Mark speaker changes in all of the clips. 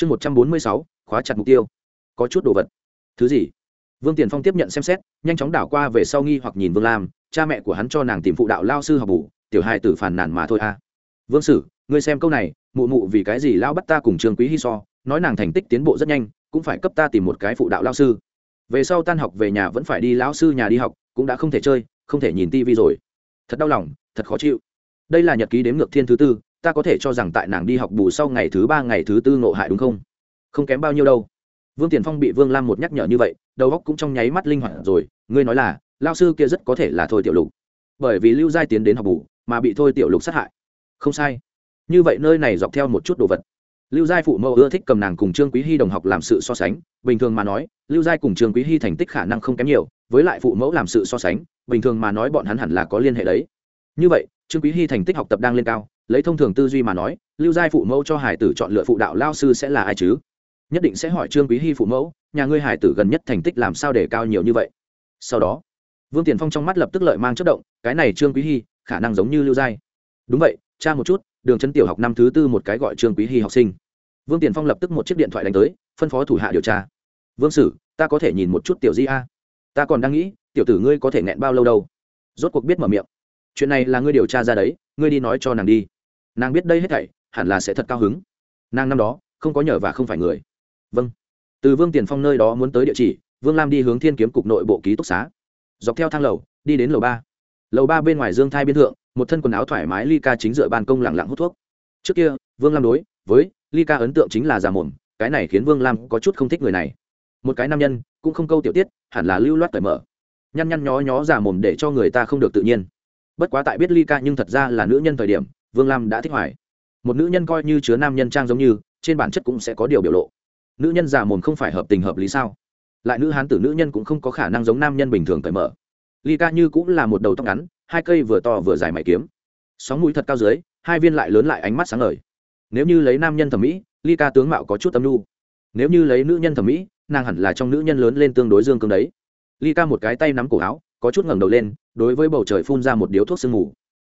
Speaker 1: chương một trăm bốn mươi sáu, khóa chặt mục tiêu. Có chút đồ vật. Thứ gì? Vương tiền phong tiếp nhận xem xét, nhanh chóng đảo qua về sau nghi hoặc nhìn vương lam, cha mẹ của hắn cho nàng tìm phụ đạo lao sư học bù, tiểu hai tử phản nản mà thôi a vương sử, ngươi xem câu này, mụ mụ vì cái gì lao bắt ta cùng trường quý hy so, nói nàng thành tích tiến bộ rất nhanh, cũng phải cấp ta tìm một cái phụ đạo lao sư. Về sau tan học về nhà vẫn phải đi lão sư nhà đi học, cũng đã không thể chơi, không thể nhìn tivi rồi. Thật đau lòng, thật khó chịu. Đây là nhật ký đếm ngược thiên thứ tư ta có thể cho rằng tại nàng đi học bù sau ngày thứ ba, ngày thứ tư ngộ hại đúng không? Không kém bao nhiêu đâu. Vương tiền phong bị vương lam một nhắc nhở như vậy, đầu óc cũng trong nháy mắt linh hoạt rồi, ngươi nói là, lao sư kia rất có thể là thôi tiểu lục. Bởi vì lưu giai tiến đến học bù, mà bị thôi tiểu lục sát hại. Không sai. Như vậy nơi này dọc theo một chút đồ vật. Lưu giai phụ mẫu ưa thích cầm nàng cùng trương quý hy đồng học làm sự so sánh, bình thường mà nói, lưu giai cùng trương quý hy thành tích khả năng không kém nhiều, với lại phụ mẫu làm sự so sánh, bình thường mà nói bọn hắn hẳn là có liên hệ đấy. Như vậy, trương quý hy thành tích học tập đang lên cao lấy thông thường tư duy mà nói, lưu giai phụ mẫu cho hải tử chọn lựa phụ đạo lao sư sẽ là ai chứ? Nhất định sẽ hỏi trương quý hy phụ mẫu, nhà ngươi hải tử gần nhất thành tích làm sao để cao nhiều như vậy? Sau đó, vương tiền phong trong mắt lập tức lợi mang chất động, cái này trương quý hy, khả năng giống như lưu giai. Đúng vậy, cha một chút, đường chân tiểu học năm thứ tư một cái gọi trương quý hy học sinh. Vương tiền phong lập tức một chiếc điện thoại đánh tới, phân phó thủ hạ điều tra. Vương sử, ta có thể nhìn một chút tiểu di a. Ta còn đang nghĩ, tiểu tử ngươi có thể nghẹn bao lâu đâu? Rốt cuộc biết mở miệng. Chuyện này là ngươi điều tra ra đấy, ngươi đi nói cho nàng đi nàng biết đây hết thảy, hẳn là sẽ thật cao hứng. Nàng năm đó, không có nhờ và không phải người. Vâng. Từ vương tiền phong nơi đó muốn tới địa chỉ, vương lam đi hướng thiên kiếm cục nội bộ ký túc xá. Dọc theo thang lầu, đi đến lầu ba. Lầu ba bên ngoài dương thai biên thượng, một thân quần áo thoải mái ly ca chính dựa ban công lẳng lặng hút thuốc. Trước kia, vương lam đối với ly ca ấn tượng chính là già mồm, cái này khiến vương lam có chút không thích người này. Một cái nam nhân, cũng không câu tiểu tiết, hẳn là lưu loát cởi mở. Nhăn nhăn nhó nhó già mồm để cho người ta không được tự nhiên. Bất quá tại biết ly ca nhưng thật ra là nữ nhân thời điểm vương lam đã thích hoài. Một nữ nhân coi như chứa nam nhân trang giống như, trên bản chất cũng sẽ có điều biểu lộ. Nữ nhân già mồm không phải hợp tình hợp lý sao? Lại nữ hán tử nữ nhân cũng không có khả năng giống nam nhân bình thường cởi mở. Ly ca như cũng là một đầu tóc ngắn, hai cây vừa to vừa dài mày kiếm. Sóng mũi thật cao dưới, hai viên lại lớn lại ánh mắt sáng ngời. Nếu như lấy nam nhân thẩm mỹ, ly ca tướng mạo có chút tâm nhu. Nếu như lấy nữ nhân thẩm mỹ, nàng hẳn là trong nữ nhân lớn lên tương đối dương cương đấy. Ly ca một cái tay nắm cổ áo, có chút ngẩng đầu lên, đối với bầu trời phun ra một điếu thuốc sương mù.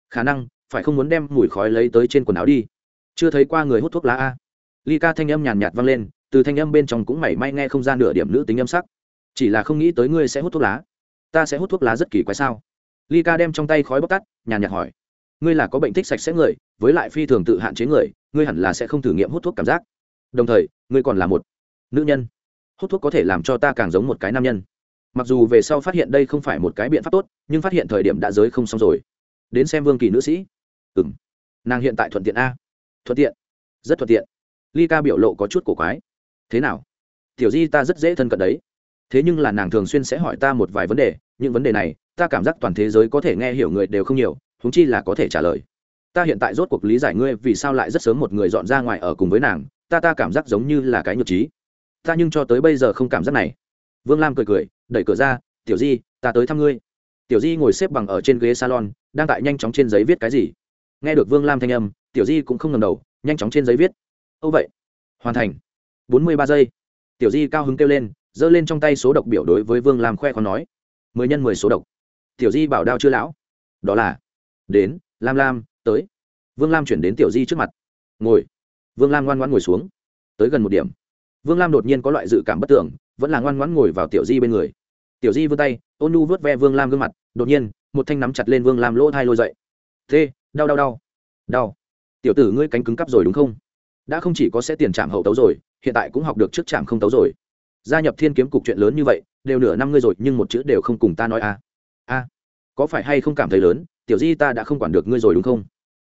Speaker 1: Khả năng phải không muốn đem mùi khói lấy tới trên quần áo đi? Chưa thấy qua người hút thuốc lá a. Ly ca thanh âm nhàn nhạt vang lên, từ thanh âm bên trong cũng mảy may nghe không gian nửa điểm nữ tính âm sắc. Chỉ là không nghĩ tới ngươi sẽ hút thuốc lá. Ta sẽ hút thuốc lá rất kỳ quái sao? Ly ca đem trong tay khói bóc tắt, nhàn nhạt hỏi. Ngươi là có bệnh thích sạch sẽ người, với lại phi thường tự hạn chế người, ngươi hẳn là sẽ không thử nghiệm hút thuốc cảm giác. Đồng thời, ngươi còn là một nữ nhân. Hút thuốc có thể làm cho ta càng giống một cái nam nhân. Mặc dù về sau phát hiện đây không phải một cái biện pháp tốt, nhưng phát hiện thời điểm đã giới không xong rồi. Đến xem vương kỳ nữ sĩ ừ m nàng hiện tại thuận tiện a. Thuận tiện. Rất thuận tiện. Ly ca biểu lộ có chút cổ quái. Thế nào? Tiểu di ta rất dễ thân cận đấy. Thế nhưng là nàng thường xuyên sẽ hỏi ta một vài vấn đề, những vấn đề này, ta cảm giác toàn thế giới có thể nghe hiểu người đều không nhiều húng chi là có thể trả lời. Ta hiện tại rốt cuộc lý giải ngươi vì sao lại rất sớm một người dọn ra ngoài ở cùng với nàng, ta ta cảm giác giống như là cái nhược trí. Ta nhưng cho tới bây giờ không cảm giác này. Vương lam cười cười, đẩy cửa ra, tiểu di, ta tới thăm ngươi. Tiểu di ngồi xếp bằng ở trên ghế salon, đang tại nhanh chóng trên giấy viết cái gì nghe được vương lam thanh âm, tiểu di cũng không ngầm đầu, nhanh chóng trên giấy viết. Âu vậy. Hoàn thành. Bốn mươi ba giây. Tiểu di cao hứng kêu lên, giơ lên trong tay số độc biểu đối với vương lam khoe còn nói. Mười nhân mười số độc. Tiểu di bảo đao chưa lão. Đó là, đến, lam lam, tới. Vương lam chuyển đến tiểu di trước mặt. Ngồi. Vương lam ngoan ngoãn ngồi xuống. Tới gần một điểm. Vương lam đột nhiên có loại dự cảm bất tưởng, vẫn là ngoan ngoãn ngồi vào tiểu di bên người. Tiểu di vươn tay, ôn nu vớt ve vương lam gương mặt, đột nhiên, một thanh nắm chặt lên vương lam lỗ thai lôi dậy. Thế đau đau đau. Đau. Tiểu tử ngươi cánh cứng cắp rồi đúng không? Đã không chỉ có sẽ tiền trạm hậu tấu rồi, hiện tại cũng học được trước trạm không tấu rồi. Gia nhập thiên kiếm cục chuyện lớn như vậy, đều nửa năm ngươi rồi, nhưng một chữ đều không cùng ta nói a a có phải hay không cảm thấy lớn, tiểu di ta đã không quản được ngươi rồi đúng không?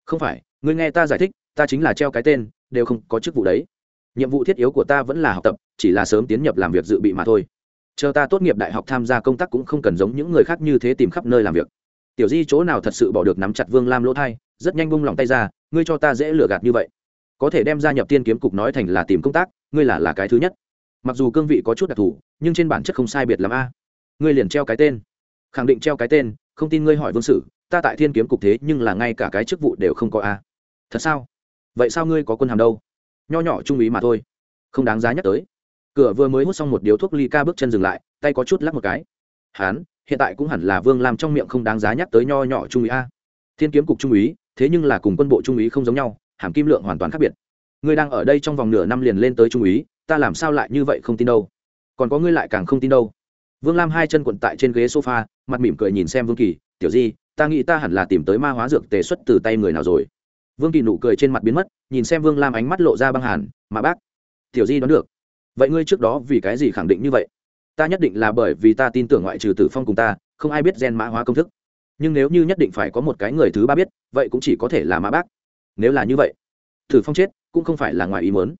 Speaker 1: Không phải, ngươi nghe ta giải thích, ta chính là treo cái tên, đều không có chức vụ đấy. Nhiệm vụ thiết yếu của ta vẫn là học tập, chỉ là sớm tiến nhập làm việc dự bị mà thôi. Chờ ta tốt nghiệp đại học tham gia công tác cũng không cần giống những người khác như thế tìm khắp nơi làm việc tiểu di chỗ nào thật sự bỏ được nắm chặt vương lam lỗ thai, rất nhanh bung lòng tay ra, ngươi cho ta dễ lừa gạt như vậy. Có thể đem gia nhập tiên kiếm cục nói thành là tìm công tác, ngươi là là cái thứ nhất. Mặc dù cương vị có chút đặc thù, nhưng trên bản chất không sai biệt l a. Ngươi liền treo cái tên. Khẳng định treo cái tên, không tin ngươi hỏi vương sử ta tại thiên kiếm cục thế nhưng là ngay cả cái chức vụ đều không có a. Thật sao? Vậy sao ngươi có quân hàm đâu? Nho nhỏ trung ý mà thôi. Không đáng giá nhắc tới. Cửa vừa mới hút xong một điếu thuốc ly ca bước chân dừng lại, tay có chút lắc một cái. Hán hiện tại cũng hẳn là vương Lam trong miệng không đáng giá nhắc tới nho nhỏ trung úy a. Thiên kiếm cục trung úy, thế nhưng là cùng quân bộ trung úy không giống nhau, hàm kim lượng hoàn toàn khác biệt. Ngươi đang ở đây trong vòng nửa năm liền lên tới trung úy, ta làm sao lại như vậy không tin đâu? Còn có ngươi lại càng không tin đâu. Vương lam hai chân quận tại trên ghế sofa, mặt mỉm cười nhìn xem vương kỳ, tiểu di, ta nghĩ ta hẳn là tìm tới ma hóa dược tề xuất từ tay người nào rồi? Vương kỳ nụ cười trên mặt biến mất, nhìn xem vương lam ánh mắt lộ ra băng hàn mà bác, tiểu di đoán được. Vậy ngươi trước đó vì cái gì khẳng định như vậy? Ta nhất định là bởi vì ta tin tưởng ngoại trừ tử phong cùng ta, không ai biết gen mã hóa công thức. Nhưng nếu như nhất định phải có một cái người thứ ba biết, vậy cũng chỉ có thể là mã bác. Nếu là như vậy, tử phong chết cũng không phải là ngoài ý mớn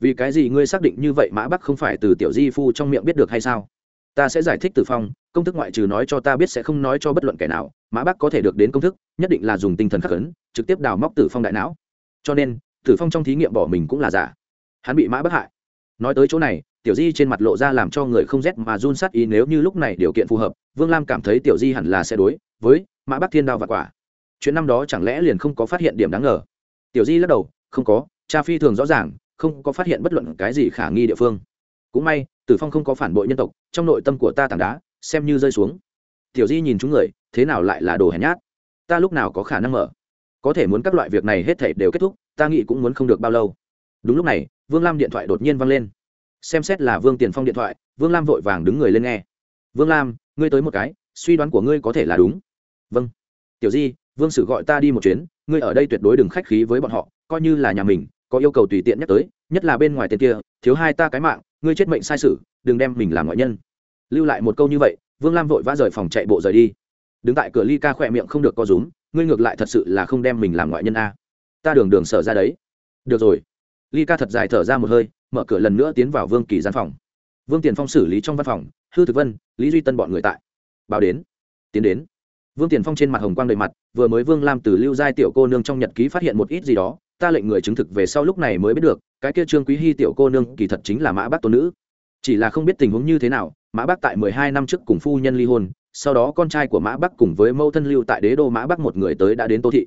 Speaker 1: vì cái gì ngươi xác định như vậy mã bắc không phải từ tiểu di phu trong miệng biết được hay sao? Ta sẽ giải thích tử phong, công thức ngoại trừ nói cho ta biết sẽ không nói cho bất luận kẻ nào, mã bắc có thể được đến công thức, nhất định là dùng tinh thần khắc ấn, trực tiếp đào móc tử phong đại não. Cho nên, tử phong trong thí nghiệm bỏ mình cũng là giả. Hắn bị mã bắc hại. Nói tới chỗ này tiểu di trên mặt lộ ra làm cho người không rét mà run sát ý nếu như lúc này điều kiện phù hợp, vương lam cảm thấy tiểu di hẳn là sẽ đối với mã bắc thiên đao và quả. Chuyện năm đó chẳng lẽ liền không có phát hiện điểm đáng ngờ? Tiểu di lắc đầu, không có, cha phi thường rõ ràng, không có phát hiện bất luận cái gì khả nghi địa phương. Cũng may, tử phong không có phản bội nhân tộc, trong nội tâm của ta tảng đá, xem như rơi xuống. Tiểu di nhìn chúng người, thế nào lại là đồ hèn nhát? Ta lúc nào có khả năng mở? Có thể muốn các loại việc này hết thể đều kết thúc, ta nghĩ cũng muốn không được bao lâu. Đúng lúc này, vương lam điện thoại đột nhiên văng lên xem xét là vương tiền phong điện thoại, vương lam vội vàng đứng người lên nghe. Vương lam, ngươi tới một cái, suy đoán của ngươi có thể là đúng. Vâng. Tiểu di, vương sử gọi ta đi một chuyến, ngươi ở đây tuyệt đối đừng khách khí với bọn họ, coi như là nhà mình, có yêu cầu tùy tiện nhắc tới, nhất là bên ngoài tên kia, thiếu hai ta cái mạng, ngươi chết mệnh sai sự, đừng đem mình làm ngoại nhân. Lưu lại một câu như vậy, vương lam vội vã rời phòng chạy bộ rời đi. Đứng tại cửa ly ca khỏe miệng không được co rúm, ngươi ngược lại thật sự là không đem mình làm ngoại nhân a. Ta đường đường sở ra đấy. Được rồi. Ly ca thật dài thở ra một hơi mở cửa lần nữa tiến vào vương kỳ gian phòng. Vương tiền phong xử lý trong văn phòng, hư thực vân, lý duy tân bọn người tại. Báo đến. Tiến đến. Vương tiền phong trên mặt hồng quang đầy mặt, vừa mới vương lam từ lưu giai tiểu cô nương trong nhật ký phát hiện một ít gì đó, ta lệnh người chứng thực về sau lúc này mới biết được, cái kia trương quý hy tiểu cô nương kỳ thật chính là mã bác tôn nữ. Chỉ là không biết tình huống như thế nào, mã bác tại mười hai năm trước cùng phu nhân ly hôn, sau đó con trai của mã bắc cùng với mẫu thân lưu tại đế đô mã bắc một người tới đã đến tô thị.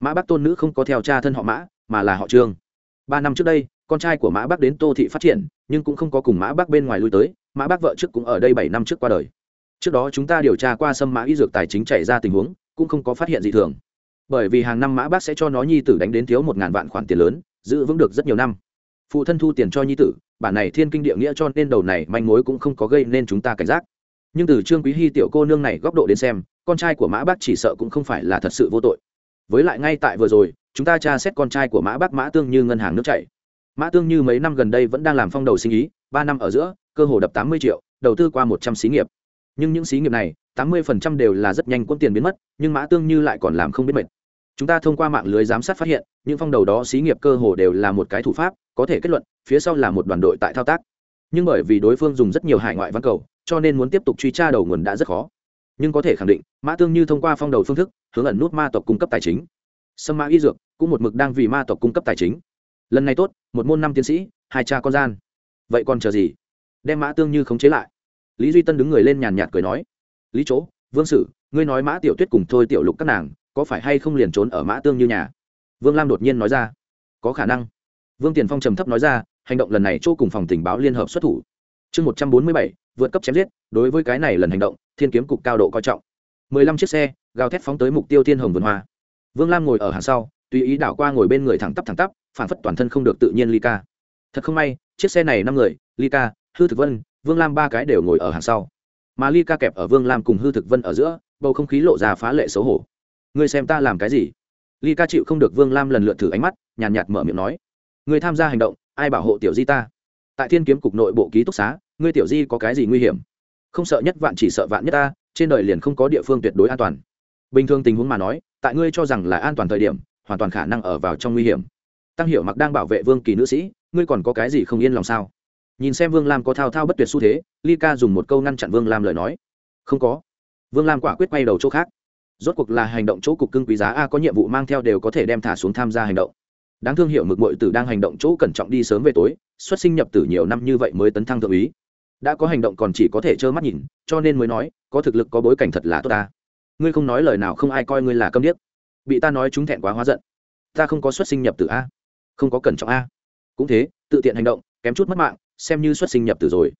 Speaker 1: Mã bắc tôn nữ không có theo cha thân họ mã, mà là họ trương. Ba năm trước đây con trai của mã bắc đến tô thị phát triển, nhưng cũng không có cùng mã bắc bên ngoài lui tới, mã bắc vợ trước cũng ở đây bảy năm trước qua đời. Trước đó chúng ta điều tra qua xâm mã y dược tài chính chảy ra tình huống, cũng không có phát hiện gì thường. Bởi vì hàng năm mã bác sẽ cho nó nhi tử đánh đến thiếu một ngàn vạn khoản tiền lớn, giữ vững được rất nhiều năm. Phụ thân thu tiền cho nhi tử, bản này thiên kinh địa nghĩa cho nên đầu này manh mối cũng không có gây nên chúng ta cảnh giác. Nhưng từ trương quý hy tiểu cô nương này góc độ đến xem, con trai của mã bác chỉ sợ cũng không phải là thật sự vô tội. Với lại ngay tại vừa rồi, chúng ta tra xét con trai của mã bác mã tương như ngân hàng nước chảy mã tương như mấy năm gần đây vẫn đang làm phong đầu sinh ý, ba năm ở giữa, cơ hồ đập tám mươi triệu, đầu tư qua một trăm xí nghiệp. Nhưng những xí nghiệp này, tám mươi phần trăm đều là rất nhanh quân tiền biến mất, nhưng mã tương như lại còn làm không biết mệt. Chúng ta thông qua mạng lưới giám sát phát hiện, những phong đầu đó xí nghiệp cơ hồ đều là một cái thủ pháp, có thể kết luận, phía sau là một đoàn đội tại thao tác. Nhưng bởi vì đối phương dùng rất nhiều hải ngoại văn cầu, cho nên muốn tiếp tục truy tra đầu nguồn đã rất khó. Nhưng có thể khẳng định, mã tương như thông qua phong đầu phương thức, hướng ẩn nút ma tộc cung cấp tài chính. Sâm mã y dược, cũng một mực đang vì ma tộc cung cấp tài chính lần này tốt, một môn năm tiến sĩ, hai cha con gian. Vậy còn chờ gì? Đem mã tương như khống chế lại. Lý duy tân đứng người lên nhàn nhạt cười nói, lý chỗ, vương sử, ngươi nói mã tiểu tuyết cùng thôi tiểu lục các nàng, có phải hay không liền trốn ở mã tương như nhà? Vương lam đột nhiên nói ra, có khả năng. Vương tiền phong trầm thấp nói ra, hành động lần này chỗ cùng phòng tình báo liên hợp xuất thủ. Chương một trăm bốn mươi bảy, vượt cấp chém giết, đối với cái này lần hành động, thiên kiếm cục cao độ coi trọng. Mười lăm chiếc xe, gào thét phóng tới mục tiêu thiên hồng vườn hoa. Vương lam ngồi ở hàng sau, tùy ý đảo qua ngồi bên người thẳng tắp thẳng tắp phản phất toàn thân không được tự nhiên ly ca. Thật không may, chiếc xe này năm người, ly ca, hư thực vân, vương lam ba cái đều ngồi ở hàng sau. Mà ly ca kẹp ở vương lam cùng hư thực vân ở giữa, bầu không khí lộ ra phá lệ xấu hổ. Ngươi xem ta làm cái gì? Ly ca chịu không được vương lam lần lượt thử ánh mắt, nhàn nhạt mở miệng nói. Ngươi tham gia hành động, ai bảo hộ tiểu di ta? Tại thiên kiếm cục nội bộ ký túc xá, ngươi tiểu di có cái gì nguy hiểm? Không sợ nhất vạn chỉ sợ vạn nhất ta, trên đời liền không có địa phương tuyệt đối an toàn. Bình thường tình huống mà nói, tại ngươi cho rằng là an toàn thời điểm, hoàn toàn khả năng ở vào trong nguy hiểm tăng hiểu mặc đang bảo vệ vương kỳ nữ sĩ, ngươi còn có cái gì không yên lòng sao? Nhìn xem vương lam có thao thao bất tuyệt xu thế, ly ca dùng một câu ngăn chặn vương lam lời nói. Không có. Vương lam quả quyết quay đầu chỗ khác. Rốt cuộc là hành động chỗ cục cưng quý giá a có nhiệm vụ mang theo đều có thể đem thả xuống tham gia hành động. Đáng thương hiểu mực mội tử đang hành động chỗ cẩn trọng đi sớm về tối, xuất sinh nhập tử nhiều năm như vậy mới tấn thăng thượng úy. Đã có hành động còn chỉ có thể trơ mắt nhìn, cho nên mới nói, có thực lực có bối cảnh thật là tốt ta. Ngươi không nói lời nào không ai coi ngươi là câm điếc. Bị ta nói chúng thẹn quá hóa giận. Ta không có xuất sinh nhập tử a không có cẩn trọng a. Cũng thế, tự tiện hành động, kém chút mất mạng, xem như xuất sinh nhập tử rồi.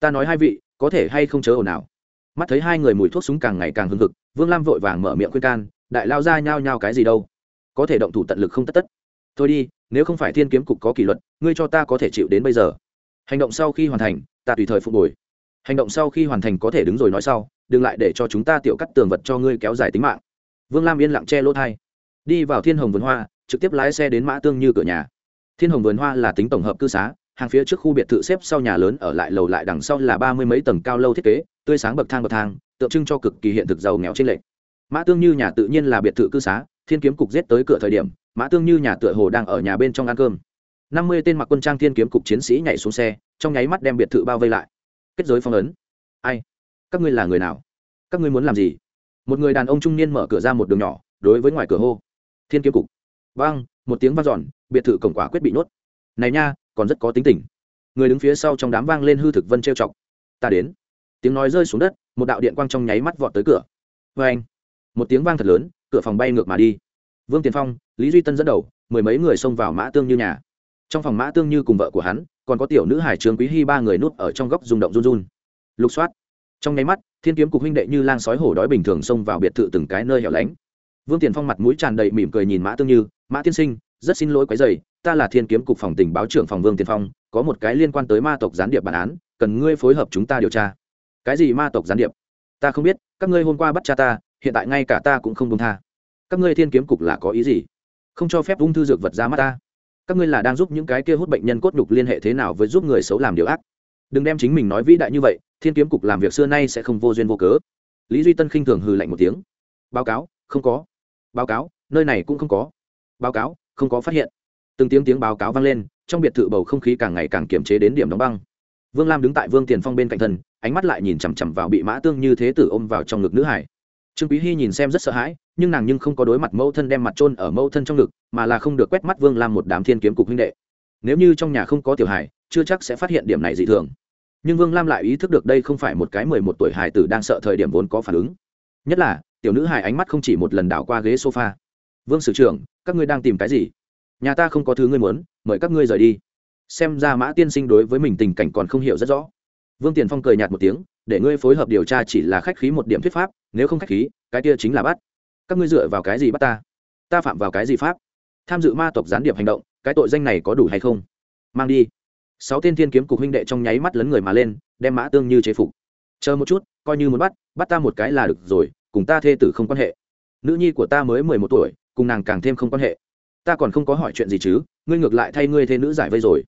Speaker 1: Ta nói hai vị, có thể hay không chớ ồn nào mắt thấy hai người mùi thuốc súng càng ngày càng hưng hực, vương lam vội vàng mở miệng khuyên can, đại lao ra nhao nhao cái gì đâu. Có thể động thủ tận lực không tất tất. Thôi đi, nếu không phải thiên kiếm cục có kỷ luật, ngươi cho ta có thể chịu đến bây giờ. Hành động sau khi hoàn thành, ta tùy thời phục hồi. Hành động sau khi hoàn thành có thể đứng rồi nói sau, đừng lại để cho chúng ta tiểu cắt tường vật cho ngươi kéo dài tính mạng. Vương lam yên lặng che lỗ thai đi vào thiên hồng vườn hoa trực tiếp lái xe đến mã tương như cửa nhà. Thiên hồng vườn hoa là tính tổng hợp cư xá, hàng phía trước khu biệt thự xếp sau nhà lớn ở lại lầu lại đằng sau là ba mươi mấy tầng cao lâu thiết kế, tươi sáng bậc thang bậc thang, tượng trưng cho cực kỳ hiện thực giàu nghèo trên lệch. Mã tương như nhà tự nhiên là biệt thự cư xá, thiên kiếm cục giết tới cửa thời điểm, mã tương như nhà tựa hồ đang ở nhà bên trong ăn cơm. Năm mươi tên mặc quân trang thiên kiếm cục chiến sĩ nhảy xuống xe, trong nháy mắt đem biệt thự bao vây lại. Kết giới phong ấn. Ai? Các ngươi là người nào? Các ngươi muốn làm gì? Một người đàn ông trung niên mở cửa ra một đường nhỏ, đối với ngoài cửa hô. Thiên kiếm cục vang, một tiếng vang giòn biệt thự cổng quả quyết bị nốt này nha, còn rất có tính tình. Người đứng phía sau trong đám vang lên hư thực vân trêu chọc. Ta đến. Tiếng nói rơi xuống đất, một đạo điện quang trong nháy mắt vọt tới cửa. Vê anh một tiếng vang thật lớn, cửa phòng bay ngược mà đi. Vương tiền phong, lý duy tân dẫn đầu, mười mấy người xông vào mã tương như nhà. Trong phòng mã tương như cùng vợ của hắn, còn có tiểu nữ hải trường quý hy ba người nuốt ở trong góc rung động run run. Lục soát. Trong nháy mắt, thiên kiếm cục huynh đệ như lang sói hổ đói bình thường xông vào biệt thự từng cái nơi hẻo lánh. Vương tiền phong mặt mũi tràn đầy mỉm cười nhìn mã tương như mã tiên sinh, rất xin lỗi quấy dày ta là thiên kiếm cục phòng tình báo trưởng phòng vương tiên phong, có một cái liên quan tới ma tộc gián điệp bản án, cần ngươi phối hợp chúng ta điều tra. Cái gì ma tộc gián điệp? Ta không biết, các ngươi hôm qua bắt cha ta, hiện tại ngay cả ta cũng không công tha. Các ngươi thiên kiếm cục là có ý gì? Không cho phép ung thư dược vật ra mắt ta. Các ngươi là đang giúp những cái kia hút bệnh nhân cốt nhục liên hệ thế nào với giúp người xấu làm điều ác? Đừng đem chính mình nói vĩ đại như vậy, thiên kiếm cục làm việc xưa nay sẽ không vô duyên vô cớ. Lý duy tân khinh thường hừ lạnh một tiếng. Báo cáo, không có. Báo cáo, nơi này cũng không có báo cáo, không có phát hiện. Từng tiếng tiếng báo cáo vang lên, trong biệt thự bầu không khí càng ngày càng kiềm chế đến điểm đóng băng. Vương lam đứng tại vương tiền phong bên cạnh thân, ánh mắt lại nhìn chằm chằm vào bị mã tương như thế tử ôm vào trong ngực nữ hải. Trương quý hy nhìn xem rất sợ hãi, nhưng nàng nhưng không có đối mặt mẫu thân đem mặt trôn ở mẫu thân trong ngực, mà là không được quét mắt vương lam một đám thiên kiếm cục huynh đệ. Nếu như trong nhà không có tiểu hải, chưa chắc sẽ phát hiện điểm này dị thường. Nhưng vương lam lại ý thức được đây không phải một cái mười một tuổi hải tử đang sợ thời điểm vốn có phản ứng. Nhất là, tiểu nữ hải ánh mắt không chỉ một lần đảo qua ghế sofa vương sử trưởng, các ngươi đang tìm cái gì? Nhà ta không có thứ ngươi muốn, mời các ngươi rời đi. Xem ra mã tiên sinh đối với mình tình cảnh còn không hiểu rất rõ. Vương tiền phong cười nhạt một tiếng, để ngươi phối hợp điều tra chỉ là khách khí một điểm thuyết pháp, nếu không khách khí, cái kia chính là bắt. Các ngươi dựa vào cái gì bắt ta? Ta phạm vào cái gì pháp? Tham dự ma tộc gián điệp hành động, cái tội danh này có đủ hay không? Mang đi. Sáu tên thiên kiếm cục huynh đệ trong nháy mắt lấn người mà lên, đem mã tương như chế phục. Chờ một chút, coi như muốn bắt bắt ta một cái là được rồi, cùng ta thê tử không quan hệ. Nữ nhi của ta mới mười một tuổi cùng nàng càng thêm không quan hệ. Ta còn không có hỏi chuyện gì chứ, ngươi ngược lại thay ngươi thê nữ giải vây rồi.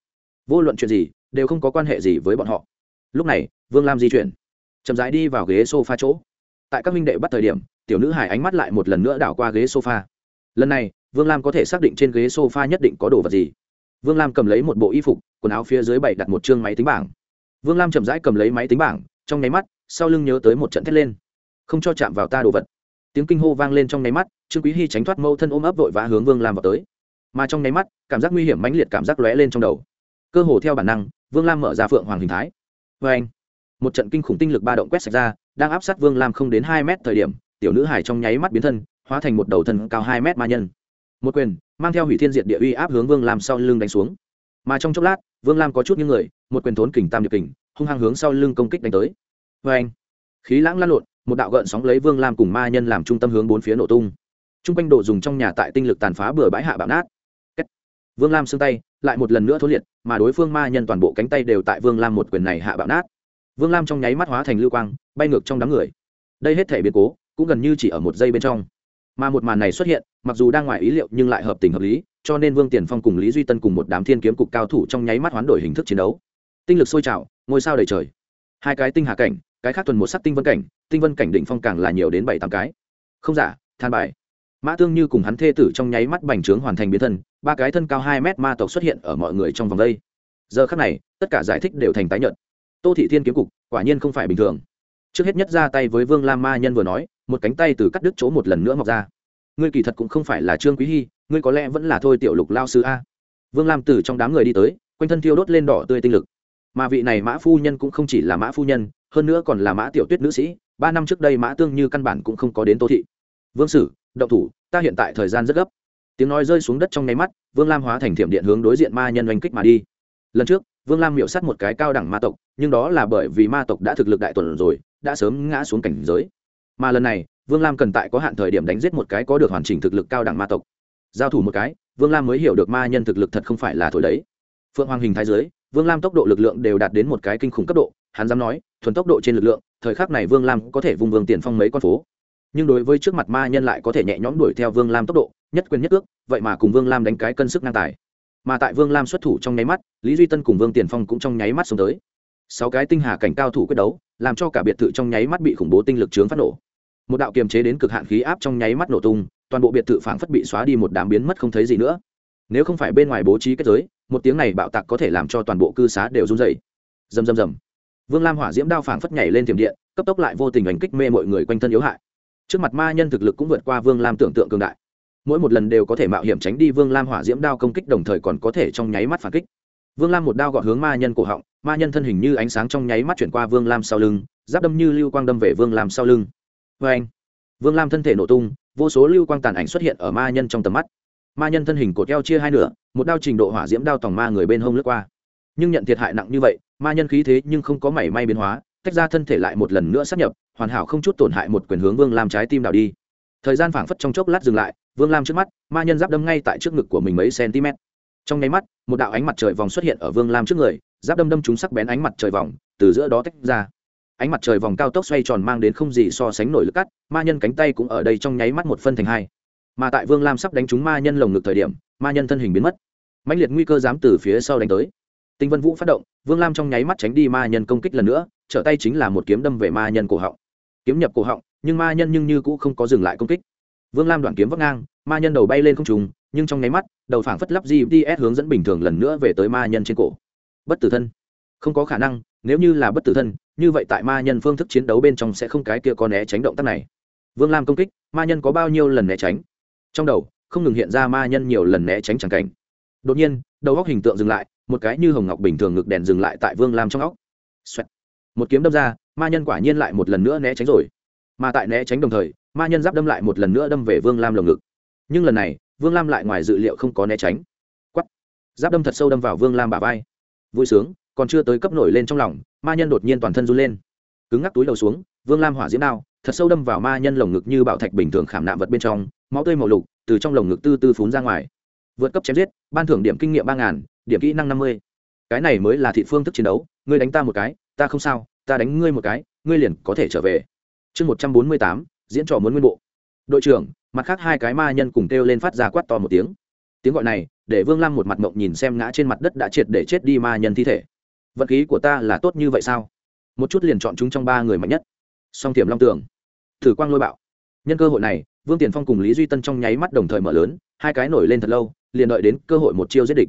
Speaker 1: Vô luận chuyện gì, đều không có quan hệ gì với bọn họ. Lúc này, vương lam di chuyển. Chậm rãi đi vào ghế s o f a chỗ. Tại các minh đệ bắt thời điểm, tiểu nữ hải ánh mắt lại một lần nữa đảo qua ghế sofa. Lần này, vương lam có thể xác định trên ghế sofa nhất định có đồ vật gì. Vương lam cầm lấy một bộ y phục, quần áo phía dưới bảy đặt một chương máy tính bảng. Vương lam chậm rãi cầm lấy máy tính bảng, trong nháy mắt, sau lưng nhớ tới một trận thét lên. Không cho chạm vào ta đồ vật tiếng kinh hô vang lên trong nháy mắt, trương quý hy tránh thoát mâu thân ôm ấp vội vã hướng vương lam vào tới. Mà trong nháy mắt, cảm giác nguy hiểm mãnh liệt cảm giác lóe lên trong đầu. Cơ hồ theo bản năng, vương lam mở ra phượng hoàng hình thái. Vê anh, một trận kinh khủng tinh lực ba động quét sạch ra, đang áp sát vương lam không đến hai mét thời điểm, tiểu nữ hải trong nháy mắt biến thân, hóa thành một đầu thân cao hai mét ma nhân. Một quyền, mang theo hủy thiên diệt địa uy áp hướng vương lam sau lưng đánh xuống. Mà trong chốc lát, vương lam có chút những người, một quyền thốn kình tam điệp kình, hung hăng hướng sau lưng công kích đánh tới. Vê anh, khí lãng lan lộn một đạo gợn sóng lấy vương lam cùng ma nhân làm trung tâm hướng bốn phía nổ tung. T r u n g quanh đồ dùng trong nhà tại tinh lực tàn phá bừa bãi hạ bạo nát. Vương lam xương tay lại một lần nữa thối liệt, mà đối phương ma nhân toàn bộ cánh tay đều tại vương lam một quyền này hạ bạo nát. Vương lam trong nháy mắt hóa thành lưu quang, bay ngược trong đám người. Đây hết thể biến cố cũng gần như chỉ ở một giây bên trong. Mà một màn này xuất hiện, mặc dù đang ngoài ý liệu nhưng lại hợp tình hợp lý, cho nên vương tiền phong cùng lý duy tân cùng một đám thiên kiếm cục cao thủ trong nháy mắt hoán đổi hình thức chiến đấu. Tinh lực sôi trào, ngôi sao đầy trời. Hai cái tinh hạ cảnh, cái khác tuần một sắc tinh vân cảnh tinh vân cảnh định phong càng là nhiều đến bảy tám cái. Không giả, than bài. Mã tương như cùng hắn thê tử trong nháy mắt bành trướng hoàn thành biến thân, ba cái thân cao hai mét ma tộc xuất hiện ở mọi người trong vòng đây. Giờ khắc này, tất cả giải thích đều thành tái nhợt. Tô thị thiên kiếm cục, quả nhiên không phải bình thường. Trước hết nhất ra tay với vương lam ma nhân vừa nói, một cánh tay từ cắt đứt chỗ một lần nữa mọc ra. Ngươi kỳ thật cũng không phải là trương quý hy, ngươi có lẽ vẫn là thôi tiểu lục lao sư a. Vương lam từ trong đám người đi tới, quanh thân thiêu đốt lên đỏ tươi tinh lực. Mà vị này mã phu nhân cũng không chỉ là mã phu nhân, hơn nữa còn là mã tiểu tuyết nữ sĩ ba năm trước đây mã tương như căn bản cũng không có đến tô thị. Vương sử, động thủ, ta hiện tại thời gian rất gấp. Tiếng nói rơi xuống đất trong nháy mắt, vương lam hóa thành thiểm điện hướng đối diện ma nhân oanh kích mà đi. Lần trước, vương lam miệu t một cái cao đẳng ma tộc, nhưng đó là bởi vì ma tộc đã thực lực đại tuần rồi, đã sớm ngã xuống cảnh giới. Mà lần này, vương lam cần tại có hạn thời điểm đánh giết một cái có được hoàn chỉnh thực lực cao đẳng ma tộc. Giao thủ một cái, vương lam mới hiểu được ma nhân thực lực thật không phải là thổi đấy. Phượng hoàng hình thái giới vương lam tốc độ lực lượng đều đạt đến một cái kinh khủng cấp độ hắn dám nói, thuần tốc độ trên lực lượng, thời khắc này vương lam có thể vùng vương tiền phong mấy con phố. Nhưng đối với trước mặt ma nhân lại có thể nhẹ nhõm đuổi theo vương lam tốc độ, nhất quyền nhất ước, vậy mà cùng vương lam đánh cái cân sức ngang tài. Mà tại vương lam xuất thủ trong nháy mắt, lý duy tân cùng vương tiền phong cũng trong nháy mắt xuống tới. Sáu cái tinh hà cảnh cao thủ quyết đấu, làm cho cả biệt thự trong nháy mắt bị khủng bố tinh lực chướng phát nổ. Một đạo kiềm chế đến cực hạn khí áp trong nháy mắt nổ tung, toàn bộ biệt thự phảng phất bị xóa đi một đám biến mất không thấy gì nữa. Nếu không phải bên ngoài bố trí kết giới, một tiếng này bạo tạc có thể làm cho toàn bộ cư xá đều run dày rầm rầm rầm vương lam hỏa diễm đao phảng phất nhảy lên tiềm điện, cấp tốc lại vô tình đánh kích mê mọi người quanh thân yếu hại. Trước mặt ma nhân thực lực cũng vượt qua vương lam tưởng tượng cường đại. Mỗi một lần đều có thể mạo hiểm tránh đi vương lam hỏa diễm đao công kích đồng thời còn có thể trong nháy mắt phản kích. Vương lam một đao gọt hướng ma nhân cổ họng, ma nhân thân hình như ánh sáng trong nháy mắt chuyển qua vương lam sau lưng, giáp đâm như lưu quang đâm về vương lam sau lưng. Vê anh vương lam thân thể nổ tung, vô số lưu quang tàn ảnh xuất hiện ở ma nhân trong tầm mắt. Ma nhân thân hình cột keo chia hai nửa, một đao trình độ hỏa diễm đao tòng ma người bên hông lướt qua. Nhưng nhận thiệt hại nặng như vậy ma nhân khí thế nhưng không có mảy may biến hóa, tách ra thân thể lại một lần nữa sắp nhập, hoàn hảo không chút tổn hại một quyền hướng vương lam trái tim đảo đi. Thời gian phảng phất trong chốc lát dừng lại, vương lam trước mắt, ma nhân giáp đâm ngay tại trước ngực của mình mấy cm. Trong nháy mắt, một đạo ánh mặt trời vòng xuất hiện ở vương lam trước người, giáp đâm đâm chúng sắc bén ánh mặt trời vòng, từ giữa đó tách ra. Ánh mặt trời vòng cao tốc xoay tròn mang đến không gì so sánh nổi lực cắt, ma nhân cánh tay cũng ở đây trong nháy mắt một phân thành hai. Mà tại vương lam sắp đánh trúng ma nhân lồng ngực thời điểm, ma nhân thân hình biến mất. Mãnh liệt nguy cơ dám từ phía sau đánh tới tinh vân vũ phát động, vương lam trong nháy mắt tránh đi ma nhân công kích lần nữa, trở tay chính là một kiếm đâm về ma nhân cổ họng. Kiếm nhập cổ họng, nhưng ma nhân nhưng như cũ không có dừng lại công kích. Vương lam đoạn kiếm vấp ngang, ma nhân đầu bay lên không trùng nhưng trong nháy mắt, đầu phảng phất lắp gps hướng dẫn bình thường lần nữa về tới ma nhân trên cổ. Bất tử thân. Không có khả năng, nếu như là bất tử thân, như vậy tại ma nhân phương thức chiến đấu bên trong sẽ không cái kia có né tránh động tác này. Vương lam công kích, ma nhân có bao nhiêu lần né tránh? Trong đầu, không ngừng hiện ra ma nhân nhiều lần né tránh chẳng cảnh đột nhiên, đầu góc hình tượng dừng lại, một cái như hồng ngọc bình thường ngực đèn dừng lại tại vương lam trong óc. Xoẹt. một kiếm đâm ra, ma nhân quả nhiên lại một lần nữa né tránh rồi. Mà tại né tránh đồng thời, ma nhân giáp đâm lại một lần nữa đâm về vương lam lồng ngực. Nhưng lần này, vương lam lại ngoài dự liệu không có né tránh. Quắt giáp đâm thật sâu đâm vào vương lam bả vai. Vui sướng, còn chưa tới cấp nổi lên trong lòng, ma nhân đột nhiên toàn thân run lên. Cứng ngắc túi đầu xuống, vương lam hỏa diễm đao, thật sâu đâm vào ma nhân lồng ngực như bạo thạch bình thường khảm nạm vật bên trong, máu tươi màu lục từ trong lồng ngực tư tư phún ra ngoài vượt cấp chém giết, ban thưởng điểm kinh nghiệm ba ngàn, điểm kỹ năng năm mươi. Cái này mới là thị phương thức chiến đấu, ngươi đánh ta một cái, ta không sao, ta đánh ngươi một cái, ngươi liền có thể trở về. Chương một trăm bốn mươi tám, diễn trò muốn nguyên bộ. Đội trưởng, mặt khác hai cái ma nhân cùng kêu lên phát ra quát to một tiếng. Tiếng gọi này, để vương lam một mặt mộng nhìn xem ngã trên mặt đất đã triệt để chết đi ma nhân thi thể. Vật khí của ta là tốt như vậy sao? Một chút liền chọn chúng trong ba người mạnh nhất. Song tiềm long tường. Thử quang lôi bạo. Nhân cơ hội này, vương tiền phong cùng lý duy tân trong nháy mắt đồng thời mở lớn, hai cái nổi lên thật lâu liền đợi đến cơ hội một chiêu giết địch.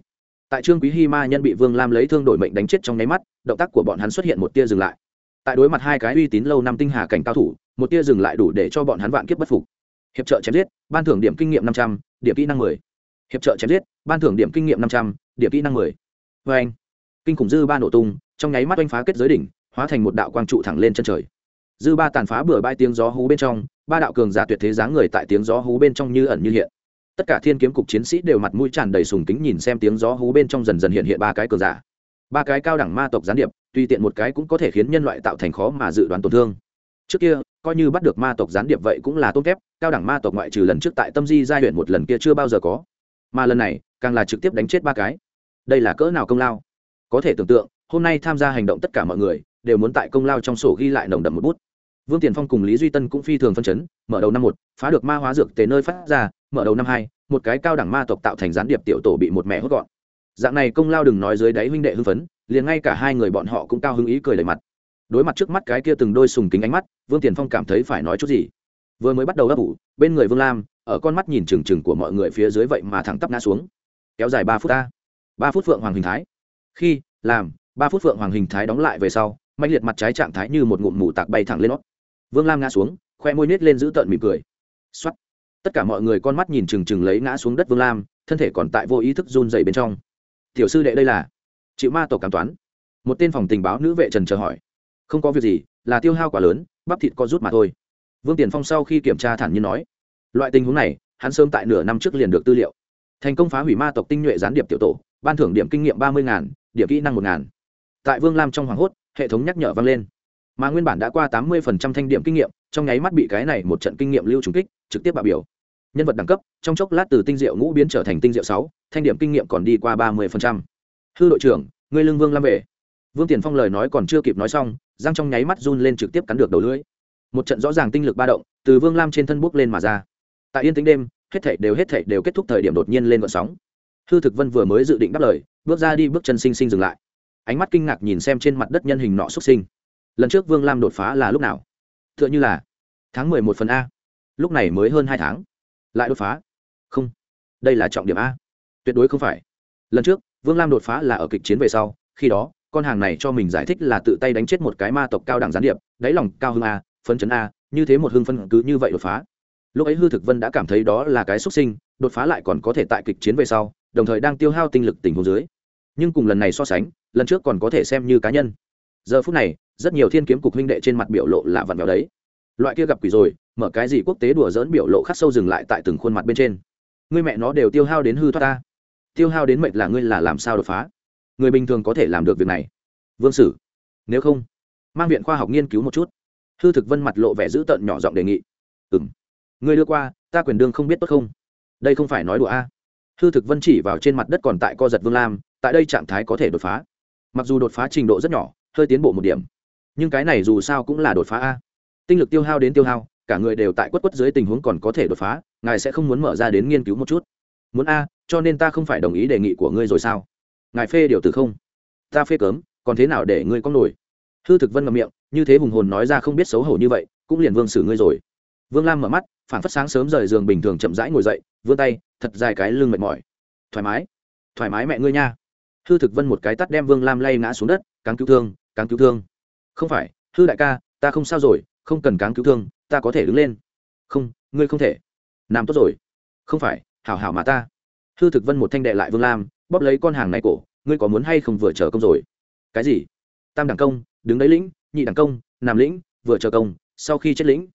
Speaker 1: Tại trương quý hi ma nhân bị vương lam lấy thương đổi mệnh đánh chết trong nháy mắt, động tác của bọn hắn xuất hiện một tia dừng lại. Tại đối mặt hai cái uy tín lâu năm tinh hà cảnh cao thủ, một tia dừng lại đủ để cho bọn hắn vạn kiếp bất phục. Hiệp trợ chém giết, ban thưởng điểm kinh nghiệm năm trăm, điểm kỹ năng mười. Hiệp trợ chém giết, ban thưởng điểm kinh nghiệm năm trăm, điểm kỹ năng mười. Vê anh, kinh khủng dư ba nổ tung, trong nháy mắt oanh phá kết giới đỉnh, hóa thành một đạo quang trụ thẳng lên chân trời. Dư ba tàn phá bừa bãi tiếng gió hú bên trong, ba đạo cường giả tuyệt thế dáng người tại tiếng gió hú bên trong như ẩn như hiện tất cả thiên kiếm cục chiến sĩ đều mặt mũi tràn đầy sùng kính nhìn xem tiếng gió hú bên trong dần dần hiện hiện ba cái cường giả. Ba cái cao đẳng ma tộc gián điệp, tùy tiện một cái cũng có thể khiến nhân loại tạo thành khó mà dự đoán tổn thương. Trước kia, coi như bắt được ma tộc gián điệp vậy cũng là tôn kép cao đẳng ma tộc ngoại trừ lần trước tại tâm di giai huyện một lần kia chưa bao giờ có. Mà lần này, càng là trực tiếp đánh chết ba cái. Đây là cỡ nào công lao? Có thể tưởng tượng, hôm nay tham gia hành động tất cả mọi người đều muốn tại công lao trong sổ ghi lại nồng đậm một bút vương tiền phong cùng lý duy tân cũng phi thường phân chấn, mở đầu năm một, phá được ma hóa dược tề nơi phát ra, mở đầu năm hai, một cái cao đẳng ma tộc tạo thành gián điệp tiểu tổ bị một mẹ hốt gọn. Dạng này công lao đừng nói dưới đáy huynh đệ hưng phấn, liền ngay cả hai người bọn họ cũng cao hứng ý cười đầy mặt. Đối mặt trước mắt cái kia từng đôi sùng kính ánh mắt, vương tiền phong cảm thấy phải nói chút gì. Vừa mới bắt đầu ấp ủ, bên người vương lam, ở con mắt nhìn trừng trừng của mọi người phía dưới vậy mà thẳng tắp ngã xuống. Kéo dài ba phút ta. Ba phút phượng hoàng hình thái. Khi, làm, ba phút phượng hoàng hình thái đóng lại về sau mạnh liệt mặt trái trạng thái như một ngụm mù tạc bay thẳng lên nót vương lam ngã xuống, khoe môi nết lên giữ tợn mỉm cười. X o á t tất cả mọi người con mắt nhìn trừng trừng lấy ngã xuống đất vương lam, thân thể còn tại vô ý thức run dày bên trong. Tiểu sư đệ đây là? Chịu ma tổ cảm toán. Một tên phòng tình báo nữ vệ trần chờ hỏi. Không có việc gì, là tiêu hao quá lớn, bắp thịt co rút mà thôi. Vương tiền phong sau khi kiểm tra thản nhiên nói. Loại tình huống này, hắn sớm tại nửa năm trước liền được tư liệu. Thành công phá hủy ma tộc tinh nhuệ gián điệp tiểu tổ, ban thưởng điểm kinh nghiệm ba mươi ngàn, điểm kỹ năng một ngàn. Tại vương lam trong hoàng hốt, hệ thống nhắc nhở vang lên mà nguyên bản đã qua tám mươi thanh điểm kinh nghiệm, trong nháy mắt bị cái này một trận kinh nghiệm lưu trùng kích, trực tiếp bạo biểu. Nhân vật đẳng cấp, trong chốc lát từ tinh diệu ngũ biến trở thành tinh diệu sáu, thanh điểm kinh nghiệm còn đi qua ba mươi hư đội trưởng, ngươi lương vương lam về. Vương tiền phong lời nói còn chưa kịp nói xong, răng trong nháy mắt run lên trực tiếp cắn được đầu lưỡi. Một trận rõ ràng tinh lực ba động, từ vương lam trên thân bốc lên mà ra. Tại yên tĩnh đêm, hết thảy đều hết thảy đều kết thúc thời điểm đột nhiên lên vận sóng. Hư thực vân vừa mới dự định đáp lời, bước ra đi bước chân sinh sinh dừng lại. Ánh mắt kinh ngạc nhìn xem trên mặt đất nhân hình nọ xuất sinh lần trước vương lam đột phá là lúc nào? T h ư ợ n h ư là tháng mười một phần a. Lúc này mới hơn hai tháng. Lại đột phá? Không. Đây là trọng điểm a. Tuyệt đối không phải. Lần trước, vương lam đột phá là ở kịch chiến về sau. Khi đó, con hàng này cho mình giải thích là tự tay đánh chết một cái ma tộc cao đẳng gián điệp. Đáy lòng cao hơn a, phấn chấn a, như thế một hưng phân cứ như vậy đột phá. Lúc ấy hư thực vân đã cảm thấy đó là cái xuất sinh, đột phá lại còn có thể tại kịch chiến về sau, đồng thời đang tiêu hao tinh lực tình hồ dưới. Nhưng cùng lần này so sánh, lần trước còn có thể xem như cá nhân. Giờ phút này rất nhiều thiên kiếm cục huynh đệ trên mặt biểu lộ là vặn vẹo đấy. Loại kia gặp quỷ rồi, mở cái gì quốc tế đùa dỡn biểu lộ khắc sâu dừng lại tại từng khuôn mặt bên trên. Ngươi mẹ nó đều tiêu hao đến hư thoát ta. Tiêu hao đến mệnh là ngươi là làm sao đột phá? Người bình thường có thể làm được việc này. Vương sử, nếu không, mang viện khoa học nghiên cứu một chút. Hư thực vân mặt lộ vẻ dữ tợn nhỏ giọng đề nghị. Ừ m ngươi đưa qua, ta quyền đương không biết tốt không? Đây không phải nói đùa a. Hư thực vân chỉ vào trên mặt đất còn tại co giật vương lam, tại đây trạng thái có thể đột phá. Mặc dù đột phá trình độ rất nhỏ, hơi tiến bộ một điểm nhưng cái này dù sao cũng là đột phá a. Tinh lực tiêu hao đến tiêu hao, cả người đều tại quất quất dưới tình huống còn có thể đột phá, ngài sẽ không muốn mở ra đến nghiên cứu một chút. Muốn a, cho nên ta không phải đồng ý đề nghị của ngươi rồi sao? Ngài phê điều từ không? Ta phê cớm, còn thế nào để ngươi có nổi? Hư thực vân ngậm miệng, như thế hùng hồn nói ra không biết xấu hổ như vậy, cũng liền vương xử ngươi rồi. Vương lam mở mắt phản phất sáng sớm rời giường bình thường chậm rãi ngồi dậy, vươn tay, thật dài cái lưng mệt mỏi. Thoải mái thoải mái mẹ ngươi nha. Hư thực vân một cái tắt đem vương lam lay ngã xuống đất càng cứu thương càng cứu thương không phải, hư đại ca, ta không sao rồi, không cần cáng cứu thương, ta có thể đứng lên. Không, ngươi không thể. Làm tốt rồi. Không phải, hảo hảo mà ta. Hư thực vân một thanh đệ lại vương lam, bóp lấy con hàng này cổ, ngươi có muốn hay không vừa chờ công rồi? Cái gì? Tam đẳng công, đứng đấy lĩnh, nhị đẳng công, nam lĩnh, vừa chờ công, sau khi chết lĩnh.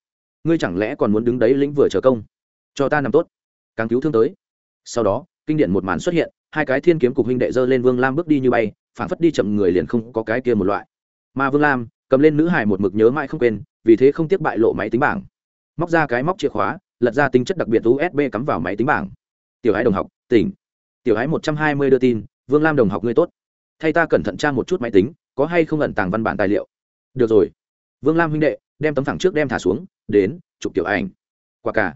Speaker 1: Ngươi chẳng lẽ còn muốn đứng đấy lĩnh vừa chờ công? Cho ta nằm tốt. Càng cứu thương tới. Sau đó, kinh điển một màn xuất hiện, hai cái thiên kiếm cục huynh đệ dơ lên vương lam bước đi như bay phản phất đi chậm người liền không có cái kia một loại mà vương lam cầm lên nữ hải một mực nhớ mãi không quên, vì thế không tiếc bại lộ máy tính bảng. Móc ra cái móc chìa khóa, lật ra tính chất đặc biệt usb cắm vào máy tính bảng. Tiểu hái đồng học, tỉnh. Tiểu hái một trăm hai mươi đưa tin, vương lam đồng học ngươi tốt. Thay ta cẩn thận tra một chút máy tính, có hay không ẩn tàng văn bản tài liệu. Được rồi. Vương lam huynh đệ, đem tấm thẳng trước đem thả xuống, đến, chụp tiểu ảnh. Quả cả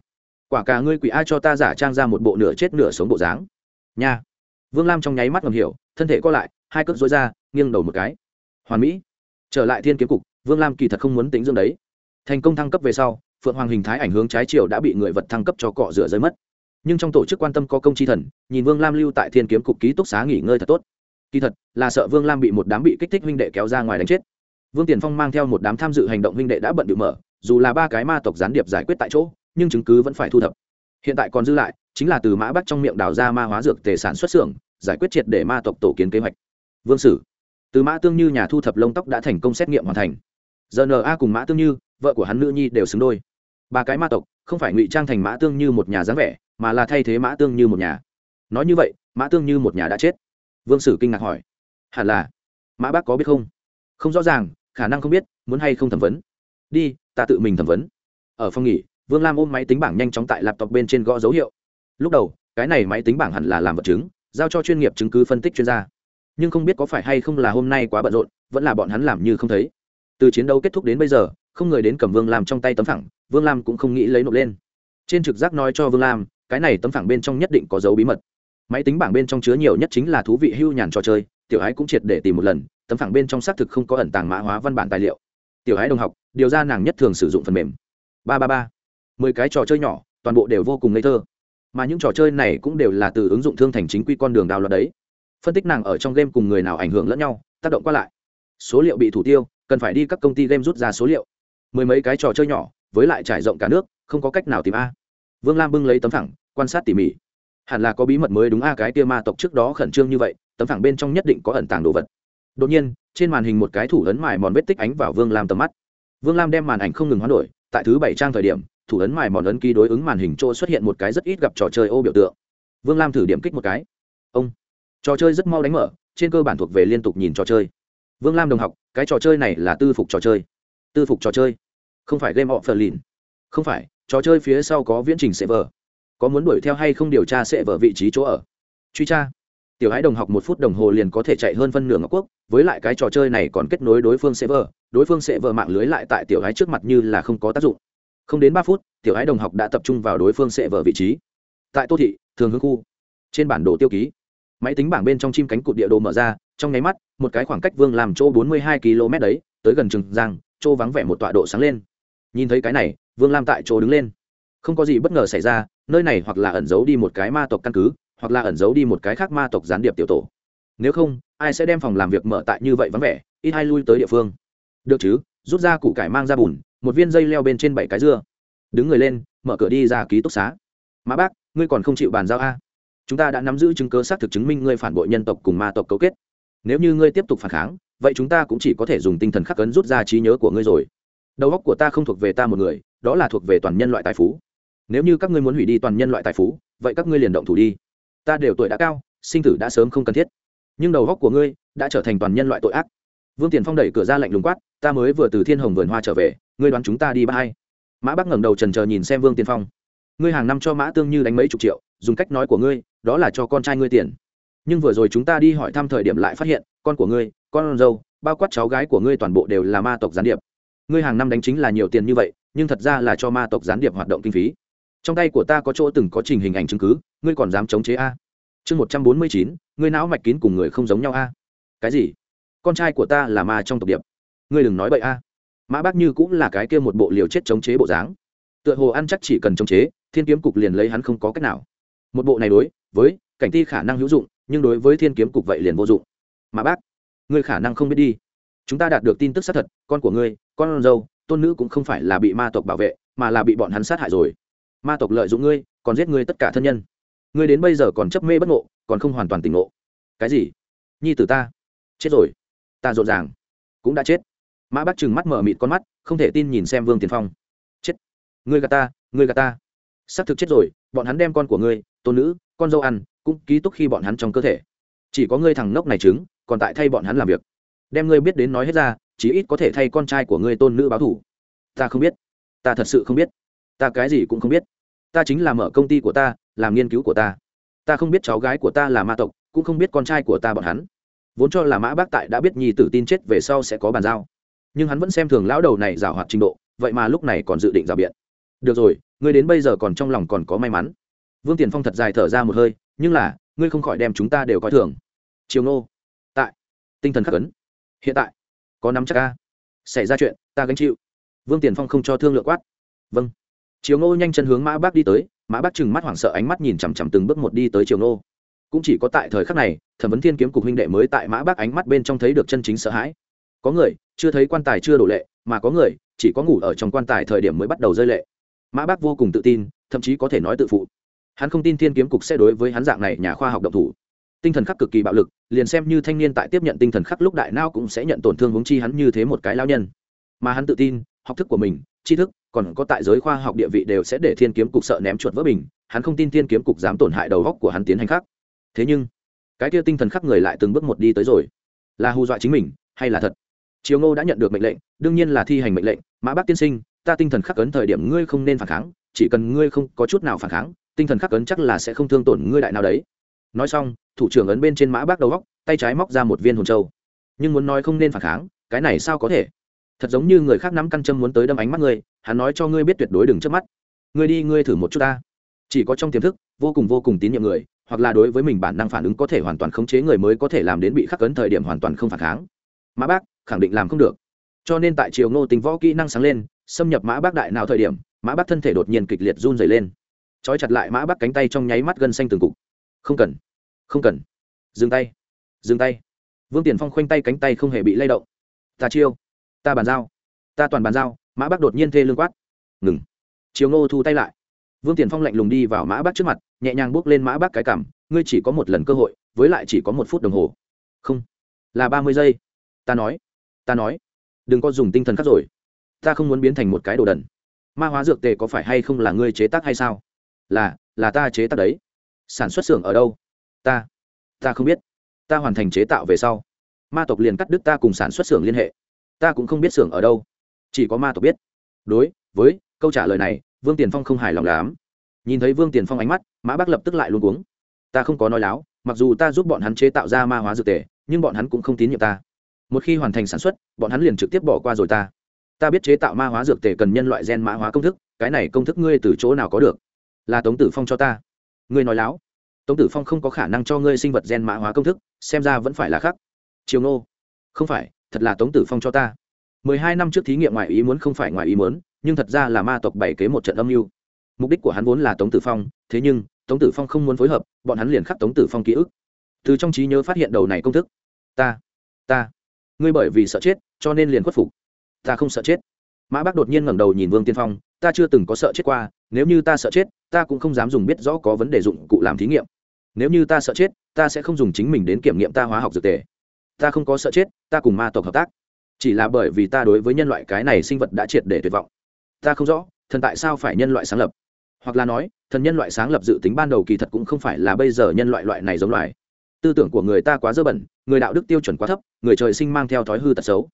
Speaker 1: quả cả ngươi quỷ ai cho ta giả trang ra một bộ nửa chết nửa sống bộ dáng? Nha. Vương lam trong nháy mắt ngầm hiểu, thân thể co lại, hai cước dối ra, nghiêng đầu một cái. Hoàn mỹ trở lại thiên kiếm cục, vương lam kỳ thật không muốn tính dương đấy. Thành công thăng cấp về sau, phượng hoàng hình thái ảnh hướng trái chiều đã bị người vật thăng cấp cho cọ rửa rơi mất. Nhưng trong tổ chức quan tâm có công chi thần, nhìn vương lam lưu tại thiên kiếm cục ký túc xá nghỉ ngơi thật tốt. Kỳ thật, là sợ vương lam bị một đám bị kích thích huynh đệ kéo ra ngoài đánh chết. Vương tiền phong mang theo một đám tham dự hành động huynh đệ đã bận bị mở, dù là ba cái ma tộc gián điệp giải quyết tại chỗ, nhưng chứng cứ vẫn phải thu thập. Hiện tại còn dư lại, chính là từ mã bắc trong miệng đào ra ma hóa dược tề sản xuất xưởng, giải quyết triệt để ma tộc tổ kiến kế hoạch. Vương sử từ mã tương như nhà thu thập lông tóc đã thành công xét nghiệm hoàn thành. Giờ a cùng mã tương như, vợ của hắn nữ nhi đều xứng đôi. Ba cái ma tộc, không phải ngụy trang thành mã tương như một nhà dáng vẻ, mà là thay thế mã tương như một nhà. Nói như vậy, mã tương như một nhà đã chết. Vương sử kinh ngạc hỏi. Hẳn là, mã bác có biết không? Không rõ ràng, khả năng không biết, muốn hay không thẩm vấn. Đi, ta tự mình thẩm vấn. Ở phòng nghỉ, vương lam ôm máy tính bảng nhanh chóng tại laptop bên trên gõ dấu hiệu. Lúc đầu, cái này máy tính bảng hẳn là làm vật chứng, giao cho chuyên nghiệp chứng cứ phân tích chuyên gia nhưng không biết có phải hay không là hôm nay quá bận rộn, vẫn là bọn hắn làm như không thấy. Từ chiến đấu kết thúc đến bây giờ, không người đến cầm vương làm trong tay tấm phẳng, vương lam cũng không nghĩ lấy nộp lên. Trên trực giác nói cho vương lam, cái này tấm phẳng bên trong nhất định có dấu bí mật. Máy tính bảng bên trong chứa nhiều nhất chính là thú vị hưu nhàn trò chơi, tiểu ái cũng triệt để tìm một lần, tấm phẳng bên trong xác thực không có ẩn tàng mã hóa văn bản tài liệu. Tiểu ái đồng học, điều ra nàng nhất thường sử dụng phần mềm. Ba ba ba. Mười cái trò chơi nhỏ, toàn bộ đều vô cùng ngây thơ. Mà những trò chơi này cũng đều là từ ứng dụng thương thành chính quy con đường đào loạt đấy phân tích nàng ở trong game cùng người nào ảnh hưởng lẫn nhau, tác động qua lại. Số liệu bị thủ tiêu, cần phải đi các công ty game rút ra số liệu. Mười mấy cái trò chơi nhỏ, với lại trải rộng cả nước, không có cách nào tìm a. Vương lam bưng lấy tấm thẳng, quan sát tỉ mỉ. Hẳn là có bí mật mới đúng a, cái tia ma tộc trước đó khẩn trương như vậy, tấm thẳng bên trong nhất định có ẩn tàng đồ vật. Đột nhiên, trên màn hình một cái thủ ấn mài mòn vết tích ánh vào vương lam tầm mắt. Vương lam đem màn ảnh không ngừng hoán đổi, tại thứ bảy trang thời điểm, thủ ấn mài mòn ấn ký đối ứng màn hình chỗ xuất hiện một cái rất ít gặp trò chơi ô biểu tượng. Vương lam thử điểm kích một cái. Ông trò chơi rất mau đánh mở, trên cơ bản thuộc về liên tục nhìn trò chơi. Vương lam đồng học, cái trò chơi này là tư phục trò chơi. Tư phục trò chơi? Không phải game họ phờ lìn không phải, trò chơi phía sau có viễn trình server. Có muốn đuổi theo hay không điều tra sẽ vờ vị trí chỗ ở? Truy tra. Tiểu hái đồng học một phút đồng hồ liền có thể chạy hơn phân nửa ngọc quốc, với lại cái trò chơi này còn kết nối đối phương sẽ vờ đối phương sẽ vờ mạng lưới lại tại tiểu hái trước mặt như là không có tác dụng. Không đến ba phút, tiểu hái đồng học đã tập trung vào đối phương sẽ vờ vị trí. Tại tô thị, thường hương khu, trên bản đồ tiêu ký máy tính bảng bên trong chim cánh cụt địa đồ mở ra, trong nháy mắt, một cái khoảng cách vương làm chỗ bốn mươi hai km đấy, tới gần trường giang, chỗ vắng vẻ một tọa độ sáng lên. Nhìn thấy cái này, vương lam tại chỗ đứng lên. Không có gì bất ngờ xảy ra, nơi này hoặc là ẩn giấu đi một cái ma tộc căn cứ, hoặc là ẩn giấu đi một cái khác ma tộc gián điệp tiểu tổ. Nếu không, ai sẽ đem phòng làm việc mở tại như vậy vắng vẻ, ít hai lui tới địa phương. Được chứ, rút ra củ cải mang ra bùn, một viên dây leo bên trên bảy cái dưa. Đứng người lên, mở cửa đi ra ký túc xá. Mã bác, ngươi còn không chịu bàn giao a? Chúng ta đã nắm giữ chứng cơ xác thực chứng minh ngươi phản bội nhân tộc cùng ma tộc cấu kết. Nếu như ngươi tiếp tục phản kháng, vậy chúng ta cũng chỉ có thể dùng tinh thần khắc cấn rút ra trí nhớ của ngươi rồi. Đầu óc của ta không thuộc về ta một người, đó là thuộc về toàn nhân loại tài phú. Nếu như các ngươi muốn hủy đi toàn nhân loại tài phú, vậy các ngươi liền động thủ đi. Ta đều tuổi đã cao, sinh tử đã sớm không cần thiết. Nhưng đầu óc của ngươi đã trở thành toàn nhân loại tội ác. Vương tiền phong đẩy cửa ra lạnh lùng quát, ta mới vừa từ thiên hồng vườn hoa trở về, ngươi đoán chúng ta đi ba hay? Mã bắc ngẩng đầu trần chờ nhìn xem vương tiền phong. Ngươi hàng năm cho mã tương như đánh mấy chục triệu dùng cách nói của ngươi, đó là cho con trai ngươi tiền. Nhưng vừa rồi chúng ta đi hỏi thăm thời điểm lại phát hiện, con của ngươi, con dâu, bao quát cháu gái của ngươi toàn bộ đều là ma tộc gián điệp. Ngươi hàng năm đánh chính là nhiều tiền như vậy, nhưng thật ra là cho ma tộc gián điệp hoạt động kinh phí. Trong tay của ta có chỗ từng có trình hình ảnh chứng cứ, ngươi còn dám chống chế a? Chương một trăm bốn mươi chín, ngươi não mạch kín cùng người không giống nhau a. Cái gì? Con trai của ta là ma trong tộc điệp. Ngươi đừng nói bậy a. Mã bác như cũng là cái kia một bộ liều chết chống chế bộ dáng. Tựa hồ ăn chắc chỉ cần chống chế, thiên kiếm cục liền lấy hắn không có cách nào một bộ này đối với cảnh ti khả năng hữu dụng, nhưng đối với thiên kiếm cục vậy liền vô dụng. Mà bác, ngươi khả năng không biết đi. Chúng ta đạt được tin tức xác thật, con của ngươi, con dâu, tôn nữ cũng không phải là bị ma tộc bảo vệ, mà là bị bọn hắn sát hại rồi. Ma tộc lợi dụng ngươi, còn giết ngươi tất cả thân nhân. Ngươi đến bây giờ còn chấp mê bất ngộ, còn không hoàn toàn tỉnh ngộ. Cái gì? Nhi tử ta. Chết rồi. Ta rộn ràng. Cũng đã chết. Mã bác chừng mắt mở mịt con mắt, không thể tin nhìn xem vương tiền phong. Chết. Ngươi gà ta, ngươi gà ta xác thực chết rồi, bọn hắn đem con của ngươi, tôn nữ, con dâu ăn, cũng ký túc khi bọn hắn trong cơ thể. Chỉ có ngươi thằng ngốc này chứng còn tại thay bọn hắn làm việc. Đem ngươi biết đến nói hết ra, chí ít có thể thay con trai của ngươi tôn nữ báo thủ ta không biết. Ta thật sự không biết. Ta cái gì cũng không biết. Ta chính là mở công ty của ta, làm nghiên cứu của ta. Ta không biết cháu gái của ta là ma tộc, cũng không biết con trai của ta bọn hắn. Vốn cho là mã bác tại đã biết nhi tử tin chết về sau sẽ có bàn giao. Nhưng hắn vẫn xem thường lão đầu này giảo hoạt trình độ, vậy mà lúc này còn dự định rào biện. Được rồi ngươi đến bây giờ còn trong lòng còn có may mắn. Vương tiền phong thật dài thở ra một hơi, nhưng là, ngươi không khỏi đem chúng ta đều coi thường. Chiều nô tại, tinh thần khắc ấn. Hiện tại, có nắm chắc ca xảy ra chuyện, ta gánh chịu. Vương tiền phong không cho thương lượng quát. Vâng. Chiều ngô nhanh chân hướng mã bác đi tới, mã bác chừng mắt hoảng sợ ánh mắt nhìn chằm chằm từng bước một đi tới chiều ngô. Cũng chỉ có tại thời khắc này, thẩm vấn thiên kiếm cục huynh đệ mới tại mã bác ánh mắt bên trong thấy được chân chính sợ hãi. Có người, chưa thấy quan tài chưa đổ lệ, mà có người, chỉ có ngủ ở trong quan tài thời điểm mới bắt đầu rơi lệ mã bác vô cùng tự tin, thậm chí có thể nói tự phụ. Hắn không tin thiên kiếm cục sẽ đối với hắn dạng này nhà khoa học độc thủ. Tinh thần khắc cực kỳ bạo lực, liền xem như thanh niên tại tiếp nhận tinh thần khắc lúc đại nao cũng sẽ nhận tổn thương hướng chi hắn như thế một cái lao nhân. Mà hắn tự tin, học thức của mình, tri thức, còn có tại giới khoa học địa vị đều sẽ để thiên kiếm cục sợ ném chuột vỡ bình, hắn không tin thiên kiếm cục dám tổn hại đầu góc của hắn tiến hành khắc thế nhưng, cái kia tinh thần khắc người lại từng bước một đi tới rồi. Là hù dọa chính mình, hay là thật? Chiều ngô đã nhận được mệnh lệnh, đương nhiên là thi hành mệnh lệnh, mã bác tiên sinh ta tinh thần khắc ấn thời điểm ngươi không nên phản kháng, chỉ cần ngươi không có chút nào phản kháng, tinh thần khắc ấn chắc là sẽ không thương tổn ngươi đại nào đấy. Nói xong, thủ trưởng ấn bên trên mã bác đầu góc, tay trái móc ra một viên hồn châu. Nhưng muốn nói không nên phản kháng, cái này sao có thể? Thật giống như người khác nắm căn châm muốn tới đâm ánh mắt ngươi, hắn nói cho ngươi biết tuyệt đối đừng chớp mắt. Ngươi đi, ngươi thử một chút ta. Chỉ có trong tiềm thức, vô cùng vô cùng tín nhiệm người, hoặc là đối với mình bản năng phản ứng có thể hoàn toàn khống chế người mới có thể làm đến bị khắc cấn thời điểm hoàn toàn không phản kháng. Mã bác, khẳng định làm không được. Cho nên tại triều ngô tính võ kỹ năng sáng lên xâm nhập mã bác đại nào thời điểm, mã bác thân thể đột nhiên kịch liệt run dày lên. Trói chặt lại mã bác cánh tay trong nháy mắt gân xanh từng cục. Không cần không cần. Dừng tay dừng tay. Vương tiền phong khoanh tay cánh tay không hề bị lay động. Ta chiêu, ta bàn giao, ta toàn bàn giao, mã bác đột nhiên thê lương quát. Ngừng. Chiều ngô thu tay lại. Vương tiền phong lạnh lùng đi vào mã bác trước mặt, nhẹ nhàng bước lên mã bác cái cảm ngươi chỉ có một lần cơ hội, với lại chỉ có một phút đồng hồ. Không. Là ba mươi giây. Ta nói ta nói. Đừng có dùng tinh thần khác rồi ta không muốn biến thành một cái đồ đần. Ma hóa dược tề có phải hay không là ngươi chế tác hay sao? Là là ta chế tác đấy. Sản xuất xưởng ở đâu? Ta ta không biết. Ta hoàn thành chế tạo về sau. Ma tộc liền cắt đứt ta cùng sản xuất xưởng liên hệ. Ta cũng không biết xưởng ở đâu. Chỉ có ma tộc biết. Đối với câu trả lời này, vương tiền phong không hài lòng lắm. Nhìn thấy vương tiền phong ánh mắt, mã bác lập tức lại luôn uống ta không có nói láo, mặc dù ta giúp bọn hắn chế tạo ra ma hóa dược tề, nhưng bọn hắn cũng không tín nhiệm ta. Một khi hoàn thành sản xuất, bọn hắn liền trực tiếp bỏ qua rồi ta ta biết chế tạo ma hóa dược tề cần nhân loại gen mã hóa công thức, cái này công thức ngươi từ chỗ nào có được? Là tống tử phong cho ta. Ngươi nói láo. Tống tử phong không có khả năng cho ngươi sinh vật gen mã hóa công thức, xem ra vẫn phải là khác. Chiều nô không phải, thật là tống tử phong cho ta. Mười hai năm trước thí nghiệm ngoài ý muốn không phải ngoài ý muốn, nhưng thật ra là ma tộc bày kế một trận âm mưu. Mục đích của hắn vốn là tống tử phong, thế nhưng, tống tử phong không muốn phối hợp, bọn hắn liền khắc tống tử phong ký ức. Từ trong trí nhớ phát hiện đầu này công thức. Ta. Ta. Ngươi bởi vì sợ chết, cho nên liền khuất phục ta không sợ chết. Mã bác đột nhiên ngẩng đầu nhìn vương tiên phong, ta chưa từng có sợ chết qua, nếu như ta sợ chết, ta cũng không dám dùng biết rõ có vấn đề dụng cụ làm thí nghiệm. Nếu như ta sợ chết, ta sẽ không dùng chính mình đến kiểm nghiệm ta hóa học dược tề. Ta không có sợ chết, ta cùng ma tộc hợp tác. Chỉ là bởi vì ta đối với nhân loại cái này sinh vật đã triệt để tuyệt vọng. Ta không rõ, thần tại sao phải nhân loại sáng lập. Hoặc là nói, thần nhân loại sáng lập dự tính ban đầu kỳ thật cũng không phải là bây giờ nhân loại loại này giống loài. Tư tưởng của người ta quá dơ bẩn, người đạo đức tiêu chuẩn quá thấp, người trời sinh mang theo thói hư tật xấu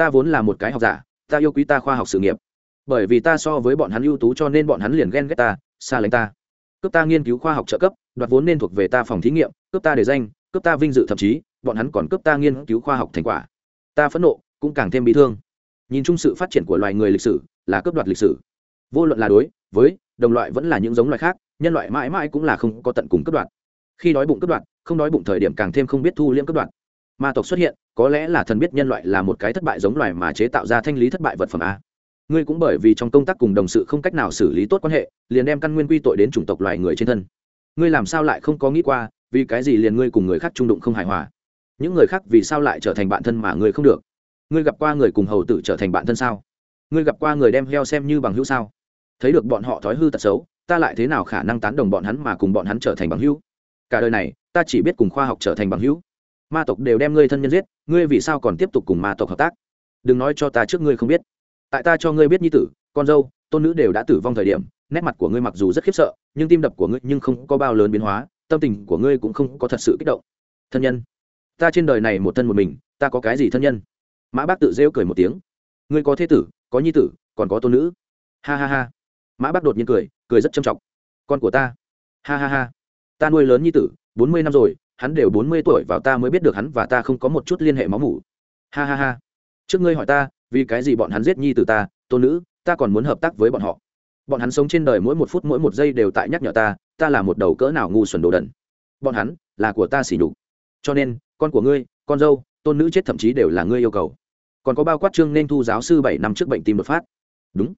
Speaker 1: ta vốn là một cái học giả, ta yêu quý ta khoa học sự nghiệp. Bởi vì ta so với bọn hắn ưu tú cho nên bọn hắn liền ghen ghét ta, xa lánh ta. Cướp ta nghiên cứu khoa học trợ cấp, đoạt vốn nên thuộc về ta phòng thí nghiệm, cướp ta để danh, cướp ta vinh dự thậm chí, bọn hắn còn cướp ta nghiên cứu khoa học thành quả. Ta phẫn nộ, cũng càng thêm bị thương. Nhìn chung sự phát triển của loài người lịch sử, là cướp đoạt lịch sử. Vô luận là đối, với, đồng loại vẫn là những giống loài khác, nhân loại mãi mãi cũng là không có tận cùng cướp đoạt. Khi đói bụng cướp đoạt, không đói bụng thời điểm càng thêm không biết thu liễm cướp đoạt. Ma tộc xuất hiện có lẽ là thần biết nhân loại là một cái thất bại giống loài mà chế tạo ra thanh lý thất bại vật phẩm a. Ngươi cũng bởi vì trong công tác cùng đồng sự không cách nào xử lý tốt quan hệ, liền đem căn nguyên quy tội đến chủng tộc loài người trên thân. Ngươi làm sao lại không có nghĩ qua, vì cái gì liền ngươi cùng người khác trung đụng không hài hòa? Những người khác vì sao lại trở thành bạn thân mà ngươi không được? Ngươi gặp qua người cùng hầu tử trở thành bạn thân sao? Ngươi gặp qua người đem heo xem như bằng hữu sao? Thấy được bọn họ thói hư tật xấu, ta lại thế nào khả năng tán đồng bọn hắn mà cùng bọn hắn trở thành bằng hữu? Cả đời này, ta chỉ biết cùng khoa học trở thành bằng hữu ma tộc đều đem ngươi thân nhân giết, ngươi vì sao còn tiếp tục cùng ma tộc hợp tác? Đừng nói cho ta trước ngươi không biết. Tại ta cho ngươi biết nhi tử, con dâu, tôn nữ đều đã tử vong thời điểm, nét mặt của ngươi mặc dù rất khiếp sợ, nhưng tim đập của ngươi nhưng không có bao lớn biến hóa, tâm tình của ngươi cũng không có thật sự kích động. Thân nhân, ta trên đời này một thân một mình, ta có cái gì thân nhân? Mã bác tự rêu cười một tiếng. Ngươi có thế tử, có nhi tử, còn có tôn nữ. Ha ha ha. Mã bác đột nhiên cười cười rất trầm trọng. Con của ta. Ha ha ha. Ta nuôi lớn nhi tử, bốn mươi năm rồi hắn đều bốn mươi tuổi vào ta mới biết được hắn và ta không có một chút liên hệ máu mủ. Ha ha ha. Trước ngươi hỏi ta, vì cái gì bọn hắn giết nhi tử ta, tôn nữ, ta còn muốn hợp tác với bọn họ. Bọn hắn sống trên đời mỗi một phút mỗi một giây đều tại nhắc nhở ta ta là một đầu cỡ nào ngu xuẩn đồ đần. Bọn hắn là của ta xỉ nhục. Cho nên, con của ngươi, con dâu, tôn nữ chết thậm chí đều là ngươi yêu cầu. Còn có bao quát trương nên thu giáo sư bảy năm trước bệnh tim đột phát. Đúng.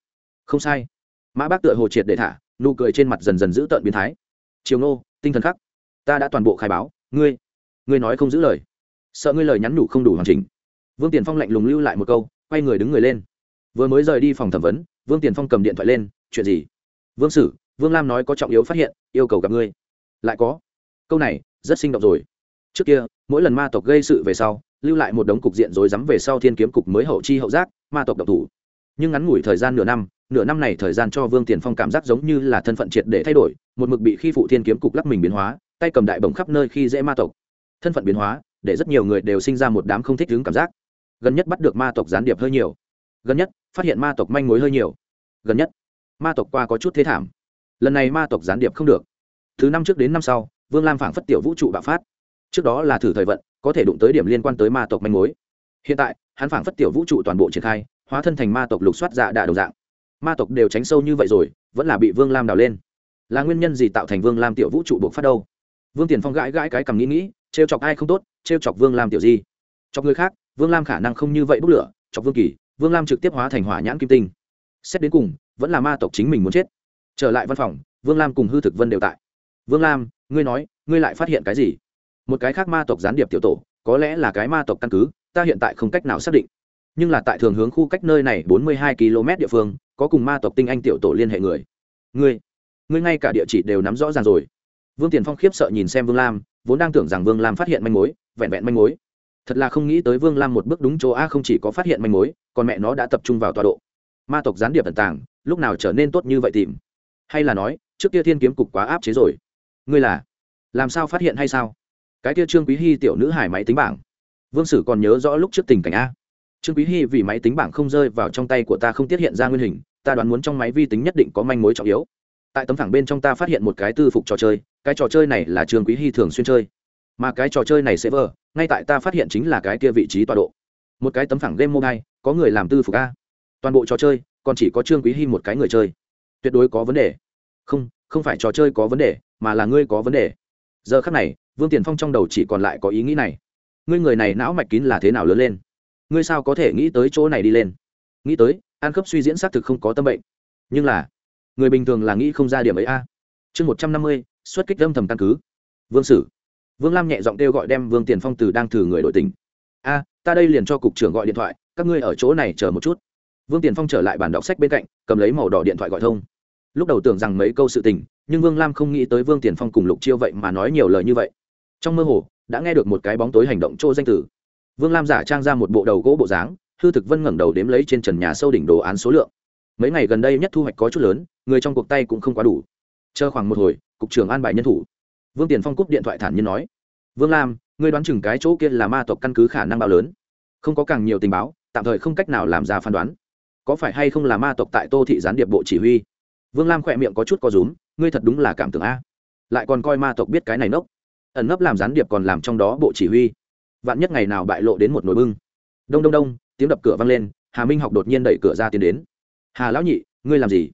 Speaker 1: Không sai. Mã bác tựa hồ triệt để thả, nụ cười trên mặt dần dần giữ tợn biến thái. Chiều nô, tinh thần khắc. Ta đã toàn bộ khai báo ngươi ngươi nói không giữ lời. Sợ ngươi lời nhắn nhủ không đủ hoàn chỉnh. Vương tiền phong lạnh lùng lưu lại một câu, quay người đứng người lên. Vừa mới rời đi phòng thẩm vấn, vương tiền phong cầm điện thoại lên, chuyện gì? Vương sử, vương lam nói có trọng yếu phát hiện, yêu cầu gặp ngươi. Lại có? Câu này, rất sinh động rồi. Trước kia, mỗi lần ma tộc gây sự về sau, lưu lại một đống cục diện rối rắm về sau thiên kiếm cục mới hậu chi hậu giác, ma tộc độc thủ. Nhưng ngắn ngủi thời gian nửa năm nửa năm này thời gian cho vương tiền phong cảm giác giống như là thân phận triệt để thay đổi, một mực bị khi phụ thiên kiếm cục lắc mình biến hóa tay cầm đại bồng khắp nơi khi dễ ma tộc. Thân phận biến hóa, để rất nhiều người đều sinh ra một đám không thích đứng cảm giác. Gần nhất bắt được ma tộc gián điệp hơi nhiều. Gần nhất, phát hiện ma tộc manh mối hơi nhiều. Gần nhất, ma tộc qua có chút thế thảm. Lần này ma tộc gián điệp không được. Thứ năm trước đến năm sau, vương lam phảng phất tiểu vũ trụ bạo phát. Trước đó là thử thời vận, có thể đụng tới điểm liên quan tới ma tộc manh mối. Hiện tại, hắn phảng phất tiểu vũ trụ toàn bộ triển khai, hóa thân thành ma tộc lục soát dạ đạ đồng dạng. Ma tộc đều tránh sâu như vậy rồi, vẫn là bị vương lam đào lên. Là nguyên nhân gì tạo thành vương lam tiểu vũ trụ buộc phát đâu? Vương tiền phong gãi gãi cái cầm nghĩ nghĩ t r e o chọc ai không tốt t r e o chọc vương lam tiểu di. Chọc người khác, vương lam khả năng không như vậy bốc lửa, chọc vương kỳ, vương lam trực tiếp hóa thành hỏa nhãn kim tinh. Xét đến cùng, vẫn là ma tộc chính mình muốn chết. Trở lại văn phòng, vương lam cùng hư thực vân đều tại. Vương lam, ngươi nói, ngươi lại phát hiện cái gì? Một cái khác ma tộc gián điệp tiểu tổ, có lẽ là cái ma tộc căn cứ, ta hiện tại không cách nào xác định. Nhưng là tại thường hướng khu cách nơi này bốn mươi hai km địa phương, có cùng ma tộc tinh anh tiểu tổ liên hệ người. Ngươi ngươi ngay cả địa chỉ đều nắm rõ ràng rồi vương tiền phong khiếp sợ nhìn xem vương lam, vốn đang tưởng rằng vương lam phát hiện manh mối, vẹn vẹn manh mối. Thật là không nghĩ tới vương lam một bước đúng chỗ a không chỉ có phát hiện manh mối, còn mẹ nó đã tập trung vào tọa độ. Ma tộc gián điệp tận tàng, lúc nào trở nên tốt như vậy tìm? Hay là nói, trước kia thiên kiếm cục quá áp chế rồi. Ngươi là? Làm sao phát hiện hay sao? Cái kia trương quý hy tiểu nữ hải máy tính bảng. Vương sử còn nhớ rõ lúc trước tình cảnh a. Trương quý hy vì máy tính bảng không rơi vào trong tay của ta không tiết hiện ra nguyên hình, ta đoán muốn trong máy vi tính nhất định có manh mối trọng yếu tại tấm phẳng bên trong ta phát hiện một cái tư phục trò chơi, cái trò chơi này là trường quý hy thường xuyên chơi. Mà cái trò chơi này sẽ vờ, ngay tại ta phát hiện chính là cái kia vị trí tọa độ. Một cái tấm phẳng game mobile, có người làm tư phục a. Toàn bộ trò chơi, còn chỉ có trương quý hy một cái người chơi. Tuyệt đối có vấn đề. Không không phải trò chơi có vấn đề, mà là ngươi có vấn đề. Giờ khắc này, vương tiền phong trong đầu chỉ còn lại có ý nghĩ này. Ngươi người này não mạch kín là thế nào lớn lên? Ngươi sao có thể nghĩ tới chỗ này đi lên? Nghĩ tới an cấp suy diễn xác thực không có tâm bệnh. Nhưng là người bình thường là nghĩ không ra điểm ấy a. Chương một trăm năm mươi, xuất kích âm thầm căn cứ. Vương sử. Vương lam nhẹ giọng kêu gọi đem vương tiền phong từ đang thử người đội tình a, ta đây liền cho cục trưởng gọi điện thoại, các ngươi ở chỗ này chờ một chút. Vương tiền phong trở lại bản đọc sách bên cạnh, cầm lấy màu đỏ điện thoại gọi thông. Lúc đầu tưởng rằng mấy câu sự tình, nhưng vương lam không nghĩ tới vương tiền phong cùng lục chiêu vậy mà nói nhiều lời như vậy. Trong mơ hồ, đã nghe được một cái bóng tối hành động chỗ danh tử vương lam giả trang ra một bộ đầu gỗ bộ dáng, hư thực vân ngẩng đầu đếm lấy trên trần nhà sâu đỉnh đồ án số lượng mấy ngày gần đây nhất thu hoạch có chút lớn, người trong cuộc tay cũng không quá đủ. Chờ khoảng một hồi, cục trưởng an bài nhân thủ. Vương tiền phong cúp điện thoại thản nhiên nói, vương lam, ngươi đoán chừng cái chỗ kia là ma tộc căn cứ khả năng bao lớn. Không có càng nhiều tình báo, tạm thời không cách nào làm ra phán đoán. Có phải hay không là ma tộc tại tô thị gián điệp bộ chỉ huy? Vương lam khỏe miệng có chút có rúm, ngươi thật đúng là cảm tưởng a. Lại còn coi ma tộc biết cái này nốc. Ẩn nấp làm gián điệp còn làm trong đó bộ chỉ huy. Vạn nhất ngày nào bại lộ đến một nồi bưng. Đông đông đông, tiếng đập cửa vang lên, hà minh học đột nhiên đẩy cửa ra tiến đến hà lão nhị, ngươi làm gì?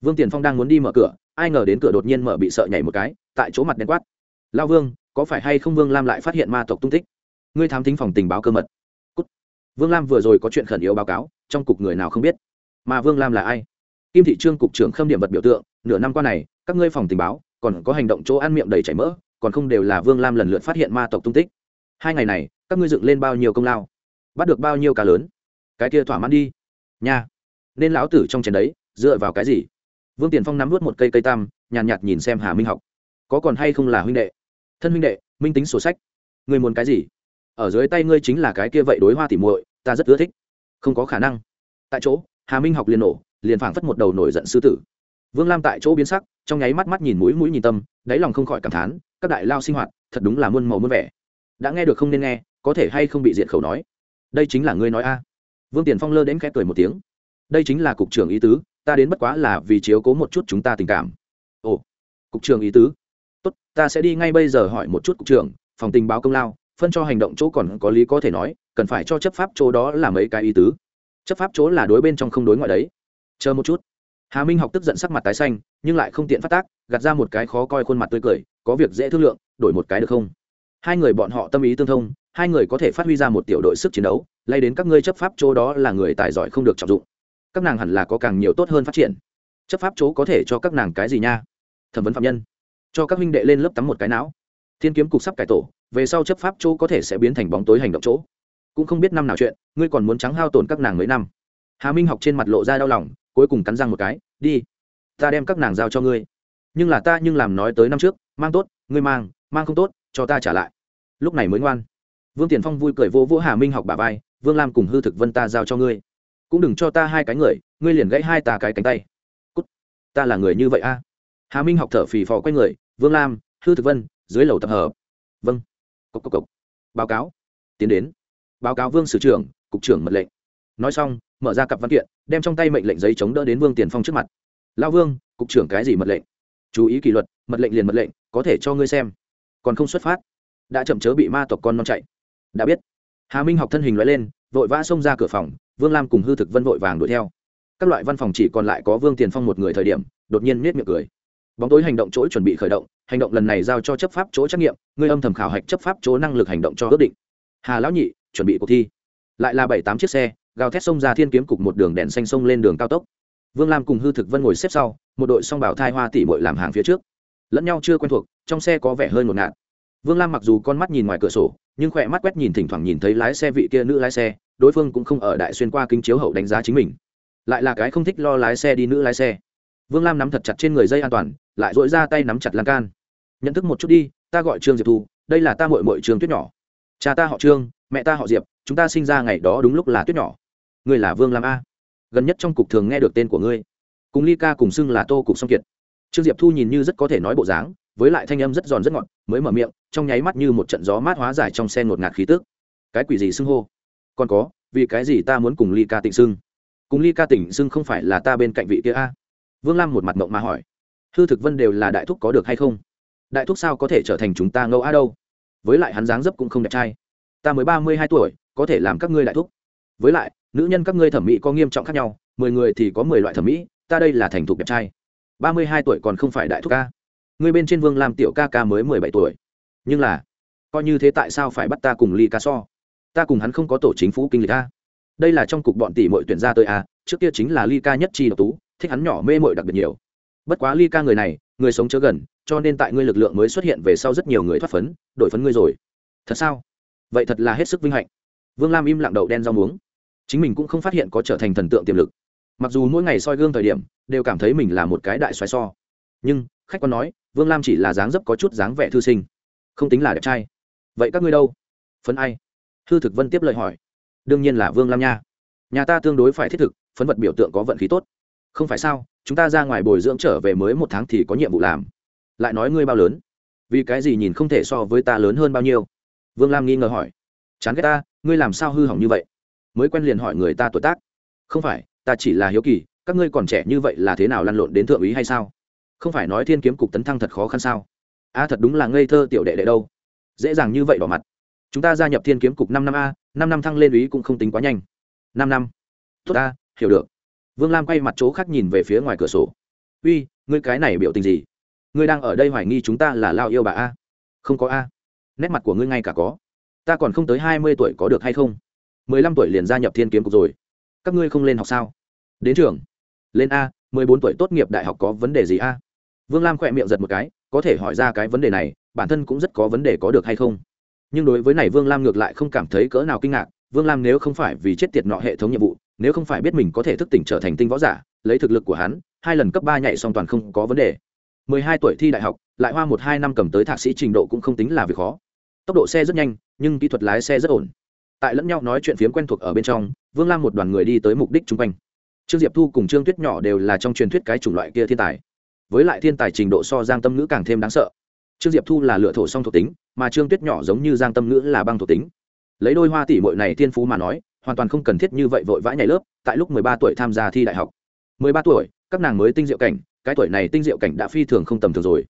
Speaker 1: Vương tiền phong đang muốn đi mở cửa, ai ngờ đến cửa đột nhiên mở bị sợ nhảy một cái, tại chỗ mặt đen quát. Lao vương, có phải hay không vương lam lại phát hiện ma tộc tung tích? Ngươi thám thính phòng tình báo cơ mật. Cút. vương lam vừa rồi có chuyện khẩn yếu báo cáo, trong cục người nào không biết? Mà vương lam là ai? Kim thị trương cục trưởng khâm điểm vật biểu tượng, nửa năm qua này, các ngươi phòng tình báo, còn có hành động chỗ ăn miệng đầy chảy mỡ, còn không đều là vương lam lần lượt phát hiện ma tộc tung tích. Hai ngày này, các ngươi dựng lên bao nhiêu công lao? Bắt được bao nhiêu cá lớn? Cái kia thỏa mãn đi. Nha nên lão tử trong chén đấy dựa vào cái gì? Vương tiền phong nắm vút một cây cây tam nhàn nhạt, nhạt nhìn xem hà minh học. Có còn hay không là huynh đệ? Thân huynh đệ minh tính sổ sách. Ngươi muốn cái gì? Ở dưới tay ngươi chính là cái kia vậy đối hoa tỉ muội ta rất ưa thích. Không có khả năng. Tại chỗ hà minh học liền nổ liền phảng phất một đầu nổi giận sư tử. Vương lam tại chỗ biến sắc trong nháy mắt mắt nhìn mũi mũi nhìn tâm đáy lòng không khỏi cảm thán các đại lao sinh hoạt thật đúng là muôn màu muôn vẻ. Đã nghe được không nên nghe có thể hay không bị diện khẩu nói? Đây chính là ngươi nói a. Vương tiền phong lơ đến khẽ cười một tiếng đây chính là cục trưởng ý tứ, ta đến bất quá là vì chiếu cố một chút chúng ta tình cảm. Ồ, cục trưởng ý tứ. Tốt, ta sẽ đi ngay bây giờ hỏi một chút cục trưởng, phòng tình báo công lao, phân cho hành động chỗ còn có lý có thể nói, cần phải cho chấp pháp chỗ đó là mấy cái ý tứ. Chấp pháp chỗ là đối bên trong không đối ngoại đấy. Chờ một chút. Hà minh học tức giận sắc mặt tái xanh, nhưng lại không tiện phát tác, gạt ra một cái khó coi khuôn mặt tươi cười, có việc dễ thương lượng, đổi một cái được không? Hai người bọn họ tâm ý tương thông, hai người có thể phát huy ra một tiểu đội sức chiến đấu, lay đến các ngươi chấp pháp chỗ đó là người tài giỏi không được trọng dụng các nàng hẳn là có càng nhiều tốt hơn phát triển. Chấp pháp chỗ có thể cho các nàng cái gì nha? Thẩm vấn phạm nhân. Cho các huynh đệ lên lớp tắm một cái não. Thiên kiếm cục sắp cải tổ, về sau chấp pháp chỗ có thể sẽ biến thành bóng tối hành động chỗ. Cũng không biết năm nào chuyện, ngươi còn muốn trắng hao tổn các nàng mấy năm. Hà minh học trên mặt lộ ra đau lòng, cuối cùng cắn răng một cái, đi, ta đem các nàng giao cho ngươi. Nhưng là ta nhưng làm nói tới năm trước, mang tốt, ngươi mang mang không tốt, cho ta trả lại. Lúc này mới ngoan. Vương tiền phong vui cười vô vũ hà minh học bà vai, vương lam cùng hư thực vân ta giao cho ngươi cũng đừng cho ta hai cái người, ngươi liền gãy hai ta cái cánh tay. Cút. Ta là người như vậy a? Hà minh học thở phì phò quay người, vương lam, hư thực vân, dưới lầu tập hợp. Vâng. Cốc cốc cốc. báo cáo. Tiến đến. Báo cáo vương sử trưởng, cục trưởng mật lệnh. Nói xong, mở ra cặp văn kiện, đem trong tay mệnh lệnh giấy chống đỡ đến vương tiền phong trước mặt. Lao vương, cục trưởng cái gì mật lệnh? Chú ý kỷ luật, mật lệnh liền mật lệnh, có thể cho ngươi xem. Còn không xuất phát. Đã chậm chớ bị ma tộc con non chạy. Đã biết. Hà minh học thân hình loại lên, vội vã xông ra cửa phòng vương lam cùng hư thực vân vội vàng đuổi theo. Các loại văn phòng chỉ còn lại có vương tiền phong một người thời điểm, đột nhiên nết miệng cười. Bóng tối hành động chỗ chuẩn bị khởi động, hành động lần này giao cho chấp pháp chỗ trắc nghiệm ngươi âm thầm khảo hạch chấp pháp chỗ năng lực hành động cho ước định. Hà lão nhị, chuẩn bị cuộc thi. Lại là bảy tám chiếc xe, gào thét xông ra thiên kiếm cục một đường đèn xanh sông lên đường cao tốc. Vương lam cùng hư thực vân ngồi xếp sau, một đội song bảo thai hoa tỉ bội làm hàng phía trước. Lẫn nhau chưa quen thuộc, trong xe có vẻ hơi ngột ngạt. Vương lam mặc dù con mắt nhìn ngoài cửa sổ, nhưng khỏe mắt quét nhìn thỉnh thoảng nhìn thấy lái xe vị kia nữ lái xe đối phương cũng không ở đại xuyên qua kính chiếu hậu đánh giá chính mình. Lại là cái không thích lo lái xe đi nữ lái xe. Vương lam nắm thật chặt trên người dây an toàn, lại dội ra tay nắm chặt lan can. Nhận thức một chút đi, ta gọi trương diệp thu, đây là ta mội mội trương tuyết nhỏ. Cha ta họ trương, mẹ ta họ diệp, chúng ta sinh ra ngày đó đúng lúc là tuyết nhỏ. Ngươi là vương lam a. Gần nhất trong cục thường nghe được tên của ngươi. Cùng ly ca cùng xưng là tô cục song kiệt. Trương diệp thu nhìn như rất có thể nói bộ dáng, với lại thanh âm rất giòn rất ngọt, mới mở miệng, trong nháy mắt như một trận gió mát hóa giải trong xe ngột ngạt khí tức. Cái quỷ gì xưng hô? Còn có, vì cái gì ta muốn cùng ly ca tịnh xưng cùng ly ca tỉnh xưng không phải là ta bên cạnh vị kia a? Vương lam một mặt mộng mà hỏi. Hư thực vân đều là đại thúc có được hay không? Đại thúc sao có thể trở thành chúng ta ngẫu a đâu? Với lại hắn dáng dấp cũng không đẹp trai. Ta mới ba mươi hai tuổi, có thể làm các ngươi đại thúc. Với lại, nữ nhân các ngươi thẩm mỹ có nghiêm trọng khác nhau, mười người thì có mười loại thẩm mỹ, ta đây là thành thục đẹp trai. ba mươi hai tuổi còn không phải đại thúc ca ngươi bên trên vương làm tiểu ca ca mới mười bảy tuổi. Nhưng là, coi như thế tại sao phải bắt ta cùng ly ca so? Ta cùng hắn không có tổ chính phủ kinh lịch a. Đây là trong cục bọn tỷ mội tuyển ra tôi a, trước kia chính là ly ca nhất chi độc tú, thích hắn nhỏ mê mội đặc biệt nhiều. Bất quá ly ca người này, người sống chớ gần, cho nên tại ngươi lực lượng mới xuất hiện về sau rất nhiều người thoát phấn, đổi phấn ngươi rồi. Thật sao? Vậy thật là hết sức vinh hạnh. Vương lam im lặng đậu đen rau muống. Chính mình cũng không phát hiện có trở thành thần tượng tiềm lực. Mặc dù mỗi ngày soi gương thời điểm, đều cảm thấy mình là một cái đại xoáy so. Nhưng, khách quan nói, vương lam chỉ là dáng dấp có chút dáng vẻ thư sinh. Không tính là đẹp trai. Vậy các ngươi đâu? Phấn ai? Hư thực vân tiếp lời hỏi. Đương nhiên là vương lam nha. Nhà ta tương đối phải thiết thực, phấn vật biểu tượng có vận khí tốt. Không phải sao, chúng ta ra ngoài bồi dưỡng trở về mới một tháng thì có nhiệm vụ làm. Lại nói ngươi bao lớn? Vì cái gì nhìn không thể so với ta lớn hơn bao nhiêu? Vương lam nghi ngờ hỏi. Chán ghét ta, ngươi làm sao hư hỏng như vậy? Mới quen liền hỏi người ta tuổi tác. Không phải, ta chỉ là hiếu kỳ, các ngươi còn trẻ như vậy là thế nào lăn lộn đến thượng úy hay sao? Không phải nói thiên kiếm cục tấn thăng thật khó khăn sao? A, thật đúng là ngây thơ tiểu đệ đệ đâu. Dễ dàng như vậy bỏ mặt chúng ta gia nhập thiên kiếm cục năm năm a, năm năm thăng lên ý cũng không tính quá nhanh. Năm năm. Tốt ta, hiểu được. Vương lam quay mặt chỗ khác nhìn về phía ngoài cửa sổ. Uy, ngươi cái này biểu tình gì? Ngươi đang ở đây hoài nghi chúng ta là lao yêu bà a. Không có a. Nét mặt của ngươi ngay cả có. Ta còn không tới hai mươi tuổi có được hay không? mười lăm tuổi liền gia nhập thiên kiếm cục rồi. Các ngươi không lên học sao? Đến trường. Lên a, mười bốn tuổi tốt nghiệp đại học có vấn đề gì a? Vương lam khỏe miệng giật một cái, có thể hỏi ra cái vấn đề này, bản thân cũng rất có vấn đề có được hay không? Nhưng đối với này vương lam ngược lại không cảm thấy cỡ nào kinh ngạc, vương lam nếu không phải vì chết tiệt nọ hệ thống nhiệm vụ, nếu không phải biết mình có thể thức tỉnh trở thành tinh võ giả, lấy thực lực của hắn, hai lần cấp ba nhảy song toàn không có vấn đề. Mười hai tuổi thi đại học, lại hoa một hai năm cầm tới thạc sĩ trình độ cũng không tính là việc khó. Tốc độ xe rất nhanh, nhưng kỹ thuật lái xe rất ổn. Tại lẫn nhau nói chuyện phiếm quen thuộc ở bên trong, vương lam một đoàn người đi tới mục đích chung quanh. Trương diệp thu cùng trương tuyết nhỏ đều là trong truyền thuyết cái chủng loại kia thiên tài. Với lại thiên tài trình độ so giang tâm ngữ càng thêm đáng sợ trương diệp thu là lựa thổ song thuộc tính, mà trương tuyết nhỏ giống như giang tâm ngữ là băng thuộc tính. Lấy đôi hoa tỷ mội này thiên phú mà nói, hoàn toàn không cần thiết như vậy vội vã nhảy lớp, tại lúc mười ba tuổi tham gia thi đại học. Mười ba tuổi, các nàng mới tinh diệu cảnh, cái tuổi này tinh diệu cảnh đã phi thường không tầm thường rồi.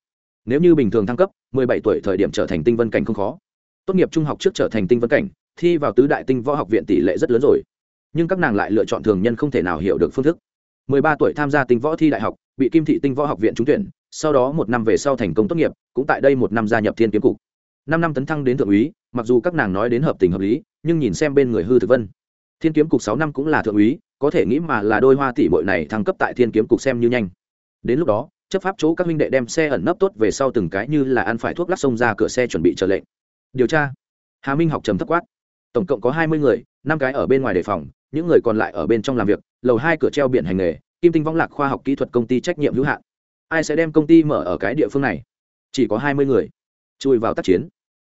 Speaker 1: Nếu như bình thường thăng cấp, mười bảy tuổi thời điểm trở thành tinh vân cảnh không khó. Tốt nghiệp trung học trước trở thành tinh vân cảnh, thi vào tứ đại tinh võ học viện tỷ lệ rất lớn rồi. Nhưng các nàng lại lựa chọn thường nhân không thể nào hiểu được phương thức. Mười ba tuổi tham gia tinh võ thi đại học, bị kim thị tinh võ học viện trúng tuyển sau đó một năm về sau thành công tốt nghiệp, cũng tại đây một năm gia nhập thiên kiếm cục. Năm năm tấn thăng đến thượng úy, mặc dù các nàng nói đến hợp tình hợp lý, nhưng nhìn xem bên người hư thực vân. Thiên kiếm cục sáu năm cũng là thượng úy, có thể nghĩ mà là đôi hoa tỷ bội này thăng cấp tại thiên kiếm cục xem như nhanh. Đến lúc đó, chấp pháp chỗ các minh đệ đem xe ẩn nấp tốt về sau từng cái như là ăn phải thuốc lắc sông ra cửa xe chuẩn bị chờ lệnh. Điều tra. Hà minh học trầm thất quát. Tổng cộng có hai mươi người, năm cái ở bên ngoài đề phòng, những người còn lại ở bên trong làm việc, lầu hai cửa treo biển hành nghề, kim tinh võng lạc khoa học kỹ thuật công ty trách nhiệm hữu hạn ai sẽ đem công ty mở ở cái địa phương này? Chỉ có hai mươi người. Chui vào tác chiến.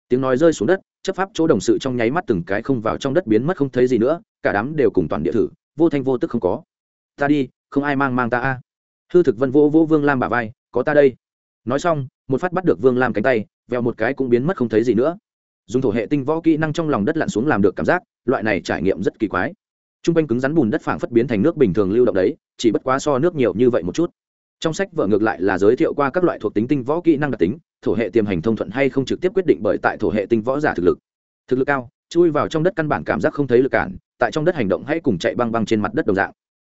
Speaker 1: Tiếng nói rơi xuống đất, chấp pháp chỗ đồng sự trong nháy mắt từng cái không vào trong đất biến mất không thấy gì nữa, cả đám đều cùng toàn địa thử, vô thanh vô tức không có. Ta đi, không ai mang mang ta a. Hư thực vân vô vô vương lam bà vai, có ta đây. Nói xong, một phát bắt được vương lam cánh tay, vèo một cái cũng biến mất không thấy gì nữa. Dùng thổ hệ tinh võ kỹ năng trong lòng đất lặn xuống làm được cảm giác, loại này trải nghiệm rất kỳ quái. T r u n g quanh cứng rắn bùn đất phảng phất biến thành nước bình thường lưu động đấy, chỉ bất quá so nước nhiều như vậy một chút trong sách vở ngược lại là giới thiệu qua các loại thuộc tính tinh võ kỹ năng đặc tính, thổ hệ tiềm hành thông thuận hay không trực tiếp quyết định bởi tại thổ hệ tinh võ giả thực lực. Thực lực cao, chui vào trong đất căn bản cảm giác không thấy lực cản, tại trong đất hành động hay cùng chạy băng băng trên mặt đất đồng dạng.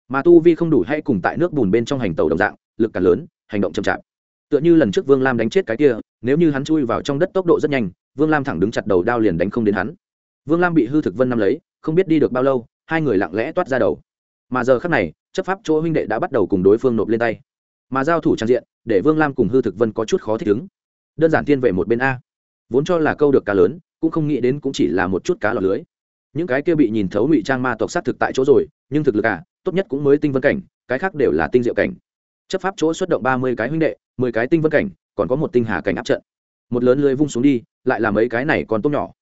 Speaker 1: Mà tu vi không đủ hay cùng tại nước bùn bên trong hành tàu đồng dạng, lực cản lớn, hành động chậm chạp. Tựa như lần trước vương lam đánh chết cái kia, nếu như hắn chui vào trong đất tốc độ rất nhanh, vương lam thẳng đứng chặt đầu đao liền đánh không đến hắn. Vương lam bị hư thực vân năm lấy, không biết đi được bao lâu, hai người lặng lẽ toát ra đầu. Mà giờ khác này, chấp pháp chỗ huynh đệ đã bắt đầu cùng đối phương nộp lên tay mà giao thủ trang diện, để vương lam cùng hư thực vân có chút khó thích ứng. Đơn giản thiên về một bên a. Vốn cho là câu được cá lớn, cũng không nghĩ đến cũng chỉ là một chút cá lọt lưới. Những cái kia bị nhìn thấu ngụy trang ma tộc sát thực tại chỗ rồi, nhưng thực lực à tốt nhất cũng mới tinh vân cảnh, cái khác đều là tinh diệu cảnh. Chấp pháp chỗ xuất động ba mươi cái huynh đệ, mười cái tinh vân cảnh, còn có một tinh hà cảnh áp trận. Một lớn lưới vung xuống đi, lại là mấy cái này còn tốt nhỏ.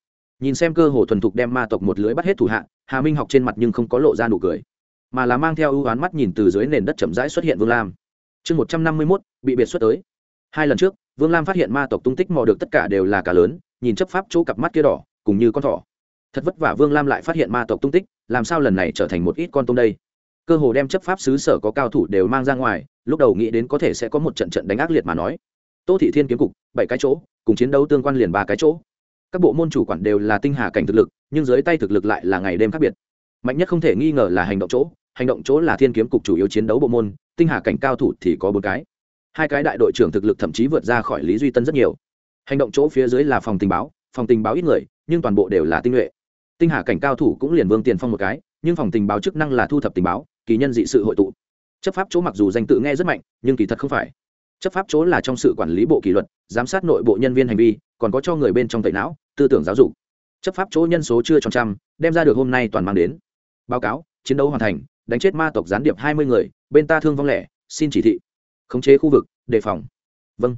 Speaker 1: Nhìn xem cơ hồ thuần thục đem ma tộc một lưới bắt hết thủ hạ, hà minh học trên mặt nhưng không có lộ ra nụ cười, mà là mang theo ưu oán mắt nhìn từ dưới nền đất chậm rãi xuất hiện vương lam chương một trăm năm mươi mốt, bị biệt xuất tới. Hai lần trước, vương lam phát hiện ma tộc tung tích mò được tất cả đều là cả lớn, nhìn chấp pháp chỗ cặp mắt kia đỏ, cùng như con thỏ. Thật vất vả vương lam lại phát hiện ma tộc tung tích, làm sao lần này trở thành một ít con tôm đây? Cơ hồ đem chấp pháp xứ sở có cao thủ đều mang ra ngoài, lúc đầu nghĩ đến có thể sẽ có một trận trận đánh ác liệt mà nói. Tô thị thiên kiếm cục, bảy cái chỗ, cùng chiến đấu tương quan liền ba cái chỗ. Các bộ môn chủ quản đều là tinh hà cảnh thực lực, nhưng dưới tay thực lực lại là ngày đêm khác biệt. Mạnh nhất không thể nghi ngờ là hành động chỗ, hành động chỗ là thiên kiếm cục chủ yếu chiến đấu bộ môn tinh hà cảnh cao thủ thì có bốn cái. Hai cái đại đội trưởng thực lực thậm chí vượt ra khỏi lý duy tân rất nhiều. Hành động chỗ phía dưới là phòng tình báo, phòng tình báo ít người, nhưng toàn bộ đều là tinh nhuệ. Tinh hà cảnh cao thủ cũng liền vương tiền phong một cái, nhưng phòng tình báo chức năng là thu thập tình báo, kỳ nhân dị sự hội tụ. Chấp pháp chỗ mặc dù danh tự nghe rất mạnh, nhưng kỳ thật không phải. Chấp pháp chỗ là trong sự quản lý bộ kỷ luật, giám sát nội bộ nhân viên hành vi, còn có cho người bên trong tẩy não, tư tưởng giáo dục. Chấp pháp chỗ nhân số chưa tròn trăm, đem ra được hôm nay toàn mang đến. Báo cáo, chiến đấu hoàn thành, đánh chết ma tộc gián điệp hai mươi người bên ta thương vong lẻ, xin chỉ thị. Khống chế khu vực, đề phòng. Vâng.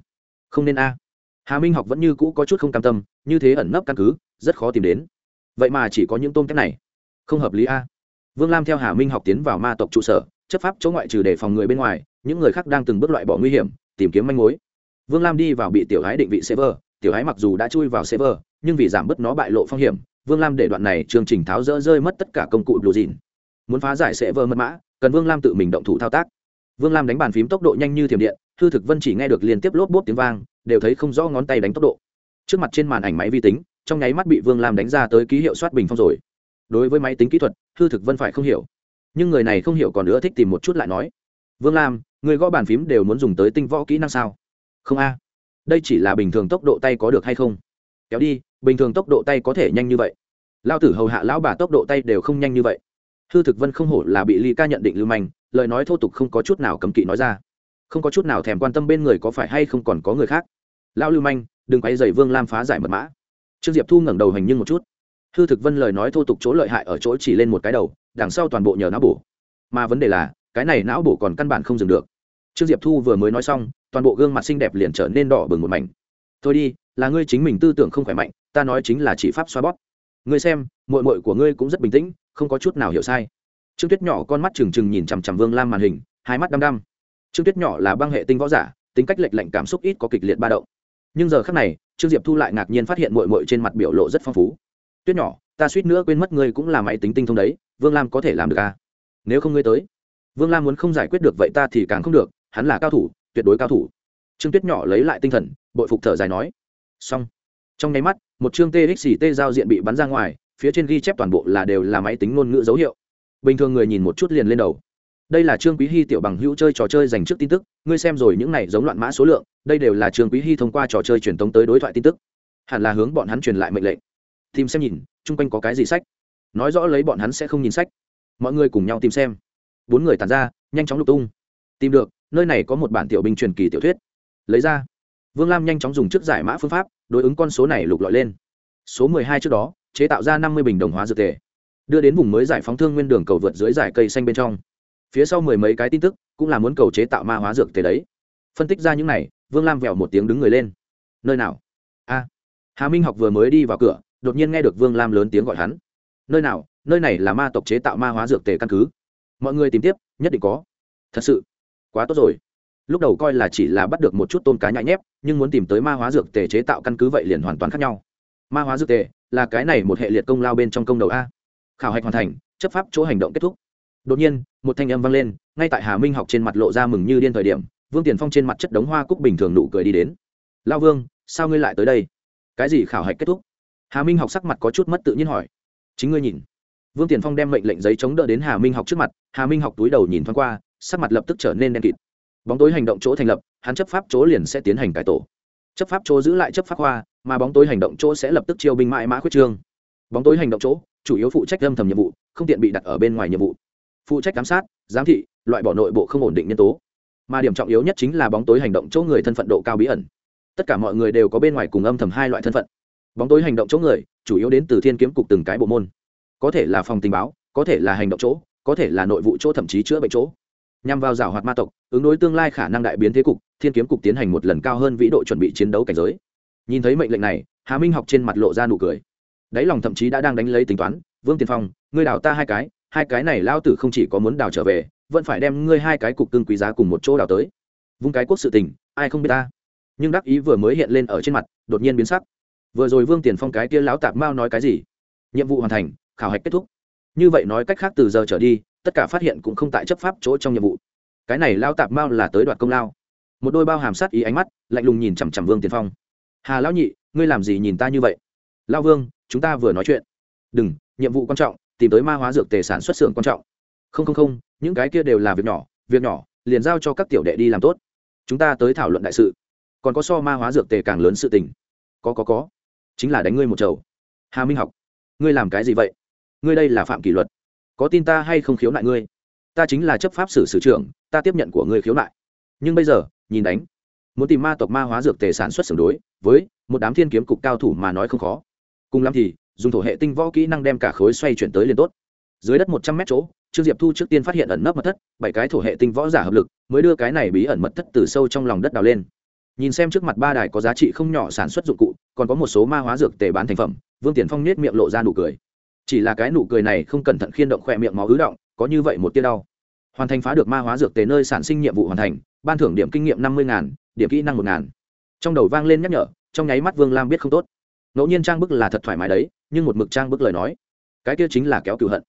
Speaker 1: Không nên a. Hà minh học vẫn như cũ có chút không cam tâm, như thế ẩn nấp căn cứ, rất khó tìm đến. Vậy mà chỉ có những tôm kép này. Không hợp lý a. Vương lam theo hà minh học tiến vào ma tộc trụ sở, chấp pháp chỗ ngoại trừ đề phòng người bên ngoài, những người khác đang từng bước loại bỏ nguy hiểm, tìm kiếm manh mối. Vương lam đi vào bị tiểu hái định vị server, tiểu hái mặc dù đã chui vào server, nhưng vì giảm bớt nó bại lộ phong hiểm, vương lam để đoạn này chương trình tháo rỡ rơi mất tất cả công cụ blue dìn muốn phá giải server mật mã cần vương lam tự mình động thủ thao tác. Vương lam đánh bàn phím tốc độ nhanh như thiểm điện, thư thực vân chỉ nghe được liên tiếp lốp bốp tiếng vang, đều thấy không rõ ngón tay đánh tốc độ. Trước mặt trên màn ảnh máy vi tính, trong nháy mắt bị vương lam đánh ra tới ký hiệu soát bình phong rồi. Đối với máy tính kỹ thuật, thư thực vân phải không hiểu. Nhưng người này không hiểu còn nữa thích tìm một chút lại nói. Vương lam, người gõ bàn phím đều muốn dùng tới tinh võ kỹ năng sao? Không a. Đây chỉ là bình thường tốc độ tay có được hay không? Kéo đi, bình thường tốc độ tay có thể nhanh như vậy. Lao tử hầu hạ lão bà tốc độ tay đều không nhanh như vậy hư thực vân không hổ là bị ly ca nhận định lưu manh, lời nói thô tục không có chút nào cấm kỵ nói ra. Không có chút nào thèm quan tâm bên người có phải hay không còn có người khác. Lão lưu manh, đừng quay dày vương lam phá giải mật mã. Trương diệp thu ngẩng đầu hành nhưng một chút. Hư thực vân lời nói thô tục chỗ lợi hại ở chỗ chỉ lên một cái đầu, đằng sau toàn bộ nhờ não bổ. Mà vấn đề là, cái này não bổ còn căn bản không dừng được. Trương diệp thu vừa mới nói xong, toàn bộ gương mặt xinh đẹp liền trở nên đỏ bừng một mảnh. Thôi đi, là ngươi chính mình tư tưởng không khỏe mạnh, ta nói chính là chỉ pháp xoa bóp ngươi xem mội mội của ngươi cũng rất bình tĩnh, không có chút nào hiểu sai. Trương tuyết nhỏ con mắt trừng trừng nhìn chằm chằm vương lam màn hình, hai mắt đăm đăm. Trương tuyết nhỏ là băng hệ tinh võ giả, tính cách lệch lạnh cảm xúc ít có kịch liệt ba động. Nhưng giờ khác này, trương diệp thu lại ngạc nhiên phát hiện mội mội trên mặt biểu lộ rất phong phú. Tuyết nhỏ, ta suýt nữa quên mất ngươi cũng là máy tính tinh thông đấy, vương lam có thể làm được à? nếu không ngươi tới. Vương lam muốn không giải quyết được vậy ta thì càng không được, hắn là cao thủ, tuyệt đối cao thủ. Trương tuyết nhỏ lấy lại tinh thần, bội phục thở dài nói. Xong. Trong nháy mắt một chương txt giao diện bị bắn ra ngoài, phía trên ghi chép toàn bộ là đều là máy tính ngôn ngữ dấu hiệu. Bình thường người nhìn một chút liền lên đầu. Đây là trương quý hy tiểu bằng hữu chơi trò chơi dành trước tin tức, ngươi xem rồi những này giống loạn mã số lượng, đây đều là trương quý hy thông qua trò chơi truyền tống tới đối thoại tin tức. Hẳn là hướng bọn hắn truyền lại mệnh lệnh. Tìm xem nhìn, chung quanh có cái gì sách? Nói rõ lấy bọn hắn sẽ không nhìn sách. Mọi người cùng nhau tìm xem. Bốn người tàn ra, nhanh chóng lục tung. Tìm được, nơi này có một bản tiểu binh truyền kỳ tiểu thuyết. Lấy ra vương lam nhanh chóng dùng chức giải mã phương pháp, đối ứng con số này lục lọi lên. Số mười hai trước đó, chế tạo ra năm mươi bình đồng hóa dược tề, đưa đến vùng mới giải phóng thương nguyên đường cầu vượt dưới giải cây xanh bên trong. Phía sau mười mấy cái tin tức, cũng là muốn cầu chế tạo ma hóa dược tề đấy. Phân tích ra những này, vương lam vẹo một tiếng đứng người lên. Nơi nào? A. Hà minh học vừa mới đi vào cửa, đột nhiên nghe được vương lam lớn tiếng gọi hắn. Nơi nào? Nơi này là ma tộc chế tạo ma hóa dược tề căn cứ. Mọi người tìm tiếp, nhất định có. Thật sự? Quá tốt rồi lúc đầu coi là chỉ là bắt được một chút tôm cá nhãi nhép, nhưng muốn tìm tới ma hóa dược tề chế tạo căn cứ vậy liền hoàn toàn khác nhau. Ma hóa dược tề là cái này một hệ liệt công lao bên trong công đầu a. Khảo hạch hoàn thành, chấp pháp chỗ hành động kết thúc. Đột nhiên, một thanh âm vang lên, ngay tại hà minh học trên mặt lộ ra mừng như điên thời điểm, vương tiền phong trên mặt chất đống hoa cúc bình thường nụ cười đi đến. Lao vương, sao ngươi lại tới đây? Cái gì khảo hạch kết thúc? Hà minh học sắc mặt có chút mất tự nhiên hỏi. Chính ngươi nhìn. Vương tiền phong đem mệnh lệnh giấy chống đỡ đến hà minh học trước mặt, hà minh học túi đầu nhìn thoáng qua, sắc mặt lập tức trở nên đen kịt bóng tối hành động chỗ thành lập, hắn chấp pháp chỗ liền sẽ tiến hành cải tổ. Chấp pháp chỗ giữ lại chấp pháp khoa mà bóng tối hành động chỗ sẽ lập tức chiêu binh mãi mã khuyết trương. Bóng tối hành động chỗ, chủ yếu phụ trách âm thầm nhiệm vụ, không tiện bị đặt ở bên ngoài nhiệm vụ. Phụ trách giám sát, giám thị, loại bỏ nội bộ không ổn định nhân tố. Mà điểm trọng yếu nhất chính là bóng tối hành động chỗ người thân phận độ cao bí ẩn. Tất cả mọi người đều có bên ngoài cùng âm thầm hai loại thân phận. Bóng tối hành động chỗ người, chủ yếu đến từ thiên kiếm cục từng cái bộ môn. Có thể là phòng tình báo, có thể là hành động chỗ, có thể là nội vụ chỗ thậm chí chữa bệnh chỗ nhằm vào rào hoạt ma tộc, ứng đối tương lai khả năng đại biến thế cục, thiên kiếm cục tiến hành một lần cao hơn vĩ độ chuẩn bị chiến đấu cảnh giới. Nhìn thấy mệnh lệnh này, hà minh học trên mặt lộ ra nụ cười. Đáy lòng thậm chí đã đang đánh lấy tính toán, vương tiền phong, ngươi đào ta hai cái hai cái này lao tử không chỉ có muốn đào trở về, vẫn phải đem ngươi hai cái cục cưng quý giá cùng một chỗ đào tới. Vung cái quốc sự tình, ai không biết ta. Nhưng đắc ý vừa mới hiện lên ở trên mặt, đột nhiên biến sắc. Vừa rồi vương tiền phong cái kia lão tạp mao nói cái gì? Nhiệm vụ hoàn thành, khảo hạch kết thúc. Như vậy nói cách khác từ giờ trở đi tất cả phát hiện cũng không tại chấp pháp chỗ trong nhiệm vụ. Cái này lao tạp mao là tới đoạt công lao. Một đôi bao hàm sát ý ánh mắt, lạnh lùng nhìn chằm chằm vương tiền phong. Hà lão nhị, ngươi làm gì nhìn ta như vậy? Lao vương, chúng ta vừa nói chuyện. Đừng, nhiệm vụ quan trọng, tìm tới ma hóa dược tề sản xuất xưởng quan trọng. Không không không, những cái kia đều là việc nhỏ việc nhỏ, liền giao cho các tiểu đệ đi làm tốt. Chúng ta tới thảo luận đại sự. Còn có so ma hóa dược tề càng lớn sự tình. Có có có. Chính là đánh ngươi một chầu. Hà minh học, ngươi làm cái gì vậy? Ngươi đây là phạm kỷ luật có tin ta hay không khiếu nại ngươi? Ta chính là chấp pháp sử sử trưởng, ta tiếp nhận của ngươi khiếu nại. Nhưng bây giờ, nhìn đánh. Muốn tìm ma tộc ma hóa dược tề sản xuất xưởng đối, với một đám thiên kiếm cục cao thủ mà nói không khó. Cùng lắm thì, dùng thổ hệ tinh võ kỹ năng đem cả khối xoay chuyển tới liền tốt. Dưới đất một trăm mét chỗ, trương diệp thu trước tiên phát hiện ẩn nấp mật thất, bảy cái thổ hệ tinh võ giả hợp lực, mới đưa cái này bí ẩn mật thất từ sâu trong lòng đất đào lên. Nhìn xem trước mặt ba đài có giá trị không nhỏ sản xuất dụng cụ, còn có một số ma hóa dược tề bán thành phẩm, vương tiền phong nết miệng lộ ra nụ cười chỉ là cái nụ cười này không cẩn thận khiên động khỏe miệng máu ứ động, có như vậy một tia đau. Hoàn thành phá được ma hóa dược tề nơi sản sinh nhiệm vụ hoàn thành, ban thưởng điểm kinh nghiệm năm mươi điểm kỹ năng một trong đầu vang lên nhắc nhở, trong nháy mắt vương lam biết không tốt. Ngẫu nhiên trang bức là thật thoải mái đấy, nhưng một mực trang bức lời nói. Cái kia chính là kéo cựu hận.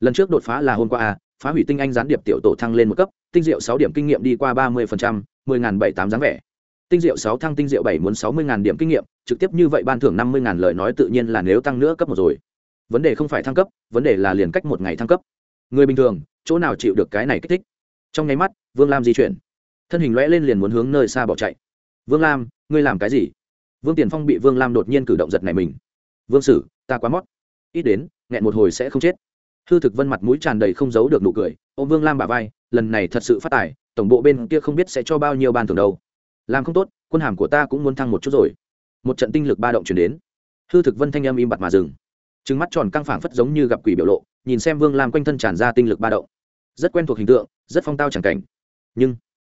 Speaker 1: Lần trước đột phá là hôm qua à phá hủy tinh anh gián điệp tiểu tổ thăng lên một cấp, tinh diệu sáu điểm kinh nghiệm đi qua ba mươi phần trăm, mười ngàn bảy tám dáng vẻ. Tinh diệu sáu thăng tinh diệu bảy muốn sáu mươi ngàn điểm kinh nghiệm, trực tiếp như vậy ban thưởng năm mươi ngàn lời nói tự nhiên là nếu tăng nữa cấp một rồi vấn đề không phải thăng cấp, vấn đề là liền cách một ngày thăng cấp. Người bình thường, chỗ nào chịu được cái này kích thích? Trong nháy mắt, vương lam di chuyển. Thân hình lõe lên liền muốn hướng nơi xa bỏ chạy. Vương lam, ngươi làm cái gì? Vương tiền phong bị vương lam đột nhiên cử động giật này mình. Vương sử, ta quá mót. Ít đến, nghẹn một hồi sẽ không chết. Hư thực vân mặt mũi tràn đầy không giấu được nụ cười ô vương lam bà vai, lần này thật sự phát tài, tổng bộ bên kia không biết sẽ cho bao nhiêu ban thường đâu. Làm không tốt, quân hàm của ta cũng muốn thăng một chút rồi. Một trận tinh lực ba động chuyển đến. Hư thực vân thanh âm im bặt mà dừng trứng mắt tròn căng phảng phất giống như gặp quỷ biểu lộ, nhìn xem vương lam quanh thân tràn ra tinh lực ba động. Rất quen thuộc hình tượng, rất phong tao chẳng cảnh. Nhưng,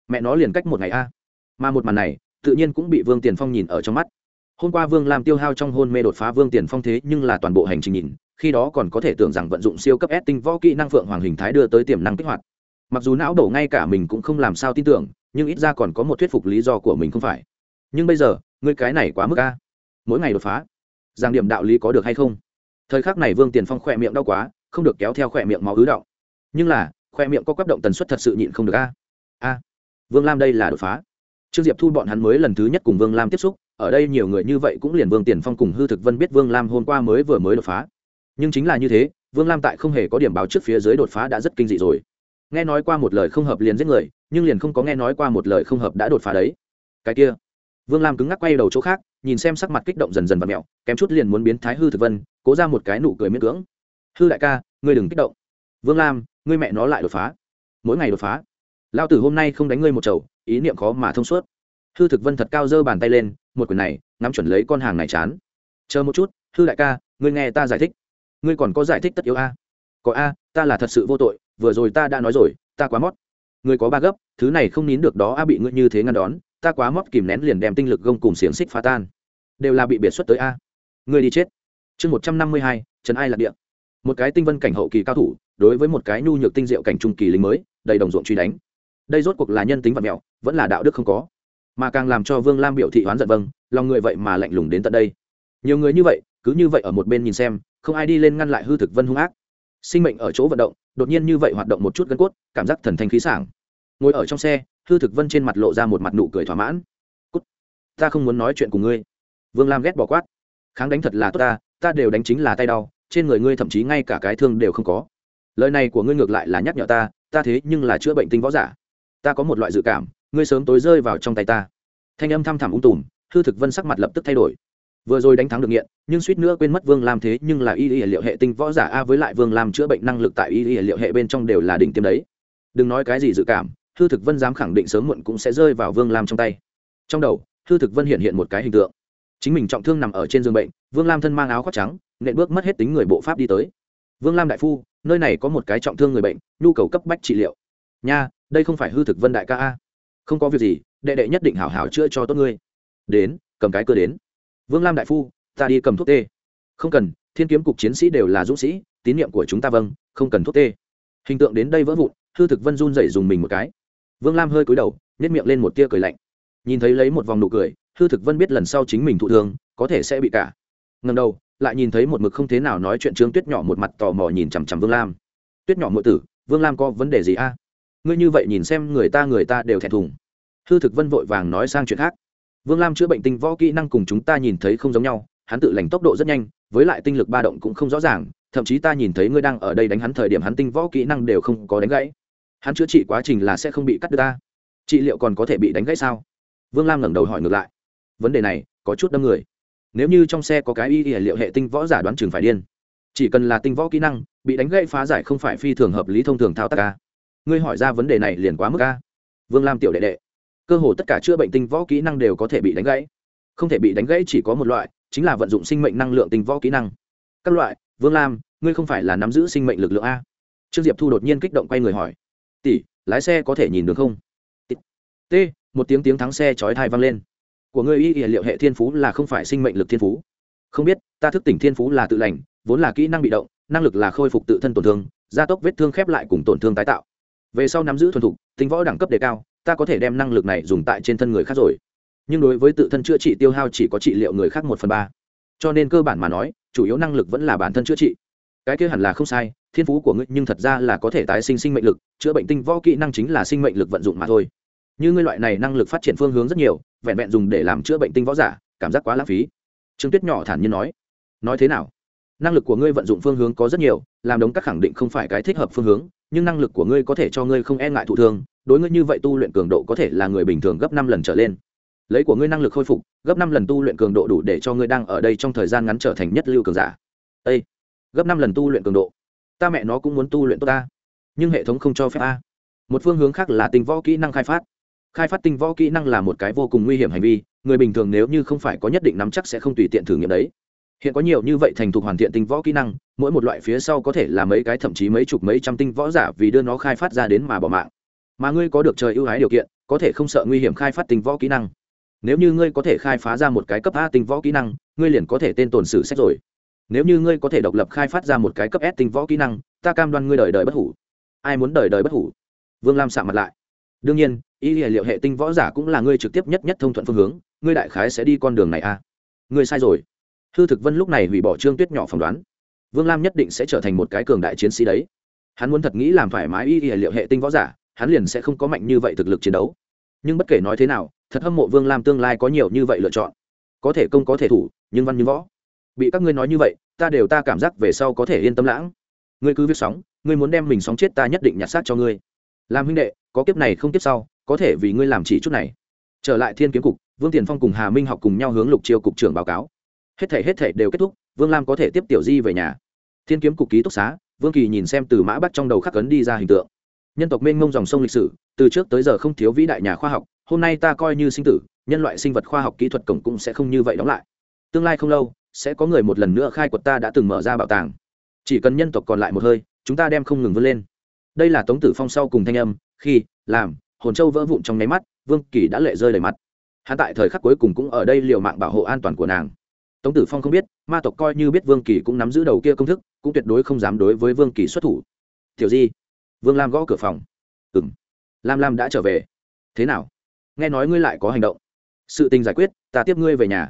Speaker 1: mẹ nó liền cách một ngày a. Mà một màn này, tự nhiên cũng bị vương tiền phong nhìn ở trong mắt. Hôm qua vương lam tiêu hao trong hôn mê đột phá vương tiền phong thế nhưng là toàn bộ hành trình nhìn, khi đó còn có thể tưởng rằng vận dụng siêu cấp S tinh võ kỹ năng phượng hoàng hình thái đưa tới tiềm năng kích hoạt. Mặc dù não đổ ngay cả mình cũng không làm sao tin tưởng, nhưng ít ra còn có một thuyết phục lý do của mình không phải. Nhưng bây giờ, ngươi cái này quá mức a. Mỗi ngày đột phá giang điểm đạo lý có được hay không? Thời khắc này vương tiền phong khỏe miệng đau quá, không được kéo theo khỏe miệng máu ứ động. Nhưng là khoe miệng có quắp động tần suất thật sự nhịn không được a. A. Vương lam đây là đột phá. Trương diệp thu bọn hắn mới lần thứ nhất cùng vương lam tiếp xúc, ở đây nhiều người như vậy cũng liền vương tiền phong cùng hư thực vân biết vương lam hôm qua mới vừa mới đột phá. Nhưng chính là như thế, vương lam tại không hề có điểm báo trước phía dưới đột phá đã rất kinh dị rồi. Nghe nói qua một lời không hợp liền giết người, nhưng liền không có nghe nói qua một lời không hợp đã đột phá đấy. Cái kia vương lam cứng ngắc quay đầu chỗ khác, nhìn xem sắc mặt kích động dần dần và mẹo, kém chút liền muốn biến thái hư thực vân, cố ra một cái nụ cười miễn cưỡng. Hư đại ca, ngươi đừng kích động. Vương lam, ngươi mẹ nó lại đột phá. Mỗi ngày đột phá. Lao tử hôm nay không đánh ngươi một chầu, ý niệm khó mà thông suốt. Hư thực vân thật cao giơ bàn tay lên, một quyền này nắm chuẩn lấy con hàng này chán. Chờ một chút, hư đại ca, ngươi nghe ta giải thích. Ngươi còn có giải thích tất yếu a? Có a, ta là thật sự vô tội, vừa rồi ta đã nói rồi, ta quá mót. Ngươi có ba gấp, thứ này không nín được đó a bị ngươi như thế ngăn đón ta quá mót kìm nén liền đem tinh lực gông cùng xiềng xích phá tan. Đều là bị biệt xuất tới a. Người đi chết. Chương một trăm năm mươi hai, trần ai lạc địa. Một cái tinh vân cảnh hậu kỳ cao thủ, đối với một cái nhu nhược tinh diệu cảnh trung kỳ lính mới, đầy đồng ruộng truy đánh. Đây rốt cuộc là nhân tính vật mẹo, vẫn là đạo đức không có. Mà càng làm cho vương lam biểu thị oán giận vâng lòng người vậy mà lạnh lùng đến tận đây. Nhiều người như vậy, cứ như vậy ở một bên nhìn xem, không ai đi lên ngăn lại hư thực vân hung ác. Sinh mệnh ở chỗ vận động, đột nhiên như vậy hoạt động một chút gân cốt, cảm giác thần thanh khí sảng. Ngồi ở trong xe hư thực vân trên mặt lộ ra một mặt nụ cười thỏa mãn. Cút. ta không muốn nói chuyện cùng ngươi. Vương lam ghét bỏ quát. Kháng đánh thật là tốt ta ta đều đánh chính là tay đau, trên người ngươi thậm chí ngay cả cái thương đều không có. Lời này của ngươi ngược lại là nhắc nhở ta ta thế nhưng là chữa bệnh tinh võ giả. Ta có một loại dự cảm, ngươi sớm tối rơi vào trong tay ta. Thanh âm thăm thẳm ung tùm, hư thực vân sắc mặt lập tức thay đổi. Vừa rồi đánh thắng được nghiện, nhưng suýt nữa quên mất vương lam thế nhưng là y y liệu hệ tinh võ giả a với lại vương lam chữa bệnh năng lực tại y y liệu hệ bên trong đều là đỉnh tiêm đấy. Đừng nói cái gì dự cảm hư thực vân dám khẳng định sớm muộn cũng sẽ rơi vào vương lam trong tay. Trong đầu, hư thực vân hiện hiện một cái hình tượng. Chính mình trọng thương nằm ở trên giường bệnh, vương lam thân mang áo khoác trắng, nện bước mất hết tính người bộ pháp đi tới. Vương lam đại phu, nơi này có một cái trọng thương người bệnh, nhu cầu cấp bách trị liệu. Nha, đây không phải hư thực vân đại ca a. Không có việc gì, đệ đệ nhất định hảo hảo chữa cho tốt ngươi. Đến, cầm cái cơ đến. Vương lam đại phu, ta đi cầm thuốc tê. Không cần, thiên kiếm cục chiến sĩ đều là dũng sĩ, tín nhiệm của chúng ta vâng không cần thuốc tê. Hình tượng đến đây vỡ vụn, hư thực vân run dậy dùng mình một cái vương lam hơi cúi đầu nhét miệng lên một tia cười lạnh. Nhìn thấy lấy một vòng nụ cười, hư thực vân biết lần sau chính mình thụ thương, có thể sẽ bị cả. Ngần đầu, lại nhìn thấy một mực không thế nào nói chuyện trương tuyết nhỏ một mặt tò mò nhìn chằm chằm vương lam. Tuyết nhỏ ngựa tử, vương lam có vấn đề gì a? Ngươi như vậy nhìn xem người ta người ta đều thẹn thùng. Hư thực vân vội vàng nói sang chuyện khác. Vương lam chữa bệnh tinh võ kỹ năng cùng chúng ta nhìn thấy không giống nhau, hắn tự lành tốc độ rất nhanh, với lại tinh lực ba động cũng không rõ ràng, thậm chí ta nhìn thấy ngươi đang ở đây đánh hắn thời điểm hắn tinh võ kỹ năng đều không có đánh gãy hắn chữa trị quá trình là sẽ không bị cắt đứt ta. Trị liệu còn có thể bị đánh gãy sao? Vương lam ngẩng đầu hỏi ngược lại. Vấn đề này có chút đâm người. Nếu như trong xe có cái y y liệu hệ tinh võ giả đoán chừng phải điên. Chỉ cần là tinh võ kỹ năng, bị đánh gãy phá giải không phải phi thường hợp lý thông thường thao tác ca ngươi hỏi ra vấn đề này liền quá mức ca vương lam tiểu đệ đệ. Cơ hồ tất cả chữa bệnh tinh võ kỹ năng đều có thể bị đánh gãy. Không thể bị đánh gãy chỉ có một loại, chính là vận dụng sinh mệnh năng lượng tinh võ kỹ năng. Các loại, vương lam, ngươi không phải là nắm giữ sinh mệnh lực lượng a? Trương diệp thu đột nhiên kích động quay người hỏi tỷ, lái xe có thể nhìn được không? T, một tiếng tiếng thắng xe chói thai vang lên. Của ngươi y liệu hệ thiên phú là không phải sinh mệnh lực thiên phú? Không biết, ta thức tỉnh thiên phú là tự lành, vốn là kỹ năng bị động, năng lực là khôi phục tự thân tổn thương, gia tốc vết thương khép lại cùng tổn thương tái tạo. Về sau nắm giữ thuần thục tính võ đẳng cấp đề cao, ta có thể đem năng lực này dùng tại trên thân người khác rồi. Nhưng đối với tự thân chữa trị tiêu hao chỉ có trị liệu người khác một phần ba. Cho nên cơ bản mà nói, chủ yếu năng lực vẫn là bản thân chữa trị cái kia hẳn là không sai, thiên phú của ngươi nhưng thật ra là có thể tái sinh sinh mệnh lực, chữa bệnh tinh võ kỹ năng chính là sinh mệnh lực vận dụng mà thôi. Như ngươi loại này năng lực phát triển phương hướng rất nhiều, vẹn vẹn dùng để làm chữa bệnh tinh võ giả, cảm giác quá lãng phí. Trương tuyết nhỏ thản nhiên nói. Nói thế nào? Năng lực của ngươi vận dụng phương hướng có rất nhiều, làm đống các khẳng định không phải cái thích hợp phương hướng, nhưng năng lực của ngươi có thể cho ngươi không e ngại thụ thương, đối ngươi như vậy tu luyện cường độ có thể là người bình thường gấp năm lần trở lên. Lấy của ngươi năng lực khôi phục, gấp năm lần tu luyện cường độ đủ để cho ngươi đang ở đây trong thời gian ngắn trở thành nhất lưu cường giả. Ê! Gấp năm lần tu luyện cường độ. Ta mẹ nó cũng muốn tu luyện tốt ta. Nhưng hệ thống không cho phép a. Một phương hướng khác là tinh võ kỹ năng khai phát. Khai phát tinh võ kỹ năng là một cái vô cùng nguy hiểm hành vi, người bình thường nếu như không phải có nhất định nắm chắc sẽ không tùy tiện thử nghiệm đấy. Hiện có nhiều như vậy thành thục hoàn thiện tinh võ kỹ năng, mỗi một loại phía sau có thể là mấy cái thậm chí mấy chục mấy trăm tinh võ giả vì đưa nó khai phát ra đến mà bỏ mạng. Mà ngươi có được trời ưu ái điều kiện, có thể không sợ nguy hiểm khai phát tinh võ kỹ năng. Nếu như ngươi có thể khai phá ra một cái cấp a tinh võ kỹ năng, ngươi liền có thể tên tồn sử sách rồi nếu như ngươi có thể độc lập khai phát ra một cái cấp s tinh võ kỹ năng, ta cam đoan ngươi đời đời bất hủ. Ai muốn đời đời bất hủ? Vương lam sạ mặt lại. Đương nhiên y liệu hệ tinh võ giả cũng là ngươi trực tiếp nhất nhất thông thuận phương hướng, ngươi đại khái sẽ đi con đường này à? Ngươi sai rồi. Hư thực vân lúc này hủy bỏ trương tuyết nhỏ phỏng đoán. Vương lam nhất định sẽ trở thành một cái cường đại chiến sĩ đấy. Hắn muốn thật nghĩ làm thoải mái y liệu hệ tinh võ giả, hắn liền sẽ không có mạnh như vậy thực lực chiến đấu. Nhưng bất kể nói thế nào, thật hâm mộ vương lam tương lai có nhiều như vậy lựa chọn. Có thể công có thể thủ, nhưng văn như võ bị các ngươi nói như vậy, ta đều ta cảm giác về sau có thể yên tâm lãng. Ngươi cứ viết sóng, ngươi muốn đem mình sóng chết ta nhất định nhặt xác cho ngươi. Làm huynh đệ, có kiếp này không kiếp sau, có thể vì ngươi làm chỉ chút này. Trở lại thiên kiếm cục, vương tiền phong cùng hà minh học cùng nhau hướng lục chiêu cục trưởng báo cáo. Hết thể hết thể đều kết thúc, vương lam có thể tiếp tiểu di về nhà. Thiên kiếm cục ký túc xá, vương kỳ nhìn xem từ mã bắt trong đầu khắc cấn đi ra hình tượng. Nhân tộc mênh mông dòng sông lịch sử, từ trước tới giờ không thiếu vĩ đại nhà khoa học, hôm nay ta coi như sinh tử, nhân loại sinh vật khoa học kỹ thuật cổng cũng sẽ không như vậy đóng lại. Tương lai không lâu sẽ có người một lần nữa khai quật ta đã từng mở ra bảo tàng. Chỉ cần nhân tộc còn lại một hơi, chúng ta đem không ngừng vươn lên. Đây là tống tử phong sau cùng thanh âm, khi, làm, hồn châu vỡ vụn trong nháy mắt, vương kỳ đã lệ rơi đầy mặt. Hắn tại thời khắc cuối cùng cũng ở đây liều mạng bảo hộ an toàn của nàng. Tống tử phong không biết, ma tộc coi như biết vương kỳ cũng nắm giữ đầu kia công thức, cũng tuyệt đối không dám đối với vương kỳ xuất thủ. Tiểu di, vương lam gõ cửa phòng. Ừ m lam lam đã trở về. Thế nào? Nghe nói ngươi lại có hành động. Sự tình giải quyết, ta tiếp ngươi về nhà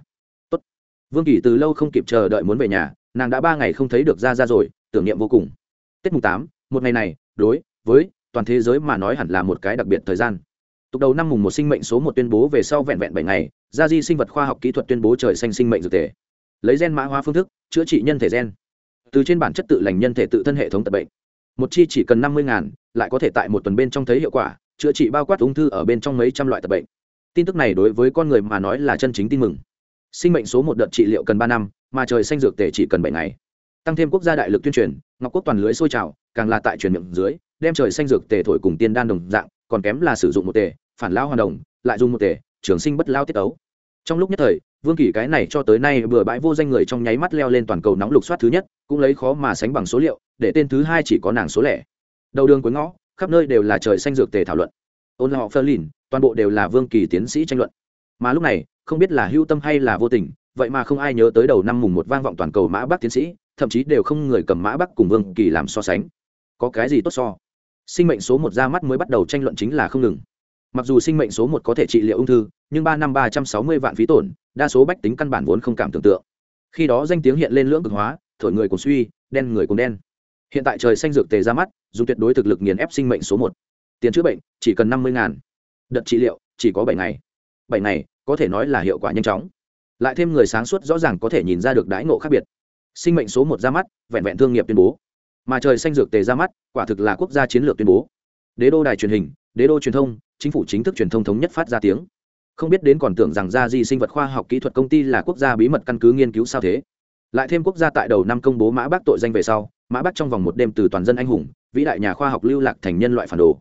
Speaker 1: vương kỳ từ lâu không kịp chờ đợi muốn về nhà, nàng đã ba ngày không thấy được ra ra rồi, tưởng niệm vô cùng. Tết mùng tám, một ngày này, đối với toàn thế giới mà nói hẳn là một cái đặc biệt thời gian. Tục đầu năm mùng một sinh mệnh số một tuyên bố về sau vẹn vẹn bảy ngày, gia di sinh vật khoa học kỹ thuật tuyên bố trời xanh sinh mệnh dược thể. Lấy gen mã hóa phương thức, chữa trị nhân thể gen. Từ trên bản chất tự lành nhân thể tự thân hệ thống tật bệnh. Một chi chỉ cần năm mươi ngàn, lại có thể tại một tuần bên trong thấy hiệu quả, chữa trị bao quát ung thư ở bên trong mấy trăm loại tật bệnh. Tin tức này đối với con người mà nói là chân chính tin mừng sinh mệnh số một đợt trị liệu cần ba năm, mà trời xanh dược tề chỉ cần bảy ngày. Tăng thêm quốc gia đại lực tuyên truyền, ngọc quốc toàn lưới sôi trào, càng là tại truyền miệng dưới, đem trời xanh dược tề thổi cùng tiên đan đồng dạng, còn kém là sử dụng một tề, phản lao hoàn đồng, lại dùng một tề, trường sinh bất lao tiết ấu. trong lúc nhất thời, vương kỷ cái này cho tới nay bừa bãi vô danh người trong nháy mắt leo lên toàn cầu nóng lục soát thứ nhất, cũng lấy khó mà sánh bằng số liệu, để tên thứ hai chỉ có nàng số lẻ. Đầu đường cuối ngõ, khắp nơi đều là trời xanh dược tề thảo luận. Ôn họ phơ lìn, toàn bộ đều là vương kỳ tiến sĩ tranh luận. Mà lúc này không biết là hưu tâm hay là vô tình, vậy mà không ai nhớ tới đầu năm mùng một vang vọng toàn cầu mã bắc tiến sĩ, thậm chí đều không người cầm mã bắc cùng vương kỳ làm so sánh. Có cái gì tốt so? Sinh mệnh số một ra mắt mới bắt đầu tranh luận chính là không ngừng. Mặc dù sinh mệnh số một có thể trị liệu ung thư, nhưng ba năm ba trăm sáu mươi vạn phí tổn, đa số bách tính căn bản vốn không cảm tưởng tượng. Khi đó danh tiếng hiện lên lưỡng cực hóa, thổi người cùng suy, đen người cùng đen. Hiện tại trời xanh dược tề ra mắt, dùng tuyệt đối thực lực nghiền ép sinh mệnh số một. Tiền chữa bệnh, chỉ cần năm mươi ngàn. Đợt trị liệu, chỉ có bảy ngày. Bảy ngày có thể nói là hiệu quả nhanh chóng. Lại thêm người sáng suốt rõ ràng có thể nhìn ra được đãi ngộ khác biệt. Sinh mệnh số một ra mắt, vẹn vẹn thương nghiệp tuyên bố. Mà trời xanh dược tề ra mắt, quả thực là quốc gia chiến lược tuyên bố. Đế đô đài truyền hình, đế đô truyền thông, chính phủ chính thức truyền thông thống nhất phát ra tiếng. Không biết đến còn tưởng rằng ra di sinh vật khoa học kỹ thuật công ty là quốc gia bí mật căn cứ nghiên cứu sao thế. Lại thêm quốc gia tại đầu năm công bố mã bác tội danh về sau, mã bác trong vòng một đêm từ toàn dân anh hùng, vĩ đại nhà khoa học lưu lạc thành nhân loại phản đồ.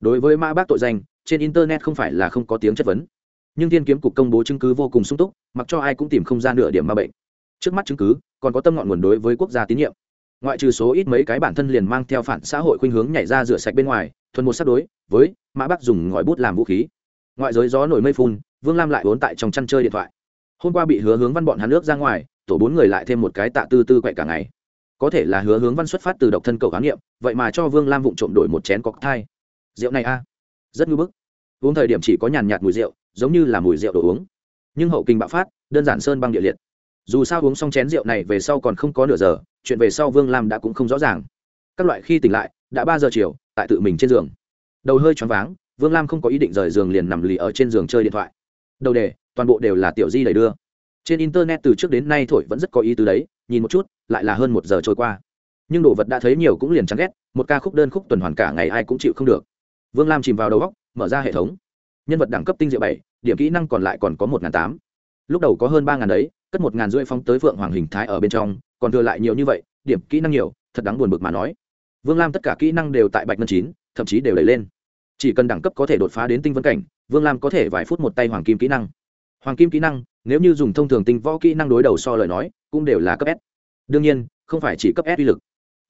Speaker 1: Đối với mã bác tội danh, trên internet không phải là không có tiếng chất vấn nhưng thiên kiếm cục công bố chứng cứ vô cùng sung túc, mặc cho ai cũng tìm không ra nửa điểm ma bệnh. Trước mắt chứng cứ, còn có tâm ngọn nguồn đối với quốc gia tín nhiệm. Ngoại trừ số ít mấy cái bản thân liền mang theo phản xã hội khuynh hướng nhảy ra rửa sạch bên ngoài, thuần một sát đối với mã bắc dùng ngòi bút làm vũ khí. Ngoại giới gió nổi mây phun, vương lam lại vốn tại trong chăn chơi điện thoại. Hôm qua bị hứa hướng văn bọn hắn nước ra ngoài, tổ bốn người lại thêm một cái tạ tư tư quậy cả ngày. Có thể là hứa hướng văn xuất phát từ độc thân cầu khám nghiệm, vậy mà cho vương lam vụng trộm đổi một chén cọc thai. Rượu này a, rất ngư bức uống thời điểm chỉ có nhàn nhạt mùi rượu, giống như là mùi rượu đồ uống. Nhưng hậu kinh bạo phát, đơn giản sơn băng địa liệt. Dù sao uống xong chén rượu này về sau còn không có nửa giờ, chuyện về sau vương lam đã cũng không rõ ràng. Các loại khi tỉnh lại, đã ba giờ chiều, tại tự mình trên giường. Đầu hơi choáng váng, vương lam không có ý định rời giường liền nằm lì ở trên giường chơi điện thoại. Đầu đề, toàn bộ đều là tiểu di đầy đưa. Trên internet từ trước đến nay thổi vẫn rất có ý tứ đấy, nhìn một chút, lại là hơn một giờ trôi qua. Nhưng đồ vật đã thấy nhiều cũng liền chán ghét, một ca khúc đơn khúc tuần hoàn cả ngày ai cũng chịu không được. Vương lam chìm vào đầu góc mở ra hệ thống. Nhân vật đẳng cấp tinh diệu bảy, điểm kỹ năng còn lại còn có một n g h n tám. Lúc đầu có hơn ba n g h n đấy, cất một n g h n rưỡi phóng tới phượng hoàng hình thái ở bên trong, còn thừa lại nhiều như vậy, điểm kỹ năng nhiều, thật đáng buồn bực mà nói. Vương lam tất cả kỹ năng đều tại bạch ngân chín, thậm chí đều đẩy lên. Chỉ cần đẳng cấp có thể đột phá đến tinh vân cảnh, vương lam có thể vài phút một tay hoàng kim kỹ năng. Hoàng kim kỹ năng, nếu như dùng thông thường tinh võ kỹ năng đối đầu so lời nói, cũng đều là cấp s. Đương nhiên, không phải chỉ cấp s uy lực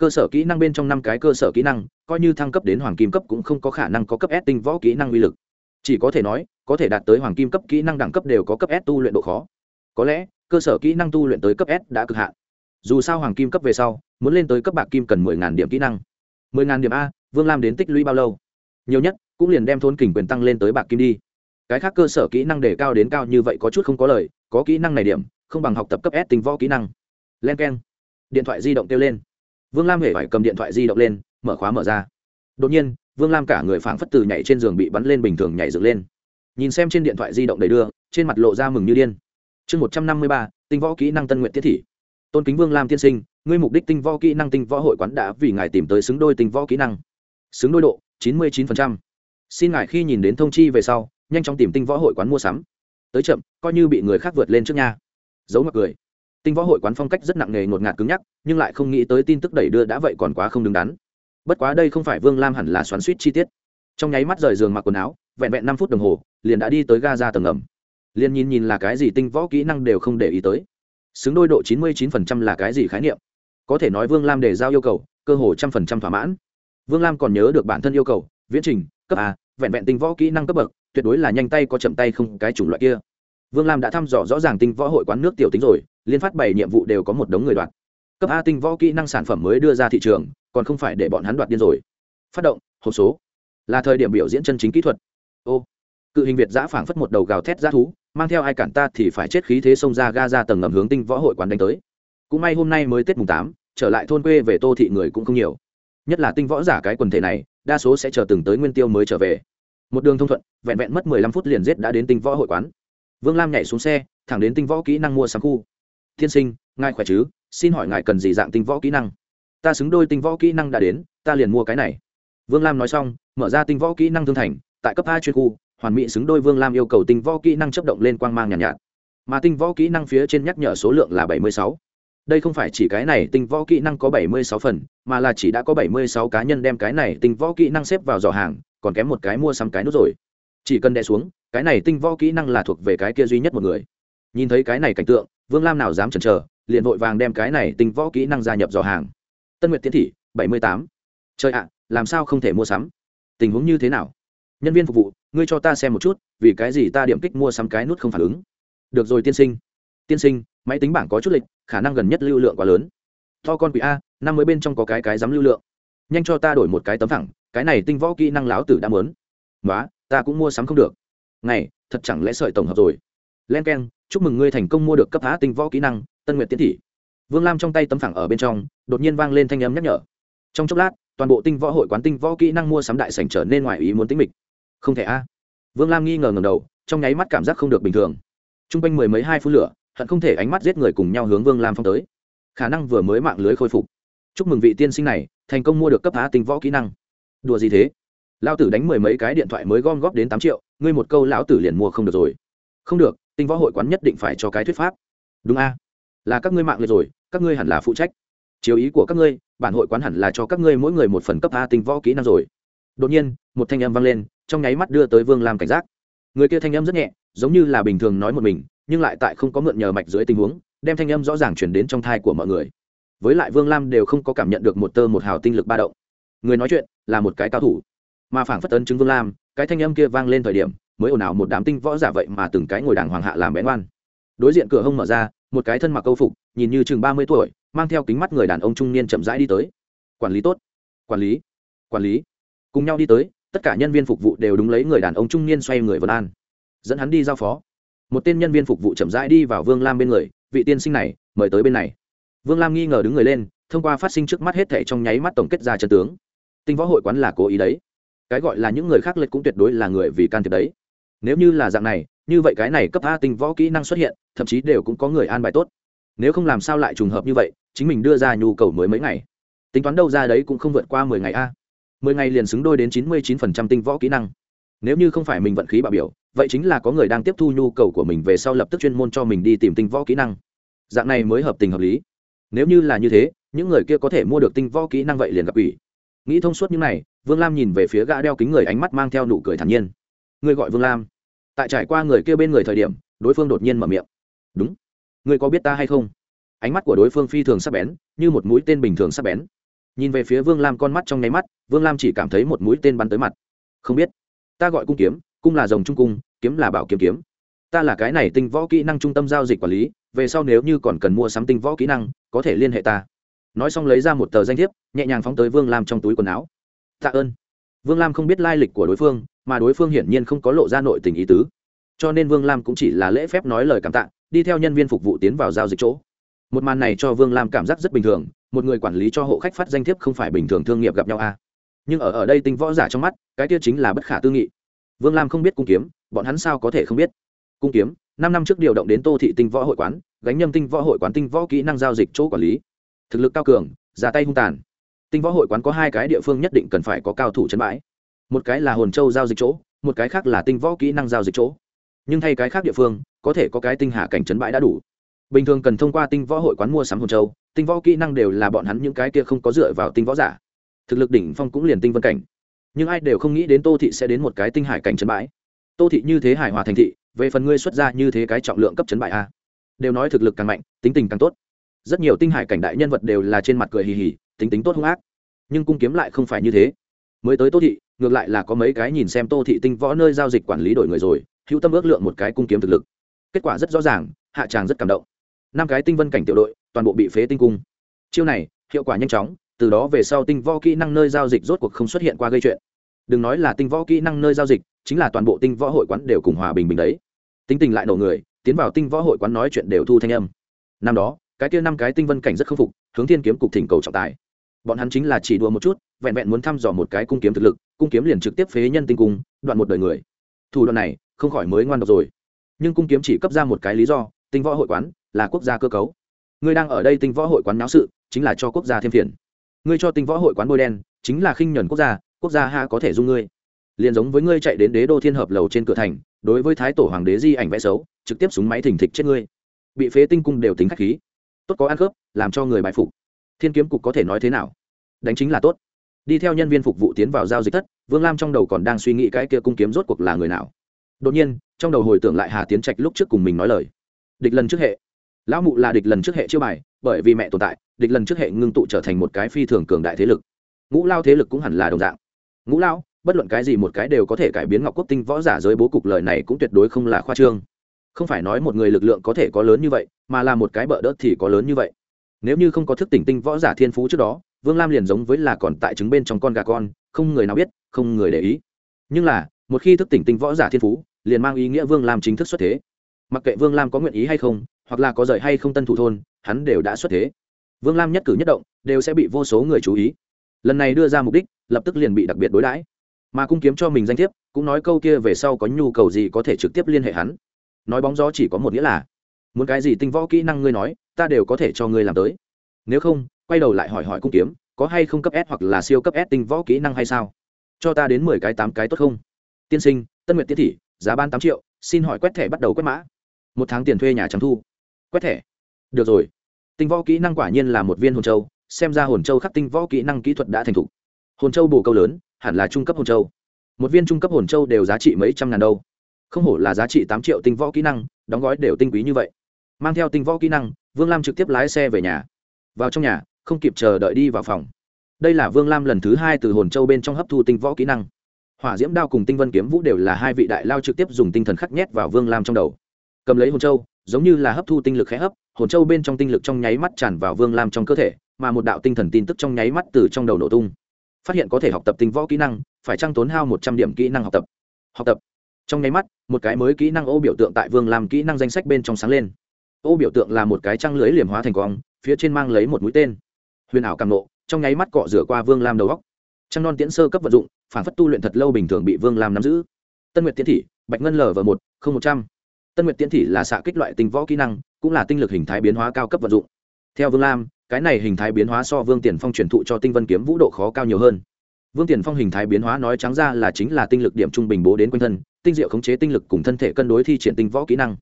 Speaker 1: cơ sở kỹ năng bên trong năm cái cơ sở kỹ năng, coi như thăng cấp đến hoàng kim cấp cũng không có khả năng có cấp s tinh võ kỹ năng uy lực. Chỉ có thể nói, có thể đạt tới hoàng kim cấp kỹ năng đẳng cấp đều có cấp s tu luyện độ khó. Có lẽ, cơ sở kỹ năng tu luyện tới cấp s đã cực hạn. Dù sao hoàng kim cấp về sau, muốn lên tới cấp bạc kim cần mười ngàn điểm kỹ năng. mười ngàn điểm a, vương lam đến tích lũy bao lâu? Nhiều nhất, cũng liền đem thôn kình quyền tăng lên tới bạc kim đi. Cái khác cơ sở kỹ năng để cao đến cao như vậy có chút không có lời, có kỹ năng này điểm, không bằng học tập cấp s tình võ kỹ năng. Len k e n điện thoại di động kêu lên vương lam hề phải cầm điện thoại di động lên, mở khóa mở ra. Đột nhiên, vương lam cả người phảng phất từ nhảy trên giường bị bắn lên bình thường nhảy dựng lên. Nhìn xem trên điện thoại di động đầy đưa, trên mặt lộ ra mừng như điên. Chương một trăm năm mươi ba, tinh võ kỹ năng tân nguyện tiết thị. Tôn kính vương lam tiên sinh, ngươi mục đích tinh võ kỹ năng tinh võ hội quán đã vì ngài tìm tới xứng đôi tinh võ kỹ năng. Xứng đôi độ, chín mươi chín xin ngài khi nhìn đến thông chi về sau, nhanh chóng tìm tinh võ hội quán mua sắm. Tới chậm, coi như bị người khác vượt lên trước nha. Giấu mặt cười tinh võ hội quán phong cách rất nặng nề ngột ngạt cứng nhắc, nhưng lại không nghĩ tới tin tức đẩy đưa đã vậy còn quá không đứng đắn. Bất quá đây không phải vương lam hẳn là xoắn suýt chi tiết. Trong nháy mắt rời giường mặc quần áo, vẹn vẹn năm phút đồng hồ, liền đã đi tới ga ra tầng ngầm. Liền nhìn nhìn là cái gì tinh võ kỹ năng đều không để ý tới. Xứng đôi độ chín mươi chín phần trăm là cái gì khái niệm? Có thể nói vương lam đề giao yêu cầu, cơ hồ trăm phần trăm thỏa mãn. Vương lam còn nhớ được bản thân yêu cầu, viễn trình, cấp a, vẹn vẹn tinh võ kỹ năng cấp bậc, tuyệt đối là nhanh tay có chậm tay không cái chủng loại kia. Vương lam đã thăm dò rõ ràng tinh võ hội quán nước tiểu tính rồi liên phát bảy nhiệm vụ đều có một đống người đoạt. Cấp a tinh võ kỹ năng sản phẩm mới đưa ra thị trường, còn không phải để bọn hắn đoạt điên rồi. Phát động, hộp số. Là thời điểm biểu diễn chân chính kỹ thuật. Ô. Cự hình việt giã phảng phất một đầu gào thét g thú, mang theo ai cản ta thì phải chết khí thế xông ra ga ra tầng ngầm hướng tinh võ hội quán đánh tới. Cũng may hôm nay mới tết mùng tám, trở lại thôn quê về tô thị người cũng không nhiều. Nhất là tinh võ giả cái quần thể này, đa số sẽ chờ từng tới nguyên tiêu mới trở về. Một đường thông thuận, vẹn vẹn mất mười lăm phút liền giết đã đến tinh võ hội quán. Vương lam nhảy xuống xe, thẳng đến tinh võ kỹ năng mua sắm khu tiên sinh ngài khỏe chứ? Xin hỏi ngài cần gì dạng tinh võ kỹ năng? Ta xứng đôi tinh võ kỹ năng đã đến ta liền mua cái này. Vương lam nói xong mở ra tinh võ kỹ năng thương thành tại cấp a chuyên khu hoàn mỹ xứng đôi vương lam yêu cầu tinh võ kỹ năng chấp động lên quang mang nhàn nhạt, nhạt. Mà tinh võ kỹ năng phía trên nhắc nhở số lượng là bảy mươi sáu. Đây không phải chỉ cái này tinh võ kỹ năng có bảy mươi sáu phần mà là chỉ đã có bảy mươi sáu cá nhân đem cái này tinh võ kỹ năng xếp vào giỏ hàng còn kém một cái mua sắm cái nút rồi. Chỉ cần đè xuống cái này tinh võ kỹ năng là thuộc về cái kia duy nhất một người nhìn thấy cái này cảnh tượng, vương lam nào dám chần chờ, liền vội vàng đem cái này tinh võ kỹ năng gia nhập dò hàng. Tân nguyệt tiến thị, bảy mươi tám. Trời ạ, làm sao không thể mua sắm? Tình huống như thế nào? Nhân viên phục vụ, ngươi cho ta xem một chút, vì cái gì ta điểm kích mua sắm cái nút không phản ứng? Được rồi tiên sinh. Tiên sinh, máy tính bảng có chút lịch khả năng gần nhất lưu lượng quá lớn. To con quỷ a, năm mới bên trong có cái cái dám lưu lượng. Nhanh cho ta đổi một cái tấm thẳng, cái này tinh võ kỹ năng láo tử đã mớn nói ta cũng mua sắm không được. Này, thật chẳng lẽ sợi tổng hợp rồi? Len k e n chúc mừng ngươi thành công mua được cấp phá tinh võ kỹ năng, tân nguyện tiến thị. Vương lam trong tay tấm phẳng ở bên trong, đột nhiên vang lên thanh âm nhắc nhở. Trong chốc lát, toàn bộ tinh võ hội quán tinh võ kỹ năng mua sắm đại sảnh trở nên ngoài ý muốn tính mịch. Không thể a. Vương lam nghi ngờ ngầm đầu, trong nháy mắt cảm giác không được bình thường. T r u n g quanh mười mấy hai phút lửa, hận không thể ánh mắt giết người cùng nhau hướng vương lam phong tới. Khả năng vừa mới mạng lưới khôi phục. Chúc mừng vị tiên sinh này, thành công mua được cấp phá tinh võ kỹ năng. Đùa gì thế? Lao tử đánh mười mấy cái điện thoại mới gom góp đến tám triệu, ngươi một câu lão tử liền mua không được rồi. Không được tinh võ hội quán nhất định phải cho cái thuyết pháp. Đúng a? Là các ngươi mạng lưới rồi, các ngươi hẳn là phụ trách. Chiếu ý của các ngươi, bản hội quán hẳn là cho các ngươi mỗi người một phần cấp a tinh võ kỹ năng rồi. Đột nhiên, một thanh âm vang lên, trong nháy mắt đưa tới vương lam cảnh giác. Người kia thanh âm rất nhẹ, giống như là bình thường nói một mình, nhưng lại tại không có mượn nhờ mạch dưới tình huống, đem thanh âm rõ ràng chuyển đến trong thai của mọi người. Với lại vương lam đều không có cảm nhận được một tơ một hào tinh lực ba động. Người nói chuyện là một cái cao thủ. Mà phảng phất ấn chứng vương lam, cái thanh âm kia vang lên thời điểm mới ồn ào một đám tinh võ giả vậy mà từng cái ngồi đàng hoàng hạ làm bén oan. Đối diện cửa hông mở ra, một cái thân mặc câu phục, nhìn như chừng ba mươi tuổi, mang theo kính mắt người đàn ông trung niên chậm rãi đi tới. Quản lý tốt. Quản lý. Quản lý. Cùng nhau đi tới, tất cả nhân viên phục vụ đều đúng lấy người đàn ông trung niên xoay người vân an. Dẫn hắn đi giao phó. Một tên nhân viên phục vụ chậm rãi đi vào vương lam bên người, vị tiên sinh này, mời tới bên này. Vương lam nghi ngờ đứng người lên, thông qua phát sinh trước mắt hết thẻ trong nháy mắt tổng kết ra chân tướng. Tinh võ hội quán là cố ý đấy. Cái gọi là những người khác lệch cũng tuyệt đối là người vì can thiệp đấy nếu như là dạng này, như vậy cái này cấp a tinh võ kỹ năng xuất hiện, thậm chí đều cũng có người an bài tốt. Nếu không làm sao lại trùng hợp như vậy, chính mình đưa ra nhu cầu mới mấy ngày. Tính toán đâu ra đấy cũng không vượt qua mười ngày a. Mười ngày liền xứng đôi đến chín mươi chín phần trăm tinh võ kỹ năng. Nếu như không phải mình vận khí bạo biểu, vậy chính là có người đang tiếp thu nhu cầu của mình về sau lập tức chuyên môn cho mình đi tìm tinh võ kỹ năng. Dạng này mới hợp tình hợp lý. Nếu như là như thế, những người kia có thể mua được tinh võ kỹ năng vậy liền gặp ủy. Nghĩ thông suốt những này, vương lam nhìn về phía gã đeo kính người ánh mắt mang theo nụ cười thản nhiên. Ngươi gọi vương lam tại trải qua người kia bên người thời điểm đối phương đột nhiên mở miệng đúng Ngươi có biết ta hay không ánh mắt của đối phương phi thường sắc bén như một mũi tên bình thường sắc bén nhìn về phía vương lam con mắt trong nháy mắt vương lam chỉ cảm thấy một mũi tên bắn tới mặt không biết ta gọi cung kiếm cung là dòng trung cung kiếm là bảo kiếm kiếm ta là cái này tinh võ kỹ năng trung tâm giao dịch quản lý về sau nếu như còn cần mua sắm tinh võ kỹ năng có thể liên hệ ta nói xong lấy ra một tờ danh thiếp nhẹ nhàng phóng tới vương lam trong túi quần áo tạ ơn vương lam không biết lai lịch của đối phương mà đối phương hiển nhiên không có lộ ra nội tình ý tứ. Cho nên vương lam cũng chỉ là lễ phép nói lời cảm tạ, đi theo nhân viên phục vụ tiến vào giao dịch chỗ. Một màn này cho vương lam cảm giác rất bình thường, một người quản lý cho hộ khách phát danh thiếp không phải bình thường thương nghiệp gặp nhau a à. nhưng ở ở đây tinh võ giả trong mắt, cái kia chính là bất khả tư nghị. Vương lam không biết cung kiếm, bọn hắn sao có thể không biết? Cung kiếm, năm năm trước điều động đến tô thị tinh võ hội quán, gánh nhâm tinh võ hội quán tinh võ kỹ năng giao dịch chỗ quản lý. Thực lực cao cường, ra tay hung tàn. Tinh võ hội quán có hai cái địa phương nhất định cần phải có cao thủ chân bãi một cái là hồn châu giao dịch chỗ, một cái khác là tinh võ kỹ năng giao dịch chỗ. Nhưng thay cái khác địa phương, có thể có cái tinh hạ cảnh trấn bãi đã đủ. Bình thường cần thông qua tinh võ hội quán mua sắm hồn châu, tinh võ kỹ năng đều là bọn hắn những cái kia không có dựa vào tinh võ giả. Thực lực đỉnh phong cũng liền tinh vân cảnh. Nhưng ai đều không nghĩ đến tô thị sẽ đến một cái tinh hải cảnh trấn bãi. Tô thị như thế hải hòa thành thị, về phần ngươi xuất ra như thế cái trọng lượng cấp trấn bại a, đều nói thực lực càng mạnh, tính tình càng tốt. Rất nhiều tinh hải cảnh đại nhân vật đều là trên mặt cười hì hì, tính tính tốt hung ác. Nhưng cung kiếm lại không phải như thế. Mới tới tô thị ngược lại là có mấy cái nhìn xem tô thị tinh võ nơi giao dịch quản lý đổi người rồi, hữu tâm ước lượng một cái cung kiếm thực lực. Kết quả rất rõ ràng, hạ tràng rất cảm động. Năm cái tinh vân cảnh tiểu đội, toàn bộ bị phế tinh cung. Chiêu này, hiệu quả nhanh chóng, từ đó về sau tinh võ kỹ năng nơi giao dịch rốt cuộc không xuất hiện qua gây chuyện. Đừng nói là tinh võ kỹ năng nơi giao dịch, chính là toàn bộ tinh võ hội quán đều cùng hòa bình bình đấy. Tính tình lại nổ người, tiến vào tinh võ hội quán nói chuyện đều thu thanh âm. Năm đó, cái kia năm cái tinh vân cảnh rất khâm phục, hướng thiên kiếm cục thỉnh cầu trọng tài bọn hắn chính là chỉ đùa một chút, vẹn vẹn muốn thăm dò một cái cung kiếm thực lực, cung kiếm liền trực tiếp phế nhân tinh cung, đoạn một đời người. Thủ đoạn này, không khỏi mới ngoan độc rồi. Nhưng cung kiếm chỉ cấp ra một cái lý do, tinh võ hội quán là quốc gia cơ cấu. Ngươi đang ở đây tinh võ hội quán náo sự, chính là cho quốc gia thêm phiền. Ngươi cho tinh võ hội quán bôi đen, chính là khinh nhuần quốc gia quốc gia ha có thể dung ngươi. Liền giống với ngươi chạy đến đế đô thiên hợp lầu trên cửa thành, đối với thái tổ hoàng đế di ảnh vẽ xấu, trực tiếp súng máy thình thịch chết ngươi. Bị phế tinh cung đều tính khách khí. Tốt có ăn khớp, làm cho người bại phục thiên kiếm cục có thể nói thế nào? Đánh chính là tốt. Đi theo nhân viên phục vụ tiến vào giao dịch thất, vương lam trong đầu còn đang suy nghĩ cái kia cung kiếm rốt cuộc là người nào. Đột nhiên, trong đầu hồi tưởng lại hà tiến trạch lúc trước cùng mình nói lời. Địch lần trước hệ. Lão mụ là địch lần trước hệ chiêu bài, bởi vì mẹ tồn tại, địch lần trước hệ ngưng tụ trở thành một cái phi thường cường đại thế lực. Ngũ lao thế lực cũng hẳn là đồng dạng. Ngũ lao, bất luận cái gì một cái đều có thể cải biến ngọc quốc tinh võ giả giới bố cục lời này cũng tuyệt đối không là khoa trương. Không phải nói một người lực lượng có thể có lớn như vậy, mà là một cái bợ đỡ thì có lớn như vậy nếu như không có thức tỉnh tinh võ giả thiên phú trước đó, vương lam liền giống với là còn tại trứng bên trong con gà con, không người nào biết, không người để ý. Nhưng là, một khi thức tỉnh tinh võ giả thiên phú, liền mang ý nghĩa vương lam chính thức xuất thế. Mặc kệ vương lam có nguyện ý hay không, hoặc là có rời hay không tân thủ thôn, hắn đều đã xuất thế. Vương lam nhất cử nhất động, đều sẽ bị vô số người chú ý. Lần này đưa ra mục đích, lập tức liền bị đặc biệt đối đãi. Mà cung kiếm cho mình danh thiếp, cũng nói câu kia về sau có nhu cầu gì có thể trực tiếp liên hệ hắn. Nói bóng gió chỉ có một nghĩa là, muốn cái gì tinh võ kỹ năng ngươi nói ta đều có thể cho ngươi làm tới. Nếu không, quay đầu lại hỏi hỏi cung kiếm, có hay không cấp s hoặc là siêu cấp s tinh võ kỹ năng hay sao? Cho ta đến mười cái tám cái tốt không? Tiên sinh, tân nguyện tiết thị, giá ban tám triệu, xin hỏi quét thẻ bắt đầu quét mã. Một tháng tiền thuê nhà trắng thu. Quét thẻ. Được rồi. Tinh võ kỹ năng quả nhiên là một viên hồn châu, xem ra hồn châu khắc tinh võ kỹ năng kỹ thuật đã thành thục. Hồn châu bồ câu lớn, hẳn là trung cấp hồn châu. Một viên trung cấp hồn châu đều giá trị mấy trăm ngàn đâu không hổ là giá trị tám triệu tinh võ kỹ năng, đóng gói đều tinh quý như vậy mang theo tinh võ kỹ năng, vương lam trực tiếp lái xe về nhà. Vào trong nhà, không kịp chờ đợi đi vào phòng. Đây là vương lam lần thứ hai từ hồn châu bên trong hấp thu tinh võ kỹ năng. Hỏa diễm đao cùng tinh vân kiếm vũ đều là hai vị đại lao trực tiếp dùng tinh thần khắc nhét vào vương lam trong đầu. Cầm lấy hồn châu, giống như là hấp thu tinh lực khẽ hấp, hồn châu bên trong tinh lực trong nháy mắt tràn vào vương lam trong cơ thể, mà một đạo tinh thần tin tức trong nháy mắt từ trong đầu nổ tung. Phát hiện có thể học tập tinh võ kỹ năng, phải trăng tốn hao một trăm điểm kỹ năng học tập. Học tập. Trong nháy mắt, một cái mới kỹ năng ô biểu tượng tại vương lam kỹ năng danh sách bên trong sáng lên ô biểu tượng là một cái trăng lưới liềm hóa thành quang phía trên mang lấy một mũi tên. Huyền ảo càng nộ, trong nháy mắt cọ rửa qua vương lam đầu góc trăng non tiễn sơ cấp vận dụng, phản phất tu luyện thật lâu bình thường bị vương lam nắm giữ. Tân nguyệt tiễn thị, bạch ngân lv một, không một trăm. Tân nguyệt tiễn thị là xạ kích loại tinh võ kỹ năng, cũng là tinh lực hình thái biến hóa cao cấp vận dụng. Theo vương lam, cái này hình thái biến hóa so vương tiền phong truyền thụ cho tinh vân kiếm vũ độ khó cao nhiều hơn. Vương tiền phong hình thái biến hóa nói trắng ra là chính là tinh lực điểm trung bình bố đến quanh thân, tinh diệu khống chế tinh lực cùng thân thể cân đối thi triển tinh võ kỹ năng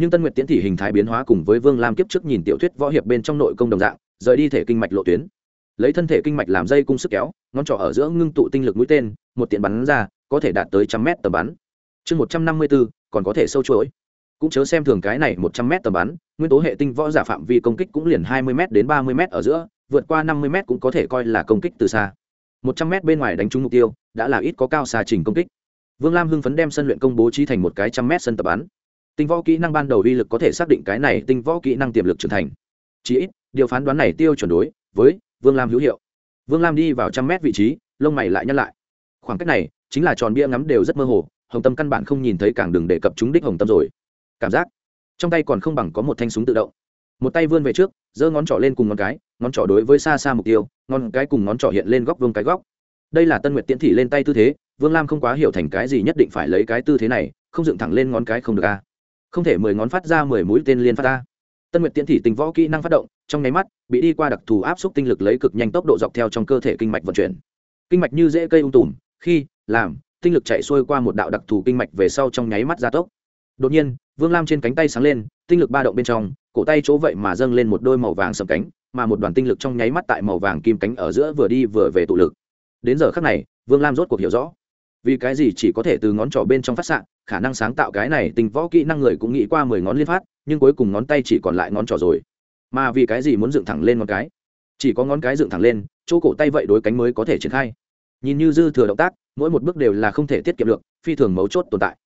Speaker 1: nhưng tân nguyệt tiễn thị hình thái biến hóa cùng với vương lam kiếp trước nhìn tiểu thuyết võ hiệp bên trong nội công đồng dạng, rời đi thể kinh mạch lộ tuyến. Lấy thân thể kinh mạch làm dây cung sức kéo, ngón trỏ ở giữa ngưng tụ tinh lực mũi tên, một tiện bắn ra, có thể đạt tới trăm mét tầm bắn. Chương một trăm năm mươi bốn còn có thể sâu chuỗi. Cũng chớ xem thường cái này một trăm mét tầm bắn, nguyên tố hệ tinh võ giả phạm vi công kích cũng liền hai mươi m đến ba mươi m ở giữa, vượt qua năm mươi m cũng có thể coi là công kích từ xa. một trăm m bên ngoài đánh trúng mục tiêu, đã là ít có cao xa trình công kích. Vương lam hưng phấn đem sân luyện công bố trí thành một cái trăm mét sân tập bắn tinh võ kỹ năng ban đầu uy lực có thể xác định cái này tinh võ kỹ năng tiềm lực trưởng thành. Chỉ ít, điều phán đoán này tiêu chuẩn đối với vương lam hữu hiệu. Vương lam đi vào trăm mét vị trí, lông mày lại nhăn lại. Khoảng cách này chính là tròn bia ngắm đều rất mơ hồ, hồng tâm căn bản không nhìn thấy càng đừng đề cập chúng đích hồng tâm rồi. Cảm giác, trong tay còn không bằng có một thanh súng tự động. Một tay vươn về trước, giơ ngón trỏ lên cùng ngón cái, ngón trỏ đối với xa xa mục tiêu, ngón cái cùng ngón trỏ hiện lên góc vương cái góc. Đây là tân nguyệt tiễn thị lên tay tư thế, vương lam không quá hiểu thành cái gì nhất định phải lấy cái tư thế này, không dựng thẳng lên ngón cái không được a không thể mười ngón phát ra mười mũi tên liên phát ra. Tân nguyệt tiễn thị tình võ kỹ năng phát động, trong nháy mắt, bị đi qua đặc thù áp suất tinh lực lấy cực nhanh tốc độ dọc theo trong cơ thể kinh mạch vận chuyển. Kinh mạch như dễ cây ung tùm, khi, làm, tinh lực chạy xuôi qua một đạo đặc thù kinh mạch về sau trong nháy mắt gia tốc. Đột nhiên, vương lam trên cánh tay sáng lên, tinh lực ba động bên trong, cổ tay chỗ vậy mà dâng lên một đôi màu vàng sầm cánh, mà một đoàn tinh lực trong nháy mắt tại màu vàng kim cánh ở giữa vừa đi vừa về tụ lực. Đến giờ khắc này, vương lam rốt cuộc hiểu rõ vì cái gì chỉ có thể từ ngón trỏ bên trong phát xạ, khả năng sáng tạo cái này tình võ kỹ năng người cũng nghĩ qua mười ngón liên phát, nhưng cuối cùng ngón tay chỉ còn lại ngón trỏ rồi. Mà vì cái gì muốn dựng thẳng lên ngón cái? Chỉ có ngón cái dựng thẳng lên, chỗ cổ tay vậy đối cánh mới có thể triển khai. Nhìn như dư thừa động tác, mỗi một bước đều là không thể tiết kiệm được, phi thường mấu chốt tồn tại.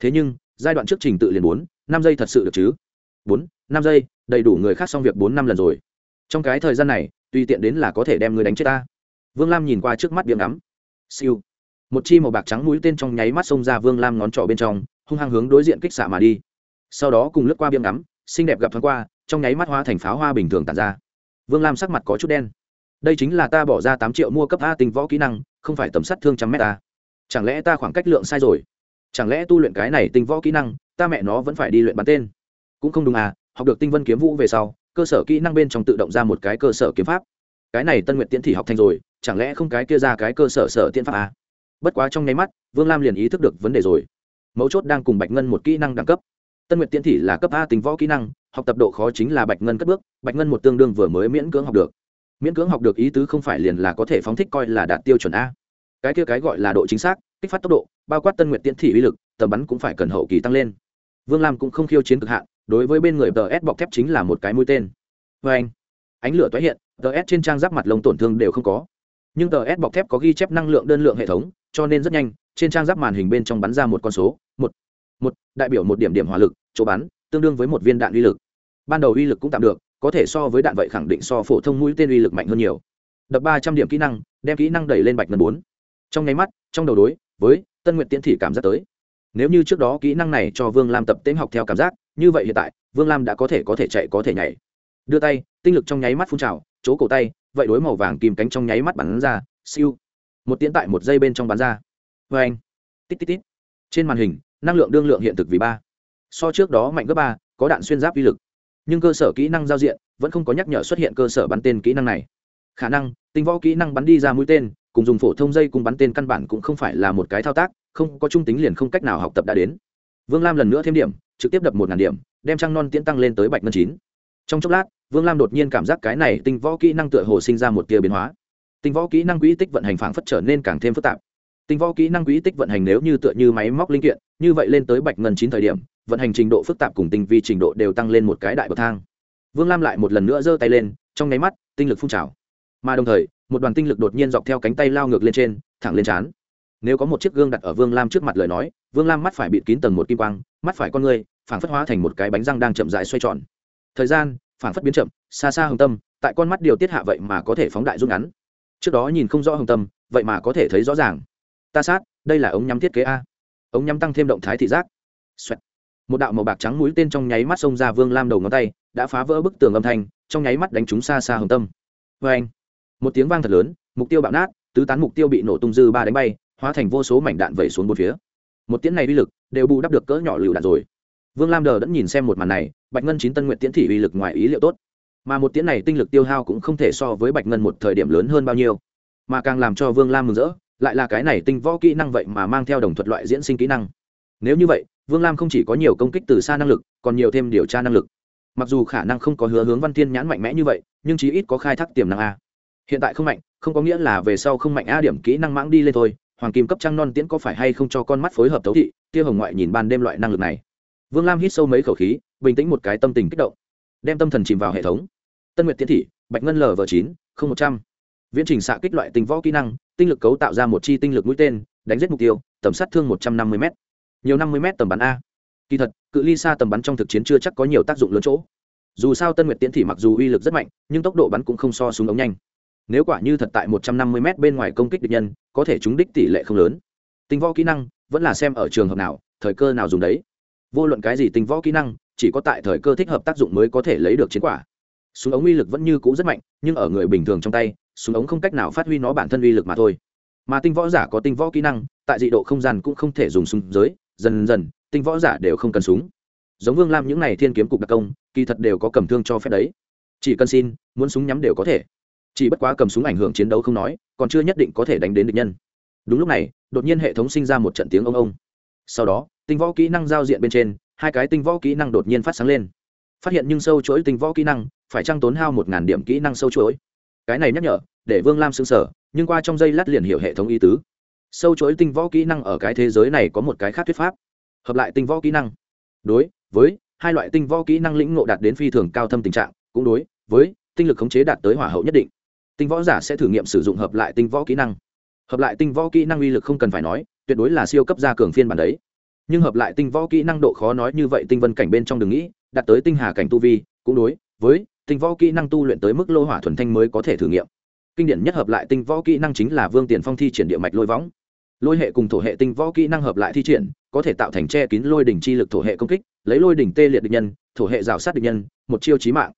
Speaker 1: Thế nhưng, giai đoạn trước trình tự liền bốn, năm giây thật sự được chứ? Bốn, năm giây, đầy đủ người khác xong việc bốn năm lần rồi. Trong cái thời gian này, tùy tiện đến là có thể đem người đánh chết ta. Vương lam nhìn qua trước mắt biếng ngắm. Siêu một chi màu bạc trắng mũi tên trong nháy mắt xông ra vương lam ngón trỏ bên trong, hung hăng hướng đối diện kích xạ mà đi. Sau đó cùng lướt qua biếm ngắm, xinh đẹp gặp thoáng qua, trong nháy mắt hoa thành pháo hoa bình thường tàn ra. Vương lam sắc mặt có chút đen. Đây chính là ta bỏ ra tám triệu mua cấp a tinh võ kỹ năng, không phải tầm sắt thương trăm mét ta chẳng lẽ ta khoảng cách lượng sai rồi? Chẳng lẽ tu luyện cái này tinh võ kỹ năng, ta mẹ nó vẫn phải đi luyện bắn tên? Cũng không đúng à học được tinh vân kiếm vũ về sau, cơ sở kỹ năng bên trong tự động ra một cái cơ sở kiếm pháp. Cái này tân nguyện tiễn thì học thành rồi, chẳng lẽ không cái kia ra cái cơ sở sở tiên pháp à? Bất quá trong nháy mắt, vương lam liền ý thức được vấn đề rồi. Mấu chốt đang cùng bạch ngân một kỹ năng đẳng cấp. Tân Nguyệt tiễn thị là cấp a tính võ kỹ năng, học tập độ khó chính là bạch ngân cất bước, bạch ngân một tương đương vừa mới miễn cưỡng học được. Miễn cưỡng học được ý tứ không phải liền là có thể phóng thích coi là đạt tiêu chuẩn a. Cái kia cái gọi là độ chính xác, kích phát tốc độ, bao quát tân nguyện tiễn thị uy lực, tầm bắn cũng phải cần hậu kỳ tăng lên. Vương lam cũng không khiêu chiến cực hạn, đối với bên người tờ s bọc thép chính là một cái mũi tên. Vê anh, ánh lửa tái hiện, tờ s trên trang giáp mặt lông tổn thương đều không có. Nhưng tờ s bọc thép có ghi chép năng lượng đơn lượng hệ thống cho nên rất nhanh, trên trang giáp màn hình bên trong bắn ra một con số, một một, đại biểu một điểm điểm hỏa lực, chỗ bắn, tương đương với một viên đạn uy lực. Ban đầu uy lực cũng tạm được, có thể so với đạn vậy khẳng định so phổ thông mũi tên uy lực mạnh hơn nhiều. Đập ba trăm điểm kỹ năng, đem kỹ năng đẩy lên bạch ngân bốn. Trong nháy mắt, trong đầu đối, với tân nguyện tiến thị cảm giác tới. Nếu như trước đó kỹ năng này cho vương lam tập tễnh học theo cảm giác, như vậy hiện tại, vương lam đã có thể có thể chạy, có thể nhảy. Đưa tay, tinh lực trong nháy mắt phun trào, chỗ cổ tay, vậy đối màu vàng kìm cánh trong nháy mắt bắn ra, siêu một tiễn tại một giây bên trong bán ra. Vê anh, tít tít tít. Trên màn hình, năng lượng đương lượng hiện thực vì ba. So trước đó mạnh gấp ba, có đạn xuyên giáp vi lực. Nhưng cơ sở kỹ năng giao diện vẫn không có nhắc nhở xuất hiện cơ sở bắn tên kỹ năng này. Khả năng, tinh võ kỹ năng bắn đi ra mũi tên, cùng dùng phổ thông dây cùng bắn tên căn bản cũng không phải là một cái thao tác, không có trung tính liền không cách nào học tập đã đến. Vương lam lần nữa thêm điểm, trực tiếp đập một ngàn điểm, đem trăng non tiễn tăng lên tới bạch ngân chín. Trong chốc lát, vương lam đột nhiên cảm giác cái này tinh võ kỹ năng tựa hồ sinh ra một tia biến hóa tinh võ kỹ năng quỹ tích vận hành phảng phất trở nên càng thêm phức tạp. Tinh võ kỹ năng quỹ tích vận hành nếu như tựa như máy móc linh kiện, như vậy lên tới bạch ngân chín thời điểm, vận hành trình độ phức tạp cùng tinh vi trình độ đều tăng lên một cái đại bậc thang. Vương lam lại một lần nữa giơ tay lên, trong nháy mắt, tinh lực phun trào. Mà đồng thời, một đoàn tinh lực đột nhiên dọc theo cánh tay lao ngược lên trên, thẳng lên trán. Nếu có một chiếc gương đặt ở vương lam trước mặt lời nói, vương lam mắt phải bịt kín tầng một kim quang, mắt phải con người, phảng phất hóa thành một cái bánh răng đang chậm dại xoay tròn. Thời gian, phảng phất biến chậm, xa xa hồng tâm, tại con mắt điều tiết hạ vậy mà có thể phóng đại rút ngắn trước đó nhìn không rõ hồng tâm, vậy mà có thể thấy rõ ràng. Ta sát, đây là ống nhắm thiết kế a. Ống nhắm tăng thêm động thái thị giác、Xoẹt. một đạo màu bạc trắng mũi tên trong nháy mắt xông ra vương lam đầu ngón tay, đã phá vỡ bức tường âm thanh, trong nháy mắt đánh trúng xa xa hồng tâm. Vê anh một tiếng vang thật lớn, mục tiêu bạo nát, tứ tán mục tiêu bị nổ tung dư ba đánh bay, hóa thành vô số mảnh đạn vẩy xuống bốn phía. Một tiếng này uy lực, đều bù đắp được cỡ nhỏ lựu đạn rồi. Vương lam đờ đã nhìn xem một màn này, bạch ngân chín tân nguyện tiễn thị uy lực ngoài ý liệu tốt mà một tiễn này tinh lực tiêu hao cũng không thể so với bạch ngân một thời điểm lớn hơn bao nhiêu. Mà càng làm cho vương lam mừng rỡ, lại là cái này tinh võ kỹ năng vậy mà mang theo đồng thuật loại diễn sinh kỹ năng. Nếu như vậy, vương lam không chỉ có nhiều công kích từ xa năng lực, còn nhiều thêm điều tra năng lực. Mặc dù khả năng không có hứa hướng văn thiên nhãn mạnh mẽ như vậy, nhưng chí ít có khai thác tiềm năng a. Hiện tại không mạnh, không có nghĩa là về sau không mạnh a điểm kỹ năng mãng đi lên thôi, hoàng kim cấp trăng non tiễn có phải hay không cho con mắt phối hợp tấu thị, tia hồng ngoại nhìn ban đêm loại năng lực này. Vương lam hít sâu mấy khẩu khí, bình tĩnh một cái tâm tình kích động, đem tâm thần chìm vào hệ thống tân nguyệt tiến thị, bạch ngân lv chín, không một trăm. Viễn trình xạ kích loại tinh võ kỹ năng, tinh lực cấu tạo ra một chi tinh lực mũi tên, đánh giết mục tiêu, tầm sát thương một trăm năm mươi m nhiều năm mươi m tầm bắn a. Kỳ thật, cự ly xa tầm bắn trong thực chiến chưa chắc có nhiều tác dụng lớn chỗ. Dù sao tân nguyệt tiến thị mặc dù uy lực rất mạnh, nhưng tốc độ bắn cũng không so súng ống nhanh. Nếu quả như thật tại một trăm năm mươi m bên ngoài công kích địch nhân, có thể trúng đích tỷ lệ không lớn. Tinh võ kỹ năng, vẫn là xem ở trường hợp nào, thời cơ nào dùng đấy. Vô luận cái gì tinh võ kỹ năng, chỉ có tại thời cơ thích hợp tác dụng mới có thể lấy được chiến quả súng ống uy lực vẫn như cũ rất mạnh, nhưng ở người bình thường trong tay, súng ống không cách nào phát huy nó bản thân uy lực mà thôi. Mà tinh võ giả có tinh võ kỹ năng, tại dị độ không gian cũng không thể dùng súng giới, dần dần, tinh võ giả đều không cần súng. Giống vương lam những n à y thiên kiếm cục đặc công, kỳ thật đều có cầm thương cho phép đấy. Chỉ cần xin, muốn súng nhắm đều có thể. Chỉ bất quá cầm súng ảnh hưởng chiến đấu không nói, còn chưa nhất định có thể đánh đến địch nhân. Đúng lúc này, đột nhiên hệ thống sinh ra một trận tiếng ông ông. Sau đó, tinh võ kỹ năng giao diện bên trên, hai cái tinh võ kỹ năng đột nhiên phát sáng lên. Phát hiện nhưng sâu chuỗi tinh võ kỹ năng phải trang tốn hao một ngàn điểm kỹ năng sâu chuỗi. Cái này nhắc nhở, để vương lam xứng sở nhưng qua trong giây lát liền hiểu hệ thống ý tứ. Sâu chuỗi tinh võ kỹ năng ở cái thế giới này có một cái khác thuyết pháp, hợp lại tinh võ kỹ năng. Đối với hai loại tinh võ kỹ năng lĩnh ngộ đạt đến phi thường cao thâm tình trạng, cũng đối với tinh lực khống chế đạt tới hỏa hậu nhất định. Tinh võ giả sẽ thử nghiệm sử dụng hợp lại tinh võ kỹ năng. Hợp lại tinh võ kỹ năng uy lực không cần phải nói, tuyệt đối là siêu cấp gia cường phiên bản đấy. Nhưng hợp lại tinh võ kỹ năng độ khó nói như vậy tinh vân cảnh bên trong đừng nghĩ, đạt tới tinh hà cảnh tu vi, cũng đối với tinh võ kỹ năng tu luyện tới mức lô hỏa thuần thanh mới có thể thử nghiệm. Kinh điển nhất hợp lại tinh võ kỹ năng chính là vương tiền phong thi triển địa mạch lôi võng. Lôi hệ cùng thổ hệ tinh võ kỹ năng hợp lại thi triển, có thể tạo thành che kín lôi đỉnh chi lực thổ hệ công kích, lấy lôi đỉnh tê liệt địch nhân, thổ hệ rào sát địch nhân, một chiêu chí mạng.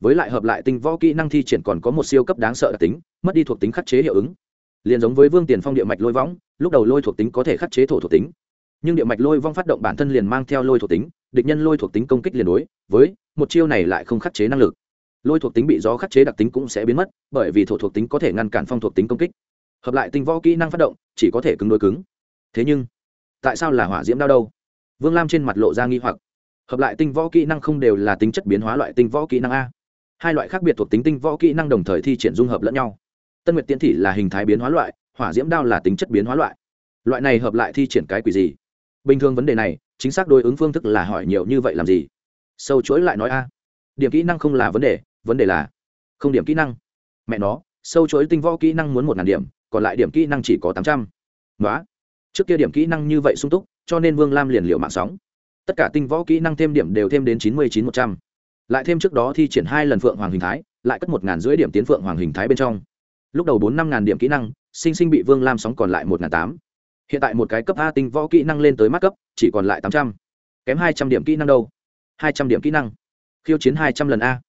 Speaker 1: Với lại hợp lại tinh võ kỹ năng thi triển còn có một siêu cấp đáng sợ đặc tính, mất đi thuộc tính khắc chế hiệu ứng. Liền giống với vương tiền phong địa mạch lôi võng, lúc đầu lôi thuộc tính có thể khắc chế thổ thuộc tính, nhưng địa mạch lôi vong phát động bản thân liền mang theo lôi thuộc tính, địch nhân lôi thuộc tính công kích liền đối, với, một chiêu này lại không khắc chế năng lực lôi thuộc tính bị gió khắc chế đặc tính cũng sẽ biến mất, bởi vì thổ thuộc tính có thể ngăn cản phong thuộc tính công kích. Hợp lại tinh võ kỹ năng phát động, chỉ có thể cứng đối cứng. Thế nhưng, tại sao là hỏa diễm đao đâu? Vương lam trên mặt lộ ra nghi hoặc. Hợp lại tinh võ kỹ năng không đều là tính chất biến hóa loại tinh võ kỹ năng a. Hai loại khác biệt thuộc tính tinh võ kỹ năng đồng thời thi triển dung hợp lẫn nhau. Tân nguyệt tiễn thị là hình thái biến hóa loại, hỏa diễm đao là tính chất biến hóa loại. Loại này hợp lại thi triển cái quỷ gì? Bình thường vấn đề này, chính xác đối ứng phương thức là hỏi nhiều như vậy làm gì? Sâu chuỗi lại nói a. Điểm kỹ năng không là vấn đề vấn đề là không điểm kỹ năng. Mẹ nó, sâu chuỗi tinh võ kỹ năng muốn một ngàn điểm, còn lại điểm kỹ năng chỉ có tám trăm. Nói trước kia điểm kỹ năng như vậy sung túc, cho nên vương lam liền liệu mạng sóng. Tất cả tinh võ kỹ năng thêm điểm đều thêm đến chín mươi chín một trăm. Lại thêm trước đó thi triển hai lần phượng hoàng hình thái, lại cất một ngàn rưỡi điểm tiến phượng hoàng hình thái bên trong. Lúc đầu bốn năm ngàn điểm kỹ năng, sinh sinh bị vương lam sóng còn lại một ngàn tám. Hiện tại một cái cấp a tinh võ kỹ năng lên tới mắt cấp, chỉ còn lại tám trăm. Kém hai trăm điểm kỹ năng đâu? Hai trăm điểm kỹ năng. Khiêu chiến hai trăm lần a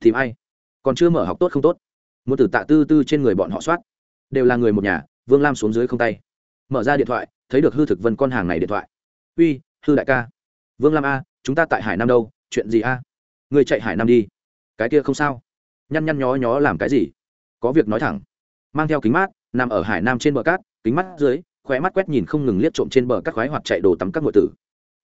Speaker 1: tìm ai? Còn chưa mở học tốt không tốt? Muốn từ tạ tư tư trên người bọn họ soát. Đều là người một nhà, vương lam xuống dưới không tay. Mở ra điện thoại, thấy được hư thực vân con hàng này điện thoại. Uy, hư đại ca. Vương lam a, chúng ta tại hải nam đâu? Chuyện gì a? Người chạy hải nam đi. Cái kia không sao. Nhăn nhăn nhó nhó làm cái gì? Có việc nói thẳng. Mang theo kính mát, nằm ở hải nam trên bờ cát, kính mắt dưới, khóe mắt quét nhìn không ngừng liếc trộm trên bờ các khoái hoặc chạy đồ tắm các ngội tử.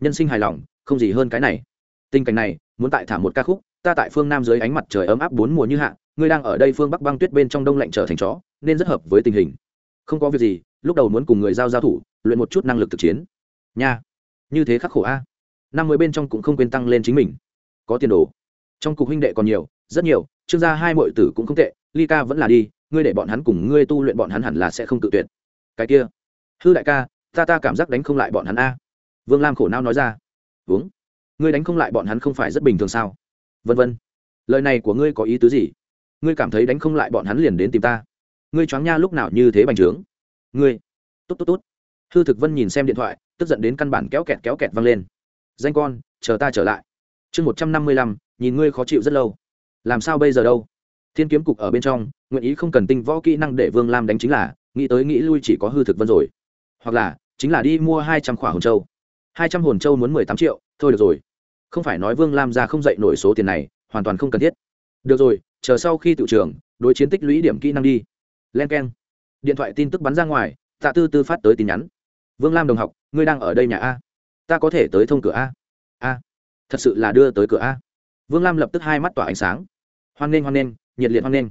Speaker 1: Nhân sinh hài lòng, không gì hơn cái này. Tình cảnh này, muốn tại thả một ca khúc ta tại phương nam dưới ánh mặt trời ấm áp bốn mùa như hạ, ngươi đang ở đây phương bắc băng tuyết bên trong đông lạnh trở thành chó, nên rất hợp với tình hình. Không có việc gì, lúc đầu muốn cùng người giao giao thủ, luyện một chút năng lực thực chiến. Nha, như thế khắc khổ a. Năm mới bên trong cũng không quên tăng lên chính mình. Có tiền đồ. Trong cục huynh đệ còn nhiều, rất nhiều, trương gia hai mọi tử cũng không tệ, ly ca vẫn là đi, ngươi để bọn hắn cùng ngươi tu luyện bọn hắn hẳn là sẽ không tự tuyệt. Cái kia, hư đại ca, ta ta cảm giác đánh không lại bọn hắn a. Vương lam khổ não nói ra. Uống. Ngươi đánh không lại bọn hắn không phải rất bình thường sao? Vân vân. Lời này của ngươi có ý tứ gì? Ngươi cảm thấy đánh không lại bọn hắn liền đến tìm ta. Ngươi choáng nha lúc nào như thế bành trướng? Ngươi. Tốt tốt tốt. Hư thực vân nhìn xem điện thoại, tức giận đến căn bản kéo kẹt kéo kẹt văng lên. Danh con, chờ ta trở lại. Chương một trăm năm mươi lăm, nhìn ngươi khó chịu rất lâu. Làm sao bây giờ đâu? Thiên kiếm cục ở bên trong, nguyện ý không cần tinh võ kỹ năng để vương lam đánh chính là, nghĩ tới nghĩ lui chỉ có hư thực vân rồi. Hoặc là, chính là đi mua hai trăm khỏa hồn châu. Hai trăm hồn châu muốn mười tám triệu, thôi được rồi không phải nói vương lam ra không dạy nổi số tiền này, hoàn toàn không cần thiết. Được rồi, chờ sau khi tự trường đối chiến tích lũy điểm kỹ năng đi. Len k e n điện thoại tin tức bắn ra ngoài, tạ tư tư phát tới tin nhắn. Vương lam đồng học, ngươi đang ở đây nhà a? Ta có thể tới thông cửa a? A. Thật sự là đưa tới cửa a. Vương lam lập tức hai mắt tỏa ánh sáng. Hoan nghênh hoan nghênh, nhiệt liệt hoan nghênh.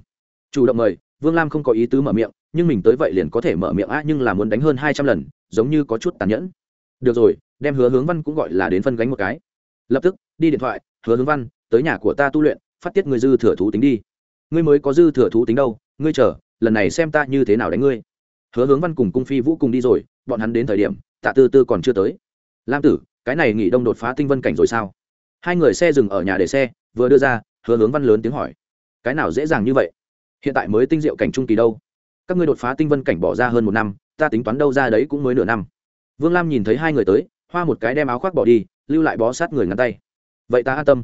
Speaker 1: Chủ động mời, vương lam không có ý tứ mở miệng, nhưng mình tới vậy liền có thể mở miệng a, nhưng là muốn đánh hơn hai trăm lần, giống như có chút tàn nhẫn. Được rồi, đem hứa hướng văn cũng gọi là đến phân gánh một cái lập tức, đi điện thoại, hứa hướng văn, tới nhà của ta tu luyện, phát tiết người dư thừa thú tính đi. Ngươi mới có dư thừa thú tính đâu, ngươi chờ, lần này xem ta như thế nào đánh ngươi. Hứa hướng văn cùng cung phi vũ cùng đi rồi, bọn hắn đến thời điểm, tạ tư tư còn chưa tới. Lam tử, cái này nghỉ đông đột phá tinh vân cảnh rồi sao? Hai người xe dừng ở nhà để xe, vừa đưa ra, hứa hướng văn lớn tiếng hỏi. Cái nào dễ dàng như vậy? Hiện tại mới tinh diệu cảnh trung kỳ đâu? Các ngươi đột phá tinh vân cảnh bỏ ra hơn một năm, ta tính toán đâu ra đấy cũng mới nửa năm. Vương lam nhìn thấy hai người tới, hoa một cái đem áo khoác bỏ đi lưu lại bó sát người ngắn tay. Vậy ta an tâm.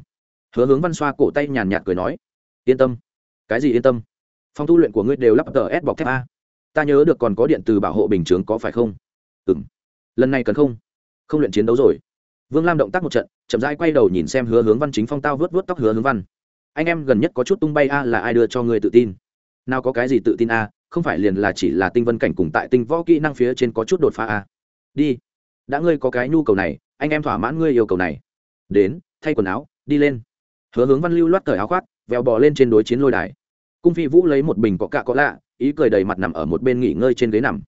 Speaker 1: Hứa hướng văn xoa cổ tay nhàn nhạt cười nói. Yên tâm. Cái gì yên tâm? Phòng tu luyện của ngươi đều lắp tờ s bọc thép a. Ta nhớ được còn có điện từ bảo hộ bình chướng có phải không? Ừ m lần này cần không? Không luyện chiến đấu rồi. Vương lam động tác một trận, chậm rãi quay đầu nhìn xem hứa hướng văn chính phong tao vớt vớt tóc hứa hướng văn. Anh em gần nhất có chút tung bay a là ai đưa cho ngươi tự tin? Nào có cái gì tự tin a, không phải liền là chỉ là tinh vân cảnh cùng tại tinh võ kỹ năng phía trên có chút đột phá a. Đi. Đã ngươi có cái nhu cầu này anh em thỏa mãn ngươi yêu cầu này. Đến, thay quần áo, đi lên. Hứa hướng văn lưu loát cởi áo khoác, vèo bò lên trên đối chiến lôi đài. Cung phi vũ lấy một bình có cạ có lạ, ý cười đầy mặt nằm ở một bên nghỉ ngơi trên ghế nằm.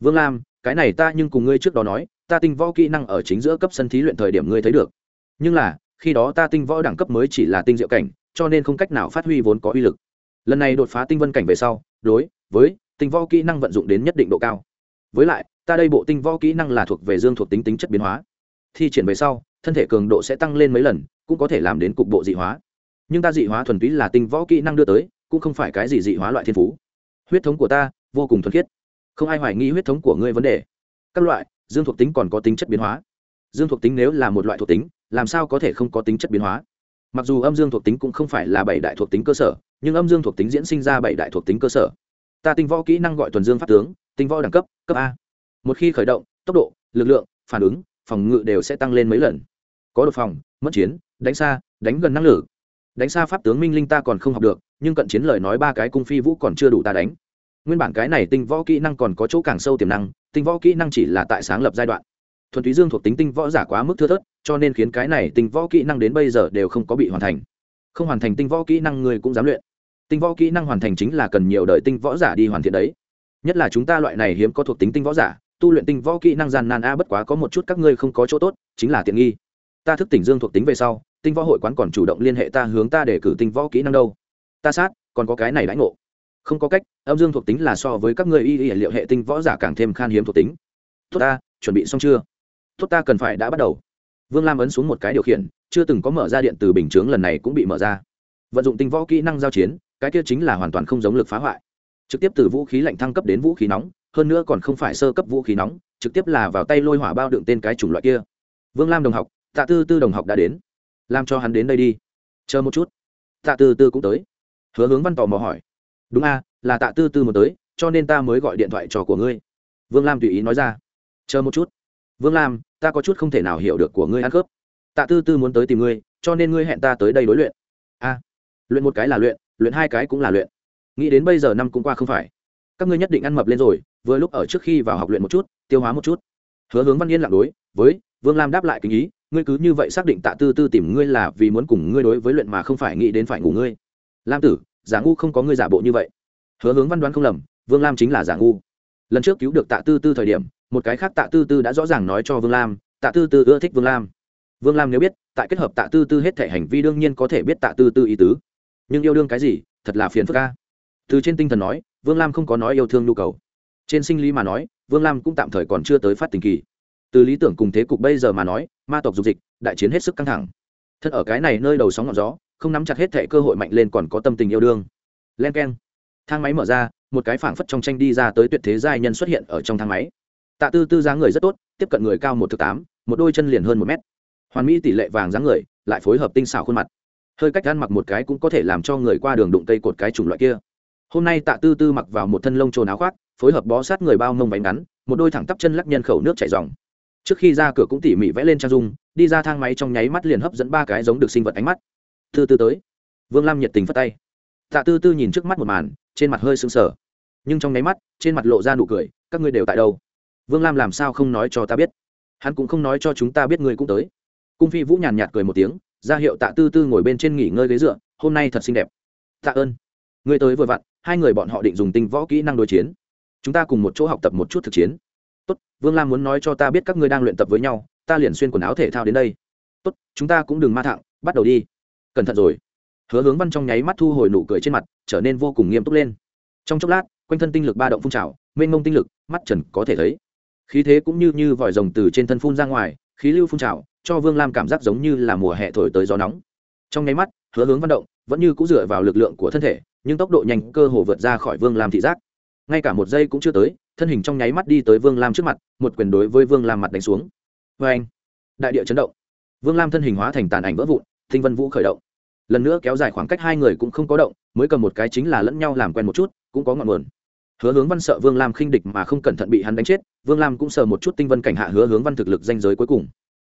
Speaker 1: Vương lam, cái này ta nhưng cùng ngươi trước đó nói, ta tinh võ kỹ năng ở chính giữa cấp sân thí luyện thời điểm ngươi thấy được. Nhưng là, khi đó ta tinh võ đẳng cấp mới chỉ là tinh diệu cảnh, cho nên không cách nào phát huy vốn có uy lực. Lần này đột phá tinh vân cảnh về sau, đối với tinh võ kỹ năng vận dụng đến nhất định độ cao. Với lại, ta đây bộ tinh võ kỹ năng là thuộc về dương thuộc tính tính chất biến hóa thi triển về sau, thân thể cường độ sẽ tăng lên mấy lần, cũng có thể làm đến cục bộ dị hóa. Nhưng ta dị hóa thuần túy là tinh võ kỹ năng đưa tới, cũng không phải cái gì dị hóa loại thiên phú. Huyết thống của ta vô cùng thuần khiết. Không ai hoài nghi huyết thống của ngươi vấn đề. Các loại, dương thuộc tính còn có tính chất biến hóa. Dương thuộc tính nếu là một loại thuộc tính, làm sao có thể không có tính chất biến hóa? Mặc dù âm dương thuộc tính cũng không phải là bảy đại thuộc tính cơ sở, nhưng âm dương thuộc tính diễn sinh ra bảy đại thuộc tính cơ sở. Ta tinh võ kỹ năng gọi tuần dương pháp tướng, tinh võ đẳng cấp cấp a. Một khi khởi động, tốc độ, lực lượng, phản ứng phòng ngự đều sẽ tăng lên mấy lần. Có đột phòng, mất chiến, đánh xa, đánh gần năng lực. Đánh xa pháp tướng minh linh ta còn không học được, nhưng cận chiến lời nói ba cái cung phi vũ còn chưa đủ ta đánh. Nguyên bản cái này tinh võ kỹ năng còn có chỗ càng sâu tiềm năng, tinh võ kỹ năng chỉ là tại sáng lập giai đoạn. Thuần túy dương thuộc tính tinh võ giả quá mức thưa thớt, cho nên khiến cái này tinh võ kỹ năng đến bây giờ đều không có bị hoàn thành. Không hoàn thành tinh võ kỹ năng người cũng dám luyện. Tinh võ kỹ năng hoàn thành chính là cần nhiều đời tinh võ giả đi hoàn thiện đấy. Nhất là chúng ta loại này hiếm có thuộc tính tinh võ giả tu luyện tinh võ kỹ năng gian nan a, bất quá có một chút các ngươi không có chỗ tốt, chính là tiện nghi. Ta thức tỉnh dương thuộc tính về sau, tinh võ hội quán còn chủ động liên hệ ta hướng ta để cử tinh võ kỹ năng đâu. Ta sát, còn có cái này đãi ngộ. Không có cách, âm dương thuộc tính là so với các người y y liệu hệ tinh võ giả càng thêm khan hiếm thuộc tính. Tốt ta, chuẩn bị xong chưa? Tốt ta cần phải đã bắt đầu. Vương lam ấn xuống một cái điều khiển, chưa từng có mở ra điện từ bình chướng lần này cũng bị mở ra. Vận dụng tinh võ kỹ năng giao chiến, cái kia chính là hoàn toàn không giống lực phá hoại. Trực tiếp từ vũ khí lạnh thăng cấp đến vũ khí nóng hơn nữa còn không phải sơ cấp vũ khí nóng, trực tiếp là vào tay lôi hỏa bao đựng tên cái chủng loại kia. Vương lam đồng học, tạ tư tư đồng học đã đến. Làm cho hắn đến đây đi. Chờ một chút. Tạ tư tư cũng tới. Hứa hướng văn tỏ mò hỏi. Đúng a là tạ tư tư một tới, cho nên ta mới gọi điện thoại trò của ngươi. Vương lam tùy ý nói ra. Chờ một chút. Vương lam, ta có chút không thể nào hiểu được của ngươi ăn khớp tạ tư tư muốn tới tìm ngươi, cho nên ngươi hẹn ta tới đây đối luyện. A luyện một cái là luyện luyện hai cái cũng là luyện. Nghĩ đến bây giờ năm cũng qua không phải. Các ngươi nhất định ăn mập lên rồi vừa lúc ở trước khi vào học luyện một chút, tiêu hóa một chút. Hứa hướng văn yên lặng đối với vương lam đáp lại kinh ý, ngươi cứ như vậy xác định tạ tư tư tìm ngươi là vì muốn cùng ngươi đối với luyện mà không phải nghĩ đến phải ngủ ngươi. Lam tử, giả ngu không có ngươi giả bộ như vậy. Hứa hướng văn đoán không lầm, vương lam chính là giả ngu. Lần trước cứu được tạ tư tư thời điểm, một cái khác tạ tư tư đã rõ ràng nói cho vương lam, tạ tư tư ưa thích vương lam. Vương lam nếu biết, tại kết hợp tạ tư tư hết thể hành vi đương nhiên có thể biết tạ tư tư ý tứ. Nhưng yêu đương cái gì, thật là phiền phức ca từ trên tinh thần nói, vương lam không có nói yêu thương nhu cầu trên sinh lý mà nói, vương lam cũng tạm thời còn chưa tới phát tình kỳ. Từ lý tưởng cùng thế cục bây giờ mà nói, ma tộc dục dịch, đại chiến hết sức căng thẳng. Thật ở cái này nơi đầu sóng ngọn gió, không nắm chặt hết thệ cơ hội mạnh lên còn có tâm tình yêu đương. Len k e n thang máy mở ra, một cái phảng phất trong tranh đi ra tới tuyệt thế giai nhân xuất hiện ở trong thang máy. Tạ tư tư dáng người rất tốt, tiếp cận người cao một thứ tám, một đôi chân liền hơn một mét. Hoàn mỹ tỷ lệ vàng dáng người, lại phối hợp tinh xảo khuôn mặt. Hơi cách ăn mặc một cái cũng có thể làm cho người qua đường đụng cây cột cái chủng loại kia. Hôm nay tạ tư tư mặc vào một thân lông trồn áo khoác phối hợp bó sát người bao mông bánh ngắn, một đôi thẳng tắp chân lắc nhân khẩu nước chảy dòng. Trước khi ra cửa cũng tỉ mỉ vẽ lên trang dung, đi ra thang máy trong nháy mắt liền hấp dẫn ba cái giống được sinh vật ánh mắt. Tư tư tới. Vương lam nhiệt tình phất tay. Tạ tư tư nhìn trước mắt một màn, trên mặt hơi sưng sờ. Nhưng trong nháy mắt, trên mặt lộ ra nụ cười, các ngươi đều tại đâu? Vương lam làm sao không nói cho ta biết? Hắn cũng không nói cho chúng ta biết ngươi cũng tới. Cung phi vũ nhàn nhạt cười một tiếng, ra hiệu tạ tư tư ngồi bên trên nghỉ ngơi ghế dựa, hôm nay thật xinh đẹp. Tạ ơn. Ngươi tới vừa vặn, hai người bọn họ định dùng tinh võ kỹ năng đối chiến chúng ta cùng một chỗ học tập một chút thực chiến. Tốt, vương lam muốn nói cho ta biết các ngươi đang luyện tập với nhau, ta liền xuyên quần áo thể thao đến đây. Tốt, chúng ta cũng đừng ma thẳng, bắt đầu đi. Cẩn thận rồi. Hứa hướng văn trong nháy mắt thu hồi nụ cười trên mặt, trở nên vô cùng nghiêm túc lên. Trong chốc lát, quanh thân tinh lực ba động phun trào, mênh mông tinh lực, mắt trần có thể thấy. Khí thế cũng như như vòi rồng từ trên thân phun ra ngoài, khí lưu phun trào, cho vương lam cảm giác giống như là mùa hè thổi tới gió nóng. Trong nháy mắt, hứa hướng văn động vẫn như cũng dựa vào lực lượng của thân thể, nhưng tốc độ nhanh cơ hồ vượt ra khỏi vương lam thị giác ngay cả một giây cũng chưa tới, thân hình trong nháy mắt đi tới vương lam trước mặt, một quyền đối với vương lam mặt đánh xuống. Vê anh, đại địa chấn động. Vương lam thân hình hóa thành tàn ảnh vỡ vụn, thinh vân vũ khởi động. Lần nữa kéo dài khoảng cách hai người cũng không có động, mới cầm một cái chính là lẫn nhau làm quen một chút, cũng có ngọn nguồn. Hứa hướng văn sợ vương lam khinh địch mà không cẩn thận bị hắn đánh chết, vương lam cũng sợ một chút tinh vân cảnh hạ hứa hướng văn thực lực danh giới cuối cùng.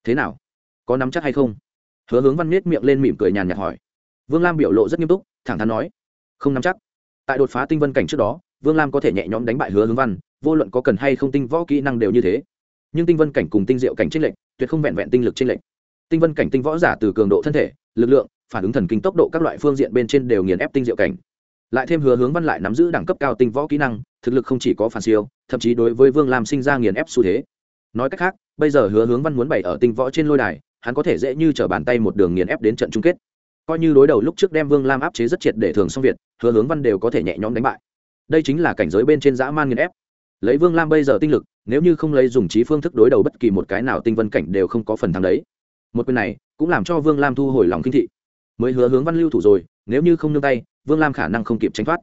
Speaker 1: Thế nào? Có nắm chắc hay không? Hứa hướng văn miết miệng lên mỉm cười nhàn nhạt hỏi. Vương lam biểu lộ rất nghiêm túc, thẳng thắn nói. Không nắm chắc. Tại đột phá tinh vân cảnh trước đó vương lam có thể nhẹ nhõm đánh bại hứa hướng văn, vô luận có cần hay không tinh võ kỹ năng đều như thế. Nhưng tinh vân cảnh cùng tinh diệu cảnh trích lệnh tuyệt không vẹn vẹn tinh lực trích lệnh tinh vân cảnh tinh võ giả từ cường độ thân thể, lực lượng, phản ứng thần kinh tốc độ các loại phương diện bên trên đều nghiền ép tinh diệu cảnh. Lại thêm hứa hướng văn lại nắm giữ đẳng cấp cao tinh võ kỹ năng, thực lực không chỉ có phản siêu, thậm chí đối với vương lam sinh ra nghiền ép xu thế. Nói cách khác, bây giờ hứa hướng văn muốn bày ở tinh võ trên lôi đài, hắn có thể dễ như t r ở bàn tay một đường nghiền ép đến trận chung kết. Coi như đối đầu lúc trước đem vương lam áp chế rất triệt để thường xong việt, hứa hướng văn đều có thể nhẹ nhõm đánh bại đây chính là cảnh giới bên trên dã man nghiền ép. Lấy vương lam bây giờ tinh lực, nếu như không lấy dùng trí phương thức đối đầu bất kỳ một cái nào tinh vân cảnh đều không có phần thắng đấy. Một quyền này cũng làm cho vương lam thu hồi lòng kinh thị. Mới hứa hướng văn lưu thủ rồi, nếu như không nương tay, vương lam khả năng không kịp tránh thoát.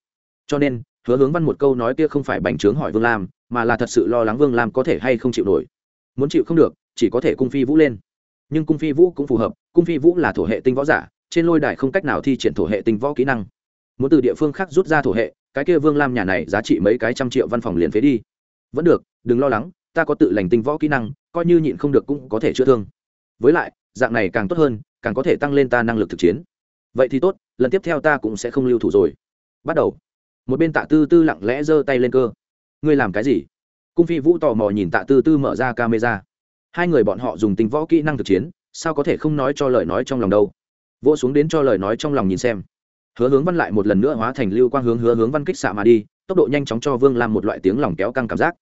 Speaker 1: Cho nên, hứa hướng văn một câu nói kia không phải bành trướng hỏi vương lam, mà là thật sự lo lắng vương lam có thể hay không chịu nổi. Muốn chịu không được, chỉ có thể cung phi vũ lên. Nhưng cung phi vũ cũng phù hợp, cung phi vũ là thổ hệ tinh võ giả, trên lôi đài không cách nào thi triển thổ hệ tinh võ kỹ năng muốn từ địa phương khác rút ra thổ hệ, cái kia vương lam nhà này giá trị mấy cái trăm triệu văn phòng liền phế đi. Vẫn được, đừng lo lắng, ta có tự lành tinh võ kỹ năng, coi như nhịn không được cũng có thể chữa thương. Với lại, dạng này càng tốt hơn, càng có thể tăng lên ta năng lực thực chiến. Vậy thì tốt, lần tiếp theo ta cũng sẽ không lưu thủ rồi. Bắt đầu. Một bên tạ tư tư lặng lẽ giơ tay lên cơ. Ngươi làm cái gì? Cung phi vũ tò mò nhìn tạ tư tư mở ra camera. Hai người bọn họ dùng tính võ kỹ năng thực chiến, sao có thể không nói cho lời nói trong lòng đâu? Vỗ xuống đến cho lời nói trong lòng nhìn xem hứa hướng văn lại một lần nữa hóa thành lưu quang hướng hứa hướng văn kích xạ mà đi, tốc độ nhanh chóng cho vương Lam một loại tiếng lòng kéo căng cảm giác.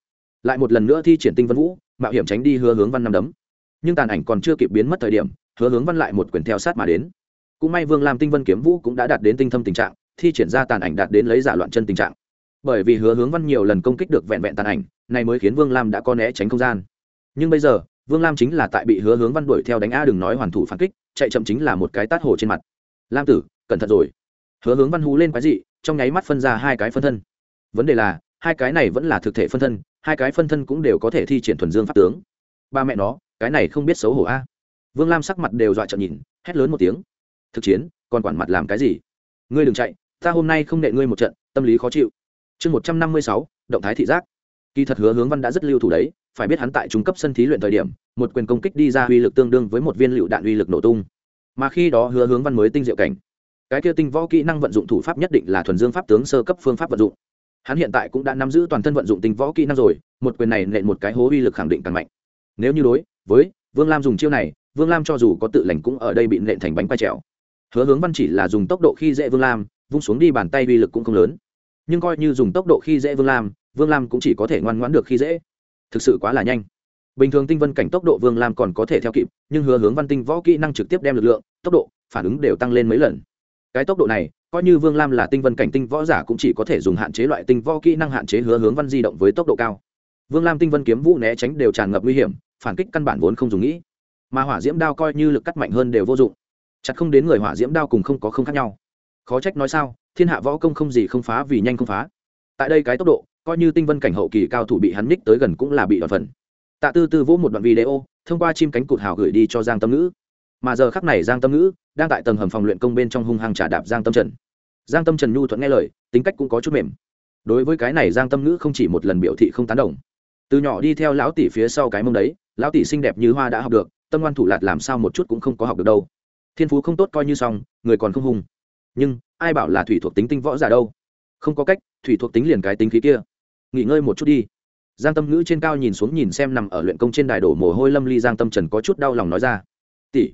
Speaker 1: Lại một lần nữa thi triển tinh vân vũ, mạo hiểm tránh đi hứa hướng văn năm đấm. Nhưng tàn ảnh còn chưa kịp biến mất thời điểm, hứa hướng văn lại một quyền theo sát mà đến. Cũng may vương Lam tinh vân kiếm vũ cũng đã đạt đến tinh thâm tình trạng, thi triển ra tàn ảnh đạt đến lấy giả loạn chân tình trạng. Bởi vì hứa hướng văn nhiều lần công kích được vẹn vẹn tàn ảnh, này mới khiến vương lam đã có né tránh không gian. Nhưng bây giờ, vương lam chính là tại bị hứa hướng văn đuổi theo đánh a đừng nói hoàn thủ phản kích, chạy chậm chính là một cái tát hồ trên mặt. Lam tử, cẩn thận rồi hứa hướng văn hú lên quái dị, trong nháy mắt phân ra hai cái phân thân. Vấn đề là, hai cái này vẫn là thực thể phân thân, hai cái phân thân cũng đều có thể thi triển thuần dương pháp tướng. Ba mẹ nó, cái này không biết xấu hổ a. Vương lam sắc mặt đều dọa trợn nhìn, hét lớn một tiếng. Thực chiến, còn quản mặt làm cái gì? Ngươi đừng chạy, ta hôm nay không nệ ngươi một trận, tâm lý khó chịu. Chương một trăm năm mươi sáu, động thái thị giác. Kỳ thật hứa hướng văn đã rất lưu thủ đấy, phải biết hắn tại trung cấp sân thí luyện thời điểm, một quyền công kích đi ra uy lực tương đương với một viên lựu đạn uy lực nổ tung. Mà khi đó hứa hướng văn mới tinh diệu cảnh cái kia tinh võ kỹ năng vận dụng thủ pháp nhất định là thuần dương pháp tướng sơ cấp phương pháp vận dụng. Hắn hiện tại cũng đã nắm giữ toàn thân vận dụng tinh võ kỹ năng rồi, một quyền này nện một cái hố uy lực khẳng định càng mạnh. Nếu như đối với vương lam dùng chiêu này, vương lam cho dù có tự lành cũng ở đây bị nện thành bánh quay trèo. Hứa hướng văn chỉ là dùng tốc độ khi dễ vương lam, vung xuống đi bàn tay uy lực cũng không lớn. Nhưng coi như dùng tốc độ khi dễ vương lam vương lam cũng chỉ có thể ngoan ngoãn được khi dễ. Thực sự quá là nhanh. Bình thường tinh vân cảnh tốc độ vương lam còn có thể theo kịp, nhưng hứa hướng văn tinh võ kỹ năng trực tiếp đem lực lượng, tốc độ, phản ứng đều tăng lên mấy lần cái tốc độ này, coi như vương lam là tinh vân cảnh tinh võ giả cũng chỉ có thể dùng hạn chế loại tinh võ kỹ năng hạn chế hứa hướng văn di động với tốc độ cao. Vương lam tinh vân kiếm vũ né tránh đều tràn ngập nguy hiểm, phản kích căn bản vốn không dùng nghĩ. Mà hỏa diễm đao coi như lực cắt mạnh hơn đều vô dụng. Chặt không đến người hỏa diễm đao cùng không có không khác nhau. Khó trách nói sao, thiên hạ võ công không gì không phá vì nhanh không phá. Tại đây cái tốc độ, coi như tinh vân cảnh hậu kỳ cao thủ bị hắn ních tới gần cũng là bị đoạt phần. Tạ tư tư vỗ một đoạn video, thông qua chim cánh cụt hào gửi đi cho giang tâm ngữ mà giờ khắc này giang tâm ngữ đang tại tầng hầm phòng luyện công bên trong hung hăng trả đạp giang tâm trần. Giang tâm trần nhu thuận nghe lời, tính cách cũng có chút mềm. Đối với cái này giang tâm ngữ không chỉ một lần biểu thị không tán đồng. Từ nhỏ đi theo lão tỷ phía sau cái mông đấy, lão tỷ xinh đẹp như hoa đã học được, tâm ngoan thủ lạt làm sao một chút cũng không có học được đâu. Thiên phú không tốt coi như xong, người còn không hung nhưng, ai bảo là thủy thuộc tính tinh võ giả đâu? Không có cách, thủy thuộc tính liền cái tính khí kia. Nghỉ ngơi một chút đi. Giang tâm ngữ trên cao nhìn xuống nhìn xem nằm ở luyện công trên đài đổ mồ hôi lâm ly, giang tâm trần có chút đau lòng nói ra. Tỷ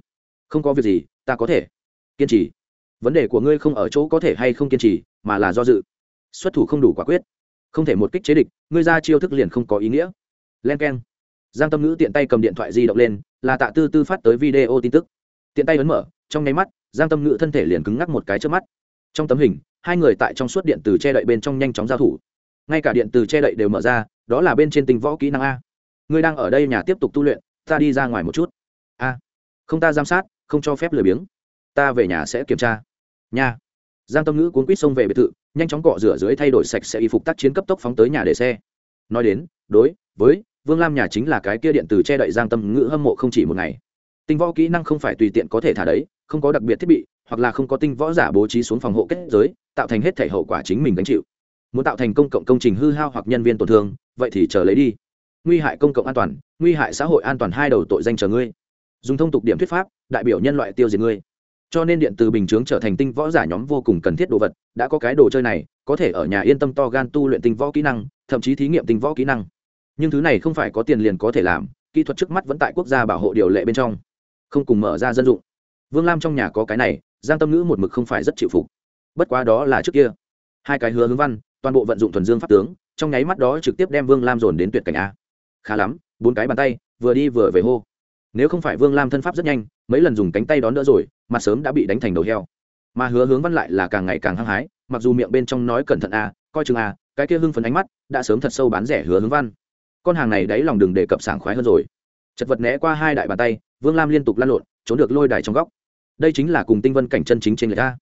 Speaker 1: không có việc gì, ta có thể. Kiên trì. Vấn đề của ngươi không ở chỗ có thể hay không kiên trì, mà là do dự. Xuất thủ không đủ quả quyết. Không thể một kích chế địch, ngươi ra chiêu thức liền không có ý nghĩa. Len k e n giang tâm ngữ tiện tay cầm điện thoại di động lên, là tạ tư tư phát tới video tin tức. Tiện tay ấn mở, trong nháy mắt, giang tâm ngữ thân thể liền cứng ngắc một cái trước mắt. Trong tấm hình, hai người tại trong suốt điện từ che đậy bên trong nhanh chóng giao thủ. Ngay cả điện từ che đậy đều mở ra, đó là bên trên tinh võ kỹ năng a. Ngươi đang ở đây nhà tiếp tục tu luyện, ta đi ra ngoài một chút. A. Không ta giám sát không cho phép lười biếng. Ta về nhà sẽ kiểm tra. Nha. Giang tâm ngữ cuốn quýt xông về biệt thự, nhanh chóng cọ rửa dưới thay đổi sạch sẽ y phục tác chiến cấp tốc phóng tới nhà để xe. Nói đến, đối với vương lam nhà chính là cái kia điện từ che đậy giang tâm ngữ hâm mộ không chỉ một ngày. Tinh võ kỹ năng không phải tùy tiện có thể thả đấy, không có đặc biệt thiết bị, hoặc là không có tinh võ giả bố trí xuống phòng hộ kết giới, tạo thành hết thể hậu quả chính mình gánh chịu. Muốn tạo thành công cộng công trình hư hao hoặc nhân viên tổn thương, vậy thì chờ lấy đi. Nguy hại công cộng an toàn, nguy hại xã hội an toàn hai đầu tội danh chờ ngươi. Dùng thông tục điểm thuyết pháp đại biểu nhân loại tiêu diệt ngươi. Cho nên điện từ bình chướng trở thành tinh võ giả nhóm vô cùng cần thiết đồ vật, đã có cái đồ chơi này, có thể ở nhà yên tâm to gan tu luyện tinh võ kỹ năng, thậm chí thí nghiệm tinh võ kỹ năng. Nhưng thứ này không phải có tiền liền có thể làm, kỹ thuật trước mắt vẫn tại quốc gia bảo hộ điều lệ bên trong. Không cùng mở ra dân dụng. Vương lam trong nhà có cái này, giang tâm ngữ một mực không phải rất chịu phục. Bất quá đó là trước kia. Hai cái hứa hướng văn, toàn bộ vận dụng thuần dương pháp tướng, trong nháy mắt đó trực tiếp đem vương lam dồn đến tuyệt cảnh a. Khá lắm, bốn cái bàn tay, vừa đi vừa về hô. Nếu không phải vương lam thân pháp rất nhanh mấy lần dùng cánh tay đón đỡ rồi, mặt sớm đã bị đánh thành đầu heo. Mà hứa hướng văn lại là càng ngày càng hăng hái, mặc dù miệng bên trong nói cẩn thận a coi chừng a cái kia hưng phấn ánh mắt đã sớm thật sâu bán rẻ hứa hướng văn. Con hàng này đáy lòng đừng đề cập sảng khoái hơn rồi. Chật vật né qua hai đại bàn tay, vương lam liên tục lăn lộn, trốn được lôi đài trong góc. Đây chính là cùng tinh vân cảnh chân chính trên người ta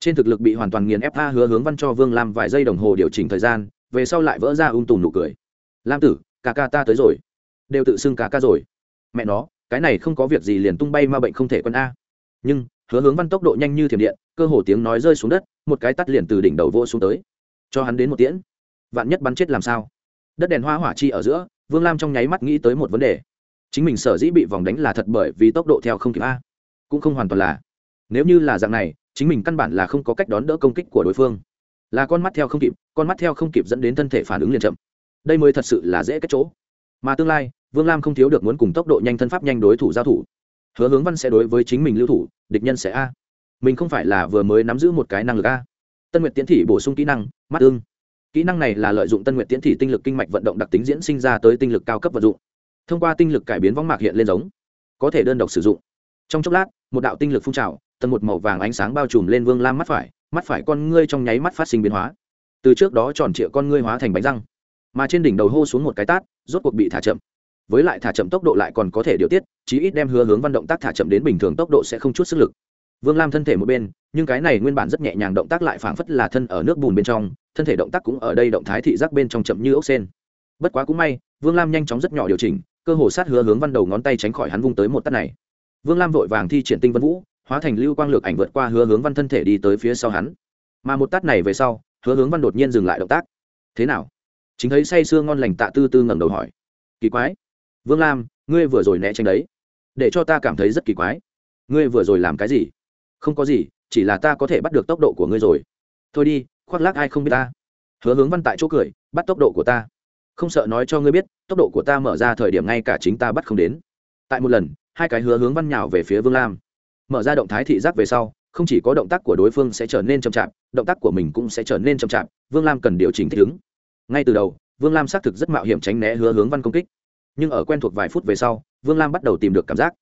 Speaker 1: trên thực lực bị hoàn toàn nghiền ép a hứa hướng văn cho vương lam vài giây đồng hồ điều chỉnh thời gian, về sau lại vỡ ra ung tùm nụ cười. Lam tử, ca ca ta tới rồi. Đều tự xưng ca ca rồi. Mẹ nó cái này không có việc gì liền tung bay ma bệnh không thể quân a. Nhưng, hứa hướng văn tốc độ nhanh như thiểm điện, cơ hồ tiếng nói rơi xuống đất, một cái tắt liền từ đỉnh đầu vô xuống tới. Cho hắn đến một tiễn. Vạn nhất bắn chết làm sao? Đất đèn hoa hỏa chi ở giữa, vương lam trong nháy mắt nghĩ tới một vấn đề. Chính mình sở dĩ bị vòng đánh là thật bởi vì tốc độ theo không kịp a. Cũng không hoàn toàn là. Nếu như là dạng này, chính mình căn bản là không có cách đón đỡ công kích của đối phương. Là con mắt theo không kịp, con mắt theo không kịp dẫn đến thân thể phản ứng liền chậm. Đây mới thật sự là dễ kết chỗ. Mà tương lai vương lam không thiếu được muốn cùng tốc độ nhanh thân pháp nhanh đối thủ giao thủ. Hứa hướng văn sẽ đối với chính mình lưu thủ, địch nhân sẽ a. Mình không phải là vừa mới nắm giữ một cái năng lực a. Tân nguyện tiến thị bổ sung kỹ năng, mắt ương kỹ năng này là lợi dụng tân nguyện tiến thị tinh lực kinh mạch vận động đặc tính diễn sinh ra tới tinh lực cao cấp vận dụng. Thông qua tinh lực cải biến võng mạc hiện lên giống. Có thể đơn độc sử dụng. Trong chốc lát, một đạo tinh lực phun trào tần một màu vàng ánh sáng bao trùm lên vương lam mắt phải mắt phải con ngươi trong nháy mắt phát sinh biến hóa. Từ trước đó tròn trịa con ngươi hóa thành bánh răng, mà trên đỉnh đầu hô xuống một cái tát, rốt cuộc bị thả chậm với lại thả chậm tốc độ lại còn có thể điều tiết, chí ít đem hứa hướng văn động tác thả chậm đến bình thường tốc độ sẽ không chút sức lực. Vương lam thân thể một bên, nhưng cái này nguyên bản rất nhẹ nhàng động tác lại phảng phất là thân ở nước bùn bên trong, thân thể động tác cũng ở đây động thái thị giác bên trong chậm như ốc sen. Bất quá cũng may, vương lam nhanh chóng rất nhỏ điều chỉnh, cơ hồ sát hứa hướng văn đầu ngón tay tránh khỏi hắn vung tới một tát này. Vương lam vội vàng thi triển tinh vân vũ, hóa thành lưu quang lược ảnh vượt qua hứa hướng văn thân thể đi tới phía sau hắn. Mà một tát này về sau, hứa hướng văn đột nhiên dừng lại động tác. Thế nào? Chính thấy say sưa ngon lành tạ tư tư ngẩng đầu hỏi. Kỳ quái vương lam, ngươi vừa rồi né tránh đấy. Để cho ta cảm thấy rất kỳ quái. Ngươi vừa rồi làm cái gì? Không có gì, chỉ là ta có thể bắt được tốc độ của ngươi rồi. Thôi đi, khoác lác ai không biết ta. Hứa hướng văn tại chỗ cười, bắt tốc độ của ta. Không sợ nói cho ngươi biết, tốc độ của ta mở ra thời điểm ngay cả chính ta bắt không đến. Tại một lần, hai cái hứa hướng văn nhào về phía vương lam. Mở ra động thái thị giác về sau, không chỉ có động tác của đối phương sẽ trở nên chậm chạp, động tác của mình cũng sẽ trở nên chậm chạp, vương lam cần điều chỉnh thích ứng. Ngay từ đầu, vương lam xác thực rất mạo hiểm tránh né hứa hướng văn công kích nhưng ở quen thuộc vài phút về sau, vương lam bắt đầu tìm được cảm giác.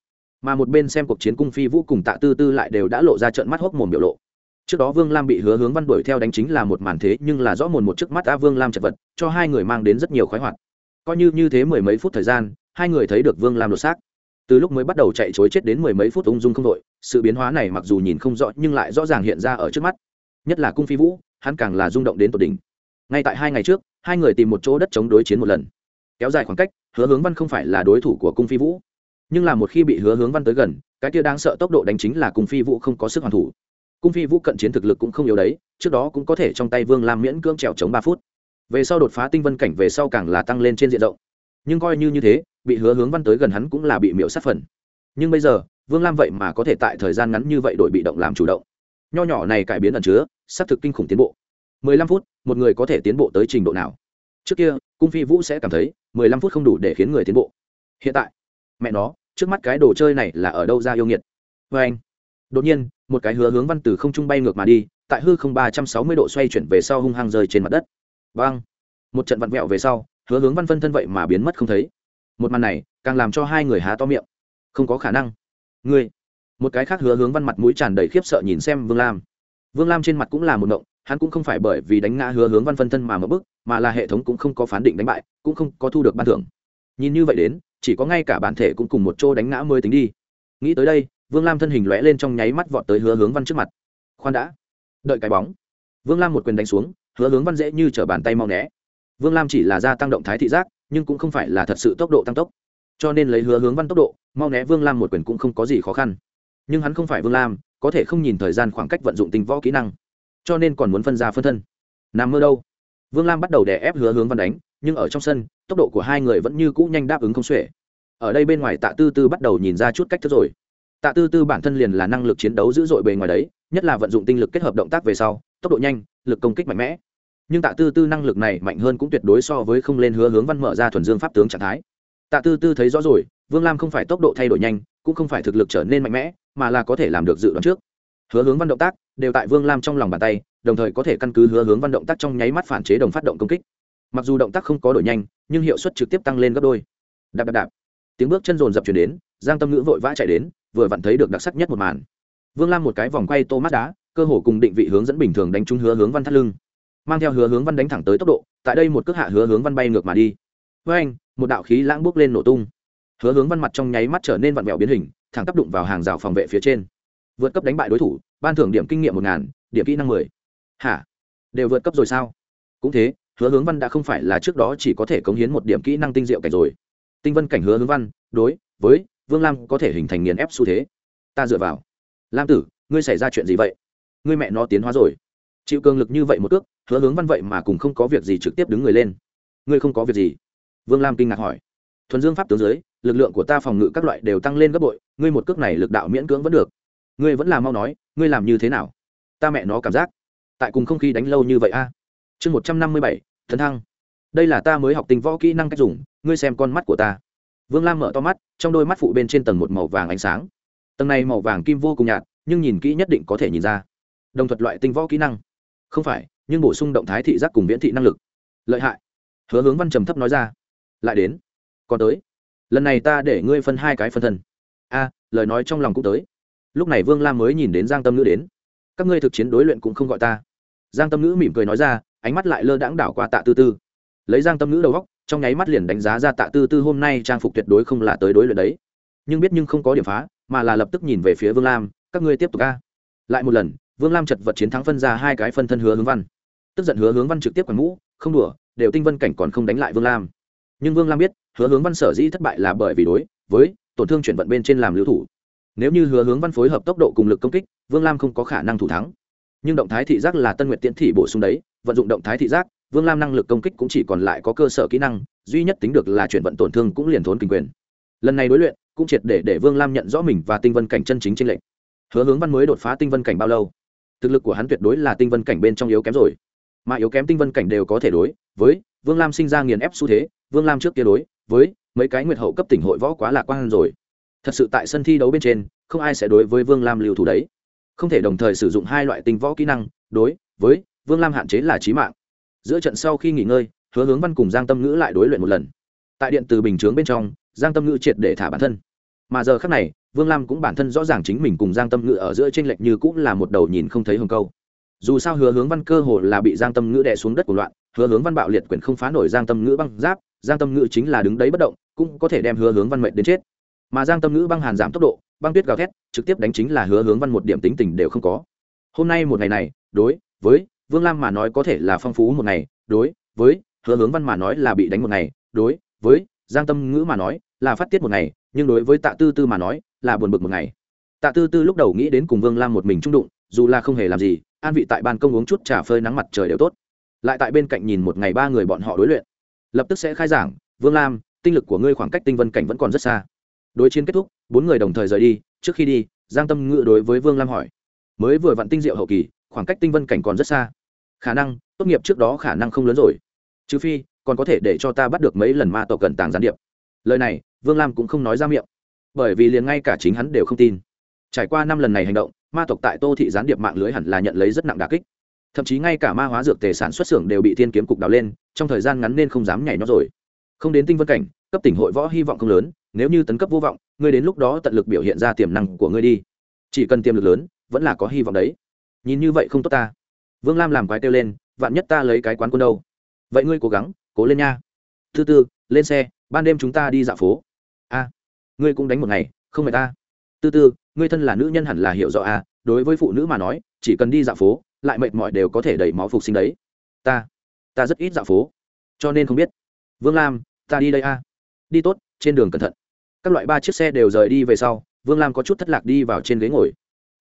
Speaker 1: Mà một bên xem cuộc chiến cung phi vũ cùng tạ tư tư lại đều đã lộ ra trận mắt hốc mồm biểu lộ. Trước đó vương lam bị hứa hướng văn đuổi theo đánh chính là một màn thế, nhưng là rõ mồn một trước mắt đã vương lam chật vật, cho hai người mang đến rất nhiều khoái hoạt. Coi như như thế mười mấy phút thời gian, hai người thấy được vương lam đột xác. Từ lúc mới bắt đầu chạy chối chết đến mười mấy phút ung dung không đội, sự biến hóa này mặc dù nhìn không rõ, nhưng lại rõ ràng hiện ra ở trước mắt. Nhất là cung phi vũ, hắn càng là rung động đến tột đỉnh. Ngay tại hai ngày trước, hai người tìm một chỗ đất chống đối chiến một lần kéo dài khoảng cách, hứa hướng văn không phải là đối thủ của cung phi vũ. Nhưng là một khi bị hứa hướng văn tới gần, cái kia đáng sợ tốc độ đánh chính là cung phi vũ không có sức hoàn thủ. Cung phi vũ cận chiến thực lực cũng không yếu đấy, trước đó cũng có thể trong tay vương lam miễn cưỡng trèo chống ba phút. Về sau đột phá tinh vân cảnh về sau càng là tăng lên trên diện rộng. Nhưng coi như như thế, bị hứa hướng văn tới gần hắn cũng là bị miễu sát phần. Nhưng bây giờ, vương lam vậy mà có thể tại thời gian ngắn như vậy đổi bị động làm chủ động. Nho nhỏ này cải biến ẩn chứa xác thực kinh khủng tiến bộ. Mười lăm phút, một người có thể tiến bộ tới trình độ nào? Trước kia, cung phi vũ sẽ cảm thấy mười lăm phút không đủ để khiến người tiến bộ. Hiện tại, mẹ nó, trước mắt cái đồ chơi này là ở đâu ra yêu nghiệt? Vê anh. Đột nhiên, một cái hứa hướng văn từ không trung bay ngược mà đi, tại hư không ba trăm sáu mươi độ xoay chuyển về sau hung hăng rơi trên mặt đất. Vâng. Một trận vặn vẹo về sau, hứa hướng văn phân thân vậy mà biến mất không thấy. Một màn này, càng làm cho hai người há to miệng. Không có khả năng. Ngươi. Một cái khác hứa hướng văn mặt mũi tràn đầy khiếp sợ nhìn xem vương lam. Vương lam trên mặt cũng là một động hắn cũng không phải bởi vì đánh ngã hứa hướng văn phân thân mà mất bức mà là hệ thống cũng không có phán định đánh bại, cũng không có thu được ban thưởng. Nhìn như vậy đến, chỉ có ngay cả bản thể cũng cùng một chỗ đánh ngã mới tính đi. Nghĩ tới đây, vương lam thân hình lõe lên trong nháy mắt vọt tới hứa hướng văn trước mặt. Khoan đã. Đợi cái bóng. Vương lam một quyền đánh xuống, hứa hướng văn dễ như t bàn tay mau né. Vương lam chỉ là gia tăng động thái thị giác, nhưng cũng không phải là thật sự tốc độ tăng tốc. Cho nên lấy hứa hướng văn tốc độ, mau né vương lam một quyền cũng không có gì khó khăn. Nhưng hắn không phải vương lam, có thể không nhìn thời gian khoảng cách vận dụng tình võ kỹ năng. Cho nên còn muốn phân ra phân thân. Nằm mơ đâu? Vương lam bắt đầu đè ép hứa hướng văn đánh, nhưng ở trong sân, tốc độ của hai người vẫn như cũ nhanh đáp ứng không xuể. Ở đây bên ngoài tạ tư tư bắt đầu nhìn ra chút cách thức rồi. Tạ tư tư bản thân liền là năng lực chiến đấu dữ dội bề ngoài đấy, nhất là vận dụng tinh lực kết hợp động tác về sau, tốc độ nhanh, lực công kích mạnh mẽ. Nhưng tạ tư tư năng lực này mạnh hơn cũng tuyệt đối so với không lên hứa hướng văn mở ra thuần dương pháp tướng trạng thái. Tạ tư tư thấy rõ rồi, vương lam không phải tốc độ thay đổi nhanh, cũng không phải thực lực trở nên mạnh mẽ, mà là có thể làm được dự đoán trước hứa hướng văn động tác đều tại vương lam trong lòng bàn tay, đồng thời có thể căn cứ hứa hướng văn động tác trong nháy mắt phản chế đồng phát động công kích. Mặc dù động tác không có đổi nhanh, nhưng hiệu suất trực tiếp tăng lên gấp đôi. Đạp đạp đạp. Tiếng bước chân rồn dập chuyển đến, giang tâm ngữ vội vã chạy đến, vừa vặn thấy được đặc sắc nhất một màn. Vương lam một cái vòng quay tô mắt đá, cơ hồ cùng định vị hướng dẫn bình thường đánh trúng hứa hướng văn thắt lưng. Mang theo hứa hướng văn đánh thẳng tới tốc độ, tại đây một cước hạ hứa hướng văn bay ngược mà đi. Với anh, một đạo khí lãng bước lên nổ tung. Hứa hướng văn mặt trong nháy mắt trở nên vặn vẹo biến hình, thẳng tác đụng vào hàng rào phòng vệ phía trên vượt cấp đánh bại đối thủ, ban thưởng điểm kinh nghiệm một ngàn, điểm kỹ năng mười. Hả? Đều vượt cấp rồi sao? Cũng thế, hứa hướng văn đã không phải là trước đó chỉ có thể cống hiến một điểm kỹ năng tinh diệu cảnh rồi. Tinh vân cảnh hứa hướng văn, đối với vương lam có thể hình thành nghiền ép xu thế. Ta dựa vào. Lam tử, ngươi xảy ra chuyện gì vậy? Ngươi mẹ nó tiến hóa rồi. Chịu cường lực như vậy một cước, hứa hướng văn vậy mà cùng không có việc gì trực tiếp đứng người lên. Ngươi không có việc gì? Vương lam kinh ngạc hỏi. Thuần dương pháp tướng dưới, lực lượng của ta phòng ngự các loại đều tăng lên gấp bội, ngươi một cước này lực đạo miễn cưỡng vẫn được ngươi vẫn là mau nói, ngươi làm như thế nào? Ta mẹ nó cảm giác, tại cùng không khí đánh lâu như vậy a. Chương một trăm năm mươi bảy, thần thăng. Đây là ta mới học tình võ kỹ năng cách dùng, ngươi xem con mắt của ta. Vương lam mở to mắt, trong đôi mắt phụ bên trên tầng một màu vàng ánh sáng. Tầng này màu vàng kim vô cùng nhạt, nhưng nhìn kỹ nhất định có thể nhìn ra. Đồng thuật loại tinh võ kỹ năng. Không phải, nhưng bổ sung động thái thị giác cùng viễn thị năng lực. Lợi hại. Hứa hướng văn trầm thấp nói ra. Lại đến. Còn tới. Lần này ta để ngươi phân hai cái phân thân. A, lời nói trong lòng cũng tới lúc này vương lam mới nhìn đến giang tâm ngữ đến. Các ngươi thực chiến đối luyện cũng không gọi ta. Giang tâm ngữ mỉm cười nói ra, ánh mắt lại lơ đãng đảo qua tạ tư tư. Lấy giang tâm ngữ đầu góc trong nháy mắt liền đánh giá ra tạ tư tư hôm nay trang phục tuyệt đối không là tới đối luyện đấy. Nhưng biết nhưng không có điểm phá, mà là lập tức nhìn về phía vương lam, các ngươi tiếp tục ca lại một lần, vương lam chật vật chiến thắng phân ra hai cái phân thân hứa hướng văn. Tức giận hứa hướng văn trực tiếp quẳng mũ, không đùa, đều tinh vân cảnh còn không đánh lại vương lam. Nhưng vương lam biết, hứa hướng văn sở dĩ thất bại là bởi vì đối với tổn thương chuyển vận bên trên làm lưu thủ nếu như hứa hướng văn phối hợp tốc độ cùng lực công kích, vương lam không có khả năng thủ thắng. Nhưng động thái thị giác là tân nguyệt tiễn thị bổ sung đấy, vận dụng động thái thị giác, vương lam năng lực công kích cũng chỉ còn lại có cơ sở kỹ năng, duy nhất tính được là chuyển vận tổn thương cũng liền thốn kinh quyền. Lần này đối luyện, cũng triệt để để vương lam nhận rõ mình và tinh vân cảnh chân chính tranh lệch. Hứa hướng văn mới đột phá tinh vân cảnh bao lâu? Thực lực của hắn tuyệt đối là tinh vân cảnh bên trong yếu kém rồi. Mà yếu kém tinh vân cảnh đều có thể đối với vương lam sinh ra nghiền ép xu thế, vương lam trước kia đối với mấy cái nguyệt hậu cấp tỉnh hội võ quá lạc quan rồi thật sự tại sân thi đấu bên trên, không ai sẽ đối với vương lam lưu thủ đấy. Không thể đồng thời sử dụng hai loại tinh võ kỹ năng, đối với vương lam hạn chế là trí mạng. Giữa trận sau khi nghỉ ngơi, hứa hướng văn cùng giang tâm ngữ lại đối luyện một lần. Tại điện từ bình chướng bên trong, giang tâm ngữ triệt để thả bản thân. Mà giờ khác này, vương lam cũng bản thân rõ ràng chính mình cùng giang tâm ngữ ở giữa t r ê n lệch như cũng là một đầu nhìn không thấy hồng câu. Dù sao hứa hướng văn cơ hồ là bị giang tâm ngữ đè xuống đất của loạn, hứa hướng văn bạo liệt quyền không phá nổi giang tâm ngữ băng giáp, giang tâm ngữ chính là đứng đấy bất động, cũng có thể đem hứa hướng văn mệnh đến chết mà giang tâm ngữ băng hàn giảm tốc độ, băng tuyết gào thét, trực tiếp đánh chính là hứa hướng văn một điểm tính tình đều không có. Hôm nay một ngày này, đối với vương lam mà nói có thể là phong phú một ngày, đối với hứa hướng văn mà nói là bị đánh một ngày, đối với giang tâm ngữ mà nói là phát tiết một ngày, nhưng đối với tạ tư tư mà nói là buồn bực một ngày. Tạ tư tư lúc đầu nghĩ đến cùng vương lam một mình trung đụng, dù là không hề làm gì, an vị tại ban công uống chút trà phơi nắng mặt trời đều tốt. Lại tại bên cạnh nhìn một ngày ba người bọn họ đối luyện. Lập tức sẽ khai giảng, vương lam, tinh lực của ngươi khoảng cách tinh vân cảnh vẫn còn rất xa đối chiến kết thúc, bốn người đồng thời rời đi. Trước khi đi, giang tâm ngự đối với vương lam hỏi, mới vừa vặn tinh diệu hậu kỳ, khoảng cách tinh vân cảnh còn rất xa. Khả năng, tốt nghiệp trước đó khả năng không lớn rồi. Trừ phi, còn có thể để cho ta bắt được mấy lần ma tộc cần tàng gián điệp. Lời này, vương lam cũng không nói ra miệng, bởi vì liền ngay cả chính hắn đều không tin. Trải qua năm lần này hành động, ma tộc tại tô thị gián điệp mạng lưới hẳn là nhận lấy rất nặng đà kích. Thậm chí ngay cả ma hóa dược tề sản xuất xưởng đều bị thiên kiếm cục đào lên, trong thời gian ngắn nên không dám nhảy nó rồi. Không đến tinh vân cảnh, cấp tỉnh hội võ hy vọng không lớn nếu như tấn cấp vô vọng, ngươi đến lúc đó tận lực biểu hiện ra tiềm năng của ngươi đi. Chỉ cần tiềm lực lớn, vẫn là có hy vọng đấy. Nhìn như vậy không tốt ta. Vương lam làm quái kêu lên, vạn nhất ta lấy cái quán quân đâu? Vậy ngươi cố gắng, cố lên nha. Thứ tư, lên xe, ban đêm chúng ta đi dạo phố. A, ngươi cũng đánh một ngày, không phải ta. Tư tư, ngươi thân là nữ nhân hẳn là hiểu rõ a, đối với phụ nữ mà nói, chỉ cần đi dạo phố, lại mệt mỏi đều có thể đẩy máu phục sinh đấy. Ta ta rất ít dạo phố. Cho nên không biết. Vương lam, ta đi đây a. Đi tốt trên đường cẩn thận. Các loại ba chiếc xe đều rời đi về sau, vương lam có chút thất lạc đi vào trên ghế ngồi.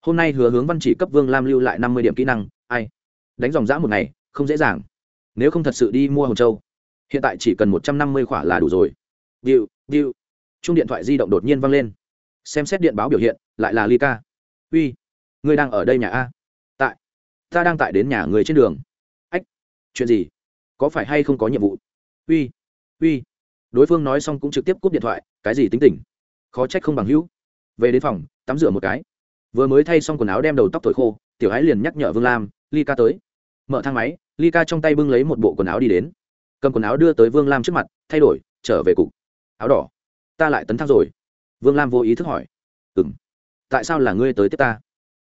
Speaker 1: Hôm nay hứa hướng văn chỉ cấp vương lam lưu lại năm mươi điểm kỹ năng, ai? Đánh dòng dã một ngày, không dễ dàng. Nếu không thật sự đi mua hồng châu, hiện tại chỉ cần một trăm năm mươi khỏa là đủ rồi. Điệu điệu. Chung điện thoại di động đột nhiên văng lên. Xem xét điện báo biểu hiện, lại là ly ca uy, ngươi đang ở đây nhà a? Tại. Ta đang tại đến nhà người trên đường. Ách, chuyện gì? Có phải hay không có nhiệm vụ? Uy uy đối phương nói xong cũng trực tiếp cúp điện thoại, cái gì tính tình? Khó trách không bằng hữu. Về đến phòng, tắm rửa một cái. Vừa mới thay xong quần áo đem đầu tóc thổi khô, tiểu ái liền nhắc nhở vương lam, ly ca tới. Mở thang máy, ly ca trong tay bưng lấy một bộ quần áo đi đến. Cầm quần áo đưa tới vương lam trước mặt, thay đổi, trở về cục. Áo đỏ. Ta lại tấn thăng rồi. Vương lam vô ý thức hỏi. Ừ m tại sao là ngươi tới tiếp ta?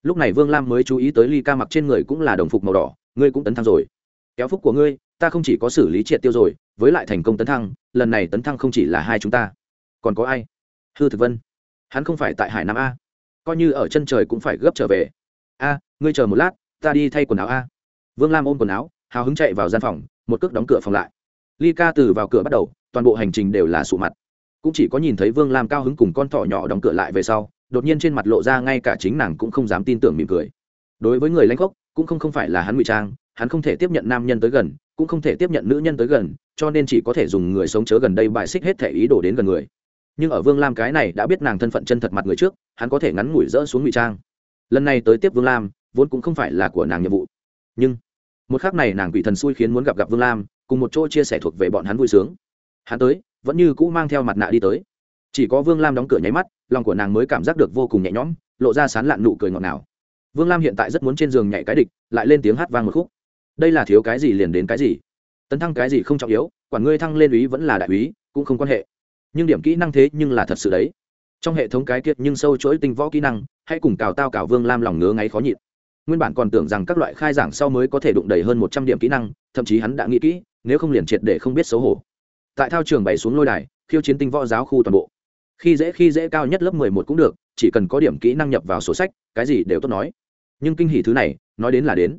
Speaker 1: Lúc này vương lam mới chú ý tới ly ca mặc trên người cũng là đồng phục màu đỏ, ngươi cũng tấn thăng rồi. Kéo phúc của ngươi ta không chỉ có xử lý triệt tiêu rồi, với lại thành công tấn thăng, lần này tấn thăng không chỉ là hai chúng ta. Còn có ai? Hư thực vân. Hắn không phải tại hải nam a. Coi như ở chân trời cũng phải gấp trở về. A, ngươi chờ một lát, ta đi thay quần áo a. Vương lam ôm quần áo, hào hứng chạy vào gian phòng, một cước đóng cửa phòng lại. Ly ca từ vào cửa bắt đầu, toàn bộ hành trình đều là sụ mặt. Cũng chỉ có nhìn thấy vương lam cao hứng cùng con thỏ nhỏ đóng cửa lại về sau, đột nhiên trên mặt lộ ra ngay cả chính nàng cũng không dám tin tưởng mỉm cười. Đối với người lãnh gốc, cũng không không phải là hắn ngụy trang, hắn không thể tiếp nhận nam nhân tới gần cũng không thể tiếp nhận nữ nhân tới gần, cho nên chỉ có thể dùng người sống chớ gần đây bài xích hết thể ý đồ đến gần người. Nhưng ở vương lam cái này đã biết nàng thân phận chân thật mặt người trước, hắn có thể ngắn ngủi rỡ xuống ngụy trang. Lần này tới tiếp vương lam, vốn cũng không phải là của nàng nhiệm vụ. Nhưng, một khác này nàng quỷ thần xui khiến muốn gặp gặp vương lam, cùng một chỗ chia sẻ thuộc về bọn hắn vui sướng. Hắn tới, vẫn như cũ mang theo mặt nạ đi tới. Chỉ có vương lam đóng cửa nháy mắt, lòng của nàng mới cảm giác được vô cùng nhẹ nhõm, lộ ra sán lạn nụ cười ngọt ngào. Vương lam hiện tại rất muốn trên giường nhảy cái địch, lại lên tiếng hát vang một khúc đây là thiếu cái gì liền đến cái gì. Tấn thăng cái gì không trọng yếu, quản ngươi thăng lên úy vẫn là đại úy, cũng không quan hệ. Nhưng điểm kỹ năng thế nhưng là thật sự đấy. Trong hệ thống cái kiệt nhưng sâu chuỗi tinh võ kỹ năng, hãy cùng cào tao cào vương lam lòng ngứa ngáy khó nhịn. Nguyên bản còn tưởng rằng các loại khai giảng sau mới có thể đụng đầy hơn một trăm điểm kỹ năng, thậm chí hắn đã nghĩ kỹ, nếu không liền triệt để không biết xấu hổ. Tại thao trường bày xuống lôi đài, khiêu chiến tinh võ giáo khu toàn bộ. Khi dễ khi dễ cao nhất lớp mười một cũng được, chỉ cần có điểm kỹ năng nhập vào sổ sách, cái gì đều tốt nói. Nhưng kinh hỷ thứ này, nói đến là đến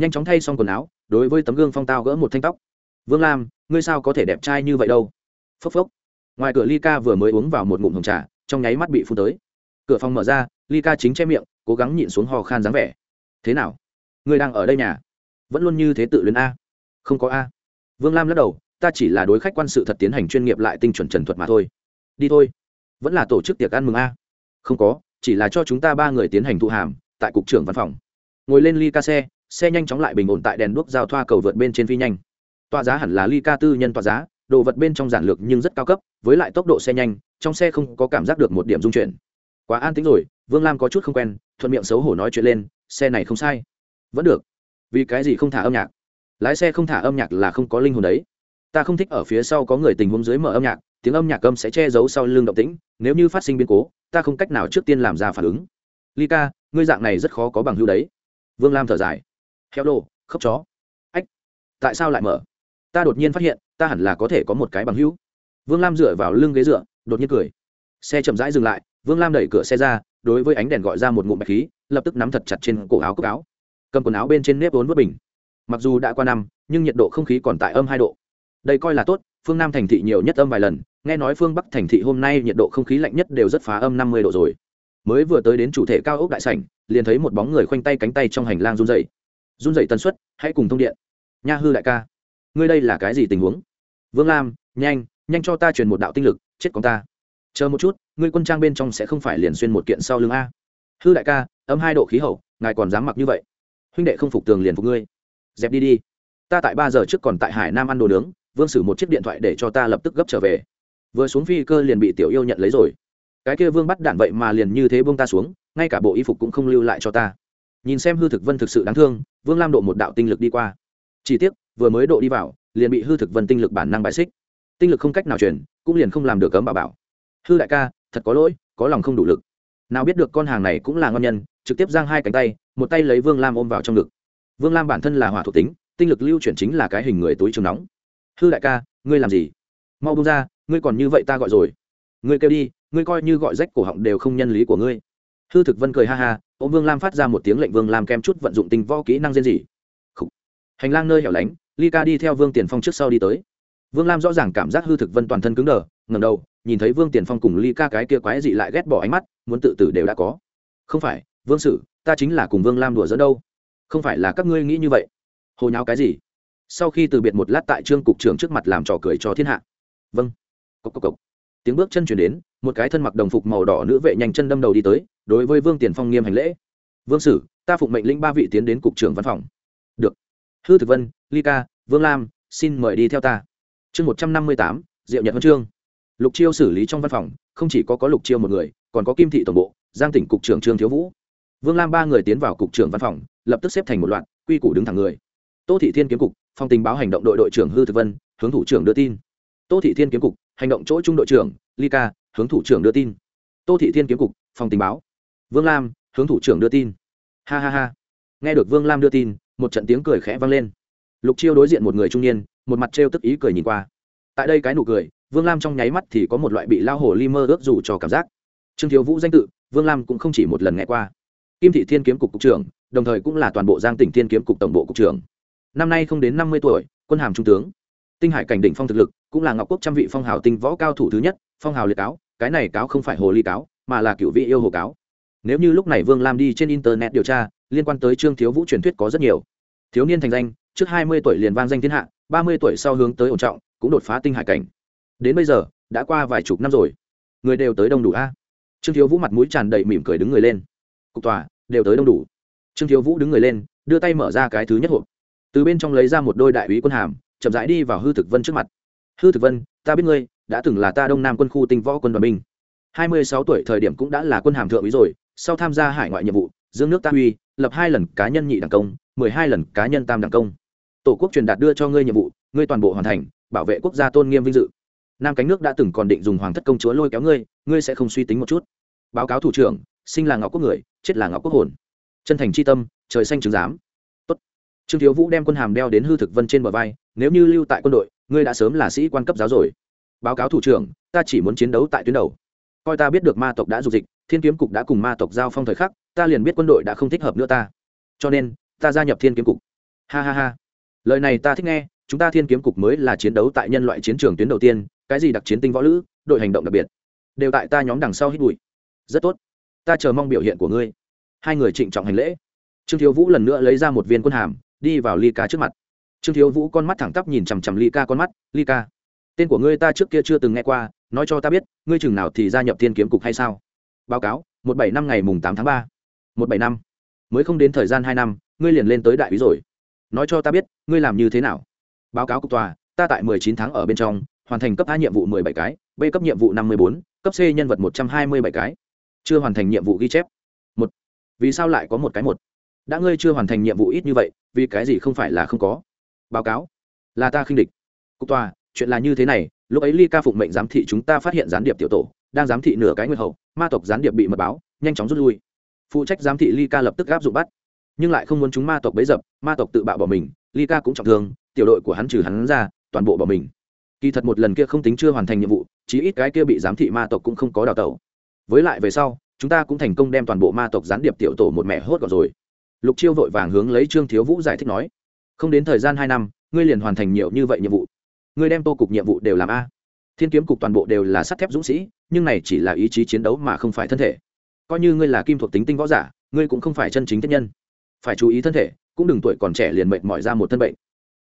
Speaker 1: nhanh chóng thay xong quần áo, đối với tấm gương phong tao gỡ một thanh tóc. Vương lam, ngươi sao có thể đẹp trai như vậy đâu? Phốc phốc. Ngoài cửa ly ca vừa mới uống vào một ngụm hồng trà, trong nháy mắt bị phun tới. Cửa phòng mở ra ly ca chính che miệng, cố gắng nhịn xuống hò khan dáng vẻ. Thế nào? Ngươi đang ở đây nhà? Vẫn luôn như thế tự luyến a? Không có a. Vương lam lắc đầu, ta chỉ là đối khách quan sự thật tiến hành chuyên nghiệp lại tinh chuẩn trần thuật mà thôi. Đi thôi. Vẫn là tổ chức tiệc ăn mừng a? Không có, chỉ là cho chúng ta ba người tiến hành thụ hàm, tại cục trưởng văn phòng. Ngồi lên ly ca xe xe nhanh chóng lại bình ổn tại đèn đuốc giao thoa cầu vượt bên trên phi nhanh. Tọa giá hẳn là ly ca tư nhân tọa giá, đồ vật bên trong giản lược nhưng rất cao cấp, với lại tốc độ xe nhanh, trong xe không có cảm giác được một điểm dung chuyển. Quá an tính rồi, vương lam có chút không quen, thuận miệng xấu hổ nói chuyện lên, xe này không sai. Vẫn được. Vì cái gì không thả âm nhạc? Lái xe không thả âm nhạc là không có linh hồn đấy. Ta không thích ở phía sau có người tình huống dưới mở âm nhạc, tiếng âm nhạc âm sẽ che giấu sau lưng động tĩnh, nếu như phát sinh biến cố, ta không cách nào trước tiên làm ra phản ứng. Ly ca, ngươi dạng này rất khó có bằng hưu đấy. Vương lam thở dài heo đồ khóc chó. Ách, tại sao lại mở? Ta đột nhiên phát hiện, ta hẳn là có thể có một cái bằng hữu. Vương lam dựa vào lưng ghế dựa, đột nhiên cười. Xe chậm rãi dừng lại, vương lam đẩy cửa xe ra, đối với ánh đèn gọi ra một ngụm bạch khí, lập tức nắm thật chặt trên cổ áo cốc áo. Cầm quần áo bên trên nếp vốn vớt bình. Mặc dù đã qua năm, nhưng nhiệt độ không khí còn tại âm hai độ. Đây coi là tốt, phương nam thành thị nhiều nhất âm vài lần, nghe nói phương bắc thành thị hôm nay nhiệt độ không khí lạnh nhất đều rất phá âm năm mươi độ rồi. Mới vừa tới đến chủ thể cao ốc đại sảnh, liền thấy một bóng người khoanh tay cánh tay trong hành lang run rẩy run dậy tần suất, hãy cùng thông điện. Nha hư đại ca, ngươi đây là cái gì tình huống? Vương lam, nhanh nhanh cho ta truyền một đạo tinh lực, chết con ta. Chờ một chút, ngươi quân trang bên trong sẽ không phải liền xuyên một kiện sau lưng a. Hư đại ca âm hai độ khí hậu, ngài còn dám mặc như vậy? Huynh đệ không phục tường liền phục ngươi. Dẹp đi đi. Ta tại ba giờ trước còn tại hải nam ăn đồ nướng, vương sử một chiếc điện thoại để cho ta lập tức gấp trở về. Vừa xuống phi cơ liền bị tiểu yêu nhận lấy rồi. Cái kia vương bắt đạn vậy mà liền như thế buông ta xuống, ngay cả bộ y phục cũng không lưu lại cho ta. Nhìn xem hư thực vân thực sự đáng thương vương lam độ một đạo tinh lực đi qua. Chỉ tiếc, vừa mới độ đi vào, liền bị hư thực vân tinh lực bản năng bài xích. Tinh lực không cách nào truyền cũng liền không làm được cấm bảo bảo. Hư đại ca, thật có lỗi, có lòng không đủ lực. Nào biết được con hàng này cũng là ngon nhân, trực tiếp giang hai cánh tay, một tay lấy vương lam ôm vào trong ngực. Vương lam bản thân là hỏa thuộc tính, tinh lực lưu chuyển chính là cái hình người túi trường nóng. Hư đại ca, ngươi làm gì? Mau bung ra, ngươi còn như vậy ta gọi rồi. Ngươi kêu đi, ngươi coi như gọi rách cổ họng đều không nhân lý của ngươi hư thực vân cười ha ha ô vương lam phát ra một tiếng lệnh vương lam kem chút vận dụng tinh vo kỹ năng riêng gì. Hành lang nơi hẻo lánh, ly ca đi theo vương tiền phong trước sau đi tới. Vương lam rõ ràng cảm giác hư thực vân toàn thân cứng đờ ngầm đầu, nhìn thấy vương tiền phong cùng ly ca cái kia quái dị lại ghét bỏ ánh mắt, muốn tự tử đều đã có. Không phải, vương sử, ta chính là cùng vương lam đùa dẫn đâu. Không phải là các ngươi nghĩ như vậy. Hồ nháo cái gì? Sau khi từ biệt một lát tại trương cục trưởng trước mặt làm trò cười cho thiên hạ. Vâng. Cốc cốc cốc. tiếng bước chân chuyển đến một cái thân mặc đồng phục màu đỏ nữ vệ nhanh chân đâm đầu đi tới, đối với vương tiền phong nghiêm hành lễ. Vương sử, ta phụng mệnh lĩnh ba vị tiến đến cục trưởng văn phòng. Được. Hư thực vân, ly ca, vương lam, xin mời đi theo ta. Chương một trăm năm mươi tám, diệu nhật huân chương. Lục chiêu xử lý trong văn phòng, không chỉ có có lục chiêu một người, còn có kim thị tổng bộ, giang tỉnh cục trưởng trương thiếu vũ. Vương lam ba người tiến vào cục trưởng văn phòng, lập tức xếp thành một loạt, quy củ đứng thẳng người. Tô thị thiên kiếm cục phòng tình báo hành động đội đội trưởng hư thực vân, hướng thủ trưởng đưa tin tô thị thiên kiếm cục, hành động chỗ trung đội trưởng, ly ca, hướng thủ trưởng đưa tin. Tô thị thiên kiếm cục, phòng tình báo. Vương lam, hướng thủ trưởng đưa tin. Ha ha ha. Nghe được vương lam đưa tin, một trận tiếng cười khẽ vang lên. Lục chiêu đối diện một người trung niên, một mặt trêu tức ý cười nhìn qua. Tại đây cái nụ cười, vương lam trong nháy mắt thì có một loại bị lao hồ ly mơ ước dù cho cảm giác. Trương thiếu vũ danh tự, vương lam cũng không chỉ một lần nghe qua. Kim thị thiên kiếm cục cục trưởng, đồng thời cũng là toàn bộ giang tỉnh thiên kiếm cục tổng bộ cục trưởng. Năm nay không đến năm mươi tuổi, quân hàm trung tướng tinh hải cảnh đỉnh phong thực lực, cũng là ngọc quốc trăm vị phong hào tinh võ cao thủ thứ nhất, phong hào liệt cáo, cái này cáo không phải hồ ly cáo, mà là cựu vị yêu hồ cáo. Nếu như lúc này vương lam đi trên internet điều tra, liên quan tới trương thiếu vũ truyền thuyết có rất nhiều. Thiếu niên thành danh, trước hai mươi tuổi liền vang danh thiên hạ, ba mươi tuổi sau hướng tới ổn trọng, cũng đột phá tinh hải cảnh. Đến bây giờ, đã qua vài chục năm rồi. Người đều tới đông đủ a? Trương thiếu vũ mặt mũi tràn đầy mỉm cười đứng người lên. Cục tòa, đều tới đông đủ. Trương thiếu vũ đứng người lên, đưa tay mở ra cái thứ nhất hộp. Từ bên trong lấy ra một đôi đại úy quân hàm chậm rãi đi vào hư thực vân trước mặt. Hư thực vân, ta biết ngươi, đã từng là ta đông nam quân khu tinh võ quân đoàn binh. Hai mươi sáu tuổi thời điểm cũng đã là quân hàm thượng úy rồi, sau tham gia hải ngoại nhiệm vụ, dương nước ta huy, lập hai lần cá nhân nhị đảng công, mười hai lần cá nhân tam đảng công. Tổ quốc truyền đạt đưa cho ngươi nhiệm vụ, ngươi toàn bộ hoàn thành, bảo vệ quốc gia tôn nghiêm vinh dự. Nam cánh nước đã từng còn định dùng hoàng thất công chúa lôi kéo ngươi ngươi sẽ không suy tính một chút. Báo cáo thủ trưởng, sinh là ngọc quốc người, chết là ngọc quốc hồn. Chân thành c h i tâm, trời xanh chứng giám. Tốt. trương thiếu vũ đem quân hàm đeo đến hư thực vân trên bờ vai nếu như lưu tại quân đội, ngươi đã sớm là sĩ quan cấp giáo rồi. Báo cáo thủ trưởng, ta chỉ muốn chiến đấu tại tuyến đầu. Coi ta biết được ma tộc đã dục dịch, thiên kiếm cục đã cùng ma tộc giao phong thời khắc, ta liền biết quân đội đã không thích hợp nữa ta. Cho nên, ta gia nhập thiên kiếm cục. Ha ha ha. Lời này ta thích nghe, chúng ta thiên kiếm cục mới là chiến đấu tại nhân loại chiến trường tuyến đầu tiên, cái gì đặc chiến tinh võ lữ, đội hành động đặc biệt. Đều tại ta nhóm đằng sau hít bụi. Rất tốt. Ta chờ mong biểu hiện của ngươi. Hai người trịnh trọng hành lễ. Trương thiếu vũ lần nữa lấy ra một viên quân hàm, đi vào ly ca trước mặt trương thiếu vũ con mắt thẳng tắp nhìn chằm chằm ly ca con mắt, ly ca, tên của ngươi ta trước kia chưa từng nghe qua, nói cho ta biết, ngươi chừng nào thì gia nhập thiên kiếm cục hay sao? Báo cáo, một bảy năm ngày mùng tám tháng ba. Một bảy năm? Mới không đến thời gian hai năm, ngươi liền lên tới đại úy rồi. Nói cho ta biết, ngươi làm như thế nào? Báo cáo cục tòa, ta tại mười chín tháng ở bên trong, hoàn thành cấp a nhiệm vụ mười bảy cái, b cấp nhiệm vụ năm mươi bốn, cấp c nhân vật một trăm hai mươi bảy cái. Chưa hoàn thành nhiệm vụ ghi chép. Một, vì sao lại có một cái một? Đã ngươi chưa hoàn thành nhiệm vụ ít như vậy, vì cái gì không phải là không có? Báo cáo. Là ta khinh địch. Cục tòa, chuyện là như thế này, lúc ấy ly ca phụng mệnh giám thị chúng ta phát hiện gián điệp tiểu tổ, đang giám thị nửa cái nguyên hậu ma tộc gián điệp bị mật báo, nhanh chóng rút lui. Phụ trách giám thị ly ca lập tức áp dụng bắt. Nhưng lại không muốn chúng ma tộc bấy dập, ma tộc tự bạo bỏ mình, ly ca cũng trọng thương, tiểu đội của hắn trừ hắn ra, toàn bộ bỏ mình. Kỳ thật một lần kia không tính chưa hoàn thành nhiệm vụ, chí ít cái kia bị giám thị ma tộc cũng không có đào tẩu. Với lại về sau, chúng ta cũng thành công đem toàn bộ ma tộc gián điệp tiểu tổ một mẹ hốt gọn rồi. Lục chiêu vội vàng hướng lấy trương thiếu vũ giải thích nói không đến thời gian hai năm, ngươi liền hoàn thành nhiều như vậy nhiệm vụ. Ngươi đem tô cục nhiệm vụ đều làm a. Thiên kiếm cục toàn bộ đều là sắt thép dũng sĩ, nhưng này chỉ là ý chí chiến đấu mà không phải thân thể. Coi như ngươi là kim thuộc tính tinh võ giả, ngươi cũng không phải chân chính thiết nhân. Phải chú ý thân thể, cũng đừng tuổi còn trẻ liền mệt mỏi ra một thân bệnh.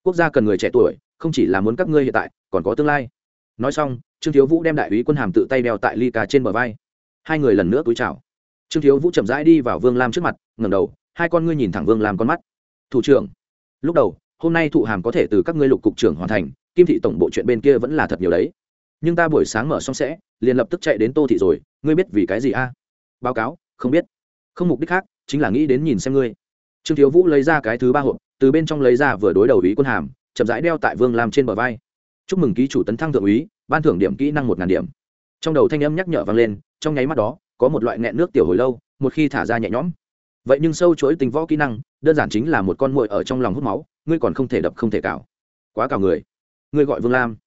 Speaker 1: Quốc gia cần người trẻ tuổi, không chỉ là muốn các ngươi hiện tại, còn có tương lai. Nói xong, trương thiếu vũ đem đại úy quân hàm tự tay đeo tại ly cà trên bờ vai. Hai người lần nữa túi chào. Trương thiếu vũ chậm rãi đi vào vương lam trước mặt ngầm đầu, hai con ngươi nhìn thẳng vương lam con mắt. Thủ trưởng lúc đầu, hôm nay thụ hàm có thể từ các ngươi lục cục trưởng hoàn thành, kim thị tổng bộ chuyện bên kia vẫn là thật nhiều đấy. Nhưng ta buổi sáng mở xong sẽ, liền lập tức chạy đến tô thị rồi, ngươi biết vì cái gì a? Báo cáo, không biết. Không mục đích khác, chính là nghĩ đến nhìn xem ngươi. Trương thiếu vũ lấy ra cái thứ ba hộp, từ bên trong lấy ra vừa đối đầu ý quân hàm, chậm rãi đeo tại vương làm trên bờ vai. Chúc mừng ký chủ tấn thăng thượng úy, ban thưởng điểm kỹ năng một ngàn điểm. Trong đầu thanh âm nhắc nhở vang lên, trong nháy mắt đó, có một loại nghẹn nước tiểu hồi lâu, một khi thả ra nhẹ nhõm. Vậy nhưng sâu chuỗi tình võ kỹ năng đơn giản chính là một con muội ở trong lòng hút máu, ngươi còn không thể đập không thể cào. Quá cào người. Ngươi gọi vương lam.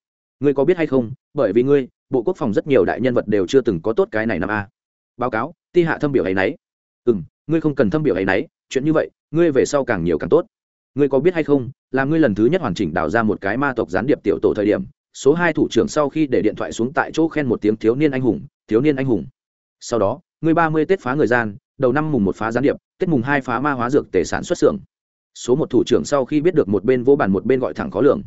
Speaker 1: Ngươi có biết hay không, bởi vì ngươi, bộ quốc phòng rất nhiều đại nhân vật đều chưa từng có tốt cái này năm a. Báo cáo, ti hạ thâm biểu ấy nấy. Ừ m ngươi không cần thâm biểu ấy nấy, chuyện như vậy, ngươi về sau càng nhiều càng tốt. Ngươi có biết hay không, là ngươi lần thứ nhất hoàn chỉnh đào ra một cái ma tộc gián điệp tiểu tổ thời điểm, số hai thủ trưởng sau khi để điện thoại xuống tại chỗ khen một tiếng thiếu niên anh hùng, thiếu niên anh hùng. Sau đó, ngươi ba mươi tết phá người gian đầu năm mùng một phá gián điệp tết mùng hai phá ma hóa dược tể sản xuất xưởng. Số một thủ trưởng sau khi biết được một bên vô bàn một bên gọi thẳng khó lường.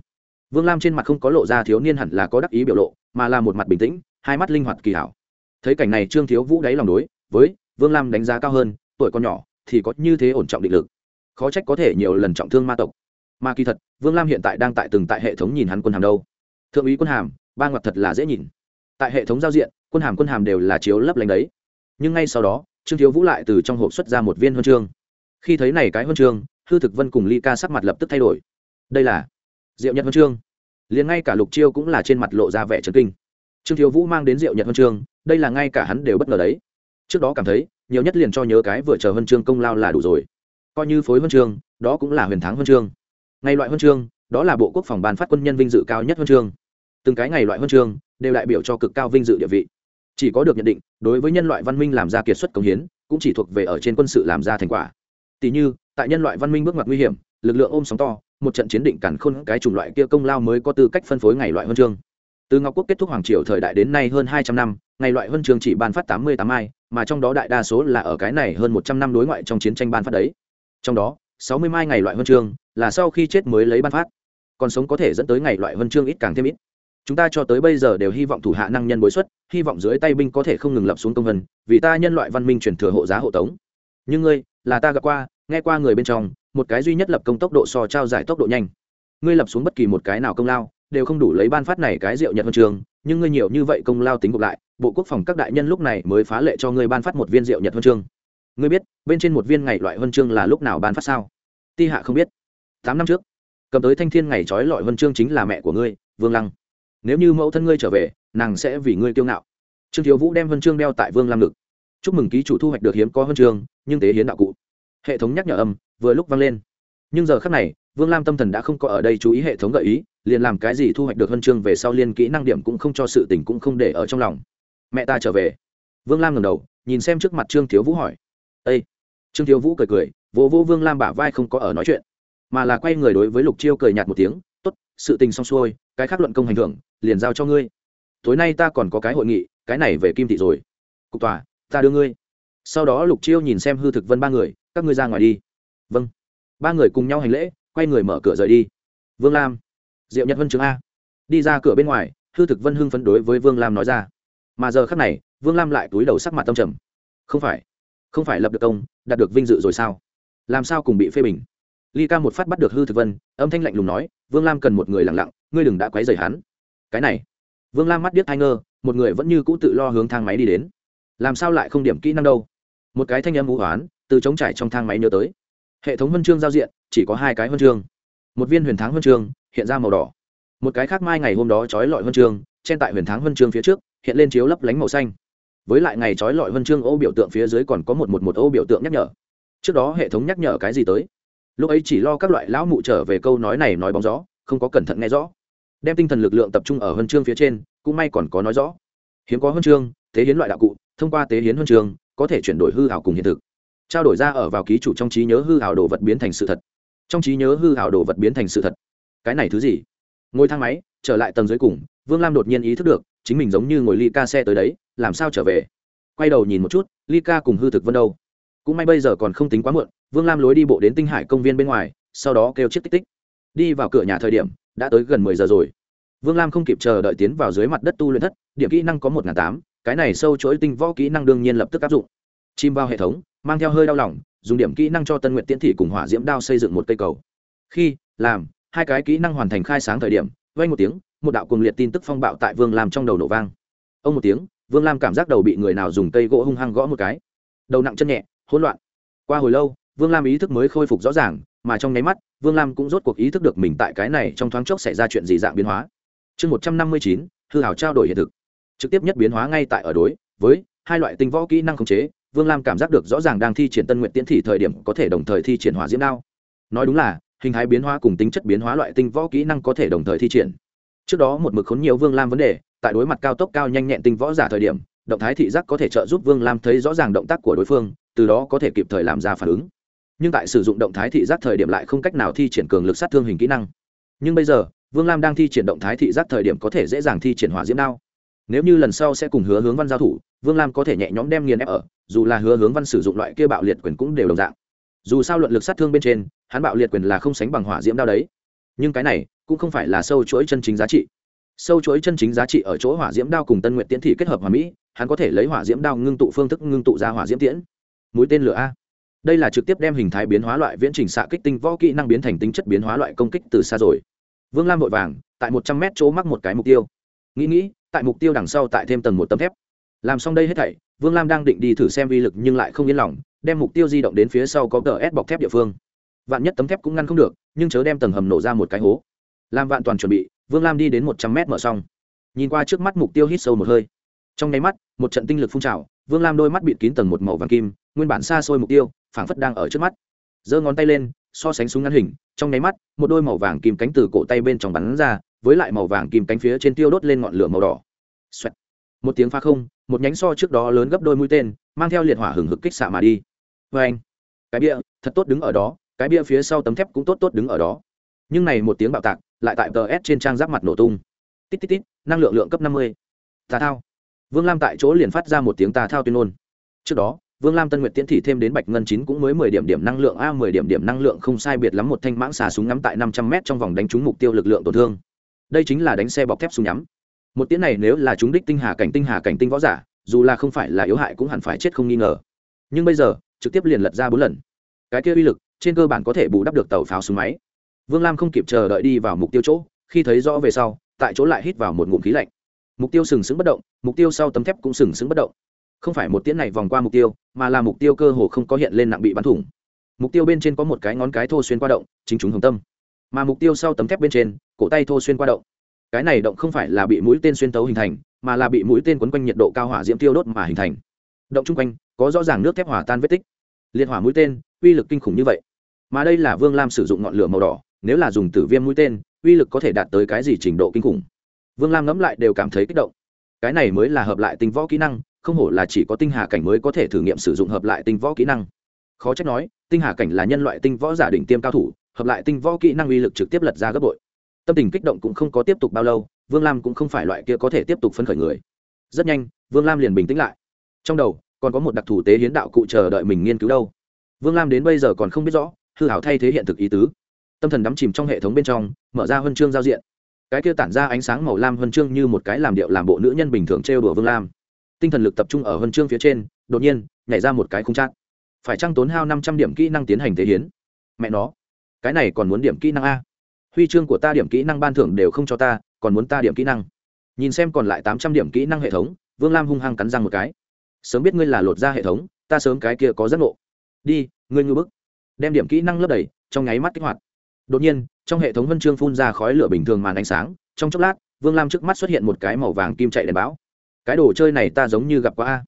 Speaker 1: Vương lam trên mặt không có lộ ra thiếu niên hẳn là có đắc ý biểu lộ, mà là một mặt bình tĩnh, hai mắt linh hoạt kỳ hảo. Thấy cảnh này trương thiếu vũ đáy lòng đối với vương lam đánh giá cao hơn, tuổi còn nhỏ thì có như thế ổn trọng định lực. Khó trách có thể nhiều lần trọng thương ma tộc. Mà kỳ thật, vương lam hiện tại đang tại từng tại hệ thống nhìn hắn quân hàm đâu. Thượng úy quân hàm, ba ngoặt thật là dễ nhìn. Tại hệ thống giao diện, quân hàm quân hàm đều là chiếu lấp lánh đấy. Nhưng ngay sau đó trương thiếu vũ lại từ trong hộp xuất ra một viên huân chương. Khi thấy này cái huân chương, hư thực vân cùng ly ca sắc mặt lập tức thay đổi. Đây là diệu nhật huân chương. Liền ngay cả lục chiêu cũng là trên mặt lộ ra vẻ trấn kinh. Trương thiếu vũ mang đến diệu nhật huân chương, đây là ngay cả hắn đều bất ngờ đấy. Trước đó cảm thấy, nhiều nhất liền cho nhớ cái vừa chờ huân chương công lao là đủ rồi. Coi như phối huân chương, đó cũng là huyền thắng huân chương. Ngay loại huân chương, đó là bộ quốc phòng ban phát quân nhân vinh dự cao nhất huân chương. Từng cái ngày loại huân chương, đều đại biểu cho cực cao vinh dự địa vị chỉ có được nhận định, đối với nhân loại văn minh làm ra kiệt xuất công hiến, cũng chỉ thuộc về ở trên quân sự làm ra thành quả. Tỷ như, tại nhân loại văn minh bước ngoặt nguy hiểm, lực lượng ôm sóng to, một trận chiến định cản khôn cái chủng loại kia công lao mới có tư cách phân phối ngày loại huân chương. Từ ngọc quốc kết thúc hoàng triều thời đại đến nay hơn hai trăm năm, ngày loại huân chương chỉ ban phát tám mươi tám ai, mà trong đó đại đa số là ở cái này hơn một trăm năm đối ngoại trong chiến tranh ban phát đấy. Trong đó, sáu mươi mai ngày loại huân chương là sau khi chết mới lấy ban phát. Còn sống có thể dẫn tới ngày loại huân chương ít càng thêm ít chúng ta cho tới bây giờ đều hy vọng thủ hạ năng nhân bối xuất, hy vọng dưới tay binh có thể không ngừng lập xuống công vân, vì ta nhân loại văn minh truyền thừa hộ giá hộ tống. Nhưng ngươi, là ta gặp qua, nghe qua người bên trong, một cái duy nhất lập công tốc độ so trao giải tốc độ nhanh. Ngươi lập xuống bất kỳ một cái nào công lao, đều không đủ lấy ban phát này cái rượu nhận huân trường, nhưng ngươi nhiều như vậy công lao tính gộp lại, bộ quốc phòng các đại nhân lúc này mới phá lệ cho ngươi ban phát một viên rượu nhật huân chương ngươi biết, bên trên một viên ngày loại huân chương là lúc nào ban phát sao? Ti hạ không biết. Tám năm trước, cầm tới thanh thiên ngày trói lọi huân chương chính là mẹ của ngươi, vương lăng nếu như mẫu thân ngươi trở về, nàng sẽ vì ngươi kiêu ngạo. Trương thiếu vũ đem huân chương đeo tại vương lam ngực. Chúc mừng ký chủ thu hoạch được hiếm có huân chương nhưng tế hiến đạo cụ. Hệ thống nhắc nhở âm, vừa lúc vang lên. Nhưng giờ khác này, vương lam tâm thần đã không có ở đây chú ý hệ thống gợi ý, liền làm cái gì thu hoạch được huân chương về sau liên kỹ năng điểm cũng không cho sự tình cũng không để ở trong lòng. Mẹ ta trở về. Vương lam ngầm đầu, nhìn xem trước mặt trương thiếu vũ hỏi. Â trương thiếu vũ cười cười, vỗ vỗ vương lam bả vai không có ở nói chuyện, mà là quay người đối với lục chiêu cười nhạt một tiếng t ố t sự tình xong xuôi, cái khác luận công hành hưởng liền giao cho ngươi. Tối nay ta còn có cái hội nghị, cái này về kim thị rồi. Cục tòa, ta đưa ngươi. Sau đó lục chiêu nhìn xem hư thực vân ba người, các ngươi ra ngoài đi. Vâng. Ba người cùng nhau hành lễ, quay người mở cửa rời đi. Vương lam. Diệu nhật vân trường a. Đi ra cửa bên ngoài, hư thực vân hưng phấn đối với vương lam nói ra. Mà giờ khắc này, vương lam lại túi đầu sắc mặt tâm trầm. Không phải không phải lập được công, đạt được vinh dự rồi sao? Làm sao cùng bị phê bình? Ly ca một phát bắt được hư thực vân, âm thanh lạnh lùng nói, vương lam cần một người lặng lặng, ngươi đừng đã quấy rầy hắn cái này. Vương lam mắt biết ai ngơ một người vẫn như cũ tự lo hướng thang máy đi đến. Làm sao lại không điểm kỹ năng đâu? Một cái thanh âm vũ hoán, từ chống trải trong thang máy nhớ tới. Hệ thống huân chương giao diện, chỉ có hai cái huân chương. Một viên huyền thắng huân chương, hiện ra màu đỏ. Một cái khác mai ngày hôm đó trói lọi huân chương, trên tại huyền thắng huân chương phía trước, hiện lên chiếu lấp lánh màu xanh. Với lại ngày trói lọi huân chương ô biểu tượng phía dưới còn có một một một ô biểu tượng nhắc nhở. Trước đó hệ thống nhắc nhở cái gì tới? Lúc ấy chỉ lo các loại lão mụ trở về câu nói này nói bóng gió, không có cẩn thận nghe rõ đem tinh thần lực lượng tập trung ở huân chương phía trên, cũng may còn có nói rõ. Hiếm có huân chương tế hiến loại đạo cụ, thông qua tế hiến huân chương, có thể chuyển đổi hư hảo cùng hiện thực. Trao đổi ra ở vào ký chủ trong trí nhớ hư hảo đồ vật biến thành sự thật. Trong trí nhớ hư hảo đồ vật biến thành sự thật. Cái này thứ gì? Ngồi thang máy, trở lại tầng dưới cùng, vương lam đột nhiên ý thức được, chính mình giống như ngồi ly ca xe tới đấy, làm sao trở về? Quay đầu nhìn một chút, ly ca cùng hư thực vân đâu? Cũng may bây giờ còn không tính quá muộn, vương lam lối đi bộ đến tinh hải công viên bên ngoài, sau đó kêu chiếc tích tích. Đi vào cửa nhà thời điểm đã tới gần mười giờ rồi. Vương lam không kịp chờ đợi tiến vào dưới mặt đất tu luyện thất, điểm kỹ năng có một n tám, cái này sâu chuỗi tinh võ kỹ năng đương nhiên lập tức áp dụng. Chim vào hệ thống, mang theo hơi đau lòng, dùng điểm kỹ năng cho tân nguyện tiễn thị cùng hỏa diễm đao xây dựng một cây cầu. Khi, làm, hai cái kỹ năng hoàn thành khai sáng thời điểm vay một tiếng, một đạo cuồng liệt tin tức phong bạo tại vương lam trong đầu nổ vang. Ông một tiếng, vương lam cảm giác đầu bị người nào dùng cây gỗ hung hăng gõ một cái. Đầu nặng chân nhẹ, hỗn loạn. Qua hồi lâu, vương lam ý thức mới khôi phục rõ ràng mà trong nháy mắt, vương lam cũng rốt cuộc ý thức được mình tại cái này trong thoáng chốc xảy ra chuyện gì dạng biến hóa. Chương một trăm năm mươi chín, hư hảo trao đổi hiện thực. Trực tiếp nhất biến hóa ngay tại ở đối, với hai loại tinh võ kỹ năng khống chế, vương lam cảm giác được rõ ràng đang thi triển tân nguyện tiễn thị thời điểm có thể đồng thời thi triển hỏa diễm đao. Nói đúng là, hình thái biến hóa cùng tính chất biến hóa loại tinh võ kỹ năng có thể đồng thời thi triển. Trước đó một mực khốn nhiều vương lam vấn đề, tại đối mặt cao tốc cao nhanh nhẹn tinh võ giả thời điểm, động thái thị giác có thể trợ giúp vương lam thấy rõ ràng động tác của đối phương, từ đó có thể kịp thời làm ra phản ứng nhưng tại sử dụng động thái thị giác thời điểm lại không cách nào thi triển cường lực sát thương hình kỹ năng. Nhưng bây giờ, vương lam đang thi triển động thái thị giác thời điểm có thể dễ dàng thi triển hỏa diễm đao. Nếu như lần sau sẽ cùng hứa hướng văn giao thủ, vương lam có thể nhẹ nhõm đem nghiền ép ở, dù là hứa hướng văn sử dụng loại kia bạo liệt quyền cũng đều đồng dạng. Dù sao luận lực sát thương bên trên, hắn bạo liệt quyền là không sánh bằng hỏa diễm đao đấy. Nhưng cái này, cũng không phải là sâu chuỗi chân chính giá trị. Sâu chuỗi chân chính giá trị ở chỗ hỏa diễm đao cùng tân nguyện tiễn thị kết hợp hòa mỹ, hắn có thể lấy hỏa diễm đao ngưng tụ phương thức ngưng tụ ra hỏa diễm tiễn. Mũi tên lửa a đây là trực tiếp đem hình thái biến hóa loại viễn trình xạ kích tinh võ kỹ năng biến thành tính chất biến hóa loại công kích từ xa rồi. Vương lam vội vàng, tại một trăm mét chỗ mắc một cái mục tiêu. Nghĩ nghĩ, tại mục tiêu đằng sau tại thêm tầng một tấm thép. Làm xong đây hết thảy, vương lam đang định đi thử xem vi lực nhưng lại không yên lòng, đem mục tiêu di động đến phía sau có tờ ép bọc thép địa phương. Vạn nhất tấm thép cũng ngăn không được, nhưng chớ đem tầng hầm nổ ra một cái hố. Làm vạn toàn chuẩn bị, vương lam đi đến một trăm mét mở xong. Nhìn qua trước mắt mục tiêu hít sâu một hơi. Trong nháy mắt, một trận tinh lực phun trào vương lam đôi mắt bịt kín tầng một màu vàng kim, nguyên bản xa xôi mục tiêu, phảng phất đang ở trước mắt. Giơ ngón tay lên, so sánh súng ngắn hình, trong nháy mắt, một đôi màu vàng kim cánh từ cổ tay bên trong bắn ra, với lại màu vàng kim cánh phía trên tiêu đốt lên ngọn lửa màu đỏ、Xoẹt. Một tiếng pha không, một nhánh so trước đó lớn gấp đôi mũi tên, mang theo liệt hỏa hừng hực kích xạ mà đi. Vê anh cái bia, thật tốt đứng ở đó, cái bia phía sau tấm thép cũng tốt tốt đứng ở đó. Nhưng này một tiếng bạo tạc, lại tại tờ s trên trang giáp mặt nổ tung. Tít tít tít, năng lượng lượng cấp năm mươi. Tà thao vương lam tại chỗ liền phát ra một tiếng tà thao tuyên ngôn. Trước đó, vương lam tân Nguyệt tiễn thị thêm đến bạch ngân chín cũng mới mười điểm điểm năng lượng a, mười điểm điểm năng lượng không sai biệt lắm một thanh mãng xà súng ngắm tại năm trăm m trong vòng đánh trúng mục tiêu lực lượng tổn thương. Đây chính là đánh xe bọc thép súng nhắm một tiễn này nếu là chúng đích tinh hà cảnh tinh hà cảnh tinh võ giả, dù là không phải là yếu hại cũng hẳn phải chết không nghi ngờ. Nhưng bây giờ, trực tiếp liền lật ra bốn lần. Cái kia uy lực, trên cơ bản có thể bù đắp được tàu pháo súng máy. Vương lam không kịp chờ đợi đi vào mục tiêu chỗ, khi thấy rõ về sau, tại chỗ lại hít vào một ngụm khí lạnh mục tiêu sừng sững bất động, mục tiêu sau tấm thép cũng sừng sững bất động. Không phải một tiễn này vòng qua mục tiêu, mà là mục tiêu cơ hồ không có hiện lên nặng bị bắn thủng. Mục tiêu bên trên có một cái ngón cái thô xuyên qua động, chính chúng hồng tâm. Mà mục tiêu sau tấm thép bên trên, cổ tay thô xuyên qua động. Cái này động không phải là bị mũi tên xuyên tấu hình thành, mà là bị mũi tên quấn quanh nhiệt độ cao hỏa diễm tiêu đốt mà hình thành. Động chung quanh, có rõ ràng nước thép hỏa tan vết tích. Liệt hỏa mũi tên, uy lực kinh khủng như vậy. Mà đây là vương lam sử dụng ngọn lửa màu đỏ, nếu là dùng tử viêm mũi tên, uy lực có thể đạt tới cái gì trình độ kinh khủng? Vương lam ngẫm lại đều cảm thấy kích động. Cái này mới là hợp lại tinh võ kỹ năng, không hổ là chỉ có tinh hà cảnh mới có thể thử nghiệm sử dụng hợp lại tinh võ kỹ năng. Khó trách nói, tinh hà cảnh là nhân loại tinh võ giả đỉnh tiêm cao thủ, hợp lại tinh võ kỹ năng uy lực trực tiếp lật ra gấp bội. Tâm tình kích động cũng không có tiếp tục bao lâu, vương lam cũng không phải loại kia có thể tiếp tục phân khởi người. Rất nhanh, vương lam liền bình tĩnh lại. Trong đầu, còn có một đặc thù tế hiến đạo cụ chờ đợi mình nghiên cứu đâu. Vương lam đến bây giờ còn không biết rõ, hư hảo thay thế hiện thực ý tứ. Tâm thần đắm chìm trong hệ thống bên trong, mở ra huân chương giao diện cái kia tản ra ánh sáng màu lam huân chương như một cái làm điệu làm bộ nữ nhân bình thường trêu đùa vương lam. Tinh thần lực tập trung ở huân chương phía trên, đột nhiên, nhảy ra một cái khung chát. Phải trăng tốn hao năm trăm điểm kỹ năng tiến hành thể hiến? Mẹ nó, cái này còn muốn điểm kỹ năng a. Huy chương của ta điểm kỹ năng ban thưởng đều không cho ta, còn muốn ta điểm kỹ năng. Nhìn xem còn lại tám trăm điểm kỹ năng hệ thống, vương lam hung hăng cắn răng một cái. Sớm biết ngươi là lột ra hệ thống, ta sớm cái kia có giấc ngộ. Đi, ngươi ngư bức. Đem điểm kỹ năng lấp đầy, trong nháy mắt kích hoạt. Đột nhiên trong hệ thống vân chương phun ra khói lửa bình thường màn ánh sáng, trong chốc lát, vương lam trước mắt xuất hiện một cái màu vàng kim chạy đèn báo. Cái đồ chơi này ta giống như gặp qua a.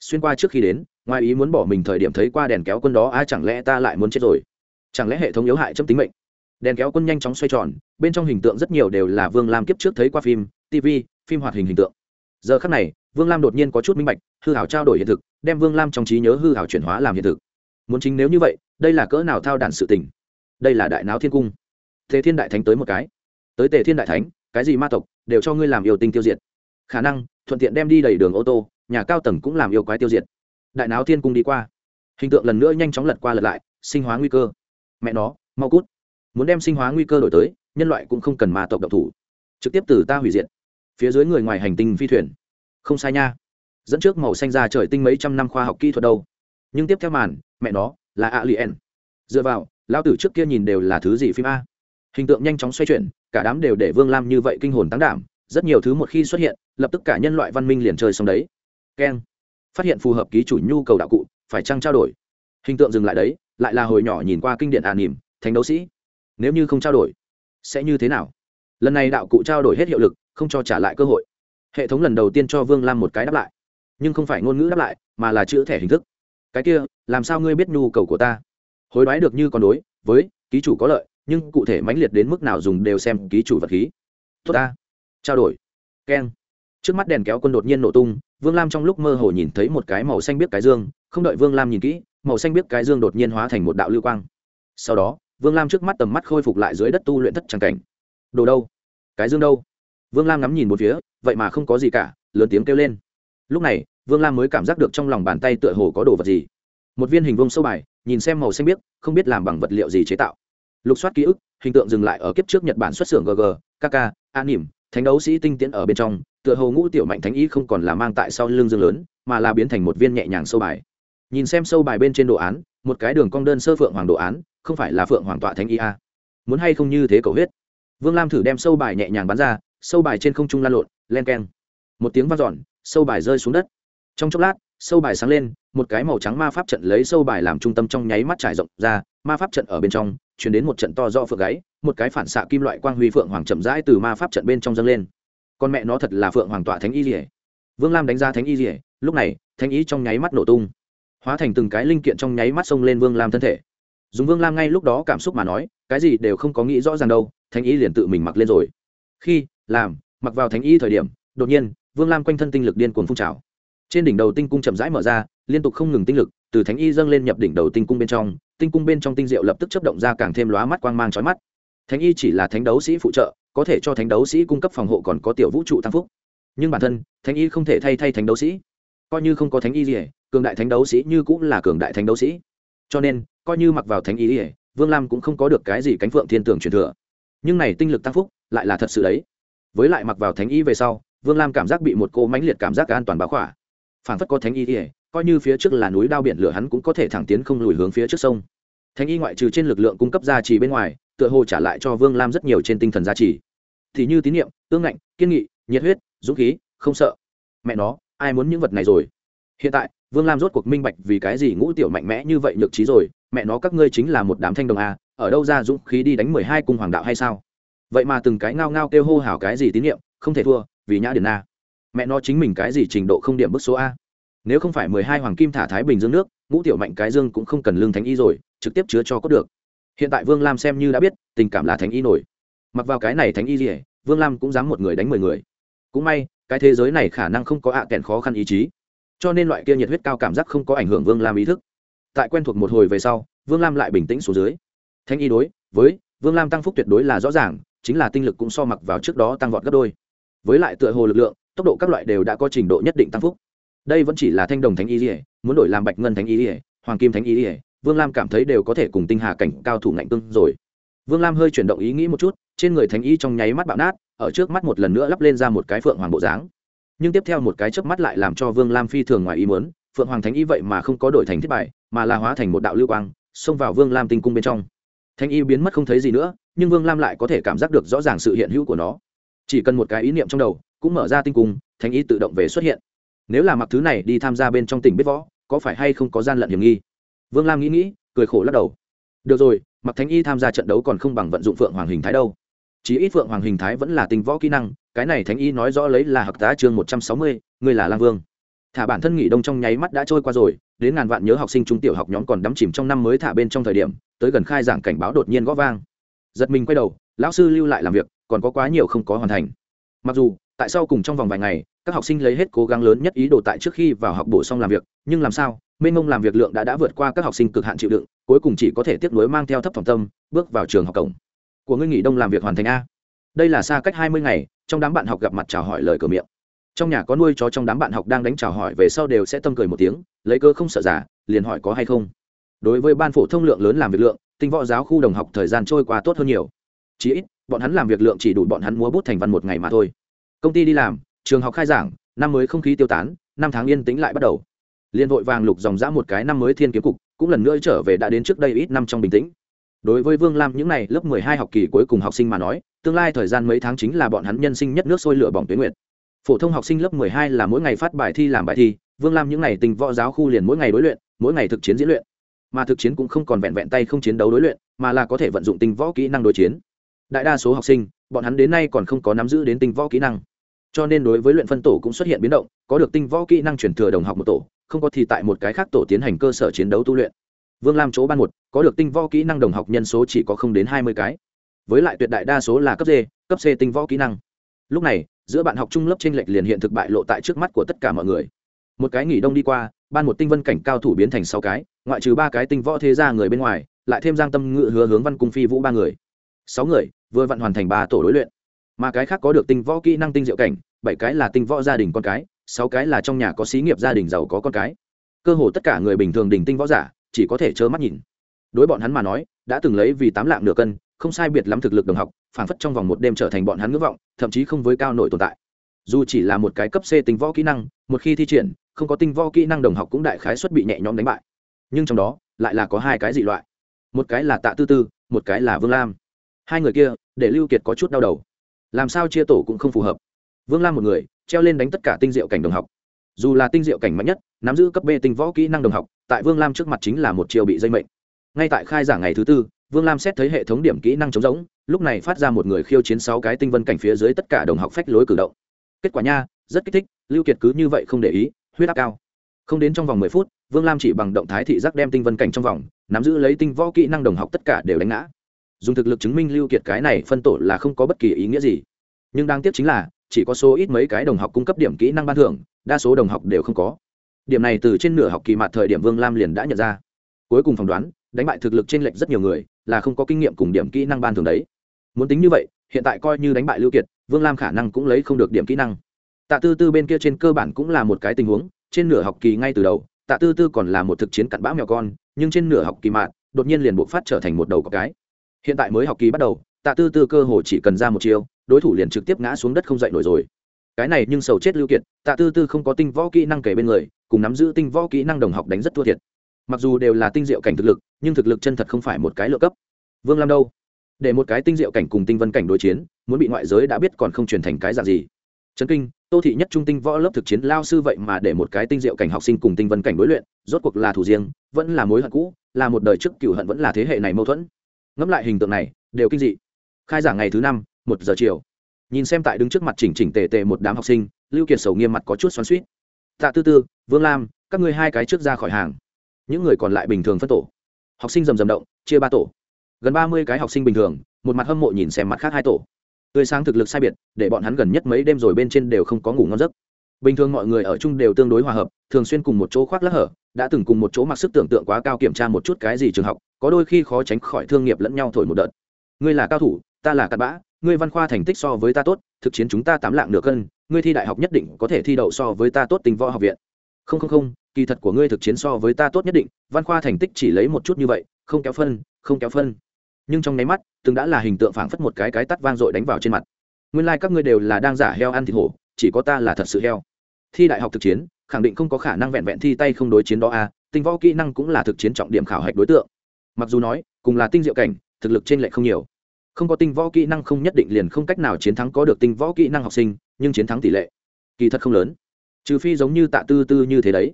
Speaker 1: Xuyên qua trước khi đến, ngoài ý muốn bỏ mình thời điểm thấy qua đèn kéo quân đó, a, chẳng lẽ ta lại muốn chết rồi? Chẳng lẽ hệ thống yếu hại chấm tính mệnh? Đèn kéo quân nhanh chóng xoay tròn, bên trong hình tượng rất nhiều đều là vương lam kiếp trước thấy qua phim tv phim hoạt hình hình tượng. Giờ khắc này, vương lam đột nhiên có chút minh bạch, hư hảo trao đổi hiện thực, đem vương lam trong trí nhớ hư hảo chuyển hóa làm hiện thực. Muốn chính nếu như vậy, đây là cỡ nào thao đản sự tình? Đây là đại não thiên cung thế thiên đại thánh tới một cái. Tới tề thiên đại thánh, cái gì ma tộc, đều cho ngươi làm yêu tinh tiêu diệt. Khả năng, thuận tiện đem đi đầy đường ô tô, nhà cao tầng cũng làm yêu quái tiêu diệt. Đại náo thiên cung đi qua. Hình tượng lần nữa nhanh chóng lật qua lật lại, sinh hóa nguy cơ. Mẹ nó, mau cút. Muốn đem sinh hóa nguy cơ đổi tới, nhân loại cũng không cần ma tộc độc thủ. Trực tiếp từ ta hủy diệt. Phía dưới người ngoài hành tinh phi thuyền. Không sai nha. Dẫn trước màu xanh ra trời tinh mấy trăm năm khoa học kỹ thuật đâu. Nhưng tiếp theo màn, mẹ nó, là a lien dựa vào lao tử trước kia nhìn đều là thứ gì phim a hình tượng nhanh chóng xoay chuyển, cả đám đều để vương lam như vậy kinh hồn tăng đảm, rất nhiều thứ một khi xuất hiện, lập tức cả nhân loại văn minh liền chơi xong đấy. Keng. Phát hiện phù hợp ký chủ nhu cầu đạo cụ, phải chăng trao đổi? Hình tượng dừng lại đấy, lại là hồi nhỏ nhìn qua kinh điển ả nỉm, thánh đấu sĩ. Nếu như không trao đổi, sẽ như thế nào? Lần này đạo cụ trao đổi hết hiệu lực, không cho trả lại cơ hội. Hệ thống lần đầu tiên cho vương lam một cái đáp lại. Nhưng không phải ngôn ngữ đáp lại, mà là chữ thẻ hình thức. Cái kia, làm sao ngươi biết nhu cầu của ta? Hối đoái được như con đối, với, ký chủ có lợi nhưng cụ thể mãnh liệt đến mức nào dùng đều xem ký chủ vật khí. Tốt ta. Trao đổi. Keng. Trước mắt đèn kéo quân đột nhiên nổ tung, vương lam trong lúc mơ hồ nhìn thấy một cái màu xanh biết cái dương, không đợi vương lam nhìn kỹ, màu xanh biết cái dương đột nhiên hóa thành một đạo lưu quang. Sau đó, vương lam trước mắt tầm mắt khôi phục lại dưới đất tu luyện thất tràng cảnh. Đồ đâu? Cái dương đâu? Vương lam ngắm nhìn một phía, vậy mà không có gì cả, lớn tiếng kêu lên. Lúc này, vương lam mới cảm giác được trong lòng bàn tay tựa hồ có đồ vật gì. Một viên hình vông sâu bài, nhìn xem màu xanh biếc không biết làm bằng vật liệu gì chế tạo lục soát ký ức, hình tượng dừng lại ở kiếp trước nhật bản xuất xưởng gg kk an nỉm thánh đấu sĩ tinh tiến ở bên trong, tựa hồ ngũ tiểu mạnh thánh ý không còn là mang tại sau lưng dương lớn, mà là biến thành một viên nhẹ nhàng sâu bài. Nhìn xem sâu bài bên trên đồ án, một cái đường cong đơn sơ phượng hoàng đồ án, không phải là phượng hoàng tọa thánh ý a. Muốn hay không như thế cầu huyết. Vương lam thử đem sâu bài nhẹ nhàng bắn ra, sâu bài trên không trung lan lộn, len keng. Một tiếng v a n sâu bài rơi xuống đất. Trong chốc lát, sâu bài sáng lên, một cái màu trắng ma pháp trận lấy sâu bài làm trung tâm trong nháy mắt trải rộng ra, ma pháp trận ở bên trong chuyển đến một trận to do phượng gáy, một cái phản xạ kim loại quang huy phượng hoàng chậm rãi từ ma pháp trận bên trong dâng lên. Con mẹ nó thật là phượng hoàng tọa thánh y rỉa vương lam đánh ra thánh y rỉa lúc này, thánh ý trong nháy mắt nổ tung. Hóa thành từng cái linh kiện trong nháy mắt xông lên vương lam thân thể. Dùng vương lam ngay lúc đó cảm xúc mà nói, cái gì đều không có nghĩ rõ ràng đâu, thánh ý liền tự mình mặc lên rồi. Khi, làm, mặc vào thánh ý thời điểm, đột nhiên, vương lam quanh thân tinh lực điên cuồng phun trào. Trên đỉnh đầu tinh cung chậm rãi mở ra liên tục không ngừng tinh lực, từ thánh y dâng lên nhập đỉnh đầu tinh cung bên trong, tinh cung bên trong tinh diệu lập tức chấp động ra càng thêm lóa mắt quang mang trói mắt. Thánh y chỉ là thánh đấu sĩ phụ trợ, có thể cho thánh đấu sĩ cung cấp phòng hộ còn có tiểu vũ trụ tăng phúc. Nhưng bản thân, thánh y không thể thay thay thánh đấu sĩ. Coi như không có thánh y gì cường đại thánh đấu sĩ như cũng là cường đại thánh đấu sĩ. Cho nên, coi như mặc vào thánh y gì vương lam cũng không có được cái gì cánh phượng thiên tưởng truyền thừa. Nhưng này tinh lực tăng phúc, lại là thật sự đấy. Với lại mặc vào thánh y về sau, vương lam cảm giác bị một cô mãnh liệt cảm giác an toàn báo khỏa. Phản phất có thánh y ỉa coi như phía trước là núi đao biển lửa hắn cũng có thể thẳng tiến không lùi hướng phía trước sông. Thánh y ngoại trừ trên lực lượng cung cấp gia trì bên ngoài, tựa hồ trả lại cho vương lam rất nhiều trên tinh thần gia trì. Thì như tín nhiệm ương ngạnh, kiên nghị, nhiệt huyết, dũng khí, không sợ. Mẹ nó, ai muốn những vật này rồi? Hiện tại, vương lam rốt cuộc minh bạch vì cái gì ngũ tiểu mạnh mẽ như vậy nhược trí rồi, mẹ nó các ngươi chính là một đám thanh đồng a, ở đâu ra dũng khí đi đánh mười hai cung hoàng đạo hay sao? Vậy mà từng cái ngao ngao kêu hô hào cái gì tín nhiệm không thể thua, vì nhã điền na mẹ nó chính mình cái gì trình độ không điểm bức số a? Nếu không phải mười hai hoàng kim thả thái bình dương nước, ngũ tiểu mạnh cái dương cũng không cần lương thánh y rồi, trực tiếp chứa cho có được. Hiện tại vương lam xem như đã biết, tình cảm là thánh y nổi. Mặc vào cái này thánh y gì vương lam cũng dám một người đánh mười người. Cũng may, cái thế giới này khả năng không có ạ à kèn khó khăn ý chí. Cho nên loại kia nhiệt huyết cao cảm giác không có ảnh hưởng vương lam ý thức. Tại quen thuộc một hồi về sau, vương lam lại bình tĩnh xuống dưới. Thánh y đối, với vương lam tăng phúc tuyệt đối là rõ ràng, chính là tinh lực cũng so mặc vào trước đó tăng vọt gấp đôi. Với lại tựa hồ lực lượng, tốc độ các loại đều đã có trình độ nhất định tăng phúc đây vẫn chỉ là thanh đồng thánh y ỉa muốn đổi làm bạch ngân thánh y ỉa hoàng kim thánh y ỉa vương lam cảm thấy đều có thể cùng tinh hà cảnh cao thủ ngạnh cưng rồi. Vương lam hơi chuyển động ý nghĩ một chút, trên người thánh y trong nháy mắt bạo nát, ở trước mắt một lần nữa lắp lên ra một cái phượng hoàng bộ dáng. Nhưng tiếp theo một cái chớp mắt lại làm cho vương lam phi thường ngoài ý muốn, phượng hoàng thánh y vậy mà không có đổi thành thiết bài, mà là hóa thành một đạo lưu quang, xông vào vương lam tinh cung bên trong. Thánh y biến mất không thấy gì nữa, nhưng vương lam lại có thể cảm giác được rõ ràng sự hiện hữu của nó. Chỉ cần một cái ý niệm trong đầu, cũng mở ra tinh cung, thánh y tự động về xuất hiện nếu là mặc thứ này đi tham gia bên trong tỉnh biết võ, có phải hay không có gian lận hiểm nghi? Vương lam nghĩ nghĩ, cười khổ lắc đầu. Được rồi, mặc thánh y tham gia trận đấu còn không bằng vận dụng phượng hoàng hình thái đâu. Chỉ ít phượng hoàng hình thái vẫn là tinh võ kỹ năng, cái này thánh y nói rõ lấy là học tá chương một trăm sáu mươi, người là lang vương. Thả bản thân nghỉ đông trong nháy mắt đã trôi qua rồi, đến ngàn vạn nhớ học sinh trung tiểu học nhóm còn đắm chìm trong năm mới thả bên trong thời điểm, tới gần khai giảng cảnh báo đột nhiên gõ vang. Giật mình quay đầu, lão sư lưu lại làm việc, còn có quá nhiều không có hoàn thành. Mặc dù tại sao cùng trong vòng vài ngày, các học sinh lấy hết cố gắng lớn nhất ý đồ tại trước khi vào học bổ xong làm việc, nhưng làm sao, mênh mông làm việc lượng đã đã vượt qua các học sinh cực hạn chịu đựng, cuối cùng chỉ có thể tiếp nối mang theo thấp phòng tâm, bước vào trường học cổng. Của ngươi nghỉ đông làm việc hoàn thành a. Đây là xa cách hai mươi ngày, trong đám bạn học gặp mặt chào hỏi lời cửa miệng. Trong nhà có nuôi chó trong đám bạn học đang đánh chào hỏi về sau đều sẽ tâm cười một tiếng, lấy cơ không sợ giả liền hỏi có hay không. Đối với ban phổ thông lượng lớn làm việc lượng, tinh võ giáo khu đồng học thời gian trôi qua tốt hơn nhiều. Chí ít, bọn hắn làm việc lượng chỉ đủ bọn hắn múa bút thành văn một ngày mà thôi công ty đi làm, trường học khai giảng, năm mới không khí tiêu tán, năm tháng yên tĩnh lại bắt đầu. Liên vội vàng lục dòng dã một cái năm mới thiên kiếm cục, cũng lần nữa trở về đã đến trước đây ít năm trong bình tĩnh. Đối với vương lam những n à y lớp mười hai học kỳ cuối cùng học sinh mà nói, tương lai thời gian mấy tháng chính là bọn hắn nhân sinh nhất nước sôi lửa bỏng tuyến nguyện phổ thông học sinh lớp mười hai là mỗi ngày phát bài thi làm bài thi, vương lam những n à y tình võ giáo khu liền mỗi ngày đối luyện, mỗi ngày thực chiến diễn luyện. Mà thực chiến cũng không còn vẹn vẹn tay không chiến đấu đối luyện, mà là có thể vận dụng tinh võ kỹ năng đối chiến. Đại đa số học sinh, bọn hắn đến nay còn không có nắm giữ đến tinh võ kỹ năng cho nên đối với luyện phân tổ cũng xuất hiện biến động, có được tinh võ kỹ năng chuyển thừa đồng học một tổ, không có thì tại một cái khác tổ tiến hành cơ sở chiến đấu tu luyện. Vương lam chỗ ban một, có được tinh võ kỹ năng đồng học nhân số chỉ có không đến hai mươi cái. Với lại tuyệt đại đa số là cấp d, cấp c tinh võ kỹ năng. Lúc này, giữa bạn học trung lớp t r ê n lệch liền hiện thực bại lộ tại trước mắt của tất cả mọi người. Một cái nghỉ đông đi qua, ban một tinh vân cảnh cao thủ biến thành sáu cái, ngoại trừ ba cái tinh võ thế ra người bên ngoài, lại thêm giang tâm ngự hứa hướng văn cung phi vũ ba người. Sáu người, vừa vặn hoàn thành ba tổ đối luyện mà cái khác có được tinh võ kỹ năng tinh diệu cảnh, bảy cái là tinh võ gia đình con cái, sáu cái là trong nhà có xí nghiệp gia đình giàu có con cái. Cơ hồ tất cả người bình thường đỉnh tinh võ giả, chỉ có thể trơ mắt nhìn. Đối bọn hắn mà nói, đã từng lấy vì tám lạng nửa cân, không sai biệt lắm thực lực đồng học, phảng phất trong vòng một đêm trở thành bọn hắn ngưỡng vọng, thậm chí không với cao nổi tồn tại. Dù chỉ là một cái cấp c tinh võ kỹ năng, một khi thi triển, không có tinh võ kỹ năng đồng học cũng đại khái xuất bị nhẹ nhõm đánh bại. Nhưng trong đó, lại là có hai cái dị loại. Một cái là tạ tư tư, một cái là vương lam. Hai người kia, để lưu kiệt có chút đau đầu làm sao chia tổ cũng không phù hợp. Vương lam một người, treo lên đánh tất cả tinh diệu cảnh đồng học. Dù là tinh diệu cảnh mạnh nhất, nắm giữ cấp b tinh võ kỹ năng đồng học, tại vương lam trước mặt chính là một chiều bị dây mệnh. Ngay tại khai giảng ngày thứ tư, vương lam xét thấy hệ thống điểm kỹ năng chống giống lúc này phát ra một người khiêu chiến sáu cái tinh vân cảnh phía dưới tất cả đồng học phách lối cử động. Kết quả nha, rất kích thích, lưu kiệt cứ như vậy không để ý, huyết áp cao. Không đến trong vòng mười phút, vương lam chỉ bằng động thái thị giác đem tinh vân cảnh trong vòng, nắm giữ lấy tinh võ kỹ năng đồng học tất cả đều đánh ngã dùng thực lực chứng minh lưu kiệt cái này phân tổ là không có bất kỳ ý nghĩa gì. Nhưng đáng tiếc chính là, chỉ có số ít mấy cái đồng học cung cấp điểm kỹ năng ban thưởng, đa số đồng học đều không có. Điểm này từ trên nửa học kỳ mặt thời điểm vương lam liền đã nhận ra. Cuối cùng phỏng đoán, đánh bại thực lực trên lệch rất nhiều người, là không có kinh nghiệm cùng điểm kỹ năng ban thường đấy. Muốn tính như vậy, hiện tại coi như đánh bại lưu kiệt, vương lam khả năng cũng lấy không được điểm kỹ năng. Tạ tư tư bên kia trên cơ bản cũng là một cái tình huống, trên nửa học kỳ ngay từ đầu, tạ tư tư còn là một thực chiến cặn bã mèo con, nhưng trên nửa học kỳ mạn đột nhiên liền buộc phát trở thành một đầu có cái hiện tại mới học kỳ bắt đầu, tạ tư tư cơ hồ chỉ cần ra một chiều đối thủ liền trực tiếp ngã xuống đất không dậy nổi rồi. Cái này nhưng sầu chết lưu kiệt, tạ tư tư không có tinh võ kỹ năng kể bên người, cùng nắm giữ tinh võ kỹ năng đồng học đánh rất thua thiệt. Mặc dù đều là tinh diệu cảnh thực lực, nhưng thực lực chân thật không phải một cái lựa cấp. Vương lam đâu? Để một cái tinh diệu cảnh cùng tinh vân cảnh đối chiến, muốn bị ngoại giới đã biết còn không truyền thành cái dạng gì. Trấn kinh, tô thị nhất trung tinh võ lớp thực chiến lao sư vậy mà để một cái tinh diệu cảnh học sinh cùng tinh vân cảnh đối luyện, rốt cuộc là thủ riêng, vẫn là mối hận cũ, là một đời trước cựu hận vẫn là thế hệ này mâu thuẫn ngẫm lại hình tượng này, đều kinh dị. Khai giảng ngày thứ năm, một giờ chiều. Nhìn xem tại đứng trước mặt chỉnh chỉnh tề tề một đám học sinh, lưu kiệt sầu nghiêm mặt có chút xoắn suýt tạ tư tư, vương lam, các ngươi hai cái trước ra khỏi hàng. Những người còn lại bình thường phân tổ. Học sinh rầm rầm động, chia ba tổ. Gần ba mươi cái học sinh bình thường, một mặt hâm mộ nhìn xem mặt khác hai tổ. Tươi sáng thực lực sai biệt, để bọn hắn gần nhất mấy đêm rồi bên trên đều không có ngủ ngon giấc bình thường mọi người ở chung đều tương đối hòa hợp, thường xuyên cùng một chỗ khoác lắc hở, đã từng cùng một chỗ mặc sức tưởng tượng quá cao kiểm tra một chút cái gì trường học, có đôi khi khó tránh khỏi thương nghiệp lẫn nhau thổi một đợt. Ngươi là cao thủ, ta là cặn bã, ngươi văn khoa thành tích so với ta tốt, thực chiến chúng ta tám lạng nửa cân, ngươi thi đại học nhất định có thể thi đậu so với ta tốt tình võ học viện. Không không không, kỳ thật của ngươi thực chiến so với ta tốt nhất định, văn khoa thành tích chỉ lấy một chút như vậy, không kéo phân, không kéo phân. Nhưng trong nháy mắt, từng đã là hình tượng phảng phất một cái cái tắt vang dội đánh vào trên mặt. Nguyên lai、like、các ngươi đều là đang giả heo ăn thịt hổ, chỉ có ta là thật sự heo thi đại học thực chiến khẳng định không có khả năng vẹn vẹn thi tay không đối chiến đó a à, tinh võ kỹ năng cũng là thực chiến trọng điểm khảo hạch đối tượng. Mặc dù nói cùng là tinh diệu cảnh thực lực trên lệ không nhiều. Không có tinh võ kỹ năng không nhất định liền không cách nào chiến thắng có được tinh võ kỹ năng học sinh nhưng chiến thắng tỷ lệ kỳ thật không lớn. Trừ phi giống như tạ tư tư như thế đấy.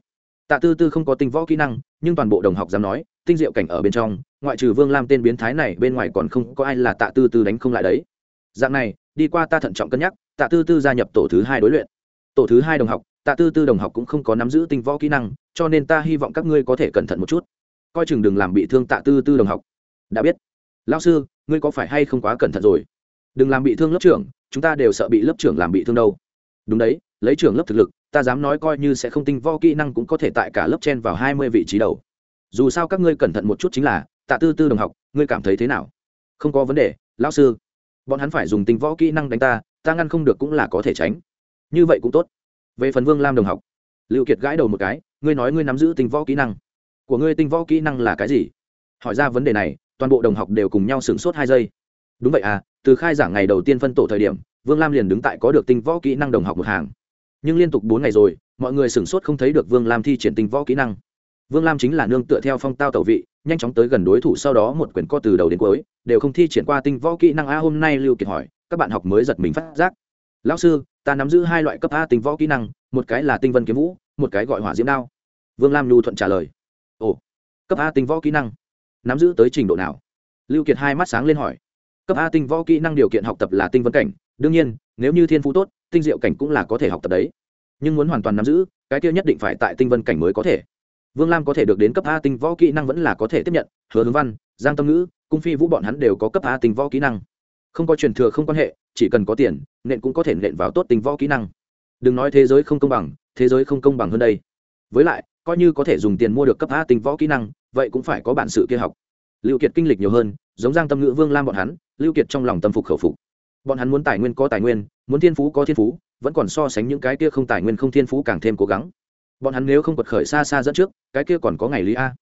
Speaker 1: Tạ tư tư không có tinh võ kỹ năng nhưng toàn bộ đồng học dám nói tinh diệu cảnh ở bên trong ngoại trừ vương lam tên biến thái này bên ngoài còn không có ai là tạ tư tư đánh không lại đấy. Dạng này đi qua ta thận trọng cân nhắc tạ tư tư gia nhập tổ thứ hai đối luyện. Tổ thứ hai đồng học tạ tư tư đồng học cũng không có nắm giữ tinh võ kỹ năng, cho nên ta hy vọng các ngươi có thể cẩn thận một chút. Coi chừng đừng làm bị thương tạ tư tư đồng học. Đã biết. Lao sư, ngươi có phải hay không quá cẩn thận rồi? Đừng làm bị thương lớp trưởng, chúng ta đều sợ bị lớp trưởng làm bị thương đâu. Đúng đấy, lấy trưởng lớp thực lực, ta dám nói coi như sẽ không tinh vo kỹ năng cũng có thể tại cả lớp chen vào hai mươi vị trí đầu. Dù sao các ngươi cẩn thận một chút chính là, tạ tư tư đồng học, ngươi cảm thấy thế nào? Không có vấn đề, lão sư. Bọn hắn phải dùng tinh võ kỹ năng đánh ta ta ngăn không được cũng là có thể tránh. Như vậy cũng tốt về phần vương lam đồng học liệu kiệt gãi đầu một cái ngươi nói ngươi nắm giữ tinh võ kỹ năng của ngươi tinh võ kỹ năng là cái gì hỏi ra vấn đề này toàn bộ đồng học đều cùng nhau sửng sốt hai giây đúng vậy à từ khai giảng ngày đầu tiên phân tổ thời điểm vương lam liền đứng tại có được tinh võ kỹ năng đồng học một hàng nhưng liên tục bốn ngày rồi mọi người sửng sốt không thấy được vương lam thi triển tinh võ kỹ năng vương lam chính là nương tựa theo phong tao tẩu vị nhanh chóng tới gần đối thủ sau đó một quyển co từ đầu đến cuối đều không thi triển qua tinh võ kỹ năng a hôm nay lưu kiệt hỏi các bạn học mới giật mình phát giác lão sư, ta nắm giữ hai loại cấp a tinh võ kỹ năng, một cái là tinh vân kiếm vũ, một cái gọi hỏa diễm đao. Vương lam lưu thuận trả lời. Ồ, cấp a tinh võ kỹ năng? Nắm giữ tới trình độ nào? Lưu kiệt hai mắt sáng lên hỏi. Cấp a tinh võ kỹ năng điều kiện học tập là tinh vân cảnh, đương nhiên, nếu như thiên phú tốt, tinh diệu cảnh cũng là có thể học tập đấy. Nhưng muốn hoàn toàn nắm giữ, cái kia nhất định phải tại tinh vân cảnh mới có thể. Vương lam có thể được đến cấp a tinh võ kỹ năng vẫn là có thể tiếp nhận. Hứa hướng văn, giang tâm ngữ, cung phi vũ bọn hắn đều có cấp a tinh võ kỹ năng không có truyền thừa không quan hệ, chỉ cần có tiền, nện cũng có thể nện vào tốt tình võ kỹ năng. Đừng nói thế giới không công bằng, thế giới không công bằng hơn đây. Với lại, coi như có thể dùng tiền mua được cấp a tình võ kỹ năng, vậy cũng phải có bản sự kia học. Lưu kiệt kinh lịch nhiều hơn, giống giang tâm ngữ vương lam bọn hắn, lưu kiệt trong lòng tâm phục khẩu phục. Bọn hắn muốn tài nguyên có tài nguyên, muốn thiên phú có thiên phú, vẫn còn so sánh những cái kia không tài nguyên không thiên phú càng thêm cố gắng. Bọn hắn nếu không quật khởi xa xa dẫn trước, cái kia còn có ngày lý a.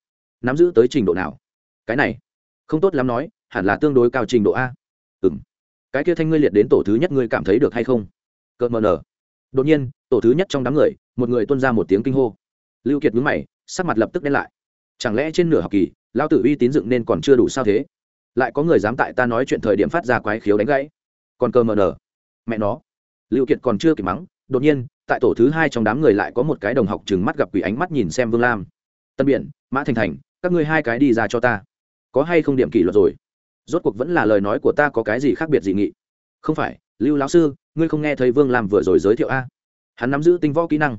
Speaker 1: Nắm giữ tới trình độ nào? Cái này, không tốt lắm nói, hẳn là tương đối cao trình độ a ừ m cái kia thanh ngươi liệt đến tổ thứ nhất ngươi cảm thấy được hay không? Cợt mờ nở. Đột nhiên, tổ thứ nhất trong đám người, một người tuân ra một tiếng kinh hô. Lưu kiệt nhúng mày, sắc mặt lập tức đen lại. Chẳng lẽ trên nửa học kỳ lao tử uy tín dựng nên còn chưa đủ sao thế? Lại có người dám tại ta nói chuyện thời điểm phát ra quái khiếu đánh gãy. Còn cờ mờ nở. Mẹ nó. Lưu kiệt còn chưa kịp mắng, đột nhiên, tại tổ thứ hai trong đám người lại có một cái đồng học chừng mắt gặp quỷ ánh mắt nhìn xem vương lam. Tân biển, mã thành thành, các ngươi hai cái đi ra cho ta. Có hay không điểm kỷ luật rồi? Rốt cuộc vẫn là lời nói của ta có cái gì khác biệt dị nghị? Không phải, lưu lão sư, ngươi không nghe thấy vương lam vừa rồi giới thiệu a? Hắn nắm giữ tinh võ kỹ năng.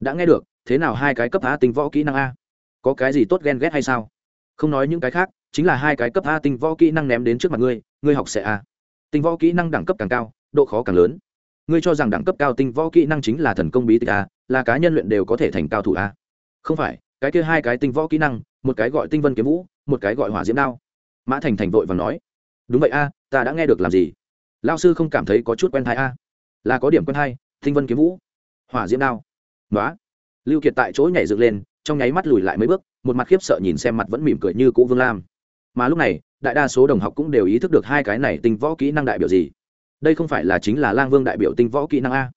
Speaker 1: Đã nghe được, thế nào hai cái cấp a tinh võ kỹ năng a? Có cái gì tốt ghen ghét hay sao? Không nói những cái khác, chính là hai cái cấp a tinh võ kỹ năng ném đến trước mặt ngươi ngươi học sẽ a? Tinh võ kỹ năng đẳng cấp càng cao, độ khó càng lớn. Ngươi cho rằng đẳng cấp cao tinh võ kỹ năng chính là thần công bí tịch a, là cá nhân luyện đều có thể thành cao thủ a? Không phải, cái kia hai cái tinh võ kỹ năng, một cái gọi tinh vân kiếm vũ, một cái gọi hỏa diễm đao mã thành thành vội và nói, đúng vậy a, ta đã nghe được làm gì? Lao sư không cảm thấy có chút quen thai a? Là có điểm quen thai, Thinh vân kiếm vũ. Hỏa diễm đao. Nói lưu kiệt tại chỗ nhảy dựng lên, trong nháy mắt lùi lại mấy bước, một mặt khiếp sợ nhìn xem mặt vẫn mỉm cười như cũ vương lam. Mà lúc này, đại đa số đồng học cũng đều ý thức được hai cái này tinh võ kỹ năng đại biểu gì. Đây không phải là chính là lang vương đại biểu tinh võ kỹ năng a.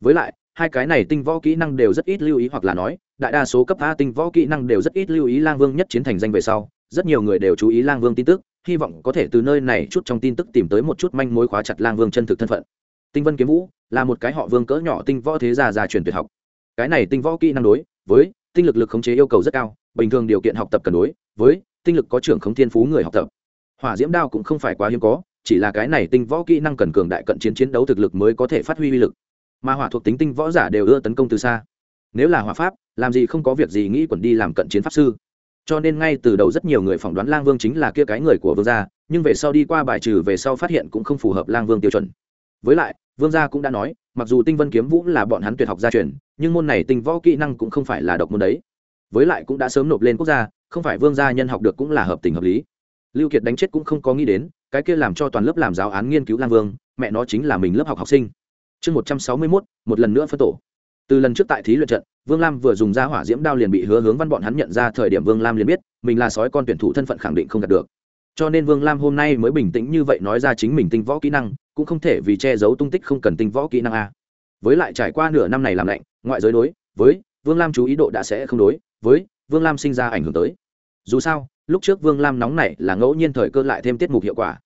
Speaker 1: Với lại, hai cái này tinh võ kỹ năng đều rất ít lưu ý hoặc là nói, đại đa số cấp a tinh võ kỹ năng đều rất ít lưu ý lang vương nhất chiến thành danh về sau rất nhiều người đều chú ý lang vương tin tức, hy vọng có thể từ nơi này chút trong tin tức tìm tới một chút manh mối khóa chặt lang vương chân thực thân phận. Tinh vân kiếm vũ là một cái họ vương cỡ nhỏ tinh võ thế gia già truyền tuyệt học. Cái này tinh võ kỹ năng đối với tinh lực lực khống chế yêu cầu rất cao, bình thường điều kiện học tập cần đối với tinh lực có trưởng khống thiên phú người học tập. Hỏa diễm đao cũng không phải quá hiếm có, chỉ là cái này tinh võ kỹ năng cần cường đại cận chiến chiến đấu thực lực mới có thể phát huy uy lực. Mà hỏa thuộc tính tinh võ giả đều ưa tấn công từ xa. Nếu là hỏa pháp, làm gì không có việc gì nghĩ quẩn đi làm cận chiến pháp sư cho nên ngay từ đầu rất nhiều người phỏng đoán lang vương chính là kia cái người của vương gia, nhưng về sau đi qua bài trừ về sau phát hiện cũng không phù hợp lang vương tiêu chuẩn. Với lại, vương gia cũng đã nói, mặc dù tinh vân kiếm vũ là bọn hắn tuyệt học gia truyền, nhưng môn này tinh võ kỹ năng cũng không phải là độc môn đấy. Với lại cũng đã sớm nộp lên quốc gia, không phải vương gia nhân học được cũng là hợp tình hợp lý. Lưu kiệt đánh chết cũng không có nghĩ đến, cái kia làm cho toàn lớp làm giáo án nghiên cứu lang vương, mẹ nó chính là mình lớp học học sinh. Chương một trăm sáu mươi mốt, một lần nữa phân tổ từ lần trước tại thí luyện trận, vương lam vừa dùng ra hỏa diễm đao liền bị hứa hướng văn bọn hắn nhận ra thời điểm vương lam liền biết, mình là sói con tuyển thủ thân phận khẳng định không đạt được. Cho nên vương lam hôm nay mới bình tĩnh như vậy nói ra chính mình tinh võ kỹ năng, cũng không thể vì che giấu tung tích không cần tinh võ kỹ năng a. Với lại trải qua nửa năm này làm lạnh, ngoại giới đối với vương lam chú ý độ đã sẽ không đối với vương lam sinh ra ảnh hưởng tới. Dù sao, lúc trước vương lam nóng này là ngẫu nhiên thời cơ lại thêm tiết mục hiệu quả.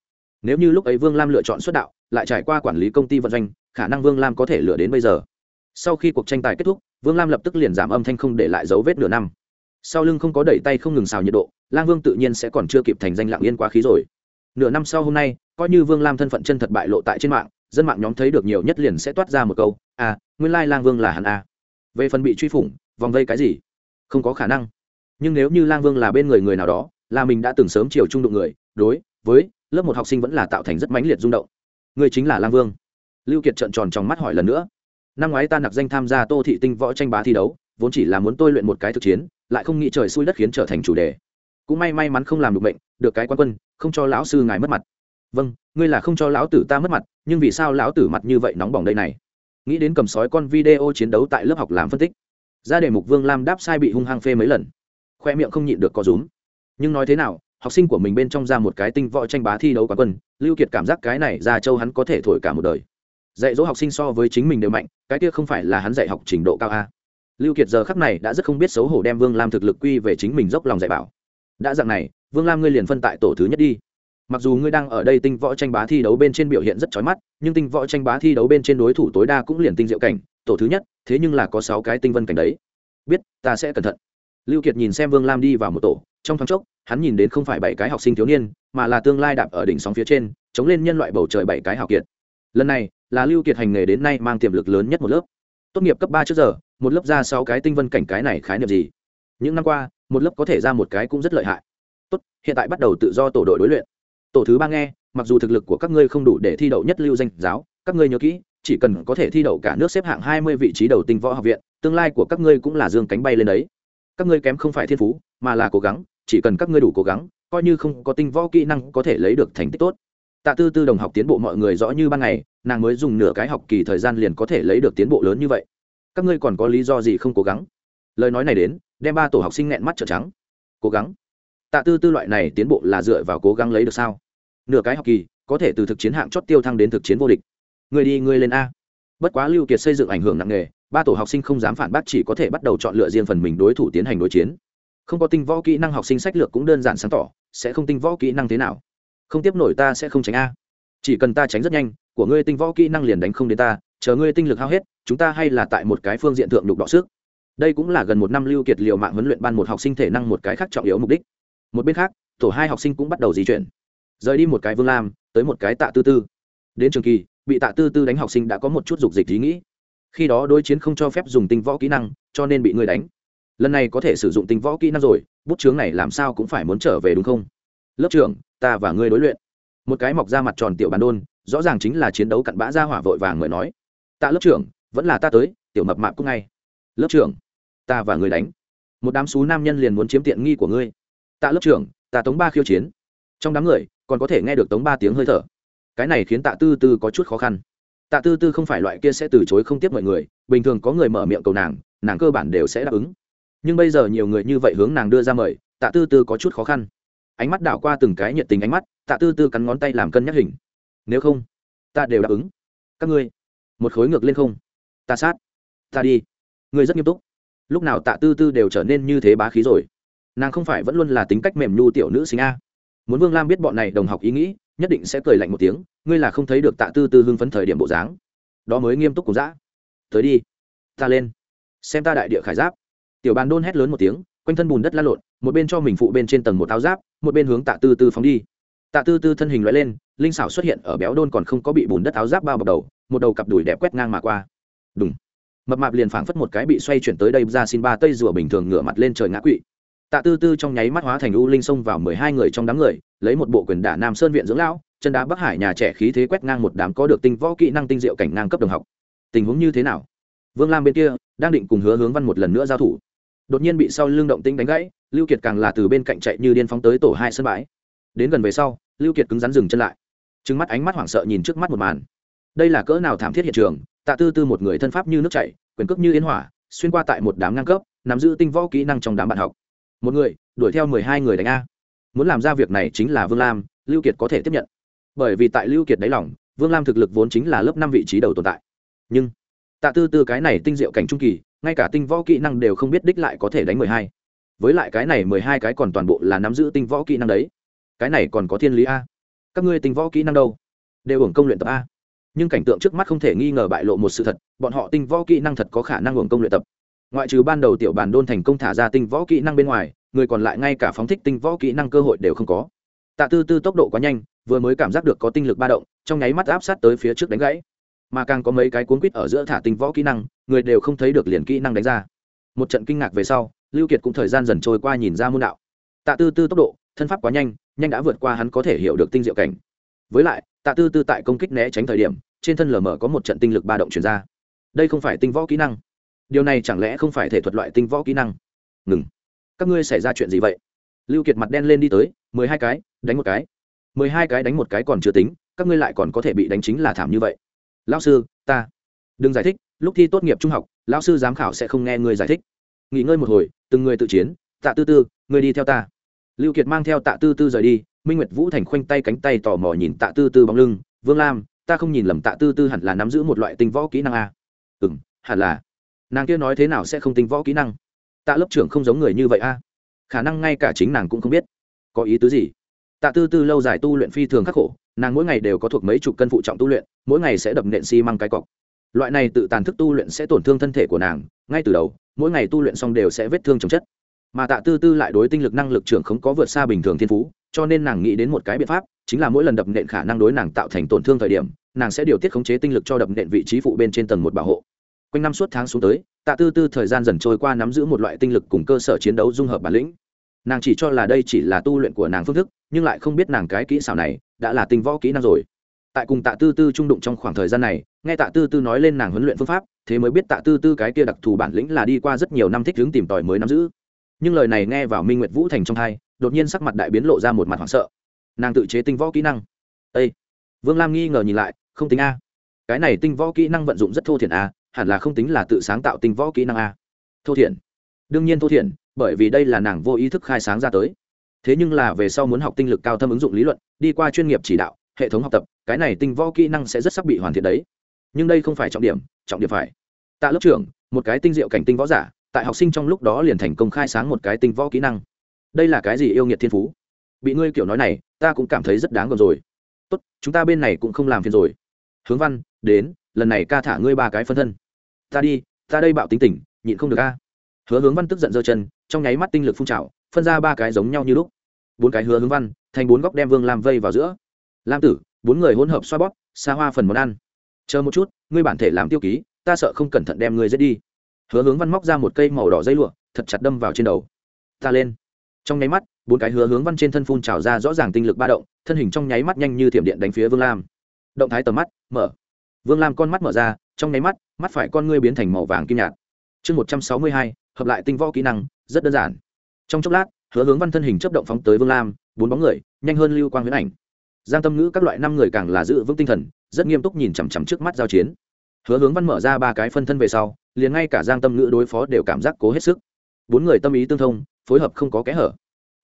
Speaker 1: Nếu như lúc ấy vương lam lựa chọn xuất đạo, lại trải qua quản lý công ty vận doanh, khả năng vương lam có thể lựa đến bây giờ sau khi cuộc tranh tài kết thúc, vương lam lập tức liền giảm âm thanh không để lại dấu vết nửa năm. Sau lưng không có đẩy tay không ngừng xào nhiệt độ, lang vương tự nhiên sẽ còn chưa kịp thành danh lặng yên quá khí rồi. Nửa năm sau hôm nay, coi như vương lam thân phận chân thật bại lộ tại trên mạng, dân mạng nhóm thấy được nhiều nhất liền sẽ toát ra một câu à nguyên lai lang vương là hắn à. về phần bị truy phủng, vòng vây cái gì? Không có khả năng. Nhưng nếu như lang vương là bên người người nào đó, là mình đã từng sớm chiều trung đụng người, đối với lớp một học sinh vẫn là tạo thành rất mãnh liệt rung động. Người chính là lang vương. Lưu kiệt trợn tròn trong mắt hỏi lần nữa năm ngoái ta nặc danh tham gia tô thị tinh võ tranh bá thi đấu, vốn chỉ là muốn tôi luyện một cái thực chiến, lại không nghĩ trời xui đất khiến trở thành chủ đề. Cũng may may mắn không làm được bệnh, được cái quan quân, không cho lão sư ngài mất mặt. Vâng ngươi là không cho lão tử ta mất mặt, nhưng vì sao lão tử mặt như vậy nóng bỏng đây này? Nghĩ đến cầm sói con video chiến đấu tại lớp học làm phân tích. Ra đề mục vương lam đáp sai bị hung hăng phê mấy lần. Khoe miệng không nhịn được co rúm. Nhưng nói thế nào, học sinh của mình bên trong ra một cái tinh võ tranh bá thi đấu quán quân, lưu kiệt cảm giác cái này ra châu hắn có thể thổi cả một đời dạy dỗ học sinh so với chính mình đều mạnh, cái kia không phải là hắn dạy học trình độ cao a. Lưu kiệt giờ khắc này đã rất không biết xấu hổ đem vương lam thực lực quy về chính mình dốc lòng dạy bảo. Đã dạng này, vương lam ngươi liền phân tại tổ thứ nhất đi. Mặc dù ngươi đang ở đây tinh võ tranh bá thi đấu bên trên biểu hiện rất chói mắt, nhưng tinh võ tranh bá thi đấu bên trên đối thủ tối đa cũng liền tinh diệu cảnh, tổ thứ nhất, thế nhưng là có sáu cái tinh vân cảnh đấy. Biết, ta sẽ cẩn thận. Lưu kiệt nhìn xem vương lam đi vào một tổ, trong thoáng chốc, hắn nhìn đến không phải bảy cái học sinh thiếu niên, mà là tương lai đạp ở đỉnh sóng phía trên, chống lên nhân loại bầu trời bảy cái học kiệt. Lần này là lưu kiệt hành nghề đến nay mang tiềm lực lớn nhất một lớp. Tốt nghiệp cấp ba trước giờ, một lớp ra sáu cái tinh vân cảnh cái này khái niệm gì? Những năm qua, một lớp có thể ra một cái cũng rất lợi hại. Tốt, hiện tại bắt đầu tự do tổ đội đối luyện. Tổ thứ ba nghe, mặc dù thực lực của các ngươi không đủ để thi đậu nhất lưu danh giáo, các ngươi nhớ kỹ, chỉ cần có thể thi đậu cả nước xếp hạng hai mươi vị trí đầu tinh võ học viện, tương lai của các ngươi cũng là dương cánh bay lên đấy. Các ngươi kém không phải thiên phú, mà là cố gắng, chỉ cần các ngươi đủ cố gắng, coi như không có tinh võ kỹ năng có thể lấy được thành tích tốt tạ tư tư đồng học tiến bộ mọi người rõ như ban ngày, nàng mới dùng nửa cái học kỳ thời gian liền có thể lấy được tiến bộ lớn như vậy. Các ngươi còn có lý do gì không cố gắng? Lời nói này đến, đem ba tổ học sinh nghẹn mắt trợn trắng. Cố gắng? Tạ tư tư loại này tiến bộ là dựa vào cố gắng lấy được sao? Nửa cái học kỳ, có thể từ thực chiến hạng chót tiêu thăng đến thực chiến vô địch. Người đi người lên a. Bất quá lưu kiệt xây dựng ảnh hưởng nặng nề, ba tổ học sinh không dám phản bác chỉ có thể bắt đầu chọn lựa riêng phần mình đối thủ tiến hành đối chiến. Không có tinh võ kỹ năng học sinh sách lược cũng đơn giản sáng tỏ, sẽ không tinh võ kỹ năng thế nào không tiếp nổi ta sẽ không tránh a. Chỉ cần ta tránh rất nhanh, của ngươi tinh võ kỹ năng liền đánh không đến ta, chờ ngươi tinh lực hao hết, chúng ta hay là tại một cái phương diện thượng đục đọ sức. Đây cũng là gần một năm lưu kiệt liều mạng huấn luyện ban một học sinh thể năng một cái khác trọng yếu mục đích. Một bên khác, tổ hai học sinh cũng bắt đầu di chuyển. Rời đi một cái vương lam, tới một cái tạ tư tư. Đến trường kỳ, bị tạ tư tư đánh học sinh đã có một chút dục dịch ý nghĩ. Khi đó đối chiến không cho phép dùng tinh võ kỹ năng, cho nên bị người đánh. Lần này có thể sử dụng tinh võ kỹ năng rồi, bút chướng này làm sao cũng phải muốn trở về đúng không? Lớp trưởng, ta và ngươi đối luyện. Một cái mọc ra mặt tròn tiểu bàn đôn, rõ ràng chính là chiến đấu cặn bã ra hỏa vội vàng người nói. Tạ lớp trưởng, vẫn là ta tới, tiểu mập mạp cũng ngay. Lớp trưởng, ta và người đánh. Một đám xú nam nhân liền muốn chiếm tiện nghi của ngươi. Tạ lớp trưởng tạ tống ba khiêu chiến. Trong đám người, còn có thể nghe được tống ba tiếng hơi thở. Cái này khiến tạ tư tư có chút khó khăn. Tạ tư tư không phải loại kia sẽ từ chối không tiếp mọi người, bình thường có người mở miệng cầu nàng nàng cơ bản đều sẽ đáp ứng. Nhưng bây giờ nhiều người như vậy hướng nàng đưa ra mời, tạ tư tư có chút khó khăn ánh mắt đảo qua từng cái nhiệt tình ánh mắt, tạ tư tư cắn ngón tay làm cân nhắc hình. Nếu không, ta đều đáp ứng. Các ngươi, một khối ngược lên không? Ta sát. Ta đi. Ngươi rất nghiêm túc. Lúc nào tạ tư tư đều trở nên như thế bá khí rồi. Nàng không phải vẫn luôn là tính cách mềm nhu tiểu nữ sinh a. Muốn vương lam biết bọn này đồng học ý nghĩ, nhất định sẽ cười lạnh một tiếng, ngươi là không thấy được tạ tư tư hưng phấn thời điểm bộ dáng. Đó mới nghiêm túc cùng dã. Tới đi. Ta lên. Xem ta đại địa khải giáp. Tiểu bàn đôn hét lớn một tiếng quanh thân bùn đất la lộn, một bên cho mình phụ bên trên tầng một áo giáp, một bên hướng tạ tư tư phóng đi. Tạ tư tư thân hình loại lên, linh xảo xuất hiện ở béo đôn còn không có bị bùn đất áo giáp bao bọc đầu, một đầu cặp đùi đẹp quét ngang mà qua. Đúng mập mạp liền phảng phất một cái bị xoay chuyển tới đây ra xin ba tây rùa bình thường ngửa mặt lên trời ngã quỵ. Tạ tư tư trong nháy mắt hóa thành u linh xông vào mười hai người trong đám người, lấy một bộ quyền đả nam sơn viện dưỡng lão, chân đá bắc hải nhà trẻ khí thế quét ngang một đám có được tinh võ kỹ năng tinh diệu cảnh ngang cấp đồng học. Tình huống như thế nào? Vương lam bên kia đang định cùng hứa hướng văn một lần nữa giao thủ đột nhiên bị sau lưng động tinh đánh gãy, lưu kiệt càng là từ bên cạnh chạy như điên phóng tới tổ hai sân bãi. Đến gần về sau, lưu kiệt cứng rắn dừng chân lại. Trừng mắt ánh mắt hoảng sợ nhìn trước mắt một màn. Đây là cỡ nào thảm thiết hiện trường, tạ tư tư một người thân pháp như nước chảy, quyền cước như yến hỏa, xuyên qua tại một đám ngang cấp, nắm giữ tinh võ kỹ năng trong đám bạn học. Một người, đuổi theo mười hai người đánh a. Muốn làm ra việc này chính là vương lam, lưu kiệt có thể tiếp nhận. Bởi vì tại lưu kiệt đáy lòng, vương lam thực lực vốn chính là lớp năm vị trí đầu tồn tại. Nhưng, tạ tư tư cái này tinh diệu cảnh trung kỳ ngay cả tinh võ kỹ năng đều không biết đích lại có thể đánh mười hai. Với lại cái này mười hai cái còn toàn bộ là nắm giữ tinh võ kỹ năng đấy. Cái này còn có thiên lý a. Các ngươi tinh võ kỹ năng đâu? Đều hưởng công luyện tập a. Nhưng cảnh tượng trước mắt không thể nghi ngờ bại lộ một sự thật, bọn họ tinh võ kỹ năng thật có khả năng hưởng công luyện tập. Ngoại trừ ban đầu tiểu bản đôn thành công thả ra tinh võ kỹ năng bên ngoài, người còn lại ngay cả phóng thích tinh võ kỹ năng cơ hội đều không có. Tạ tư tư tốc độ quá nhanh, vừa mới cảm giác được có tinh lực ba động, trong nháy mắt áp sát tới phía trước đánh gãy mà càng có mấy cái cuốn quýt ở giữa thả tinh võ kỹ năng, người đều không thấy được liền kỹ năng đánh ra. Một trận kinh ngạc về sau, lưu kiệt cũng thời gian dần trôi qua nhìn ra môn đạo. Tạ tư tư tốc độ, thân pháp quá nhanh nhanh đã vượt qua hắn có thể hiểu được tinh diệu cảnh. Với lại, tạ tư tư tại công kích né tránh thời điểm, trên thân lờ mờ có một trận tinh lực ba động chuyển ra. Đây không phải tinh võ kỹ năng. Điều này chẳng lẽ không phải thể thuật loại tinh võ kỹ năng? Ngừng. Các ngươi xảy ra chuyện gì vậy? Lưu kiệt mặt đen lên đi tới, mười hai cái, đánh một cái. Mười hai cái đánh một cái còn chưa tính, các ngươi lại còn có thể bị đánh chính là thảm như vậy lão sư, ta. Đừng giải thích, lúc thi tốt nghiệp trung học, lão sư giám khảo sẽ không nghe người giải thích. Nghỉ ngơi một hồi, từng người tự chiến, tạ tư tư, người đi theo ta. Lưu kiệt mang theo tạ tư tư rời đi, minh nguyệt vũ thành khoanh tay cánh tay tò mò nhìn tạ tư tư bóng lưng. Vương lam, ta không nhìn lầm tạ tư tư hẳn là nắm giữ một loại tinh võ kỹ năng à? a ừ m hẳn là. Nàng kia nói thế nào sẽ không tinh võ kỹ năng? Tạ lớp trưởng không giống người như vậy a khả năng ngay cả chính nàng cũng không biết. Có ý tứ gì? Tạ tư tư lâu dài tu luyện phi thường khắc khổ, nàng mỗi ngày đều có thuộc mấy chục cân phụ trọng tu luyện, mỗi ngày sẽ đập nện xi、si、măng cái cọc. Loại này tự tàn thức tu luyện sẽ tổn thương thân thể của nàng, ngay từ đầu, mỗi ngày tu luyện xong đều sẽ vết thương chồng chất. Mà tạ tư tư lại đối tinh lực năng lực trưởng không có vượt xa bình thường thiên phú, cho nên nàng nghĩ đến một cái biện pháp, chính là mỗi lần đập nện khả năng đối nàng tạo thành tổn thương thời điểm, nàng sẽ điều tiết khống chế tinh lực cho đập nện vị trí phụ bên trên tầng một bảo hộ. Quanh năm suốt tháng xuống tới, tạ tư tư thời gian dần trôi qua nắm giữ một loại tinh lực cùng cơ sở chiến đấu dung hợp bản lĩnh nàng chỉ cho là đây chỉ là tu luyện của nàng phương thức, nhưng lại không biết nàng cái kỹ xảo này đã là tinh võ kỹ năng rồi. Tại cùng tạ tư tư trung đụng trong khoảng thời gian này, nghe tạ tư tư nói lên nàng huấn luyện phương pháp, thế mới biết tạ tư tư cái kia đặc thù bản lĩnh là đi qua rất nhiều năm thích hướng tìm tòi mới nắm giữ. Nhưng lời này nghe vào minh nguyệt vũ thành trong thai đột nhiên sắc mặt đại biến lộ ra một mặt hoảng sợ. Nàng tự chế tinh võ kỹ năng. Ây vương lam nghi ngờ nhìn lại, không tính a. Cái này tinh võ kỹ năng vận dụng rất thô thiển a, hẳn là không tính là tự sáng tạo tinh võ kỹ năng a. Thô thiển. Đương nhiên thô thiển bởi vì đây là nàng vô ý thức khai sáng ra tới. Thế nhưng là về sau muốn học tinh lực cao thâm ứng dụng lý luận, đi qua chuyên nghiệp chỉ đạo, hệ thống học tập, cái này tinh võ kỹ năng sẽ rất sắp bị hoàn thiện đấy. Nhưng đây không phải trọng điểm trọng điểm phải. Tạ lớp trưởng, một cái tinh diệu cảnh tinh võ giả, tại học sinh trong lúc đó liền thành công khai sáng một cái tinh võ kỹ năng. Đây là cái gì yêu nghiệt thiên phú? Bị ngươi kiểu nói này, ta cũng cảm thấy rất đáng gờm rồi. Tốt, chúng ta bên này cũng không làm phiền rồi. Hướng văn, đến, lần này ca thả ngươi ba cái phân thân. Ta đi, ta đây bạo tính tình, nhịn không được ca hứa hướng văn tức giận giơ chân, trong nháy mắt tinh lực phun trào, phân ra ba cái giống nhau như lúc. Bốn cái hứa hướng văn, thành bốn góc đem vương Lam vây vào giữa. Lam tử, bốn người hỗn hợp xoa bóp, xa hoa phần món ăn. Chờ một chút, ngươi bản thể làm tiêu ký, ta sợ không cẩn thận đem ngươi giết đi. Hứa hướng văn móc ra một cây màu đỏ dây lụa, thật chặt đâm vào trên đầu. Ta lên. Trong nháy mắt, bốn cái hứa hướng văn trên thân phun trào ra rõ ràng tinh lực ba động, thân hình trong nháy mắt nhanh như thiểm điện đánh phía vương lam. Động thái tầm mắt, mở. Vương lam con mắt mở ra, trong nháy mắt mắt phải con ngươi biến thành màu vàng kim nhạt. Chương một trăm sáu mươi hai hợp lại tinh võ kỹ năng, rất đơn giản. Trong chốc lát, hứa hướng văn thân hình chấp động phóng tới vương lam, bốn bóng người, nhanh hơn lưu quang huyễn ảnh. Giang tâm ngữ các loại năm người càng là giữ vững tinh thần, rất nghiêm túc nhìn chằm chằm trước mắt giao chiến. Hứa hướng văn mở ra ba cái phân thân về sau, liền ngay cả giang tâm ngữ đối phó đều cảm giác cố hết sức. Bốn người tâm ý tương thông, phối hợp không có kẽ hở.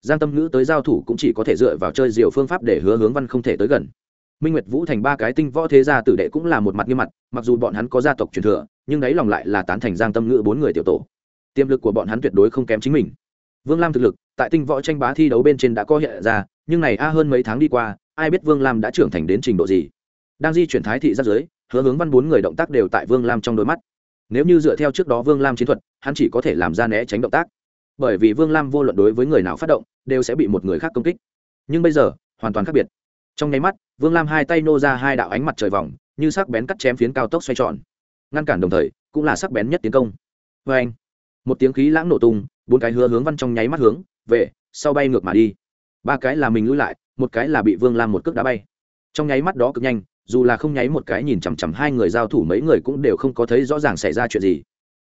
Speaker 1: Giang tâm ngữ tới giao thủ cũng chỉ có thể dựa vào chơi diều phương pháp để hứa hướng văn không thể tới gần. Minh nguyệt vũ thành ba cái tinh võ thế gia tử đệ cũng là một mặt nghiêm mặt, mặc dù bọn hắn có gia tộc truyền thừa, nhưng đấy lòng lại là tán thành giang tâm ngữ bốn người tiểu tổ tiềm lực của bọn hắn tuyệt đối không kém chính mình. Vương lam thực lực tại tinh võ tranh bá thi đấu bên trên đã có hiện ra nhưng này a hơn mấy tháng đi qua ai biết vương lam đã trưởng thành đến trình độ gì. Đang di chuyển thái thị giáp giới, hứa hướng văn bốn người động tác đều tại vương lam trong đôi mắt. Nếu như dựa theo trước đó vương lam chiến thuật hắn chỉ có thể làm ra né tránh động tác. Bởi vì vương lam vô luận đối với người nào phát động đều sẽ bị một người khác công kích. Nhưng bây giờ hoàn toàn khác biệt. Trong nháy mắt vương lam hai tay nô ra hai đạo ánh mặt trời vòng như sắc bén cắt chém phiến cao tốc xoay tròn. Ngăn cản đồng thời cũng là sắc bén nhất tiến công. Vê anh một tiếng khí lãng nổ tung, bốn cái hứa hướng văn trong nháy mắt hướng về sau bay ngược mà đi. Ba cái là mình lui lại, một cái là bị vương lam một cước đá bay. Trong nháy mắt đó cực nhanh, dù là không nháy một cái nhìn chằm chằm hai người giao thủ mấy người cũng đều không có thấy rõ ràng xảy ra chuyện gì.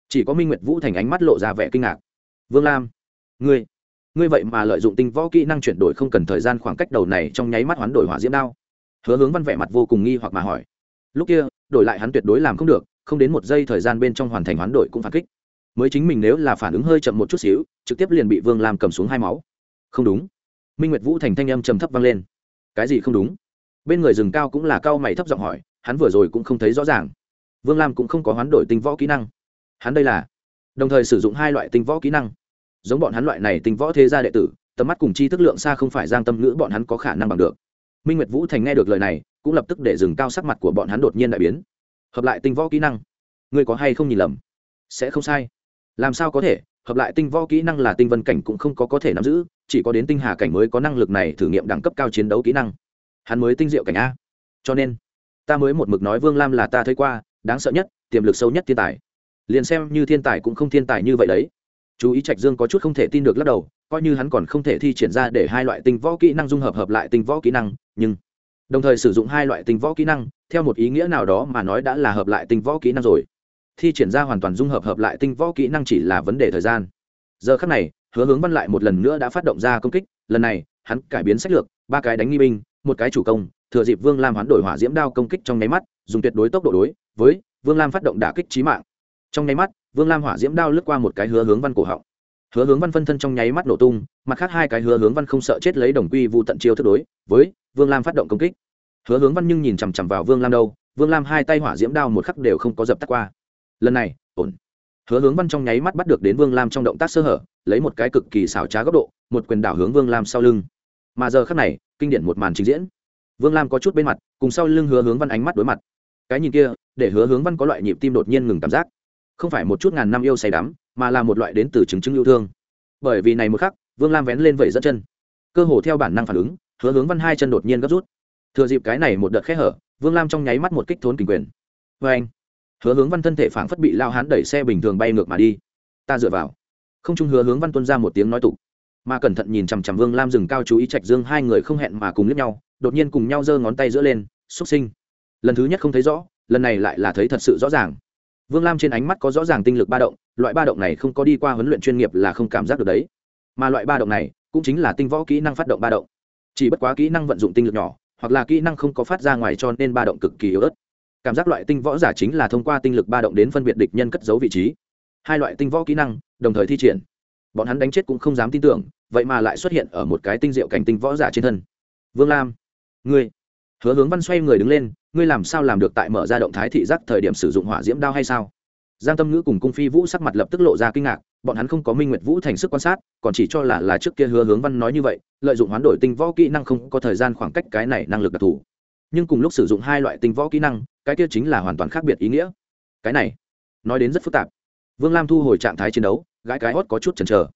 Speaker 1: Chỉ có minh nguyệt vũ thành ánh mắt lộ ra vẻ kinh ngạc. Vương lam, ngươi ngươi vậy mà lợi dụng tinh võ kỹ năng chuyển đổi không cần thời gian khoảng cách đầu này trong nháy mắt hoán đổi hỏa diễm đao. Hứa hướng văn vẻ mặt vô cùng nghi hoặc mà hỏi. Lúc kia, đổi lại hắn tuyệt đối làm không được, không đến một giây thời gian bên trong hoàn thành hoán đổi cũng phản kích mới chính mình nếu là phản ứng hơi chậm một chút xíu, trực tiếp liền bị vương lam cầm xuống hai máu. Không đúng. Minh nguyệt vũ thành thanh âm trầm thấp vang lên. Cái gì không đúng? Bên người rừng cao cũng là cao mày thấp giọng hỏi, hắn vừa rồi cũng không thấy rõ ràng. Vương lam cũng không có hoán đổi tinh võ kỹ năng. Hắn đây là? Đồng thời sử dụng hai loại tinh võ kỹ năng. Giống bọn hắn loại này tinh võ thế gia đệ tử, tầm mắt cùng chi thức lượng xa không phải giang tâm ngữ bọn hắn có khả năng bằng được. Minh nguyệt vũ thành nghe được lời này, cũng lập tức để dừng cao sắc mặt của bọn hắn đột nhiên đại biến. Hợp lại tinh võ kỹ năng. Ngươi có hay không nhìn lầm? Sẽ không sai làm sao có thể? Hợp lại tinh võ kỹ năng là tinh vân cảnh cũng không có có thể nắm giữ, chỉ có đến tinh hà cảnh mới có năng lực này thử nghiệm đẳng cấp cao chiến đấu kỹ năng. Hắn mới tinh diệu cảnh a. Cho nên, ta mới một mực nói vương lam là ta thấy qua, đáng sợ nhất, tiềm lực sâu nhất thiên tài. Liền xem như thiên tài cũng không thiên tài như vậy đấy. Chú ý trạch dương có chút không thể tin được lắc đầu, coi như hắn còn không thể thi triển ra để hai loại tinh võ kỹ năng dung hợp hợp lại tinh võ kỹ năng, nhưng đồng thời sử dụng hai loại tinh võ kỹ năng, theo một ý nghĩa nào đó mà nói đã là hợp lại tinh võ kỹ năng rồi thi triển ra hoàn toàn dung hợp hợp lại tinh võ kỹ năng chỉ là vấn đề thời gian. Giờ khắc này, hứa hướng văn lại một lần nữa đã phát động ra công kích, lần này, hắn cải biến sách lược, ba cái đánh nghi binh, một cái chủ công, thừa dịp vương lam hoán đổi hỏa diễm đao công kích trong nháy mắt, dùng tuyệt đối tốc độ đối với vương lam phát động đả kích trí mạng. Trong nháy mắt, vương lam hỏa diễm đao lướt qua một cái hứa hướng văn cổ họng. Hứa hướng văn phân thân trong nháy mắt nổ tung, mặt khác hai cái hứa hướng văn không sợ chết lấy đồng quy vụ tận chiêu thức đối với vương lam phát động công kích. Hứa hướng văn nhưng nhìn chằm chằm vào vương lam đâu, vương lam hai tay hỏa diễm đao một khắc đều không có dập tắt qua lần này, ổn. Hứa hướng văn trong nháy mắt bắt được đến vương lam trong động tác sơ hở, lấy một cái cực kỳ xảo trá góc độ, một quyền đảo hướng vương lam sau lưng. Mà giờ khắc này, kinh điển một màn trình diễn. Vương lam có chút bên mặt, cùng sau lưng hứa hướng văn ánh mắt đối mặt. Cái nhìn kia, để hứa hướng văn có loại nhịp tim đột nhiên ngừng cảm giác. Không phải một chút ngàn năm yêu say đắm, mà là một loại đến từ chứng chứng yêu thương. Bởi vì này một khắc, vương lam vén lên vẩy dẫn chân. Cơ hồ theo bản năng phản ứng, hứa hướng văn hai chân đột nhiên gấp rút. Thừa dịp cái này một đợt khẽ hở, vương lam trong nháy mắt một kích thốn kình quyền. Vê anh hứa hướng văn thân thể phảng phất bị lao hán đẩy xe bình thường bay ngược mà đi. Ta dựa vào. Không trung hứa hướng văn tuân ra một tiếng nói tục. Mà cẩn thận nhìn chằm chằm vương lam dừng cao chú ý trạch dương hai người không hẹn mà cùng lướt nhau, đột nhiên cùng nhau giơ ngón tay giữa lên, xúc sinh. Lần thứ nhất không thấy rõ, lần này lại là thấy thật sự rõ ràng. Vương lam trên ánh mắt có rõ ràng tinh lực ba động, loại ba động này không có đi qua huấn luyện chuyên nghiệp là không cảm giác được đấy. Mà loại ba động này cũng chính là tinh võ kỹ năng phát động ba động. Chỉ bất quá kỹ năng vận dụng tinh lực nhỏ, hoặc là kỹ năng không có phát ra ngoài cho nên ba động cực kỳ yếu ớt cảm giác loại tinh võ giả chính là thông qua tinh lực ba động đến phân biệt địch nhân cất giấu vị trí. Hai loại tinh võ kỹ năng, đồng thời thi triển. Bọn hắn đánh chết cũng không dám tin tưởng, vậy mà lại xuất hiện ở một cái tinh diệu cảnh tinh võ giả trên thân. Vương lam, ngươi, hứa hướng văn xoay người đứng lên, ngươi làm sao làm được tại mở ra động thái thị giác thời điểm sử dụng hỏa diễm đao hay sao? Giang tâm ngữ cùng cung phi vũ sắc mặt lập tức lộ ra kinh ngạc, bọn hắn không có minh nguyệt vũ thành sức quan sát, còn chỉ cho là là trước kia hứa hướng văn nói như vậy, lợi dụng hoán đổi tinh võ kỹ năng không có thời gian khoảng cách cái này năng lực đặc thù nhưng cùng lúc sử dụng hai loại tinh võ kỹ năng, cái kia chính là hoàn toàn khác biệt ý nghĩa. Cái này, nói đến rất phức tạp. Vương lam thu hồi trạng thái chiến đấu, gãi cái hót có chút chần chờ.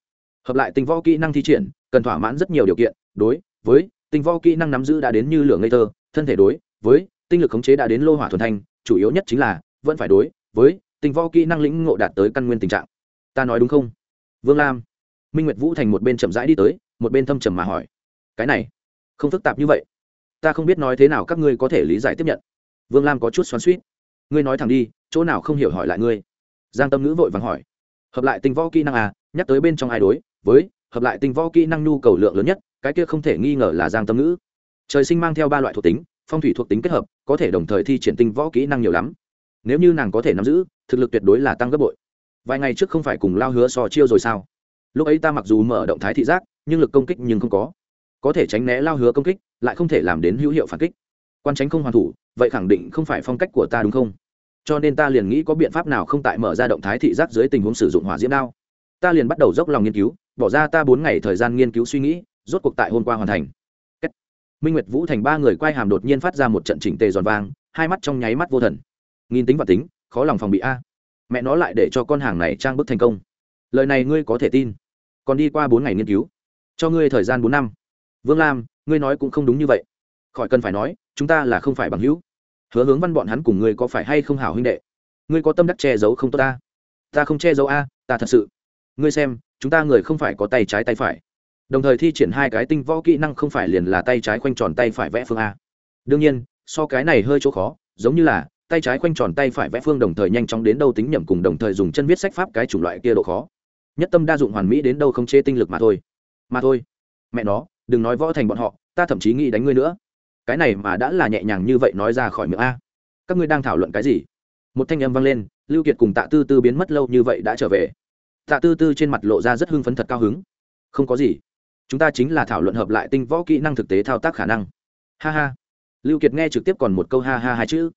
Speaker 1: Hợp lại tinh võ kỹ năng thi triển, cần thỏa mãn rất nhiều điều kiện, đối với tinh võ kỹ năng nắm giữ đã đến như lửa ngây thơ, thân thể đối với tinh lực khống chế đã đến lô hỏa thuần thanh, chủ yếu nhất chính là vẫn phải đối với tinh võ kỹ năng lĩnh ngộ đạt tới căn nguyên tình trạng. Ta nói đúng không? Vương lam, minh nguyệt vũ thành một bên chậm rãi đi tới, một bên thâm trầm mà hỏi. Cái này, không phức tạp như vậy ta không biết nói thế nào các ngươi có thể lý giải tiếp nhận. Vương lam có chút xoắn suýt ngươi nói thẳng đi, chỗ nào không hiểu hỏi lại ngươi? Giang tâm ngữ vội vàng hỏi. Hợp lại tinh võ kỹ năng à nhắc tới bên trong ai đối, với, hợp lại tinh võ kỹ năng nhu cầu lượng lớn nhất, cái kia không thể nghi ngờ là giang tâm ngữ. Trời sinh mang theo ba loại thuộc tính, phong thủy thuộc tính kết hợp, có thể đồng thời thi triển tinh võ kỹ năng nhiều lắm. Nếu như nàng có thể nắm giữ, thực lực tuyệt đối là tăng gấp bội. Vài ngày trước không phải cùng lao hứa so chiêu rồi sao? Lúc ấy ta mặc dù mở động thái thị giác, nhưng lực công kích nhưng không có có thể tránh né lao hứa công kích, lại không thể làm đến hữu hiệu phản kích. Quan tránh không hoàn thủ, vậy khẳng định không phải phong cách của ta đúng không? Cho nên ta liền nghĩ có biện pháp nào không tại mở ra động thái thị giác dưới tình huống sử dụng hỏa diễm đao. Ta liền bắt đầu dốc lòng nghiên cứu, bỏ ra ta bốn ngày thời gian nghiên cứu suy nghĩ, rốt cuộc tại hôm qua hoàn thành. Minh nguyệt vũ thành ba người quay hàm đột nhiên phát ra một trận chỉnh tề giòn vang, hai mắt trong nháy mắt vô thần. Nghìn tính và tính, khó lòng phòng bị a. Mẹ nó lại để cho con hàng này trang bức thành công. Lời này ngươi có thể tin. Còn đi qua bốn ngày nghiên cứu. Cho ngươi thời gian bốn năm vương lam, ngươi nói cũng không đúng như vậy. Khỏi cần phải nói, chúng ta là không phải bằng hữu. Hứa hướng văn bọn hắn cùng ngươi có phải hay không hảo huynh đệ? Ngươi có tâm đắc che giấu không tốt ta? Ta không che giấu a, ta thật sự. Ngươi xem, chúng ta người không phải có tay trái tay phải. Đồng thời thi triển hai cái tinh võ kỹ năng không phải liền là tay trái khoanh tròn tay phải vẽ phương a. Đương nhiên, so cái này hơi chỗ khó, giống như là, tay trái khoanh tròn tay phải vẽ phương đồng thời nhanh chóng đến đâu tính nhầm cùng đồng thời dùng chân viết sách pháp cái chủng loại kia độ khó. Nhất tâm đa dụng hoàn mỹ đến đâu không chê tinh lực mà thôi. Mà thôi. Mẹ nó đừng nói võ thành bọn họ, ta thậm chí nghĩ đánh ngươi nữa. Cái này mà đã là nhẹ nhàng như vậy nói ra khỏi miệng a. Các ngươi đang thảo luận cái gì? Một thanh âm vang lên, lưu kiệt cùng tạ tư tư biến mất lâu như vậy đã trở về. Tạ tư tư trên mặt lộ ra rất hưng phấn thật cao hứng. Không có gì. Chúng ta chính là thảo luận hợp lại tinh võ kỹ năng thực tế thao tác khả năng. Ha ha. Lưu kiệt nghe trực tiếp còn một câu ha ha hai chữ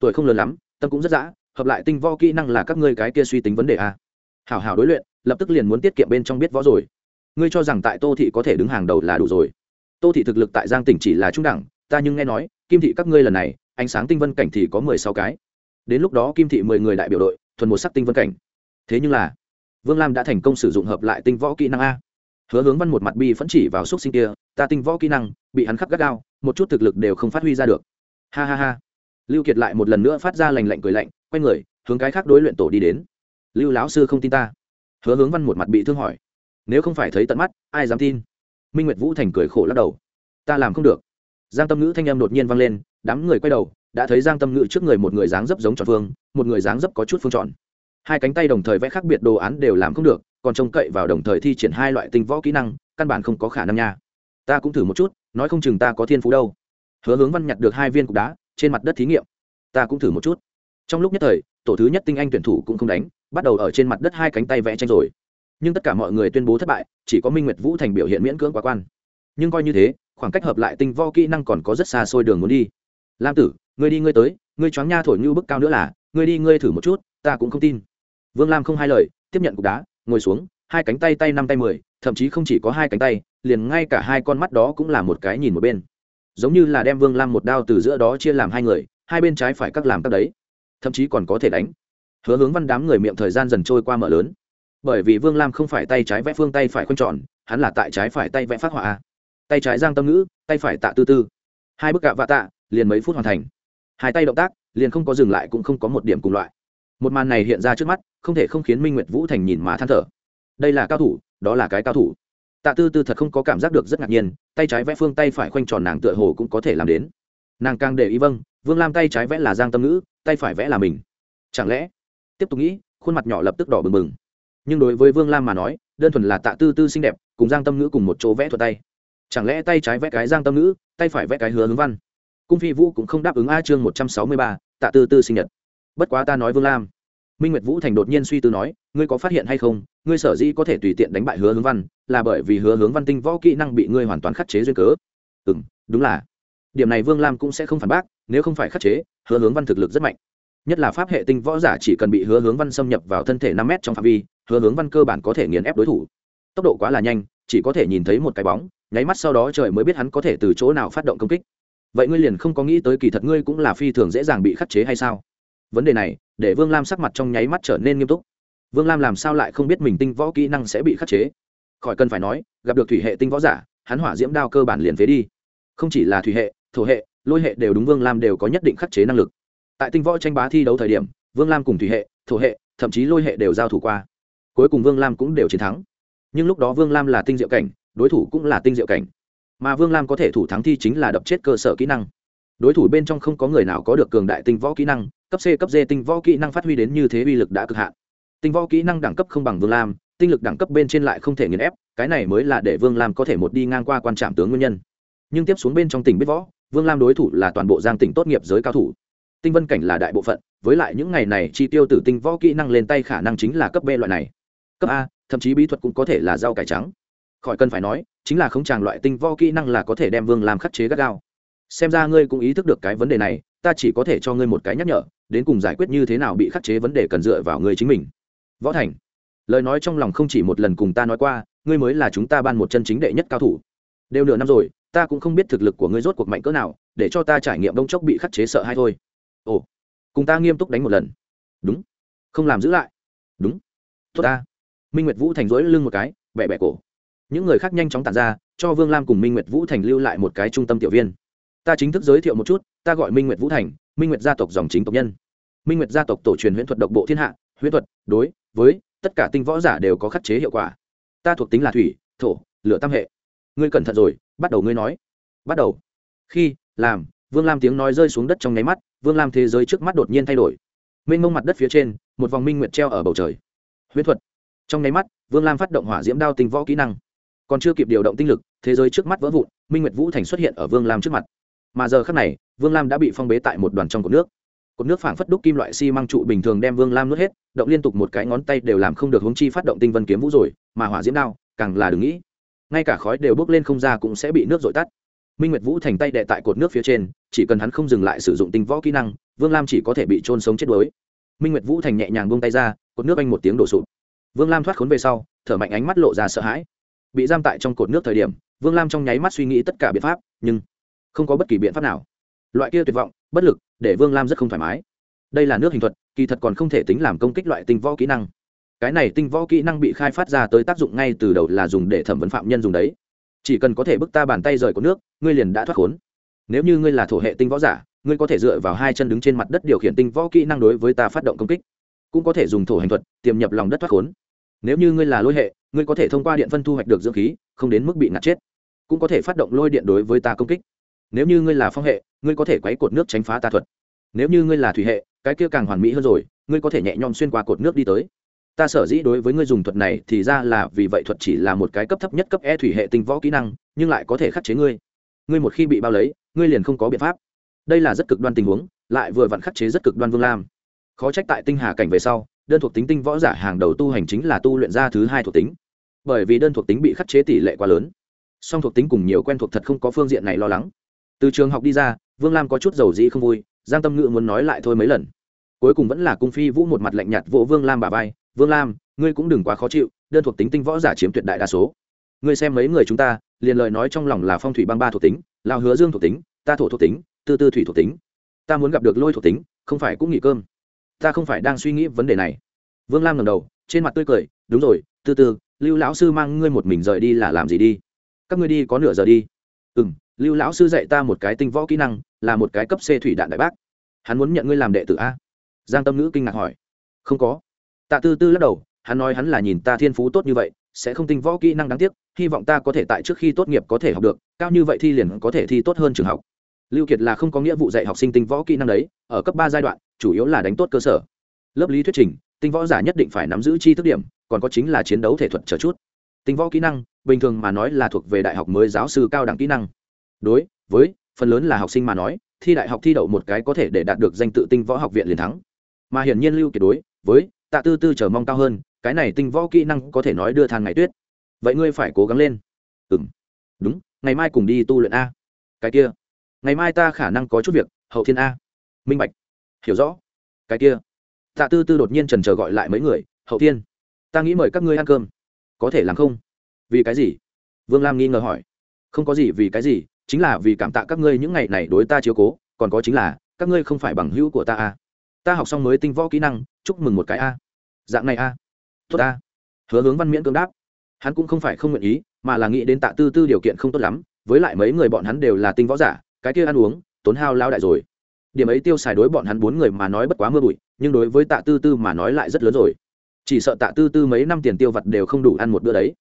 Speaker 1: tuổi không lớn lắm, tâm cũng rất dã, hợp lại tinh võ kỹ năng là các ngươi cái kia suy tính vấn đề a. Hảo hảo đối luyện, lập tức liền muốn tiết kiệm bên trong biết võ rồi ngươi cho rằng tại tô thị có thể đứng hàng đầu là đủ rồi. Tô thị thực lực tại giang tỉnh chỉ là trung đẳng, ta nhưng nghe nói, kim thị các ngươi lần này, ánh sáng tinh vân cảnh thì có mười sáu cái. Đến lúc đó kim thị mười người đại biểu đội, thuần một sắc tinh vân cảnh. Thế nhưng là, vương lam đã thành công sử dụng hợp lại tinh võ kỹ năng a. Hứa hướng văn một mặt bi phẫn chỉ vào xúc sinh kia, ta tinh võ kỹ năng, bị hắn khắc gắt gao, một chút thực lực đều không phát huy ra được. Ha ha ha. Lưu kiệt lại một lần nữa phát ra lành lạnh cười lạnh, quay người, hướng cái khác đối luyện tổ đi đến. Lưu lão sư không tin ta. Hứa hướng văn một mặt bị thương hỏi nếu không phải thấy tận mắt, ai dám tin? Minh nguyệt vũ thành cười khổ lắc đầu. Ta làm không được. Giang tâm ngữ thanh em đột nhiên vang lên, đám người quay đầu, đã thấy giang tâm ngữ trước người một người dáng dấp giống tròn phương một người dáng dấp có chút phương tròn. Hai cánh tay đồng thời vẽ khác biệt đồ án đều làm không được, còn trông cậy vào đồng thời thi triển hai loại tinh võ kỹ năng, căn bản không có khả năng nha. Ta cũng thử một chút, nói không chừng ta có thiên phú đâu. Hứa hướng văn nhặt được hai viên cục đá, trên mặt đất thí nghiệm. Ta cũng thử một chút. Trong lúc nhất thời, tổ thứ nhất tinh anh tuyển thủ cũng không đánh, bắt đầu ở trên mặt đất hai cánh tay vẽ tranh rồi nhưng tất cả mọi người tuyên bố thất bại, chỉ có minh nguyệt vũ thành biểu hiện miễn cưỡng quá quan. Nhưng coi như thế, khoảng cách hợp lại tinh vo kỹ năng còn có rất xa xôi đường muốn đi. Lam tử, ngươi đi, ngươi tới, ngươi choáng nha thổi như bức cao nữa là, ngươi đi, ngươi thử một chút, ta cũng không tin. Vương lam không hai lời, tiếp nhận cục đá, ngồi xuống, hai cánh tay tay năm tay mười, thậm chí không chỉ có hai cánh tay, liền ngay cả hai con mắt đó cũng là một cái nhìn một bên. Giống như là đem vương lam một đao từ giữa đó chia làm hai người, hai bên trái phải các làm các đấy. Thậm chí còn có thể đánh. Hứa hướng văn đám người miệng thời gian dần trôi qua mở lớn bởi vì vương lam không phải tay trái vẽ phương tay phải khoanh tròn, hắn là tại trái phải tay vẽ phát họa tay trái giang tâm ngữ, tay phải tạ tư tư. Hai bức cạ vạ tạ, liền mấy phút hoàn thành. Hai tay động tác, liền không có dừng lại cũng không có một điểm cùng loại. Một màn này hiện ra trước mắt, không thể không khiến minh nguyệt vũ thành nhìn mà than thở. Đây là cao thủ, đó là cái cao thủ. Tạ tư tư thật không có cảm giác được rất ngạc nhiên, tay trái vẽ phương tay phải khoanh tròn nàng tựa hồ cũng có thể làm đến. Nàng càng để ý vâng vương lam tay trái vẽ là giang tâm ngữ, tay phải vẽ là mình. Chẳng lẽ? Tiếp tục nghĩ, khuôn mặt nhỏ lập tức đỏ bừng bừng nhưng đối với vương lam mà nói, đơn thuần là tạ tư tư xinh đẹp, cùng giang tâm ngữ cùng một chỗ vẽ thuật tay. Chẳng lẽ tay trái vẽ cái giang tâm ngữ, tay phải vẽ cái hứa hướng văn? Cung phi vũ cũng không đáp ứng a chương một trăm sáu mươi ba, tạ tư tư sinh nhật bất quá ta nói vương lam. Minh nguyệt vũ thành đột nhiên suy tư nói, ngươi có phát hiện hay không? Ngươi sở dĩ có thể tùy tiện đánh bại hứa hướng văn, là bởi vì hứa hướng văn tinh võ kỹ năng bị ngươi hoàn toàn khắc chế duyên cớ. Ừ m đúng là. Điểm này vương lam cũng sẽ không phản bác, nếu không phải khắc chế, hứa hướng văn thực lực rất mạnh. Nhất là pháp hệ tinh võ giả chỉ cần bị hứa hướng văn xâm nhập vào thân thể năm m trong phạm vi hứa hướng văn cơ bản có thể nghiền ép đối thủ. Tốc độ quá là nhanh, chỉ có thể nhìn thấy một cái bóng, nháy mắt sau đó trời mới biết hắn có thể từ chỗ nào phát động công kích. Vậy ngươi liền không có nghĩ tới kỳ thật ngươi cũng là phi thường dễ dàng bị khắc chế hay sao? Vấn đề này, để vương lam sắc mặt trong nháy mắt trở nên nghiêm túc. Vương lam làm sao lại không biết mình tinh võ kỹ năng sẽ bị khắc chế? Khỏi cần phải nói, gặp được thủy hệ tinh võ giả, hắn hỏa diễm đao cơ bản liền phế đi. Không chỉ là thủy hệ, thổ hệ, lôi hệ đều đúng vương lam đều có nhất định khắc chế năng lực. Tại tinh võ tranh bá thi đấu thời điểm, vương lam cùng thủy hệ, thổ hệ, thậm chí lôi hệ đều giao thủ qua cuối cùng vương lam cũng đều chiến thắng. Nhưng lúc đó vương lam là tinh diệu cảnh, đối thủ cũng là tinh diệu cảnh. Mà vương lam có thể thủ thắng thi chính là đập chết cơ sở kỹ năng. Đối thủ bên trong không có người nào có được cường đại tinh võ kỹ năng, cấp c, cấp d tinh võ kỹ năng phát huy đến như thế uy lực đã cực hạn. Tinh võ kỹ năng đẳng cấp không bằng vương lam, tinh lực đẳng cấp bên trên lại không thể nghiền ép, cái này mới là để vương lam có thể một đi ngang qua quan trạm tướng nguyên nhân. Nhưng tiếp xuống bên trong tỉnh biết võ, vương lam đối thủ là toàn bộ giang tỉnh tốt nghiệp giới cao thủ. Tinh vân cảnh là đại bộ phận, với lại những ngày này chi tiêu từ tinh võ kỹ năng lên tay khả năng chính là cấp b loại này cấp a, thậm chí bí thuật cũng có thể là rau cải trắng. Khỏi cần phải nói, chính là không tràng loại tinh võ kỹ năng là có thể đem vương làm khắc chế gắt gao. Xem ra ngươi cũng ý thức được cái vấn đề này, ta chỉ có thể cho ngươi một cái nhắc nhở, đến cùng giải quyết như thế nào bị khắc chế vấn đề cần dựa vào ngươi chính mình. Võ thành, lời nói trong lòng không chỉ một lần cùng ta nói qua, ngươi mới là chúng ta ban một chân chính đệ nhất cao thủ. Đều nửa năm rồi, ta cũng không biết thực lực của ngươi rốt cuộc mạnh cỡ nào, để cho ta trải nghiệm đông chốc bị khắc chế sợ hay thôi. Ồ, cùng ta nghiêm túc đánh một lần. Đúng. Không làm giữ lại. Đúng. Tốt ta minh nguyệt vũ thành rối lưng một cái bẹ bẹ cổ. Những người khác nhanh chóng tàn ra, cho vương lam cùng minh nguyệt vũ thành lưu lại một cái trung tâm tiểu viên. Ta chính thức giới thiệu một chút, ta gọi minh nguyệt vũ thành, minh nguyệt gia tộc dòng chính tộc nhân. Minh nguyệt gia tộc tổ truyền huyễn thuật độc bộ thiên hạ, huyễn thuật, đối, với, tất cả tinh võ giả đều có khắc chế hiệu quả. Ta thuộc tính là thủy, thổ, lửa tam hệ. Ngươi cẩn thận rồi, bắt đầu ngươi nói. Bắt đầu. Khi, làm, vương lam tiếng nói rơi xuống đất trong nháy mắt, vương lam thế giới trước mắt đột nhiên thay đổi. Mênh mông mặt đất phía trên, một vòng minh nguyệt treo ở bầu trời. Huyễn thuật trong nháy mắt, vương lam phát động hỏa diễm đao tinh võ kỹ năng. Còn chưa kịp điều động tinh lực, thế giới trước mắt vỡ vụn, minh nguyệt vũ thành xuất hiện ở vương lam trước mặt. Mà giờ khác này, vương lam đã bị phong bế tại một đoàn trong cột nước. Cột nước phảng phất đúc kim loại xi、si、măng trụ bình thường đem vương lam nuốt hết, động liên tục một cái ngón tay đều làm không được hướng chi phát động tinh vân kiếm vũ rồi, mà hỏa diễm đao, càng là đừng nghĩ. Ngay cả khói đều bốc lên không ra cũng sẽ bị nước dội tắt. Minh nguyệt vũ thành tay đệ tại cột nước phía trên, chỉ cần hắn không dừng lại sử dụng tinh võ kỹ năng, vương lam chỉ có thể bị trôn sống chết đuối. Minh nguyệt vũ thành nhẹ nhàng buông tay ra, cột nước anh một tiếng đổ sụp vương lam thoát khốn về sau, thở mạnh ánh mắt lộ ra sợ hãi. Bị giam tại trong cột nước thời điểm, vương lam trong nháy mắt suy nghĩ tất cả biện pháp, nhưng không có bất kỳ biện pháp nào. Loại kia tuyệt vọng, bất lực, để vương lam rất không thoải mái. Đây là nước hình thuật, kỳ thật còn không thể tính làm công kích loại tinh võ kỹ năng. Cái này tinh võ kỹ năng bị khai phát ra tới tác dụng ngay từ đầu là dùng để thẩm vấn phạm nhân dùng đấy. Chỉ cần có thể bức ta bàn tay rời của nước, ngươi liền đã thoát khốn. Nếu như ngươi là thổ hệ tinh võ giả, ngươi có thể dựa vào hai chân đứng trên mặt đất điều khiển tinh võ kỹ năng đối với ta phát động công kích. Cũng có thể dùng thổ hành thuật, tiềm nhập lòng đất thoát khốn nếu như ngươi là lôi hệ, ngươi có thể thông qua điện phân thu hoạch được dưỡng khí, không đến mức bị ngạt chết. Cũng có thể phát động lôi điện đối với ta công kích. Nếu như ngươi là phong hệ, ngươi có thể quấy cột nước tránh phá ta thuật. Nếu như ngươi là thủy hệ, cái kia càng hoàn mỹ hơn rồi, ngươi có thể nhẹ nhõm xuyên qua cột nước đi tới. Ta sở dĩ đối với ngươi dùng thuật này thì ra là vì vậy thuật chỉ là một cái cấp thấp nhất cấp e thủy hệ tinh võ kỹ năng, nhưng lại có thể khắc chế ngươi. Ngươi một khi bị bao lấy, ngươi liền không có biện pháp. Đây là rất cực đoan tình huống, lại vừa vặn khắc chế rất cực đoan vương lam. Khó trách tại tinh hà cảnh về sau đơn thuộc tính tinh võ giả hàng đầu tu hành chính là tu luyện ra thứ hai thuộc tính. Bởi vì đơn thuộc tính bị khắc chế tỷ lệ quá lớn, song thuộc tính cùng nhiều quen thuộc thật không có phương diện này lo lắng. Từ trường học đi ra, vương lam có chút dầu dĩ không vui, giang tâm ngữ muốn nói lại thôi mấy lần. Cuối cùng vẫn là cung phi vũ một mặt lạnh nhạt vỗ vương lam bà vai, vương lam, ngươi cũng đừng quá khó chịu, đơn thuộc tính tinh võ giả chiếm tuyệt đại đa số. Ngươi xem mấy người chúng ta, liền lời nói trong lòng là phong thủy băng ba thuộc tính lao hứa dương thuộc tính, ta thổ thuộc tính, tư tư thủy thuộc tính. Ta muốn gặp được lôi thuộc tính, không phải cũng nghỉ cơm ta không phải đang suy nghĩ vấn đề này. Vương lam ngầm đầu, trên mặt tươi cười, đúng rồi tư tư lưu lão sư mang ngươi một mình rời đi là làm gì đi? Các ngươi đi có nửa giờ đi. Ừ m lưu lão sư dạy ta một cái tinh võ kỹ năng, là một cái cấp c thủy đạn đại bác. Hắn muốn nhận ngươi làm đệ tử a. Giang tâm ngữ kinh ngạc hỏi. Không có. Tạ tư tư lắc đầu, hắn nói hắn là nhìn ta thiên phú tốt như vậy, sẽ không tinh võ kỹ năng đáng tiếc, hy vọng ta có thể tại trước khi tốt nghiệp có thể học được, cao như vậy thi liền có thể thi tốt hơn trường học lưu kiệt là không có nghĩa vụ dạy học sinh tinh võ kỹ năng đấy, ở cấp ba giai đoạn, chủ yếu là đánh tốt cơ sở. Lớp lý thuyết trình, tinh võ giả nhất định phải nắm giữ chi thức điểm, còn có chính là chiến đấu thể thuật chờ chút. Tinh võ kỹ năng, bình thường mà nói là thuộc về đại học mới giáo sư cao đẳng kỹ năng. Đối với phần lớn là học sinh mà nói, thi đại học thi đậu một cái có thể để đạt được danh tự tinh võ học viện liền thắng. Mà hiển nhiên lưu kiệt đối với tạ tư tư chờ mong cao hơn, cái này tinh võ kỹ năng có thể nói đưa than ngày tuyết. Vậy ngươi phải cố gắng lên. Ừ đúng, ngày mai cùng đi tu luyện a. Cái kia ngày mai ta khả năng có chút việc, hậu thiên a. Minh bạch. Hiểu rõ. Cái kia. Tạ tư tư đột nhiên trần trờ gọi lại mấy người, hậu thiên, ta nghĩ mời các ngươi ăn cơm. Có thể làm không? Vì cái gì? Vương lam nghi ngờ hỏi. Không có gì vì cái gì, chính là vì cảm tạ các ngươi những ngày này đối ta chiếu cố, còn có chính là, các ngươi không phải bằng hữu của ta a. Ta học xong mới tinh võ kỹ năng, chúc mừng một cái a. Dạng này a. Tốt a. Hứa hướng văn miễn cưỡng đáp. Hắn cũng không phải không nguyện ý, mà là nghĩ đến tạ tư tư điều kiện không tốt lắm, với lại mấy người bọn hắn đều là tinh võ giả cái kia ăn uống, tốn hao lao đại rồi. Điểm ấy tiêu xài đối bọn hắn bốn người mà nói bất quá mưa bụi, nhưng đối với tạ tư tư mà nói lại rất lớn rồi. Chỉ sợ tạ tư tư mấy năm tiền tiêu vặt đều không đủ ăn một bữa đấy.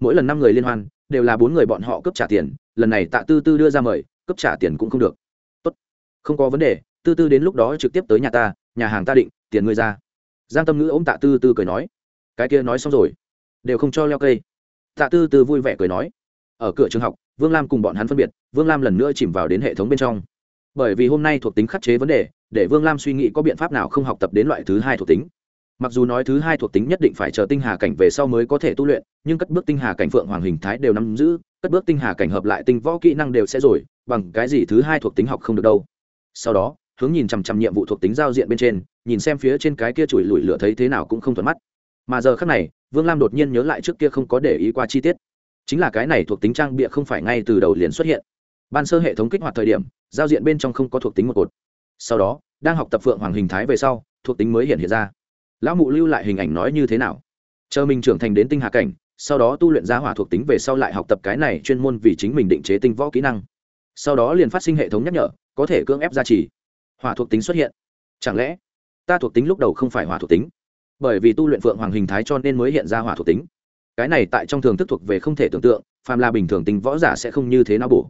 Speaker 1: Mỗi lần năm người liên hoan, đều là bốn người bọn họ cấp trả tiền, lần này tạ tư tư đưa ra mời cấp trả tiền cũng không được. Tốt, không có vấn đề, tư tư đến lúc đó trực tiếp tới nhà ta, nhà hàng ta định, tiền ngươi ra. Giang tâm ngữ ôm tạ tư tư cười nói. Cái kia nói xong rồi. Đều không cho leo cây. Tạ tư tư vui vẻ cười nói. Ở cửa trường học vương lam cùng bọn hắn phân biệt, vương lam lần nữa chìm vào đến hệ thống bên trong. Bởi vì hôm nay thuộc tính khắc chế vấn đề, để vương lam suy nghĩ có biện pháp nào không học tập đến loại thứ hai thuộc tính. Mặc dù nói thứ hai thuộc tính nhất định phải chờ tinh hà cảnh về sau mới có thể tu luyện, nhưng cất bước tinh hà cảnh phượng hoàng hình thái đều nắm giữ, cất bước tinh hà cảnh hợp lại tinh võ kỹ năng đều sẽ rồi, bằng cái gì thứ hai thuộc tính học không được đâu. Sau đó, hướng nhìn chằm chằm nhiệm vụ thuộc tính giao diện bên trên, nhìn xem phía trên cái kia chùi lùi lửa thấy thế nào cũng không thuận mắt. Mà giờ khác này, vương lam đột nhiên nhớ lại trước kia không có để ý qua chi tiết chính là cái này thuộc tính trang bịa không phải ngay từ đầu liền xuất hiện. Ban sơ hệ thống kích hoạt thời điểm, giao diện bên trong không có thuộc tính một cột. Sau đó, đang học tập phượng hoàng hình thái về sau, thuộc tính mới hiện hiện ra. Lão mụ lưu lại hình ảnh nói như thế nào? Chờ mình trưởng thành đến tinh hà cảnh, sau đó tu luyện ra hỏa thuộc tính về sau lại học tập cái này chuyên môn vì chính mình định chế tinh võ kỹ năng. Sau đó liền phát sinh hệ thống nhắc nhở, có thể cưỡng ép gia trì. Hỏa thuộc tính xuất hiện. Chẳng lẽ, ta thuộc tính lúc đầu không phải hỏa thuộc tính? Bởi vì tu luyện phượng hoàng hình thái cho nên mới hiện ra hỏa thuộc tính cái này tại trong thường thức thuộc về không thể tưởng tượng phàm là bình thường tính võ giả sẽ không như thế nào bổ.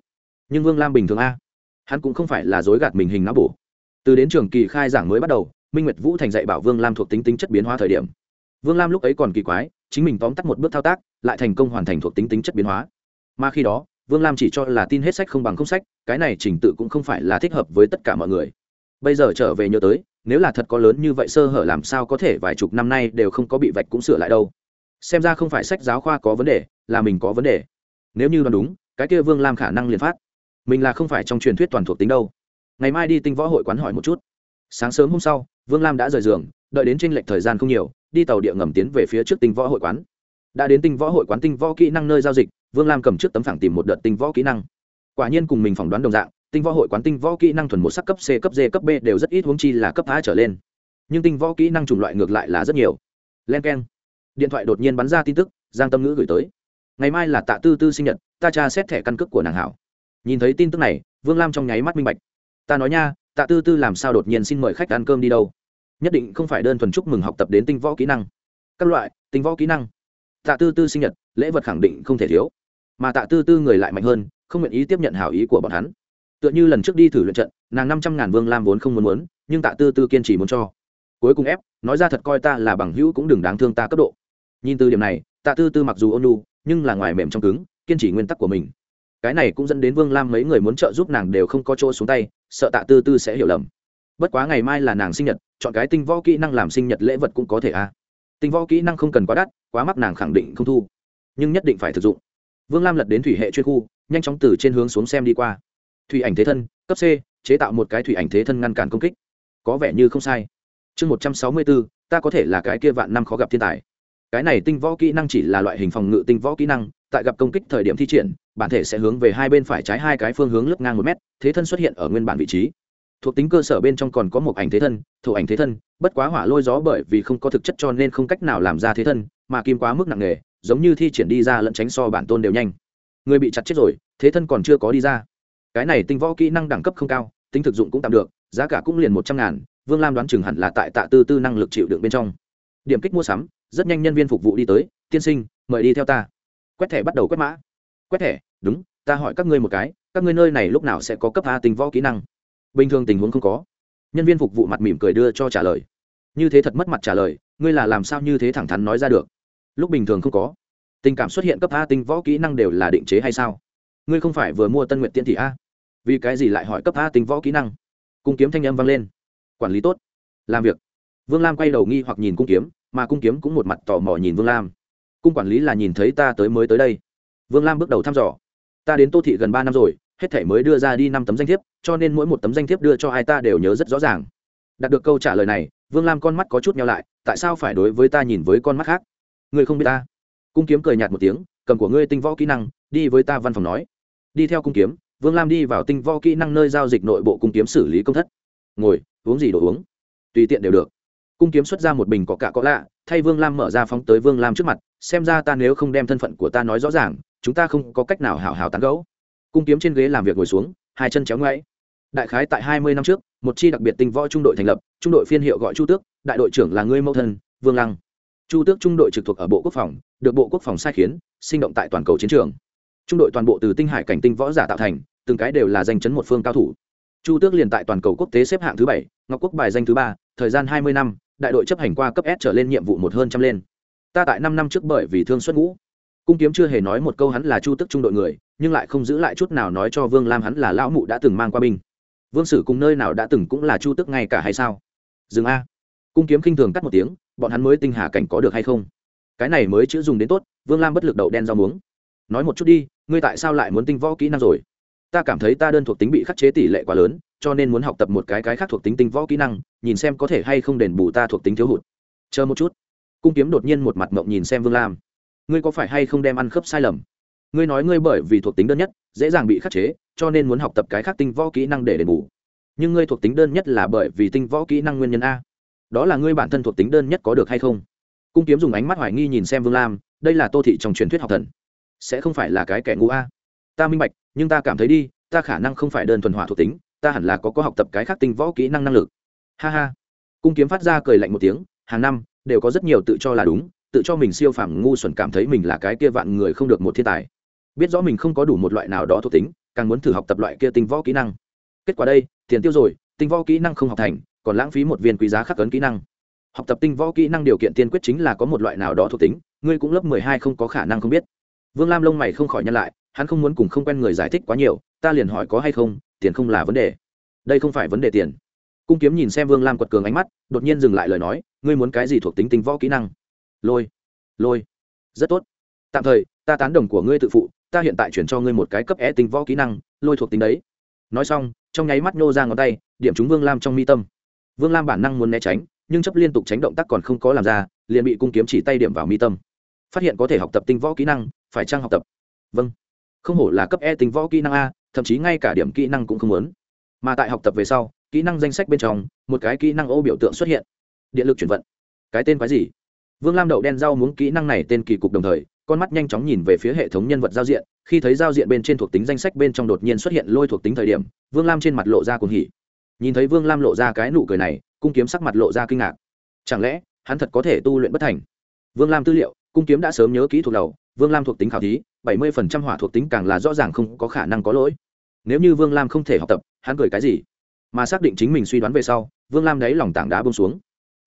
Speaker 1: Nhưng vương lam bình thường a, hắn cũng không phải là dối gạt mình hình não bổ. Từ đến trường kỳ khai giảng mới bắt đầu, minh nguyệt vũ thành dạy bảo vương lam thuộc tính tính chất biến hóa thời điểm. Vương lam lúc ấy còn kỳ quái, chính mình tóm tắt một bước thao tác, lại thành công hoàn thành thuộc tính tính chất biến hóa. Mà khi đó, vương lam chỉ cho là tin hết sách không bằng không sách, cái này trình tự cũng không phải là thích hợp với tất cả mọi người. Bây giờ trở về nhớ tới, nếu là thật có lớn như vậy sơ hở làm sao có thể vài chục năm nay đều không có bị vạch cũng sửa lại đâu xem ra không phải sách giáo khoa có vấn đề, là mình có vấn đề. Nếu như đoán đúng, cái kia vương lam khả năng liền phát. Mình là không phải trong truyền thuyết toàn thuộc tính đâu. Ngày mai đi tinh võ hội quán hỏi một chút. Sáng sớm hôm sau, vương lam đã rời giường, đợi đến tranh lệch thời gian không nhiều, đi tàu địa ngầm tiến về phía trước tinh võ hội quán. Đã đến tinh võ hội quán tinh võ kỹ năng nơi giao dịch, vương lam cầm trước tấm phẳng tìm một đợt tinh võ kỹ năng. Quả nhiên cùng mình phỏng đoán đồng dạng, tinh võ hội quán tinh võ kỹ năng thuần một sắc cấp c, cấp d, cấp b đều rất ít huống chi là cấp a trở lên. Nhưng tinh võ kỹ năng chủng loại ngược lại là rất nhiều. Len k e n điện thoại đột nhiên bắn ra tin tức, giang tâm ngữ gửi tới. Ngày mai là tạ tư tư sinh nhật, ta tra xét thẻ căn cước của nàng hảo. Nhìn thấy tin tức này, vương lam trong nháy mắt minh bạch. Ta nói nha, tạ tư tư làm sao đột nhiên xin mời khách ăn cơm đi đâu? Nhất định không phải đơn thuần chúc mừng học tập đến tinh võ kỹ năng. Các loại, tinh võ kỹ năng. Tạ tư tư sinh nhật, lễ vật khẳng định không thể thiếu. Mà tạ tư tư người lại mạnh hơn, không nguyện ý tiếp nhận hảo ý của bọn hắn. Tựa như lần trước đi thử luyện trận, nàng năm trăm ngàn vương lam vốn không muốn muốn, nhưng tạ tư tư kiên trì muốn cho. Cuối cùng ép, nói ra thật coi ta là bằng hữu cũng đừng đáng thương ta cấp độ nhìn từ điểm này, tạ tư tư mặc dù ôn lu nhưng là ngoài mềm trong cứng, kiên trì nguyên tắc của mình. Cái này cũng dẫn đến vương lam mấy người muốn trợ giúp nàng đều không có chỗ xuống tay, sợ tạ tư tư sẽ hiểu lầm. Bất quá ngày mai là nàng sinh nhật, chọn cái tinh võ kỹ năng làm sinh nhật lễ vật cũng có thể a. À. tinh võ kỹ năng không cần quá đắt, quá mắc nàng khẳng định không thu. Nhưng nhất định phải thực dụng. Vương lam lật đến thủy hệ chuyên khu, nhanh chóng từ trên hướng xuống xem đi qua. Thủy ảnh thế thân, cấp c, chế tạo một cái thủy ảnh thế thân ngăn cản công kích. Có vẻ như không sai. Chương một trăm sáu mươi bốn ta có thể là cái kia vạn năm khó gặp thiên tài cái này tinh võ kỹ năng chỉ là loại hình phòng ngự tinh võ kỹ năng, tại gặp công kích thời điểm thi triển, bản thể sẽ hướng về hai bên phải trái hai cái phương hướng lướt ngang một mét, thế thân xuất hiện ở nguyên bản vị trí. Thuộc tính cơ sở bên trong còn có một ảnh thế thân thủ ảnh thế thân, bất quá hỏa lôi gió bởi vì không có thực chất cho nên không cách nào làm ra thế thân, mà kim quá mức nặng nề, giống như thi triển đi ra lẫn tránh so bản tôn đều nhanh. Người bị chặt chết rồi, thế thân còn chưa có đi ra. Cái này tinh võ kỹ năng đẳng cấp không cao, tính thực dụng cũng tạm được, giá cả cũng liền một trăm ngàn, vương lam đoán chừng hẳn là tại tạ tư tư năng lực chịu đựng bên trong. Điểm kích mua sắm rất nhanh nhân viên phục vụ đi tới, tiên sinh, mời đi theo ta. Quét thẻ bắt đầu quét mã. Quét thẻ, đúng, ta hỏi các ngươi một cái, các ngươi nơi này lúc nào sẽ có cấp a tình võ kỹ năng? Bình thường tình huống không có. Nhân viên phục vụ mặt mỉm cười đưa cho trả lời. Như thế thật mất mặt trả lời, ngươi là làm sao như thế thẳng thắn nói ra được? Lúc bình thường không có. Tình cảm xuất hiện cấp a tinh võ kỹ năng đều là định chế hay sao? Ngươi không phải vừa mua tân nguyện tiên thị a? Vì cái gì lại hỏi cấp a tinh võ kỹ năng? Cung kiếm thanh âm vang lên. Quản lý tốt. Làm việc. Vương lam quay đầu nghi hoặc nhìn cung kiếm mà cung kiếm cũng một mặt tò mò nhìn vương lam. Cung quản lý là nhìn thấy ta tới mới tới đây. Vương lam bước đầu thăm dò. Ta đến tô thị gần ba năm rồi, hết thể mới đưa ra đi năm tấm danh thiếp, cho nên mỗi một tấm danh thiếp đưa cho ai ta đều nhớ rất rõ ràng. Đạt được câu trả lời này, vương lam con mắt có chút nhau lại, tại sao phải đối với ta nhìn với con mắt khác? Ngươi không biết ta. Cung kiếm cười nhạt một tiếng, cầm của ngươi tinh võ kỹ năng, đi với ta văn phòng nói. Đi theo cung kiếm, vương lam đi vào tinh võ kỹ năng nơi giao dịch nội bộ cung kiếm xử lý công thất. Ngồi, uống gì đồ uống? Tùy tiện đều được cung kiếm xuất ra một bình có cả có lạ, thay vương lam mở ra phóng tới vương lam trước mặt, xem ra ta nếu không đem thân phận của ta nói rõ ràng, chúng ta không có cách nào hào hào tán gẫu. Cung kiếm trên ghế làm việc ngồi xuống, hai chân chéo ngoáy. Đại khái tại hai mươi năm trước, một chi đặc biệt tinh võ trung đội thành lập, trung đội phiên hiệu gọi chu tước, đại đội trưởng là ngươi mẫu thân, vương lăng. Chu tước trung đội trực thuộc ở bộ quốc phòng, được bộ quốc phòng sai khiến, sinh động tại toàn cầu chiến trường. Trung đội toàn bộ từ tinh hải cảnh tinh võ giả tạo thành, từng cái đều là danh chấn một phương cao thủ. Chu tước liền tại toàn cầu quốc tế xếp hạng thứ bảy, ngọc quốc bài danh thứ ba, thời gian hai mươi năm đại đội chấp hành qua cấp s trở lên nhiệm vụ một hơn trăm lên. Ta tại năm năm trước bởi vì thương xuất ngũ. Cung kiếm chưa hề nói một câu hắn là chu tức trung đội người, nhưng lại không giữ lại chút nào nói cho vương lam hắn là lão mụ đã từng mang qua binh. Vương sử cùng nơi nào đã từng cũng là chu tức ngay cả hay sao? Dừng a. Cung kiếm khinh thường cắt một tiếng, bọn hắn mới tinh hà cảnh có được hay không? Cái này mới chữ dùng đến tốt, vương lam bất lực đậu đen rau muống. Nói một chút đi, ngươi tại sao lại muốn tinh võ kỹ năng rồi? Ta cảm thấy ta đơn thuộc tính bị khắc chế tỷ lệ quá lớn cho nên muốn học tập một cái cái khác thuộc tính tinh võ kỹ năng, nhìn xem có thể hay không đền bù ta thuộc tính thiếu hụt. Chờ một chút. Cung kiếm đột nhiên một mặt mộng nhìn xem vương lam. Ngươi có phải hay không đem ăn khớp sai lầm? Ngươi nói ngươi bởi vì thuộc tính đơn nhất, dễ dàng bị khắc chế, cho nên muốn học tập cái khác tinh võ kỹ năng để đền bù. Nhưng ngươi thuộc tính đơn nhất là bởi vì tinh võ kỹ năng nguyên nhân a. Đó là ngươi bản thân thuộc tính đơn nhất có được hay không? Cung kiếm dùng ánh mắt hoài nghi nhìn xem vương lam, đây là tô thị trong truyền thuyết học thần. Sẽ không phải là cái kẻ ngu a. Ta minh bạch, nhưng ta cảm thấy đi, ta khả năng không phải đơn thuần hỏa thuộc tính ta hẳn là có có học tập cái khác tinh võ kỹ năng năng lực. Ha ha. Cung kiếm phát ra cười lạnh một tiếng, hàng năm, đều có rất nhiều tự cho là đúng, tự cho mình siêu phàm ngu xuẩn cảm thấy mình là cái kia vạn người không được một thiên tài. Biết rõ mình không có đủ một loại nào đó thuộc tính, càng muốn thử học tập loại kia tinh võ kỹ năng. Kết quả đây, tiền tiêu rồi, tinh võ kỹ năng không học thành, còn lãng phí một viên quý giá khắc cấn kỹ năng. Học tập tinh võ kỹ năng điều kiện tiên quyết chính là có một loại nào đó thuộc tính, ngươi cũng lớp mười hai không có khả năng không biết. Vương lam lông mày không khỏi nhăn lại, hắn không muốn cùng không quen người giải thích quá nhiều, ta liền hỏi có hay không tiền không là vấn đề. Đây không phải vấn đề tiền. Cung kiếm nhìn xem vương lam quật cường ánh mắt, đột nhiên dừng lại lời nói, ngươi muốn cái gì thuộc tính tinh võ kỹ năng? Lôi lôi. Rất tốt. Tạm thời, ta tán đồng của ngươi tự phụ, ta hiện tại chuyển cho ngươi một cái cấp e tinh võ kỹ năng, lôi thuộc tính đấy. Nói xong, trong nháy mắt nhô ra ngón tay, điểm trúng vương lam trong mi tâm. Vương lam bản năng muốn né tránh, nhưng chấp liên tục tránh động tác còn không có làm ra, liền bị cung kiếm chỉ tay điểm vào mi tâm. Phát hiện có thể học tập tinh võ kỹ năng, phải trang học tập? Vâng. Không hổ là cấp e tinh võ kỹ năng a thậm chí ngay cả điểm kỹ năng cũng không muốn. Mà tại học tập về sau, kỹ năng danh sách bên trong, một cái kỹ năng ô biểu tượng xuất hiện. Điện lực chuyển vận. Cái tên quái gì? Vương lam đậu đen rau muốn kỹ năng này tên kỳ cục đồng thời, con mắt nhanh chóng nhìn về phía hệ thống nhân vật giao diện. Khi thấy giao diện bên trên thuộc tính danh sách bên trong đột nhiên xuất hiện lôi thuộc tính thời điểm, vương lam trên mặt lộ ra cuồng hỉ. Nhìn thấy vương lam lộ ra cái nụ cười này, cung kiếm sắc mặt lộ ra kinh ngạc. Chẳng lẽ, hắn thật có thể tu luyện bất thành? Vương lam tư liệu, cung kiếm đã sớm nhớ kỹ thuộc đầu vương lam thuộc tính khảo thí, bảy mươi phần trăm hỏa thuộc tính càng là rõ ràng không có khả năng có lỗi. Nếu như vương lam không thể học tập, hắn cười cái gì? Mà xác định chính mình suy đoán về sau, vương lam đáy lòng tảng đá bông xuống.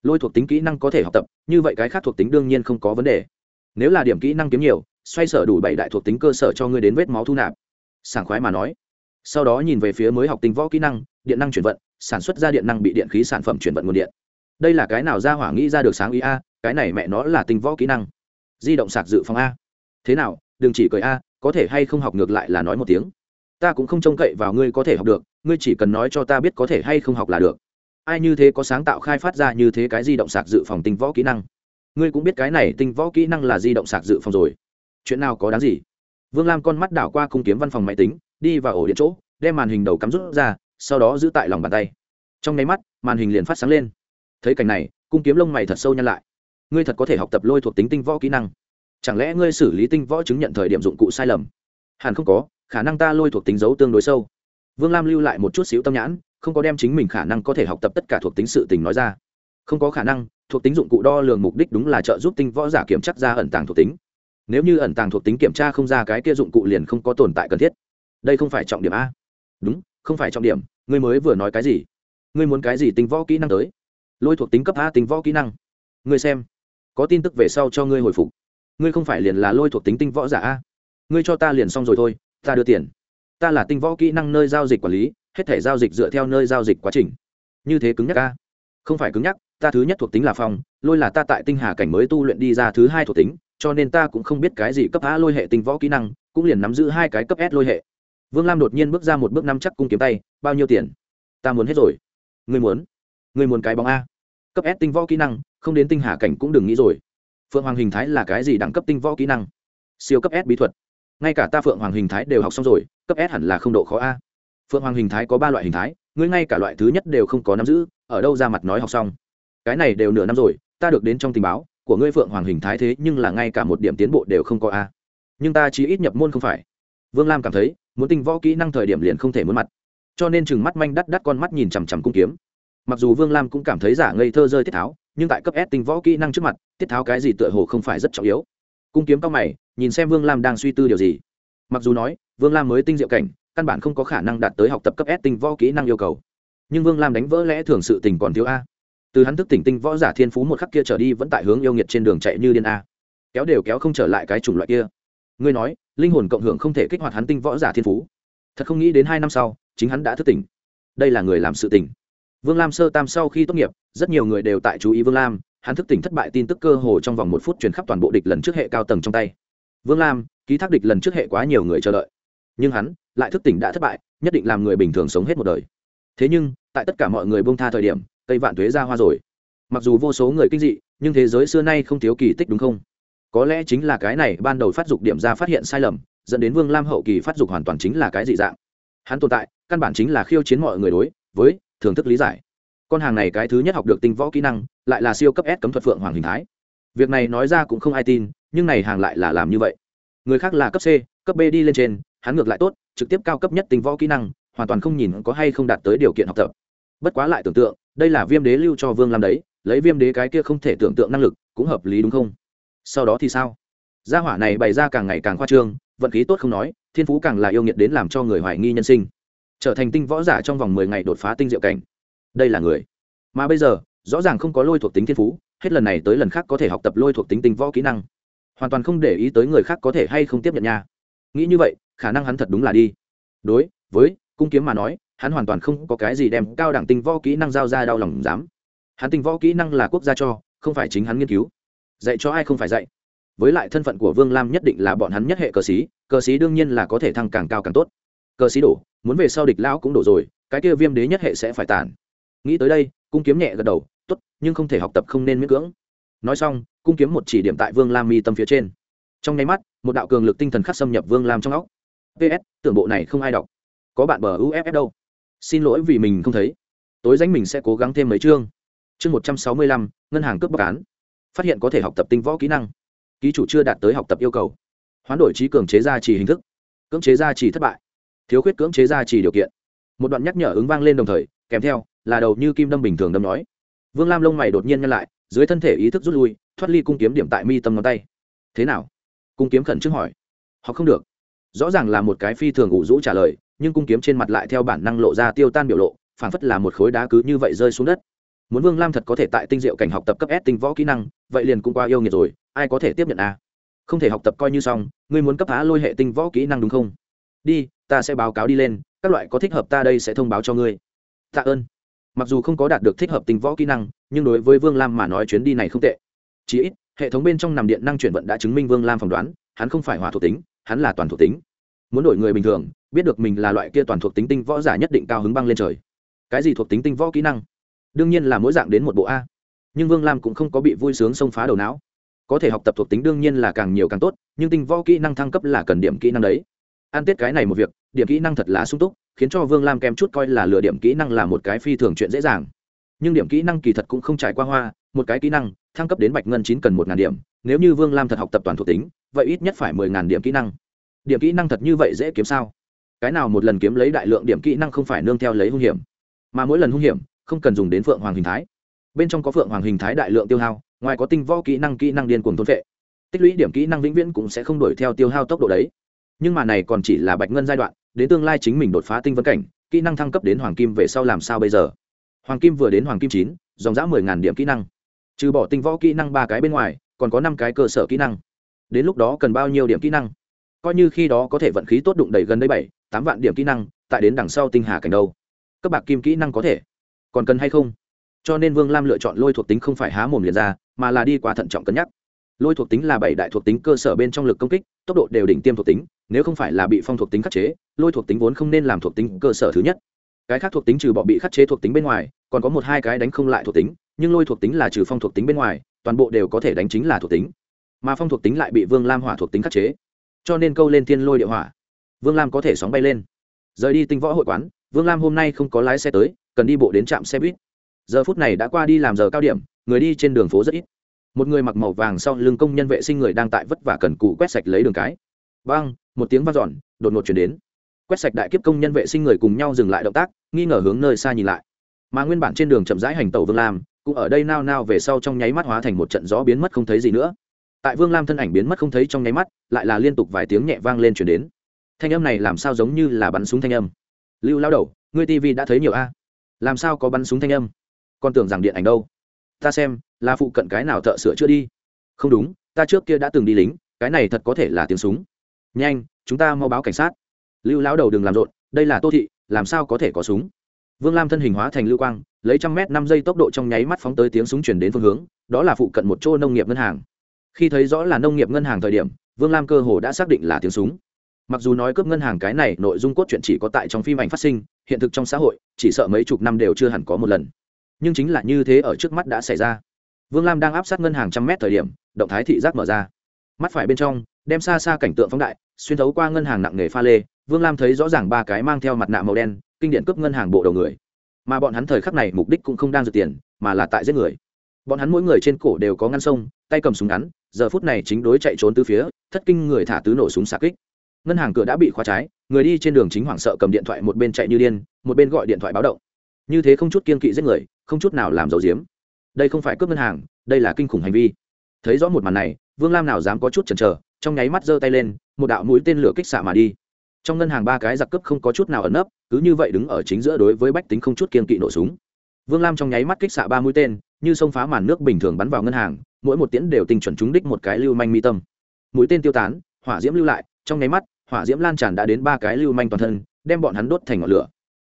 Speaker 1: Lôi thuộc tính kỹ năng có thể học tập, như vậy cái khác thuộc tính đương nhiên không có vấn đề. Nếu là điểm kỹ năng kiếm nhiều, xoay sở đủ bảy đại thuộc tính cơ sở cho ngươi đến vết máu thu nạp. Sảng khoái mà nói. Sau đó nhìn về phía mới học tính võ kỹ năng, điện năng chuyển vận, sản xuất ra điện năng bị điện khí sản phẩm chuyển vận nguồn điện. Đây là cái nào ra hỏa nghĩ ra được sáng ý a, cái này mẹ nó là tinh võ kỹ năng. Di động sạc dự phòng a thế nào, đừng chỉ cười a, có thể hay không học ngược lại là nói một tiếng. Ta cũng không trông cậy vào ngươi có thể học được, ngươi chỉ cần nói cho ta biết có thể hay không học là được. Ai như thế có sáng tạo khai phát ra như thế cái di động sạc dự phòng tinh võ kỹ năng? Ngươi cũng biết cái này tinh võ kỹ năng là di động sạc dự phòng rồi. Chuyện nào có đáng gì? Vương lam con mắt đảo qua cung kiếm văn phòng máy tính, đi vào ổ điện chỗ, đem màn hình đầu cắm rút ra, sau đó giữ tại lòng bàn tay. Trong nháy mắt, màn hình liền phát sáng lên. Thấy cảnh này, cung kiếm lông mày thật sâu nhăn lại. Ngươi thật có thể học tập lôi thuộc tính tinh võ kỹ năng chẳng lẽ ngươi xử lý tinh võ chứng nhận thời điểm dụng cụ sai lầm? Hẳn không có, khả năng ta lôi thuộc tính dấu tương đối sâu. Vương lam lưu lại một chút xíu tâm nhãn, không có đem chính mình khả năng có thể học tập tất cả thuộc tính sự tình nói ra. Không có khả năng, thuộc tính dụng cụ đo lường mục đích đúng là trợ giúp tinh võ giả kiểm chắc ra ẩn tàng thuộc tính. Nếu như ẩn tàng thuộc tính kiểm tra không ra cái kia dụng cụ liền không có tồn tại cần thiết. Đây không phải trọng điểm a. Đúng, không phải trọng điểm, ngươi mới vừa nói cái gì? Ngươi muốn cái gì tinh võ kỹ năng tới? Lôi thuộc tính cấp a tinh võ kỹ năng. Ngươi xem, có tin tức về sau cho ngươi hồi phục ngươi không phải liền là lôi thuộc tính tinh võ giả a? Ngươi cho ta liền xong rồi thôi, ta đưa tiền. Ta là tinh võ kỹ năng nơi giao dịch quản lý, hết thể giao dịch dựa theo nơi giao dịch quá trình. Như thế cứng nhắc a? Không phải cứng nhắc, ta thứ nhất thuộc tính là phong lôi là ta tại tinh hà cảnh mới tu luyện đi ra thứ hai thuộc tính, cho nên ta cũng không biết cái gì cấp a lôi hệ tinh võ kỹ năng, cũng liền nắm giữ hai cái cấp s lôi hệ. Vương lam đột nhiên bước ra một bước năm chắc cung kiếm tay, bao nhiêu tiền? Ta muốn hết rồi. Người muốn. Người muốn cái bóng a. Cấp s tinh võ kỹ năng, không đến tinh hà cảnh cũng đừng nghĩ rồi phượng hoàng hình thái là cái gì đẳng cấp tinh võ kỹ năng? Siêu cấp s bí thuật. Ngay cả ta phượng hoàng hình thái đều học xong rồi, cấp s hẳn là không độ khó a. Phượng hoàng hình thái có ba loại hình thái, ngươi ngay cả loại thứ nhất đều không có nắm giữ, ở đâu ra mặt nói học xong. Cái này đều nửa năm rồi, ta được đến trong tình báo, của ngươi phượng hoàng hình thái thế nhưng là ngay cả một điểm tiến bộ đều không có a. Nhưng ta chỉ ít nhập môn không phải. Vương lam cảm thấy, muốn tinh võ kỹ năng thời điểm liền không thể muốn mặt. Cho nên chừng mắt manh đắt đắt con mắt nhìn chằm chằm cung kiếm mặc dù vương lam cũng cảm thấy giả ngây thơ rơi tiết tháo, nhưng tại cấp s tinh võ kỹ năng trước mặt, tiết tháo cái gì tựa hồ không phải rất trọng yếu. Cung kiếm cao mày, nhìn xem vương lam đang suy tư điều gì. Mặc dù nói, vương lam mới tinh diệu cảnh, căn bản không có khả năng đạt tới học tập cấp s tinh võ kỹ năng yêu cầu. Nhưng vương lam đánh vỡ lẽ thường sự tình còn thiếu a. Từ hắn thức tỉnh tinh võ giả thiên phú một khắc kia trở đi vẫn tại hướng yêu nghiệt trên đường chạy như điên a. Kéo đều kéo không trở lại cái chủng loại kia. Ngươi nói, linh hồn cộng hưởng không thể kích hoạt hắn tinh võ giả thiên phú. Thật không nghĩ đến hai năm sau, chính hắn đã thức tỉnh. Đây là người làm sự tỉnh vương lam sơ tam sau khi tốt nghiệp, rất nhiều người đều tại chú ý vương lam, hắn thức tỉnh thất bại tin tức cơ hồ trong vòng một phút truyền khắp toàn bộ địch lần trước hệ cao tầng trong tay. Vương lam, ký thác địch lần trước hệ quá nhiều người chờ đợi. Nhưng hắn lại thức tỉnh đã thất bại, nhất định làm người bình thường sống hết một đời. Thế nhưng, tại tất cả mọi người buông tha thời điểm tây vạn tuế ra hoa rồi. Mặc dù vô số người kinh dị, nhưng thế giới xưa nay không thiếu kỳ tích đúng không? Có lẽ chính là cái này ban đầu phát dục điểm ra phát hiện sai lầm, dẫn đến vương lam hậu kỳ phát dục hoàn toàn chính là cái dị dạng. Hắn tồn tại, căn bản chính là khiêu chiến mọi người đối với thưởng thức lý giải. Con hàng này cái thứ nhất học được tinh võ kỹ năng, lại là siêu cấp s cấm thuật phượng hoàng hình thái. Việc này nói ra cũng không ai tin, nhưng này hàng lại là làm như vậy. Người khác là cấp c, cấp b đi lên trên, hắn ngược lại tốt, trực tiếp cao cấp nhất tinh võ kỹ năng, hoàn toàn không nhìn có hay không đạt tới điều kiện học tập. Bất quá lại tưởng tượng, đây là viêm đế lưu cho vương làm đấy, lấy viêm đế cái kia không thể tưởng tượng năng lực, cũng hợp lý đúng không? Sau đó thì sao? Gia hỏa này bày ra càng ngày càng khoa trương, vận khí tốt không nói, thiên phú càng là yêu nghiệt đến làm cho người hoài nghi nhân sinh trở thành tinh võ giả trong vòng mười ngày đột phá tinh diệu cảnh. Đây là người. Mà bây giờ, rõ ràng không có lôi thuộc tính thiên phú, hết lần này tới lần khác có thể học tập lôi thuộc tính tinh võ kỹ năng. Hoàn toàn không để ý tới người khác có thể hay không tiếp nhận nha. Nghĩ như vậy, khả năng hắn thật đúng là đi. Đối với cung kiếm mà nói, hắn hoàn toàn không có cái gì đem cao đẳng tinh võ kỹ năng giao ra đau lòng dám. Hắn tinh võ kỹ năng là quốc gia cho, không phải chính hắn nghiên cứu. Dạy cho ai không phải dạy. Với lại thân phận của vương lam nhất định là bọn hắn nhất hệ cờ xí cờ xí đương nhiên là có thể thăng càng cao càng tốt cờ xí đổ, muốn về sau địch lão cũng đổ rồi, cái kia viêm đế nhất hệ sẽ phải tàn. Nghĩ tới đây, cung kiếm nhẹ gật đầu, tốt, nhưng không thể học tập không nên miễn cưỡng. Nói xong, cung kiếm một chỉ điểm tại vương lam mi tâm phía trên. Trong nháy mắt, một đạo cường lực tinh thần khắc xâm nhập vương lam trong óc. Ps tưởng bộ này không ai đọc. Có bạn bờ uff đâu. Xin lỗi vì mình không thấy. Tối danh mình sẽ cố gắng thêm mấy chương. Chương một trăm sáu mươi lăm, ngân hàng cướp bóc án. Phát hiện có thể học tập tinh võ kỹ năng. Ký chủ chưa đạt tới học tập yêu cầu. Hoán đổi trí cường chế gia trì hình thức. Cưỡng chế gia trì thất bại thiếu khuyết cưỡng chế ra chỉ điều kiện. Một đoạn nhắc nhở ứng vang lên đồng thời, kèm theo, là đầu như kim đâm bình thường đâm nói. Vương lam lông mày đột nhiên nhăn lại, dưới thân thể ý thức rút lui, thoát ly cung kiếm điểm tại mi tâm ngón tay. Thế nào? Cung kiếm khẩn trương hỏi. Họ không được. Rõ ràng là một cái phi thường ủ rũ trả lời, nhưng cung kiếm trên mặt lại theo bản năng lộ ra tiêu tan biểu lộ phản phất là một khối đá cứ như vậy rơi xuống đất. Muốn vương lam thật có thể tại tinh diệu cảnh học tập cấp s tinh võ kỹ năng, vậy liền cũng qua yêu nghiệt rồi, ai có thể tiếp nhận a? Không thể học tập coi như xong, ngươi muốn cấp phá lôi hệ tinh võ kỹ năng đúng không? Đi, ta sẽ báo cáo đi lên, các loại có thích hợp ta đây sẽ thông báo cho ngươi. Tạ ơn. Mặc dù không có đạt được thích hợp tình võ kỹ năng, nhưng đối với vương lam mà nói chuyến đi này không tệ. Chí ít, hệ thống bên trong nằm điện năng chuyển vận đã chứng minh vương lam phỏng đoán, hắn không phải hỏa thuộc tính, hắn là toàn thuộc tính. Muốn đổi người bình thường, biết được mình là loại kia toàn thuộc tính tinh võ giả nhất định cao hứng băng lên trời. Cái gì thuộc tính tinh võ kỹ năng? Đương nhiên là mỗi dạng đến một bộ a. Nhưng vương lam cũng không có bị vui sướng xông phá đầu não. Có thể học tập thuộc tính đương nhiên là càng nhiều càng tốt, nhưng tinh võ kỹ năng thăng cấp là cần điểm kỹ năng đấy an tiết cái này một việc, điểm kỹ năng thật là sung túc, khiến cho vương lam kèm chút coi là lừa điểm kỹ năng là một cái phi thường chuyện dễ dàng. Nhưng điểm kỹ năng kỳ thật cũng không trải qua hoa, một cái kỹ năng, thăng cấp đến bạch ngân chín cần một ngàn điểm, nếu như vương lam thật học tập toàn thuộc tính, vậy ít nhất phải mười ngàn điểm kỹ năng. Điểm kỹ năng thật như vậy dễ kiếm sao? Cái nào một lần kiếm lấy đại lượng điểm kỹ năng không phải nương theo lấy hung hiểm, mà mỗi lần hung hiểm, không cần dùng đến phượng hoàng hình thái. Bên trong có phượng hoàng hình thái đại lượng tiêu hao, ngoài có tinh võ kỹ năng kỹ năng điên cuồng thôn vệ tích lũy điểm kỹ năng vĩnh viễn cũng sẽ không đổi theo tiêu hao tốc độ đấy nhưng mà này còn chỉ là bạch ngân giai đoạn, đến tương lai chính mình đột phá tinh vấn cảnh, kỹ năng thăng cấp đến hoàng kim về sau làm sao bây giờ? Hoàng kim vừa đến hoàng kim chín, dòng giã mười ngàn điểm kỹ năng. Trừ bỏ tinh võ kỹ năng ba cái bên ngoài, còn có năm cái cơ sở kỹ năng. Đến lúc đó cần bao nhiêu điểm kỹ năng? Coi như khi đó có thể vận khí tốt đụng đầy gần đây bảy, tám vạn điểm kỹ năng, tại đến đằng sau tinh hà cảnh đâu. Các bạc kim kỹ năng có thể. Còn cần hay không? Cho nên vương lam lựa chọn lôi thuộc tính không phải há mồm liền ra, mà là đi qua thận trọng cân nhắc lôi thuộc tính là bảy đại thuộc tính cơ sở bên trong lực công kích tốc độ đều đỉnh tiêm thuộc tính nếu không phải là bị phong thuộc tính khắc chế lôi thuộc tính vốn không nên làm thuộc tính cơ sở thứ nhất cái khác thuộc tính trừ bỏ bị khắc chế thuộc tính bên ngoài còn có một hai cái đánh không lại thuộc tính nhưng lôi thuộc tính là trừ phong thuộc tính bên ngoài toàn bộ đều có thể đánh chính là thuộc tính mà phong thuộc tính lại bị vương lam hỏa thuộc tính khắc chế cho nên câu lên thiên lôi địa hỏa vương lam có thể sóng bay lên rời đi tinh võ hội quán vương lam hôm nay không có lái xe tới cần đi bộ đến trạm xe buýt giờ phút này đã qua đi làm giờ cao điểm người đi trên đường phố rất ít một người mặc màu vàng sau lưng công nhân vệ sinh người đang tại vất vả cần cụ quét sạch lấy đường cái. Vang một tiếng vang dọn, đột ngột chuyển đến. Quét sạch đại kiếp công nhân vệ sinh người cùng nhau dừng lại động tác, nghi ngờ hướng nơi xa nhìn lại. Mà nguyên bản trên đường chậm rãi hành tàu vương lam, cũng ở đây nao nao về sau trong nháy mắt hóa thành một trận gió biến mất không thấy gì nữa. Tại vương lam thân ảnh biến mất không thấy trong nháy mắt, lại là liên tục vài tiếng nhẹ vang lên chuyển đến. Thanh âm này làm sao giống như là bắn súng thanh âm? Lưu lao đầu, ngươi tv đã thấy nhiều a. Làm sao có bắn súng thanh âm? Con tưởng rằng điện ảnh đâu? Ta xem, là phụ cận cái nào thợ sửa chữa đi. Không đúng, ta trước kia đã từng đi lính, cái này thật có thể là tiếng súng. Nhanh, chúng ta mau báo cảnh sát. Lưu lão đầu đừng làm rộn, đây là tô thị, làm sao có thể có súng? Vương lam thân hình hóa thành lưu quang, lấy trăm mét năm giây tốc độ trong nháy mắt phóng tới tiếng súng chuyển đến phương hướng, đó là phụ cận một chỗ nông nghiệp ngân hàng. Khi thấy rõ là nông nghiệp ngân hàng thời điểm, vương lam cơ hồ đã xác định là tiếng súng. Mặc dù nói cướp ngân hàng cái này nội dung cốt truyện chỉ có tại trong phim ảnh phát sinh, hiện thực trong xã hội, chỉ sợ mấy chục năm đều chưa hẳn có một lần nhưng chính là như thế ở trước mắt đã xảy ra. Vương lam đang áp sát ngân hàng trăm mét thời điểm, động thái thị giác mở ra. Mắt phải bên trong, đem xa xa cảnh tượng phóng đại, xuyên thấu qua ngân hàng nặng nghề pha lê, vương lam thấy rõ ràng ba cái mang theo mặt nạ màu đen, kinh điện cướp ngân hàng bộ đầu người. Mà bọn hắn thời khắc này mục đích cũng không đang dự tiền, mà là tại giết người. Bọn hắn mỗi người trên cổ đều có ngăn sông, tay cầm súng ngắn, giờ phút này chính đối chạy trốn từ phía, thất kinh người thả tứ nổ súng xạ kích. Ngân hàng cửa đã bị khóa trái, người đi trên đường chính hoảng sợ cầm điện thoại một bên chạy như điên, một bên gọi điện thoại báo động như thế không chút kiên kỵ giết người, không chút nào làm dầu diếm đây không phải cướp ngân hàng, đây là kinh khủng hành vi. Thấy rõ một màn này, vương lam nào dám có chút chần chờ, trong nháy mắt giơ tay lên, một đạo mũi tên lửa kích xạ mà đi. Trong ngân hàng ba cái giặc cướp không có chút nào ẩn nấp, cứ như vậy đứng ở chính giữa đối với bách tính không chút kiên kỵ nổ súng. Vương lam trong nháy mắt kích xạ ba mũi tên, như sông phá màn nước bình thường bắn vào ngân hàng, mỗi một tiễn đều tình chuẩn trúng đích một cái lưu manh mi tâm. Mũi tên tiêu tán, hỏa diễm lưu lại, trong nháy mắt, hỏa diễm lan tràn đã đến ba cái lưu manh toàn thân, đem bọn hắn đốt thành ngọn lửa.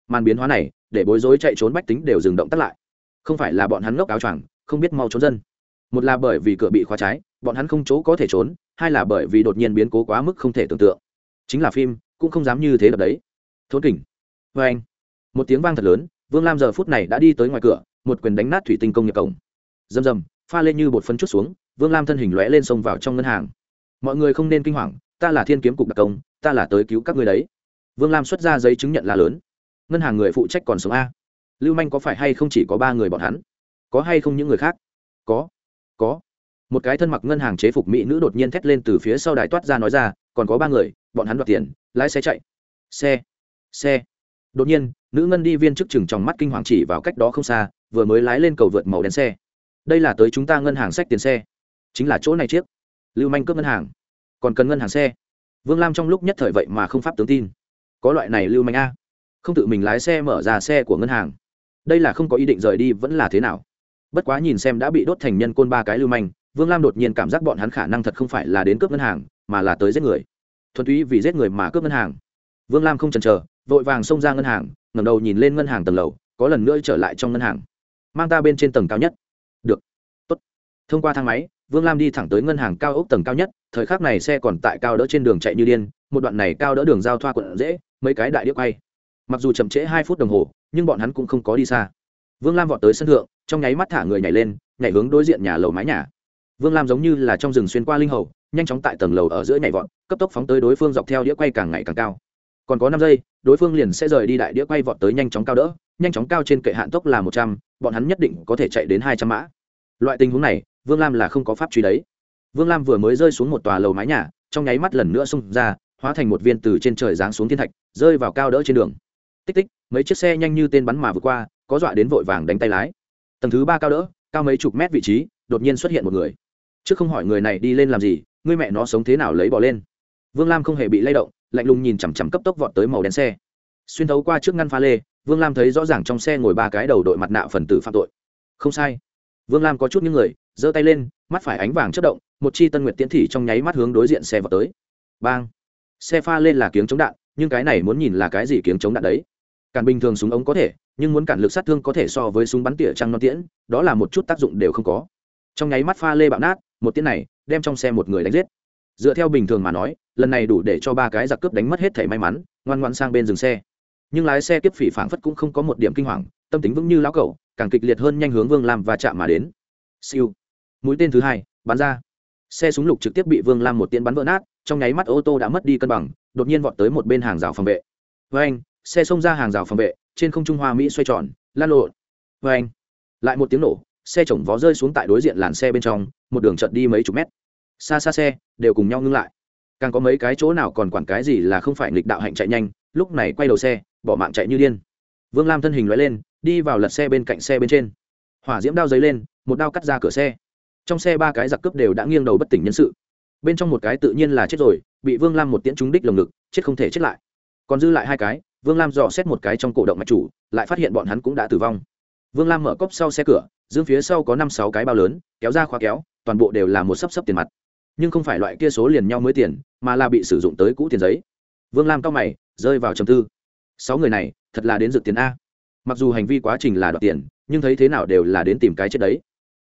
Speaker 1: Màn biến hóa này để bối rối chạy trốn bách tính đều dừng động tắt lại. Không phải là bọn hắn ngốc áo choàng, không biết mau trốn dân. Một là bởi vì cửa bị khóa trái, bọn hắn không chỗ có thể trốn, hai là bởi vì đột nhiên biến cố quá mức không thể tưởng tượng. Chính là phim, cũng không dám như thế đập đấy. Thốn kỉnh vê anh. Một tiếng vang thật lớn, vương lam giờ phút này đã đi tới ngoài cửa, một quyền đánh nát thủy tinh công nghiệp cổng. Rầm rầm, pha lên như bột phân chút xuống, vương lam thân hình lõe lên xông vào trong ngân hàng. Mọi người không nên kinh hoàng, ta là thiên kiếm cục đặc công, ta là tới cứu các người đấy. Vương lam xuất ra giấy chứng nhận là lớn ngân hàng người phụ trách còn sống a? Lưu manh có phải hay không chỉ có ba người bọn hắn? Có hay không những người khác? Có. Có. Một cái thân mặc ngân hàng chế phục mỹ nữ đột nhiên thét lên từ phía sau đài toát ra nói ra, còn có ba người, bọn hắn đoạt tiền, lái xe chạy. Xe xe. Đột nhiên, nữ ngân đi viên chức chừng trong mắt kinh hoàng chỉ vào cách đó không xa, vừa mới lái lên cầu vượt màu đen xe. Đây là tới chúng ta ngân hàng sách tiền xe. Chính là chỗ này chiếc. Lưu manh cướp ngân hàng. Còn cần ngân hàng xe. Vương lam trong lúc nhất thời vậy mà không pháp tướng tin. Có loại này lưu manh a không tự mình lái xe mở ra xe của ngân hàng. Đây là không có ý định rời đi vẫn là thế nào? Bất quá nhìn xem đã bị đốt thành nhân côn ba cái lưu manh, vương lam đột nhiên cảm giác bọn hắn khả năng thật không phải là đến cướp ngân hàng, mà là tới giết người. Thuần túy vì giết người mà cướp ngân hàng. Vương lam không chần chờ, vội vàng xông ra ngân hàng, ngẩng đầu nhìn lên ngân hàng tầng lầu, có lần nữa trở lại trong ngân hàng. Mang ta bên trên tầng cao nhất. Được. Tốt. thông qua thang máy, vương lam đi thẳng tới ngân hàng cao ốc tầng cao nhất, thời khắc này xe còn tại cao đỡ trên đường chạy như điên, một đoạn này cao đỡ đường giao thoa quận dễ, mấy cái đại đĩa quay mặc dù chậm trễ hai phút đồng hồ, nhưng bọn hắn cũng không có đi xa. Vương lam vọt tới sân thượng, trong nháy mắt thả người nhảy lên, nhảy hướng đối diện nhà lầu mái nhà. Vương lam giống như là trong rừng xuyên qua linh hầu, nhanh chóng tại tầng lầu ở giữa nhảy vọt, cấp tốc phóng tới đối phương dọc theo đĩa quay càng ngày càng cao. Còn có năm giây, đối phương liền sẽ rời đi đại đĩa quay vọt tới nhanh chóng cao đỡ, nhanh chóng cao trên kệ hạn tốc là một trăm, bọn hắn nhất định có thể chạy đến hai trăm mã. Loại tình huống này, vương lam là không có pháp truy đấy. Vương lam vừa mới rơi xuống một tòa lầu mái nhà, trong nháy mắt lần nữa xông ra, hóa thành một viên từ trên trời giáng xuống thiên thạch, rơi vào cao đỡ trên đường tích tích, mấy chiếc xe nhanh như tên bắn mà vượt qua, có dọa đến vội vàng đánh tay lái. Tầng thứ ba cao đỡ, cao mấy chục mét vị trí, đột nhiên xuất hiện một người. Trước không hỏi người này đi lên làm gì, người mẹ nó sống thế nào lấy bỏ lên. Vương lam không hề bị lay động, lạnh lùng nhìn chằm chằm cấp tốc vọt tới màu đen xe. Xuyên thấu qua trước ngăn pha lê, vương lam thấy rõ ràng trong xe ngồi ba cái đầu đội mặt nạ phần tử phạm tội. Không sai. Vương lam có chút những người, giơ tay lên, mắt phải ánh vàng chất động, một chi tân nguyệt tiến thị trong nháy mắt hướng đối diện xe vào tới. Bang. Xe pha lên là kiếng chống đạn, nhưng cái này muốn nhìn là cái gì kiếng chống đạn đấy? Cản bình thường súng ống có thể, nhưng muốn cản lực sát thương có thể so với súng bắn tỉa trăng non tiễn, đó là một chút tác dụng đều không có. Trong nháy mắt pha lê bạo nát, một tiễn này đem trong xe một người đánh giết. Dựa theo bình thường mà nói, lần này đủ để cho ba cái giặc cướp đánh mất hết thẻ may mắn, ngoan ngoan sang bên dừng xe. Nhưng lái xe kiếp phỉ phảng phất cũng không có một điểm kinh hoàng, tâm tính vững như lão cẩu, càng kịch liệt hơn nhanh hướng vương lam và chạm mà đến. Siêu. Mũi tên thứ hai, bắn ra. Xe súng lục trực tiếp bị vương lam một tiễn bắn vỡ nát, trong nháy mắt ô tô đã mất đi cân bằng, đột nhiên vọt tới một bên hàng rào phòng vệ. Với anh xe xông ra hàng rào phòng vệ, trên không trung hoa mỹ xoay tròn, lan lộn. Vê anh, lại một tiếng nổ, xe chồng vó rơi xuống tại đối diện làn xe bên trong, một đường chợt đi mấy chục mét. Xa xa xe, đều cùng nhau ngưng lại. Càng có mấy cái chỗ nào còn quản cái gì là không phải nghịch đạo hạnh chạy nhanh, lúc này quay đầu xe, bỏ mạng chạy như điên. Vương lam thân hình loại lên, đi vào lật xe bên cạnh xe bên trên. Hỏa diễm đao dấy lên, một đao cắt ra cửa xe. Trong xe ba cái giặc cướp đều đã nghiêng đầu bất tỉnh nhân sự. Bên trong một cái tự nhiên là chết rồi, bị vương lam một tiễn trúng đích lồng ngực, chết không thể chết lại. Còn dư lại hai cái vương lam dò xét một cái trong cổ động mạch chủ, lại phát hiện bọn hắn cũng đã tử vong. Vương lam mở cốc sau xe cửa, dương phía sau có năm sáu cái bao lớn, kéo ra khóa kéo, toàn bộ đều là một sấp sấp tiền mặt. Nhưng không phải loại kia số liền nhau mới tiền, mà là bị sử dụng tới cũ tiền giấy. Vương lam cao mày, rơi vào trầm tư. Sáu người này, thật là đến dự tiền a. Mặc dù hành vi quá trình là đoạt tiền, nhưng thấy thế nào đều là đến tìm cái chết đấy.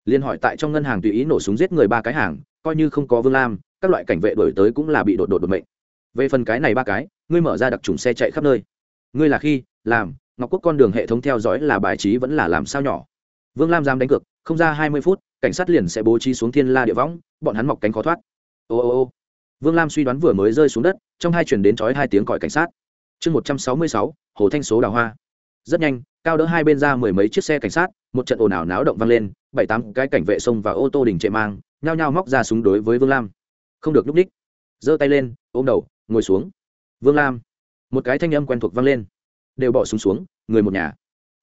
Speaker 1: Liên hỏi tại trong ngân hàng tùy ý nổ súng giết người ba cái hàng, coi như không có vương lam, các loại cảnh vệ đổi tới cũng là bị đột đột đột mệnh. Về phần cái này ba cái, ngươi mở ra đặc trùng xe chạy khắp nơi ngươi là khi, làm, ngọc quốc con đường hệ thống theo dõi là bài trí vẫn là làm sao nhỏ? Vương lam dám đánh cược, không ra hai mươi phút, cảnh sát liền sẽ bố trí xuống thiên la địa võng, bọn hắn mọc cánh khó thoát. Ô ô ô. Vương lam suy đoán vừa mới rơi xuống đất, trong hai chuyển đến trói hai tiếng còi cảnh sát. Chương một trăm sáu mươi sáu, hồ thanh số đào hoa. Rất nhanh, cao đỡ hai bên ra mười mấy chiếc xe cảnh sát, một trận ồn ào náo động vang lên, bảy tám cái cảnh vệ xông và ô tô đình chạy mang, nhao nhao móc ra súng đối với vương lam. Không được núp đích giơ tay lên, ôm đầu, ngồi xuống. Vương lam một cái thanh âm quen thuộc vang lên. Đều bỏ súng xuống, người một nhà.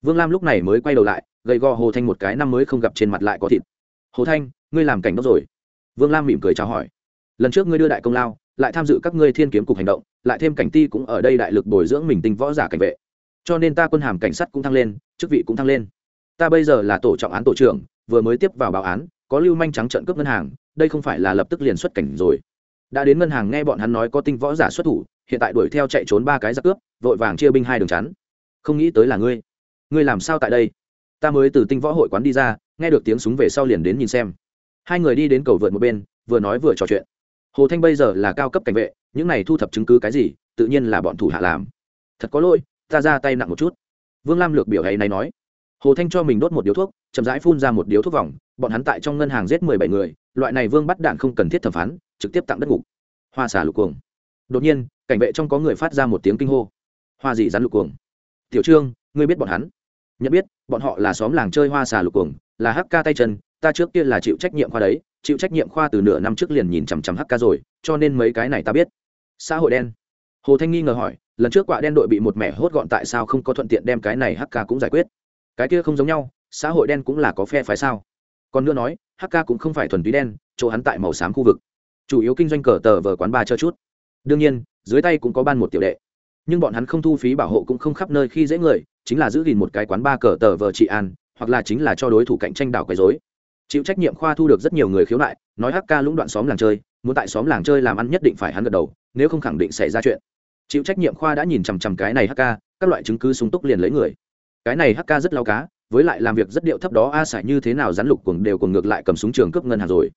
Speaker 1: Vương lam lúc này mới quay đầu lại, gầy gò hồ thanh một cái năm mới không gặp trên mặt lại có thịt. Hồ thanh, ngươi làm cảnh đốc rồi? Vương lam mỉm cười chào hỏi. Lần trước ngươi đưa đại công lao, lại tham dự các ngươi thiên kiếm cục hành động, lại thêm cảnh ti cũng ở đây đại lực bồi dưỡng mình tinh võ giả cảnh vệ. Cho nên ta quân hàm cảnh sát cũng thăng lên, chức vị cũng thăng lên. Ta bây giờ là tổ trọng án tổ trưởng, vừa mới tiếp vào báo án, có lưu manh trắng trận cướp ngân hàng, đây không phải là lập tức liền xuất cảnh rồi đã đến ngân hàng nghe bọn hắn nói có tinh võ giả xuất thủ, hiện tại đuổi theo chạy trốn ba cái giặc cướp, vội vàng chia binh hai đường chắn. Không nghĩ tới là ngươi. Ngươi làm sao tại đây? Ta mới từ tinh võ hội quán đi ra, nghe được tiếng súng về sau liền đến nhìn xem. Hai người đi đến cầu vượt một bên, vừa nói vừa trò chuyện. Hồ thanh bây giờ là cao cấp cảnh vệ, những này thu thập chứng cứ cái gì, tự nhiên là bọn thủ hạ làm. Thật có lỗi, ta ra tay nặng một chút. Vương lam lược biểu hay này nói. Hồ thanh cho mình đốt một điếu thuốc, chậm rãi phun ra một điếu thuốc vòng, bọn hắn tại trong ngân hàng giết mười bảy người, loại này vương bắt đạn không cần thiết thẩm phán trực tiếp tặng đất ngục. Hoa xả lục cuồng. Đột nhiên, cảnh vệ trong có người phát ra một tiếng kinh hô. Hoa dị rắn lục cuồng. Tiểu trương, ngươi biết bọn hắn? Nhận biết, bọn họ là xóm làng chơi hoa xà lục cuồng, là hk tay chân, ta trước kia là chịu trách nhiệm khoa đấy, chịu trách nhiệm khoa từ nửa năm trước liền nhìn chằm chằm hk rồi, cho nên mấy cái này ta biết. Xã hội đen. Hồ thanh nghi ngờ hỏi, lần trước quạ đen đội bị một mẻ hốt gọn tại sao không có thuận tiện đem cái này hk cũng giải quyết? Cái kia không giống nhau, xã hội đen cũng là có phe phái sao? Còn nữa nói hk cũng không phải thuần túy đen, chỗ hắn tại màu xám khu vực chủ yếu kinh doanh cờ tờ vờ quán ba chờ chút. Đương nhiên dưới tay cũng có ban một tiểu đệ. Nhưng bọn hắn không thu phí bảo hộ cũng không khắp nơi khi dễ người chính là giữ gìn một cái quán ba cờ tờ vờ trị an hoặc là chính là cho đối thủ cạnh tranh đảo quấy dối chịu trách nhiệm khoa thu được rất nhiều người khiếu nại nói hk lũng đoạn xóm làng chơi muốn tại xóm làng chơi làm ăn nhất định phải hắn gật đầu nếu không khẳng định xảy ra chuyện. Chịu trách nhiệm khoa đã nhìn chằm chằm cái này hk các loại chứng cứ súng túc liền lấy người. Cái này hk rất lao cá với lại làm việc rất điệu thấp đó a à, như thế nào rắn lục cuồng đều cùng ngược lại cầm súng trường cướp ngân hàng rồi.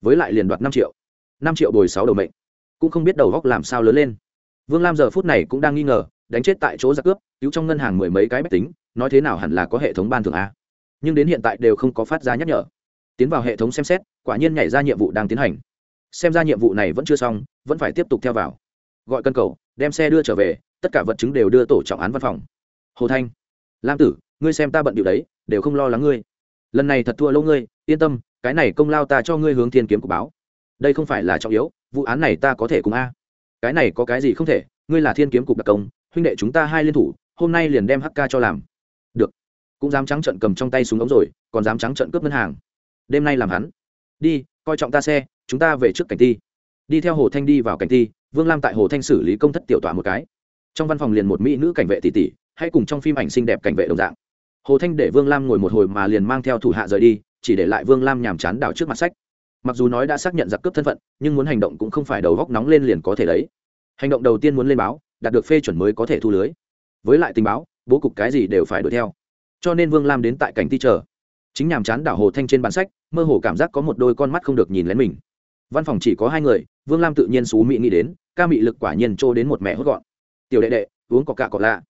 Speaker 1: Với lại liền đoạt năm triệu năm triệu bồi sáu đầu mệnh. Cũng không biết đầu góc làm sao lớn lên. Vương lam giờ phút này cũng đang nghi ngờ, đánh chết tại chỗ giặc cướp, cứu trong ngân hàng mười mấy cái máy tính, nói thế nào hẳn là có hệ thống ban thường a? Nhưng đến hiện tại đều không có phát ra nhắc nhở. Tiến vào hệ thống xem xét, quả nhiên nhảy ra nhiệm vụ đang tiến hành. Xem ra nhiệm vụ này vẫn chưa xong, vẫn phải tiếp tục theo vào. Gọi cân cầu, đem xe đưa trở về, tất cả vật chứng đều đưa tổ trọng án văn phòng. Hồ thanh, lam tử, ngươi xem ta bận điệu đấy, đều không lo lắng ngươi. Lần này thật thua lâu ngươi, yên tâm, cái này công lao ta cho ngươi hướng thiên kiếm của báo đây không phải là trọng yếu, vụ án này ta có thể cùng a. Cái này có cái gì không thể, ngươi là thiên kiếm cục đặc công, huynh đệ chúng ta hai liên thủ, hôm nay liền đem hk cho làm. Được. Cũng dám trắng trận cầm trong tay súng ống rồi, còn dám trắng trận cướp ngân hàng. Đêm nay làm hắn. Đi, coi trọng ta xe, chúng ta về trước cảnh ti đi theo hồ thanh đi vào cảnh ti vương lam tại hồ thanh xử lý công thất tiểu tọa một cái. Trong văn phòng liền một mỹ nữ cảnh vệ tỷ tỷ hay cùng trong phim ảnh xinh đẹp cảnh vệ đồng dạng. Hồ thanh để vương lam ngồi một hồi mà liền mang theo thủ hạ rời đi, chỉ để lại vương lam nhàm chán đảo trước mặt sách mặc dù nói đã xác nhận giặc cướp thân phận, nhưng muốn hành động cũng không phải đầu góc nóng lên liền có thể đấy. hành động đầu tiên muốn lên báo, đạt được phê chuẩn mới có thể thu lưới. Với lại tình báo, bố cục cái gì đều phải đuổi theo. Cho nên vương lam đến tại cảnh ti chờ. Chính nhàm chán đảo hồ thanh trên bản sách, mơ hồ cảm giác có một đôi con mắt không được nhìn lén mình. Văn phòng chỉ có hai người, vương lam tự nhiên xú mị nghĩ đến, ca mị lực quả nhiên trô đến một mẹ hốt gọn. Tiểu đệ đệ, uống có cạ có lạ.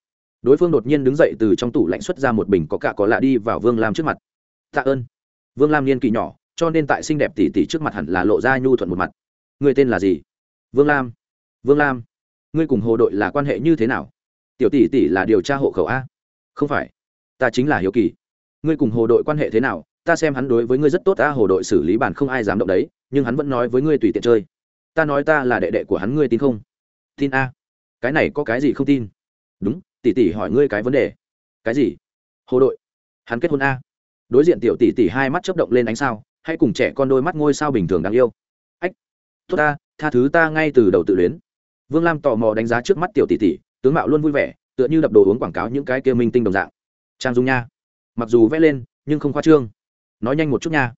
Speaker 1: Đối phương đột nhiên đứng dậy từ trong tủ lạnh xuất ra một bình có cạ có lạ đi vào vương lam trước mặt. Tạ ơn. Vương lam niên kỳ nhỏ cho nên tại xinh đẹp tỷ tỷ trước mặt hẳn là lộ ra nhu thuận một mặt. Người tên là gì? Vương lam. Vương lam, ngươi cùng hồ đội là quan hệ như thế nào? Tiểu tỷ tỷ là điều tra hộ khẩu a. Không phải. Ta chính là hiếu kỳ. Ngươi cùng hồ đội quan hệ thế nào? Ta xem hắn đối với ngươi rất tốt ta hồ đội xử lý bàn không ai dám động đấy, nhưng hắn vẫn nói với ngươi tùy tiện chơi. Ta nói ta là đệ đệ của hắn, ngươi tin không? Tin a. Cái này có cái gì không tin? Đúng tỷ tỷ hỏi ngươi cái vấn đề. Cái gì? Hồ đội. Hắn kết hôn a. Đối diện tiểu tỷ tỷ hai mắt chấp động lên ánh sao hãy cùng trẻ con đôi mắt ngôi sao bình thường đáng yêu. Ách, tốt ta, tha thứ ta ngay từ đầu tự luyến. Vương lam tò mò đánh giá trước mắt tiểu tỷ tỷ, tướng mạo luôn vui vẻ, tựa như đập đồ uống quảng cáo những cái kia minh tinh đồng dạng. Trang dung nha, mặc dù vẽ lên, nhưng không khoa trương. Nói nhanh một chút nha.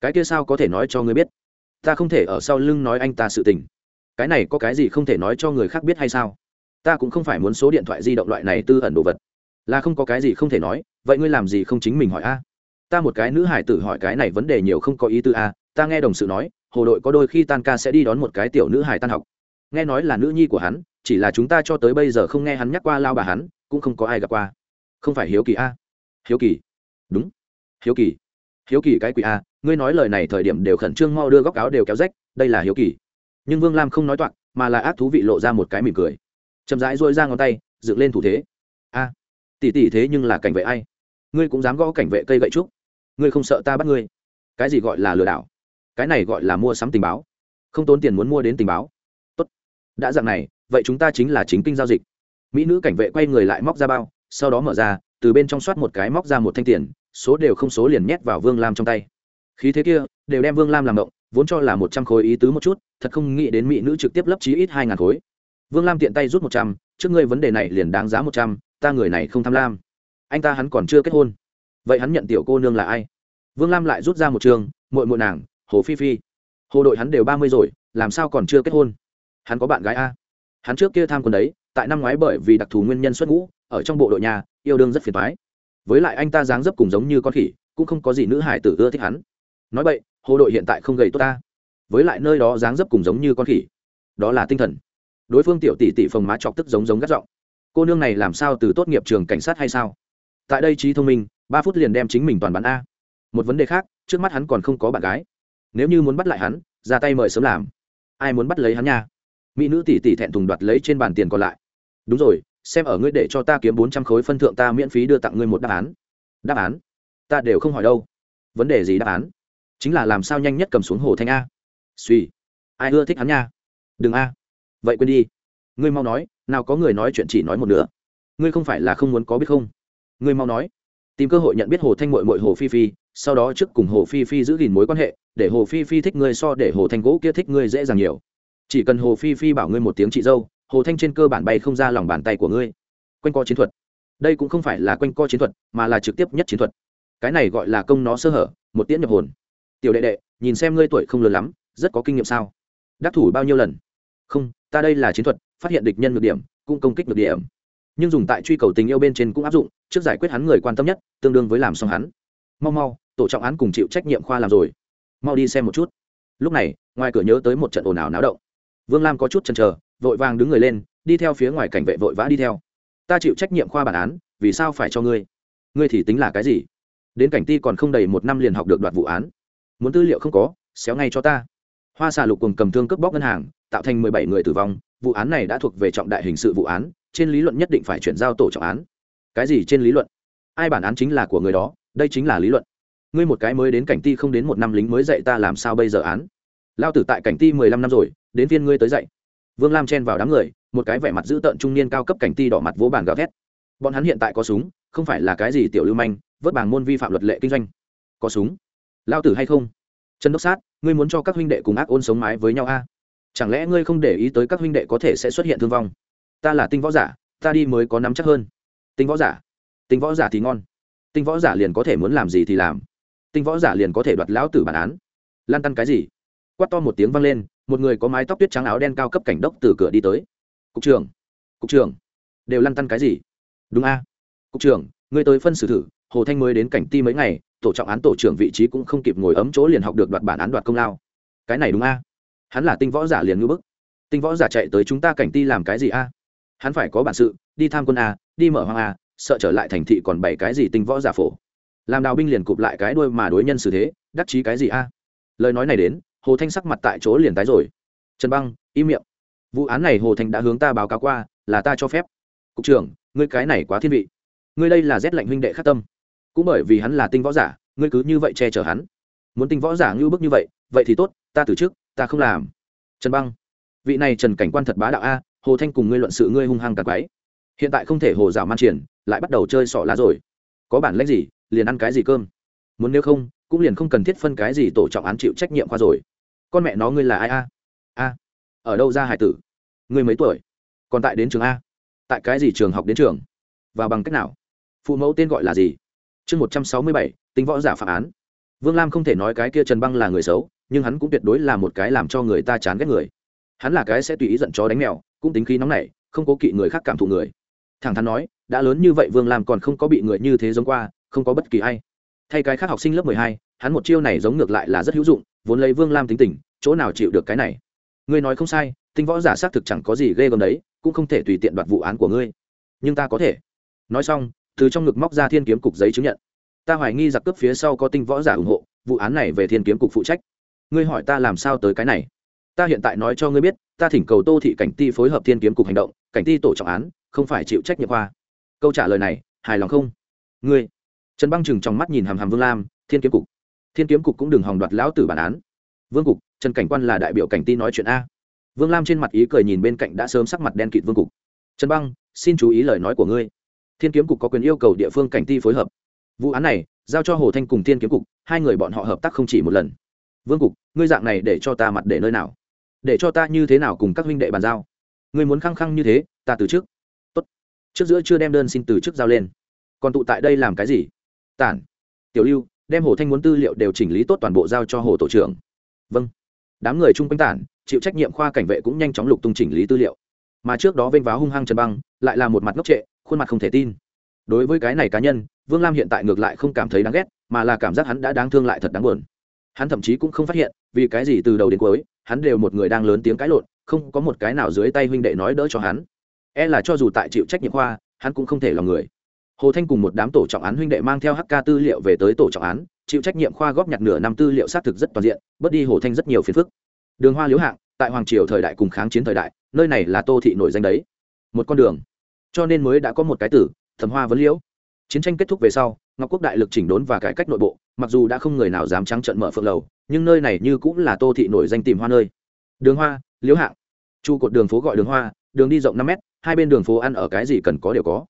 Speaker 1: Cái kia sao có thể nói cho người biết? Ta không thể ở sau lưng nói anh ta sự tình. Cái này có cái gì không thể nói cho người khác biết hay sao? Ta cũng không phải muốn số điện thoại di động loại này tư ẩn đồ vật. Là không có cái gì không thể nói, vậy ngươi làm gì không chính mình hỏi a? Ta một cái nữ hải tử hỏi cái này vấn đề nhiều không có ý tư a ta nghe đồng sự nói hồ đội có đôi khi tan ca sẽ đi đón một cái tiểu nữ hải tan học. Nghe nói là nữ nhi của hắn chỉ là chúng ta cho tới bây giờ không nghe hắn nhắc qua lao bà hắn cũng không có ai gặp qua. Không phải hiếu kỳ a? Hiếu kỳ. Đúng. Hiếu kỳ. Hiếu kỳ cái quỷ a ngươi nói lời này thời điểm đều khẩn trương mau đưa góc áo đều kéo rách đây là hiếu kỳ. Nhưng vương lam không nói toạc mà là ác thú vị lộ ra một cái mỉm cười. Chậm rãi dôi ra ngón tay dựng lên thủ thế. A. À, tỉ tỉ thế nhưng là cảnh vệ ai? Ngươi cũng dám gõ cảnh vệ cây gậy trúc. Ngươi không sợ ta bắt ngươi? Cái gì gọi là lừa đảo? Cái này gọi là mua sắm tình báo. Không tốn tiền muốn mua đến tình báo. Tốt. Đã dạng này, vậy chúng ta chính là chính kinh giao dịch. Mỹ nữ cảnh vệ quay người lại móc ra bao, sau đó mở ra, từ bên trong soát một cái móc ra một thanh tiền, số đều không số liền nhét vào vương lam trong tay. Khí thế kia, đều đem vương lam làm động, vốn cho là một trăm khối ý tứ một chút, thật không nghĩ đến mỹ nữ trực tiếp lấp chí ít hai ngàn khối. Vương lam tiện tay rút một trăm, trước ngươi vấn đề này liền đáng giá một trăm, ta người này không tham lam anh ta hắn còn chưa kết hôn. Vậy hắn nhận tiểu cô nương là ai? Vương lam lại rút ra một trường, muội muội nàng, hồ phi phi. Hồ đội hắn đều ba mươi rồi, làm sao còn chưa kết hôn? Hắn có bạn gái a? Hắn trước kia tham quân đấy, tại năm ngoái bởi vì đặc thù nguyên nhân xuất ngũ, ở trong bộ đội nhà, yêu đương rất phiền thoái với lại anh ta dáng dấp cùng giống như con khỉ, cũng không có gì nữ hải tử ưa thích hắn. Nói vậy, hồ đội hiện tại không gầy tốt ta. Với lại nơi đó dáng dấp cùng giống như con khỉ. Đó là tinh thần. Đối phương tiểu tỷ tỷ phồng má chọc tức giống giống gắt giọng. Cô nương này làm sao từ tốt nghiệp trường cảnh sát hay sao? Tại đây trí thông minh, ba phút liền đem chính mình toàn bán a. Một vấn đề khác, trước mắt hắn còn không có bạn gái. Nếu như muốn bắt lại hắn, ra tay mời sớm làm. Ai muốn bắt lấy hắn nha? Mỹ nữ tỷ tỷ thẹn thùng đoạt lấy trên bàn tiền còn lại. Đúng rồi, xem ở ngươi để cho ta kiếm bốn trăm khối phân thượng ta miễn phí đưa tặng ngươi một đáp án. Đáp án? Ta đều không hỏi đâu. Vấn đề gì đáp án? Chính là làm sao nhanh nhất cầm xuống hồ thanh a. Suy. Ai ưa thích hắn nha? Đừng a. Vậy quên đi. Ngươi mau nói, nào có người nói chuyện chỉ nói một nửa. Ngươi không phải là không muốn có biết không? Ngươi mau nói. Tìm cơ hội nhận biết hồ thanh mội mội hồ phi phi, sau đó trước cùng hồ phi phi giữ gìn mối quan hệ, để hồ phi phi thích ngươi so để hồ thanh gỗ kia thích ngươi dễ dàng nhiều. Chỉ cần hồ phi phi bảo ngươi một tiếng chị dâu, hồ thanh trên cơ bản bay không ra lòng bàn tay của ngươi. Quanh co chiến thuật. Đây cũng không phải là quanh co chiến thuật, mà là trực tiếp nhất chiến thuật. Cái này gọi là công nó sơ hở, một tiễn nhập hồn. Tiểu đệ đệ, nhìn xem ngươi tuổi không lớn lắm, rất có kinh nghiệm sao? Đắc thủ bao nhiêu lần? Không, ta đây là chiến thuật, phát hiện địch nhân nhược điểm, cũng công kích nhược điểm nhưng dùng tại truy cầu tình yêu bên trên cũng áp dụng, trước giải quyết hắn người quan tâm nhất, tương đương với làm xong hắn. Mau mau, tổ trọng án cùng chịu trách nhiệm khoa làm rồi. Mau đi xem một chút. Lúc này, ngoài cửa nhớ tới một trận ồn ào náo động. Vương lam có chút chần chờ, vội vàng đứng người lên, đi theo phía ngoài cảnh vệ vội vã đi theo. Ta chịu trách nhiệm khoa bản án, vì sao phải cho ngươi? Ngươi thì tính là cái gì? Đến cảnh ti còn không đầy một năm liền học được đoạt vụ án. Muốn tư liệu không có, xéo ngay cho ta. Hoa xà lục cùng cầm thương cướp bóc ngân hàng, tạo thành mười bảy người tử vong. Vụ án này đã thuộc về trọng đại hình sự vụ án trên lý luận nhất định phải chuyển giao tổ trọng án. Cái gì trên lý luận? Ai bản án chính là của người đó, đây chính là lý luận. Ngươi một cái mới đến cảnh ti không đến một năm lính mới dạy ta làm sao bây giờ án? Lao tử tại cảnh ti mười lăm năm rồi, đến viên ngươi tới dạy. Vương lam chen vào đám người, một cái vẻ mặt dữ tợn trung niên cao cấp cảnh ti đỏ mặt vỗ bàn gào thét. Bọn hắn hiện tại có súng, không phải là cái gì tiểu lưu manh, vớt bảng môn vi phạm luật lệ kinh doanh. Có súng? Lao tử hay không? Trần đốc sát, ngươi muốn cho các huynh đệ cùng ác ôn sống mái với nhau a? À? chẳng lẽ ngươi không để ý tới các huynh đệ có thể sẽ xuất hiện thương vong? Ta là tinh võ giả, ta đi mới có nắm chắc hơn. Tinh võ giả. Tinh võ giả thì ngon. Tinh võ giả liền có thể muốn làm gì thì làm. Tinh võ giả liền có thể đoạt lão tử bản án. Lan tăn cái gì? Quát to một tiếng vang lên, một người có mái tóc tuyết trắng áo đen cao cấp cảnh đốc từ cửa đi tới. Cục trưởng cục trưởng, đều lăn tăn cái gì? Đúng a. Cục trưởng người tới phân xử thử, hồ thanh mới đến cảnh ti mấy ngày, tổ trọng án tổ trưởng vị trí cũng không kịp ngồi ấm chỗ liền học được đoạt bản án đoạt công lao. Cái này đúng a. Hắn là tinh võ giả liền ngưỡng bức. Tinh võ giả chạy tới chúng ta cảnh ti làm cái gì a? Hắn phải có bản sự, đi tham quân a, đi mở hoang a, sợ trở lại thành thị còn bảy cái gì tinh võ giả phổ. Làm đào binh liền cụp lại cái đuôi mà đối nhân xử thế, đắc chí cái gì a. Lời nói này đến, hồ thanh sắc mặt tại chỗ liền tái rồi. Trần băng, im miệng. Vụ án này hồ thanh đã hướng ta báo cáo qua, là ta cho phép. Cục trưởng, ngươi cái này quá thiên vị. Ngươi đây là rét lạnh huynh đệ khắc tâm. Cũng bởi vì hắn là tinh võ giả, ngươi cứ như vậy che chở hắn. Muốn tinh võ giả ngưu bức như vậy vậy thì tốt, ta từ trước ta không làm. Trần băng, vị này trần cảnh quan thật bá đạo a hồ thanh cùng ngươi luận sự ngươi hung hăng tạt quáy hiện tại không thể hồ dạo man triển, lại bắt đầu chơi sọ lá rồi. Có bản lãnh gì, liền ăn cái gì cơm. Muốn nếu không, cũng liền không cần thiết phân cái gì tổ trọng án chịu trách nhiệm qua rồi. Con mẹ nó ngươi là ai a? A. Ở đâu ra hải tử? Ngươi mấy tuổi? Còn tại đến trường a? Tại cái gì trường học đến trường? Và bằng cách nào? Phụ mẫu tên gọi là gì? Chương một trăm sáu mươi bảy, tính võ giả phạm án. Vương lam không thể nói cái kia trần băng là người xấu, nhưng hắn cũng tuyệt đối là một cái làm cho người ta chán ghét người. Hắn là cái sẽ tùy ý giận chó đánh mèo cũng tính khí nóng nảy không cố kỵ người khác cảm thụ người. Thẳng thắn nói, đã lớn như vậy vương lam còn không có bị người như thế giống qua, không có bất kỳ ai. Thay cái khác học sinh lớp mười hai, hắn một chiêu này giống ngược lại là rất hữu dụng, vốn lấy vương lam tính tình, chỗ nào chịu được cái này? Ngươi nói không sai, tinh võ giả xác thực chẳng có gì ghê gớm đấy, cũng không thể tùy tiện đoạt vụ án của ngươi. Nhưng ta có thể. Nói xong, từ trong ngực móc ra thiên kiếm cục giấy chứng nhận. Ta hoài nghi giặc cướp phía sau có tinh võ giả ủng hộ, vụ án này về thiên kiếm cục phụ trách. Ngươi hỏi ta làm sao tới cái này? Ta hiện tại nói cho ngươi biết, ta thỉnh cầu tô thị cảnh ti phối hợp thiên kiếm cục hành động, cảnh ti tổ trọng án, không phải chịu trách nhiệm khoa. Câu trả lời này, hài lòng không? Ngươi. Trần băng chừng trong mắt nhìn hàm hàm vương lam, thiên kiếm cục. Thiên kiếm cục cũng đừng hòng đoạt lão tử bản án. Vương cục, trần cảnh quan là đại biểu cảnh ti nói chuyện a. Vương lam trên mặt ý cười nhìn bên cạnh đã sớm sắc mặt đen kịt vương cục. Trần băng, xin chú ý lời nói của ngươi. Thiên kiếm cục có quyền yêu cầu địa phương cảnh ti phối hợp. Vụ án này, giao cho hồ thanh cùng thiên kiếm cục, hai người bọn họ hợp tác không chỉ một lần. Vương cục, ngươi dạng này để cho ta mặt để nơi nào? Để cho ta như thế nào cùng các huynh đệ bàn giao? Ngươi muốn khăng khăng như thế, ta từ trước. Tốt. Trước giữa chưa đem đơn xin từ chức giao lên. Còn tụ tại đây làm cái gì? Tản. Tiểu lưu, đem hồ thanh muốn tư liệu đều chỉnh lý tốt toàn bộ giao cho hồ tổ trưởng. Vâng. Đám người chung quanh tản, chịu trách nhiệm khoa cảnh vệ cũng nhanh chóng lục tung chỉnh lý tư liệu. Mà trước đó vênh váo hung hăng trần băng, lại là một mặt ngốc trệ, khuôn mặt không thể tin. Đối với cái này cá nhân, vương lam hiện tại ngược lại không cảm thấy đáng ghét, mà là cảm giác hắn đã đáng thương lại thật đáng buồn. Hắn thậm chí cũng không phát hiện, vì cái gì từ đầu đến cuối hắn đều một người đang lớn tiếng cãi lộn, không có một cái nào dưới tay huynh đệ nói đỡ cho hắn. E là cho dù tại chịu trách nhiệm khoa, hắn cũng không thể lòng người. Hồ thanh cùng một đám tổ trọng án huynh đệ mang theo hk tư liệu về tới tổ trọng án, chịu trách nhiệm khoa góp nhặt nửa năm tư liệu xác thực rất toàn diện, bớt đi hồ thanh rất nhiều phiền phức. Đường hoa liễu hạng, tại hoàng triều thời đại cùng kháng chiến thời đại, nơi này là tô thị nổi danh đấy. Một con đường. Cho nên mới đã có một cái tử thầm hoa vấn liễu. Chiến tranh kết thúc về sau ngọc quốc đại lực chỉnh đốn và cải cách nội bộ, mặc dù đã không người nào dám trắng trận mở phượng lầu, nhưng nơi này như cũng là tô thị nổi danh tìm hoa nơi. Đường hoa, liễu hạng. Trụ cột đường phố gọi đường hoa, đường đi rộng năm mét, hai bên đường phố ăn ở cái gì cần có đều có.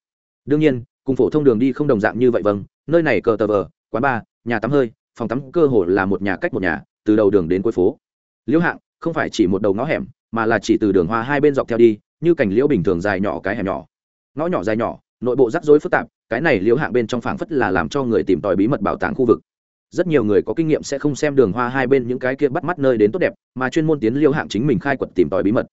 Speaker 1: Đương nhiên, cùng phổ thông đường đi không đồng dạng như vậy vâng nơi này cờ tờ vờ, quán bar, nhà tắm hơi, phòng tắm cơ hồ là một nhà cách một nhà, từ đầu đường đến cuối phố. Liễu hạng không phải chỉ một đầu ngõ hẻm, mà là chỉ từ đường hoa hai bên dọc theo đi, như cảnh liễu bình thường dài nhỏ cái hẻm nhỏ. Ngõ nhỏ dài nhỏ nội bộ rắc rối phức tạp, cái này liễu hạng bên trong phảng phất là làm cho người tìm tòi bí mật bảo tàng khu vực. Rất nhiều người có kinh nghiệm sẽ không xem đường hoa hai bên những cái kia bắt mắt nơi đến tốt đẹp, mà chuyên môn tiến liễu hạng chính mình khai quật tìm tòi bí mật.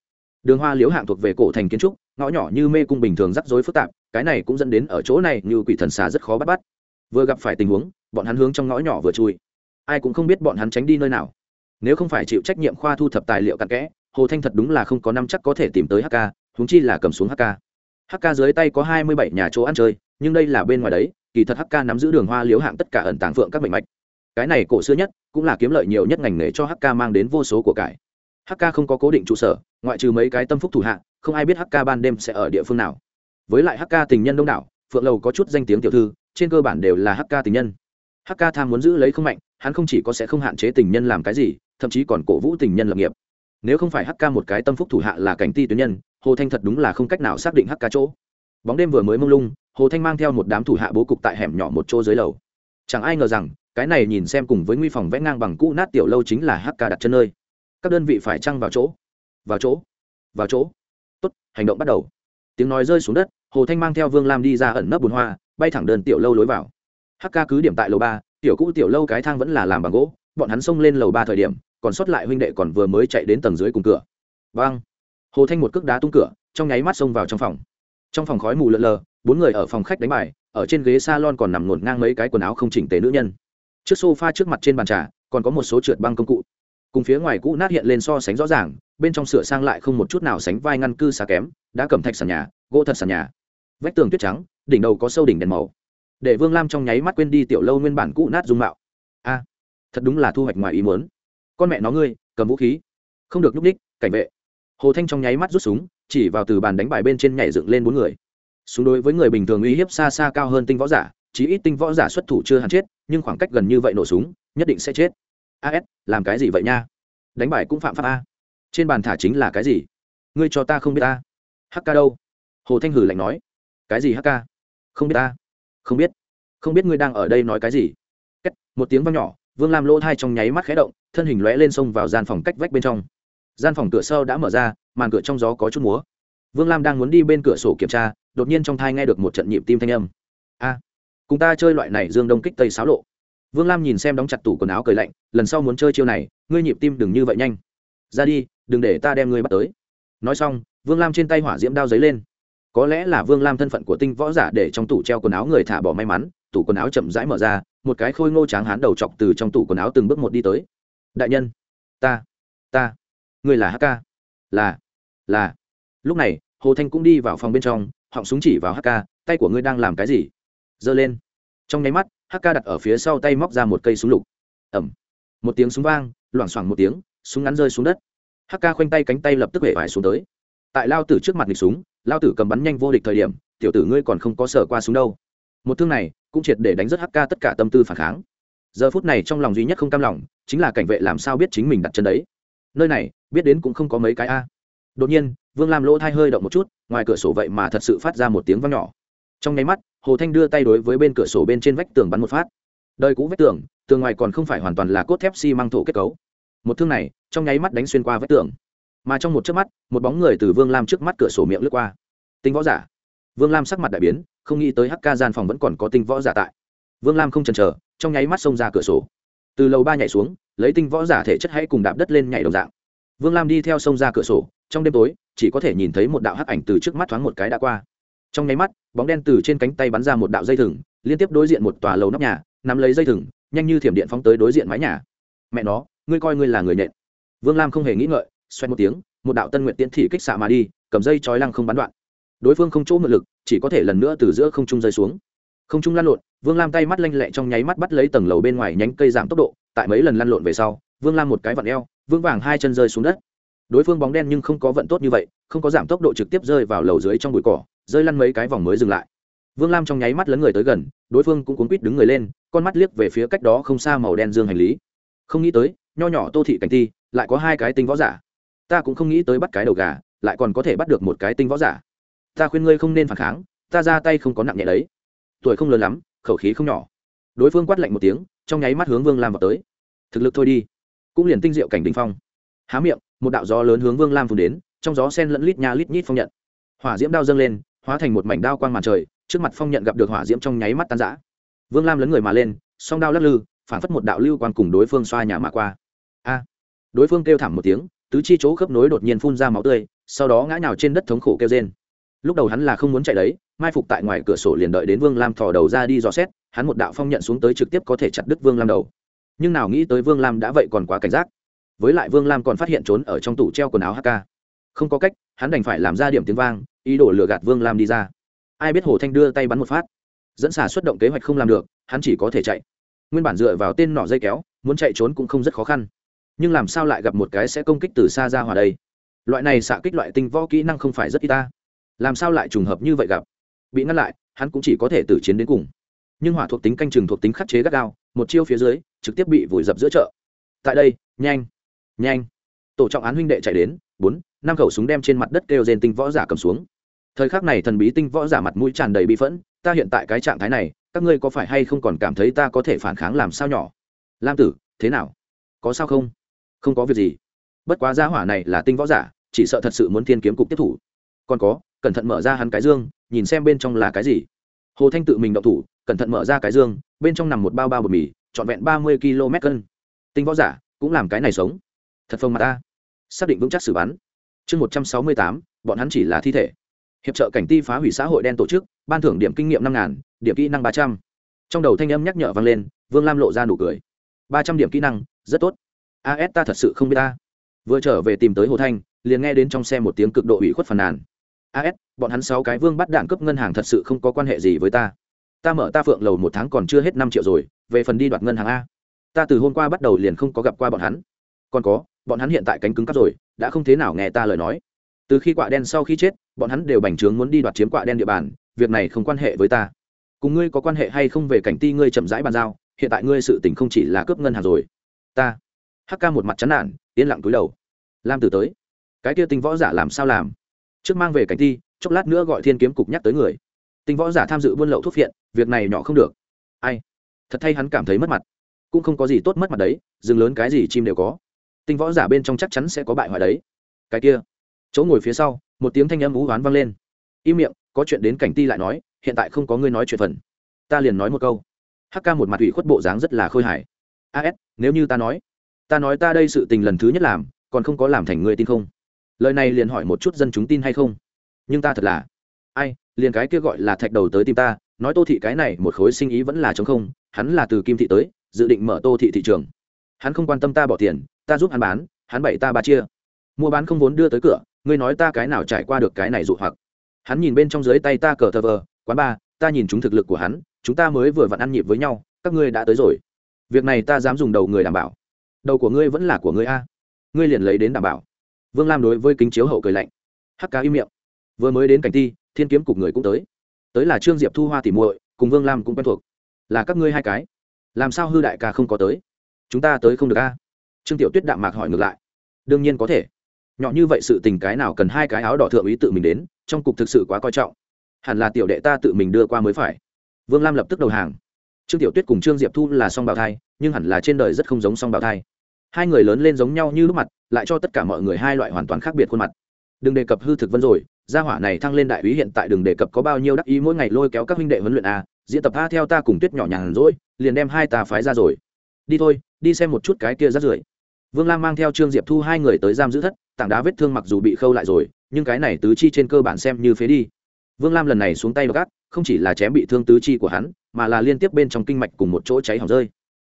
Speaker 1: Đường hoa liễu hạng thuộc về cổ thành kiến trúc, ngõ nhỏ như mê cung bình thường rắc rối phức tạp, cái này cũng dẫn đến ở chỗ này như quỷ thần xà rất khó bắt bắt. Vừa gặp phải tình huống, bọn hắn hướng trong ngõ nhỏ vừa chui. Ai cũng không biết bọn hắn tránh đi nơi nào. Nếu không phải chịu trách nhiệm khoa thu thập tài liệu cặn kẽ, hồ thanh thật đúng là không có năm chắc có thể tìm tới hk húng chi là cầm xuống hk hk dưới tay có hai mươi bảy nhà chỗ ăn chơi, nhưng đây là bên ngoài đấy, kỳ thật hk nắm giữ đường hoa liếu hạng tất cả ẩn tàng phượng các bệnh mạch. Cái này cổ xưa nhất, cũng là kiếm lợi nhiều nhất ngành nghề cho hk mang đến vô số của cải. Hk không có cố định trụ sở, ngoại trừ mấy cái tâm phúc thủ hạ, không ai biết hk ban đêm sẽ ở địa phương nào. Với lại hk tình nhân đông đảo, phượng lầu có chút danh tiếng tiểu thư, trên cơ bản đều là hk tình nhân. Hk tham muốn giữ lấy không mạnh, hắn không chỉ có sẽ không hạn chế tình nhân làm cái gì, thậm chí còn cổ vũ tình nhân lập nghiệp. Nếu không phải hk một cái tâm phúc thủ hạ là cảnh ti tuyến nhân hồ thanh thật đúng là không cách nào xác định Hắc Ca chỗ. Bóng đêm vừa mới mông lung, hồ thanh mang theo một đám thủ hạ bố cục tại hẻm nhỏ một chỗ dưới lầu. Chẳng ai ngờ rằng, cái này nhìn xem cùng với nguy phòng vẽ ngang bằng cũ nát tiểu lâu chính là hk đặt chân nơi. Các đơn vị phải trăng vào chỗ? Vào chỗ. Vào chỗ. Tốt, hành động bắt đầu. Tiếng nói rơi xuống đất, hồ thanh mang theo vương lam đi ra ẩn nấp bùn hoa, bay thẳng đơn tiểu lâu lối vào. Hk cứ điểm tại lầu ba, tiểu cũ tiểu lâu cái thang vẫn là làm bằng gỗ, bọn hắn xông lên lầu ba thời điểm, còn sót lại huynh đệ còn vừa mới chạy đến tầng dưới cùng cửa. Vang hồ thanh một cước đá tung cửa, trong nháy mắt xông vào trong phòng. Trong phòng khói mù lợn lờ, bốn người ở phòng khách đánh bài, ở trên ghế salon còn nằm ngổn ngang mấy cái quần áo không chỉnh tề nữ nhân. Trước sofa trước mặt trên bàn trà, còn có một số trượt băng công cụ. Cùng phía ngoài cũ nát hiện lên so sánh rõ ràng, bên trong sửa sang lại không một chút nào sánh vai ngăn cư xà kém, đã cầm thạch sàn nhà, gỗ thật sàn nhà. Vách tường tuyết trắng, đỉnh đầu có sâu đỉnh đèn màu. Để vương lam trong nháy mắt quên đi tiểu lâu nguyên bản cũ nát dung mạo. A, thật đúng là thu hoạch ngoài ý muốn. Con mẹ nó ngươi, cầm vũ khí. Không được nhúc ních cảnh vệ hồ thanh trong nháy mắt rút súng chỉ vào từ bàn đánh bài bên trên nhảy dựng lên bốn người. Súng đối với người bình thường uy hiếp xa xa cao hơn tinh võ giả chí ít tinh võ giả xuất thủ chưa hẳn chết nhưng khoảng cách gần như vậy nổ súng nhất định sẽ chết. As làm cái gì vậy nha? Đánh bài cũng phạm pháp a. Trên bàn thả chính là cái gì? Ngươi cho ta không biết ta hk đâu? Hồ thanh hử lạnh nói. Cái gì hk không biết ta không biết. Không biết ngươi đang ở đây nói cái gì. Kết, một tiếng vang nhỏ vương lam lỗ thai trong nháy mắt khé động thân hình lóe lên xông vào gian phòng cách vách bên trong gian phòng cửa sâu đã mở ra, màn cửa trong gió có chút múa. Vương lam đang muốn đi bên cửa sổ kiểm tra, đột nhiên trong thai nghe được một trận nhịp tim thanh âm. A, cùng ta chơi loại này dương đông kích tây xáo lộ. Vương lam nhìn xem đóng chặt tủ quần áo cười lạnh, lần sau muốn chơi chiêu này, ngươi nhịp tim đừng như vậy nhanh. Ra đi, đừng để ta đem ngươi bắt tới. Nói xong, vương lam trên tay hỏa diễm đao giấy lên. Có lẽ là vương lam thân phận của tinh võ giả để trong tủ treo quần áo người thả bỏ may mắn, tủ quần áo chậm rãi mở ra, một cái khôi ngô tráng hán đầu chọc từ trong tủ quần áo từng bước một đi tới. Đại nhân, ta ta người là hk là là. Lúc này, hồ thanh cũng đi vào phòng bên trong, họng súng chỉ vào hk tay của ngươi đang làm cái gì? Giơ lên. Trong nháy mắt hk đặt ở phía sau tay móc ra một cây súng lục. Ẩm một tiếng súng vang, loảng xoảng một tiếng, súng ngắn rơi xuống đất. Hk khoanh tay cánh tay lập tức hệ vải xuống tới. Tại lao tử trước mặt nghịch súng, lao tử cầm bắn nhanh vô địch thời điểm, tiểu tử ngươi còn không có sở qua súng đâu. Một thương này, cũng triệt để đánh rất hk tất cả tâm tư phản kháng. Giờ phút này trong lòng duy nhất không cam lòng, chính là cảnh vệ làm sao biết chính mình đặt chân đấy nơi này, biết đến cũng không có mấy cái a. Đột nhiên, vương lam lỗ thai hơi động một chút, ngoài cửa sổ vậy mà thật sự phát ra một tiếng vang nhỏ. Trong nháy mắt, hồ thanh đưa tay đối với bên cửa sổ bên trên vách tường bắn một phát. Đời cũ vách tường tường ngoài còn không phải hoàn toàn là cốt thép xi、si、măng thổ kết cấu. Một thương này, trong nháy mắt đánh xuyên qua vách tường. Mà trong một chớp mắt, một bóng người từ vương lam trước mắt cửa sổ miệng lướt qua. Tinh võ giả. Vương lam sắc mặt đại biến, không nghĩ tới hk gian phòng vẫn còn có tinh võ giả tại. Vương lam không chần chờ, trong nháy mắt xông ra cửa sổ từ lầu ba nhảy xuống, lấy tinh võ giả thể chất hãy cùng đạp đất lên nhảy đồng dạng. Vương lam đi theo sông ra cửa sổ, trong đêm tối, chỉ có thể nhìn thấy một đạo hắc ảnh từ trước mắt thoáng một cái đã qua. Trong nháy mắt, bóng đen từ trên cánh tay bắn ra một đạo dây thừng, liên tiếp đối diện một tòa lầu nóc nhà, nắm lấy dây thừng, nhanh như thiểm điện phóng tới đối diện mái nhà. Mẹ nó, ngươi coi ngươi là người nhện vương lam không hề nghĩ ngợi xoay một tiếng, một đạo tân nguyện tiễn thị kích xạ mà đi, cầm dây trói lăng không bắn đoạn. Đối phương không chỗ mượn lực, chỉ có thể lần nữa từ giữa không trung rơi xuống. Không trung lăn lộn vương lam tay mắt lanh lẹ trong nháy mắt bắt lấy tầng lầu bên ngoài nhánh cây giảm tốc độ, tại mấy lần lăn lộn về sau, vương lam một cái vặn eo vương vàng hai chân rơi xuống đất. Đối phương bóng đen nhưng không có vận tốt như vậy, không có giảm tốc độ trực tiếp rơi vào lầu dưới trong bụi cỏ, rơi lăn mấy cái vòng mới dừng lại. Vương lam trong nháy mắt lấn người tới gần, đối phương cũng cuốn quýt đứng người lên, con mắt liếc về phía cách đó không xa màu đen dương hành lý. Không nghĩ tới, nho nhỏ tô thị cảnh ti, lại có hai cái tinh võ giả. Ta cũng không nghĩ tới bắt cái đầu gà, lại còn có thể bắt được một cái tinh võ giả. Ta khuyên ngươi không nên phản kháng, ta ra tay không có nặng nhẹ đấy. Tuổi không lớn lắm khẩu khí không nhỏ. Đối phương quát lạnh một tiếng, trong nháy mắt hướng vương lam vào tới. Thực lực thôi đi. Cũng liền tinh diệu cảnh đình phong. Há miệng, một đạo gió lớn hướng vương lam phun đến, trong gió sen lẫn lít nha lít nhít phong nhận. Hỏa diễm đao dâng lên, hóa thành một mảnh đao quang màn trời, trước mặt phong nhận gặp được hỏa diễm trong nháy mắt tan rã. Vương lam lấn người mà lên, song đao lắc lư, phản phất một đạo lưu quan cùng đối phương xoa nhà mà qua. A! Đối phương kêu thảm một tiếng, tứ chi chỗ khớp nối đột nhiên phun ra máu tươi, sau đó ngã nhào trên đất thống khổ kêu trên lúc đầu hắn là không muốn chạy đấy, mai phục tại ngoài cửa sổ liền đợi đến vương lam thò đầu ra đi dò xét, hắn một đạo phong nhận xuống tới trực tiếp có thể chặt đứt vương lam đầu. Nhưng nào nghĩ tới vương lam đã vậy còn quá cảnh giác. Với lại vương lam còn phát hiện trốn ở trong tủ treo quần áo hk không có cách, hắn đành phải làm ra điểm tiếng vang, ý đồ lừa gạt vương lam đi ra. Ai biết hồ thanh đưa tay bắn một phát. Dẫn xả xuất động kế hoạch không làm được, hắn chỉ có thể chạy. Nguyên bản dựa vào tên nỏ dây kéo, muốn chạy trốn cũng không rất khó khăn. Nhưng làm sao lại gặp một cái sẽ công kích từ xa ra hòa đây? Loại này xạ kích loại tinh võ kỹ năng không phải rất y ta làm sao lại trùng hợp như vậy gặp? Bị ngăn lại, hắn cũng chỉ có thể tử chiến đến cùng. Nhưng hỏa thuộc tính canh chừng thuộc tính khắc chế gắt gao, một chiêu phía dưới, trực tiếp bị vùi dập giữa chợ. Tại đây, nhanh nhanh. Tổ trọng án huynh đệ chạy đến, bốn, năm khẩu súng đem trên mặt đất kêu rên tinh võ giả cầm xuống. Thời khắc này thần bí tinh võ giả mặt mũi tràn đầy bi phẫn, ta hiện tại cái trạng thái này, các ngươi có phải hay không còn cảm thấy ta có thể phản kháng làm sao nhỏ? Lam tử, thế nào? Có sao không? Không có việc gì. Bất quá gia hỏa này là tinh võ giả, chỉ sợ thật sự muốn thiên kiếm cục tiếp thủ. Còn có cẩn thận mở ra hắn cái dương, nhìn xem bên trong là cái gì. Hồ thanh tự mình đậu thủ, cẩn thận mở ra cái dương, bên trong nằm một bao bao bột mì, trọn vẹn ba mươi km cân. Tinh võ giả, cũng làm cái này sống. Thật phong mà ta. Xác định vững chắc xử bắn. Chương một trăm sáu mươi tám, bọn hắn chỉ là thi thể. Hiệp trợ cảnh ti phá hủy xã hội đen tổ chức, ban thưởng điểm kinh nghiệm năm ngàn, điểm kỹ năng ba trăm. Trong đầu thanh âm nhắc nhở vang lên, vương lam lộ ra nụ cười. Ba trăm điểm kỹ năng, rất tốt. As ta thật sự không biết ta. Vừa trở về tìm tới hồ thanh, liền nghe đến trong xe một tiếng cực độ ủy khuất phàn nàn as bọn hắn sáu cái vương bắt đạn cấp ngân hàng thật sự không có quan hệ gì với ta. Ta mở ta phượng lầu một tháng còn chưa hết năm triệu rồi, về phần đi đoạt ngân hàng a. Ta từ hôm qua bắt đầu liền không có gặp qua bọn hắn. Còn có, bọn hắn hiện tại cánh cứng cắp rồi, đã không thế nào nghe ta lời nói. Từ khi quạ đen sau khi chết, bọn hắn đều bành trướng muốn đi đoạt chiếm quạ đen địa bàn, việc này không quan hệ với ta. Cùng ngươi có quan hệ hay không về cảnh ti ngươi chậm rãi bàn giao, hiện tại ngươi sự tình không chỉ là cướp ngân hàng rồi. Ta. Hắc ca một mặt chán nản, yên lặng túi đầu. Lam từ tới. Cái kia tinh võ giả làm sao làm? Trước mang về cảnh ti, chốc lát nữa gọi thiên kiếm cục nhắc tới người. Tinh võ giả tham dự buôn lậu thuốc phiện, việc này nhỏ không được. Ai? Thật thay hắn cảm thấy mất mặt. Cũng không có gì tốt mất mặt đấy, rừng lớn cái gì chim đều có. Tinh võ giả bên trong chắc chắn sẽ có bại hoại đấy. Cái kia. Chỗ ngồi phía sau, một tiếng thanh âm ú oán vang lên. Im miệng, có chuyện đến cảnh ti lại nói, hiện tại không có ngươi nói chuyện phần. Ta liền nói một câu. Hk một mặt ủy khuất bộ dáng rất là khôi hài. As nếu như ta nói ta nói ta đây sự tình lần thứ nhất làm, còn không có làm thành ngươi tin không? Lời này liền hỏi một chút dân chúng tin hay không? Nhưng ta thật là, ai, liền cái kia gọi là thạch đầu tới tìm ta, nói tô thị cái này một khối sinh ý vẫn là chống không, hắn là từ kim thị tới, dự định mở tô thị thị trường. Hắn không quan tâm ta bỏ tiền, ta giúp hắn bán, hắn bậy ta ba chia. Mua bán không vốn đưa tới cửa, ngươi nói ta cái nào trải qua được cái này dụ hoặc. Hắn nhìn bên trong dưới tay ta cờ thờ vờ, quán ba, ta nhìn chúng thực lực của hắn, chúng ta mới vừa vặn ăn nhịp với nhau, các ngươi đã tới rồi. Việc này ta dám dùng đầu người đảm bảo. Đầu của ngươi vẫn là của ngươi a. Ngươi liền lấy đến đảm bảo vương lam đối với kính chiếu hậu cười lạnh. Hắc cá im miệng. Vừa mới đến cảnh ti thiên kiếm cục người cũng tới. Tới là trương diệp thu hoa tỉ muội, cùng vương lam cũng quen thuộc. Là các ngươi hai cái. Làm sao hư đại ca không có tới? Chúng ta tới không được a? Trương tiểu tuyết đạm mạc hỏi ngược lại. Đương nhiên có thể. Nhỏ như vậy sự tình cái nào cần hai cái áo đỏ thượng ý tự mình đến, trong cục thực sự quá coi trọng. Hẳn là tiểu đệ ta tự mình đưa qua mới phải. Vương lam lập tức đầu hàng. Trương tiểu tuyết cùng trương diệp thu là song bào thai, nhưng hẳn là trên đời rất không giống song bào thai hai người lớn lên giống nhau như lúc mặt, lại cho tất cả mọi người hai loại hoàn toàn khác biệt khuôn mặt. Đừng đề cập hư thực vân rồi, gia hỏa này thăng lên đại úy hiện tại đừng đề cập có bao nhiêu đắc ý mỗi ngày lôi kéo các huynh đệ huấn luyện a, diễn tập a theo ta cùng tuyết nhỏ nhàn rỗi, liền đem hai ta phái ra rồi. Đi thôi, đi xem một chút cái kia rát rưởi. Vương lam mang theo trương diệp thu hai người tới giam giữ thất, tảng đá vết thương mặc dù bị khâu lại rồi, nhưng cái này tứ chi trên cơ bản xem như phế đi. Vương lam lần này xuống tay gác, không chỉ là chém bị thương tứ chi của hắn, mà là liên tiếp bên trong kinh mạch cùng một chỗ cháy hỏng rơi.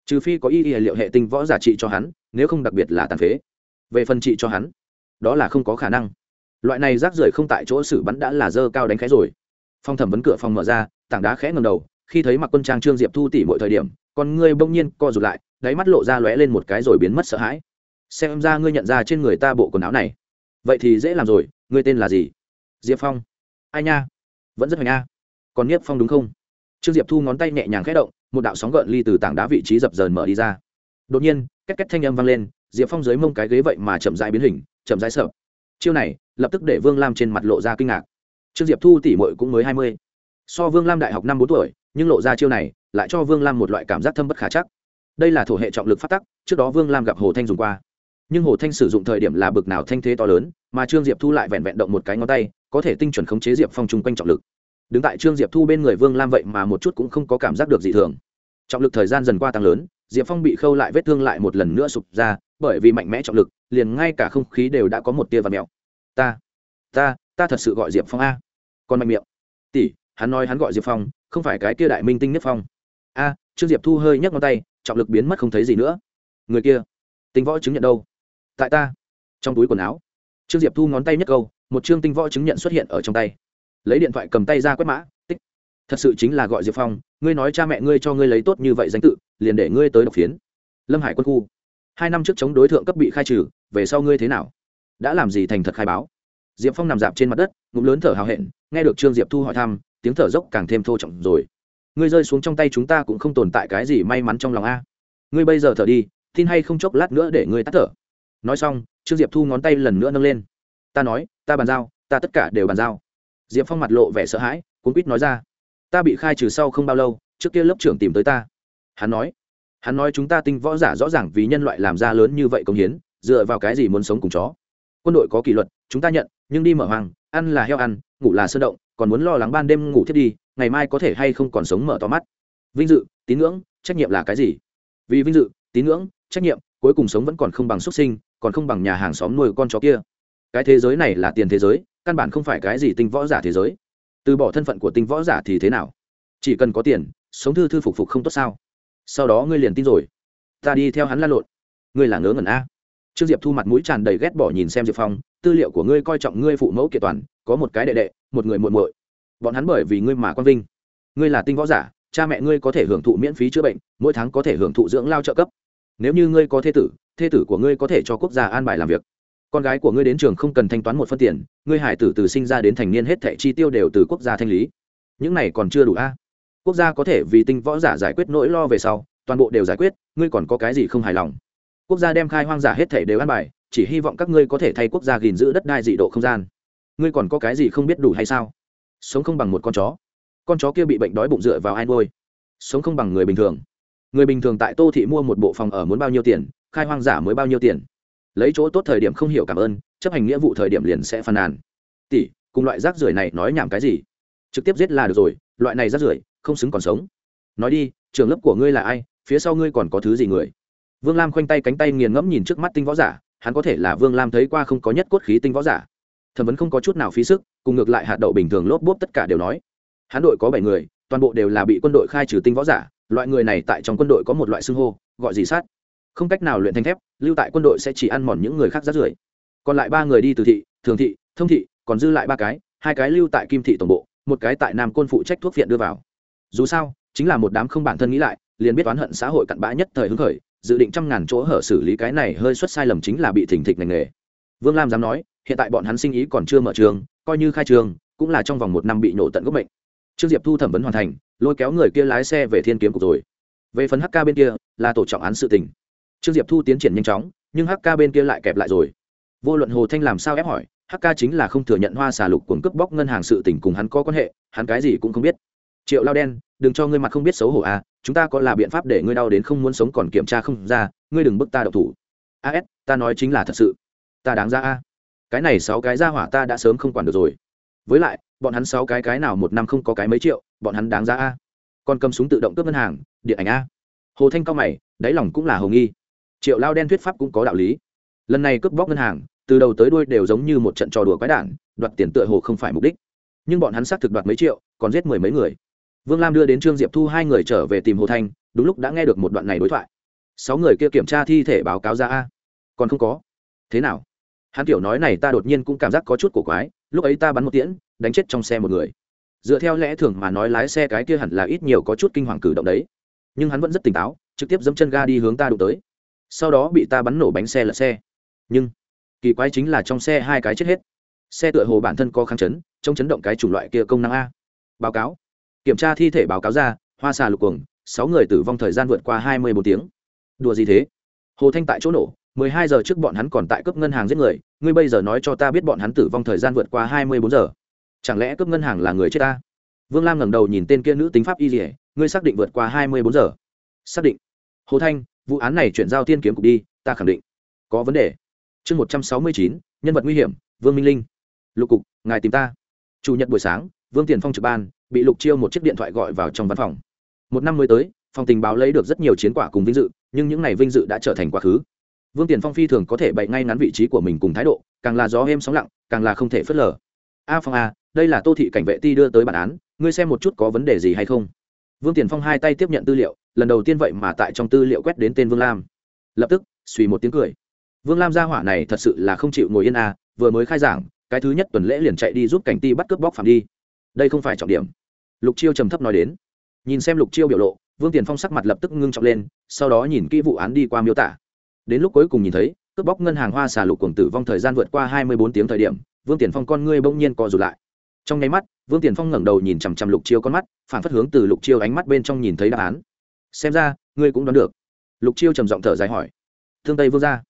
Speaker 1: Trừ phi có y y liệu hệ tinh võ giả trị cho hắn nếu không đặc biệt là tàn phế. Về phần trị cho hắn, đó là không có khả năng. Loại này rác rưởi không tại chỗ xử bắn đã là dơ cao đánh khẽ rồi. Phong thẩm vấn cửa phòng mở ra, tảng đá khẽ ngầm đầu, khi thấy mặc quân trang trương diệp thu tỉ mọi thời điểm còn ngươi bỗng nhiên co rụt lại, đáy mắt lộ ra lóe lên một cái rồi biến mất sợ hãi. Xem ra ngươi nhận ra trên người ta bộ quần áo này. Vậy thì dễ làm rồi, ngươi tên là gì? Diệp phong. Ai nha? Vẫn rất hoành a. Còn nhiếp phong đúng không? Trương diệp thu ngón tay nhẹ nhàng khẽ động, một đạo sóng gợn ly từ tảng đá vị trí dập dờn mở đi ra. Đột nhiên két két thanh âm vang lên, diệp phong dưới mông cái ghế vậy mà chậm dãi biến hình, chậm dãi sợ. Chiêu này, lập tức để vương lam trên mặt lộ ra kinh ngạc. Trương diệp thu tỷ mội cũng mới hai mươi. So vương lam đại học năm bốn tuổi, nhưng lộ ra chiêu này, lại cho vương lam một loại cảm giác thâm bất khả chắc. Đây là thổ hệ trọng lực phát tắc, trước đó vương lam gặp hồ thanh dùng qua. Nhưng hồ thanh sử dụng thời điểm là bực nào thanh thế to lớn, mà trương diệp thu lại vẹn vẹn động một cái ngón tay, có thể tinh chuẩn khống chế diệp phong chung quanh trọng lực. Đứng tại trương diệp thu bên người vương lam vậy mà một chút cũng không có cảm giác được dị thường. Trọng lực thời gian dần qua tăng lớn diệp phong bị khâu lại vết thương lại một lần nữa sụp ra, bởi vì mạnh mẽ trọng lực, liền ngay cả không khí đều đã có một tia và mèo. Ta ta ta thật sự gọi diệp phong a. Còn mạnh miệng. Tỷ, hắn nói hắn gọi diệp phong, không phải cái kia đại minh tinh nhất phong. A, trương diệp thu hơi nhấc ngón tay, trọng lực biến mất không thấy gì nữa. Người kia, tinh võ chứng nhận đâu? Tại ta. Trong túi quần áo. Trương diệp thu ngón tay nhất câu, một chương tinh võ chứng nhận xuất hiện ở trong tay. Lấy điện thoại cầm tay ra quét mã, tích. Thật sự chính là gọi diệp phong, ngươi nói cha mẹ ngươi cho ngươi lấy tốt như vậy danh tự liền để ngươi tới độc phiến. Lâm hải quân khu. Hai năm trước chống đối tượng cấp bị khai trừ, về sau ngươi thế nào? Đã làm gì thành thật khai báo? Diệp phong nằm dạp trên mặt đất, ngụm lớn thở hào hẹn, nghe được trương diệp thu hỏi thăm, tiếng thở dốc càng thêm thô trọng rồi. Ngươi rơi xuống trong tay chúng ta cũng không tồn tại cái gì may mắn trong lòng a. Ngươi bây giờ thở đi, tin hay không chốc lát nữa để ngươi tắt thở. Nói xong, trương diệp thu ngón tay lần nữa nâng lên. Ta nói, ta bàn giao, ta tất cả đều bàn giao. Diệp phong mặt lộ vẻ sợ hãi, cuốn quýt nói ra. Ta bị khai trừ sau không bao lâu, trước kia lớp trưởng tìm tới ta hắn nói hắn nói chúng ta tinh võ giả rõ ràng vì nhân loại làm ra lớn như vậy công hiến, dựa vào cái gì muốn sống cùng chó? Quân đội có kỷ luật, chúng ta nhận, nhưng đi mở hoàng ăn là heo ăn, ngủ là sơn động, còn muốn lo lắng ban đêm ngủ thiết đi, ngày mai có thể hay không còn sống mở to mắt. Vinh dự, tín ngưỡng, trách nhiệm là cái gì? Vì vinh dự, tín ngưỡng, trách nhiệm, cuối cùng sống vẫn còn không bằng xuất sinh, còn không bằng nhà hàng xóm nuôi con chó kia. Cái thế giới này là tiền thế giới, căn bản không phải cái gì tinh võ giả thế giới. Từ bỏ thân phận của tinh võ giả thì thế nào? Chỉ cần có tiền, sống thư thư phục phục không tốt sao? Sau đó ngươi liền tin rồi. Ta đi theo hắn la lộn. Ngươi là ngớ ngẩn a. Trương diệp thu mặt mũi tràn đầy ghét bỏ nhìn xem diệp phong, tư liệu của ngươi coi trọng ngươi phụ mẫu kiện toàn, có một cái đệ đệ, một người muộn muội. Bọn hắn bởi vì ngươi mà quang vinh. Ngươi là tinh võ giả, cha mẹ ngươi có thể hưởng thụ miễn phí chữa bệnh, mỗi tháng có thể hưởng thụ dưỡng lao trợ cấp. Nếu như ngươi có thê tử thê tử của ngươi có thể cho quốc gia an bài làm việc. Con gái của ngươi đến trường không cần thanh toán một phân tiền, ngươi hải tử từ sinh ra đến thành niên hết thẻ chi tiêu đều từ quốc gia thanh lý. Những này còn chưa đủ a quốc gia có thể vì tinh võ giả giải quyết nỗi lo về sau, toàn bộ đều giải quyết, ngươi còn có cái gì không hài lòng? Quốc gia đem khai hoang giả hết thể đều an bài, chỉ hy vọng các ngươi có thể thay quốc gia gìn giữ đất đai dị độ không gian. Ngươi còn có cái gì không biết đủ hay sao? Sống không bằng một con chó. Con chó kia bị bệnh đói bụng dựa vào ai nuôi? Sống không bằng người bình thường. Người bình thường tại tô thị mua một bộ phòng ở muốn bao nhiêu tiền, khai hoang giả mới bao nhiêu tiền? Lấy chỗ tốt thời điểm không hiểu cảm ơn, chấp hành nghĩa vụ thời điểm liền sẽ phàn nàn. Tỷ, cùng loại rác rưởi này nói nhảm cái gì? Trực tiếp giết là được rồi, loại này rác rưởi không xứng còn sống. Nói đi trường lớp của ngươi là ai, phía sau ngươi còn có thứ gì người? Vương lam khoanh tay cánh tay nghiền ngẫm nhìn trước mắt tinh võ giả, hắn có thể là vương lam thấy qua không có nhất cốt khí tinh võ giả. Thẩm vấn không có chút nào phí sức, cùng ngược lại hạt đậu bình thường lốp bốp tất cả đều nói. Hắn đội có bảy người, toàn bộ đều là bị quân đội khai trừ tinh võ giả, loại người này tại trong quân đội có một loại xưng hô, gọi gì sát. Không cách nào luyện thanh thép, lưu tại quân đội sẽ chỉ ăn mòn những người khác rát rưởi. Còn lại ba người đi từ thị, thường thị, thông thị, còn dư lại ba cái, hai cái lưu tại kim thị tổng bộ, một cái tại nam côn phụ trách thuốc viện đưa vào dù sao, chính là một đám không bản thân nghĩ lại, liền biết oán hận xã hội cặn bã nhất thời hứng khởi, dự định trăm ngàn chỗ hở xử lý cái này hơi xuất sai lầm chính là bị thỉnh thịch ngành nghề. Vương lam dám nói, hiện tại bọn hắn sinh ý còn chưa mở trường, coi như khai trường, cũng là trong vòng một năm bị nổ tận gốc bệnh trương diệp thu thẩm vấn hoàn thành, lôi kéo người kia lái xe về thiên kiếm cục rồi. Về phần hk bên kia, là tổ trọng án sự tình. Trương diệp thu tiến triển nhanh chóng, nhưng hk bên kia lại kẹp lại rồi. Vô luận hồ thanh làm sao ép hỏi hk chính là không thừa nhận hoa xà lục cuồng cướp bóc ngân hàng sự tình cùng hắn có quan hệ, hắn cái gì cũng không biết triệu lao đen, đừng cho ngươi mặt không biết xấu hổ à chúng ta có là biện pháp để ngươi đau đến không muốn sống còn kiểm tra không ra, ngươi đừng bức ta đậu thủ. As ta nói chính là thật sự. Ta đáng ra a. Cái này sáu cái ra hỏa ta đã sớm không quản được rồi. Với lại, bọn hắn sáu cái cái nào một năm không có cái mấy triệu, bọn hắn đáng ra a. Còn cầm súng tự động cướp ngân hàng, điện ảnh a. Hồ thanh cao mày, đáy lòng cũng là hồ nghi. Triệu lao đen thuyết pháp cũng có đạo lý. Lần này cướp bóc ngân hàng, từ đầu tới đuôi đều giống như một trận trò đùa quái đản, đoạt tiền tựa hồ không phải mục đích. Nhưng bọn hắn xác thực đoạt mấy triệu, còn giết mười mấy người vương lam đưa đến trương diệp thu hai người trở về tìm hồ thanh, đúng lúc đã nghe được một đoạn này đối thoại. Sáu người kia kiểm tra thi thể báo cáo ra a. Còn không có. Thế nào? Hắn kiểu nói này ta đột nhiên cũng cảm giác có chút cổ quái, lúc ấy ta bắn một tiễn, đánh chết trong xe một người. Dựa theo lẽ thường mà nói lái xe cái kia hẳn là ít nhiều có chút kinh hoàng cử động đấy. Nhưng hắn vẫn rất tỉnh táo, trực tiếp dẫm chân ga đi hướng ta đụng tới. Sau đó bị ta bắn nổ bánh xe lật xe. Nhưng, kỳ quái chính là trong xe hai cái chết hết. Xe tựa hồ bản thân có kháng chấn trong chấn động cái chủng loại kia công năng a. Báo cáo kiểm tra thi thể báo cáo ra, hoa xà lục cuồng, sáu người tử vong thời gian vượt qua hai mươi bốn tiếng. Đùa gì thế? Hồ thanh tại chỗ nổ, mười hai giờ trước bọn hắn còn tại cướp ngân hàng giết người, ngươi bây giờ nói cho ta biết bọn hắn tử vong thời gian vượt qua hai mươi bốn giờ. Chẳng lẽ cướp ngân hàng là người chết ta? Vương lam ngẩng đầu nhìn tên kia nữ tính pháp y dỉa ngươi xác định vượt qua hai mươi bốn giờ. Xác định. Hồ thanh, vụ án này chuyển giao tiên kiếm cục đi, ta khẳng định. Có vấn đề. Chương một trăm sáu mươi chín, nhân vật nguy hiểm, vương minh linh. Lục cục, ngài tìm ta. Chủ nhật buổi sáng, vương tiền phong trực ban bị lục chiêu một chiếc điện thoại gọi vào trong văn phòng. Một năm mới tới, phòng tình báo lấy được rất nhiều chiến quả cùng vinh dự, nhưng những n à y vinh dự đã trở thành quá khứ. Vương tiền phong phi thường có thể bậy ngay ngắn vị trí của mình cùng thái độ, càng là gió êm sóng lặng, càng là không thể phớt lờ. A phong a đây là tô thị cảnh vệ ti đưa tới bản án, ngươi xem một chút có vấn đề gì hay không? Vương tiền phong hai tay tiếp nhận tư liệu, lần đầu tiên vậy mà tại trong tư liệu quét đến tên vương lam. Lập tức, suy một tiếng cười. Vương lam gia hỏa này thật sự là không chịu ngồi yên a vừa mới khai giảng, cái thứ nhất tuần lễ liền chạy đi giúp cảnh ti bắt cướp bóc phạm đi đây không phải trọng điểm. Lục chiêu trầm thấp nói đến. Nhìn xem lục chiêu biểu lộ, vương tiền phong sắc mặt lập tức ngưng trọng lên, sau đó nhìn kỹ vụ án đi qua miêu tả. Đến lúc cuối cùng nhìn thấy, cướp bóc ngân hàng hoa xà lục cuồng tử vong thời gian vượt qua hai mươi bốn tiếng thời điểm, vương tiền phong con ngươi bỗng nhiên co rụt lại. Trong nháy mắt, vương tiền phong ngẩng đầu nhìn chằm chằm lục chiêu con mắt, phản phất hướng từ lục chiêu ánh mắt bên trong nhìn thấy đáp án. Xem ra, ngươi cũng đoán được. Lục chiêu trầm giọng thở dài hỏi. Thương tây vương gia.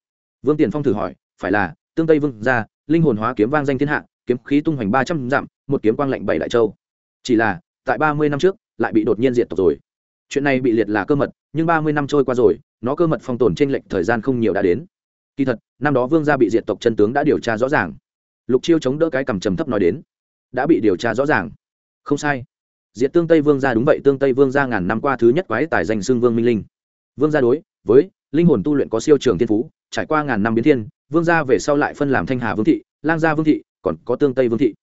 Speaker 1: Vương tiền phong thử hỏi, phải là tương tây vương gia, linh hồn hóa kiếm vang danh thiên hạ, kiếm khí tung hoành ba trăm dặm một kiếm quang lạnh bảy đại châu. Chỉ là, tại ba mươi năm trước, lại bị đột nhiên diệt tộc rồi. Chuyện này bị liệt là cơ mật, nhưng ba mươi năm trôi qua rồi, nó cơ mật phong tồn trên lệch thời gian không nhiều đã đến. Kỳ thật, năm đó vương gia bị diệt tộc chân tướng đã điều tra rõ ràng. Lục chiêu chống đỡ cái cằm trầm thấp nói đến, đã bị điều tra rõ ràng. Không sai. Diệt tương tây vương gia đúng vậy, tương tây vương gia ngàn năm qua thứ nhất quái tài danh xưng vương minh linh. Vương gia đối với linh hồn tu luyện có siêu trường thiên phú, trải qua ngàn năm biến thiên, vương gia về sau lại phân làm thanh hà vương thị, lang gia vương thị, còn có tương tây vương thị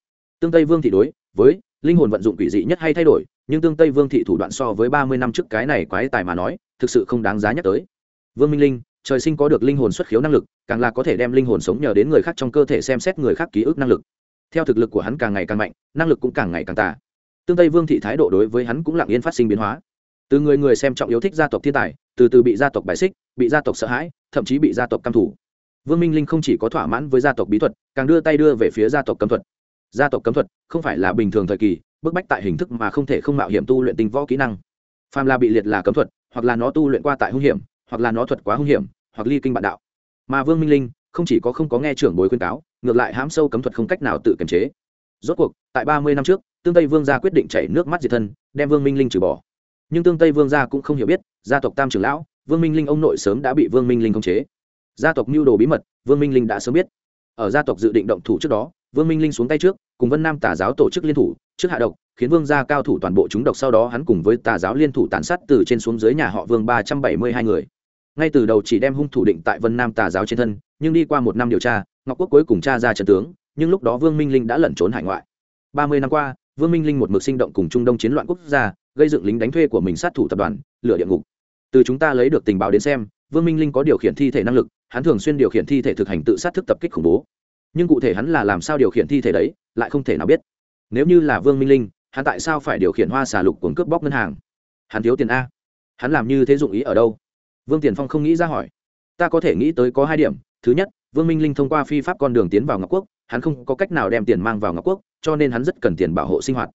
Speaker 1: tương tây vương thị đối với linh hồn vận dụng quỷ dị nhất hay thay đổi, nhưng tương tây vương thị thủ đoạn so với ba mươi năm trước cái này quái tài mà nói, thực sự không đáng giá nhắc tới. Vương minh linh, trời sinh có được linh hồn xuất khiếu năng lực, càng là có thể đem linh hồn sống nhờ đến người khác trong cơ thể xem xét người khác ký ức năng lực. Theo thực lực của hắn càng ngày càng mạnh, năng lực cũng càng ngày càng tả tương tây vương thị thái độ đối với hắn cũng lặng yên phát sinh biến hóa. Từ người người xem trọng yêu thích gia tộc thiên tài, từ từ bị gia tộc bài xích, bị gia tộc sợ hãi, thậm chí bị gia tộc căm thủ vương minh linh không chỉ có thỏa mãn với gia tộc bí thuật, càng đưa tay đưa về phía gia tộc cấm thuật gia tộc cấm thuật, không phải là bình thường thời kỳ, bức bách tại hình thức mà không thể không mạo hiểm tu luyện tinh võ kỹ năng. Phàm là bị liệt là cấm thuật, hoặc là nó tu luyện qua tại hung hiểm, hoặc là nó thuật quá hung hiểm, hoặc ly kinh bạn đạo. Mà vương minh linh, không chỉ có không có nghe trưởng bối khuyên cáo, ngược lại hãm sâu cấm thuật không cách nào tự kiềm chế. Rốt cuộc, tại ba mươi năm trước, tương tây vương gia quyết định chảy nước mắt diệt thân, đem vương minh linh trừ bỏ. Nhưng tương tây vương gia cũng không hiểu biết, gia tộc tam trưởng lão, vương minh linh ông nội sớm đã bị vương minh linh khống chế. Gia tộc mưu đồ bí mật, vương minh linh đã sớm biết. Ở gia tộc dự định động thủ trước đó vương minh linh xuống tay trước, cùng vân nam tà giáo tổ chức liên thủ, trước hạ độc, khiến vương gia cao thủ toàn bộ chúng độc sau đó hắn cùng với tà giáo liên thủ tàn sát từ trên xuống dưới nhà họ vương ba trăm bảy mươi hai người. Ngay từ đầu chỉ đem hung thủ định tại vân nam tà giáo trên thân, nhưng đi qua một năm điều tra, ngọc quốc cuối cùng tra ra trận tướng, nhưng lúc đó vương minh linh đã lẩn trốn hải ngoại. Ba mươi năm qua, vương minh linh một mực sinh động cùng trung đông chiến loạn quốc gia, gây dựng lính đánh thuê của mình sát thủ tập đoàn, lửa địa ngục. Từ chúng ta lấy được tình báo đến xem, vương minh linh có điều khiển thi thể năng lực, hắn thường xuyên điều khiển thi thể thực hành tự sát thức tập kích khủng bố nhưng cụ thể hắn là làm sao điều khiển thi thể đấy, lại không thể nào biết. Nếu như là vương minh linh, hắn tại sao phải điều khiển hoa xà lục cuốn cướp bóc ngân hàng? Hắn thiếu tiền a. Hắn làm như thế dụng ý ở đâu? Vương tiền phong không nghĩ ra hỏi. Ta có thể nghĩ tới có hai điểm. Thứ nhất, vương minh linh thông qua phi pháp con đường tiến vào ngọc quốc, hắn không có cách nào đem tiền mang vào ngọc quốc, cho nên hắn rất cần tiền bảo hộ sinh hoạt.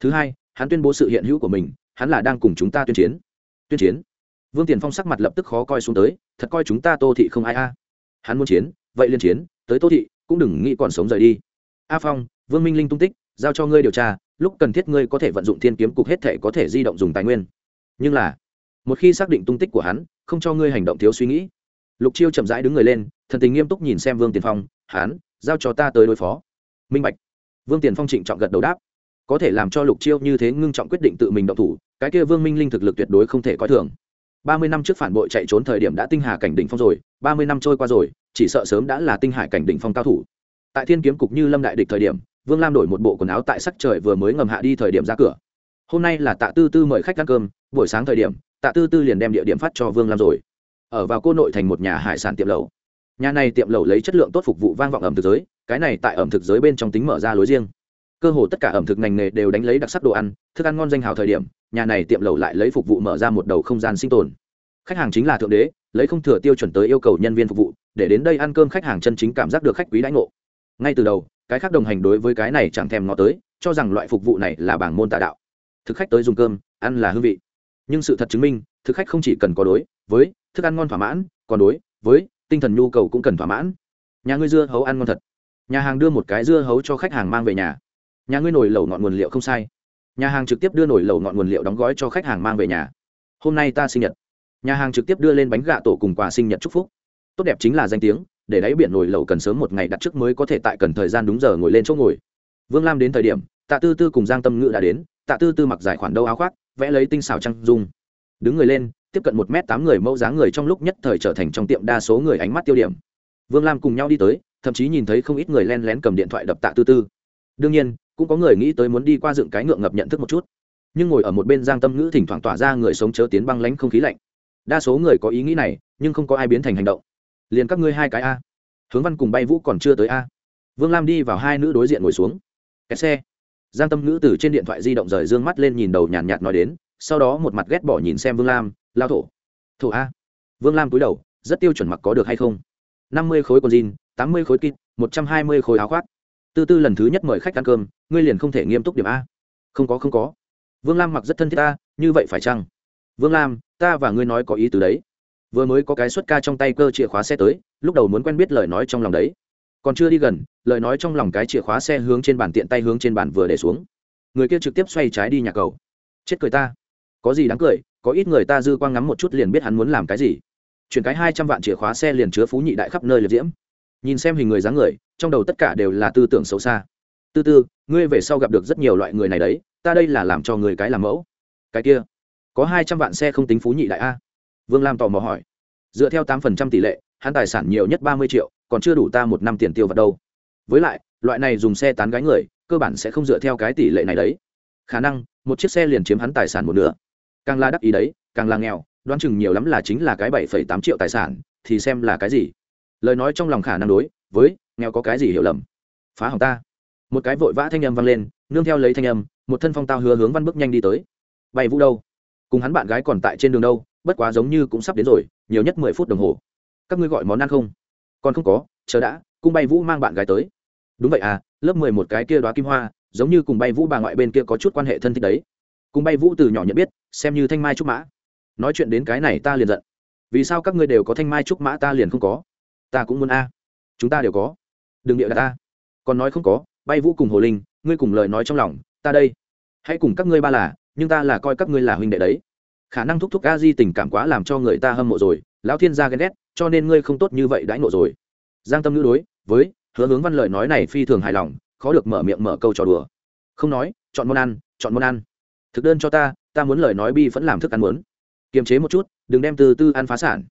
Speaker 1: Thứ hai, hắn tuyên bố sự hiện hữu của mình, hắn là đang cùng chúng ta tuyên chiến. Tuyên chiến? Vương tiền phong sắc mặt lập tức khó coi xuống tới, thật coi chúng ta tô thị không ai a. Hắn muốn chiến, vậy liên chiến, tới tô thị cũng đừng nghĩ còn sống rời đi. A phong, vương minh linh tung tích, giao cho ngươi điều tra, lúc cần thiết ngươi có thể vận dụng thiên kiếm cục hết thể có thể di động dùng tài nguyên. Nhưng là, một khi xác định tung tích của hắn, không cho ngươi hành động thiếu suy nghĩ. Lục chiêu chậm rãi đứng người lên, thần tình nghiêm túc nhìn xem vương tiền phong, hắn, giao cho ta tới đối phó. Minh bạch. Vương tiền phong trịnh trọng gật đầu đáp. Có thể làm cho lục chiêu như thế ngưng trọng quyết định tự mình động thủ, cái kia vương minh linh thực lực tuyệt đối không thể coi thường. Ba mươi năm trước phản bội chạy trốn thời điểm đã tinh hà cảnh đỉnh phong rồi, ba mươi năm trôi qua rồi chỉ sợ sớm đã là tinh hải cảnh đỉnh phong cao thủ. Tại thiên kiếm cục như lâm đại địch thời điểm, vương lam đổi một bộ quần áo tại sắc trời vừa mới ngầm hạ đi thời điểm ra cửa. Hôm nay là tạ tư tư mời khách ăn cơm, buổi sáng thời điểm, tạ tư tư liền đem địa điểm phát cho vương lam rồi. Ở vào cô nội thành một nhà hải sản tiệm lẩu. Nhà này tiệm lẩu lấy chất lượng tốt phục vụ vang vọng ẩm thực giới, cái này tại ẩm thực giới bên trong tính mở ra lối riêng. Cơ hồ tất cả ẩm thực ngành nghề đều đánh lấy đặc sắc đồ ăn, thức ăn ngon danh hào thời điểm, nhà này tiệm lẩu lại lấy phục vụ mở ra một đầu không gian sinh tồn. Khách hàng chính là thượng đế, lấy không thừa tiêu chuẩn tới yêu cầu nhân viên phục vụ để đến đây ăn cơm khách hàng chân chính cảm giác được khách quý đãi ngộ. Ngay từ đầu, cái khác đồng hành đối với cái này chẳng thèm ngó tới, cho rằng loại phục vụ này là bảng môn tà đạo. Thực khách tới dùng cơm, ăn là hương vị. Nhưng sự thật chứng minh, thực khách không chỉ cần có đối với thức ăn ngon thỏa mãn, còn đối với tinh thần nhu cầu cũng cần thỏa mãn. Nhà ngươi dưa hấu ăn ngon thật. Nhà hàng đưa một cái dưa hấu cho khách hàng mang về nhà. Nhà ngươi nổi lẩu ngọn nguồn liệu không sai. Nhà hàng trực tiếp đưa nổi lẩu ngọn nguồn liệu đóng gói cho khách hàng mang về nhà. Hôm nay ta sinh nhật. Nhà hàng trực tiếp đưa lên bánh gạ tổ cùng quà sinh nhật chúc phúc tốt đẹp chính là danh tiếng, để đáy biển nổi lẩu cần sớm một ngày đặt trước mới có thể tại cần thời gian đúng giờ ngồi lên chỗ ngồi. Vương lam đến thời điểm, tạ tư tư cùng giang tâm ngữ đã đến, tạ tư tư mặc dài khoản đâu áo khoác, vẽ lấy tinh xào trăng dung. Đứng người lên, tiếp cận một m tám người mẫu dáng người trong lúc nhất thời trở thành trong tiệm đa số người ánh mắt tiêu điểm. Vương lam cùng nhau đi tới, thậm chí nhìn thấy không ít người len lén cầm điện thoại đập tạ tư tư. Đương nhiên, cũng có người nghĩ tới muốn đi qua dựng cái ngượng ngập nhận thức một chút. Nhưng ngồi ở một bên giang tâm ngữ thỉnh thoảng tỏa ra người sống chớ tiến băng lánh không khí lạnh. Đa số người có ý nghĩ này, nhưng không có ai biến thành hành động liền các ngươi hai cái a. Hướng văn cùng bay vũ còn chưa tới a. Vương lam đi vào hai nữ đối diện ngồi xuống. Kẹt xe. Giang tâm nữ từ trên điện thoại di động rời d ư ơ n g mắt lên nhìn đầu nhàn nhạt nói đến, sau đó một mặt ghét bỏ nhìn xem vương lam lao thổ. Thổ a? Vương lam cúi đầu, rất tiêu chuẩn mặc có được hay không? Năm mươi khối con jean, tám mươi khối kit, một trăm hai mươi khối áo khoác. Tư tư lần thứ nhất mời khách ăn cơm, ngươi liền không thể nghiêm túc điểm a. Không có không có. Vương lam mặc rất thân thiết ta như vậy phải chăng? Vương lam, ta và ngươi nói có ý từ đấy vừa mới có cái xuất ca trong tay cơ chìa khóa xe tới, lúc đầu muốn quen biết lời nói trong lòng đấy. Còn chưa đi gần, lời nói trong lòng cái chìa khóa xe hướng trên bàn tiện tay hướng trên bàn vừa để xuống. Người kia trực tiếp xoay trái đi nhà cầu. Chết cười ta. Có gì đáng cười, có ít người ta dư quang ngắm một chút liền biết hắn muốn làm cái gì. Chuyển cái hai trăm vạn chìa khóa xe liền chứa phú nhị đại khắp nơi liệt diễm. Nhìn xem hình người dáng người, trong đầu tất cả đều là tư tưởng xấu xa. Tư tư, ngươi về sau gặp được rất nhiều loại người này đấy, ta đây là làm cho người cái làm mẫu. Cái kia, có hai trăm vạn xe không tính phú nhị đại a vương lam tò mò hỏi. Dựa theo tám phần trăm tỷ lệ, hắn tài sản nhiều nhất ba mươi triệu, còn chưa đủ ta một năm tiền tiêu vật đâu. Với lại, loại này dùng xe tán gái người, cơ bản sẽ không dựa theo cái tỷ lệ này đấy. Khả năng, một chiếc xe liền chiếm hắn tài sản một nửa. Càng la đắc ý đấy, càng là nghèo, đoán chừng nhiều lắm là chính là cái bảy phẩy tám triệu tài sản, thì xem là cái gì. Lời nói trong lòng khả năng đối với nghèo có cái gì hiểu lầm. Phá hỏng ta. Một cái vội vã thanh âm vang lên, nương theo lấy thanh âm, một thân phong tao hứa hướng văn bước nhanh đi tới. Bay vũ đâu? Cùng hắn bạn gái còn tại trên đường đâu? Bất quá giống như cũng sắp đến rồi, nhiều nhất mười phút đồng hồ. Các ngươi gọi món ăn không? Còn không có, chờ đã, cung bay vũ mang bạn gái tới. Đúng vậy à lớp mười một cái kia đoá kim hoa, giống như cùng bay vũ bà ngoại bên kia có chút quan hệ thân thích đấy. Cùng bay vũ từ nhỏ nhận biết, xem như thanh mai trúc mã. Nói chuyện đến cái này ta liền giận. Vì sao các ngươi đều có thanh mai trúc mã ta liền không có? Ta cũng muốn a. Chúng ta đều có. Đừng điệu đặt ta. Còn nói không có, bay vũ cùng hồ linh, ngươi cùng lời nói trong lòng, ta đây. Hãy cùng các ngươi ba là, nhưng ta là coi các ngươi là huynh đệ đấy khả năng thúc thúc a di tình cảm quá làm cho người ta hâm mộ rồi, lão thiên gia ghen ghét, cho nên ngươi không tốt như vậy đãi ngộ rồi. Giang tâm ngữ đối, với, hứa hướng văn lời nói này phi thường hài lòng, khó được mở miệng mở câu trò đùa. Không nói, chọn món ăn, chọn món ăn. Thực đơn cho ta ta muốn lời nói bi vẫn làm thức ăn muốn. Kiềm chế một chút, đừng đem từ tư ăn phá sản.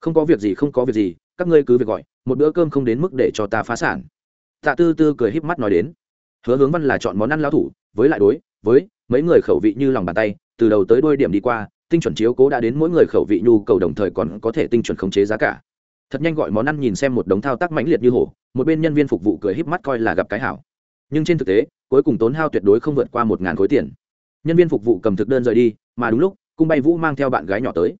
Speaker 1: Không có việc gì, không có việc gì, các ngươi cứ việc gọi, một bữa cơm không đến mức để cho ta phá sản. Tạ tư tư cười híp mắt nói đến, hứa hướng văn là chọn món ăn lao thủ, với lại đối, với, mấy người khẩu vị như lòng bàn tay, từ đầu tới đôi điểm đi qua tinh chuẩn chiếu cố đã đến mỗi người khẩu vị nhu cầu đồng thời còn có thể tinh chuẩn khống chế giá cả. Thật nhanh gọi món ăn nhìn xem một đống thao tác mãnh liệt như hổ, một bên nhân viên phục vụ cười híp mắt coi là gặp cái hảo. Nhưng trên thực tế, cuối cùng tốn hao tuyệt đối không vượt qua một ngàn khối tiền. Nhân viên phục vụ cầm thực đơn rời đi, mà đúng lúc, cung bay vũ mang theo bạn gái nhỏ tới.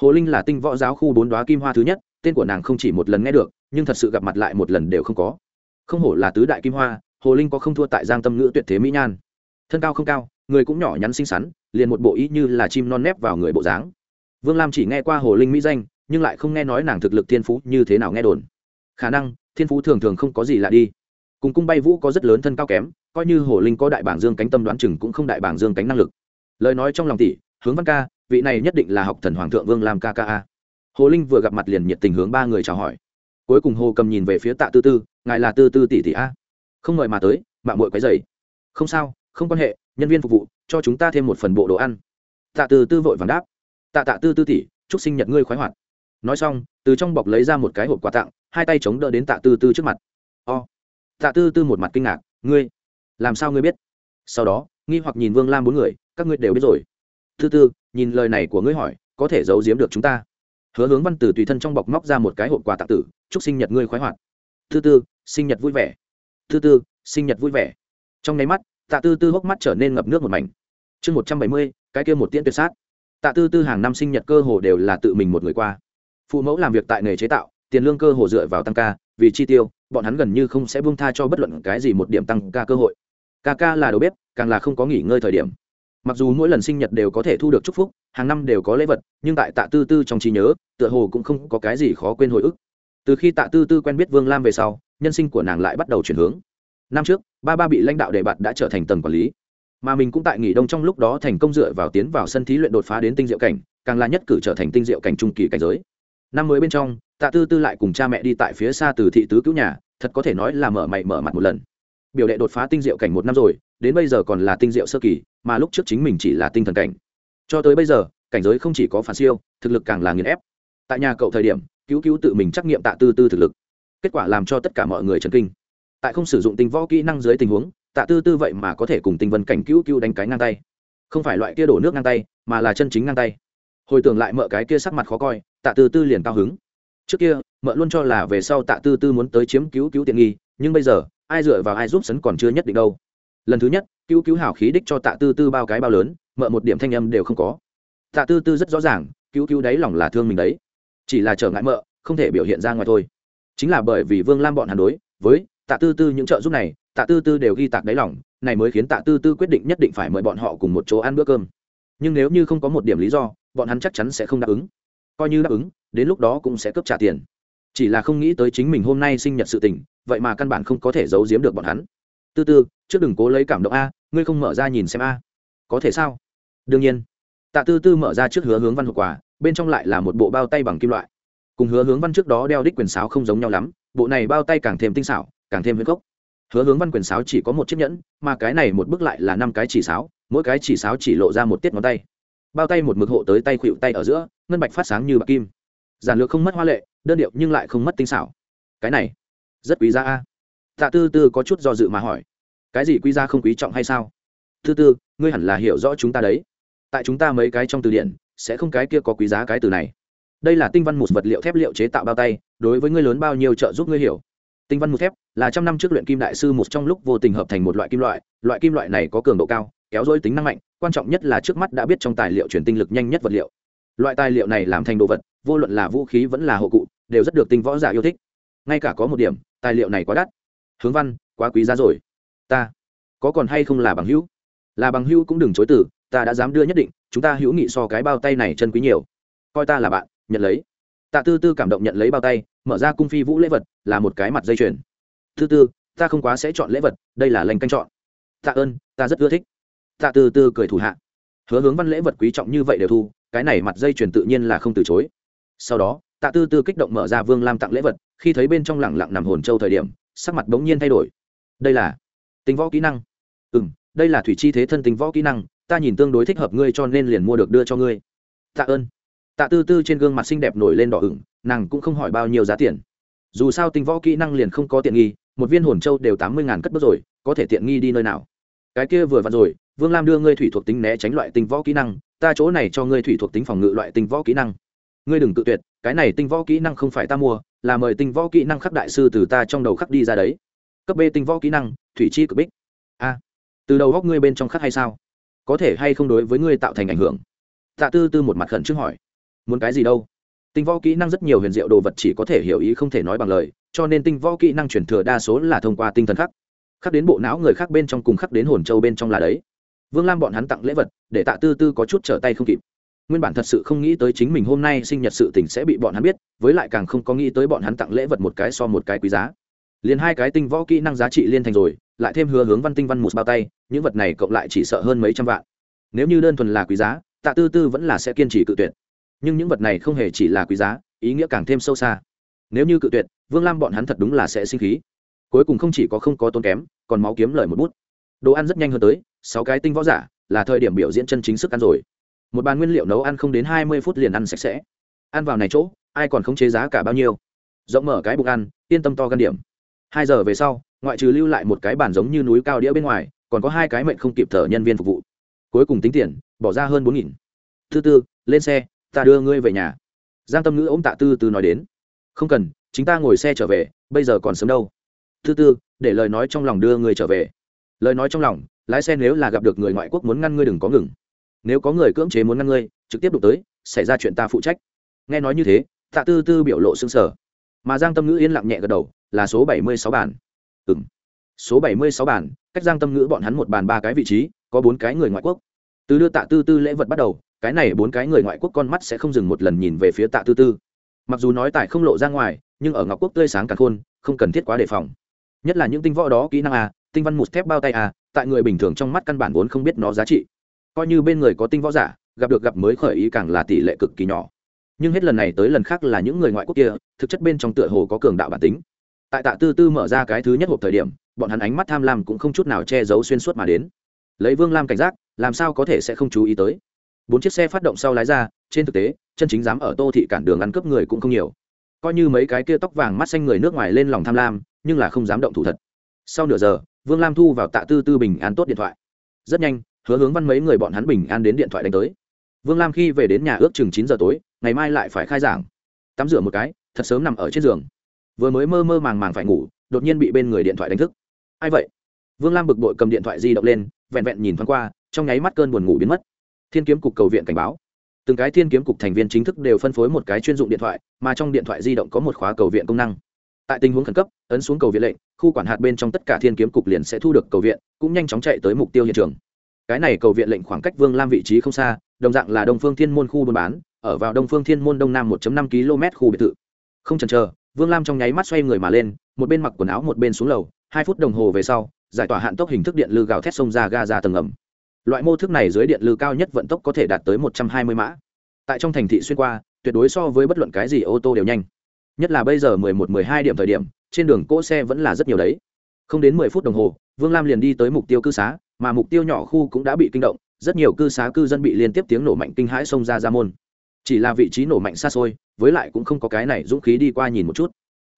Speaker 1: Hồ linh là tinh võ giáo khu bốn đoá kim hoa thứ nhất, tên của nàng không chỉ một lần nghe được, nhưng thật sự gặp mặt lại một lần đều không có. Không hổ là tứ đại kim hoa, hồ linh có không thua tại giang tâm ngữ tuyệt thế mỹ nhan. Thân cao không cao người cũng nhỏ nhắn xinh xắn, liền một bộ ý như là chim non nép vào người bộ dáng. Vương lam chỉ nghe qua hồ linh mỹ danh, nhưng lại không nghe nói nàng thực lực thiên phú như thế nào nghe đồn. Khả năng, thiên phú thường thường không có gì lạ đi. Cùng cung bay vũ có rất lớn thân cao kém, coi như hồ linh có đại bảng dương cánh tâm đoán chừng cũng không đại bảng dương cánh năng lực. Lời nói trong lòng tỷ, hướng văn ca, vị này nhất định là học thần hoàng thượng vương lam ca ca a. Hồ linh vừa gặp mặt liền nhiệt tình hướng ba người chào hỏi. Cuối cùng hồ cầm nhìn về phía tạ tư tư, ngài là tư tư tỷ tỷ a? Không ngợi mà tới, mạng mội quấy dày không sao, không quan hệ nhân viên phục vụ, cho chúng ta thêm một phần bộ đồ ăn. Tạ Từ tư vội vàng đáp. Tạ tạ tư tư tỷ, chúc sinh nhật ngươi khoái hoạt. Nói xong, từ trong bọc lấy ra một cái hộp quà tặng, hai tay chống đỡ đến tạ tư tư trước mặt. O, tạ tư tư một mặt kinh ngạc, ngươi, làm sao ngươi biết? Sau đó, nghi hoặc nhìn vương lam bốn người, các ngươi đều biết rồi. Tư tư, nhìn lời này của ngươi hỏi, có thể giấu giếm được chúng ta? Hứa hướng văn từ tùy thân trong bọc móc ra một cái hộp quà tặng tử, chúc sinh nhật ngươi khoái hoạt. Thứ tư, sinh nhật vui vẻ. Thứ tư, sinh nhật vui vẻ. Trong nháy mắt tạ tư tư hốc mắt trở nên ngập nước một mảnh. Chương một trăm bảy mươi, cái kia một tiễn tuyệt sát. Tạ tư tư hàng năm sinh nhật cơ hồ đều là tự mình một người qua. Phụ mẫu làm việc tại nghề chế tạo, tiền lương cơ hồ dựa vào tăng ca, vì chi tiêu, bọn hắn gần như không sẽ buông tha cho bất luận cái gì một điểm tăng ca cơ hội. Ca ca là đầu bếp, càng là không có nghỉ ngơi thời điểm. Mặc dù mỗi lần sinh nhật đều có thể thu được chúc phúc, hàng năm đều có lễ vật, nhưng tại tạ tư tư trong trí nhớ, tựa hồ cũng không có cái gì khó quên hồi ức. Từ khi tạ tư tư quen biết vương lam về sau, nhân sinh của nàng lại bắt đầu chuyển hướng năm trước, ba ba bị lãnh đạo đề bạt đã trở thành tầng quản lý. Mà mình cũng tại nghỉ đông trong lúc đó thành công dựa vào tiến vào sân thí luyện đột phá đến tinh diệu cảnh, càng là nhất cử trở thành tinh diệu cảnh trung kỳ cảnh giới. Năm mới bên trong, tạ tư tư lại cùng cha mẹ đi tại phía xa từ thị tứ cứu nhà, thật có thể nói là mở mày mở mặt một lần. Biểu đệ đột phá tinh diệu cảnh một năm rồi, đến bây giờ còn là tinh diệu sơ kỳ, mà lúc trước chính mình chỉ là tinh thần cảnh. Cho tới bây giờ, cảnh giới không chỉ có phản siêu, thực lực càng là nghiền ép. Tại nhà cậu thời điểm, cứu cứu tự mình trắc nghiệm tạ tư tư thực lực. Kết quả làm cho tất cả mọi người chấn kinh tại không sử dụng tinh võ kỹ năng dưới tình huống, tạ tư tư vậy mà có thể cùng tinh vân cảnh cứu cứu đánh cái ngang tay. Không phải loại kia đổ nước ngang tay, mà là chân chính ngang tay. Hồi tưởng lại mợ cái kia sắc mặt khó coi, tạ tư tư liền cao hứng. Trước kia, mợ luôn cho là về sau tạ tư tư muốn tới chiếm cứu cứu tiện nghi, nhưng bây giờ, ai dựa vào ai giúp sấn còn chưa nhất định đâu. Lần thứ nhất cứu cứu hảo khí đích cho tạ tư tư bao cái bao lớn, mợ một điểm thanh âm đều không có. Tạ tư tư rất rõ ràng cứu cứu đấy lòng là thương mình đấy. Chỉ là trở ngại mợ, không thể biểu hiện ra ngoài thôi. Chính là bởi vì vương lam bọn hàn đối với tạ tư tư những trợ giúp này, tạ tư tư đều ghi tạc đáy lòng, này mới khiến tạ tư tư quyết định nhất định phải mời bọn họ cùng một chỗ ăn bữa cơm. Nhưng nếu như không có một điểm lý do, bọn hắn chắc chắn sẽ không đáp ứng. Coi như đáp ứng, đến lúc đó cũng sẽ cấp trả tiền. Chỉ là không nghĩ tới chính mình hôm nay sinh nhật sự tình, vậy mà căn bản không có thể giấu giếm được bọn hắn. Tư tư, trước đừng cố lấy cảm động a, ngươi không mở ra nhìn xem a. Có thể sao? Đương nhiên. Tạ tư tư mở ra trước hứa hướng văn hộp quà, bên trong lại là một bộ bao tay bằng kim loại. Cùng hứa hướng văn trước đó đeo đích quyền sáo không giống nhau lắm, bộ này bao tay càng thêm tinh xảo càng thêm huyết gốc hứa hướng văn quyền sáo chỉ có một chiếc nhẫn, mà cái này một bước lại là năm cái chỉ sáo, mỗi cái chỉ sáo chỉ lộ ra một tiết ngón tay. Bao tay một mực hộ tới tay khuỵu tay ở giữa, ngân bạch phát sáng như bạc kim. Giản lược không mất hoa lệ, đơn điệu nhưng lại không mất tinh xảo. Cái này, rất quý giá a. Tạ tư tư có chút do dự mà hỏi, cái gì quý giá không quý trọng hay sao? Thứ tư, ngươi hẳn là hiểu rõ chúng ta đấy. Tại chúng ta mấy cái trong từ điển, sẽ không cái kia có quý giá cái từ này. Đây là tinh văn một vật liệu thép liệu chế tạo bao tay, đối với ngươi lớn bao nhiêu trợ giúp ngươi hiểu tinh văn một thép, là trăm năm trước luyện kim đại sư một trong lúc vô tình hợp thành một loại kim loại. Loại kim loại này có cường độ cao, kéo dối tính năng mạnh, quan trọng nhất là trước mắt đã biết trong tài liệu chuyển tinh lực nhanh nhất vật liệu. Loại tài liệu này làm thành đồ vật, vô luận là vũ khí vẫn là hộ cụ, đều rất được tinh võ giả yêu thích. Ngay cả có một điểm, tài liệu này quá đắt. Hướng văn, quá quý giá rồi. Ta, có còn hay không là bằng hữu? Là bằng hữu cũng đừng chối từ, ta đã dám đưa nhất định, chúng ta hữu nghị so cái bao tay này chân quý nhiều. Coi ta là bạn, nhận lấy tạ tư tư cảm động nhận lấy bao tay, mở ra cung phi vũ lễ vật, là một cái mặt dây chuyền. Tư tư, ta không quá sẽ chọn lễ vật, đây là lành canh chọn. Tạ ơn, ta rất ưa thích. Tạ tư tư cười thủ hạ. Hứa hướng văn lễ vật quý trọng như vậy đều thu, cái này mặt dây chuyền tự nhiên là không từ chối. Sau đó, tạ tư tư kích động mở ra vương lam tặng lễ vật, khi thấy bên trong lẳng lặng nằm hồn châu thời điểm, sắc mặt bỗng nhiên thay đổi. Đây là tính võ kỹ năng. Ừ m đây là thủy chi thế thân tính võ kỹ năng, ta nhìn tương đối thích hợp ngươi cho nên liền mua được đưa cho ngươi. Tạ ơn tạ tư tư trên gương mặt xinh đẹp nổi lên đỏ ửng, nàng cũng không hỏi bao nhiêu giá tiền. Dù sao tinh võ kỹ năng liền không có tiện nghi, một viên hồn châu đều tám mươi ngàn cất bước rồi, có thể tiện nghi đi nơi nào. Cái kia vừa vặn rồi, vương lam đưa ngươi thủy thuộc tính né tránh loại tinh võ kỹ năng, ta chỗ này cho ngươi thủy thuộc tính phòng ngự loại tinh võ kỹ năng. Ngươi đừng tự tuyệt, cái này tinh võ kỹ năng không phải ta mua, là mời tinh võ kỹ năng khắc đại sư từ ta trong đầu khắc đi ra đấy. Cấp b tinh võ kỹ năng, thủy chi cực bích. A, từ đầu góc ngươi bên trong khắc hay sao? Có thể hay không đối với ngươi tạo thành ảnh hưởng? Tạ tư tư một mặt khẩn trước hỏi muốn cái gì đâu. Tinh võ kỹ năng rất nhiều huyền diệu đồ vật chỉ có thể hiểu ý không thể nói bằng lời, cho nên tinh võ kỹ năng truyền thừa đa số là thông qua tinh thần khắc. Khắc đến bộ não người khác bên trong cùng khắc đến hồn châu bên trong là đấy. Vương lam bọn hắn tặng lễ vật, để tạ tư tư có chút trở tay không kịp. Nguyên bản thật sự không nghĩ tới chính mình hôm nay sinh nhật sự tình sẽ bị bọn hắn biết, với lại càng không có nghĩ tới bọn hắn tặng lễ vật một cái so một cái quý giá. Liền hai cái tinh võ kỹ năng giá trị liên thành rồi, lại thêm hứa hướng văn tinh văn một bao tay, những vật này cộng lại chỉ sợ hơn mấy trăm vạn. Nếu như đơn thuần là quý giá, tạ tư tư vẫn là sẽ kiên trì cự tuyệt nhưng những vật này không hề chỉ là quý giá, ý nghĩa càng thêm sâu xa. Nếu như cự tuyệt, vương lam bọn hắn thật đúng là sẽ sinh khí. Cuối cùng không chỉ có không có tốn kém, còn máu kiếm lời một bút. Đồ ăn rất nhanh hơn tới, sáu cái tinh võ giả, là thời điểm biểu diễn chân chính sức ăn rồi. Một bàn nguyên liệu nấu ăn không đến hai mươi phút liền ăn sạch sẽ. Ăn vào này chỗ, ai còn không chế giá cả bao nhiêu? Rộng mở cái bụng ăn, yên tâm to gan điểm. Hai giờ về sau, ngoại trừ lưu lại một cái bàn giống như núi cao đĩa bên ngoài, còn có hai cái mệnh không kịp thở nhân viên phục vụ. Cuối cùng tính tiền, bỏ ra hơn bốn nghìn. Thứ tư, lên xe ta đưa ngươi về nhà. Giang tâm ngữ ôm tạ tư tư nói đến. Không cần, chính ta ngồi xe trở về, bây giờ còn sớm đâu. Thứ tư, để lời nói trong lòng đưa người trở về. Lời nói trong lòng, lái xe nếu là gặp được người ngoại quốc muốn ngăn ngươi đừng có ngừng. Nếu có người cưỡng chế muốn ngăn ngươi, trực tiếp đụng tới, xảy ra chuyện ta phụ trách. Nghe nói như thế, tạ tư tư biểu lộ xương sở mà giang tâm ngữ yên lặng nhẹ gật đầu, là số bảy mươi sáu bản ừ m số bảy mươi sáu bản cách giang tâm ngữ bọn hắn một bàn ba cái vị trí, có bốn cái người ngoại quốc. Từ đưa tạ tư tư lễ vật bắt đầu cái này bốn cái người ngoại quốc con mắt sẽ không dừng một lần nhìn về phía tạ tư tư. Mặc dù nói tại không lộ ra ngoài nhưng ở ngọc quốc tươi sáng cả khôn không cần thiết quá đề phòng. Nhất là những tinh võ đó kỹ năng à, tinh văn mụt thép bao tay à, tại người bình thường trong mắt căn bản vốn không biết nó giá trị. Coi như bên người có tinh võ giả gặp được gặp mới khởi ý càng là tỷ lệ cực kỳ nhỏ. Nhưng hết lần này tới lần khác là những người ngoại quốc kia thực chất bên trong tựa hồ có cường đạo bản tính. Tại tạ tư tư mở ra cái thứ nhất hộp thời điểm bọn hắn ánh mắt tham lam cũng không chút nào che giấu xuyên suốt mà đến. Lấy vương lam cảnh giác làm sao có thể sẽ không chú ý tới? Bốn chiếc xe phát động sau lái ra, trên thực tế, chân chính dám ở tô thị cản đường ăn cướp người cũng không nhiều. Coi như mấy cái kia tóc vàng mắt xanh người nước ngoài lên lòng tham lam, nhưng là không dám động thủ thật. Sau nửa giờ, vương lam thu vào tạ tư tư bình an tốt điện thoại. Rất nhanh, hứa hướng văn mấy người bọn hắn bình an đến điện thoại đánh tới. Vương lam khi về đến nhà ước chừng chín giờ tối, ngày mai lại phải khai giảng. Tắm rửa một cái, thật sớm nằm ở trên giường. Vừa mới mơ mơ màng màng phải ngủ, đột nhiên bị bên người điện thoại đánh thức. Ai vậy? Vương lam bực bội cầm điện thoại di động lên, vẹn vẹn nhìn thoáng qua, trong nháy mắt cơn buồn ngủ biến mất thiên kiếm cục cầu viện cảnh báo. Từng cái thiên kiếm cục thành viên chính thức đều phân phối một cái chuyên dụng điện thoại, mà trong điện thoại di động có một khóa cầu viện công năng. Tại tình huống khẩn cấp, ấn xuống cầu viện lệnh, khu quản hạt bên trong tất cả thiên kiếm cục liền sẽ thu được cầu viện, cũng nhanh chóng chạy tới mục tiêu hiện trường. Cái này cầu viện lệnh khoảng cách vương lam vị trí không xa, đồng dạng là đông phương thiên môn khu buôn bán, ở vào đông phương thiên môn đông nam 1 năm km khu biệt thự. Không chần chờ, vương lam trong nháy mắt xoay người mà lên, một bên mặc quần áo một bên xuống lầu, hai phút đồng hồ về sau, giải tỏa hạn tốc hình thức điện lư gào thét sông ra ga ra tầng ẩm loại mô thức này dưới điện lư cao nhất vận tốc có thể đạt tới một trăm hai mươi mã. Tại trong thành thị xuyên qua, tuyệt đối so với bất luận cái gì ô tô đều nhanh. Nhất là bây giờ mười một, mười hai điểm thời điểm, trên đường cỗ xe vẫn là rất nhiều đấy. Không đến mười phút đồng hồ, vương lam liền đi tới mục tiêu cư xá, mà mục tiêu nhỏ khu cũng đã bị kinh động, rất nhiều cư xá cư dân bị liên tiếp tiếng nổ mạnh kinh hãi xông ra ra môn. Chỉ là vị trí nổ mạnh xa xôi, với lại cũng không có cái này dũng khí đi qua nhìn một chút.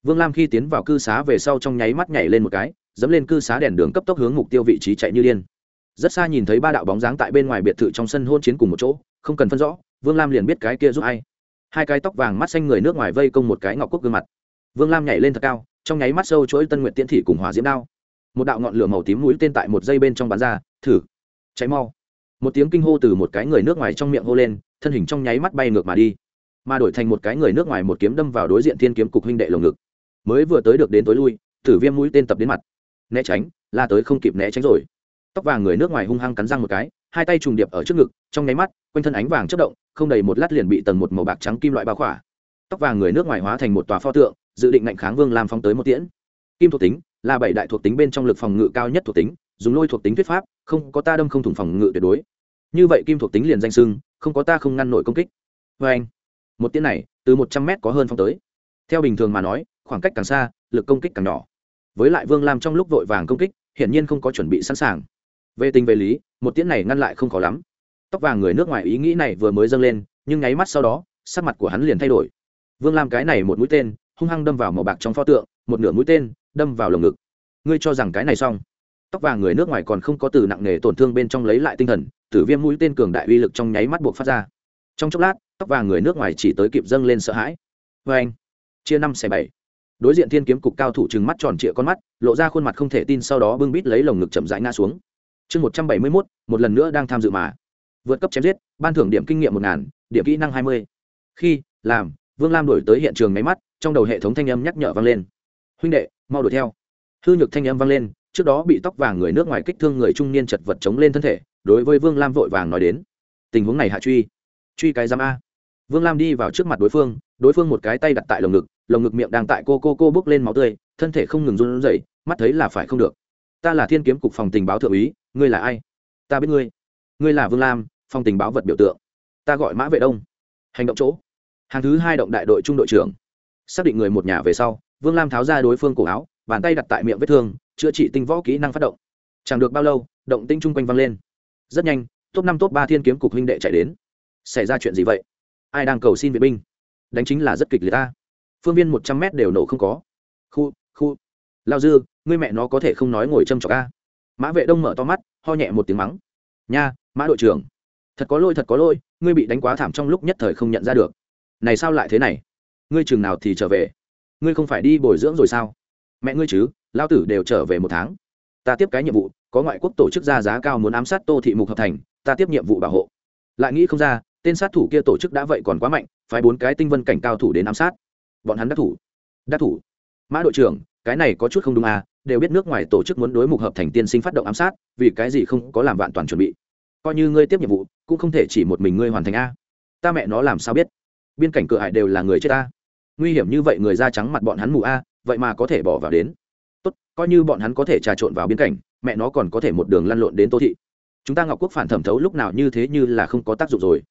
Speaker 1: Vương lam khi tiến vào cư xá về sau trong nháy mắt nhảy lên một cái, dẫm lên cư xá đèn đường cấp tốc hướng mục tiêu vị trí chạy như điên rất xa nhìn thấy ba đạo bóng dáng tại bên ngoài biệt thự trong sân hôn chiến cùng một chỗ, không cần phân rõ, vương lam liền biết cái kia giúp ai. Hai cái tóc vàng mắt xanh người nước ngoài vây công một cái ngọc quốc gương mặt. Vương lam nhảy lên thật cao, trong nháy mắt sâu chuỗi tân nguyện tiễn thị cùng hỏa diễm đao. Một đạo ngọn lửa màu tím mũi tên tại một dây bên trong bán ra, thử, cháy mau. Một tiếng kinh hô từ một cái người nước ngoài trong miệng hô lên, thân hình trong nháy mắt bay ngược mà đi. Mà đổi thành một cái người nước ngoài một kiếm đâm vào đối diện thiên kiếm cục huynh đệ lồng ngực. Mới vừa tới được đến tối lui thử viêm mũi tên tập đến mặt. Né tránh, la tới không kịp né tránh rồi tóc vàng người nước ngoài hung hăng cắn răng một cái, hai tay trùng điệp ở trước ngực, trong nháy mắt, quanh thân ánh vàng chất động, không đầy một lát liền bị tầng một màu bạc trắng kim loại bao khỏa. Tóc vàng người nước ngoài hóa thành một tòa pho tượng, dự định ngạnh kháng vương làm phóng tới một tiễn. Kim thuộc tính là bảy đại thuộc tính bên trong lực phòng ngự cao nhất thuộc tính, dùng lôi thuộc tính thuyết pháp, không có ta đâm không thủng phòng ngự tuyệt đối. Như vậy kim thuộc tính liền danh sưng, không có ta không ngăn nổi công kích. Vê anh, một tiễn này từ một trăm mét có hơn phong tới. Theo bình thường mà nói, khoảng cách càng xa, lực công kích càng nhỏ. Với lại vương lam trong lúc vội vàng công kích, hiển nhiên không có chuẩn bị sẵn sàng về tình về lý, một tiễn này ngăn lại không khó lắm. Tóc vàng người nước ngoài ý nghĩ này vừa mới dâng lên, nhưng nháy mắt sau đó, sắc mặt của hắn liền thay đổi. Vương lam cái này một mũi tên, hung hăng đâm vào màu bạc trong pho tượng, một nửa mũi tên, đâm vào lồng ngực. Ngươi cho rằng cái này xong? Tóc vàng người nước ngoài còn không có từ nặng nề tổn thương bên trong lấy lại tinh thần, tử viêm mũi tên cường đại uy lực trong nháy mắt buộc phát ra. Trong chốc lát, tóc vàng người nước ngoài chỉ tới kịp dâng lên sợ hãi. Vê anh, chia năm xẻ bảy. Đối diện thiên kiếm cục cao thủ trừng mắt tròn trịa con mắt, lộ ra khuôn mặt không thể tin sau đó bưng bít lấy lồng ngực chậm rãi ngã xuống chương một trăm bảy mươi mốt, một lần nữa đang tham dự mà. Vượt cấp chém giết, ban thưởng điểm kinh nghiệm một ngàn, điểm kỹ năng hai mươi. Khi, làm, vương lam đổi tới hiện trường máy mắt, trong đầu hệ thống thanh âm nhắc nhở vang lên. Huynh đệ, mau đuổi theo. Hư nhược thanh âm vang lên, trước đó bị tóc vàng người nước ngoài kích thương người trung niên chật vật chống lên thân thể, đối với vương lam vội vàng nói đến. Tình huống này hạ truy. Truy cái giam a. Vương lam đi vào trước mặt đối phương đối phương một cái tay đặt tại lồng ngực lồng ngực miệng đang tại cô cô cô bước lên máu tươi, thân thể không ngừng run rẩy, mắt thấy là phải không được ta là thiên kiếm cục phòng tình báo thượng úy, ngươi là ai? Ta biết ngươi. Ngươi là vương lam, phòng tình báo vật biểu tượng. Ta gọi mã vệ đông. Hành động chỗ. Hàng thứ hai động đại đội trung đội trưởng. Xác định người một nhà về sau, vương lam tháo ra đối phương cổ áo, bàn tay đặt tại miệng vết thương, chữa trị tinh võ kỹ năng phát động. Chẳng được bao lâu, động tinh chung quanh vang lên. Rất nhanh, top năm, top ba thiên kiếm cục huynh đệ chạy đến. Xảy ra chuyện gì vậy? Ai đang cầu xin vệ binh? Đánh chính là rất kịch liệt ta. Phương viên một trăm mét đều nổ không có. Khu khu. Lao dư ngươi mẹ nó có thể không nói ngồi châm trọc a? Mã vệ đông mở to mắt, ho nhẹ một tiếng mắng. Nha, mã đội trưởng. Thật có lỗi, thật có lỗi, ngươi bị đánh quá thảm trong lúc nhất thời không nhận ra được. Này sao lại thế này? Ngươi chừng nào thì trở về? Ngươi không phải đi bồi dưỡng rồi sao? Mẹ ngươi chứ lao tử đều trở về một tháng. Ta tiếp cái nhiệm vụ, có ngoại quốc tổ chức ra giá cao muốn ám sát tô thị mục hợp thành, ta tiếp nhiệm vụ bảo hộ. Lại nghĩ không ra, tên sát thủ kia tổ chức đã vậy còn quá mạnh, phái bốn cái tinh vân cảnh cao thủ đến ám sát. Bọn hắn đắc thủ. Đắc thủ. Mã đội trưởng, cái này có chút không đúng à đều biết nước ngoài tổ chức muốn đối mục hợp thành tiên sinh phát động ám sát, vì cái gì không có làm vạn toàn chuẩn bị. Coi như ngươi tiếp nhiệm vụ, cũng không thể chỉ một mình ngươi hoàn thành a. Ta mẹ nó làm sao biết? Biên cảnh cửa hải đều là người chết ta. Nguy hiểm như vậy người da trắng mặt bọn hắn mù a, vậy mà có thể bỏ vào đến. Tốt, coi như bọn hắn có thể trà trộn vào biên cảnh, mẹ nó còn có thể một đường lăn lộn đến tô thị. Chúng ta ngọc quốc phản thẩm thấu lúc nào như thế như là không có tác dụng rồi.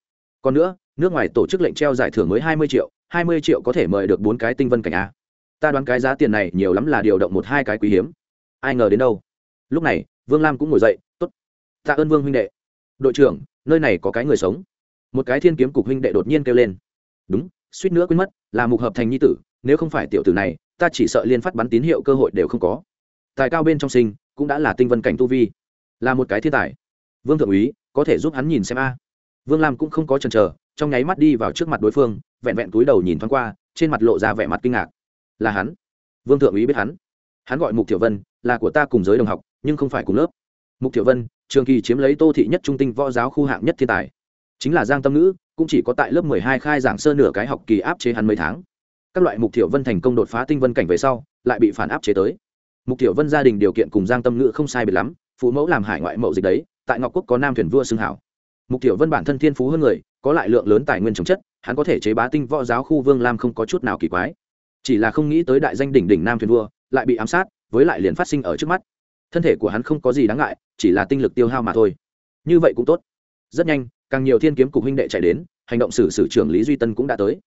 Speaker 1: Còn nữa, nước ngoài tổ chức lệnh treo giải thưởng mới hai mươi triệu, hai mươi triệu có thể mời được bốn cái tinh vân cảnh a ta đoán cái giá tiền này nhiều lắm là điều động một hai cái quý hiếm. Ai ngờ đến đâu? Lúc này, vương lam cũng ngồi dậy t ố t tạ ơn vương huynh đệ. Đội trưởng, nơi này có cái người sống. Một cái thiên kiếm cục huynh đệ đột nhiên kêu lên. Đúng, suýt nữa quên mất, là mục hợp thành nhi tử, nếu không phải tiểu tử này, ta chỉ sợ liên phát bắn tín hiệu cơ hội đều không có. Tài cao bên trong sinh, cũng đã là tinh vân cảnh tu vi. Là một cái thiên tài. Vương thượng úy, có thể giúp hắn nhìn xem a. Vương lam cũng không có chần chờ, trong nháy mắt đi vào trước mặt đối phương, vẹn vẹn túi đầu nhìn thoáng qua, trên mặt lộ ra vẻ mặt kinh ngạc là hắn. Vương thượng úy biết hắn. Hắn gọi mục tiểu vân, là của ta cùng giới đồng học, nhưng không phải cùng lớp. Mục tiểu vân, trường kỳ chiếm lấy tô thị nhất trung tinh võ giáo khu hạng nhất thiên tài. Chính là giang tâm ngữ, cũng chỉ có tại lớp mười hai khai giảng sơ nửa cái học kỳ áp chế hắn mấy tháng. Các loại mục tiểu vân thành công đột phá tinh vân cảnh về sau, lại bị phản áp chế tới. Mục tiểu vân gia đình điều kiện cùng giang tâm ngữ không sai biệt lắm, phụ mẫu làm hải ngoại mậu dịch đấy, tại ngọc quốc có nam thuyền vua xưng hảo. Mục tiểu vân bản thân thiên phú hơn người, có lại lượng lớn tài nguyên trồng chất, hắn có thể chế bá tinh võ giáo khu vương lam không có chút nào kỳ quái chỉ là không nghĩ tới đại danh đỉnh đỉnh nam thuyền vua, lại bị ám sát, với lại liền phát sinh ở trước mắt. Thân thể của hắn không có gì đáng ngại, chỉ là tinh lực tiêu hao mà thôi. Như vậy cũng tốt. Rất nhanh, càng nhiều thiên kiếm cục huynh đệ chạy đến, hành động xử sử trưởng lý duy tân cũng đã tới.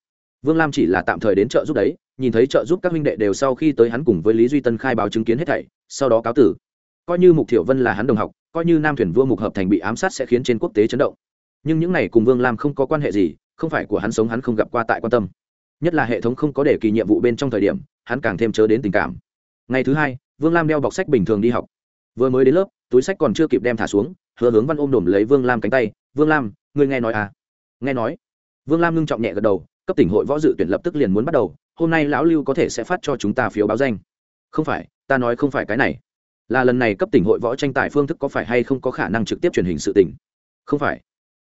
Speaker 1: Vương lam chỉ là tạm thời đến trợ giúp đấy, nhìn thấy trợ giúp các huynh đệ đều sau khi tới hắn cùng với lý duy tân khai báo chứng kiến hết thảy, sau đó cáo tử. Coi như mục thiểu vân là hắn đồng học, coi như nam thuyền vua mục hợp thành bị ám sát sẽ khiến trên quốc tế chấn động. Nhưng những này cùng vương lam không có quan hệ gì, không phải của hắn sống hắn không gặp qua tại quan tâm nhất là hệ thống không có để kỳ nhiệm vụ bên trong thời điểm, hắn càng thêm chớ đến tình cảm. Ngày thứ hai, vương lam đeo bọc sách bình thường đi học. Vừa mới đến lớp, túi sách còn chưa kịp đem thả xuống, hứa hướng văn ôm đồm lấy vương lam cánh tay, vương lam, ngươi nghe nói à? Nghe nói. Vương lam ngưng trọng nhẹ gật đầu, cấp tỉnh hội võ dự tuyển lập tức liền muốn bắt đầu, hôm nay lão lưu có thể sẽ phát cho chúng ta phiếu báo danh. Không phải, ta nói không phải cái này. Là lần này cấp tỉnh hội võ tranh tài phương thức có phải hay không có khả năng trực tiếp truyền hình sự tình? Không phải.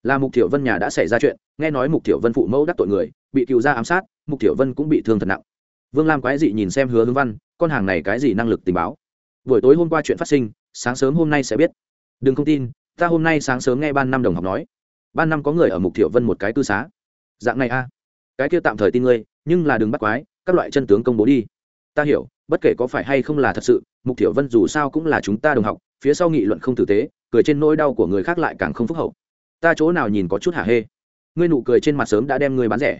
Speaker 1: Là mục tiểu vân nhà đã xảy ra chuyện, nghe nói mục tiểu vân phụ mẫu đắc tội người bị cựu gia ám sát, mục tiểu vân cũng bị thương thật nặng. Vương lam quái dị nhìn xem hứa hướng văn, con hàng này cái gì năng lực tình báo? Buổi tối hôm qua chuyện phát sinh, sáng sớm hôm nay sẽ biết. Đừng không tin, ta hôm nay sáng sớm nghe ban năm đồng học nói. Ban năm có người ở mục tiểu vân một cái cư xá. Dạng này a. Cái kia tạm thời tin ngươi, nhưng là đừng bắt quái, các loại chân tướng công bố đi. Ta hiểu, bất kể có phải hay không là thật sự, mục tiểu vân dù sao cũng là chúng ta đồng học, phía sau nghị luận không tử tế, cười trên nỗi đau của người khác lại càng không phúc hậu. Ta chỗ nào nhìn có chút hả hê. Ngươi nụ cười trên mặt sớm đã đem ngươi bán rẻ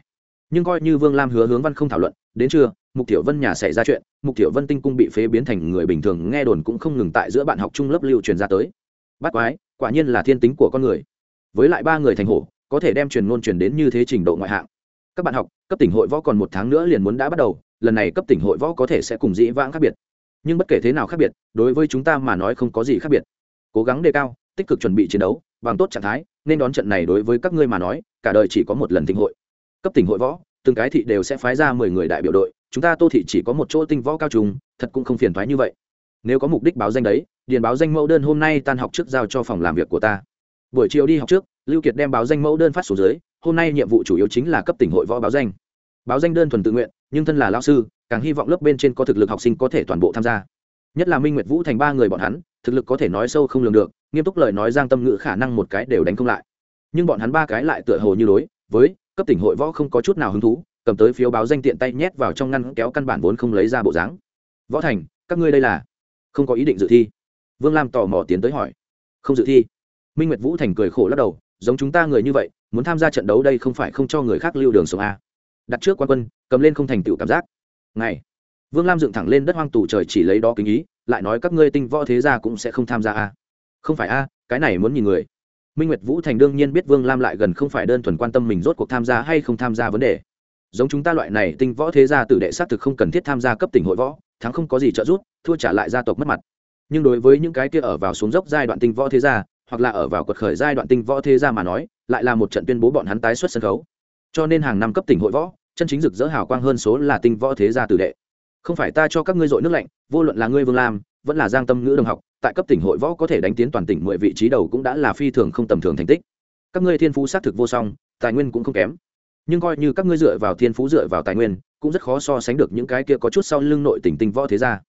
Speaker 1: nhưng coi như vương lam hứa hướng văn không thảo luận, đến trưa, mục tiểu vân nhà xảy ra chuyện, mục tiểu vân tinh cung bị phế biến thành người bình thường, nghe đồn cũng không ngừng tại giữa bạn học trung lớp lưu truyền ra tới. Bắt quái, quả nhiên là thiên tính của con người. Với lại ba người thành hổ, có thể đem truyền ngôn truyền đến như thế trình độ ngoại hạng. Các bạn học, cấp tỉnh hội võ còn một tháng nữa liền muốn đã bắt đầu, lần này cấp tỉnh hội võ có thể sẽ cùng dĩ vãng khác biệt. Nhưng bất kể thế nào khác biệt, đối với chúng ta mà nói không có gì khác biệt. Cố gắng đề cao, tích cực chuẩn bị chiến đấu, bằng tốt trạng thái, nên đón trận này đối với các ngươi mà nói, cả đời chỉ có một lần thịnh hội cấp tỉnh hội võ, từng cái thị đều sẽ phái ra mười người đại biểu đội, chúng ta tô thị chỉ có một chỗ tinh võ cao trùng, thật cũng không phiền thoái như vậy. Nếu có mục đích báo danh đấy, điền báo danh mẫu đơn hôm nay tan học trước giao cho phòng làm việc của ta. Buổi chiều đi học trước, lưu kiệt đem báo danh mẫu đơn phát xuống dưới, hôm nay nhiệm vụ chủ yếu chính là cấp tỉnh hội võ báo danh. Báo danh đơn thuần tự nguyện, nhưng thân là lao sư, càng hy vọng lớp bên trên có thực lực học sinh có thể toàn bộ tham gia. Nhất là minh nguyệt vũ thành ba người bọn hắn, thực lực có thể nói sâu không lường được, nghiêm túc lời nói giang tâm ngữ khả năng một cái đều đánh không lại. Nhưng bọn hắn ba cái lại tựa hồ như đối, với cấp tỉnh hội võ không có chút nào hứng thú, cầm tới phiếu báo danh tiện tay nhét vào trong ngăn kéo căn bản vốn không lấy ra bộ dáng. Võ thành, các ngươi đây là? Không có ý định dự thi. Vương lam tò mò tiến tới hỏi. Không dự thi. Minh nguyệt vũ thành cười khổ lắc đầu, giống chúng ta người như vậy, muốn tham gia trận đấu đây không phải không cho người khác lưu đường sống a đặt trước quan quân, cầm lên không thành tựu cảm giác. Ngày. Vương lam dựng thẳng lên đất hoang tù trời chỉ lấy đó kính ý, lại nói, các ngươi tinh võ thế gia cũng sẽ không tham gia a không phải a cái này muốn nhìn người minh nguyệt vũ thành đương nhiên biết vương lam lại gần không phải đơn thuần quan tâm mình rốt cuộc tham gia hay không tham gia vấn đề. Giống chúng ta loại này tinh võ thế gia tử đệ xác thực không cần thiết tham gia cấp tỉnh hội võ, thắng không có gì trợ giúp, thua trả lại gia tộc mất mặt. Nhưng đối với những cái kia ở vào xuống dốc giai đoạn tinh võ thế gia, hoặc là ở vào quật khởi giai đoạn tinh võ thế gia mà nói, lại là một trận tuyên bố bọn hắn tái xuất sân khấu. Cho nên hàng năm cấp tỉnh hội võ, chân chính rực rỡ hào quang hơn số là tinh võ thế gia tử đệ. Không phải ta cho các ngươi dội nước lạnh, vô luận là ngươi vương lam, vẫn là giang tâm ngữ đồng học tại cấp tỉnh hội võ có thể đánh tiến toàn tỉnh mười vị trí đầu cũng đã là phi thường không tầm thường thành tích. Các ngươi thiên phú xác thực vô song, tài nguyên cũng không kém. Nhưng coi như các ngươi dựa vào thiên phú dựa vào tài nguyên, cũng rất khó so sánh được những cái kia có chút sau lưng nội tỉnh tinh võ thế gia.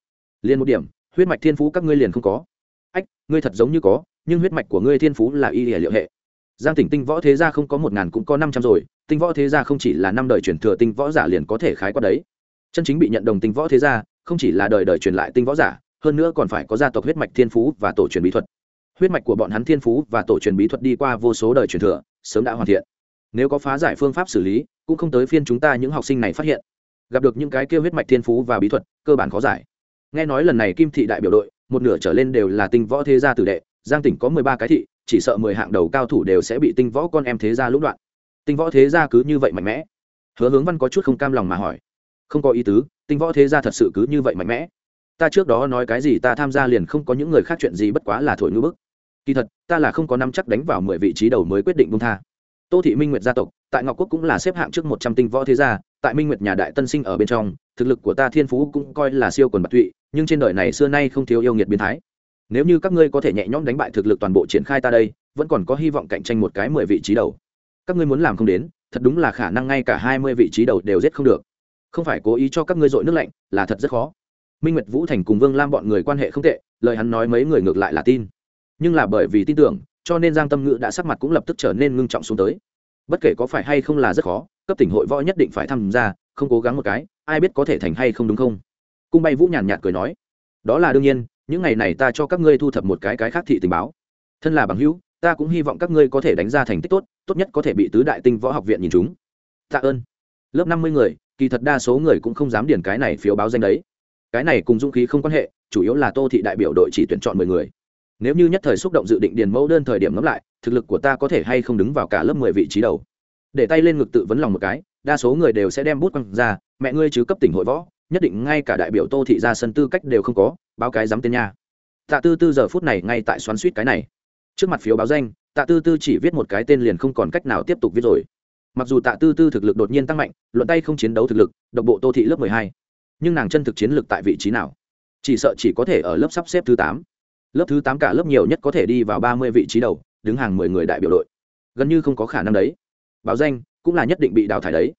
Speaker 1: Liền một điểm, huyết mạch thiên phú các ngươi liền không có. Ách, ngươi thật giống như có, nhưng huyết mạch của ngươi thiên phú là y hệ liệu hệ. Giang tỉnh tinh võ thế gia không có một ngàn cũng có năm trăm rồi, tinh võ thế gia không chỉ là năm đời truyền thừa tinh võ giả liền có thể khái quát đấy. Chân chính bị nhận đồng tinh võ thế gia, không chỉ là đời đời truyền lại tinh võ giả hơn nữa còn phải có gia tộc huyết mạch thiên phú và tổ truyền bí thuật. Huyết mạch của bọn hắn thiên phú và tổ truyền bí thuật đi qua vô số đời truyền thừa, sớm đã hoàn thiện. Nếu có phá giải phương pháp xử lý, cũng không tới phiên chúng ta những học sinh này phát hiện. Gặp được những cái kêu huyết mạch thiên phú và bí thuật, cơ bản khó giải. Nghe nói lần này kim thị đại biểu đội, một nửa trở lên đều là tinh võ thế gia tử đệ, giang tỉnh có mười ba cái thị, chỉ sợ mười hạng đầu cao thủ đều sẽ bị tinh võ con em thế gia lũng đoạn. Tinh võ thế gia cứ như vậy mạnh mẽ. Hứa hướng văn có chút không cam lòng mà hỏi. Không có ý tứ, tinh võ thế gia thật sự cứ như vậy mạnh mẽ ta trước đó nói cái gì ta tham gia liền không có những người khác chuyện gì bất quá là thổi ngữ bức. Kỳ thật, ta là không có năm chắc đánh vào mười vị trí đầu mới quyết định bung tha. Tô thị minh nguyệt gia tộc, tại ngọc quốc cũng là xếp hạng trước một trăm tinh võ thế gia, tại minh nguyệt nhà đại tân sinh ở bên trong, thực lực của ta thiên phú cũng coi là siêu quần bạc tụy, nhưng trên đời này xưa nay không thiếu yêu nghiệt biến thái. Nếu như các ngươi có thể nhẹ nhõm đánh bại thực lực toàn bộ triển khai ta đây, vẫn còn có hy vọng cạnh tranh một cái mười vị trí đầu. Các ngươi muốn làm không đến, thật đúng là khả năng ngay cả hai mươi vị trí đầu đều giết không được. Không phải cố ý cho các ngươi dội nước lạnh, là thật rất khó minh nguyệt vũ thành cùng vương lam bọn người quan hệ không tệ, lời hắn nói mấy người ngược lại là tin. Nhưng là bởi vì tin tưởng, cho nên giang tâm ngữ đã sắc mặt cũng lập tức trở nên ngưng trọng xuống tới. Bất kể có phải hay không là rất khó, cấp tỉnh hội võ nhất định phải tham gia, không cố gắng một cái, ai biết có thể thành hay không đúng không? Cung bay vũ nhàn nhạt cười nói, đó là đương nhiên, những ngày này ta cho các ngươi thu thập một cái cái khác thị tình báo. Thân là bằng hữu, ta cũng hy vọng các ngươi có thể đánh ra thành tích tốt tốt nhất có thể bị tứ đại tinh võ học viện nhìn chúng. Tạ ơn. Lớp năm mươi người, kỳ thật đa số người cũng không dám điền cái này phiếu báo danh đấy cái này cùng dũng khí không quan hệ, chủ yếu là tô thị đại biểu đội chỉ tuyển chọn mười người. Nếu như nhất thời xúc động dự định điền mẫu đơn thời điểm ngẫm lại, thực lực của ta có thể hay không đứng vào cả lớp mười vị trí đầu. Để tay lên ngực tự vấn lòng một cái, đa số người đều sẽ đem bút quăng ra, mẹ ngươi chứ cấp tỉnh hội võ, nhất định ngay cả đại biểu tô thị ra sân tư cách đều không có, báo cái dám tên nha. Tạ tư tư giờ phút này ngay tại xoắn suýt cái này. Trước mặt phiếu báo danh, tạ tư tư chỉ viết một cái tên liền không còn cách nào tiếp tục viết rồi. Mặc dù tạ tư tư thực lực đột nhiên tăng mạnh, luận tay không chiến đấu thực lực, độc bộ tô thị lớp mười hai nhưng nàng chân thực chiến lực tại vị trí nào? Chỉ sợ chỉ có thể ở lớp sắp xếp thứ tám. Lớp thứ tám cả lớp nhiều nhất có thể đi vào ba mươi vị trí đầu, đứng hàng mười người đại biểu đội. Gần như không có khả năng đấy. Báo danh, cũng là nhất định bị đào thải đấy.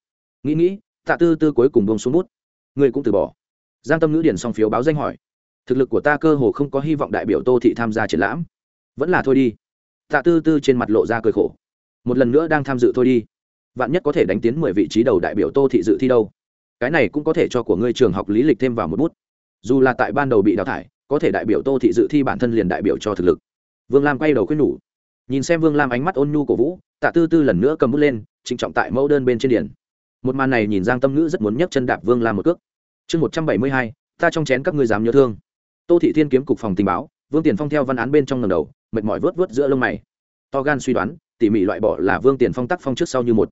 Speaker 1: Nghĩ nghĩ, tạ tư tư cuối cùng bông xuống bút. Người cũng từ bỏ. Giang tâm ngữ điển xong phiếu báo danh hỏi. Thực lực của ta cơ hồ không có hy vọng đại biểu tô thị tham gia triển lãm. Vẫn là thôi đi. Tạ tư tư trên mặt lộ ra cười khổ. Một lần nữa đang tham dự thôi đi. Vạn nhất có thể đánh tiến mười vị trí đầu đại biểu tô thị dự thi đâu? Cái này cũng có thể cho của ngươi trường học lý lịch thêm vào một bút. Dù là tại ban đầu bị đào thải, có thể đại biểu tô thị dự thi bản thân liền đại biểu cho thực lực. Vương lam quay đầu khuyên nhủ. Nhìn xem vương lam ánh mắt ôn nhu cổ vũ, tạ tư tư lần nữa cầm bút lên trịnh trọng tại mẫu đơn bên trên điển. Một màn này nhìn giang tâm ngữ rất muốn nhấc chân đạp vương lam một cước. Chương một trăm bảy mươi hai, ta trong chén các ngươi dám nhớ thương. Tô thị thiên kiếm cục phòng tình báo, vương tiền phong theo văn án bên trong ngầm đầu, mệt mỏi vớt vớt giữa lông mày. To gan suy đoán, tỉ mỉ loại bỏ là vương tiền phong tắc phong trước sau như một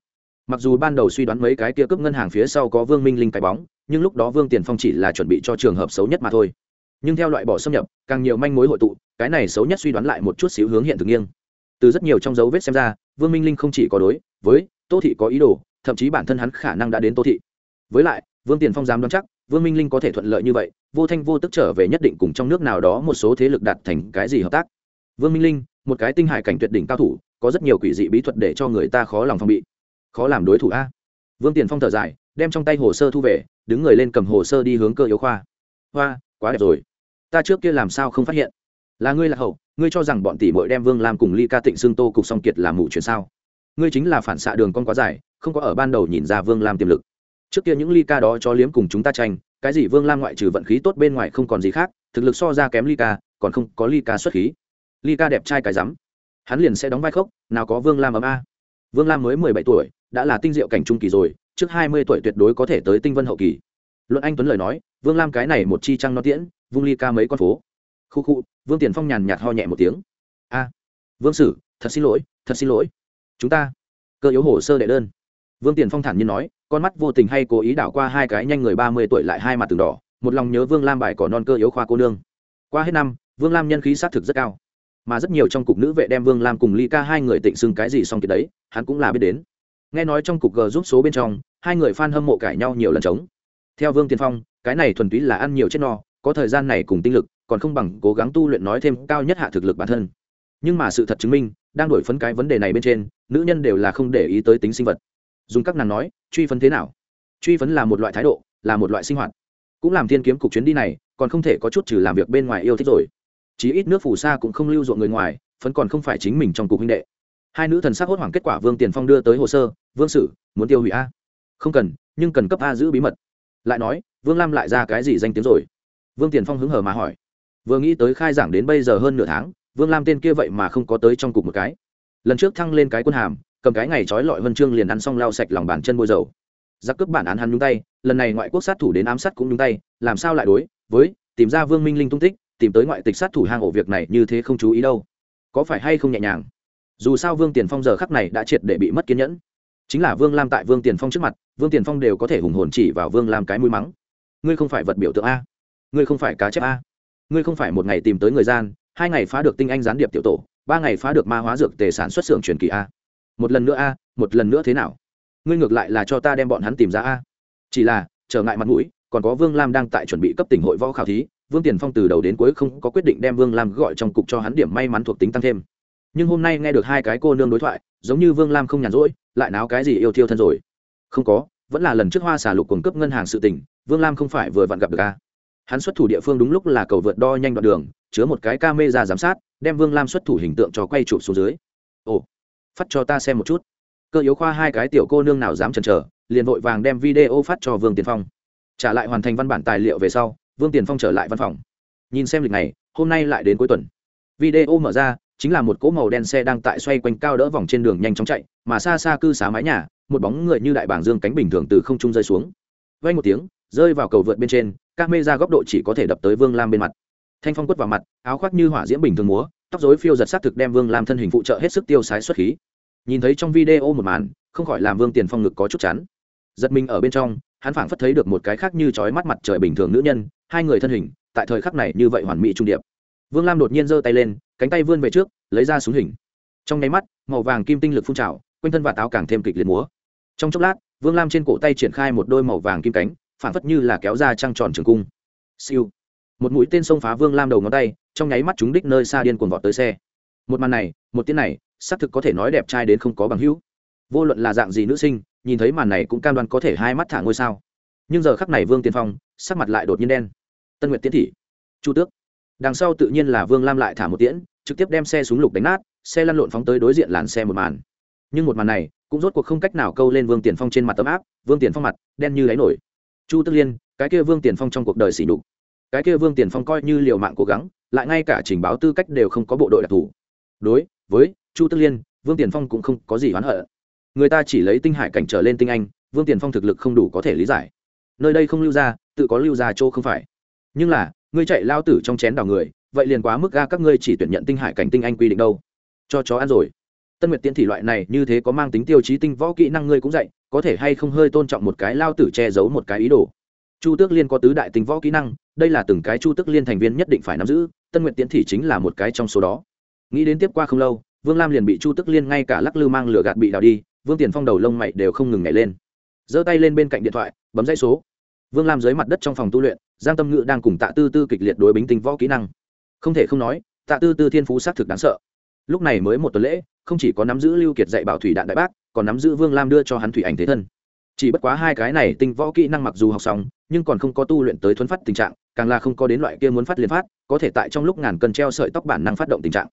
Speaker 1: mặc dù ban đầu suy đoán mấy cái kia cướp ngân hàng phía sau có vương minh linh cái bóng, nhưng lúc đó vương tiền phong chỉ là chuẩn bị cho trường hợp xấu nhất mà thôi. Nhưng theo loại bỏ xâm nhập, càng nhiều manh mối hội tụ, cái này xấu nhất suy đoán lại một chút xíu hướng hiện thực nghiêng. Từ rất nhiều trong dấu vết xem ra, vương minh linh không chỉ có đối với tô thị có ý đồ, thậm chí bản thân hắn khả năng đã đến tô thị. Với lại, vương tiền phong dám đoán chắc, vương minh linh có thể thuận lợi như vậy, vô thanh vô tức trở về nhất định cùng trong nước nào đó một số thế lực đạt thành cái gì hợp tác. Vương minh linh, một cái tinh hải cảnh tuyệt đỉnh cao thủ, có rất nhiều quỷ dị bí thuật để cho người ta khó lòng phong bị khó làm đối thủ a. Vương tiền phong thở dài, đem trong tay hồ sơ thu về, đứng người lên cầm hồ sơ đi hướng cơ yếu khoa. Hoa, quá đẹp rồi. Ta trước kia làm sao không phát hiện? Là ngươi là hậu, ngươi cho rằng bọn tỷ bội đem vương làm cùng ly ca tịnh xương tô cục song kiệt làm mụ chuyện sao? Ngươi chính là phản xạ đường con quá dài, không có ở ban đầu nhìn ra vương lam tiềm lực. Trước kia những ly ca đó cho liếm cùng chúng ta tranh, cái gì vương lam ngoại trừ vận khí tốt bên ngoài không còn gì khác, thực lực so ra kém ly ca, còn không có ly ca xuất khí. Ly ca đẹp trai cái rắm. Hắn liền sẽ đóng vai khốc, nào có vương lam ấm a. Vương lam mới mười bảy tuổi đã là tinh diệu cảnh trung kỳ rồi, trước hai mươi tuổi tuyệt đối có thể tới tinh vân hậu kỳ. Luận anh tuấn lời nói, vương lam cái này một chi trăng nó tiễn, vung ly ca mấy con phố. Khu khu, vương tiền phong nhàn nhạt ho nhẹ một tiếng. A, vương sử, thật xin lỗi, thật xin lỗi. Chúng ta, cơ yếu hồ sơ đệ đơn. Vương tiền phong thản nhiên nói, con mắt vô tình hay cố ý đảo qua hai cái nhanh người ba mươi tuổi lại hai mặt từng đỏ, một lòng nhớ vương lam bài cỏ non cơ yếu khoa cô nương. Qua hết năm, vương lam nhân khí xác thực rất cao. Mà rất nhiều trong cục nữ vệ đem vương lam cùng ly ca hai người tịnh xưng cái gì xong kiệt đấy, hắn cũng là biết đến nghe nói trong cục g giúp số bên trong, hai người f a n hâm mộ cãi nhau nhiều lần trống. Theo vương tiên phong, cái này thuần túy là ăn nhiều chết no, có thời gian này cùng tinh lực, còn không bằng cố gắng tu luyện nói thêm cao nhất hạ thực lực bản thân. Nhưng mà sự thật chứng minh, đang đổi phấn cái vấn đề này bên trên, nữ nhân đều là không để ý tới tính sinh vật. Dùng các nàng nói, truy phấn thế nào? Truy phấn là một loại thái độ, là một loại sinh hoạt. Cũng làm thiên kiếm cục chuyến đi này, còn không thể có chút trừ làm việc bên ngoài yêu thích rồi. Chí ít nước phù sa cũng không lưu ruộng người ngoài, phấn còn không phải chính mình trong cục huynh đệ hai nữ thần sắc hốt hoảng kết quả vương tiền phong đưa tới hồ sơ vương sử muốn tiêu hủy a không cần nhưng cần cấp a giữ bí mật lại nói vương lam lại ra cái gì danh tiếng rồi vương tiền phong hứng hờ mà hỏi vừa nghĩ tới khai giảng đến bây giờ hơn nửa tháng vương lam tên kia vậy mà không có tới trong cục một cái lần trước thăng lên cái quân hàm cầm cái ngày trói lọi vân chương liền ăn xong lau sạch lòng bàn chân bôi dầu giặc cướp bản án hắn nhúng tay lần này ngoại quốc sát thủ đến ám sát cũng nhúng tay làm sao lại đối với tìm ra vương minh linh tung tích tìm tới ngoại tịch sát thủ hang ổ việc này như thế không chú ý đâu có phải hay không nhẹ nhàng dù sao vương tiền phong giờ khắc này đã triệt để bị mất kiên nhẫn. Chính là vương lam tại vương tiền phong trước mặt, vương tiền phong đều có thể hùng hồn chỉ vào vương lam cái mũi mắng. Ngươi không phải vật biểu tượng a. Ngươi không phải cá chép a. Ngươi không phải một ngày tìm tới người gian, hai ngày phá được tinh anh gián điệp tiểu tổ, ba ngày phá được ma hóa dược tề sản xuất xưởng truyền kỳ a. Một lần nữa a, một lần nữa thế nào? Ngươi ngược lại là cho ta đem bọn hắn tìm ra a. Chỉ là, trở ngại mặt mũi, còn có vương lam đang tại chuẩn bị cấp tỉnh hội võ khảo thí, vương tiền phong từ đầu đến cuối không có quyết định đem vương lam gọi trong cục cho hắn điểm may mắn thuộc tính tăng thêm nhưng hôm nay nghe được hai cái cô nương đối thoại, giống như vương lam không nhàn rỗi, lại náo cái gì yêu thiêu thân rồi. Không có, vẫn là lần trước hoa xà lục cung cấp ngân hàng sự tỉnh vương lam không phải vừa vặn gặp được a. Hắn xuất thủ địa phương đúng lúc là cầu vượt đo nhanh đoạn đường, chứa một cái ca mê ra giám sát, đem vương lam xuất thủ hình tượng cho quay chụp xuống dưới. Ồ, phát cho ta xem một chút. Cơ yếu khoa hai cái tiểu cô nương nào dám chần chờ, liền vội vàng đem video phát cho vương tiền phong. Trả lại hoàn thành văn bản tài liệu về sau, vương tiền phong trở lại văn phòng. Nhìn xem lịch này, hôm nay lại đến cuối tuần. Video mở ra chính là một cỗ màu đen xe đang tại xoay quanh cao đỡ vòng trên đường nhanh chóng chạy, mà xa xa cư xá mái nhà, một bóng người như đại bảng dương cánh bình thường từ không trung rơi xuống. Vay một tiếng, rơi vào cầu vượt bên trên các mê ra góc độ chỉ có thể đập tới vương lam bên mặt. Thanh phong quất vào mặt, áo khoác như hỏa diễm bình thường múa, tóc dối phiêu giật s á t thực đem vương lam thân hình phụ trợ hết sức tiêu sái xuất khí. Nhìn thấy trong video một màn, không khỏi làm vương tiền phong ngực có chút chắn giật mình ở bên trong, hắn phảng phất thấy được một cái khác như trói mắt mặt trời bình thường nữ nhân, hai người thân hình, tại thời khắc này như vậy hoàn mỹ trung điệp vương lam đột nhiên giơ tay lên, cánh tay vươn về trước, lấy ra súng hình. Trong nháy mắt, màu vàng kim tinh lực phun trào, quanh thân và táo càng thêm kịch liệt múa. Trong chốc lát, vương lam trên cổ tay triển khai một đôi màu vàng kim cánh, phản phất như là kéo ra trăng tròn trường cung. Siêu. Một mũi tên xông phá vương lam đầu ngón tay, trong nháy mắt chúng đích nơi xa điên cuồng vọt tới xe. Một màn này, một tiếng này, xác thực có thể nói đẹp trai đến không có bằng hữu. Vô luận là dạng gì nữ sinh, nhìn thấy màn này cũng cam đoan có thể hai mắt thả ngôi sao. Nhưng giờ khắc này vương tiên phong, sắc mặt lại đột nhiên đen. Tân nguyệt tiến thị. Chu tước đằng sau tự nhiên là vương lam lại thả một tiễn, trực tiếp đem xe súng lục đánh nát, xe lăn lộn phóng tới đối diện làn xe một màn. Nhưng một màn này, cũng rốt cuộc không cách nào câu lên vương tiền phong trên mặt tấm áp, vương tiền phong mặt đen như đáy nổi. Chu tức liên, cái kia vương tiền phong trong cuộc đời xỉ đục cái kia vương tiền phong coi như liều mạng cố gắng, lại ngay cả trình báo tư cách đều không có bộ đội đặc thù. Đối với chu tức liên, vương tiền phong cũng không có gì oán hận. Người ta chỉ lấy tinh hải cảnh trở lên tinh anh, vương tiền phong thực lực không đủ có thể lý giải. Nơi đây không lưu ra, tự có lưu ra chỗ không phải. Nhưng là ngươi chạy lao tử trong chén đào người, vậy liền quá mức ga các ngươi chỉ tuyển nhận tinh hải cảnh tinh anh quy định đâu. Cho chó ăn rồi. Tân nguyệt tiễn thị loại này như thế có mang tính tiêu chí tinh võ kỹ năng ngươi cũng dạy, có thể hay không hơi tôn trọng một cái lao tử che giấu một cái ý đồ. Chu tước liên có tứ đại tinh võ kỹ năng, đây là từng cái chu tước liên thành viên nhất định phải nắm giữ, tân nguyệt tiễn thị chính là một cái trong số đó. Nghĩ đến tiếp qua không lâu, vương lam liền bị chu tước liên ngay cả lắc lư mang lửa gạt bị đào đi, vương tiền phong đầu lông mày đều không ngừng nhảy lên. Giơ tay lên bên cạnh điện thoại, bấm dãy số. Vương lam dưới mặt đất trong phòng tu luyện giang tâm ngữ đang cùng tạ tư tư kịch liệt đối bính tinh võ kỹ năng. Không thể không nói, tạ tư tư thiên phú xác thực đáng sợ. Lúc này mới một tuần lễ, không chỉ có nắm giữ lưu kiệt dạy bảo thủy đạn đại bác, còn nắm giữ vương lam đưa cho hắn thủy ảnh thế thân. Chỉ bất quá hai cái này tinh võ kỹ năng mặc dù học xong, nhưng còn không có tu luyện tới thuấn phát tình trạng, càng là không có đến loại kia muốn phát liền phát, có thể tại trong lúc ngàn cân treo sợi tóc bản năng phát động tình trạng.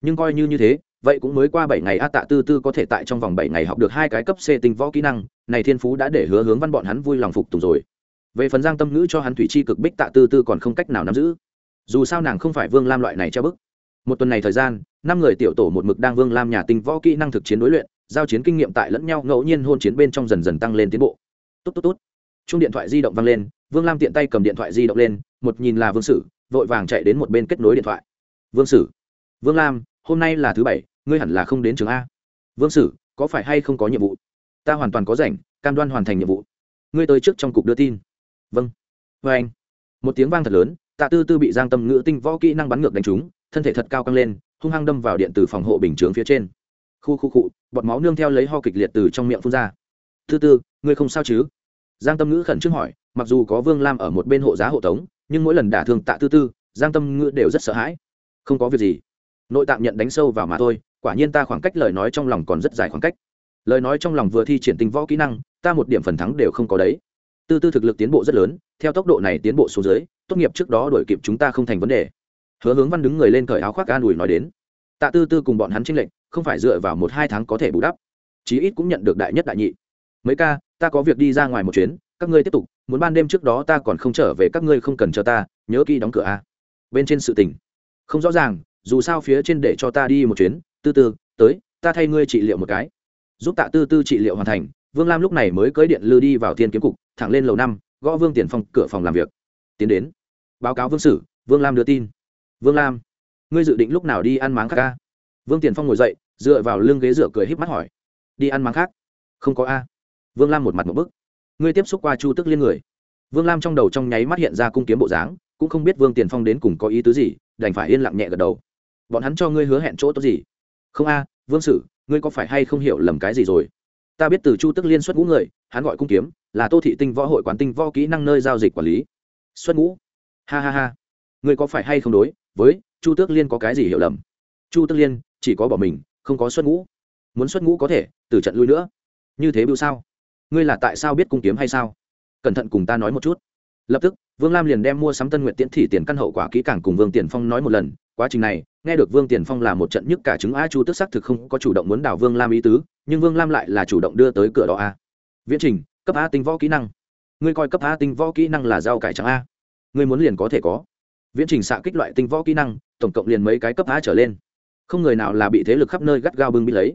Speaker 1: Nhưng coi như như thế, vậy cũng mới qua bảy ngày a tạ tư tư có thể tại trong vòng bảy ngày học được hai cái cấp c tinh võ kỹ năng, này thiên phú đã để hứa hướng văn bọn hắn vui lòng phục tùng rồi về phần giang tâm ngữ cho hắn thủy chi cực bích tạ tư tư còn không cách nào nắm giữ. Dù sao nàng không phải vương lam loại này treo bức. Một tuần này thời gian, năm người tiểu tổ một mực đang vương lam nhà tinh võ kỹ năng thực chiến đối luyện, giao chiến kinh nghiệm tại lẫn nhau ngẫu nhiên hôn chiến bên trong dần dần tăng lên tiến bộ. Tốt tốt tốt. Chung điện thoại di động vang lên, vương lam tiện tay cầm điện thoại di động lên, một nhìn là vương sử, vội vàng chạy đến một bên kết nối điện thoại. Vương sử, vương lam, hôm nay là thứ bảy, ngươi hẳn là không đến trường a. Vương sử, có phải hay không có nhiệm vụ? Ta hoàn toàn có rảnh, cam đoan hoàn thành nhiệm vụ. Ngươi tới trước trong cục đưa tin vâng. Vê anh. Một tiếng vang thật lớn, tạ tư tư bị giang tâm ngữ tinh võ kỹ năng bắn ngược đánh trúng, thân thể thật cao căng lên, hung hăng đâm vào điện từ phòng hộ bình chướng phía trên. Khu khu cụ bọt máu nương theo lấy ho kịch liệt từ trong miệng phun ra. Thứ tư, ngươi không sao chứ? Giang tâm ngữ khẩn trương hỏi, mặc dù có vương lam ở một bên hộ giá hộ tống, nhưng mỗi lần đả thương tạ tư tư, giang tâm ngữ đều rất sợ hãi. Không có việc gì. Nội tạng nhận đánh sâu vào mà thôi, quả nhiên ta khoảng cách lời nói trong lòng còn rất dài khoảng cách. Lời nói trong lòng vừa thi triển tinh võ kỹ năng, ta một điểm phần thắng đều không có đấy tư tư thực lực tiến bộ rất lớn, theo tốc độ này tiến bộ xuống dưới, tốt nghiệp trước đó đổi kịp chúng ta không thành vấn đề. Hứa hướng văn đứng người lên cởi áo khoác an ủi nói đến. Tạ tư tư cùng bọn hắn tranh lệnh không phải dựa vào một hai tháng có thể bù đắp. Chí ít cũng nhận được đại nhất đại nhị. Mấy ca, ta có việc đi ra ngoài một chuyến, các ngươi tiếp tục, muốn ban đêm trước đó ta còn không trở về, các ngươi không cần chờ ta, nhớ kỹ đóng cửa a. Bên trên sự tình. Không rõ ràng, dù sao phía trên để cho ta đi một chuyến, tư tư, tới, ta thay ngươi trị liệu một cái. Giúp tạ tư tư trị liệu hoàn thành vương lam lúc này mới cưới điện lư đi vào thiên kiếm cục, thẳng lên lầu năm, gõ vương tiền phong cửa phòng làm việc. Tiến đến, báo cáo vương sử, vương lam đưa tin. Vương lam, ngươi dự định lúc nào đi ăn máng khác ca? Vương tiền phong ngồi dậy, dựa vào lưng ghế dựa cười híp mắt hỏi. Đi ăn máng khác? Không có a. Vương lam một mặt một bức. Ngươi tiếp xúc qua chu tức liên người. Vương lam trong đầu trong nháy mắt hiện ra cung kiếm bộ dáng, cũng không biết vương tiền phong đến cùng có ý tứ gì, đành phải yên lặng nhẹ gật đầu. Bọn hắn cho ngươi hứa hẹn chỗ tốt gì? Không a, vương sử, ngươi có phải hay không hiểu lầm cái gì rồi? Ta biết từ chu tức liên xuất ngũ người, hắn gọi cung kiếm, là tô thị tinh võ hội quán tinh võ kỹ năng nơi giao dịch quản lý. Xuất ngũ? Ha ha ha. Ngươi có phải hay không đối với chu tước liên có cái gì hiểu lầm? Chu tước liên chỉ có bỏ mình, không có xuất ngũ. Muốn xuất ngũ có thể, từ trận lui nữa. Như thế bưu sao? Ngươi là tại sao biết cung kiếm hay sao? Cẩn thận cùng ta nói một chút. Lập tức, vương lam liền đem mua sắm tân nguyện tiễn thị tiền căn hậu quả kỹ càng cùng vương tiền phong nói một lần. Quá trình này, nghe được vương tiền phong là một trận nhức cả chứng a chu tức xác thực không có chủ động muốn đảo vương lam ý tứ nhưng vương lam lại là chủ động đưa tới cửa đó a viễn trình cấp a tinh võ kỹ năng ngươi coi cấp a tinh võ kỹ năng là rau cải trắng a ngươi muốn liền có thể có viễn trình xạ kích loại tinh võ kỹ năng tổng cộng liền mấy cái cấp a trở lên không người nào là bị thế lực khắp nơi gắt gao bưng bị lấy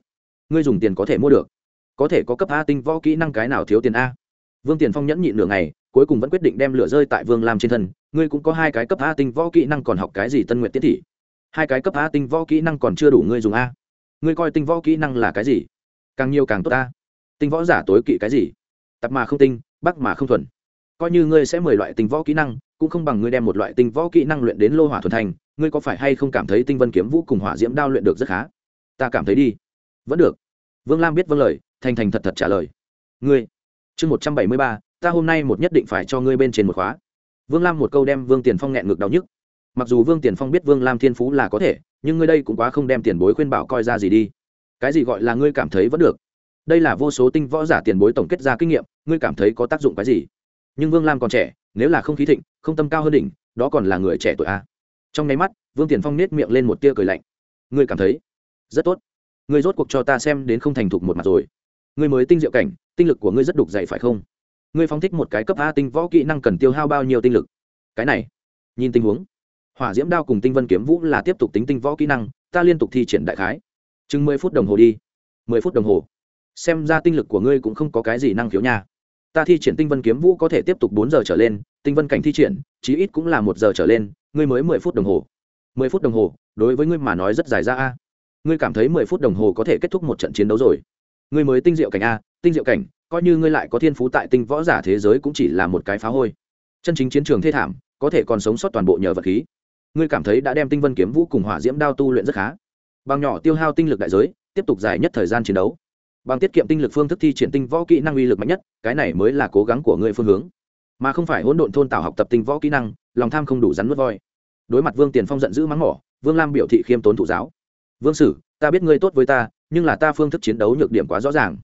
Speaker 1: ngươi dùng tiền có thể mua được có thể có cấp a tinh võ kỹ năng cái nào thiếu tiền a vương tiền phong nhẫn nhịn nửa ngày cuối cùng vẫn quyết định đem lửa rơi tại vương lam trên thân ngươi cũng có hai cái cấp a tinh võ kỹ năng còn học cái gì tân nguyện tiết thị hai cái cấp a tinh võ kỹ năng còn chưa đủ ngươi dùng a ngươi coi tinh võ kỹ năng là cái gì càng nhiều càng tốt ta, tinh võ giả tối kỵ cái gì? Tập mà không tinh bắc mà không thuần. Coi như ngươi sẽ mười loại tinh võ kỹ năng cũng không bằng ngươi đem một loại tinh võ kỹ năng luyện đến lô hỏa thuần thành ngươi có phải hay không cảm thấy tinh vân kiếm vũ cùng hỏa diễm đao luyện được rất khá? Ta cảm thấy đi. Vẫn được. Vương lam biết vâng lời thành thành thật thật trả lời. Ngươi chương một trăm bảy mươi ba ta hôm nay một nhất định phải cho ngươi bên trên một khóa. Vương lam một câu đem vương tiền phong nghẹn ngực đau nhức. Mặc dù vương tiền phong biết vương lam thiên phú là có thể nhưng ngươi đây cũng quá không đem tiền bối khuyên bảo coi ra gì đi cái gì gọi là ngươi cảm thấy vẫn được? Đây là vô số tinh võ giả tiền bối tổng kết ra kinh nghiệm, ngươi cảm thấy có tác dụng cái gì? Nhưng vương lam còn trẻ, nếu là không khí thịnh, không tâm cao hơn đỉnh, đó còn là người trẻ tuổi a trong nháy mắt, vương tiền phong nết miệng lên một tia cười lạnh. Ngươi cảm thấy rất tốt. Ngươi rốt cuộc cho ta xem đến không thành thục một mặt rồi. Ngươi mới tinh diệu cảnh, tinh lực của ngươi rất đục dậy phải không? Ngươi phóng thích một cái cấp a tinh võ kỹ năng cần tiêu hao bao nhiêu tinh lực? Cái này, nhìn tình huống. Hỏa diễm đao cùng tinh vân kiếm vũ là tiếp tục tính tinh võ kỹ năng, ta liên tục thi triển đại khái chừng mười phút đồng hồ đi. Mười phút đồng hồ. Xem ra tinh lực của ngươi cũng không có cái gì năng khiếu nha. Ta thi triển tinh vân kiếm vũ có thể tiếp tục bốn giờ trở lên, tinh vân cảnh thi triển, chí ít cũng là một giờ trở lên, ngươi mới mười phút đồng hồ. Mười phút đồng hồ, đối với ngươi mà nói rất dài ra a. Ngươi cảm thấy mười phút đồng hồ có thể kết thúc một trận chiến đấu rồi. Ngươi mới tinh diệu cảnh a, tinh diệu cảnh, coi như ngươi lại có thiên phú tại tinh võ giả thế giới cũng chỉ là một cái phá hôi. Chân chính chiến trường thê thảm, có thể còn sống sót toàn bộ nhờ vật khí. Ngươi cảm thấy đã đem tinh vân kiếm vũ cùng hỏa diễm đao tu luyện rất khá bằng nhỏ tiêu hao tinh lực đại giới, tiếp tục dài nhất thời gian chiến đấu. Bằng tiết kiệm tinh lực phương thức thi triển tinh võ kỹ năng uy lực mạnh nhất, cái này mới là cố gắng của ngươi phương hướng. Mà không phải hỗn độn thôn tạo học tập tinh võ kỹ năng, lòng tham không đủ rắn mất voi. Đối mặt vương tiền phong giận dữ mắng mỏ, vương lam biểu thị khiêm tốn thụ giáo. Vương sử, ta biết ngươi tốt với ta, nhưng là ta phương thức chiến đấu nhược điểm quá rõ ràng.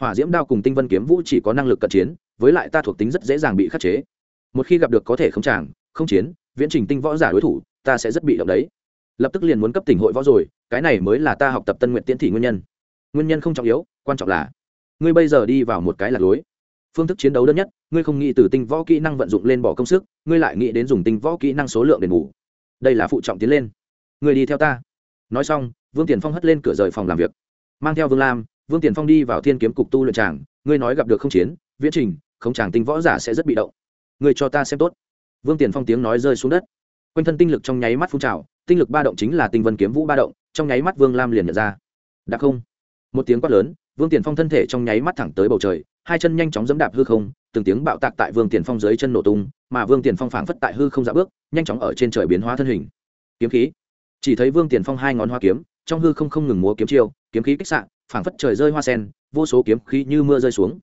Speaker 1: Hỏa diễm đao cùng tinh vân kiếm vũ chỉ có năng lực cận chiến, với lại ta thuộc tính rất dễ dàng bị khắc chế. Một khi gặp được có thể không tràng không chiến, viễn trình tinh võ giả đối thủ, ta sẽ rất bị động đấy lập tức liền muốn cấp tỉnh hội võ rồi, cái này mới là ta học tập tân nguyện tiễn thị nguyên nhân. Nguyên nhân không trọng yếu, quan trọng là, ngươi bây giờ đi vào một cái lạc lối. Phương thức chiến đấu đơn nhất, ngươi không nghĩ từ tinh võ kỹ năng vận dụng lên bỏ công sức, ngươi lại nghĩ đến dùng tinh võ kỹ năng số lượng đền bù. Đây là phụ trọng tiến lên. Ngươi đi theo ta. Nói xong, vương tiền phong hất lên cửa rời phòng làm việc. Mang theo vương lam, vương tiền phong đi vào thiên kiếm cục tu luyện tràng, ngươi nói gặp được không chiến, viễn trình, không tràng tinh võ giả sẽ rất bị động. Ngươi cho ta xem tốt. Vương tiền phong tiếng nói rơi xuống đất. Quanh thân tinh lực trong nháy mắt phun trào tinh lực ba động chính là tinh vân kiếm vũ ba động, trong nháy mắt vương lam liền nhận ra. Đặc không? Một tiếng quát lớn, vương tiền phong thân thể trong nháy mắt thẳng tới bầu trời, hai chân nhanh chóng dẫm đạp hư không, từng tiếng bạo tạc tại vương tiền phong dưới chân nổ tung, mà vương tiền phong phảng phất tại hư không dạ bước, nhanh chóng ở trên trời biến hóa thân hình. Kiếm khí. Chỉ thấy vương tiền phong hai ngón hoa kiếm, trong hư không không ngừng múa kiếm chiêu, kiếm khí kích sạn phảng phất trời rơi hoa sen, vô số kiếm khí như mưa rơi xuống.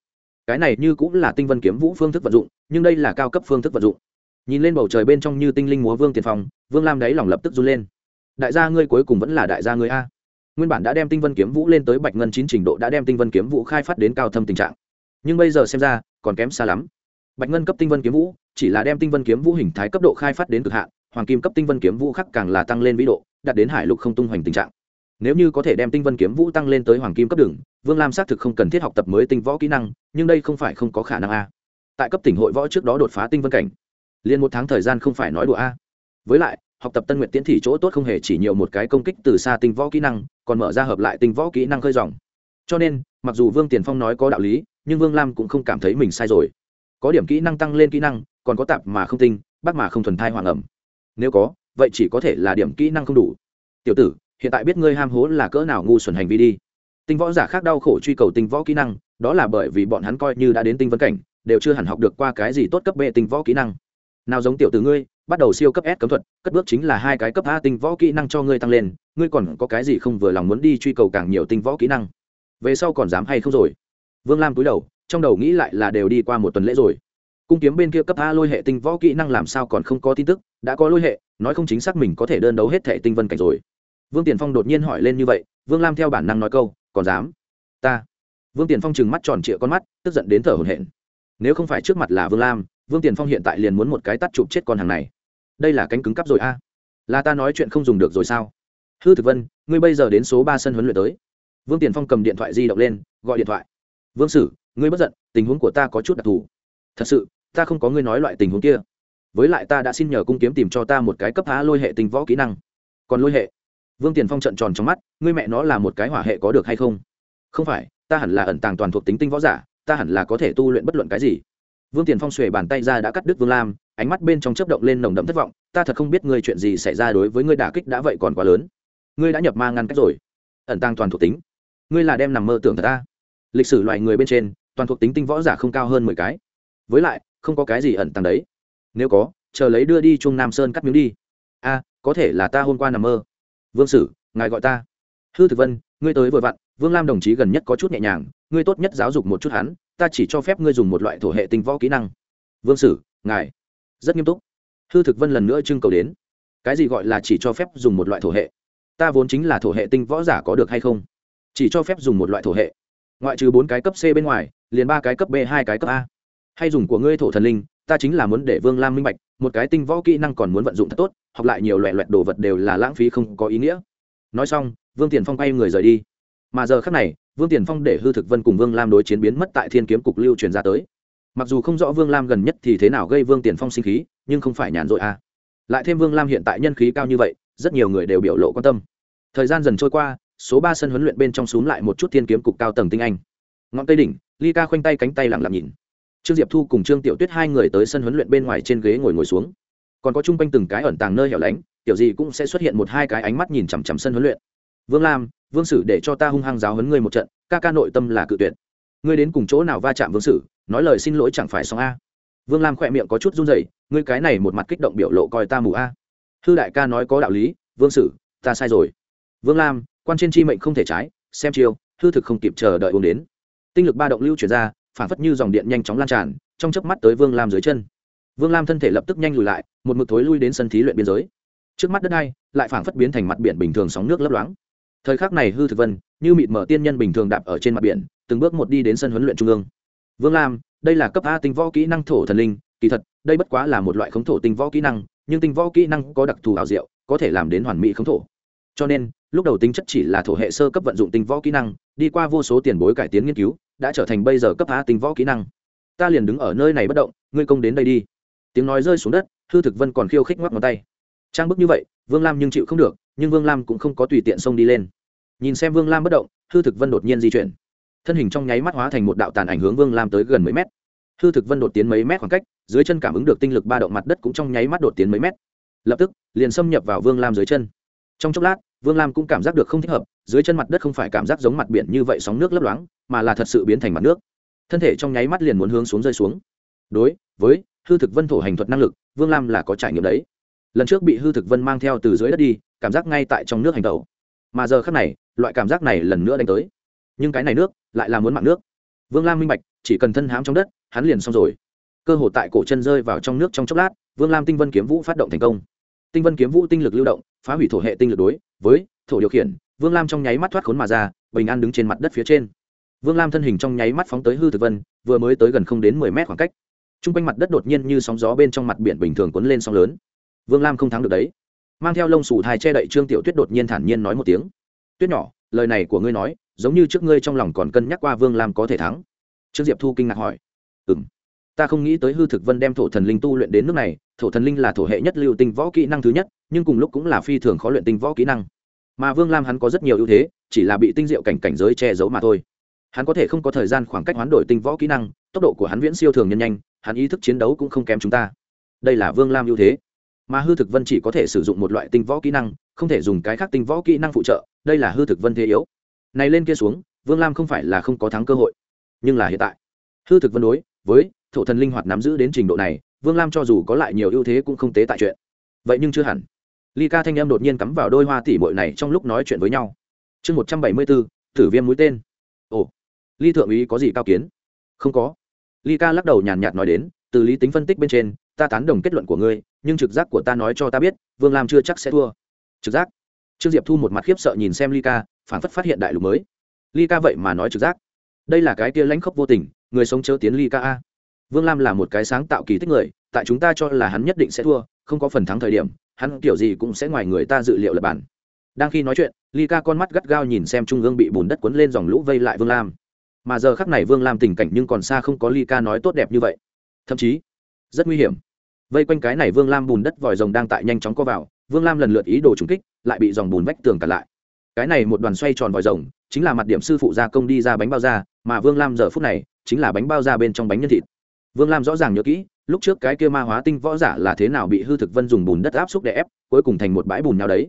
Speaker 1: Cái này như cũng là tinh vân kiếm vũ phương thức vận dụng, nhưng đây là cao cấp phương thức vận dụng nhìn lên bầu trời bên trong như tinh linh múa vương tiền phong, vương lam đáy lòng lập tức run lên. Đại gia ngươi cuối cùng vẫn là đại gia ngươi a. Nguyên bản đã đem tinh vân kiếm vũ lên tới bạch ngân chín trình độ đã đem tinh vân kiếm vũ khai phát đến cao thâm tình trạng. Nhưng bây giờ xem ra, còn kém xa lắm. Bạch ngân cấp tinh vân kiếm vũ, chỉ là đem tinh vân kiếm vũ hình thái cấp độ khai phát đến cực hạn, hoàng kim cấp tinh vân kiếm vũ khắc càng là tăng lên vĩ độ, đạt đến hải lục không tung hoành tình trạng. Nếu như có thể đem tinh vân kiếm vũ tăng lên tới hoàng kim cấp đường vương lam xác thực không cần thiết học tập mới tinh võ kỹ năng, nhưng đây không phải không có khả năng a. Tại cấp tỉnh hội võ trước đó đột phá tinh vân cảnh liền một tháng thời gian không phải nói đùa a. Với lại, học tập tân nguyện tiễn thị chỗ tốt không hề chỉ nhiều một cái công kích từ xa tinh võ kỹ năng, còn mở ra hợp lại tinh võ kỹ năng khơi dòng. Cho nên, mặc dù vương tiền phong nói có đạo lý, nhưng vương lam cũng không cảm thấy mình sai rồi. Có điểm kỹ năng tăng lên kỹ năng, còn có tạp mà không tinh, bác mà không thuần thai hoàng ẩm. Nếu có, vậy chỉ có thể là điểm kỹ năng không đủ. Tiểu tử, hiện tại biết ngươi ham hố là cỡ nào ngu xuẩn hành vi đi. Tinh võ giả khác đau khổ truy cầu tinh võ kỹ năng, đó là bởi vì bọn hắn coi như đã đến tinh vấn cảnh, đều chưa hẳn học được qua cái gì tốt cấp bệ tinh võ kỹ năng nào giống tiểu tử ngươi, bắt đầu siêu cấp s cấm thuật, cất bước chính là hai cái cấp a tinh võ kỹ năng cho ngươi tăng lên, ngươi còn có cái gì không vừa lòng muốn đi truy cầu càng nhiều tinh võ kỹ năng? Về sau còn dám hay không rồi? Vương lam cúi đầu, trong đầu nghĩ lại là đều đi qua một tuần lễ rồi. Cung kiếm bên kia cấp a lôi hệ tinh võ kỹ năng làm sao còn không có tin tức, đã có lôi hệ, nói không chính xác mình có thể đơn đấu hết thệ tinh vân cảnh rồi. Vương tiền phong đột nhiên hỏi lên như vậy, vương lam theo bản năng nói câu, còn dám? Ta. Vương tiền phong trừng mắt tròn trịa con mắt, tức giận đến thở hổn hển. Nếu không phải trước mặt là vương lam vương tiền phong hiện tại liền muốn một cái tắt chụp chết con hàng này. Đây là cánh cứng cắp rồi a. Là ta nói chuyện không dùng được rồi sao? Hư thực vân, ngươi bây giờ đến số ba sân huấn luyện tới. Vương tiền phong cầm điện thoại di động lên, gọi điện thoại. Vương sử, ngươi bất giận, tình huống của ta có chút đặc thù. Thật sự, ta không có ngươi nói loại tình huống kia. Với lại ta đã xin nhờ cung kiếm tìm cho ta một cái cấp há lôi hệ tình võ kỹ năng. Còn lôi hệ? Vương tiền phong trận tròn trong mắt, ngươi mẹ nó là một cái hỏa hệ có được hay không? Không phải, ta hẳn là ẩn tàng toàn thuộc tính tinh võ giả, ta hẳn là có thể tu luyện bất luận cái gì vương tiền phong xuề bàn tay ra đã cắt đứt vương lam, ánh mắt bên trong chớp động lên nồng đậm thất vọng, ta thật không biết ngươi chuyện gì xảy ra đối với ngươi đả kích đã vậy còn quá lớn. Ngươi đã nhập ma ngăn cách rồi. Ẩn tàng toàn thuộc tính. Ngươi là đem nằm mơ tưởng thật ta. Lịch sử loài người bên trên, toàn thuộc tính tinh võ giả không cao hơn mười cái. Với lại, không có cái gì ẩn tàng đấy. Nếu có, chờ lấy đưa đi trung nam sơn cắt miếng đi. A, có thể là ta hôm qua nằm mơ. Vương sử, ngài gọi ta. Hư thực vân, ngươi tới vừa vặn, vương lam đồng chí gần nhất có chút nhẹ nhàng, ngươi tốt nhất giáo dục một chút hắn ta chỉ cho phép ngươi dùng một loại thổ hệ tinh võ kỹ năng. Vương sử, ngài. Rất nghiêm túc. Hư thực vân lần nữa trưng cầu đến. Cái gì gọi là chỉ cho phép dùng một loại thổ hệ? Ta vốn chính là thổ hệ tinh võ giả có được hay không? Chỉ cho phép dùng một loại thổ hệ. Ngoại trừ bốn cái cấp c bên ngoài, liền ba cái cấp b, hai cái cấp a. Hay dùng của ngươi thổ thần linh, ta chính là muốn để vương lam minh bạch, một cái tinh võ kỹ năng còn muốn vận dụng thật tốt, học lại nhiều loại loẹt đồ vật đều là lãng phí không có ý nghĩa. Nói xong, vương tiền phong quay người rời đi mà giờ khác này, vương tiền phong để hư thực vân cùng vương lam đối chiến biến mất tại thiên kiếm cục lưu truyền ra tới. Mặc dù không rõ vương lam gần nhất thì thế nào gây vương tiền phong sinh khí, nhưng không phải nhàn rỗi à. lại thêm vương lam hiện tại nhân khí cao như vậy, rất nhiều người đều biểu lộ quan tâm. Thời gian dần trôi qua, số ba sân huấn luyện bên trong x lại một chút thiên kiếm cục cao tầng tinh anh. Ngọn tây đỉnh, ly ca khoanh tay cánh tay lặng lặng nhìn. Trương diệp thu cùng trương tiểu tuyết hai người tới sân huấn luyện bên ngoài trên ghế ngồi ngồi xuống. Còn có chung quanh từng cái ẩn tàng nơi hẻo lánh, tiểu gì cũng sẽ xuất hiện một hai cái ánh mắt nhìn chằm chằm sân huấn luyện vương lam, vương sử để cho ta hung hăng giáo huấn ngươi một trận, ca ca nội tâm là cự tuyệt. Ngươi đến cùng chỗ nào va chạm vương sử, nói lời xin lỗi chẳng phải xong a? Vương lam khỏe miệng có chút run rẩy, ngươi cái này một mặt kích động biểu lộ coi ta mù a. Hư đại ca nói có đạo lý, vương sử, ta sai rồi. Vương lam, quan trên chi mệnh không thể trái, xem chiêu, hư thực không kịp chờ đợi uống đến. Tinh lực ba động lưu chuyển ra, phản phất như dòng điện nhanh chóng lan tràn, trong chớp mắt tới vương lam dưới chân. Vương lam thân thể lập tức nhanh lùi lại, một mực thối lui đến sân thí luyện biên giới. Trước mắt đất đai lại phảng phất biến thành mặt biển bình thường sóng nước lấp loáng thời khắc này hư thực vân, như mịt mở tiên nhân bình thường đạp ở trên mặt biển, từng bước một đi đến sân huấn luyện trung ương. Vương lam, đây là cấp a tinh võ kỹ năng thổ thần linh, kỳ thật, đây bất quá là một loại khống thổ tinh võ kỹ năng, nhưng tinh võ kỹ năng có đặc thù ảo diệu, có thể làm đến hoàn mỹ khống thổ. Cho nên, lúc đầu tính chất chỉ là thổ hệ sơ cấp vận dụng tinh võ kỹ năng, đi qua vô số tiền bối cải tiến nghiên cứu, đã trở thành bây giờ cấp a tinh võ kỹ năng. Ta liền đứng ở nơi này bất động, ngươi công đến đây đi. Tiếng nói rơi xuống đất, hư thực vân còn khiêu khích ngoắc ngón tay. Trang bức như vậy, vương lam nhưng chịu không được nhưng vương lam cũng không có tùy tiện xông đi lên. Nhìn xem vương lam bất động, hư thực vân đột nhiên di chuyển. Thân hình trong nháy mắt hóa thành một đạo tàn ảnh hướng vương lam tới gần mấy mét. Hư thực vân đột tiến mấy mét khoảng cách, dưới chân cảm ứng được tinh lực ba động mặt đất cũng trong nháy mắt đột tiến mấy mét. Lập tức, liền xâm nhập vào vương lam dưới chân. Trong chốc lát, vương lam cũng cảm giác được không thích hợp, dưới chân mặt đất không phải cảm giác giống mặt biển như vậy sóng nước lấp loáng, mà là thật sự biến thành mặt nước. Thân thể trong nháy mắt liền muốn hướng xuống rơi xuống. Đối với hư thực vân thổ hành thuật năng lực, vương lam là có trải nghiệm đấy. Lần trước bị hư thực vân mang theo từ dưới đất đi cảm giác ngay tại trong nước hành tẩu. Mà giờ khác này, loại cảm giác này lần nữa đánh tới. Nhưng cái này nước lại là muốn mạng nước. Vương lam minh bạch, chỉ cần thân hám trong đất, hắn liền xong rồi. Cơ hội tại cổ chân rơi vào trong nước trong chốc lát, vương lam tinh vân kiếm vũ phát động thành công. Tinh vân kiếm vũ tinh lực lưu động, phá hủy thổ hệ tinh lực đối với thổ điều khiển, vương lam trong nháy mắt thoát khốn mà ra, bình an đứng trên mặt đất phía trên. Vương lam thân hình trong nháy mắt phóng tới hư thực vân, vừa mới tới gần không đến mười mét khoảng cách. T r u n g quanh mặt đất đột nhiên như sóng gió bên trong mặt biển bình thường cuốn lên sóng lớn. Vương lam không thắng được đấy mang theo lông sủ thai che đậy trương tiểu tuyết đột nhiên thản nhiên nói một tiếng tuyết nhỏ lời này của ngươi nói giống như trước ngươi trong lòng còn cân nhắc qua vương lam có thể thắng trương diệp thu kinh ngạc hỏi ừ m ta không nghĩ tới hư thực vân đem thổ thần linh tu luyện đến nước này thổ thần linh là thổ hệ nhất lưu tinh võ kỹ năng thứ nhất nhưng cùng lúc cũng là phi thường khó luyện tinh võ kỹ năng mà vương lam hắn có rất nhiều ưu thế chỉ là bị tinh diệu cảnh cảnh giới che giấu mà thôi hắn có thể không có thời gian khoảng cách hoán đổi tinh võ kỹ năng tốc độ của hắn viễn siêu thường nhân nhanh hắn ý thức chiến đấu cũng không kém chúng ta đây là vương lam ưu thế mà hư thực vân chỉ có thể sử dụng một loại tinh võ kỹ năng, không thể dùng cái khác tinh võ kỹ năng phụ trợ, đây là hư thực vân thế yếu. Này lên kia xuống, vương lam không phải là không có thắng cơ hội, nhưng là hiện tại, hư thực vân đối với thổ thần linh hoạt nắm giữ đến trình độ này, vương lam cho dù có lại nhiều ưu thế cũng không tế tại chuyện. Vậy nhưng chưa hẳn. Ly ca thanh em đột nhiên cắm vào đôi hoa tỉ mội này trong lúc nói chuyện với nhau. Chương một trăm bảy mươi bốn thử viêm mũi tên. Ồ, ly thượng úy có gì cao kiến? Không có. Ly ca lắc đầu nhàn nhạt nói đến, từ lý tính phân tích bên trên ta tán đồng kết luận của ngươi, nhưng trực giác của ta nói cho ta biết, vương lam chưa chắc sẽ thua. Trực giác? Trương diệp thu một mặt khiếp sợ nhìn xem ly ca, phản phất phát hiện đại lục mới. Ly ca vậy mà nói trực giác. Đây là cái kia lãnh khốc vô tình, người sống chớ tiến ly ca a. Vương lam là một cái sáng tạo kỳ tích người, tại chúng ta cho là hắn nhất định sẽ thua, không có phần thắng thời điểm, hắn kiểu gì cũng sẽ ngoài người ta dự liệu lập bản. Đang khi nói chuyện, ly ca con mắt gắt gao nhìn xem trung ương bị bùn đất cuốn lên dòng lũ vây lại vương lam. Mà giờ khắc này vương lam tình cảnh nhưng còn xa không có ly ca nói tốt đẹp như vậy. Thậm chí, rất nguy hiểm vây quanh cái này vương lam bùn đất vòi rồng đang tại nhanh chóng co vào, vương lam lần lượt ý đồ trúng kích, lại bị dòng bùn vách tường cặn lại. Cái này một đoàn xoay tròn vòi rồng, chính là mặt điểm sư phụ gia công đi ra bánh bao da, mà vương lam giờ phút này, chính là bánh bao da bên trong bánh nhân thịt. Vương lam rõ ràng nhớ kỹ, lúc trước cái kia ma hóa tinh võ giả là thế nào bị hư thực vân dùng bùn đất áp xúc để ép, cuối cùng thành một bãi bùn nào đấy.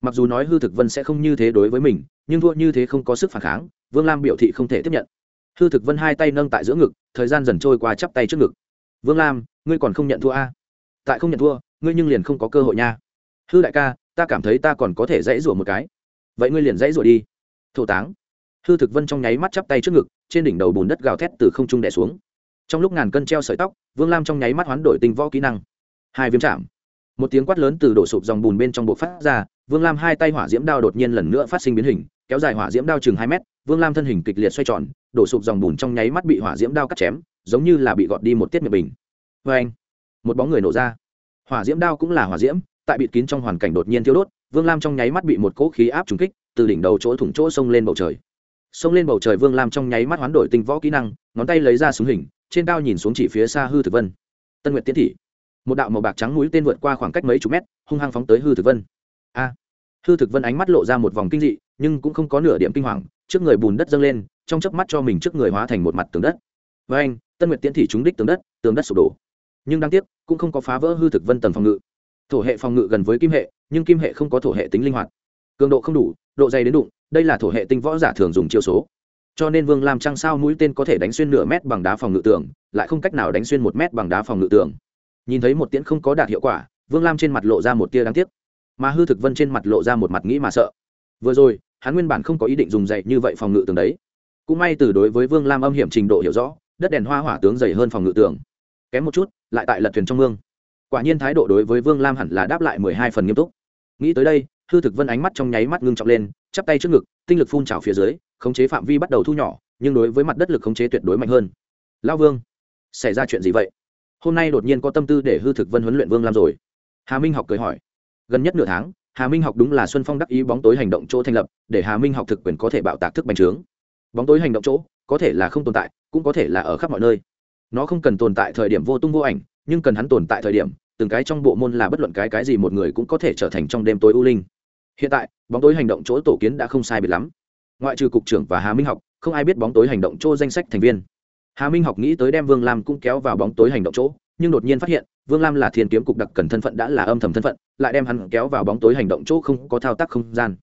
Speaker 1: Mặc dù nói hư thực vân sẽ không như thế đối với mình, nhưng thua như thế không có sức phản kháng, vương lam biểu thị không thể tiếp nhận. Hư thực vân hai tay nâng tại giữa ngực, thời gian dần trôi qua chắp tay trước ngực. Vương lam, ngươi còn không nhận thua a? à? Tại không nhận thua, ngươi nhưng liền không có cơ hội nha. Hư đại ca, ta cảm thấy ta còn có thể dãy rủa một cái. Vậy ngươi liền dãy rủa đi. Thổ táng. Hư thực vân trong nháy mắt chắp tay trước ngực, trên đỉnh đầu bùn đất gào thét từ không trung đẻ xuống. Trong lúc ngàn cân treo sợi tóc, vương lam trong nháy mắt hoán đổi tinh võ kỹ năng. Hai viêm chạm. Một tiếng quát lớn từ đổ sụp dòng bùn bên trong bộ phát ra, vương lam hai tay hỏa diễm đao đột nhiên lần nữa phát sinh biến hình, kéo dài hỏa diễm đao chừng hai mét, vương lam thân hình kịch liệt xoay tròn, đổ sụp dòng bùn trong nháy mắt bị hỏa diễm đao cắt chém, giống như là bị gọt đi một tiết miệng bình. Vê anh một bóng người nổ ra. Hỏa diễm đao cũng là hỏa diễm, tại bịt kín trong hoàn cảnh đột nhiên thiêu đốt, vương lam trong nháy mắt bị một cỗ khí áp trúng kích, từ đỉnh đầu chỗ thủng chỗ xông lên bầu trời. Xông lên bầu trời vương lam trong nháy mắt hoán đổi tinh võ kỹ năng, ngón tay lấy ra súng hình, trên cao nhìn xuống chỉ phía xa hư thực vân. Tân nguyệt tiến thị. Một đạo màu bạc trắng mũi tên vượt qua khoảng cách mấy chục mét, hung hăng phóng tới hư thực vân. A! Hư thực vân ánh mắt lộ ra một vòng kinh dị, nhưng cũng không có nửa điểm kinh hoàng, trước người bùn đất dâng lên, trong chớp mắt cho mình trước người hóa thành một mặt tường đất. Với anh tân nguyệt tiến thị trúng đích tường đất tường đất sụp đổ nhưng đáng tiếc, cũng không có phá vỡ hư thực vân tầng phòng ngự. Thổ hệ phòng ngự gần với kim hệ, nhưng kim hệ không có thổ hệ tính linh hoạt. Cường độ không đủ, độ dày đến đụng, đây là thổ hệ tinh võ giả thường dùng chiêu số. Cho nên vương lam trăng sao mũi tên có thể đánh xuyên nửa mét bằng đá phòng ngự tường, lại không cách nào đánh xuyên một mét bằng đá phòng ngự tường. Nhìn thấy một tiễn không có đạt hiệu quả, vương lam trên mặt lộ ra một tia đáng tiếc. Mà hư thực vân trên mặt lộ ra một mặt nghĩ mà sợ. Vừa rồi, hắn nguyên bản không có ý định dùng dạy như vậy phòng ngự tường đấy. Cũng may từ đối với vương lam âm hiểm trình độ hiểu rõ, đất đèn hoa hỏa tướng dày hơn phòng ngự tường kém một chút, lại tại lật thuyền trong mương. Quả nhiên thái độ đối với vương lam hẳn là đáp lại mười hai phần nghiêm túc. Nghĩ tới đây, hư thực vân ánh mắt trong nháy mắt ngưng trọng lên, chắp tay trước ngực, tinh lực phun trào phía dưới, khống chế phạm vi bắt đầu thu nhỏ, nhưng đối với mặt đất lực khống chế tuyệt đối mạnh hơn. Lao vương, xảy ra chuyện gì vậy? Hôm nay đột nhiên có tâm tư để hư thực vân huấn luyện vương lam rồi. Hà minh học cười hỏi. Gần nhất nửa tháng, hà minh học đúng là xuân phong đắc ý bóng tối hành động chỗ thành lập, để hà minh học thực quyền có thể bạo tạc thức bành trướng. Bóng tối hành động chỗ, có thể là không tồn tại, cũng có thể là ở khắp mọi nơi nó không cần tồn tại thời điểm vô tung vô ảnh, nhưng cần hắn tồn tại thời điểm, từng cái trong bộ môn là bất luận cái cái gì một người cũng có thể trở thành trong đêm tối u linh. Hiện tại, bóng tối hành động chỗ tổ kiến đã không sai biệt lắm. Ngoại trừ cục trưởng và hà minh học, không ai biết bóng tối hành động chỗ danh sách thành viên. Hà minh học nghĩ tới đem vương lam cũng kéo vào bóng tối hành động chỗ, nhưng đột nhiên phát hiện, vương lam là thiên kiếm cục đặc cần thân phận đã là âm thầm thân phận, lại đem hắn kéo vào bóng tối hành động chỗ không có thao tác không gian.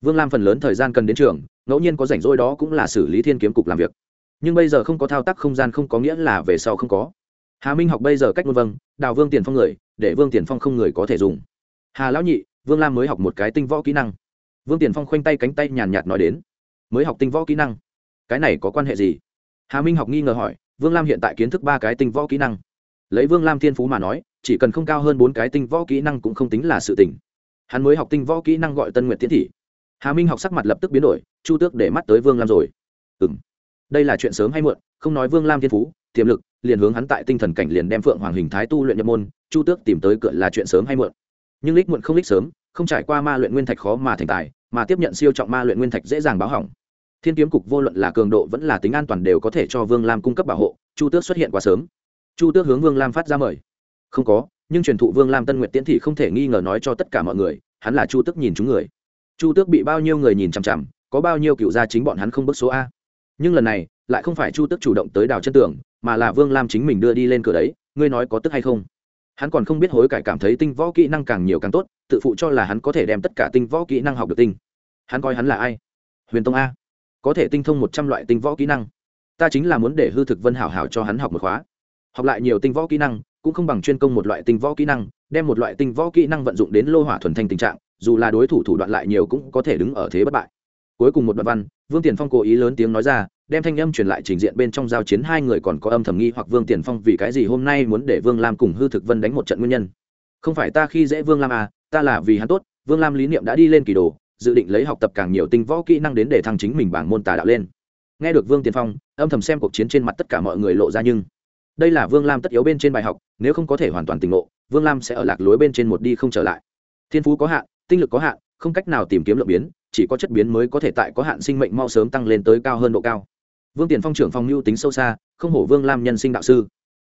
Speaker 1: Vương lam phần lớn thời gian cần đến trường, ngẫu nhiên có rảnh rỗi đó cũng là xử lý thiên kiếm cục làm việc nhưng bây giờ không có thao tác không gian không có nghĩa là về sau không có. Hà minh học bây giờ cách ngôn vâng đào vương tiền phong người, để vương tiền phong không người có thể dùng. Hà lão nhị, vương lam mới học một cái tinh võ kỹ năng. Vương tiền phong khoanh tay cánh tay nhàn nhạt nói đến. Mới học tinh võ kỹ năng. Cái này có quan hệ gì? Hà minh học nghi ngờ hỏi, vương lam hiện tại kiến thức ba cái tinh võ kỹ năng. Lấy vương lam thiên phú mà nói, chỉ cần không cao hơn bốn cái tinh võ kỹ năng cũng không tính là sự tỉnh hắn mới học tinh võ kỹ năng gọi tân nguyện tiến thị. Hà minh học sắc mặt lập tức biến đổi, chu tước để mắt tới vương lam rồi. Ừ m đây là chuyện sớm hay muộn, không nói vương lam thiên phú, tiềm lực, liền hướng hắn tại tinh thần cảnh liền đem phượng hoàng hình thái tu luyện nhập môn, chu tước tìm tới cửa là chuyện sớm hay muộn. Nhưng lích muộn không lích sớm, không trải qua ma luyện nguyên thạch khó mà thành tài, mà tiếp nhận siêu trọng ma luyện nguyên thạch dễ dàng báo hỏng. Thiên kiếm cục vô luận là cường độ vẫn là tính an toàn đều có thể cho vương lam cung cấp bảo hộ, chu tước xuất hiện quá sớm. Chu tước hướng vương lam phát ra mời. Không có, nhưng truyền thụ vương lam tân Nguyệt tiễn thị không thể nghi ngờ nói cho tất cả mọi người, hắn là chu tước nhìn chúng người. Chu tước bị bao nhiêu người nhìn chằm chằm, có bao nhiêu cựu gia chính bọn hắn không bước số a nhưng lần này, lại không phải chu tước chủ động tới đào chân tường, mà là vương lam chính mình đưa đi lên cửa đấy, ngươi nói có tức hay không? Hắn còn không biết hối cải cảm thấy tinh võ kỹ năng càng nhiều càng tốt, tự phụ cho là hắn có thể đem tất cả tinh võ kỹ năng học được tinh. Hắn coi hắn là ai? Huyền tông a. Có thể tinh thông một trăm loại tinh võ kỹ năng. Ta chính là muốn để hư thực vân hảo hảo cho hắn học một khóa. Học lại nhiều tinh võ kỹ năng, cũng không bằng chuyên công một loại tinh võ kỹ năng, đem một loại tinh võ kỹ năng vận dụng đến lô hỏa thuần thanh tình trạng, dù là đối thủ thủ đoạn lại nhiều cũng có thể đứng ở thế bất bại cuối cùng một đoạn văn, vương tiền phong cố ý lớn tiếng nói ra, đem thanh âm truyền lại trình diện bên trong giao chiến hai người còn có âm thầm nghi hoặc vương tiền phong vì cái gì hôm nay muốn để vương lam cùng hư thực vân đánh một trận nguyên nhân. Không phải ta khi dễ vương lam à ta là vì hắn tốt, vương lam lý niệm đã đi lên kỳ đồ, dự định lấy học tập càng nhiều tinh võ kỹ năng đến để thăng chính mình bảng môn tà đạo lên. Nghe được vương tiền phong, âm thầm xem cuộc chiến trên mặt tất cả mọi người lộ ra nhưng, đây là vương lam tất yếu bên trên bài học, nếu không có thể hoàn toàn tỉnh ngộ, vương lam sẽ ở lạc lối bên trên một đi không trở lại. Thiên phú có hạn, tinh lực có hạn, không cách nào tìm kiếm lượng biến chỉ có chất biến mới có thể tại có hạn sinh mệnh mau sớm tăng lên tới cao hơn độ cao. Vương tiền phong trưởng phong mưu tính sâu xa, không hổ vương lam nhân sinh đạo sư.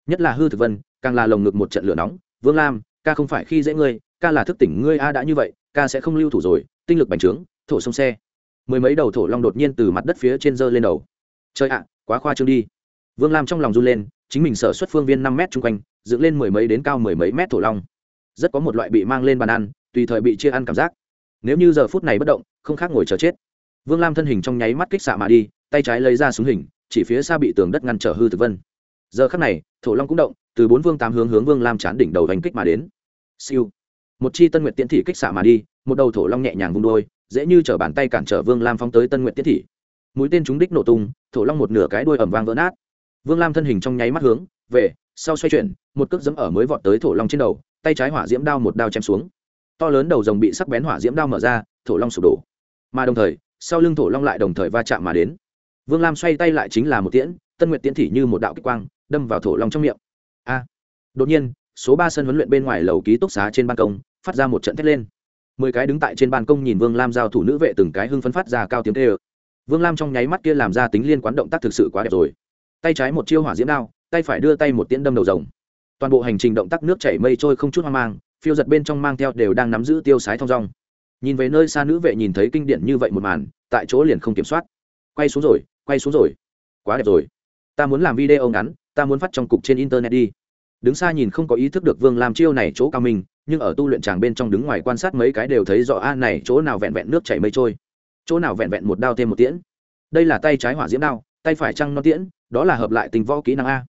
Speaker 1: Nhất là hư thực vân, càng là lồng ngực một trận lửa nóng. Vương lam, ca không phải khi dễ ngươi, ca là thức tỉnh ngươi a đã như vậy, ca sẽ không lưu thủ rồi. Tinh lực bành trướng, thổ sông xe. Mười mấy đầu thổ long đột nhiên từ mặt đất phía trên dơ lên đầu. Chơi ạ, quá khoa trương đi. Vương lam trong lòng run lên, chính mình sở xuất phương viên năm mét chung quanh, dựng lên mười mấy đến cao mười mấy mét thổ long. Rất có một loại bị mang lên bàn ăn, tùy thời bị chia ăn cảm giác nếu như giờ phút này bất động, không khác ngồi chờ chết. Vương lam thân hình trong nháy mắt kích xạ mà đi, tay trái lấy ra súng hình, chỉ phía xa bị tường đất ngăn trở hư thực vân. Giờ khắc này, thổ long cũng động, từ bốn vương tám hướng hướng vương lam chán đỉnh đầu đánh kích mà đến. Siêu. Một chi tân nguyện tiễn thị kích xạ mà đi, một đầu thổ long nhẹ nhàng vung đôi, dễ như chở bàn tay cản trở vương lam phóng tới tân nguyện tiễn thị. Mũi tên trúng đích nổ tung, thổ long một nửa cái đuôi ẩm vang vỡ nát. Vương lam thân hình trong nháy mắt hướng về, sau xoay chuyển, một cước dẫm ở mới vọt tới thổ long trên đầu, tay trái hỏa diễm đao một đao chém xuống to lớn đầu rồng bị sắc bén hỏa diễm đao mở ra, thổ long sụp đổ. Mà đồng thời, sau lưng thổ long lại đồng thời va chạm mà đến. Vương lam xoay tay lại chính là một tiễn, tân nguyện tiễn thị như một đạo kích quang, đâm vào thổ long trong miệng. A! Đột nhiên, số ba sân huấn luyện bên ngoài lầu ký túc xá trên ban công, phát ra một trận thét lên. Mười cái đứng tại trên ban công nhìn vương lam giao thủ nữ vệ từng cái hưng phấn phát ra cao tiếng tê ơ vương lam trong nháy mắt kia làm ra tính liên quán động tác thực sự quá đẹp rồi. Tay trái một chiêu hỏa diễm đao, tay phải đưa tay một tiễn đâm đầu rồng. Toàn bộ hành trình động tác nước chảy mây trôi không chút hoang mang phiêu giật bên trong mang theo đều đang nắm giữ tiêu sái thong dong. Nhìn về nơi xa nữ vệ nhìn thấy kinh điển như vậy một màn tại chỗ liền không kiểm soát. Quay xuống rồi quay xuống rồi. Quá đẹp rồi. Ta muốn làm video ngắn ta muốn phát trong cục trên internet đi. Đứng xa nhìn không có ý thức được vương làm chiêu này chỗ cao mình, nhưng ở tu luyện tràng bên trong đứng ngoài quan sát mấy cái đều thấy rõ a này chỗ nào vẹn vẹn nước chảy mây trôi. Chỗ nào vẹn vẹn một đao thêm một tiễn. Đây là tay trái hỏa diễm đao tay phải trăng non tiễn đó là hợp lại tinh võ kỹ năng a.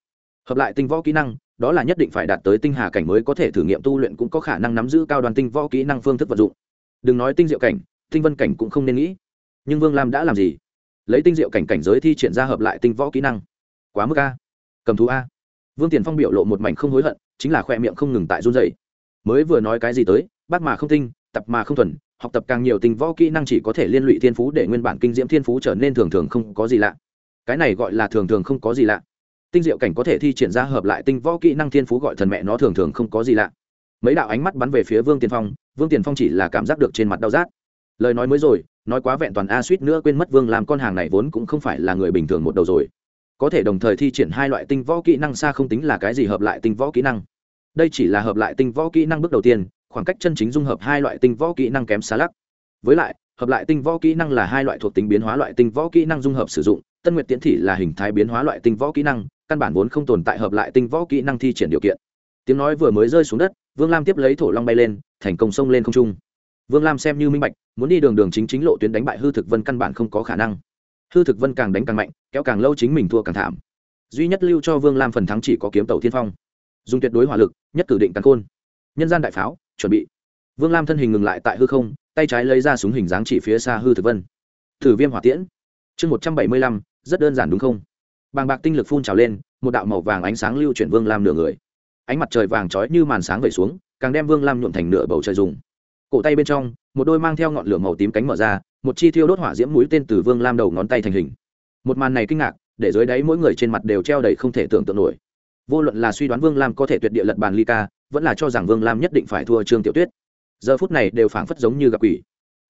Speaker 1: Hợp lại tinh võ kỹ năng đó là nhất định phải đạt tới tinh hà cảnh mới có thể thử nghiệm tu luyện cũng có khả năng nắm giữ cao đoàn tinh võ kỹ năng phương thức vận dụng. Đừng nói tinh diệu cảnh, tinh vân cảnh cũng không nên nghĩ. Nhưng vương lam đã làm gì? Lấy tinh diệu cảnh cảnh giới thi triển ra hợp lại tinh võ kỹ năng. Quá mức a. Cầm thú a. Vương tiền phong biểu lộ một mảnh không hối hận, chính là khoe miệng không ngừng tại run dày mới vừa nói cái gì tới, bác mà không tinh, tập mà không thuần, học tập càng nhiều tinh võ kỹ năng chỉ có thể liên lụy thiên phú để nguyên bản kinh diễm thiên phú trở nên thường thường không có gì lạ. Cái này gọi là thường thường không có gì lạ tinh diệu cảnh có thể thi triển ra hợp lại tinh võ kỹ năng thiên phú gọi thần mẹ nó thường thường không có gì lạ. Mấy đạo ánh mắt bắn về phía vương tiền phong, vương tiền phong chỉ là cảm giác được trên mặt đau rát. Lời nói mới rồi, nói quá vẹn toàn a suýt nữa quên mất vương làm con hàng này vốn cũng không phải là người bình thường một đầu rồi. Có thể đồng thời thi triển hai loại tinh võ kỹ năng xa không tính là cái gì hợp lại tinh võ kỹ năng. Đây chỉ là hợp lại tinh võ kỹ năng bước đầu tiên, khoảng cách chân chính dung hợp hai loại tinh võ kỹ năng kém xa lắc. Với lại, hợp lại tinh võ kỹ năng là hai loại thuộc tính biến hóa loại tinh võ kỹ năng dung hợp sử dụng, tân nguyệt tiễn thị là hình thái biến hóa loại tinh võ kỹ năng căn bản vốn không tồn tại hợp lại tinh võ kỹ năng thi triển điều kiện. Tiếng nói vừa mới rơi xuống đất, vương lam tiếp lấy thổ long bay lên, thành công xông lên không trung. Vương lam xem như minh bạch, muốn đi đường đường chính chính lộ tuyến đánh bại hư thực vân căn bản không có khả năng. Hư thực vân càng đánh càng mạnh, kéo càng lâu chính mình thua càng thảm. Duy nhất lưu cho vương lam phần thắng chỉ có kiếm tàu thiên phong. Dùng tuyệt đối hỏa lực, nhất cử định càng khôn. Nhân gian đại pháo, chuẩn bị. Vương lam thân hình ngừng lại tại hư không, tay trái lấy ra súng hình dáng chỉ phía xa hư thực vân. Thử viêm hỏa tiễn. Chương một trăm bảy mươi lăm, rất đơn giản đúng không? Bàng bạc tinh lực phun trào lên, một đạo màu vàng ánh sáng lưu chuyển vương lam nửa người. Ánh mặt trời vàng trói như màn sáng vẩy xuống, càng đem vương lam nhuộm thành nửa bầu trời dùng cổ tay bên trong, một đôi mang theo ngọn lửa màu tím cánh mở ra, một chi thiêu đốt hỏa diễm mũi tên từ vương lam đầu ngón tay thành hình. Một màn này kinh ngạc, để dưới đáy mỗi người trên mặt đều treo đầy không thể tưởng tượng nổi. Vô luận là suy đoán vương lam có thể tuyệt địa lật bàn ly ca, vẫn là cho rằng vương lam nhất định phải thua trương tiểu tuyết. Giờ phút này đều phảng phất giống như gặp quỷ.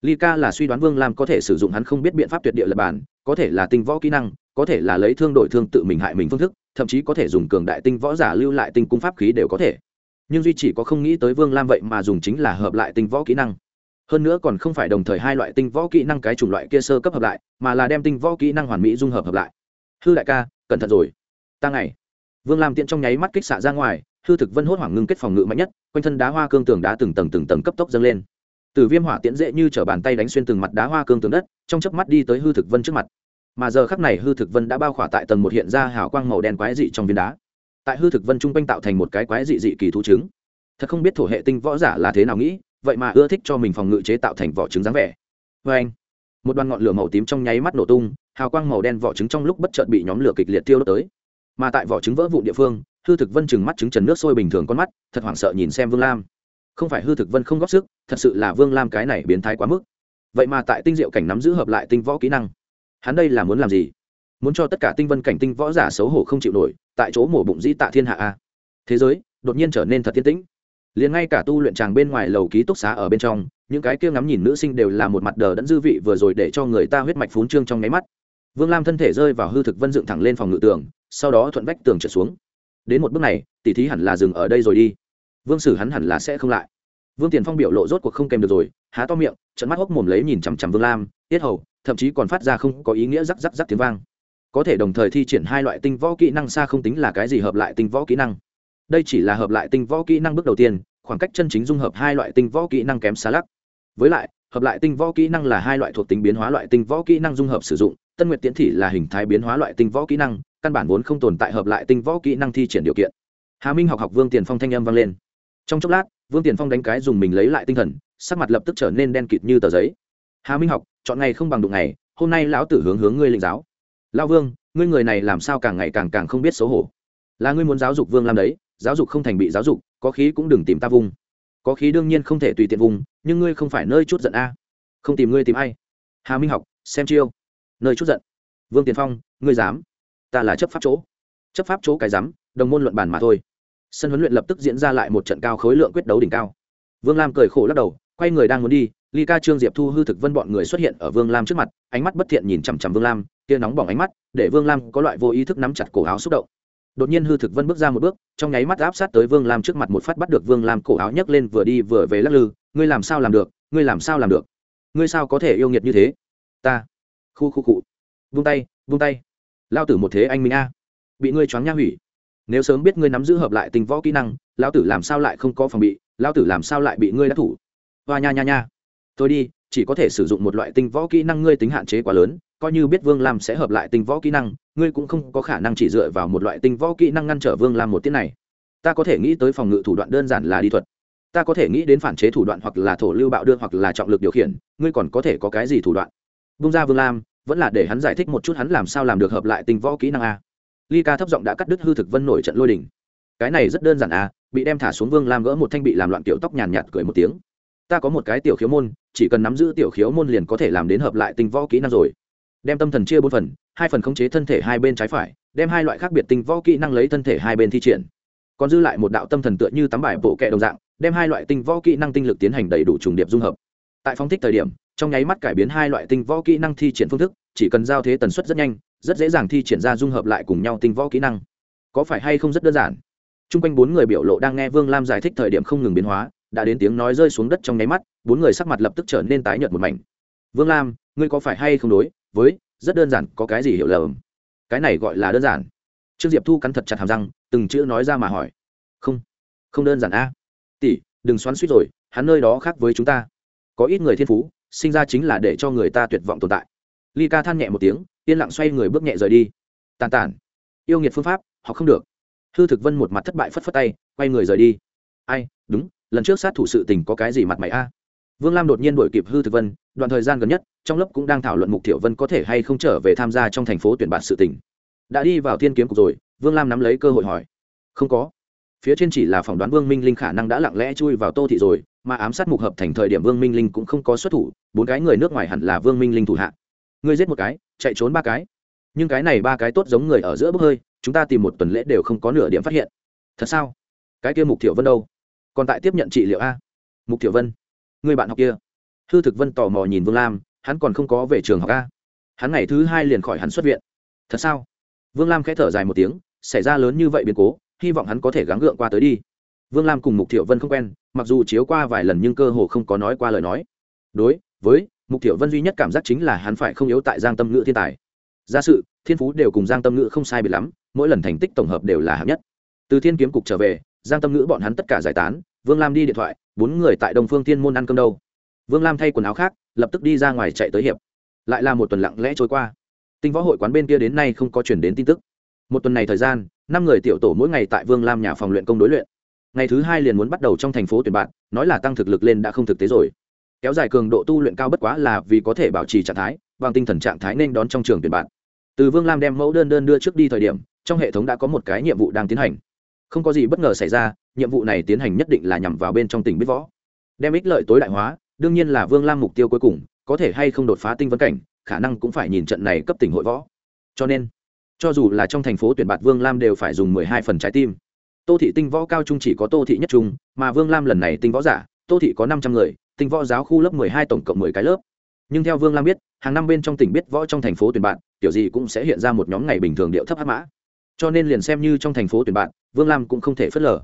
Speaker 1: Ly ca là suy đoán vương lam có thể sử dụng hắn không biết biện pháp tuyệt địa lật bàn, có thể là tinh võ kỹ năng có thể là lấy thương đổi thương tự mình hại mình phương thức, thậm chí có thể dùng cường đại tinh võ giả lưu lại tinh cung pháp khí đều có thể. Nhưng duy chỉ có không nghĩ tới vương lam vậy mà dùng chính là hợp lại tinh võ kỹ năng. Hơn nữa còn không phải đồng thời hai loại tinh võ kỹ năng cái chủng loại kia sơ cấp hợp lại, mà là đem tinh võ kỹ năng hoàn mỹ dung hợp hợp lại. Hư đại ca, cẩn thận rồi. Ta ngày. Vương lam tiện trong nháy mắt kích xạ ra ngoài, hư thực vân hốt hoảng ngưng kết phòng ngự mạnh nhất, quanh thân đá hoa cương tường đá từng tầng từng tầng cấp tốc dâng lên. Từ viêm hỏa tiễn dễ như t bàn tay đánh xuyên từng mặt đá hoa cương tường đất, trong chớp mắt đi tới hư thực vân trước mặt mà giờ khắc này hư thực vân đã bao khỏa tại tầng một hiện ra hào quang màu đen quái dị trong viên đá. Tại hư thực vân trung quanh tạo thành một cái quái dị dị kỳ thú trứng. Thật không biết thổ hệ tinh võ giả là thế nào nghĩ, vậy mà ưa thích cho mình phòng ngự chế tạo thành vỏ trứng dáng vẻ. Vê anh, một đoàn ngọn lửa màu tím trong nháy mắt nổ tung, hào quang màu đen vỏ trứng trong lúc bất chợt bị nhóm lửa kịch liệt tiêu đốt tới. Mà tại vỏ trứng vỡ vụ địa phương, hư thực vân chừng mắt trứng trần nước sôi bình thường con mắt, thật hoảng sợ nhìn xem vương lam. Không phải hư thực vân không góp sức, thật sự là vương lam cái này biến thái quá mức. Vậy mà tại tinh diệu cảnh nắm giữ hợp lại tinh võ kỹ năng hắn đây là muốn làm gì? Muốn cho tất cả tinh vân cảnh tinh võ giả xấu hổ không chịu nổi, tại chỗ mổ bụng dĩ tạ thiên hạ a. Thế giới đột nhiên trở nên thật tiên tĩnh. Liền ngay cả tu luyện tràng bên ngoài lầu ký túc xá ở bên trong, những cái kia ngắm nhìn nữ sinh đều là một mặt đờ đẫn dư vị vừa rồi để cho người ta huyết mạch phún trương trong nháy mắt. Vương lam thân thể rơi vào hư thực vân dựng thẳng lên phòng ngự tường, sau đó thuận vách tường trở xuống. Đến một bước này, tỷ thí hẳn là dừng ở đây rồi đi. Vương sử hắn hẳn là sẽ không lại. Vương tiền phong biểu lộ rốt cuộc không kèm được rồi, há to miệng trận mắt hốc mồm lấy nhìn chằm chằm vương lam, tiết hầu thậm chí còn phát ra không có ý nghĩa rắc rắc rắc tiếng vang. Có thể đồng thời thi triển hai loại tinh võ kỹ năng xa không tính là cái gì hợp lại tinh võ kỹ năng. Đây chỉ là hợp lại tinh võ kỹ năng bước đầu tiên, khoảng cách chân chính dung hợp hai loại tinh võ kỹ năng kém xa lắc. Với lại, hợp lại tinh võ kỹ năng là hai loại thuộc tính biến hóa loại tinh võ kỹ năng dung hợp sử dụng, tân nguyệt tiễn thị là hình thái biến hóa loại tinh võ kỹ năng, căn bản vốn không tồn tại hợp lại tinh võ kỹ năng thi triển điều kiện. Hà minh học học vương tiền phong thanh âm vang lên. Trong chốc lát, vương tiền phong đánh cái dùng mình lấy lại tinh thần, sắc mặt lập tức trở nên đen kịt như tờ giấy. Hà minh học chọn ngày không bằng đụng ngày, hôm nay lão tử hướng hướng ngươi linh giáo. Lao vương, ngươi người này làm sao càng ngày càng càng không biết xấu hổ? Là ngươi muốn giáo dục vương làm đấy, giáo dục không thành bị giáo dục, có khí cũng đừng tìm ta vung. Có khí đương nhiên không thể tùy tiện vùng nhưng ngươi không phải nơi chút giận a. Không tìm ngươi tìm ai? Hà minh học, xem chiêu. Nơi chút giận. Vương tiền phong, ngươi dám? Ta là chấp pháp chỗ. Chấp pháp chỗ cái dám, đồng môn luận bàn mà thôi. Sân huấn luyện lập tức diễn ra lại một trận cao khối lượng quyết đấu đỉnh cao. Vương lam cười khổ lắc đầu, quay người đang muốn đi ly ca trương diệp thu hư thực vân bọn người xuất hiện ở vương lam trước mặt, ánh mắt bất thiện nhìn chằm chằm vương lam, tia nóng bỏng ánh mắt, để vương lam có loại vô ý thức nắm chặt cổ áo xúc động. Đột nhiên hư thực vân bước ra một bước, trong nháy mắt áp sát tới vương lam trước mặt một phát bắt được vương lam cổ áo nhấc lên vừa đi vừa về lắc lư, ngươi làm sao làm được? Ngươi làm sao làm được? Ngươi sao có thể yêu nghiệt như thế? Ta. Khu khu cụ vung tay vung tay. Lao tử một thế anh minh a, bị ngươi choáng nha hủy. Nếu sớm biết ngươi nắm giữ hợp lại tình võ kỹ năng lao tử làm sao lại không có phòng bị? Lao tử làm sao lại bị ngươi đắc thủ? Hoa nha nha nha tôi đi, chỉ có thể sử dụng một loại tinh võ kỹ năng ngươi tính hạn chế quá lớn, coi như biết vương lam sẽ hợp lại tinh võ kỹ năng, ngươi cũng không có khả năng chỉ dựa vào một loại tinh võ kỹ năng ngăn trở vương lam một tiết này. Ta có thể nghĩ tới phòng ngự thủ đoạn đơn giản là đi thuật. Ta có thể nghĩ đến phản chế thủ đoạn hoặc là thổ lưu bạo đưa hoặc là trọng lực điều khiển, ngươi còn có thể có cái gì thủ đoạn? Bung ra vương lam, vẫn là để hắn giải thích một chút hắn làm sao làm được hợp lại tinh võ kỹ năng a. Ly ca thấp giọng đã cắt đứt hư thực vân nổi trận lôi đỉnh cái này rất đơn giản a, bị đem thả xuống vương lam gỡ một thanh bị làm loạn kiểu tóc nhàn nhạt cười một tiếng ta có một cái tiểu khiếu môn, chỉ cần nắm giữ tiểu khiếu môn liền có thể làm đến hợp lại tinh võ kỹ năng rồi. Đem tâm thần chia bốn phần, hai phần khống chế thân thể hai bên trái phải, đem hai loại khác biệt tinh võ kỹ năng lấy thân thể hai bên thi triển. Còn dư lại một đạo tâm thần tựa như tắm bài bộ kệ đồng dạng, đem hai loại tinh võ kỹ năng tinh lực tiến hành đầy đủ trùng điệp dung hợp. Tại phong thích thời điểm, trong nháy mắt cải biến hai loại tinh võ kỹ năng thi triển phương thức, chỉ cần giao thế tần suất rất nhanh, rất dễ dàng thi triển ra dung hợp lại cùng nhau tinh võ kỹ năng. Có phải hay không rất đơn giản? T r u n g quanh bốn người biểu lộ đang nghe vương lam giải thích thời điểm không ngừng biến hóa đã đến tiếng nói rơi xuống đất trong nháy mắt, bốn người sắc mặt lập tức trở nên tái nhợt một mảnh. Vương lam, ngươi có phải hay không đối với rất đơn giản có cái gì hiểu lầm? Cái này gọi là đơn giản. Trương diệp thu cắn thật chặt hàm răng, từng chữ nói ra mà hỏi. Không không đơn giản a. Tỷ, đừng xoắn suýt rồi, hắn nơi đó khác với chúng ta. Có ít người thiên phú, sinh ra chính là để cho người ta tuyệt vọng tồn tại. Ly ca than nhẹ một tiếng, yên lặng xoay người bước nhẹ rời đi. Tàn tản, yêu nghiệt phương pháp họ không được. Hư thực vân một mặt thất bại phất phất tay, quay người rời đi. Ai, đúng lần trước sát thủ sự tình có cái gì mặt mày a? Vương lam đột nhiên đổi kịp hư thực vân, đoạn thời gian gần nhất, trong lớp cũng đang thảo luận mục thiểu vân có thể hay không trở về tham gia trong thành phố tuyển bạt sự tình. Đã đi vào thiên kiếm cục rồi, vương lam nắm lấy cơ hội hỏi. Không có. Phía trên chỉ là phỏng đoán vương minh linh khả năng đã lặng lẽ chui vào tô thị rồi, mà ám sát mục hợp thành thời điểm vương minh linh cũng không có xuất thủ, bốn cái người nước ngoài hẳn là vương minh linh thủ hạ. Ngươi giết một cái, chạy trốn ba cái. Nhưng cái này ba cái tốt giống người ở giữa bốc hơi, chúng ta tìm một tuần lễ đều không có nửa điểm phát hiện. Thật sao? Cái kia mục thiểu vân đâu? Còn tại tiếp nhận trị liệu a. Mục tiểu vân, người bạn học kia. Hư thực vân tò mò nhìn vương lam, hắn còn không có về trường học a. Hắn ngày thứ hai liền khỏi hắn xuất viện. Thật sao? Vương lam khẽ thở dài một tiếng, xảy ra lớn như vậy biến cố, hy vọng hắn có thể gắng gượng qua tới đi. Vương lam cùng mục tiểu vân không quen, mặc dù chiếu qua vài lần nhưng cơ hồ không có nói qua lời nói. Đối với mục tiểu vân duy nhất cảm giác chính là hắn phải không yếu tại giang tâm ngữ thiên tài. Gia sự, thiên phú đều cùng giang tâm ngữ không sai biệt lắm, mỗi lần thành tích tổng hợp đều là hạng nhất. Từ thiên kiếm cục trở về giang tâm ngữ bọn hắn tất cả giải tán, vương lam đi điện thoại, bốn người tại đông phương thiên môn ăn cơm đâu. Vương lam thay quần áo khác, lập tức đi ra ngoài chạy tới hiệp. Lại là một tuần lặng lẽ trôi qua. Tinh võ hội quán bên kia đến nay không có chuyển đến tin tức. Một tuần này thời gian, năm người tiểu tổ mỗi ngày tại vương lam nhà phòng luyện công đối luyện. Ngày thứ hai liền muốn bắt đầu trong thành phố tuyển bạn, nói là tăng thực lực lên đã không thực tế rồi. Kéo dài cường độ tu luyện cao bất quá là vì có thể bảo trì trạng thái, bằng tinh thần trạng thái nên đón trong trường tuyển bạn. Từ vương lam đem mẫu đơn đơn đưa trước đi thời điểm, trong hệ thống đã có một cái nhiệm vụ đang tiến hành không có gì bất ngờ xảy ra, nhiệm vụ này tiến hành nhất định là nhằm vào bên trong tỉnh biết võ. Đem ích lợi tối đại hóa, đương nhiên là vương lam mục tiêu cuối cùng, có thể hay không đột phá tinh vân cảnh, khả năng cũng phải nhìn trận này cấp tỉnh hội võ. Cho nên, cho dù là trong thành phố tuyển bạt vương lam đều phải dùng mười hai phần trái tim. Tô thị tinh võ cao trung chỉ có tô thị nhất trung, mà vương lam lần này tinh võ giả, tô thị có năm trăm người, tinh võ giáo khu lớp mười hai tổng cộng mười cái lớp. Nhưng theo vương lam biết, hàng năm bên trong tỉnh biết võ trong thành phố tuyển bạn kiểu gì cũng sẽ hiện ra một nhóm ngày bình thường điệu thấp hát mã cho nên liền xem như trong thành phố tuyển bạn, vương lam cũng không thể phớt lờ.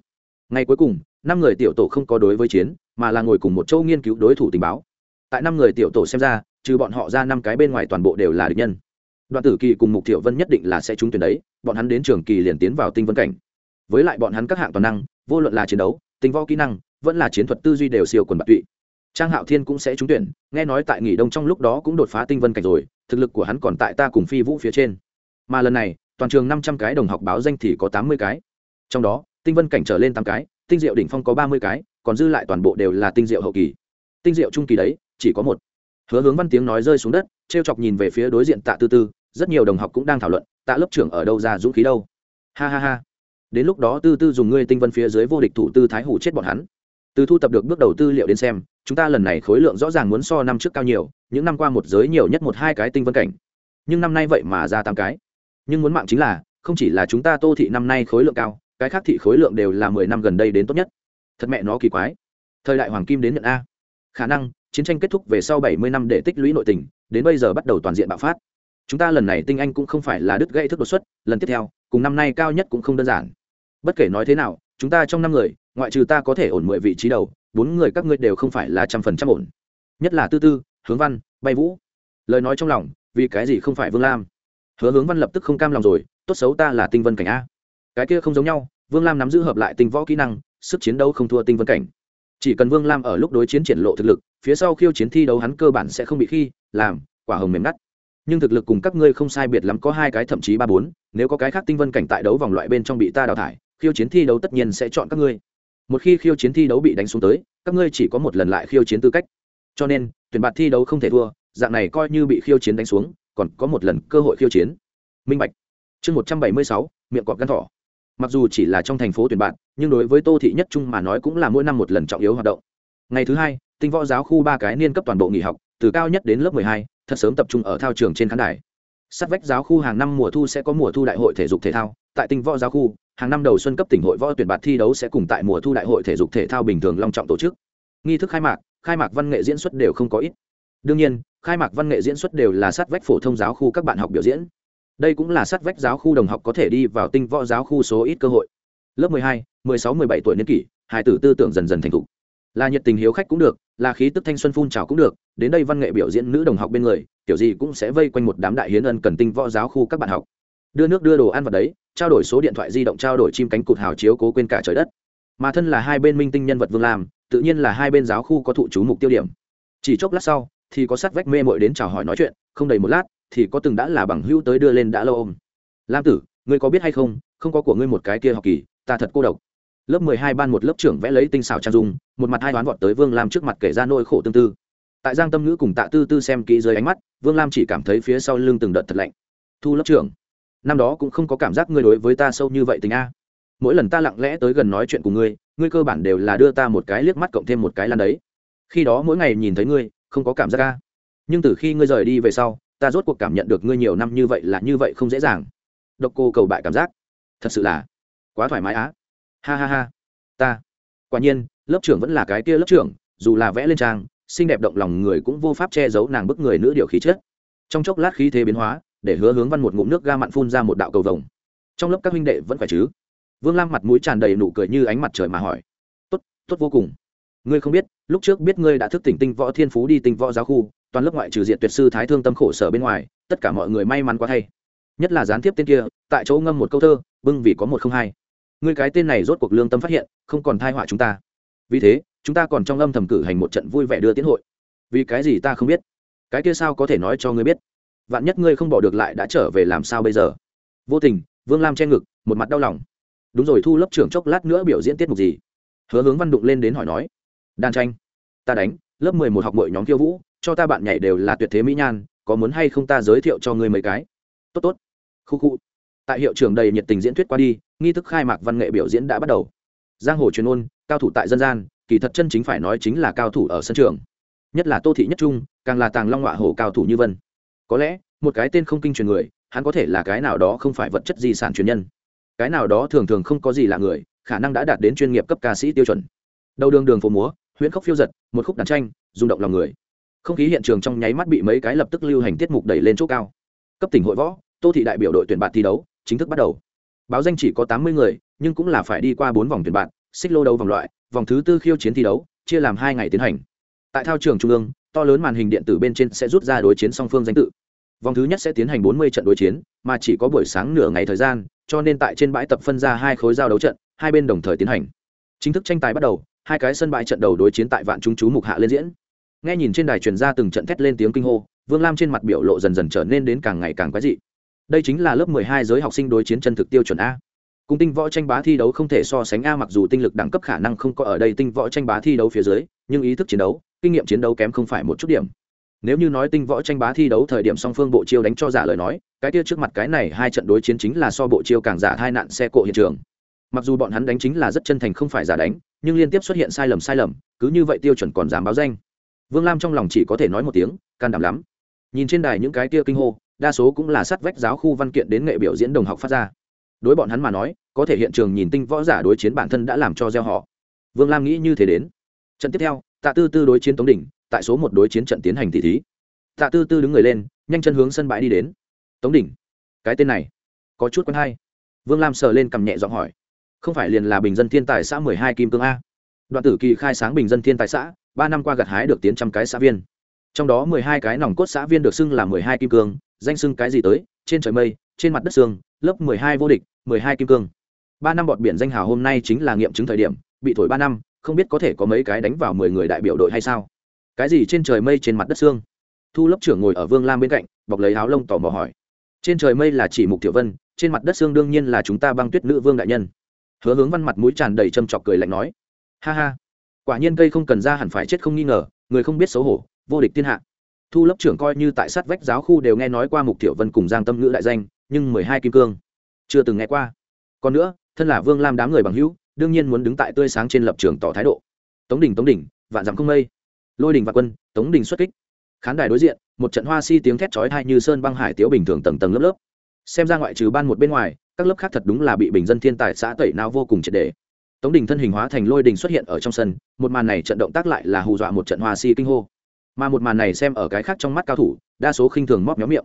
Speaker 1: Ngày cuối cùng, năm người tiểu tổ không có đối với chiến, mà là ngồi cùng một châu nghiên cứu đối thủ tình báo. Tại năm người tiểu tổ xem ra, trừ bọn họ ra năm cái bên ngoài toàn bộ đều là địch nhân. Đoạn tử kỳ cùng mục tiểu vân nhất định là sẽ trúng tuyển đấy, bọn hắn đến trường kỳ liền tiến vào tinh vân cảnh. Với lại bọn hắn các hạng toàn năng, vô luận là chiến đấu, tinh võ kỹ năng, vẫn là chiến thuật tư duy đều siêu quần bạc tụy. Trang hạo thiên cũng sẽ trúng tuyển, nghe nói tại nghỉ đông trong lúc đó cũng đột phá tinh vân cảnh rồi, thực lực của hắn còn tại ta cùng phi vũ phía trên. Mà lần này toàn trường năm trăm cái đồng học báo danh thì có tám mươi cái. Trong đó, tinh vân cảnh trở lên tám cái, tinh diệu đỉnh phong có ba mươi cái, còn dư lại toàn bộ đều là tinh diệu hậu kỳ. Tinh diệu trung kỳ đấy, chỉ có một. Hứa hướng văn tiếng nói rơi xuống đất t r e o chọc nhìn về phía đối diện tạ tư tư, rất nhiều đồng học cũng đang thảo luận, tạ lớp trưởng ở đâu ra dũng khí đâu. Ha ha ha. Đến lúc đó tư tư dùng ngươi tinh vân phía dưới vô địch thủ tư thái hủ chết bọn hắn. Từ thu tập được bước đầu tư liệu đến xem, chúng ta lần này khối lượng rõ ràng muốn so năm trước cao nhiều, những năm qua một giới nhiều nhất một hai cái tinh vân cảnh. Nhưng năm nay vậy mà ra tám cái nhưng muốn mạng chính là, không chỉ là chúng ta tô thị năm nay khối lượng cao, cái khác thị khối lượng đều là mười năm gần đây đến tốt nhất. Thật mẹ nó kỳ quái. Thời đại hoàng kim đến nhận a. Khả năng, chiến tranh kết thúc về sau bảy mươi năm để tích lũy nội tình, đến bây giờ bắt đầu toàn diện bạo phát. Chúng ta lần này tinh anh cũng không phải là đứt gãy thức đột xuất, lần tiếp theo, cùng năm nay cao nhất cũng không đơn giản. Bất kể nói thế nào, chúng ta trong năm người, ngoại trừ ta có thể ổn mười vị trí đầu, bốn người các ngươi đều không phải là trăm phần trăm ổn. Nhất là tư tư, hướng văn, bay vũ. Lời nói trong lòng, vì cái gì không phải vương lam? Hứa hướng văn lập tức không cam lòng rồi, tốt xấu ta là tinh vân cảnh a. Cái kia không giống nhau, vương lam nắm giữ hợp lại tinh võ kỹ năng, sức chiến đấu không thua tinh vân cảnh. Chỉ cần vương lam ở lúc đối chiến triển lộ thực lực, phía sau khiêu chiến thi đấu hắn cơ bản sẽ không bị khi, làm, quả hồng mềm ngắt. Nhưng thực lực cùng các ngươi không sai biệt lắm có hai cái, thậm chí ba bốn, nếu có cái khác tinh vân cảnh tại đấu vòng loại bên trong bị ta đào thải, khiêu chiến thi đấu tất nhiên sẽ chọn các ngươi. Một khi khiêu chiến thi đấu bị đánh xuống tới, các ngươi chỉ có một lần lại khiêu chiến tư cách. Cho nên, tuyển bạt thi đấu không thể thua, dạng này coi như bị khiêu chiến đánh xuống còn có một lần cơ hội khiêu chiến. Minh bạch. Chương một trăm bảy mươi sáu, miệng cọp gan thỏ. Mặc dù chỉ là trong thành phố tuyển bạn, nhưng đối với tô thị nhất trung mà nói cũng là mỗi năm một lần trọng yếu hoạt động. Ngày thứ hai, tinh võ giáo khu ba cái niên cấp toàn bộ nghỉ học, từ cao nhất đến lớp mười hai, thật sớm tập trung ở thao trường trên khán đài. Sát vách giáo khu hàng năm mùa thu sẽ có mùa thu đại hội thể dục thể thao. Tại tinh võ giáo khu, hàng năm đầu xuân cấp tỉnh hội võ tuyển bạt thi đấu sẽ cùng tại mùa thu đại hội thể dục thể thao bình thường long trọng tổ chức. Nghi thức khai mạc khai mạc văn nghệ diễn xuất đều không có ít. Đương nhiên khai mạc văn nghệ diễn xuất đều là sát vách phổ thông giáo khu các bạn học biểu diễn. Đây cũng là sát vách giáo khu đồng học có thể đi vào tinh võ giáo khu số ít cơ hội. Lớp mười hai, mười sáu, mười bảy tuổi niên kỷ hải tử tư tưởng dần dần thành thục. Là nhiệt tình hiếu khách cũng được, là khí tức thanh xuân phun trào cũng được, đến đây văn nghệ biểu diễn nữ đồng học bên người, kiểu gì cũng sẽ vây quanh một đám đại hiến ân cần tinh võ giáo khu các bạn học. Đưa nước đưa đồ ăn vào đấy, trao đổi số điện thoại di động trao đổi chim cánh cụt hào chiếu cố quên cả trời đất. Mà thân là hai bên minh tinh nhân vật vương làm tự nhiên là hai bên giáo khu có thụ chú mục tiêu điểm. Chỉ chốc lát sau thì có sát vách mê mội đến chào hỏi nói chuyện, không đầy một lát, thì có từng đã là bằng hữu tới đưa lên đã lâu ôm. Lam tử, ngươi có biết hay không không có của ngươi một cái kia học kỳ, ta thật cô độc. Lớp mười hai ban một lớp trưởng vẽ lấy tinh xảo trang dung, một mặt hai đoán vọt tới vương lam trước mặt kể ra nỗi khổ tương tư. Tại giang tâm ngữ cùng tạ tư tư xem kỹ dưới ánh mắt, vương lam chỉ cảm thấy phía sau lưng từng đợt thật lạnh. Thu lớp trưởng, năm đó cũng không có cảm giác ngươi đối với ta sâu như vậy tình a. Mỗi lần ta lặng lẽ tới gần nói chuyện cùng ngươi ngươi cơ bản đều là đưa ta một cái liếc mắt cộng thêm một cái lan đấy. Khi đó mỗi ngày nhìn thấy ngươi không có cảm giác a nhưng từ khi ngươi rời đi về sau, ta rốt cuộc cảm nhận được ngươi nhiều năm như vậy là như vậy không dễ dàng. Độc cô cầu bại cảm giác. Thật sự là quá thoải mái á. Ha ha ha. Ta. Quả nhiên, lớp trưởng vẫn là cái kia lớp trưởng, dù là vẽ lên trang, xinh đẹp động lòng người cũng vô pháp che giấu nàng bức người nữ điều khí chết trong chốc lát khí thế biến hóa, để hứa hướng văn một ngụm nước ga mặn phun ra một đạo cầu vồng. Trong lớp các huynh đệ vẫn phải chứ? Vương lam mặt mũi tràn đầy nụ cười như ánh mặt trời mà hỏi. Tốt tốt vô cùng ngươi không biết, lúc trước biết ngươi đã thức tỉnh tinh võ thiên phú đi tinh võ giáo khu, toàn lớp ngoại trừ diện tuyệt sư thái thương tâm khổ sở bên ngoài, tất cả mọi người may mắn quá thay. Nhất là gián tiếp tên kia, tại chỗ ngâm một câu thơ, bưng vì có một không hai. Ngươi cái tên này rốt cuộc lương tâm phát hiện, không còn thai họa chúng ta. Vì thế, chúng ta còn trong âm thầm cử hành một trận vui vẻ đưa tiến hội. Vì cái gì ta không biết? Cái kia sao có thể nói cho ngươi biết? Vạn nhất ngươi không bỏ được lại đã trở về làm sao bây giờ? Vô tình, vương lam che ngực, một mặt đau lòng. Đúng rồi, thu lớp trưởng chốc lát nữa biểu diễn tiết mục gì? Hứa hướng văn đụng lên đến hỏi nói đan tranh. Ta đánh, lớp mười một học mọi nhóm khiêu vũ, cho ta bạn nhảy đều là tuyệt thế mỹ nhan, có muốn hay không ta giới thiệu cho ngươi mấy cái? Tốt tốt. Khu khu. Tại hiệu trường đầy nhiệt tình diễn thuyết qua đi, nghi thức khai mạc văn nghệ biểu diễn đã bắt đầu. Giang hồ truyền ôn, cao thủ tại dân gian, kỳ thật chân chính phải nói chính là cao thủ ở sân trường. Nhất là tô thị nhất trung, càng là tàng long họa hồ cao thủ như vân. Có lẽ, một cái tên không kinh truyền người, hắn có thể là cái nào đó không phải vật chất di sản truyền nhân. Cái nào đó thường thường không có gì là người, khả năng đã đạt đến chuyên nghiệp cấp ca sĩ tiêu chuẩn. Đầu đường đường phố múa huyễn khốc phiêu giật, một khúc đàn tranh, rung động lòng người. Không khí hiện trường trong nháy mắt bị mấy cái lập tức lưu hành tiết mục đẩy lên chỗ cao. Cấp tỉnh hội võ, tô thị đại biểu đội tuyển bạn thi đấu, chính thức bắt đầu. Báo danh chỉ có tám mươi người, nhưng cũng là phải đi qua bốn vòng tuyển bạn, xích lô đấu vòng loại, vòng thứ tư khiêu chiến thi đấu, chia làm hai ngày tiến hành. Tại thao trường trung ương, to lớn màn hình điện tử bên trên sẽ rút ra đối chiến song phương danh tự. Vòng thứ nhất sẽ tiến hành bốn mươi trận đối chiến, mà chỉ có buổi sáng nửa ngày thời gian, cho nên tại trên bãi tập phân ra hai khối giao đấu trận, hai bên đồng thời tiến hành. Chính thức tranh tài bắt đầu hai cái sân bãi trận đầu đối chiến tại vạn chúng chú mục hạ lên diễn. Nghe nhìn trên đài truyền ra từng trận thét lên tiếng kinh hô, vương lam trên mặt biểu lộ dần dần trở nên đến càng ngày càng quái dị. Đây chính là lớp mười hai giới học sinh đối chiến chân thực tiêu chuẩn a. Cung tinh võ tranh bá thi đấu không thể so sánh a, mặc dù tinh lực đẳng cấp khả năng không có ở đây tinh võ tranh bá thi đấu phía dưới, nhưng ý thức chiến đấu, kinh nghiệm chiến đấu kém không phải một chút điểm. Nếu như nói tinh võ tranh bá thi đấu thời điểm song phương bộ chiêu đánh cho giả lời nói, cái kia trước mặt cái này hai trận đối chiến chính là so bộ chiêu càng giả hai nạn xe cộ hiện trường. Mặc dù bọn hắn đánh chính là rất chân thành không phải giả đánh nhưng liên tiếp xuất hiện sai lầm sai lầm, cứ như vậy tiêu chuẩn còn dám báo danh. Vương lam trong lòng chỉ có thể nói một tiếng, can đảm lắm. Nhìn trên đài những cái kia kinh hô, đa số cũng là sát vách giáo khu văn kiện đến nghệ biểu diễn đồng học phát ra. Đối bọn hắn mà nói, có thể hiện trường nhìn tinh võ giả đối chiến bản thân đã làm cho gieo họ. Vương lam nghĩ như thế đến. Trận tiếp theo, tạ tư tư đối chiến tống đỉnh, tại số một đối chiến trận tiến hành tỷ thí. Tạ tư tư đứng người lên, nhanh chân hướng sân bãi đi đến. Tống đỉnh, cái tên này có chút quen hay. Vương lam sờ lên cầm nhẹ giọng hỏi không phải liền là bình dân thiên tài xã mười hai kim cương a? Đoạn tử kỳ khai sáng bình dân thiên tài xã, ba năm qua gặt hái được tiến trăm cái xã viên. Trong đó mười hai cái nòng cốt xã viên được xưng là mười hai kim cương, danh xưng cái gì tới, trên trời mây, trên mặt đất xương lớp mười hai vô địch, mười hai kim cương. Ba năm bọt biển danh hào hôm nay chính là nghiệm chứng thời điểm, bị thổi ba năm, không biết có thể có mấy cái đánh vào mười người đại biểu đội hay sao? Cái gì trên trời mây trên mặt đất xương thu lớp trưởng ngồi ở vương lam bên cạnh, bọc lấy áo lông tò mò hỏi. Trên trời mây là chỉ mục tiểu vân, trên mặt đất xương đương nhiên là chúng ta băng tuyết nữ vương đại nhân hứa hướng văn mặt mũi tràn đầy châm chọc cười lạnh nói, ha ha, quả nhiên cây không cần ra hẳn phải chết không nghi ngờ, người không biết xấu hổ, vô địch thiên hạ. Thu lớp trưởng coi như tại sát vách giáo khu đều nghe nói qua mục tiểu vân cùng giang tâm ngữ đại danh, nhưng mười hai kim cương chưa từng nghe qua. Còn nữa, thân là vương lam đám người bằng hữu, đương nhiên muốn đứng tại tươi sáng trên lập trường tỏ thái độ. Tống đình tống đình, vạn dặm không mây. Lôi đình và quân, tống đình xuất kích. Khán đài đối diện, một trận hoa si tiếng thét chói tai như sơn băng hải tiếu bình thường tầng tầng lớp lớp. Xem ra ngoại trừ ban một bên ngoài các lớp khác thật đúng là bị bình dân thiên tài xã tẩy não vô cùng triệt đề tống đình thân hình hóa thành lôi đình xuất hiện ở trong sân, một màn này trận động tác lại là hù dọa một trận hoa si kinh hô. Mà một màn này xem ở cái khác trong mắt cao thủ, đa số khinh thường móc nhóm miệng.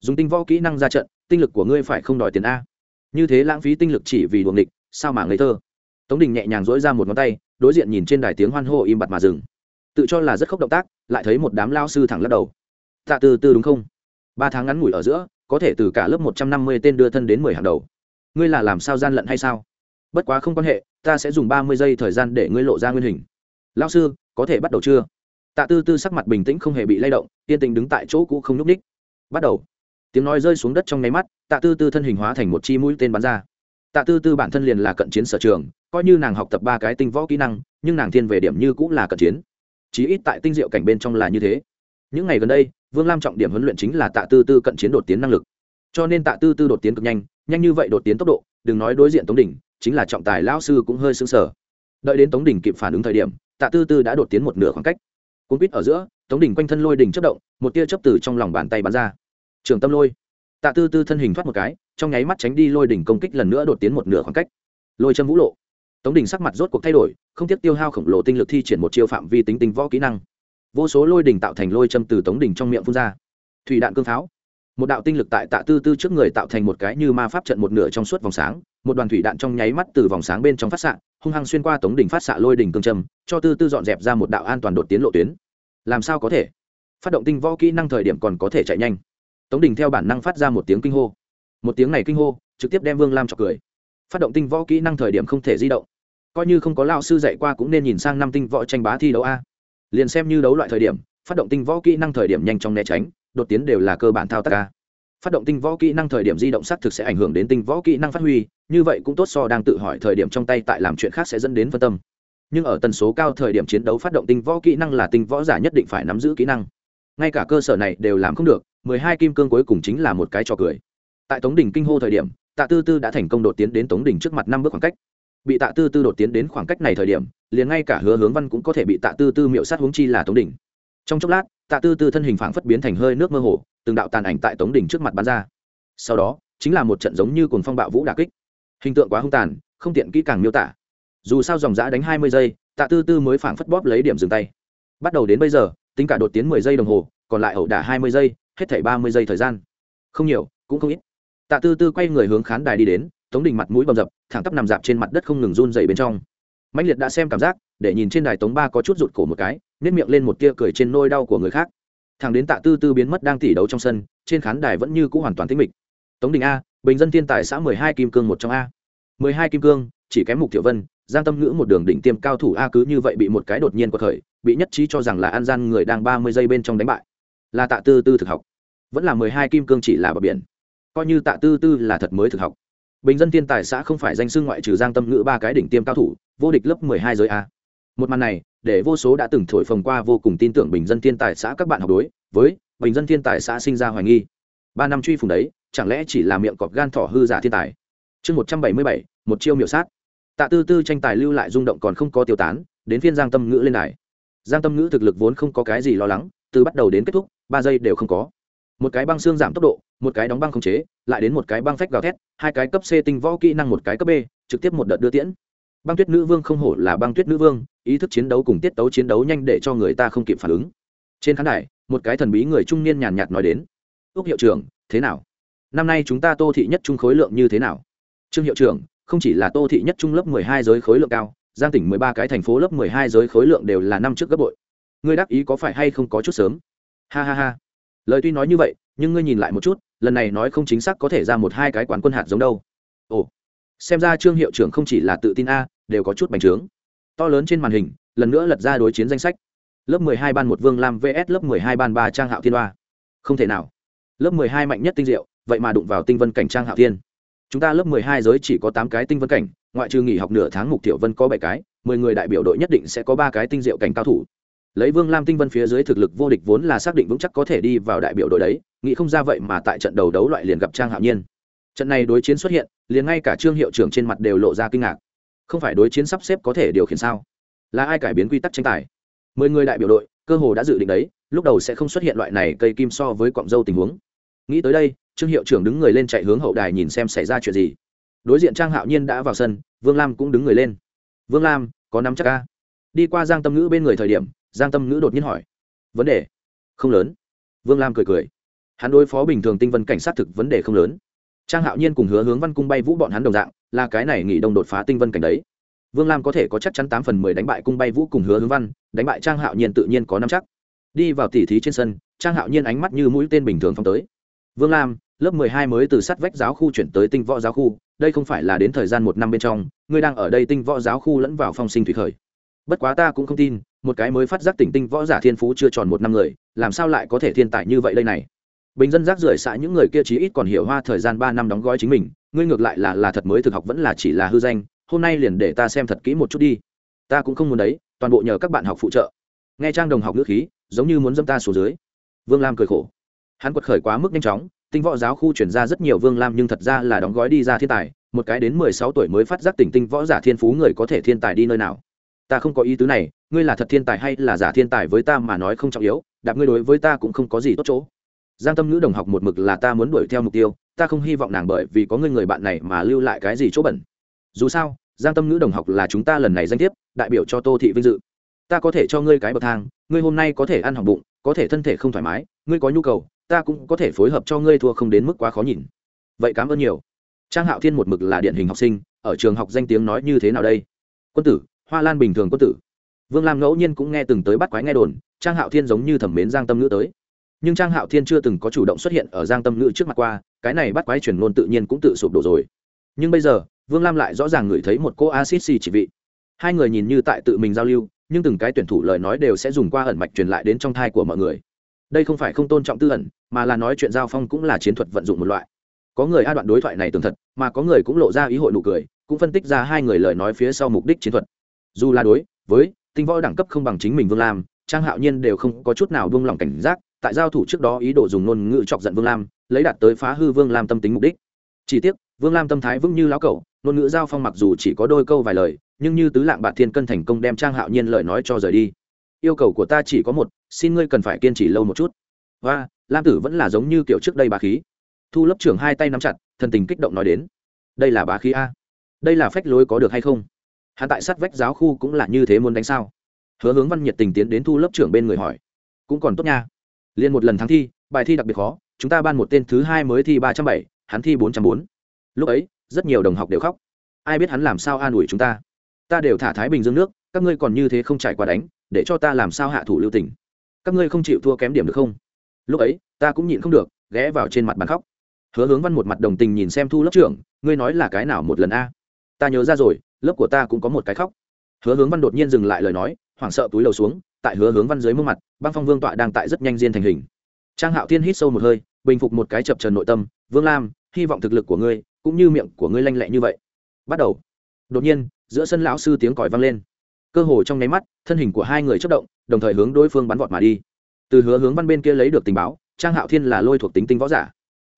Speaker 1: Dùng tinh võ kỹ năng ra trận, tinh lực của ngươi phải không đòi tiền a. Như thế lãng phí tinh lực chỉ vì đuồng địch sao mà ngây thơ? Tống đình nhẹ nhàng dỗi ra một ngón tay, đối diện nhìn trên đài tiếng hoan hô im bặt mà dừng. Tự cho là rất khốc động tác, lại thấy một đám lao sư thẳng lắc đầu. Tạ từ từ đúng không? Ba tháng ngắn ngủi ở giữa có thể từ cả lớp một trăm năm mươi tên đưa thân đến mười hàng đầu. Ngươi là làm sao gian lận hay sao? Bất quá không quan hệ, ta sẽ dùng ba mươi giây thời gian để ngươi lộ ra nguyên hình. Lao sư, có thể bắt đầu chưa? Tạ tư tư sắc mặt bình tĩnh không hề bị lay động, yên tình đứng tại chỗ cũ không nhúc ních bắt đầu. Tiếng nói rơi xuống đất trong nháy mắt, tạ tư tư thân hình hóa thành một chi mũi tên bắn ra. Tạ tư tư bản thân liền là cận chiến sở trường, coi như nàng học tập ba cái tinh võ kỹ năng, nhưng nàng thiên về điểm như cũng là cận chiến. Chí ít tại tinh diệu cảnh bên trong là như thế những ngày gần đây vương lam trọng điểm huấn luyện chính là tạ tư tư cận chiến đột tiến năng lực. Cho nên tạ tư tư đột tiến cực nhanh nhanh như vậy đột tiến tốc độ đừng nói đối diện tống Đình, chính là trọng tài lão sư cũng hơi xứng sở đợi đến tống Đình kịp phản ứng thời điểm tạ tư tư đã đột tiến một nửa khoảng cách. Cuốn quýt ở giữa tống Đình quanh thân lôi đỉnh chất động một tia chấp từ trong lòng bàn tay bắn ra. Trường tâm lôi. Tạ tư tư thân hình thoát một cái trong nháy mắt tránh đi lôi đỉnh công kích lần nữa đột tiến một nửa khoảng cách. Lôi châm vũ lộ. Tống Đình sắc mặt rốt cuộc thay đổi không tiếc tiêu hao khổng lồ tinh lực thi triển một chiêu phạm vi tính tình võ kỹ năng vô số lôi đỉnh tạo thành lôi châm từ tống đỉnh trong miệng phun ra. Thủy đạn cương pháo. Một đạo tinh lực tại tạ tư tư trước người tạo thành một cái như ma pháp trận một nửa trong suốt vòng sáng, một đoàn thủy đạn trong nháy mắt từ vòng sáng bên trong phát xạ, hung hăng xuyên qua tống đỉnh phát xạ lôi đỉnh cương châm, cho tư tư dọn dẹp ra một đạo an toàn đột tiến lộ tuyến. Làm sao có thể? Phát động tinh võ kỹ năng thời điểm còn có thể chạy nhanh. Tống đỉnh theo bản năng phát ra một tiếng kinh hô. Một tiếng này kinh hô, trực tiếp đem vương lam chọc cười. Phát động tinh võ kỹ năng thời điểm không thể di động. Coi như không có lao sư dạy qua cũng nên nhìn sang năm tinh võ tranh bá thi đấu a liền xem như đấu loại thời điểm, phát động tinh võ kỹ năng thời điểm nhanh chóng né tránh, đột tiến đều là cơ bản thao tác ca. Phát động tinh võ kỹ năng thời điểm di động xác thực sẽ ảnh hưởng đến tinh võ kỹ năng phát huy, như vậy cũng tốt so đang tự hỏi thời điểm trong tay tại làm chuyện khác sẽ dẫn đến phân tâm. Nhưng ở tần số cao thời điểm chiến đấu phát động tinh võ kỹ năng là tinh võ giả nhất định phải nắm giữ kỹ năng. Ngay cả cơ sở này đều làm không được, mười hai kim cương cuối cùng chính là một cái trò cười. Tại tống đỉnh kinh hô thời điểm, tạ tư tư đã thành công đột tiến đến tống đỉnh trước mặt năm bước khoảng cách bị tạ tư tư đột tiến đến khoảng cách này thời điểm, liền ngay cả hứa hướng văn cũng có thể bị tạ tư tư miệu sát huống chi là tống đỉnh. Trong chốc lát, tạ tư tư thân hình phảng phất biến thành hơi nước mơ hồ, từng đạo tàn ảnh tại tống đỉnh trước mặt bắn ra. Sau đó, chính là một trận giống như cồn phong bạo vũ đà kích. Hình tượng quá hung tàn, không tiện kỹ càng miêu tả. Dù sao dòng giã đánh hai mươi giây, tạ tư tư mới phảng phất bóp lấy điểm dừng tay. Bắt đầu đến bây giờ, tính cả đột tiến mười giây đồng hồ, còn lại ẩu đả hai mươi giây, hết thảy ba mươi giây thời gian. Không nhiều, cũng không ít. Tạ tư tư quay người hướng khán đài đi đến, tống đình mặt mũi bầm dập thẳng tắp nằm dạp trên mặt đất không ngừng run dày bên trong. Mạnh liệt đã xem cảm giác, để nhìn trên đài tống ba có chút rụt cổ một cái nếp miệng lên một tia cười trên nôi đau của người khác. Thằng đến tạ tư tư biến mất đang tỉ đấu trong sân, trên khán đài vẫn như c ũ hoàn toàn tĩnh mịch. Tống đình a, bình dân thiên tài xã mười hai kim cương một trong a. mười hai kim cương, chỉ kém mục tiểu vân, giang tâm ngữ một đường đỉnh tiêm cao thủ a cứ như vậy bị một cái đột nhiên của khởi, bị nhất trí cho rằng là an gian người đang ba mươi giây bên trong đánh bại. Là tạ tư tư thực học. Vẫn là mười hai kim cương chỉ là bờ biển. Coi như tạ tư tư là thật mới thực học bình dân thiên tài xã không phải danh sư ngoại trừ giang tâm ngữ ba cái đỉnh tiêm cao thủ, vô địch lớp mười hai giới a. Một màn này, để vô số đã từng thổi phồng qua vô cùng tin tưởng bình dân thiên tài xã các bạn học đối với bình dân thiên tài xã sinh ra hoài nghi. Ba năm truy phùng đấy, chẳng lẽ chỉ là miệng cọp gan thỏ hư giả thiên tài? Chương một trăm bảy mươi bảy, một chiêu miểu sát. Tạ tư tư tranh tài lưu lại rung động còn không có tiêu tán, đến phiên giang tâm ngữ lên đài. Giang tâm ngữ thực lực vốn không có cái gì lo lắng, từ bắt đầu đến kết thúc, ba giây đều không có một cái băng xương giảm tốc độ, một cái đóng băng không chế, lại đến một cái băng phách gào thét, hai cái cấp c tinh võ kỹ năng, một cái cấp b, trực tiếp một đợt đưa tiễn. Băng tuyết nữ vương không hổ là băng tuyết nữ vương, ý thức chiến đấu cùng tiết tấu chiến đấu nhanh để cho người ta không kịp phản ứng. Trên khán đài, một cái thần bí người trung niên nhàn nhạt nói đến ước hiệu trưởng, thế nào? Năm nay chúng ta tô thị nhất trung khối lượng như thế nào? Trương hiệu trưởng, không chỉ là tô thị nhất trung lớp mười hai giới khối lượng cao, giang tỉnh mười ba cái thành phố lớp mười hai giới khối lượng đều là năm trước gấp bội. Ngươi đáp ý có phải hay không có chút sớm? Ha ha ha lời tuy nói như vậy, nhưng ngươi nhìn lại một chút, lần này nói không chính xác có thể ra một hai cái quán quân hạt giống đâu. Ồ. Xem ra trương hiệu trưởng không chỉ là tự tin a, đều có chút bành trướng. To lớn trên màn hình, lần nữa lật ra đối chiến danh sách. Lớp mười hai ban một vương lam vs lớp mười hai ban ba trang hạo thiên ba. không thể nào. Lớp mười hai mạnh nhất tinh diệu, vậy mà đụng vào tinh vân cảnh trang hạo thiên. Chúng ta lớp mười hai giới chỉ có tám cái tinh vân cảnh, ngoại trừ nghỉ học nửa tháng mục tiểu vân có bảy cái, mười người đại biểu đội nhất định sẽ có ba cái tinh diệu cảnh cao thủ lấy vương lam tinh vân phía dưới thực lực vô địch vốn là xác định vững chắc có thể đi vào đại biểu đội đấy, nghĩ không ra vậy mà tại trận đầu đấu loại liền gặp trang hạo nhiên. Trận này đối chiến xuất hiện, liền ngay cả trương hiệu trưởng trên mặt đều lộ ra kinh ngạc. Không phải đối chiến sắp xếp có thể điều khiển sao? Là ai cải biến quy tắc tranh tài? Mười người đại biểu đội, cơ hồ đã dự định đấy, lúc đầu sẽ không xuất hiện loại này cây kim so với cọng dâu tình huống. Nghĩ tới đây, trương hiệu trưởng đứng người lên chạy hướng hậu đài nhìn xem xảy ra chuyện gì. Đối diện trang hạo nhiên đã vào sân, vương lam cũng đứng người lên. Vương lam, có nắm chắc ca đi qua giang tâm ngữ bên người thời điểm giang tâm ngữ đột nhiên hỏi. Vấn đề? Không lớn. Vương lam cười cười. Hắn đối phó bình thường tinh vân cảnh sát thực vấn đề không lớn. Trang hạo nhiên cùng hứa hướng văn cung bay vũ bọn hắn đồng dạng, là cái này nghỉ đông đột phá tinh vân cảnh đấy. Vương lam có thể có chắc chắn tám phần mười đánh bại cung bay vũ cùng hứa hướng văn, đánh bại trang hạo nhiên tự nhiên có năm chắc. Đi vào tỉ thí trên sân, trang hạo nhiên ánh mắt như mũi tên bình thường phong tới. Vương lam, lớp mười hai mới từ sát vách giáo khu chuyển tới tinh võ giáo khu, đây không phải là đến thời gian một năm bên trong, ngươi đang ở đây tinh võ giáo khu lẫn vào phong sinh thủy khởi. Bất quá ta cũng không tin một cái mới phát giác tỉnh tinh võ giả thiên phú chưa tròn một năm người, làm sao lại có thể thiên tài như vậy đây này? Bình dân rác rưởi xã những người kia chí ít còn hiểu hoa thời gian ba năm đóng gói chính mình, ngươi ngược lại là là thật mới thực học vẫn là chỉ là hư danh, hôm nay liền để ta xem thật kỹ một chút đi. Ta cũng không muốn đấy, toàn bộ nhờ các bạn học phụ trợ. Nghe trang đồng học ngữ khí, giống như muốn dâm ta xuống dưới. Vương lam cười khổ. Hắn quật khởi quá mức nhanh chóng, tinh võ giáo khu chuyển ra rất nhiều vương lam nhưng thật ra là đóng gói đi ra thiên tài, một cái đến mười sáu tuổi mới phát giác tỉnh tinh võ giả thiên phú người có thể thiên tài đi nơi nào. Ta không có ý tứ này ngươi là thật thiên tài hay là giả thiên tài với ta mà nói không trọng yếu, đạp ngươi đối với ta cũng không có gì tốt chỗ. Giang tâm ngữ đồng học một mực là ta muốn đuổi theo mục tiêu, ta không hy vọng nàng bởi vì có ngươi người bạn này mà lưu lại cái gì chỗ bẩn. Dù sao, giang tâm ngữ đồng học là chúng ta lần này danh thiếp, đại biểu cho tô thị vinh dự. Ta có thể cho ngươi cái bậc thang, ngươi hôm nay có thể ăn học bụng, có thể thân thể không thoải mái, ngươi có nhu cầu, ta cũng có thể phối hợp cho ngươi thua không đến mức quá khó nhìn. Vậy cảm ơn nhiều. Trang hạo thiên một mực là điển hình học sinh, ở trường học danh tiếng nói như thế nào đây? Quân tử, hoa lan bình thường quân tử vương lam ngẫu nhiên cũng nghe từng tới bắt quái nghe đồn, trang hạo thiên giống như thẩm mến giang tâm ngữ tới. Nhưng trang hạo thiên chưa từng có chủ động xuất hiện ở giang tâm ngữ trước mặt qua, cái này bắt quái chuyển ngôn tự nhiên cũng tự sụp đổ rồi. Nhưng bây giờ, vương lam lại rõ ràng ngửi thấy một cô acid xì chỉ vị. Hai người nhìn như tại tự mình giao lưu, nhưng từng cái tuyển thủ lời nói đều sẽ dùng qua ẩn mạch truyền lại đến trong thai của mọi người. Đây không phải không tôn trọng tư ẩn, mà là nói chuyện giao phong cũng là chiến thuật vận dụng một loại. Có người a đoạn đối thoại này tường thật, mà có người cũng lộ ra ý hội nụ cười, cũng phân tích ra hai người lời nói phía sau mục đích chiến thuật. Dù là đối, với tinh võ đẳng cấp không bằng chính mình vương lam, trang hạo nhiên đều không có chút nào buông lỏng cảnh giác, tại giao thủ trước đó ý đồ dùng ngôn ngữ chọc giận vương lam, lấy đạt tới phá hư vương lam tâm tính mục đích. Chỉ tiếc, vương lam tâm thái vững như lão cẩu, ngôn ngữ giao phong mặc dù chỉ có đôi câu vài lời, nhưng như tứ lạng bạc thiên cân thành công đem trang hạo nhiên lời nói cho rời đi. Yêu cầu của ta chỉ có một, xin ngươi cần phải kiên trì lâu một chút. Và, lam tử vẫn là giống như kiểu trước đây bá khí. Thu lớp trưởng hai tay nắm chặt, thần tình kích động nói đến. Đây là bá khí a. Đây là phách lối có được hay không? Hắn tại sát vách giáo khu cũng là như thế muốn đánh sao? Hứa hướng văn nhiệt tình tiến đến thu lớp trưởng bên người hỏi. Cũng còn tốt nha. Liền một lần thắng thi, bài thi đặc biệt khó, chúng ta ban một tên thứ hai mới thi ba trăm bảy, hắn thi bốn trăm bốn. Lúc ấy, rất nhiều đồng học đều khóc. Ai biết hắn làm sao an ủi chúng ta? Ta đều thả thái bình dương nước, các ngươi còn như thế không trải qua đánh, để cho ta làm sao hạ thủ lưu tình? Các ngươi không chịu thua kém điểm được không? Lúc ấy, ta cũng nhịn không được, ghé vào trên mặt bàn khóc. Hứa hướng văn một mặt đồng tình nhìn xem thu lớp trưởng, ngươi nói là cái nào một lần a? Ta nhớ ra rồi lớp của ta cũng có một cái khóc. Hứa hướng văn đột nhiên dừng lại lời nói, hoảng sợ túi lầu xuống, tại hứa hướng văn dưới mương mặt, băng phong vương tọa đang tại rất nhanh diên thành hình. Trang hạo thiên hít sâu một hơi, bình phục một cái chập trần nội tâm, vương lam, hy vọng thực lực của ngươi, cũng như miệng của ngươi lanh lẹ như vậy. Bắt đầu. Đột nhiên, giữa sân lão sư tiếng còi vang lên. Cơ hồ trong nháy mắt, thân hình của hai người chất động, đồng thời hướng đối phương bắn vọt mà đi. Từ hứa hướng văn bên kia lấy được tình báo, trang hạo thiên là lôi thuộc tính tinh võ giả.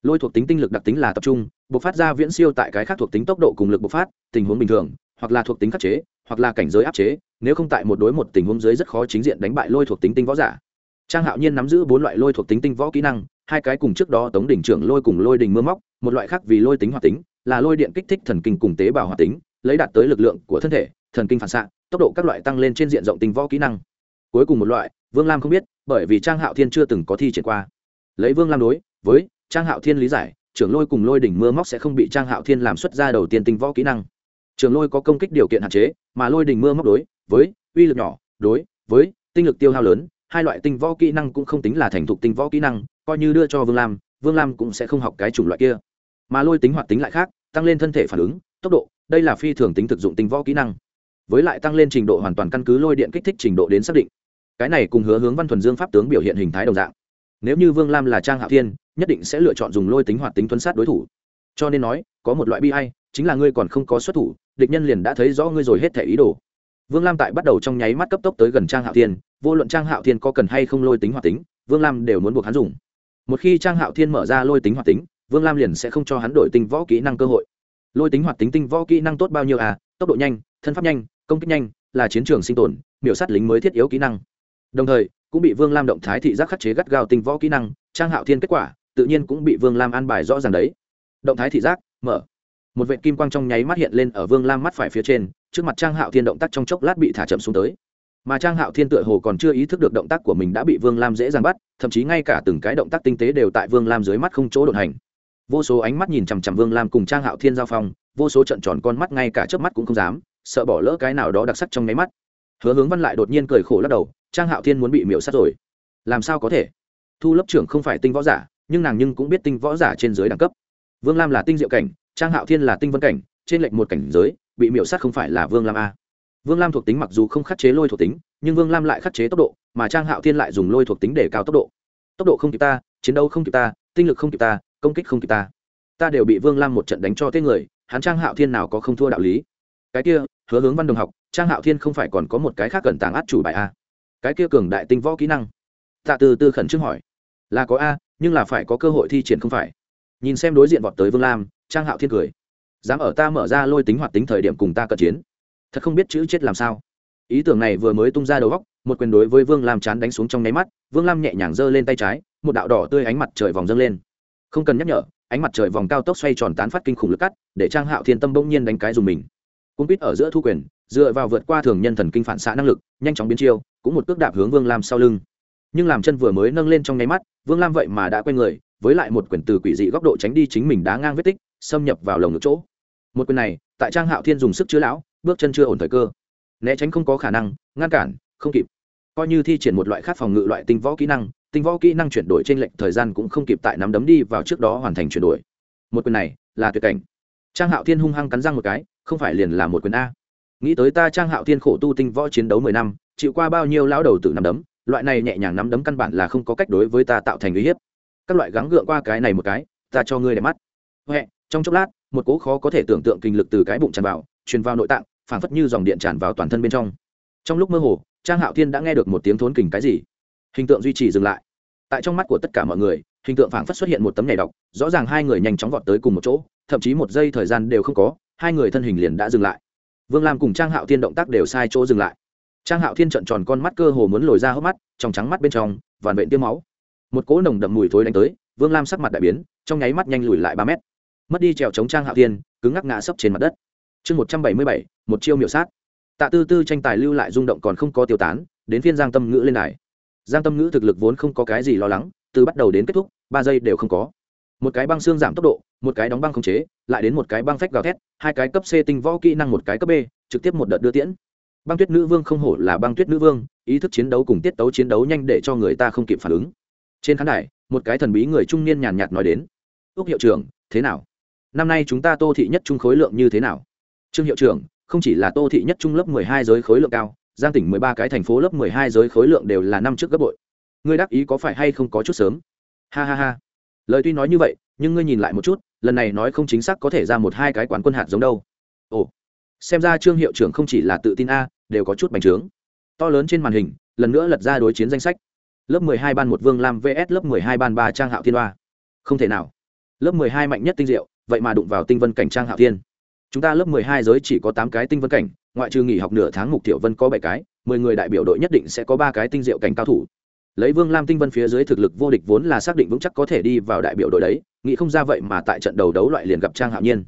Speaker 1: Lôi thuộc tính tinh lực đặc tính là tập trung, bộc phát ra viễn siêu tại cái khác thuộc tính tốc độ cùng lực bộc phát, tình huống bình thường hoặc là thuộc tính khắc chế, hoặc là cảnh giới áp chế, nếu không tại một đối một tình huống dưới rất khó chính diện đánh bại lôi thuộc tính tinh võ giả. Trang hạo nhiên nắm giữ bốn loại lôi thuộc tính tinh võ kỹ năng, hai cái cùng trước đó tống đỉnh trưởng lôi cùng lôi đình mưa móc, một loại khác vì lôi tính hoạt tính, là lôi điện kích thích thần kinh cùng tế bào hoạt tính, lấy đạt tới lực lượng của thân thể, thần kinh phản xạ, tốc độ các loại tăng lên trên diện rộng tinh võ kỹ năng. Cuối cùng một loại, vương lam không biết, bởi vì trang hạo thiên chưa từng có thi triển qua. Lấy vương lam đối với trang hạo thiên lý giải, trưởng lôi cùng lôi đỉnh mưa móc sẽ không bị trang hạo thiên làm xuất ra đầu tiên tinh võ kỹ năng trường lôi có công kích điều kiện hạn chế, mà lôi đình mưa móc đối, với uy lực nhỏ, đối với tinh lực tiêu hao lớn, hai loại tinh võ kỹ năng cũng không tính là thành thục tinh võ kỹ năng, coi như đưa cho vương lam vương lam cũng sẽ không học cái chủng loại kia. Mà lôi tính hoạt tính lại khác, tăng lên thân thể phản ứng, tốc độ, đây là phi thường tính thực dụng tinh võ kỹ năng. Với lại tăng lên trình độ hoàn toàn căn cứ lôi điện kích thích trình độ đến xác định. Cái này cùng hứa hướng văn thuần dương pháp tướng biểu hiện hình thái đồng dạng. Nếu như vương lam là trang hạ thiên, nhất định sẽ lựa chọn dùng lôi tính hoạt tính tuân sát đối thủ. Cho nên nói, có một loại bi hay chính là ngươi còn không có xuất thủ địch nhân liền đã thấy rõ ngươi rồi hết thể ý đồ. Vương lam tại bắt đầu trong nháy mắt cấp tốc tới gần trang hạo thiên, vô luận trang hạo thiên có cần hay không lôi tính hoạt tính, vương lam đều muốn buộc hắn dùng. Một khi trang hạo thiên mở ra lôi tính hoạt tính, vương lam liền sẽ không cho hắn đổi tinh võ kỹ năng cơ hội. Lôi tính hoạt tính tinh võ kỹ năng tốt bao nhiêu à? Tốc độ nhanh, thân pháp nhanh, công kích nhanh, là chiến trường sinh tồn, miểu sát lính mới thiết yếu kỹ năng. Đồng thời, cũng bị vương lam động thái thị giác khắc chế gắt gao tinh võ kỹ năng, trang hạo thiên kết quả, tự nhiên cũng bị vương lam an bài rõ ràng đấy. Động thái thị giác, mở một vệ kim quang trong nháy mắt hiện lên ở vương lam mắt phải phía trên, trước mặt trang hạo thiên động tác trong chốc lát bị thả chậm xuống tới. Mà trang hạo thiên tựa hồ còn chưa ý thức được động tác của mình đã bị vương lam dễ dàng bắt, thậm chí ngay cả từng cái động tác tinh tế đều tại vương lam dưới mắt không chỗ đột hành. Vô số ánh mắt nhìn chằm chằm vương lam cùng trang hạo thiên giao phong, vô số trận tròn con mắt ngay cả trước mắt cũng không dám, sợ bỏ lỡ cái nào đó đặc sắc trong nháy mắt. Hứa hướng văn lại đột nhiên cười khổ lắc đầu, trang hạo thiên muốn bị miễu sát rồi. Làm sao có thể? Thu lớp trưởng không phải tinh võ giả, nhưng nàng nhưng cũng biết tinh võ giả trên dưới đẳng cấp. Vương lam là tinh diệu cảnh trang hạo thiên là tinh vân cảnh, trên lệnh một cảnh giới, bị miễu sát không phải là vương lam a. Vương lam thuộc tính mặc dù không khắc chế lôi thuộc tính, nhưng vương lam lại khắc chế tốc độ, mà trang hạo thiên lại dùng lôi thuộc tính để cao tốc độ. Tốc độ không kịp ta, chiến đấu không kịp ta, tinh lực không kịp ta, công kích không kịp ta. Ta đều bị vương lam một trận đánh cho tên người, hắn trang hạo thiên nào có không thua đạo lý? Cái kia, hứa hướng văn đồng học, trang hạo thiên không phải còn có một cái khác cần tàng át chủ bài a. Cái kia cường đại tinh võ kỹ năng. Tạ từ tư khẩn trương hỏi. Là có a, nhưng là phải có cơ hội thi triển không phải. Nhìn xem đối diện vọt tới vương lam trang hạo thiên cười. Dám ở ta mở ra lôi tính hoạt tính thời điểm cùng ta cận chiến. Thật không biết chữ chết làm sao. Ý tưởng này vừa mới tung ra đầu góc một quyền đối với vương lam chán đánh xuống trong nháy mắt, vương lam nhẹ nhàng giơ lên tay trái, một đạo đỏ tươi ánh mặt trời vòng dâng lên. Không cần nhắc nhở, ánh mặt trời vòng cao tốc xoay tròn tán phát kinh khủng lực cắt, để trang hạo thiên tâm bỗng nhiên đánh cái dùng mình. Cung quýt ở giữa thu quyền, dựa vào vượt qua thường nhân thần kinh phản xạ năng lực, nhanh chóng biến chiêu, cũng một cước đạp hướng vương lam sau lưng. Nhưng làm chân vừa mới nâng lên trong nháy mắt, vương lam vậy mà đã quay người, với lại một quyền từ quỷ dị góc độ tránh đi chính mình đá ngang vết tích xâm nhập vào lồng ngực chỗ. Một quyền này, tại trang hạo thiên dùng sức chứa lão, bước chân chưa ổn thời cơ. Né tránh không có khả năng, ngăn cản, không kịp. Coi như thi triển một loại khác phòng ngự loại tinh võ kỹ năng, tinh võ kỹ năng chuyển đổi trên lệnh thời gian cũng không kịp tại nắm đấm đi vào trước đó hoàn thành chuyển đổi. Một quyền này, là tuyệt cảnh. Trang hạo thiên hung hăng cắn răng một cái, không phải liền là một quyền a. Nghĩ tới ta trang hạo thiên khổ tu tinh võ chiến đấu mười năm, chịu qua bao nhiêu lão đầu tử nắm đấm, loại này nhẹ nhàng nắm đấm căn bản là không có cách đối với ta tạo thành uy hiếp. Các loại gắng gượng qua cái này một cái, ta cho ngươi để mắt. Huệ trong chốc lát, một cỗ khó có thể tưởng tượng kinh lực từ cái bụng tràn vào, truyền vào nội tạng, phảng phất như dòng điện tràn vào toàn thân bên trong. Trong lúc mơ hồ, trang hạo thiên đã nghe được một tiếng thốn kình cái gì. Hình tượng duy trì dừng lại. Tại trong mắt của tất cả mọi người, hình tượng phảng phất xuất hiện một tấm nhảy đọc, rõ ràng hai người nhanh chóng vọt tới cùng một chỗ, thậm chí một giây thời gian đều không có, hai người thân hình liền đã dừng lại. Vương lam cùng trang hạo thiên động tác đều sai chỗ dừng lại. Trang hạo thiên trợn tròn con mắt cơ hồ muốn lồi ra hốc mắt, trong trắng mắt bên trong vằn vện tiêm máu. Một cỗ nồng đậm mùi thối đánh tới, vương lam sắc mặt đại biến, trong nháy mắt nhanh lùi lại ba mét mất đi trèo chống trang hạo thiên, cứng ngắc ngã sấp trên mặt đất. Chương một trăm bảy mươi bảy, một chiêu miểu sát. Tạ tư tư tranh tài lưu lại rung động còn không có tiêu tán, đến phiên giang tâm ngữ lên đài. Giang tâm ngữ thực lực vốn không có cái gì lo lắng, từ bắt đầu đến kết thúc, ba giây đều không có. Một cái băng xương giảm tốc độ, một cái đóng băng không chế, lại đến một cái băng phách gào thét, hai cái cấp c tinh võ kỹ năng một cái cấp b, trực tiếp một đợt đưa tiễn. Băng tuyết nữ vương không hổ là băng tuyết nữ vương, ý thức chiến đấu cùng tiết tấu chiến đấu nhanh để cho người ta không kịp phản ứng. Trên khán đài, một cái thần bí người trung niên nhàn nhạt nói đến ước hiệu trưởng, thế nào? Năm nay chúng ta tô thị nhất trung khối lượng như thế nào? Trương hiệu trưởng, không chỉ là tô thị nhất trung lớp mười hai giới khối lượng cao, giang tỉnh mười ba cái thành phố lớp mười hai giới khối lượng đều là năm trước gấp bội. Ngươi đáp ý có phải hay không có chút sớm? Ha ha ha. Lời tuy nói như vậy, nhưng ngươi nhìn lại một chút, lần này nói không chính xác có thể ra một hai cái quán quân hạt giống đâu. Ồ. Xem ra trương hiệu trưởng không chỉ là tự tin a, đều có chút bành trướng. To lớn trên màn hình, lần nữa lật ra đối chiến danh sách. Lớp mười hai ban một vương lam vs lớp mười hai ban ba trang hạo thiên hoa. Không thể nào. Lớp mười hai mạnh nhất tinh diệu vậy mà đụng vào tinh vân cảnh trang hạo thiên. Chúng ta lớp mười hai giới chỉ có tám cái tinh vân cảnh, ngoại trừ nghỉ học nửa tháng mục tiểu vân có bảy cái, mười người đại biểu đội nhất định sẽ có ba cái tinh diệu cảnh cao thủ. Lấy vương lam tinh vân phía dưới thực lực vô địch vốn là xác định vững chắc có thể đi vào đại biểu đội đấy, nghĩ không ra vậy mà tại trận đầu đấu loại liền gặp trang hạo nhiên.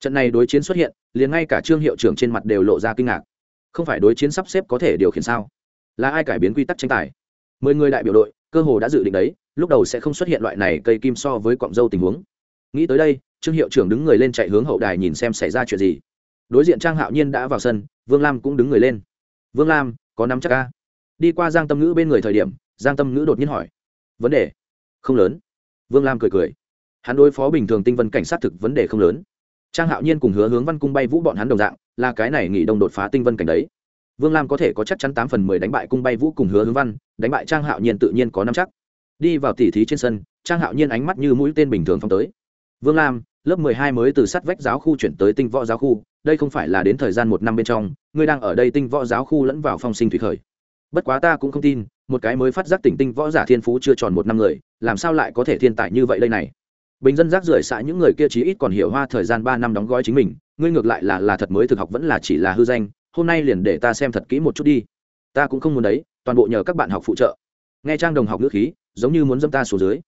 Speaker 1: Trận này đối chiến xuất hiện, liền ngay cả trương hiệu trưởng trên mặt đều lộ ra kinh ngạc. Không phải đối chiến sắp xếp có thể điều khiển sao? Là ai cải biến quy tắc tranh tài? Mười người đại biểu đội, cơ hồ đã dự định đấy, lúc đầu sẽ không xuất hiện loại này cây kim so với cọng dâu tình huống. Nghĩ tới đây trương hiệu trưởng đứng người lên chạy hướng hậu đài nhìn xem xảy ra chuyện gì. Đối diện trang hạo nhiên đã vào sân, vương lam cũng đứng người lên. Vương lam, có nắm chắc ca? Đi qua giang tâm ngữ bên người thời điểm, giang tâm ngữ đột nhiên hỏi. Vấn đề? Không lớn. Vương lam cười cười. Hắn đối phó bình thường tinh vân cảnh sát thực vấn đề không lớn. Trang hạo nhiên cùng hứa hướng văn cung bay vũ bọn hắn đồng dạng, là cái này nghỉ đông đột phá tinh vân cảnh đấy. Vương lam có thể có chắc chắn tám phần mười đánh bại cung bay vũ cùng hứa hướng văn, đánh bại trang hạo nhiên tự nhiên có năm chắc. Đi vào tỉ thí trên sân, trang hạo nhiên ánh mắt như mũi tên bình thường phong tới vương lam, lớp mười hai mới từ sát vách giáo khu chuyển tới tinh võ giáo khu, đây không phải là đến thời gian một năm bên trong, ngươi đang ở đây tinh võ giáo khu lẫn vào phong sinh thủy khởi. Bất quá ta cũng không tin, một cái mới phát giác tỉnh tinh võ giả thiên phú chưa tròn một năm người, làm sao lại có thể thiên tài như vậy đây này? Bình dân rác rưởi xã những người kia chí ít còn hiểu hoa thời gian ba năm đóng gói chính mình, ngươi ngược lại là là thật mới thực học vẫn là chỉ là hư danh, hôm nay liền để ta xem thật kỹ một chút đi. Ta cũng không muốn đấy, toàn bộ nhờ các bạn học phụ trợ. Nghe trang đồng học ngữ khí, giống như muốn dâm ta xuống dưới.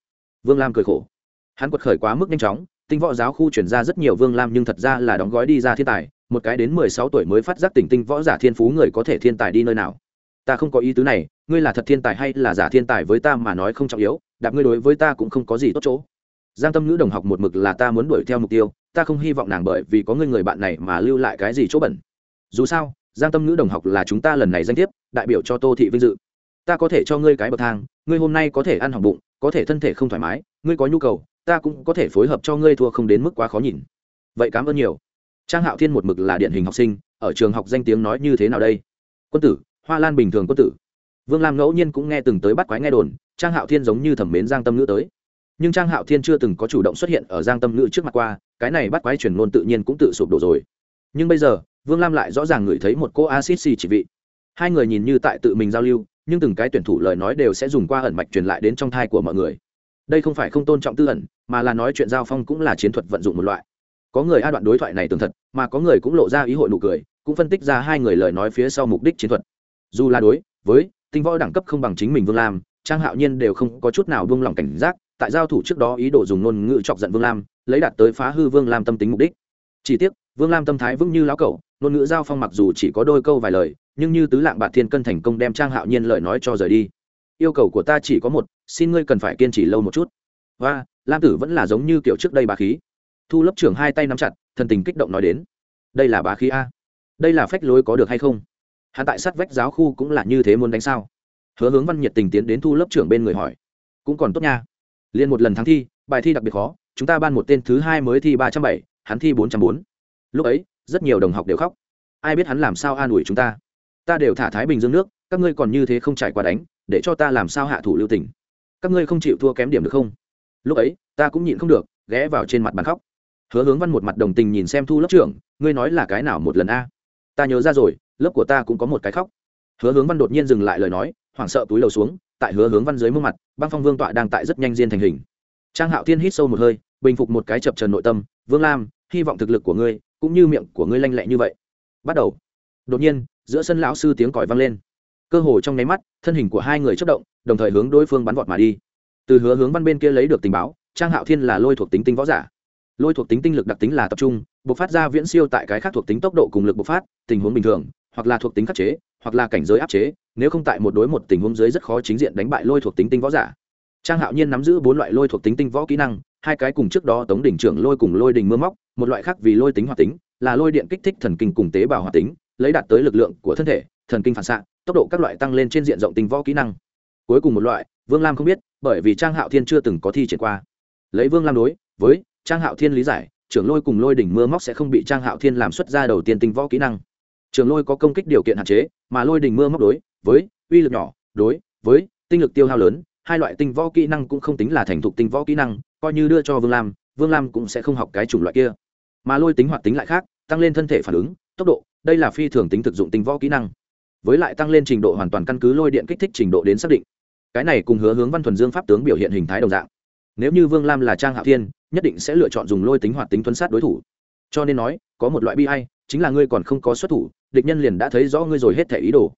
Speaker 1: Vương lam cười khổ hắn quật khởi quá mức nhanh chóng, tinh võ giáo khu chuyển ra rất nhiều vương lam nhưng thật ra là đóng gói đi ra thiên tài, một cái đến mười sáu tuổi mới phát giác tỉnh tinh võ giả thiên phú người có thể thiên tài đi nơi nào. Ta không có ý tứ này, ngươi là thật thiên tài hay là giả thiên tài với ta mà nói không trọng yếu, đạp ngươi đối với ta cũng không có gì tốt chỗ. Giang tâm ngữ đồng học một mực là ta muốn đuổi theo mục tiêu, ta không hy vọng nàng bởi vì có ngươi người bạn này mà lưu lại cái gì chỗ bẩn. Dù sao, giang tâm ngữ đồng học là chúng ta lần này danh thiếp, đại biểu cho tô thị vinh dự. Ta có thể cho ngươi cái bậc thang, ngươi hôm nay có thể ăn học bụng, có thể thân thể không thoải mái, ngươi có nhu cầu ta cũng có thể phối hợp cho ngươi thua không đến mức quá khó nhìn. Vậy cảm ơn nhiều. Trang hạo thiên một mực là điển hình học sinh, ở trường học danh tiếng nói như thế nào đây? Quân tử, hoa lan bình thường quân tử. Vương lam ngẫu nhiên cũng nghe từng tới bắt quái nghe đồn, trang hạo thiên giống như thẩm mến giang tâm ngữ tới. Nhưng trang hạo thiên chưa từng có chủ động xuất hiện ở giang tâm ngữ trước mặt qua, cái này bắt quái chuyển ngôn tự nhiên cũng tự sụp đổ rồi. Nhưng bây giờ, vương lam lại rõ ràng ngửi thấy một cô acid xì chỉ vị. Hai người nhìn như tại tự mình giao lưu, nhưng từng cái tuyển thủ lời nói đều sẽ dùng qua ẩn mạch truyền lại đến trong thai của mọi người đây không phải không tôn trọng tư ẩn, mà là nói chuyện giao phong cũng là chiến thuật vận dụng một loại. Có người a đoạn đối thoại này tường thật, mà có người cũng lộ ra ý hội nụ cười, cũng phân tích ra hai người lời nói phía sau mục đích chiến thuật. Dù là đối với tinh võ đẳng cấp không bằng chính mình vương lam, trang hạo nhiên đều không có chút nào buông lỏng cảnh giác, tại giao thủ trước đó ý đồ dùng ngôn ngữ chọc giận vương lam, lấy đạt tới phá hư vương lam tâm tính mục đích. Chỉ tiếc, vương lam tâm thái vững như lão cẩu, ngôn ngữ giao phong mặc dù chỉ có đôi câu vài lời, nhưng như tứ lạng bạc thiên cân thành công đem trang hạo nhiên lời nói cho rời đi yêu cầu của ta chỉ có một, xin ngươi cần phải kiên trì lâu một chút. Và, lam tử vẫn là giống như kiểu trước đây bà khí. Thu lớp trưởng hai tay nắm chặt, thần tình kích động nói đến. Đây là bá khí a. Đây là phách lối có được hay không? Hắn tại sát vách giáo khu cũng là như thế muốn đánh sao? Hứa hướng văn nhiệt tình tiến đến thu lớp trưởng bên người hỏi. Cũng còn tốt nha. Liền một lần thắng thi, bài thi đặc biệt khó, chúng ta ban một tên thứ hai mới thi ba trăm bảy, hắn thi bốn trăm bốn. Lúc ấy, rất nhiều đồng học đều khóc. Ai biết hắn làm sao an ủi chúng ta? Ta đều thả thái bình dương nước, các ngươi còn như thế không trải qua đánh để cho ta làm sao hạ thủ lưu tình. Các ngươi không chịu thua kém điểm được không? Lúc ấy, ta cũng nhịn không được, ghé vào trên mặt bàn khóc. Hứa hướng văn một mặt đồng tình nhìn xem thu lớp trưởng, ngươi nói là cái nào một lần a? Ta nhớ ra rồi, lớp của ta cũng có một cái khóc. Hứa hướng văn đột nhiên dừng lại lời nói, hoảng sợ túi lầu xuống, tại hứa hướng văn dưới mương mặt, băng phong vương tọa đang tại rất nhanh diên thành hình. Trang hạo thiên hít sâu một hơi, bình phục một cái chập trần nội tâm, vương lam, hy vọng thực lực của ngươi, cũng như miệng của ngươi lanh lẹ như vậy. Bắt đầu. Đột nhiên, giữa sân lão sư tiếng còi vang lên cơ hồ trong nháy mắt, thân hình của hai người chất động, đồng thời hướng đối phương bắn vọt mà đi. Từ hứa hướng văn bên kia lấy được tình báo, trang hạo thiên là lôi thuộc tính tinh võ giả. Lôi thuộc tính tinh lực đặc tính là tập trung, bộc phát ra viễn siêu tại cái khác thuộc tính tốc độ cùng lực bộc phát, tình huống bình thường, hoặc là thuộc tính khắc chế, hoặc là cảnh giới áp chế, nếu không tại một đối một tình huống dưới rất khó chính diện đánh bại lôi thuộc tính tinh võ giả. Trang hạo nhiên nắm giữ bốn loại lôi thuộc tính tinh võ kỹ năng, hai cái cùng trước đó tống đỉnh trưởng lôi cùng lôi đình mưa móc, một loại khác vì lôi tính hoạt tính, là lôi điện kích thích thần kinh cùng tế bào hoạt tính, lấy đạt tới lực lượng của thân thể thần kinh phản xạ, tốc độ các loại tăng lên trên diện rộng tinh võ kỹ năng. Cuối cùng một loại, vương lam không biết, bởi vì trang hạo thiên chưa từng có thi triển qua. Lấy vương lam đối với trang hạo thiên lý giải, trưởng lôi cùng lôi đỉnh mưa móc sẽ không bị trang hạo thiên làm xuất ra đầu tiên tinh võ kỹ năng. Trường lôi có công kích điều kiện hạn chế, mà lôi đỉnh mưa móc đối với uy lực nhỏ, đối với tinh lực tiêu hao lớn, hai loại tinh võ kỹ năng cũng không tính là thành thục tinh võ kỹ năng, coi như đưa cho vương lam vương lam cũng sẽ không học cái chủng loại kia. Mà lôi tính hoạt tính lại khác, tăng lên thân thể phản ứng, tốc độ, đây là phi thường tính thực dụng tinh võ kỹ năng với lại tăng lên trình độ hoàn toàn căn cứ lôi điện kích thích trình độ đến xác định. Cái này cùng hứa hướng văn thuần dương pháp tướng biểu hiện hình thái đồng dạng. Nếu như vương lam là trang hạ thiên, nhất định sẽ lựa chọn dùng lôi tính hoạt tính thuấn sát đối thủ. Cho nên nói, có một loại bi hay chính là ngươi còn không có xuất thủ, địch nhân liền đã thấy rõ ngươi rồi hết thể ý đồ.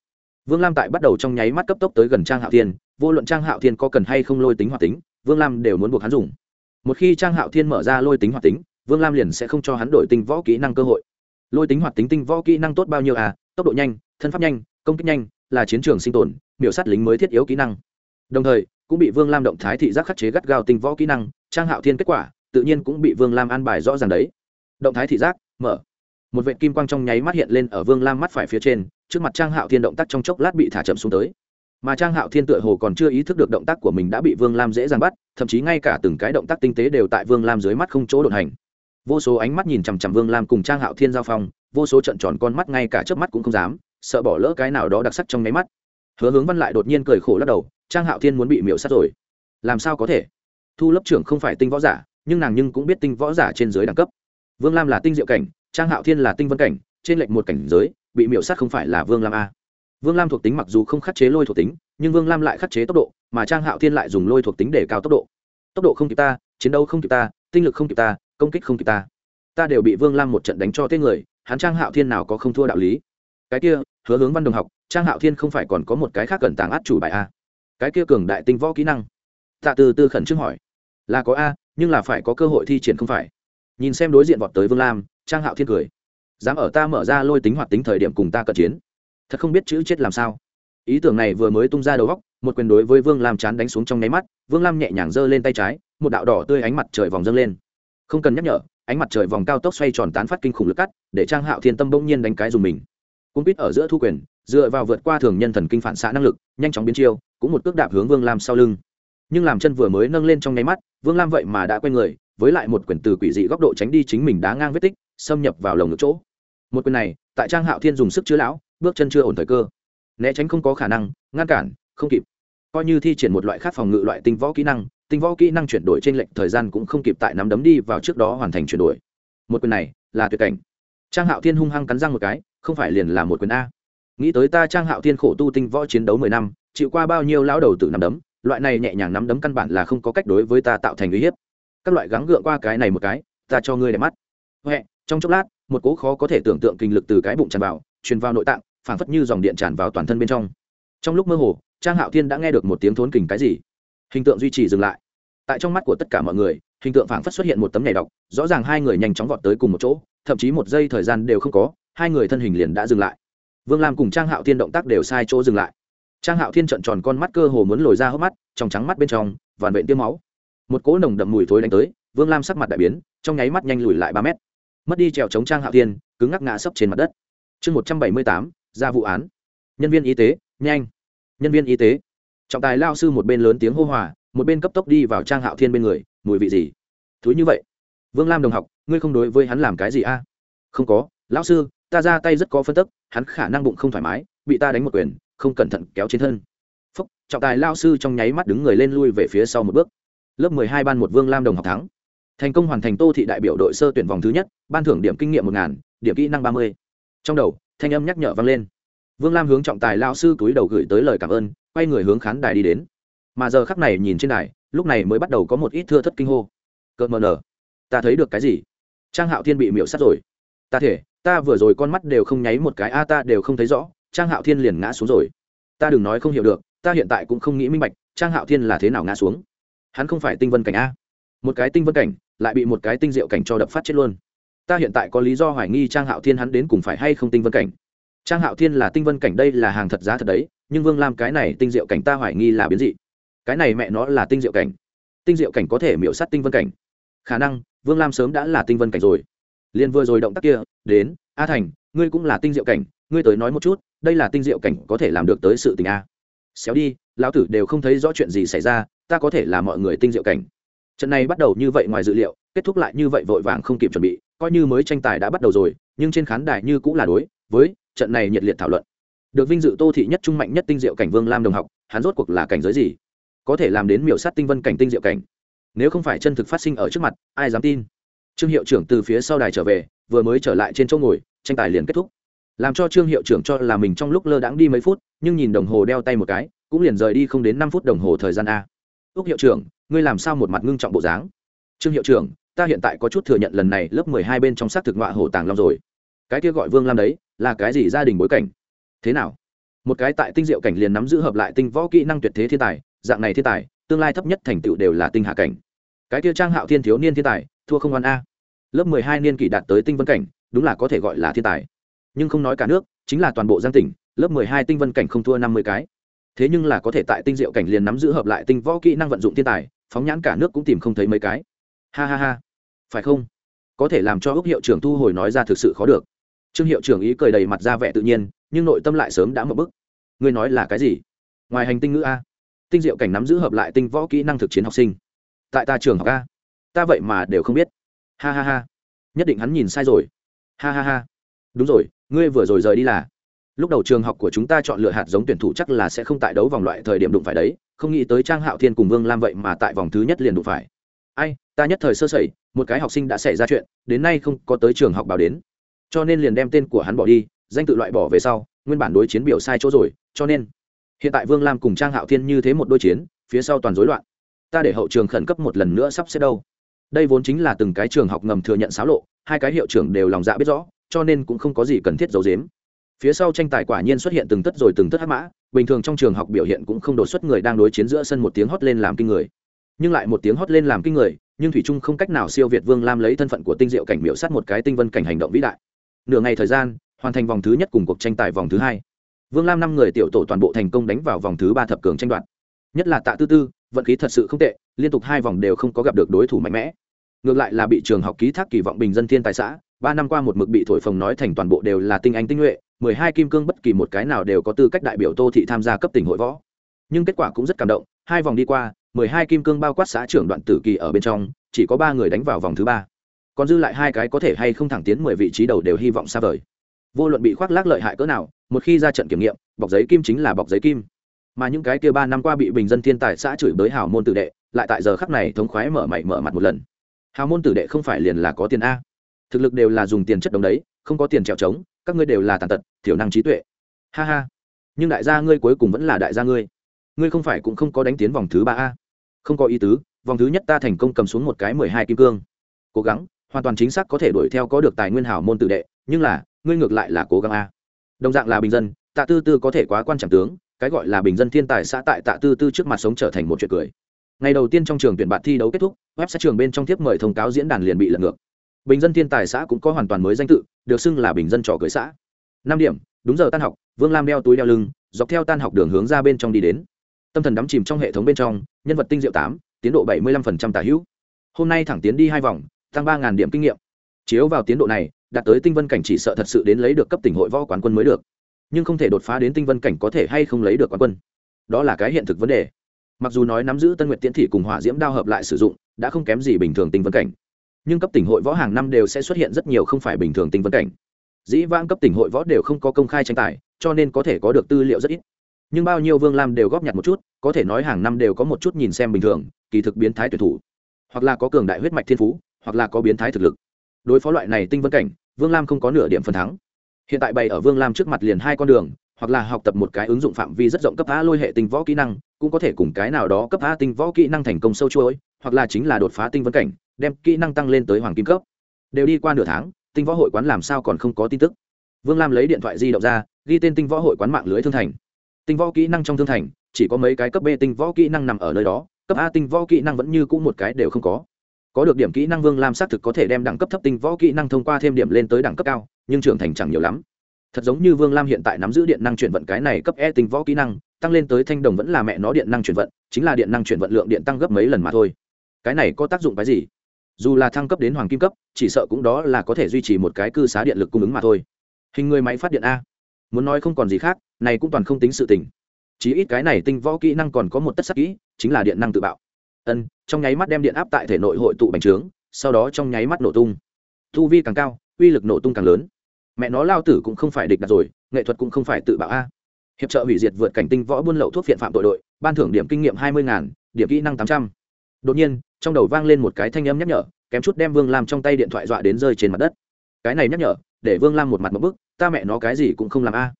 Speaker 1: Vương lam tại bắt đầu trong nháy mắt cấp tốc tới gần trang hạo thiên, vô luận trang hạo thiên có cần hay không lôi tính hoạt tính, vương lam đều muốn buộc hắn dùng. Một khi trang hạo thiên mở ra lôi tính hoạt tính, vương lam liền sẽ không cho hắn đổi tinh võ kỹ năng cơ hội. Lôi tính hoạt tính tinh võ kỹ năng tốt bao nhiêu à? Tốc độ nhanh, thân pháp nhanh công kích nhanh, là chiến trường sinh tồn, miểu sát lính mới thiết yếu kỹ năng. Đồng thời, cũng bị vương lam động thái thị giác khắc chế gắt gao tinh võ kỹ năng, trang hạo thiên kết quả, tự nhiên cũng bị vương lam an bài rõ ràng đấy. Động thái thị giác, mở. Một vệ kim quang trong nháy mắt hiện lên ở vương lam mắt phải phía trên, trước mặt trang hạo thiên động tác trong chốc lát bị thả chậm xuống tới. Mà trang hạo thiên tựa hồ còn chưa ý thức được động tác của mình đã bị vương lam dễ dàng bắt, thậm chí ngay cả từng cái động tác tinh tế đều tại vương lam dưới mắt không chỗ đột hành. Vô số ánh mắt nhìn chằm chằm vương lam cùng trang hạo thiên giao phong, vô số trận tròn con mắt ngay cả chớp mắt cũng không dám sợ bỏ lỡ cái nào đó đặc sắc trong nháy mắt. Hứa hướng văn lại đột nhiên cười khổ lắc đầu, trang hạo thiên muốn bị miễu sát rồi. Làm sao có thể? Thu lớp trưởng không phải tinh võ giả, nhưng nàng nhưng cũng biết tinh võ giả trên giới đẳng cấp. Vương lam là tinh diệu cảnh, trang hạo thiên là tinh vân cảnh, trên lệnh một cảnh giới, bị miễu sát không phải là vương lam a. Vương lam thuộc tính mặc dù không khắc chế lôi thuộc tính, nhưng vương lam lại khắc chế tốc độ, mà trang hạo thiên lại dùng lôi thuộc tính để cao tốc độ. Tốc độ không kịp ta, chiến đấu không kịp ta, tinh lực không kịp ta, công kích không kịp ta. Ta đều bị vương lam một trận đánh cho tên người, hắn trang hạo thiên nào có không thua đạo lý? Cái kia, hứa hướng văn đồng học, trang hạo thiên không phải còn có một cái khác cần tàng át chủ bài a cái kia cường đại tinh võ kỹ năng. Tạ từ tư khẩn trương hỏi. Là có a, nhưng là phải có cơ hội thi triển không phải. Nhìn xem đối diện vọt tới vương lam, trang hạo thiên cười. Dám ở ta mở ra lôi tính hoạt tính thời điểm cùng ta cận chiến. Thật không biết chữ chết làm sao. Ý tưởng này vừa mới tung ra đầu góc một quyền đối với vương lam chán đánh xuống trong nháy mắt, vương lam nhẹ nhàng giơ lên tay trái, một đạo đỏ tươi ánh mặt trời vòng dâng lên. Không cần nhắc nhở, ánh mặt trời vòng cao tốc xoay tròn tán phát kinh khủng lực cắt, để trang hạo thiên tâm bỗng nhiên đánh cái dùng mình cung quýt ở giữa thu quyền, dựa vào vượt qua thường nhân thần kinh phản xạ năng lực, nhanh chóng biến chiêu, cũng một cước đạp hướng vương lam sau lưng. Nhưng làm chân vừa mới nâng lên trong nháy mắt, vương lam vậy mà đã quay người, với lại một quyền từ quỷ dị góc độ tránh đi chính mình đá ngang vết tích, xâm nhập vào lồng ngực chỗ. Một quyền này, tại trang hạo thiên dùng sức chứa lão, bước chân chưa ổn thời cơ. Né tránh không có khả năng, ngăn cản, không kịp. Coi như thi triển một loại khác phòng ngự loại tinh võ kỹ năng, tinh võ kỹ năng chuyển đổi trên lệnh thời gian cũng không kịp tại nắm đấm đi vào trước đó hoàn thành chuyển đổi. Một quyền này là tuyệt cảnh. Trang hạo thiên hung hăng cắn răng một cái không phải liền là một quyền a. Nghĩ tới ta trang hạo thiên khổ tu tinh võ chiến đấu mười năm, chịu qua bao nhiêu lão đầu tử nắm đấm, loại này nhẹ nhàng nắm đấm căn bản là không có cách đối với ta tạo thành uy hiếp. Các loại gắng gượng qua cái này một cái, ta cho ngươi để mắt. Huệ, trong chốc lát, một cỗ khó có thể tưởng tượng kinh lực từ cái bụng tràn vào, truyền vào nội tạng, phảng phất như dòng điện tràn vào toàn thân bên trong. Trong lúc mơ hồ, trang hạo thiên đã nghe được một tiếng thốn kình cái gì. Hình tượng duy trì dừng lại. Tại trong mắt của tất cả mọi người, hình tượng phảng phất xuất hiện một tấm nhảy đọc rõ ràng hai người nhanh chóng vọt tới cùng một chỗ, thậm chí một giây thời gian đều không có hai người thân hình liền đã dừng lại. Vương lam cùng trang hạo thiên động tác đều sai chỗ dừng lại. Trang hạo thiên trợn tròn con mắt cơ hồ muốn lồi ra hốc mắt, trong trắng mắt bên trong vằn vện tiêm máu. Một cỗ nồng đậm mùi thối đánh tới, vương lam sắc mặt đại biến, trong nháy mắt nhanh lùi lại ba mét. Mất đi trèo chống trang hạo thiên, cứng ngắc ngã sấp trên mặt đất. Chương một trăm bảy mươi tám, ra vụ án. Nhân viên y tế, nhanh. Nhân viên y tế. Trọng tài lao sư một bên lớn tiếng hô hòa, một bên cấp tốc đi vào trang hạo thiên bên người, mùi vị gì? Thúi như vậy. Vương lam đồng học, ngươi không đối với hắn làm cái gì a không có, lão sư ta ra tay rất có phân tức, hắn khả năng bụng không thoải mái, bị ta đánh một quyền, không cẩn thận kéo trên thân. Phúc, trọng tài lao sư trong nháy mắt đứng người lên lui về phía sau một bước. Lớp mười hai ban một vương lam đồng học thắng. Thành công hoàn thành tô thị đại biểu đội sơ tuyển vòng thứ nhất, ban thưởng điểm kinh nghiệm một ngàn, điểm kỹ năng ba mươi. Trong đầu, thanh âm nhắc nhở vang lên. Vương lam hướng trọng tài lao sư túi đầu gửi tới lời cảm ơn, quay người hướng khán đài đi đến. Mà giờ khắc này nhìn trên đài, lúc này mới bắt đầu có một ít thưa thất kinh hô. Cợt mờ nở. Ta thấy được cái gì? Trang hạo thiên bị miễu sát rồi. Ta thể ta vừa rồi con mắt đều không nháy một cái, a, ta đều không thấy rõ, trang hạo thiên liền ngã xuống rồi. Ta đừng nói không hiểu được, ta hiện tại cũng không nghĩ minh bạch, trang hạo thiên là thế nào ngã xuống. Hắn không phải tinh vân cảnh a. Một cái tinh vân cảnh, lại bị một cái tinh diệu cảnh cho đập phát chết luôn. Ta hiện tại có lý do hoài nghi trang hạo thiên hắn đến cùng phải hay không tinh vân cảnh. Trang hạo thiên là tinh vân cảnh đây là hàng thật giá thật đấy, nhưng vương lam cái này tinh diệu cảnh ta hoài nghi là biến dị. Cái này mẹ nó là tinh diệu cảnh. Tinh diệu cảnh có thể miễu sát tinh vân cảnh. Khả năng, vương lam sớm đã là tinh vân cảnh rồi liền vừa rồi động tác kia, đến, a thành, ngươi cũng là tinh diệu cảnh, ngươi tới nói một chút, đây là tinh diệu cảnh có thể làm được tới sự tình a. Xéo đi, lão tử đều không thấy rõ chuyện gì xảy ra, ta có thể là mọi người tinh diệu cảnh. Trận này bắt đầu như vậy ngoài dự liệu, kết thúc lại như vậy vội vàng không kịp chuẩn bị, coi như mới tranh tài đã bắt đầu rồi, nhưng trên khán đài như cũng là đối với trận này nhiệt liệt thảo luận. Được vinh dự tô thị nhất trung mạnh nhất tinh diệu cảnh vương lam đồng học, hắn rốt cuộc là cảnh giới gì? Có thể làm đến miểu sát tinh vân cảnh tinh diệu cảnh. Nếu không phải chân thực phát sinh ở trước mặt, ai dám tin? Trương hiệu trưởng từ phía sau đài trở về, vừa mới trở lại trên chỗ ngồi, tranh tài liền kết thúc. Làm cho trương hiệu trưởng cho là mình trong lúc lơ đãng đi mấy phút, nhưng nhìn đồng hồ đeo tay một cái, cũng liền rời đi không đến năm phút đồng hồ thời gian a. Ước hiệu trưởng, ngươi làm sao một mặt ngưng trọng bộ dáng? Trương hiệu trưởng, ta hiện tại có chút thừa nhận lần này lớp mười hai bên trong xác thực ngọa hổ tàng long rồi. Cái kia gọi vương lam đấy, là cái gì gia đình bối cảnh? Thế nào? Một cái tại tinh diệu cảnh liền nắm giữ hợp lại tinh võ kỹ năng tuyệt thế thiên tài, dạng này thiên tài, tương lai thấp nhất thành tựu đều là tinh hạ cảnh. Cái kia trang hạo thiên thiếu niên thiên tài thua không oan a. Lớp mười hai niên kỷ đạt tới tinh vân cảnh, đúng là có thể gọi là thiên tài. Nhưng không nói cả nước, chính là toàn bộ giang tỉnh, lớp mười hai tinh vân cảnh không thua năm mươi cái. Thế nhưng là có thể tại tinh diệu cảnh liền nắm giữ hợp lại tinh võ kỹ năng vận dụng thiên tài, phóng nhãn cả nước cũng tìm không thấy mấy cái. Ha ha ha. Phải không? Có thể làm cho ước hiệu trưởng thu hồi nói ra thực sự khó được. Trương hiệu trưởng ý cười đầy mặt ra vẻ tự nhiên, nhưng nội tâm lại sớm đã mở bức ngươi nói là cái gì? Ngoài hành tinh ngữ a. Tinh diệu cảnh nắm giữ hợp lại tinh võ kỹ năng thực chiến học sinh. Tại ta trường học a ta vậy mà đều không biết. Ha ha ha. Nhất định hắn nhìn sai rồi. Ha ha ha. Đúng rồi, ngươi vừa rồi rời đi là. Lúc đầu trường học của chúng ta chọn lựa hạt giống tuyển thủ chắc là sẽ không tại đấu vòng loại thời điểm đụng phải đấy. Không nghĩ tới trang hạo thiên cùng vương lam vậy mà tại vòng thứ nhất liền đụng phải. Ai, ta nhất thời sơ sẩy, một cái học sinh đã xảy ra chuyện, đến nay không có tới trường học báo đến. Cho nên liền đem tên của hắn bỏ đi, danh tự loại bỏ về sau, nguyên bản đối chiến biểu sai chỗ rồi, cho nên hiện tại vương lam cùng trang hạo thiên như thế một đôi chiến, phía sau toàn rối loạn. Ta để hậu trường khẩn cấp một lần nữa sắp xếp đâu đây vốn chính là từng cái trường học ngầm thừa nhận xáo lộ, hai cái hiệu trưởng đều lòng dạ biết rõ, cho nên cũng không có gì cần thiết giấu giếm. Phía sau tranh tài quả nhiên xuất hiện từng tất rồi từng tất hắc mã, bình thường trong trường học biểu hiện cũng không đột xuất người đang đối chiến giữa sân một tiếng hót lên làm kinh người. Nhưng lại một tiếng hót lên làm kinh người, nhưng thủy trung không cách nào siêu việt vương lam lấy thân phận của tinh diệu cảnh biểu sát một cái tinh vân cảnh hành động vĩ đại. Nửa ngày thời gian, hoàn thành vòng thứ nhất cùng cuộc tranh tài vòng thứ hai. Vương lam năm người tiểu tổ toàn bộ thành công đánh vào vòng thứ ba thập cường tranh đoạt. Nhất là tạ tư tư vận khí thật sự không tệ, liên tục hai vòng đều không có gặp được đối thủ mạnh mẽ. Ngược lại là bị trường học ký thác kỳ vọng bình dân thiên tài xã, ba năm qua một mực bị thổi phồng nói thành toàn bộ đều là tinh anh tinh nhuệ, mười hai kim cương bất kỳ một cái nào đều có tư cách đại biểu tô thị tham gia cấp tỉnh hội võ. Nhưng kết quả cũng rất cảm động, hai vòng đi qua, mười hai kim cương bao quát xã trưởng đoạn tử kỳ ở bên trong, chỉ có ba người đánh vào vòng thứ ba. Còn dư lại hai cái có thể hay không thẳng tiến mười vị trí đầu đều hy vọng xa vời. Vô luận bị khoác lác lợi hại cỡ nào, một khi ra trận kiểm nghiệm, bọc giấy kim chính là bọc giấy kim mà những cái kia ba năm qua bị bình dân thiên tài xã chửi bới hào môn tử đệ, lại tại giờ khắc này thống khoái mở mày mở mặt một lần. Hào môn tử đệ không phải liền là có tiền a. Thực lực đều là dùng tiền chất đồng đấy, không có tiền trèo trống, các ngươi đều là tàn tật, thiểu năng trí tuệ. Ha ha. Nhưng đại gia ngươi cuối cùng vẫn là đại gia ngươi. Ngươi không phải cũng không có đánh tiến vòng thứ ba a. Không có ý tứ, vòng thứ nhất ta thành công cầm xuống một cái mười hai kim cương. Cố gắng, hoàn toàn chính xác có thể đuổi theo có được tài nguyên hảo môn tự đệ, nhưng là, ngươi ngược lại là cố gắng a. Đồng dạng là bình dân, tạ tư tư có thể quá quan trọng tướng cái gọi là bình dân thiên tài xã tại tạ tư tư trước mặt sống trở thành một chuyện cười. Ngày đầu tiên trong trường tuyển bạn thi đấu kết thúc website trường bên trong tiếp mời thông cáo diễn đàn liền bị lật ngược. Bình dân thiên tài xã cũng có hoàn toàn mới danh tự, được xưng là bình dân trò cưới xã. Năm điểm, đúng giờ tan học, vương lam đeo túi đeo lưng, dọc theo tan học đường hướng ra bên trong đi đến. Tâm thần đắm chìm trong hệ thống bên trong, nhân vật tinh diệu tám, tiến độ bảy mươi lăm tả hữu. Hôm nay thẳng tiến đi hai vòng, tăng ba điểm kinh nghiệm. Chiếu vào tiến độ này, đạt tới tinh vân cảnh chỉ sợ thật sự đến lấy được cấp tỉnh hội võ quán quân mới được nhưng không thể đột phá đến tinh vân cảnh có thể hay không lấy được quán quân. Đó là cái hiện thực vấn đề. Mặc dù nói nắm giữ tân nguyệt tiễn thị cùng hỏa diễm đao hợp lại sử dụng, đã không kém gì bình thường tinh vân cảnh. Nhưng cấp tỉnh hội võ hàng năm đều sẽ xuất hiện rất nhiều không phải bình thường tinh vân cảnh. Dĩ vãng cấp tỉnh hội võ đều không có công khai tranh tài, cho nên có thể có được tư liệu rất ít. Nhưng bao nhiêu vương lam đều góp nhặt một chút, có thể nói hàng năm đều có một chút nhìn xem bình thường, kỳ thực biến thái tuyển thủ. Hoặc là có cường đại huyết mạch thiên phú, hoặc là có biến thái thực lực. Đối phó loại này tinh vân cảnh, vương lam không có nửa điểm phần thắng hiện tại bày ở vương lam trước mặt liền hai con đường, hoặc là học tập một cái ứng dụng phạm vi rất rộng cấp a lôi hệ tinh võ kỹ năng, cũng có thể cùng cái nào đó cấp a tinh võ kỹ năng thành công sâu chuỗi, hoặc là chính là đột phá tinh vân cảnh, đem kỹ năng tăng lên tới hoàng kim cấp. Đều đi qua nửa tháng, tinh võ hội quán làm sao còn không có tin tức. Vương lam lấy điện thoại di động ra, ghi tên tinh võ hội quán mạng lưới thương thành. Tinh võ kỹ năng trong thương thành, chỉ có mấy cái cấp b tinh võ kỹ năng nằm ở nơi đó, cấp a tinh võ kỹ năng vẫn như cũ một cái đều không có có được điểm kỹ năng vương lam xác thực có thể đem đẳng cấp thấp tinh võ kỹ năng thông qua thêm điểm lên tới đẳng cấp cao, nhưng trưởng thành chẳng nhiều lắm. Thật giống như vương lam hiện tại nắm giữ điện năng chuyển vận cái này cấp e tinh võ kỹ năng, tăng lên tới thanh đồng vẫn là mẹ nó điện năng chuyển vận, chính là điện năng chuyển vận lượng điện tăng gấp mấy lần mà thôi. Cái này có tác dụng cái gì? Dù là thăng cấp đến hoàng kim cấp, chỉ sợ cũng đó là có thể duy trì một cái cư xá điện lực cung ứng mà thôi. Hình người máy phát điện a. Muốn nói không còn gì khác, này cũng toàn không tính sự tình. Chí ít cái này tinh võ kỹ năng còn có một tất sắc kỹ, chính là điện năng tự bạo. Ân trong nháy mắt đem điện áp tại thể nội hội tụ bành trướng, sau đó trong nháy mắt nổ tung. Thu vi càng cao, uy lực nổ tung càng lớn. Mẹ nó lao tử cũng không phải địch đặt rồi, nghệ thuật cũng không phải tự bảo a. Hiệp trợ hủy diệt vượt cảnh tinh võ buôn lậu thuốc phiện phạm tội đội, ban thưởng điểm kinh nghiệm hai mươi ngàn, điểm kỹ năng tám trăm. Đột nhiên, trong đầu vang lên một cái thanh âm nhắc nhở, kém chút đem vương lam trong tay điện thoại dọa đến rơi trên mặt đất. Cái này nhắc nhở, để vương lam một mặt một bức, ta mẹ nó cái gì cũng không làm a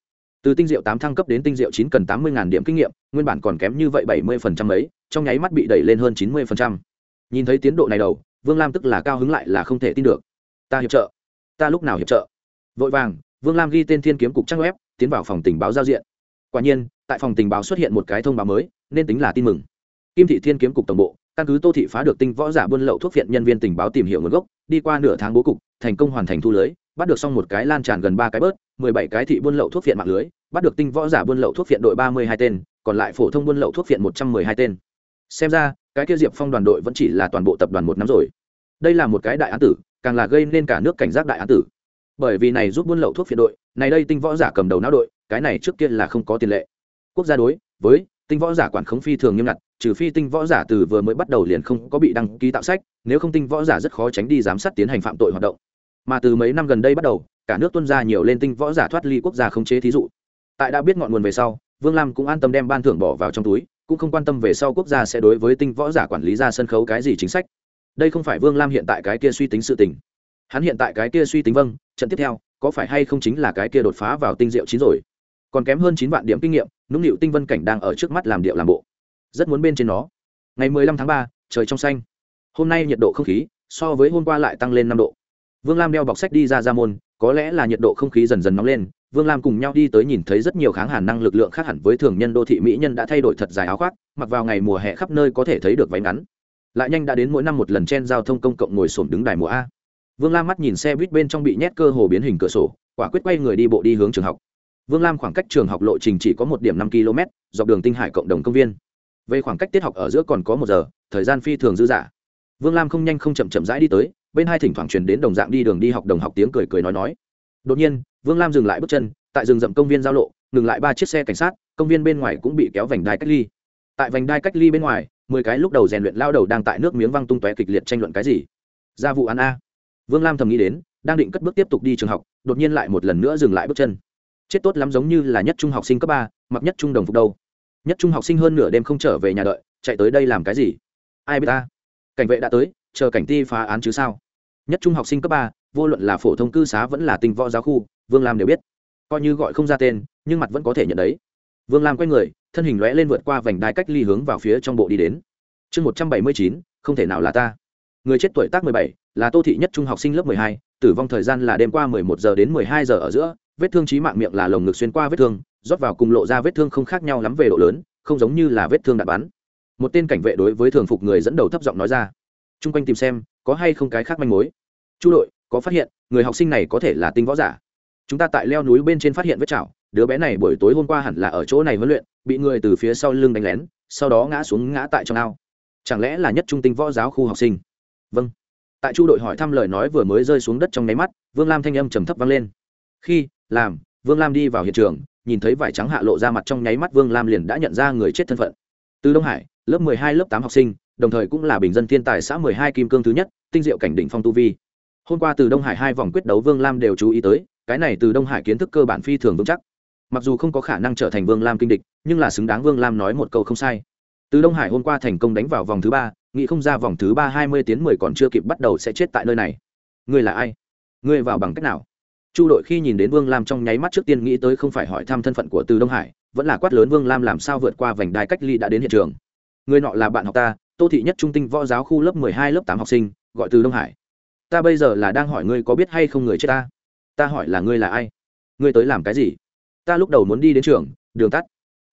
Speaker 1: từ tinh diệu tám thăng cấp đến tinh diệu chín cần tám mươi điểm kinh nghiệm, nguyên bản còn kém như vậy bảy mươi phần trăm ấy, trong nháy mắt bị đẩy lên hơn chín mươi phần trăm. Nhìn thấy tiến độ này đầu, vương lam tức là cao hứng lại là không thể tin được. Ta hiệp trợ. Ta lúc nào hiệp trợ? Vội vàng, vương lam ghi tên thiên kiếm cục trang web, tiến vào phòng tình báo giao diện. Quả nhiên, tại phòng tình báo xuất hiện một cái thông báo mới, nên tính là tin mừng. Kim thị thiên kiếm cục tổng bộ, căn cứ tô thị phá được tinh võ giả buôn lậu thuốc viện nhân viên tình báo tìm hiểu nguồn gốc, đi qua nửa tháng bố cục, thành công hoàn thành thu lưới bắt được xong một cái lan tràn gần ba cái bớt, mười bảy cái thị buôn lậu thuốc phiện mạng lưới, bắt được tinh võ giả buôn lậu thuốc phiện đội ba mươi hai tên, còn lại phổ thông buôn lậu thuốc phiện một trăm mười hai tên. Xem ra, cái kia diệp phong đoàn đội vẫn chỉ là toàn bộ tập đoàn một năm rồi. Đây là một cái đại án tử, càng là gây nên cả nước cảnh giác đại án tử. Bởi vì này giúp buôn lậu thuốc phiện đội, này đây tinh võ giả cầm đầu não đội, cái này trước kia là không có tiền lệ. Quốc gia đối với tinh võ giả quản khống phi thường nghiêm ngặt, trừ phi tinh võ giả từ vừa mới bắt đầu liền không có bị đăng ký tạo sách, nếu không tinh võ giả rất khó tránh đi giám sát tiến hành phạm tội hoạt động mà từ mấy năm gần đây bắt đầu, cả nước tuân ra nhiều lên tinh võ giả thoát ly quốc gia khống chế thí dụ. Tại đã biết ngọn nguồn về sau, vương lam cũng an tâm đem ban thưởng bỏ vào trong túi, cũng không quan tâm về sau quốc gia sẽ đối với tinh võ giả quản lý ra sân khấu cái gì chính sách. Đây không phải vương lam hiện tại cái kia suy tính sự tình. Hắn hiện tại cái kia suy tính vâng trận tiếp theo, có phải hay không chính là cái kia đột phá vào tinh diệu chín rồi? Còn kém hơn chín vạn điểm kinh nghiệm, nũng nịu tinh vân cảnh đang ở trước mắt làm điệu làm bộ. Rất muốn bên trên nó. Ngày mười lăm tháng ba, trời trong xanh. Hôm nay nhiệt độ không khí, so với hôm qua lại tăng lên năm độ vương lam đeo bọc sách đi ra ra môn, có lẽ là nhiệt độ không khí dần dần nóng lên, vương lam cùng nhau đi tới nhìn thấy rất nhiều kháng hàn năng lực lượng khác hẳn với thường nhân đô thị mỹ nhân đã thay đổi thật dài áo khoác, mặc vào ngày mùa hè khắp nơi có thể thấy được váy ngắn. Lại nhanh đã đến mỗi năm một lần trên giao thông công cộng ngồi xổm đứng đài mùa a. Vương lam mắt nhìn xe buýt bên trong bị nhét cơ hồ biến hình cửa sổ, quả quyết quay người đi bộ đi hướng trường học. Vương lam khoảng cách trường học lộ trình chỉ có một điểm năm km, dọc đường tinh hải cộng đồng công viên. Về khoảng cách tiết học ở giữa còn có một giờ, thời gian phi thường dư dả. Vương lam không nhanh không chậm chậm rãi đi tới bên hai thỉnh thoảng truyền đến đồng dạng đi đường đi học đồng học tiếng cười cười nói nói. Đột nhiên, vương lam dừng lại bước chân, tại rừng rậm công viên giao lộ, ngừng lại ba chiếc xe cảnh sát, công viên bên ngoài cũng bị kéo vành đai cách ly. Tại vành đai cách ly bên ngoài, mười cái lúc đầu rèn luyện lao đầu đang tại nước miếng văng tung tóe kịch liệt tranh luận cái gì? Ra vụ án a. Vương lam thầm nghĩ đến, đang định cất bước tiếp tục đi trường học, đột nhiên lại một lần nữa dừng lại bước chân. Chết tốt lắm giống như là nhất trung học sinh cấp ba, mặc nhất trung đồng phục đâu. Nhất trung học sinh hơn nửa đêm không trở về nhà đợi, chạy tới đây làm cái gì? Ai biết ta? Cảnh vệ đã tới chờ cảnh ti phá án chứ sao? Nhất trung học sinh cấp ba, vô luận là phổ thông cư xá vẫn là tinh võ giáo khu, vương lam đều biết. Coi như gọi không ra tên, nhưng mặt vẫn có thể nhận đấy. Vương lam quay người, thân hình lõe lên vượt qua vành đai cách ly hướng vào phía trong bộ đi đến. Chương một trăm bảy mươi chín, không thể nào là ta. Người chết tuổi tác mười bảy, là tô thị nhất trung học sinh lớp mười hai, tử vong thời gian là đêm qua mười một giờ đến mười hai giờ ở giữa, vết thương trí mạng miệng là lồng ngực xuyên qua vết thương, rót vào cùng lộ ra vết thương không khác nhau lắm về độ lớn, không giống như là vết thương đạn bắn. Một tên cảnh vệ đối với thường phục người dẫn đầu thấp giọng nói ra t r u n g quanh tìm xem, có hay không cái khác manh mối. Chu đội, có phát hiện, người học sinh này có thể là tinh võ giả. Chúng ta tại leo núi bên trên phát hiện vết chảo, đứa bé này buổi tối hôm qua hẳn là ở chỗ này huấn luyện, bị người từ phía sau lưng đánh lén, sau đó ngã xuống ngã tại trong ao. Chẳng lẽ là nhất trung tinh võ giáo khu học sinh? Vâng. Tại chu đội hỏi thăm lời nói vừa mới rơi xuống đất trong nháy mắt, vương lam thanh âm trầm thấp vang lên. Khi, làm, vương lam đi vào hiện trường, nhìn thấy vải trắng hạ lộ ra mặt trong nháy mắt, vương lam liền đã nhận ra người chết thân phận. Từ đông hải, lớp mười hai, lớp tám học sinh đồng thời cũng là bình dân thiên tài xã mười hai kim cương thứ nhất, tinh diệu cảnh đỉnh phong tu vi. Hôm qua từ đông hải hai vòng quyết đấu vương lam đều chú ý tới, cái này từ đông hải kiến thức cơ bản phi thường vững chắc. Mặc dù không có khả năng trở thành vương lam kinh địch, nhưng là xứng đáng vương lam nói một câu không sai. Từ đông hải hôm qua thành công đánh vào vòng thứ ba, nghĩ không ra vòng thứ ba hai mươi tiến mười còn chưa kịp bắt đầu sẽ chết tại nơi này. Ngươi là ai? Ngươi vào bằng cách nào? Chu đội khi nhìn đến vương lam trong nháy mắt trước tiên nghĩ tới không phải hỏi thăm thân phận của từ đông hải, vẫn là quát lớn vương lam làm sao vượt qua vành đai cách ly đã đến hiện trường. Người nọ là bạn học ta tô thị nhất trung tinh võ giáo khu lớp mười hai lớp tám học sinh, gọi từ đông hải. Ta bây giờ là đang hỏi ngươi có biết hay không người chết ta? Ta hỏi là ngươi là ai? Ngươi tới làm cái gì? Ta lúc đầu muốn đi đến trường, đường tắt.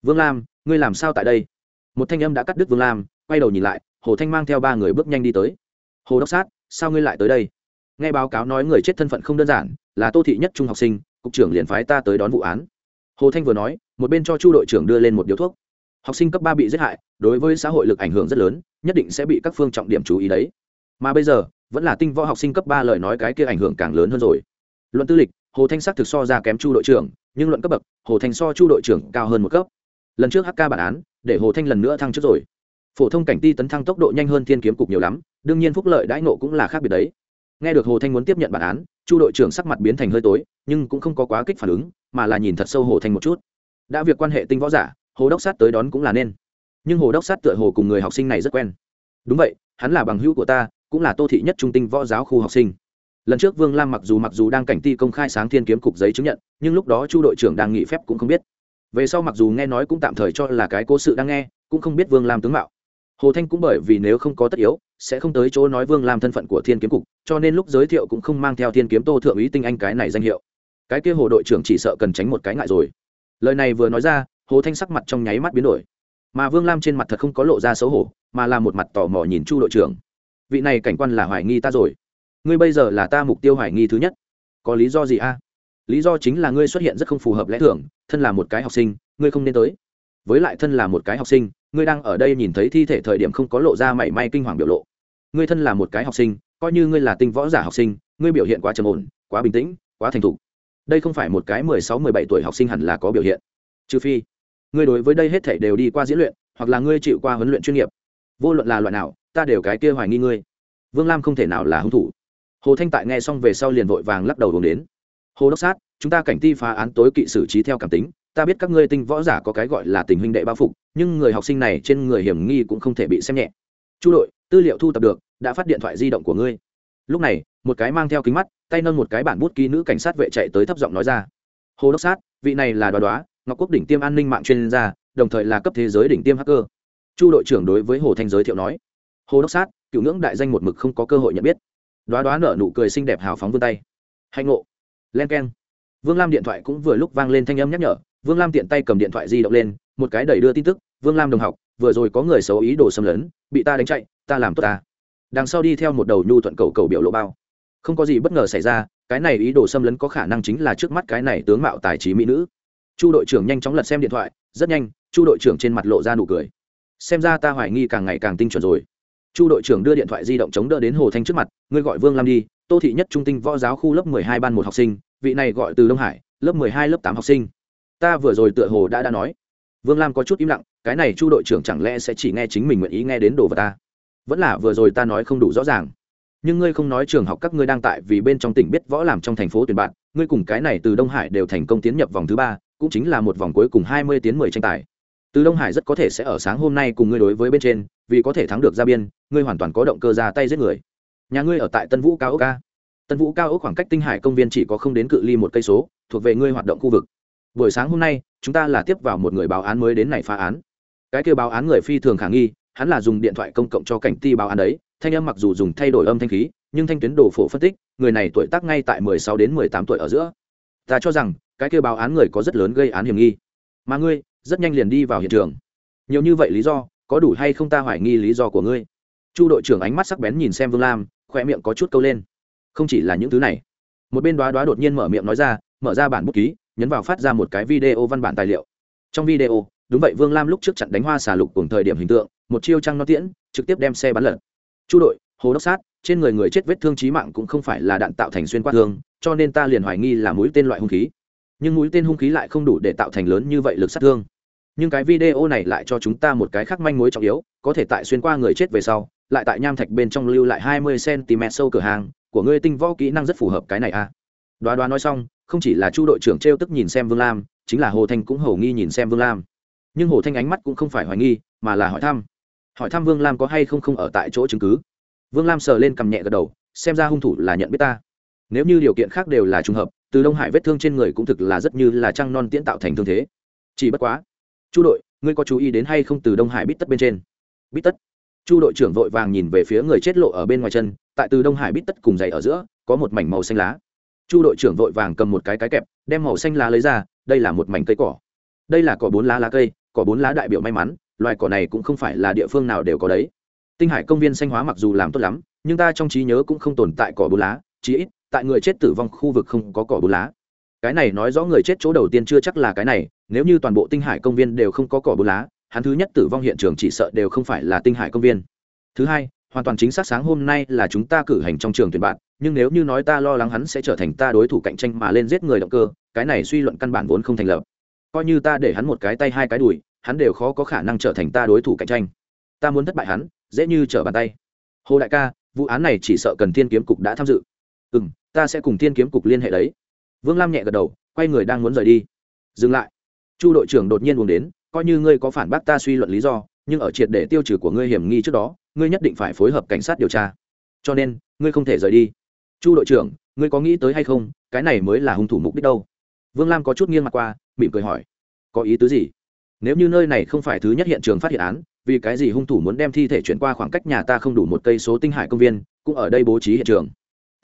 Speaker 1: Vương lam, ngươi làm sao tại đây? Một thanh âm đã cắt đứt vương lam, quay đầu nhìn lại, hồ thanh mang theo ba người bước nhanh đi tới. Hồ đốc sát, sao ngươi lại tới đây? Nghe báo cáo nói người chết thân phận không đơn giản, là tô thị nhất trung học sinh, cục trưởng liền phái ta tới đón vụ án. Hồ thanh vừa nói, một bên cho chu đội trưởng đưa lên một điếu thuốc. Học sinh cấp ba bị giết hại, đối với xã hội lực ảnh hưởng rất lớn nhất định sẽ bị các phương trọng điểm chú ý đấy. Mà bây giờ, vẫn là tinh võ học sinh cấp ba lời nói cái kia ảnh hưởng càng lớn hơn rồi. Luận tư lịch, hồ thanh sắc thực so ra kém chu đội trưởng, nhưng luận cấp bậc, hồ thanh so chu đội trưởng cao hơn một cấp. Lần trước hk bản án, để hồ thanh lần nữa thăng trước rồi. Phổ thông cảnh ti tấn thăng tốc độ nhanh hơn thiên kiếm cục nhiều lắm, đương nhiên phúc lợi đãi nộ cũng là khác biệt đấy. Nghe được hồ thanh muốn tiếp nhận bản án, chu đội trưởng sắc mặt biến thành hơi tối, nhưng cũng không có quá kích phản ứng, mà là nhìn thật sâu hồ thanh một chút. Đã việc quan hệ tinh võ giả, hồ đốc sát tới đón cũng là nên nhưng hồ đốc sát tựa hồ cùng người học sinh này rất quen đúng vậy hắn là bằng hữu của ta cũng là tô thị nhất trung tinh võ giáo khu học sinh lần trước vương lam mặc dù mặc dù đang cảnh ti công khai sáng thiên kiếm cục giấy chứng nhận nhưng lúc đó chu đội trưởng đang nghỉ phép cũng không biết về sau mặc dù nghe nói cũng tạm thời cho là cái cố sự đang nghe cũng không biết vương lam tướng mạo hồ thanh cũng bởi vì nếu không có tất yếu sẽ không tới chỗ nói vương lam thân phận của thiên kiếm cục cho nên lúc giới thiệu cũng không mang theo thiên kiếm tô thượng úy tinh anh cái này danh hiệu cái kia hồ đội trưởng chỉ sợ cần tránh một cái ngại rồi lời này vừa nói ra hồ thanh sắc mặt trong nháy mắt biến đổi mà vương lam trên mặt thật không có lộ ra xấu hổ, mà là một mặt tò mò nhìn chu đội trưởng. Vị này cảnh quan là hoài nghi ta rồi. Ngươi bây giờ là ta mục tiêu hoài nghi thứ nhất. Có lý do gì a? Lý do chính là ngươi xuất hiện rất không phù hợp lẽ thường, thân là một cái học sinh, ngươi không nên tới. Với lại thân là một cái học sinh, ngươi đang ở đây nhìn thấy thi thể thời điểm không có lộ ra mảy may kinh hoàng biểu lộ. Ngươi thân là một cái học sinh, coi như ngươi là tinh võ giả học sinh, ngươi biểu hiện quá trầm ổn, quá bình tĩnh, quá thành thục. Đây không phải một cái mười sáu, mười bảy tuổi học sinh hẳn là có biểu hiện. Trừ phi ngươi đối với đây hết thể đều đi qua diễn luyện, hoặc là ngươi chịu qua huấn luyện chuyên nghiệp. Vô luận là loại nào, ta đều cái kia hoài nghi ngươi. Vương lam không thể nào là hung thủ. Hồ thanh tại nghe xong về sau liền vội vàng lắc đầu hướng đến. Hồ đốc sát, chúng ta cảnh ti phá án tối kỵ xử trí theo cảm tính, ta biết các ngươi tinh võ giả có cái gọi là tình huynh đệ bao phục, nhưng người học sinh này trên người hiểm nghi cũng không thể bị xem nhẹ. Chu đội, tư liệu thu thập được, đã phát điện thoại di động của ngươi. Lúc này, một cái mang theo kính mắt, tay nâng một cái bản bút ký nữ cảnh sát vệ chạy tới thấp giọng nói ra. Hồ đốc sát, vị này là đoá đoá ngọc quốc đỉnh tiêm an ninh mạng chuyên gia, đồng thời là cấp thế giới đỉnh tiêm hacker. Chu đội trưởng đối với hồ thanh giới thiệu nói, hồ đốc sát, cựu ngưỡng đại danh một mực không có cơ hội nhận biết. Đoá đoá nở nụ cười xinh đẹp hào phóng vươn tay. Hạnh ngộ. Len k e n vương lam điện thoại cũng vừa lúc vang lên thanh âm nhắc nhở, vương lam tiện tay cầm điện thoại di động lên, một cái đẩy đưa tin tức, vương lam đồng học, vừa rồi có người xấu ý đồ xâm lấn, bị ta đánh chạy, ta làm tốt ta. Đằng sau đi theo một đầu nhu thuận cầu cầu biểu lộ bao. Không có gì bất ngờ xảy ra, cái này ý đồ xâm lấn có khả năng chính là trước mắt cái này tướng mạo tài trí mỹ nữ chu đội trưởng nhanh chóng lật xem điện thoại, rất nhanh, chu đội trưởng trên mặt lộ ra nụ cười. Xem ra ta hoài nghi càng ngày càng tinh chuẩn rồi. Chu đội trưởng đưa điện thoại di động chống đỡ đến hồ thanh trước mặt, ngươi gọi vương lam đi, tô thị nhất trung tinh võ giáo khu lớp mười hai ban một học sinh, vị này gọi từ đông hải, lớp mười hai, lớp tám học sinh. Ta vừa rồi tựa hồ đã đã nói. Vương lam có chút im lặng, cái này chu đội trưởng chẳng lẽ sẽ chỉ nghe chính mình nguyện ý nghe đến đồ vật ta? Vẫn là vừa rồi ta nói không đủ rõ ràng. Nhưng ngươi không nói trường học các ngươi đang tại vì bên trong tỉnh biết võ làm trong thành phố tuyển bạn, ngươi cùng cái này từ đông hải đều thành công tiến nhập vòng thứ ba cũng chính là một vòng cuối cùng hai mươi tiến mười tranh tài. Từ đông hải rất có thể sẽ ở sáng hôm nay cùng ngươi đối với bên trên, vì có thể thắng được ra biên, ngươi hoàn toàn có động cơ ra tay giết người. Nhà ngươi ở tại tân vũ cao ốc ca tân vũ cao ốc khoảng cách tinh hải công viên chỉ có không đến cự ly một cây số, thuộc về ngươi hoạt động khu vực. Buổi sáng hôm nay, chúng ta là tiếp vào một người báo án mới đến này phá án. Cái kêu báo án người phi thường khả nghi, hắn là dùng điện thoại công cộng cho cảnh ti báo án đấy, thanh âm mặc dù dùng thay đổi âm thanh khí, nhưng thanh tuyến đồ phổ phân tích, người này tuổi tác ngay tại mười sáu đến mười tám tuổi ở giữa. Ta cho rằng cái kêu báo án người có rất lớn gây án hiểm nghi. Mà ngươi, rất nhanh liền đi vào hiện trường. Nhiều như vậy lý do, có đủ hay không ta hoài nghi lý do của ngươi? Chu đội trưởng ánh mắt sắc bén nhìn xem vương lam khoe miệng có chút câu lên. Không chỉ là những thứ này. Một bên đoá đoá đột nhiên mở miệng nói ra, mở ra bản bút ký, nhấn vào phát ra một cái video văn bản tài liệu. Trong video, đúng vậy vương lam lúc trước chặn đánh hoa xà lục cùng thời điểm hình tượng, một chiêu trăng nó tiễn, trực tiếp đem xe bắn lật. Chu đội, hồ đốc sát, trên người người chết vết thương trí mạng cũng không phải là đạn tạo thành xuyên qua thương, cho nên ta liền hoài nghi là mũi tên loại hung khí nhưng mũi tên hung khí lại không đủ để tạo thành lớn như vậy lực sát thương. Nhưng cái video này lại cho chúng ta một cái khác manh mối trọng yếu, có thể tại xuyên qua người chết về sau, lại tại nham thạch bên trong lưu lại hai mươi cm sâu cửa hàng, của ngươi tinh võ kỹ năng rất phù hợp cái này à. Đoá đoá nói xong, không chỉ là chu đội trưởng t r e o tức nhìn xem vương lam, chính là hồ thanh cũng hầu nghi nhìn xem vương lam. Nhưng hồ thanh ánh mắt cũng không phải hoài nghi, mà là hỏi thăm. Hỏi thăm vương lam có hay không không ở tại chỗ chứng cứ. Vương lam sờ lên cầm nhẹ gật đầu, xem ra hung thủ là nhận biết ta. Nếu như điều kiện khác đều là trùng hợp từ đông hải vết thương trên người cũng thực là rất như là trăng non tiễn tạo thành thương thế. Chỉ bất quá, chu đội, ngươi có chú ý đến hay không từ đông hải bít tất bên trên? Bít tất. Chu đội trưởng vội vàng nhìn về phía người chết lộ ở bên ngoài chân, tại từ đông hải bít tất cùng dày ở giữa, có một mảnh màu xanh lá. Chu đội trưởng vội vàng cầm một cái cái kẹp, đem màu xanh lá lấy ra, đây là một mảnh cây cỏ. Đây là cỏ bốn lá lá cây, cỏ bốn lá đại biểu may mắn, loài cỏ này cũng không phải là địa phương nào đều có đấy. Tinh hải công viên xanh hóa mặc dù làm tốt lắm, nhưng ta trong trí nhớ cũng không tồn tại cỏ bốn lá, chí ít tại người chết tử vong khu vực không có cỏ bốn lá. Cái này nói rõ người chết chỗ đầu tiên chưa chắc là cái này, nếu như toàn bộ tinh hải công viên đều không có cỏ bốn lá, hắn thứ nhất tử vong hiện trường chỉ sợ đều không phải là tinh hải công viên. Thứ hai, hoàn toàn chính xác sáng hôm nay là chúng ta cử hành trong trường tuyển bạn, nhưng nếu như nói ta lo lắng hắn sẽ trở thành ta đối thủ cạnh tranh mà lên giết người động cơ, cái này suy luận căn bản vốn không thành lập. Coi như ta để hắn một cái tay hai cái đùi, hắn đều khó có khả năng trở thành ta đối thủ cạnh tranh. Ta muốn thất bại hắn, dễ như trở bàn tay. Hồ đại ca, vụ án này chỉ sợ cần thiên kiếm cục đã tham dự ừ m ta sẽ cùng thiên kiếm cục liên hệ đấy. Vương lam nhẹ gật đầu, quay người đang muốn rời đi. Dừng lại. Chu đội trưởng đột nhiên buồn đến, coi như ngươi có phản bác ta suy luận lý do, nhưng ở triệt để tiêu trừ của ngươi hiểm nghi trước đó, ngươi nhất định phải phối hợp cảnh sát điều tra. Cho nên, ngươi không thể rời đi. Chu đội trưởng, ngươi có nghĩ tới hay không? Cái này mới là hung thủ mục đích đâu. Vương lam có chút nghiêng mặt qua, mỉm cười hỏi. Có ý tứ gì? Nếu như nơi này không phải thứ nhất hiện trường phát hiện án, vì cái gì hung thủ muốn đem thi thể chuyển qua khoảng cách nhà ta không đủ một cây số tinh hải công viên, cũng ở đây bố trí hiện trường?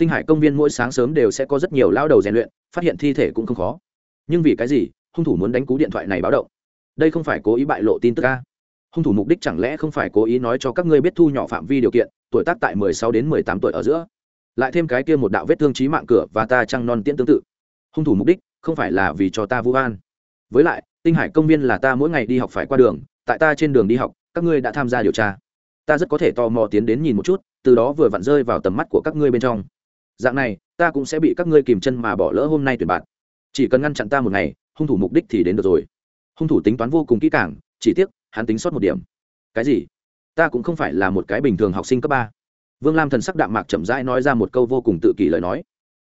Speaker 1: Tinh hải công viên mỗi sáng sớm đều sẽ có rất nhiều lao đầu rèn luyện, phát hiện thi thể cũng không khó. Nhưng vì cái gì, hung thủ muốn đánh cú điện thoại này báo động? Đây không phải cố ý bại lộ tin tức ca hung thủ mục đích chẳng lẽ không phải cố ý nói cho các ngươi biết thu nhỏ phạm vi điều kiện, tuổi tác tại mười sáu đến mười tám tuổi ở giữa? Lại thêm cái kia một đạo vết thương trí mạng cửa và ta trăng non tiễn tương tự. Hung thủ mục đích không phải là vì cho ta vu an với lại, tinh hải công viên là ta mỗi ngày đi học phải qua đường, tại ta trên đường đi học, các ngươi đã tham gia điều tra. Ta rất có thể tò mò tiến đến nhìn một chút, từ đó vừa vặn rơi vào tầm mắt của các ngươi bên trong dạng này, ta cũng sẽ bị các ngươi kìm chân mà bỏ lỡ hôm nay tuyển bạn. Chỉ cần ngăn chặn ta một ngày, hung thủ mục đích thì đến được rồi. Hung thủ tính toán vô cùng kỹ càng, chỉ tiếc, hắn tính sót một điểm. Cái gì? Ta cũng không phải là một cái bình thường học sinh cấp ba. Vương lam thần sắc đạm mạc chậm rãi nói ra một câu vô cùng tự kỷ lời nói.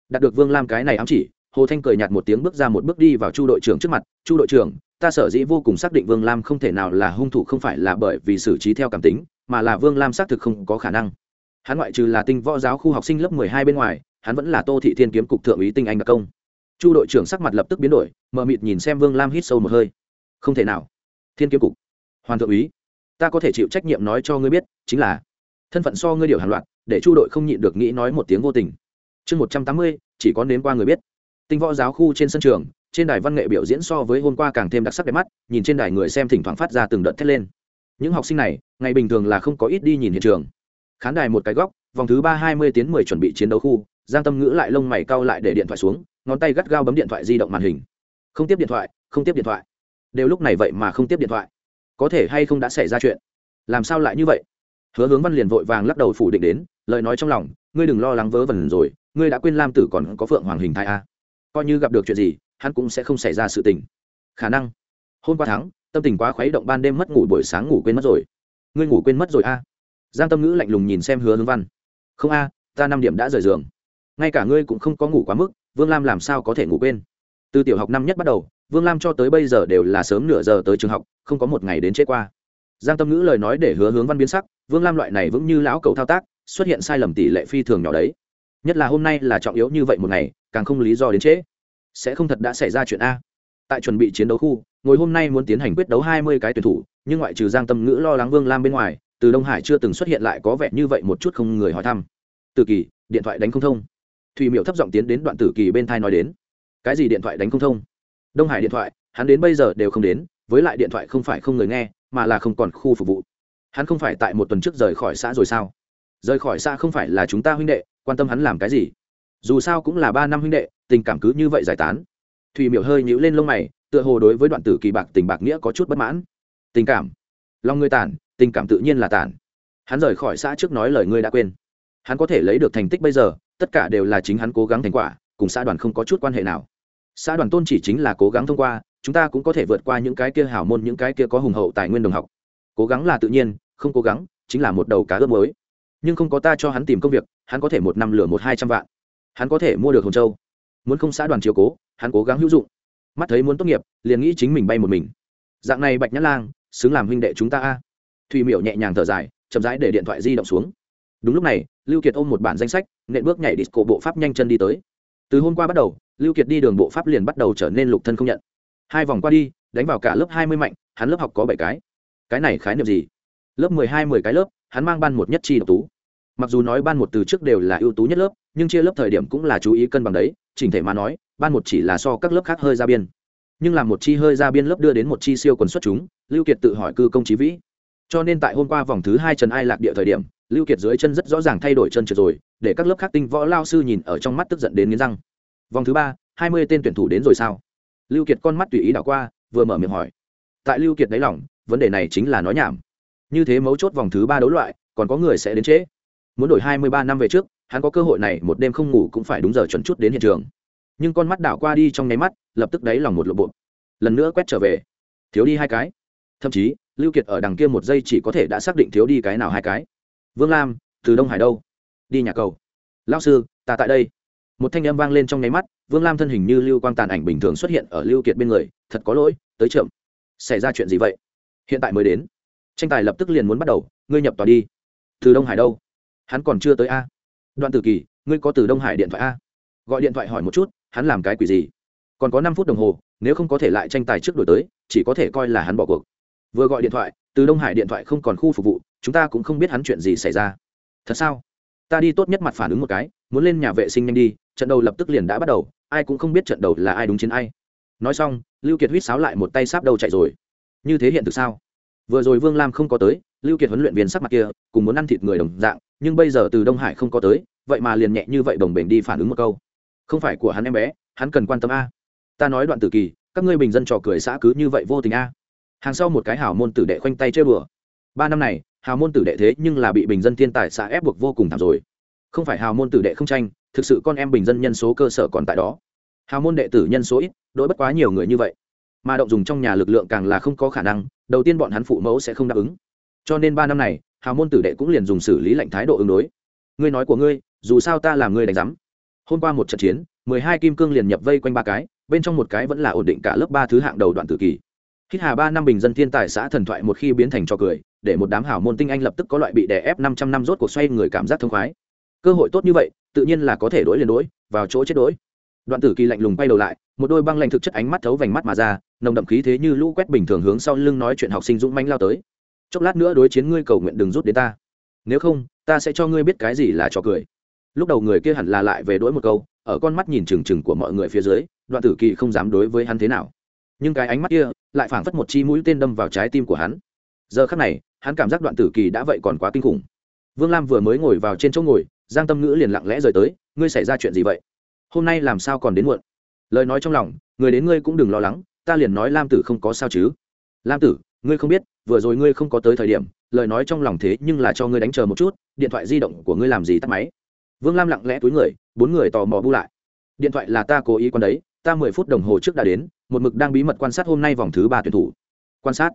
Speaker 1: Đạt được vương lam cái này ám chỉ, hồ thanh cười nhạt một tiếng bước ra một bước đi vào chu đội trưởng trước mặt. Chu đội trưởng, ta sở dĩ vô cùng xác định vương lam không thể nào là hung thủ không phải là bởi vì xử trí theo cảm tính, mà là vương lam xác thực không có khả năng. Hắn ngoại trừ là tinh võ giáo khu học sinh lớp mười hai bên ngoài hắn vẫn là tô thị thiên kiếm cục thượng úy tinh anh đặc công. Chu đội trưởng sắc mặt lập tức biến đổi, mờ mịt nhìn xem vương lam hít sâu một hơi. Không thể nào. Thiên kiếm cục. Hoàn thượng úy, ta có thể chịu trách nhiệm nói cho ngươi biết, chính là thân phận so ngươi điều hàn loạt, để chu đội không nhịn được nghĩ nói một tiếng vô tình. Chương một trăm tám mươi, chỉ có nếm qua người biết. Tinh võ giáo khu trên sân trường, trên đài văn nghệ biểu diễn so với hôm qua càng thêm đặc sắc đẹp mắt, nhìn trên đài người xem thỉnh thoảng phát ra từng đợt thét lên. Những học sinh này, ngày bình thường là không có ít đi nhìn hiện trường. Khán đài một cái góc, vòng thứ ba hai mươi tiến mười chuẩn bị chiến đấu khu giang tâm ngữ lại lông mày cau lại để điện thoại xuống, ngón tay gắt gao bấm điện thoại di động màn hình. Không tiếp điện thoại, không tiếp điện thoại. Đều lúc này vậy mà không tiếp điện thoại. Có thể hay không đã xảy ra chuyện? Làm sao lại như vậy? Hứa hướng văn liền vội vàng lắc đầu phủ định đến, lời nói trong lòng, ngươi đừng lo lắng vớ vẩn rồi, ngươi đã quên lam tử còn có phượng hoàng hình thai a. Coi như gặp được chuyện gì, hắn cũng sẽ không xảy ra sự tình. Khả năng. Hôm qua tháng, tâm tình quá khuấy động ban đêm mất ngủ, buổi sáng ngủ quên mất rồi. Ngươi ngủ quên mất rồi a. Giang tâm ngữ lạnh lùng nhìn xem hứa hướng văn. Không a, ta năm điểm đã rời giường ngay cả ngươi cũng không có ngủ quá mức, vương lam làm sao có thể ngủ quên? Từ tiểu học năm nhất bắt đầu, vương lam cho tới bây giờ đều là sớm nửa giờ tới trường học, không có một ngày đến trễ qua. Giang tâm ngữ lời nói để hứa hướng văn biến sắc, vương lam loại này vững như lão cầu thao tác, xuất hiện sai lầm tỷ lệ phi thường nhỏ đấy. Nhất là hôm nay là trọng yếu như vậy một ngày, càng không lý do đến trễ. Sẽ không thật đã xảy ra chuyện a. Tại chuẩn bị chiến đấu khu, ngồi hôm nay muốn tiến hành quyết đấu hai mươi cái tuyển thủ, nhưng ngoại trừ giang tâm ngữ lo lắng vương lam bên ngoài, từ đông hải chưa từng xuất hiện lại có vẻ như vậy một chút không người hỏi thăm. Từ kỳ, điện thoại đánh không thông thùy miệu thấp giọng tiến đến đoạn tử kỳ bên thai nói đến. Cái gì điện thoại đánh không thông? Đông hải điện thoại, hắn đến bây giờ đều không đến, với lại điện thoại không phải không người nghe, mà là không còn khu phục vụ. Hắn không phải tại một tuần trước rời khỏi xã rồi sao? Rời khỏi xã không phải là chúng ta huynh đệ, quan tâm hắn làm cái gì? Dù sao cũng là ba năm huynh đệ, tình cảm cứ như vậy giải tán. Thùy miểu hơi nhíu lên lông mày, tựa hồ đối với đoạn tử kỳ bạc tình bạc nghĩa có chút bất mãn. Tình cảm. Lòng người tản tình cảm tự nhiên là tản hắn rời khỏi xã trước nói lời ngươi đã quên. Hắn có thể lấy được thành tích bây giờ tất cả đều là chính hắn cố gắng thành quả, cùng xã đoàn không có chút quan hệ nào. Xã đoàn tôn chỉ chính là cố gắng thông qua, chúng ta cũng có thể vượt qua những cái kia hảo môn, những cái kia có hùng hậu tài nguyên đồng học. Cố gắng là tự nhiên, không cố gắng chính là một đầu cá ướp mới nhưng không có ta cho hắn tìm công việc, hắn có thể một năm lửa một hai trăm vạn. Hắn có thể mua được hồng châu. Muốn không xã đoàn chiều cố, hắn cố gắng hữu dụng. Mắt thấy muốn tốt nghiệp, liền nghĩ chính mình bay một mình. Dạng này bạch nhã lang, xứng làm huynh đệ chúng ta a. Thùy miểu nhẹ nhàng thở dài, chậm rãi để điện thoại di động xuống đúng lúc này, lưu kiệt ôm một bản danh sách, nện bước nhảy disco bộ pháp nhanh chân đi tới. Từ hôm qua bắt đầu, lưu kiệt đi đường bộ pháp liền bắt đầu trở nên lục thân không nhận. Hai vòng qua đi, đánh vào cả lớp hai mươi mạnh, hắn lớp học có bảy cái. Cái này khái niệm gì? Lớp mười hai mười cái lớp, hắn mang ban một nhất chi độc tú. Mặc dù nói ban một từ trước đều là ưu tú nhất lớp, nhưng chia lớp thời điểm cũng là chú ý cân bằng đấy, chỉnh thể mà nói, ban một chỉ là so các lớp khác hơi ra biên. Nhưng làm một chi hơi ra biên lớp đưa đến một chi siêu quần xuất chúng, lưu kiệt tự hỏi cư công trí vĩ cho nên tại hôm qua vòng thứ hai trần ai lạc địa thời điểm, lưu kiệt dưới chân rất rõ ràng thay đổi chân trượt rồi, để các lớp khác tinh võ lao sư nhìn ở trong mắt tức giận đến nghiến răng. Vòng thứ ba, hai mươi tên tuyển thủ đến rồi sao? Lưu kiệt con mắt tùy ý đảo qua, vừa mở miệng hỏi. Tại lưu kiệt đáy lòng, vấn đề này chính là nói nhảm. Như thế mấu chốt vòng thứ ba đấu loại, còn có người sẽ đến trễ. Muốn đổi hai mươi ba năm về trước, hắn có cơ hội này một đêm không ngủ cũng phải đúng giờ chuẩn chút đến hiện trường. Nhưng con mắt đảo qua đi trong nháy mắt, lập tức đáy lòng một lộ bộ. Lần nữa quét trở về. Thiếu đi hai cái. Thậm chí lưu kiệt ở đằng kia một giây chỉ có thể đã xác định thiếu đi cái nào hai cái. Vương lam, từ đông hải đâu? Đi nhà cầu. Lao sư, ta tại đây. Một thanh âm vang lên trong nháy mắt, vương lam thân hình như lưu quang tàn ảnh bình thường xuất hiện ở lưu kiệt bên người, thật có lỗi, tới chậm. Xảy ra chuyện gì vậy? Hiện tại mới đến. Tranh tài lập tức liền muốn bắt đầu, ngươi nhập tòa đi. Từ đông hải đâu? Hắn còn chưa tới a. Đoạn tử kỳ, ngươi có từ đông hải điện thoại a? Gọi điện thoại hỏi một chút, hắn làm cái quỷ gì? Còn có năm phút đồng hồ, nếu không có thể lại tranh tài trước đổi tới, chỉ có thể coi là hắn bỏ cuộc vừa gọi điện thoại, từ đông hải điện thoại không còn khu phục vụ, chúng ta cũng không biết hắn chuyện gì xảy ra. Thật sao? Ta đi tốt nhất mặt phản ứng một cái, muốn lên nhà vệ sinh nhanh đi, trận đầu lập tức liền đã bắt đầu, ai cũng không biết trận đầu là ai đúng chiến ai. Nói xong, lưu kiệt huýt sáo lại một tay sáp đầu chạy rồi. Như thế hiện thực sao? Vừa rồi vương lam không có tới, lưu kiệt huấn luyện viên sắc mặt kia, cùng muốn ăn thịt người đồng dạng, nhưng bây giờ từ đông hải không có tới, vậy mà liền nhẹ như vậy đồng bền đi phản ứng một câu. Không phải của hắn em bé, hắn cần quan tâm a. Ta nói đoạn tử kỳ, các ngươi bình dân trò cười xã cứ như vậy vô tình a hàng sau một cái hào môn tử đệ khoanh tay chơi bừa ba năm này, hào môn tử đệ thế nhưng là bị bình dân thiên tài xã ép buộc vô cùng thảm rồi. Không phải hào môn tử đệ không tranh, thực sự con em bình dân nhân số cơ sở còn tại đó. Hào môn đệ tử nhân số ít đỗi bất quá nhiều người như vậy. Mà động dùng trong nhà lực lượng càng là không có khả năng, đầu tiên bọn hắn phụ mẫu sẽ không đáp ứng. Cho nên ba năm này, hào môn tử đệ cũng liền dùng xử lý lệnh thái độ ứng đối. Ngươi nói của ngươi, dù sao ta làm ngươi đánh giám. Hôm qua một trận chiến, mười hai kim cương liền nhập vây quanh ba cái, bên trong một cái vẫn là ổn định cả lớp ba thứ hạng đầu đoạn tử kỳ hít hà ba năm bình dân thiên tài xã thần thoại một khi biến thành trò cười, để một đám hảo môn tinh anh lập tức có loại bị đè ép năm trăm năm rốt cuộc xoay người cảm giác thông khoái. Cơ hội tốt như vậy, tự nhiên là có thể đổi liền đổi vào chỗ chết đổi đoạn tử kỳ lạnh lùng quay đầu lại, một đôi băng lạnh thực chất ánh mắt thấu vành mắt mà ra, nồng đậm khí thế như lũ quét bình thường hướng sau lưng nói chuyện học sinh dũng manh lao tới. Chốc lát nữa đối chiến ngươi cầu nguyện đừng rút đến ta. Nếu không, ta sẽ cho ngươi biết cái gì là trò cười. Lúc đầu người kia hẳn là lại về đỗi một câu, ở con mắt nhìn trừng trừng của mọi người phía dưới, đoạn tử kỳ không dám đối với hắn thế nào nhưng cái ánh mắt kia lại phảng phất một chi mũi tên đâm vào trái tim của hắn. Giờ khắc này, hắn cảm giác đoạn tử kỳ đã vậy còn quá kinh khủng. Vương lam vừa mới ngồi vào trên chỗ ngồi, giang tâm ngữ liền lặng lẽ rời tới, ngươi xảy ra chuyện gì vậy? Hôm nay làm sao còn đến muộn? Lời nói trong lòng, người đến ngươi cũng đừng lo lắng, ta liền nói lam tử không có sao chứ. Lam tử, ngươi không biết, vừa rồi ngươi không có tới thời điểm, lời nói trong lòng thế nhưng là cho ngươi đánh chờ một chút, điện thoại di động của ngươi làm gì tắt máy? Vương lam lặng lẽ túi người, bốn người tò mò bu lại. Điện thoại là ta cố ý quan đấy, ta mười phút đồng hồ trước đã đến một mực đang bí mật quan sát hôm nay vòng thứ ba tuyển thủ. Quan sát?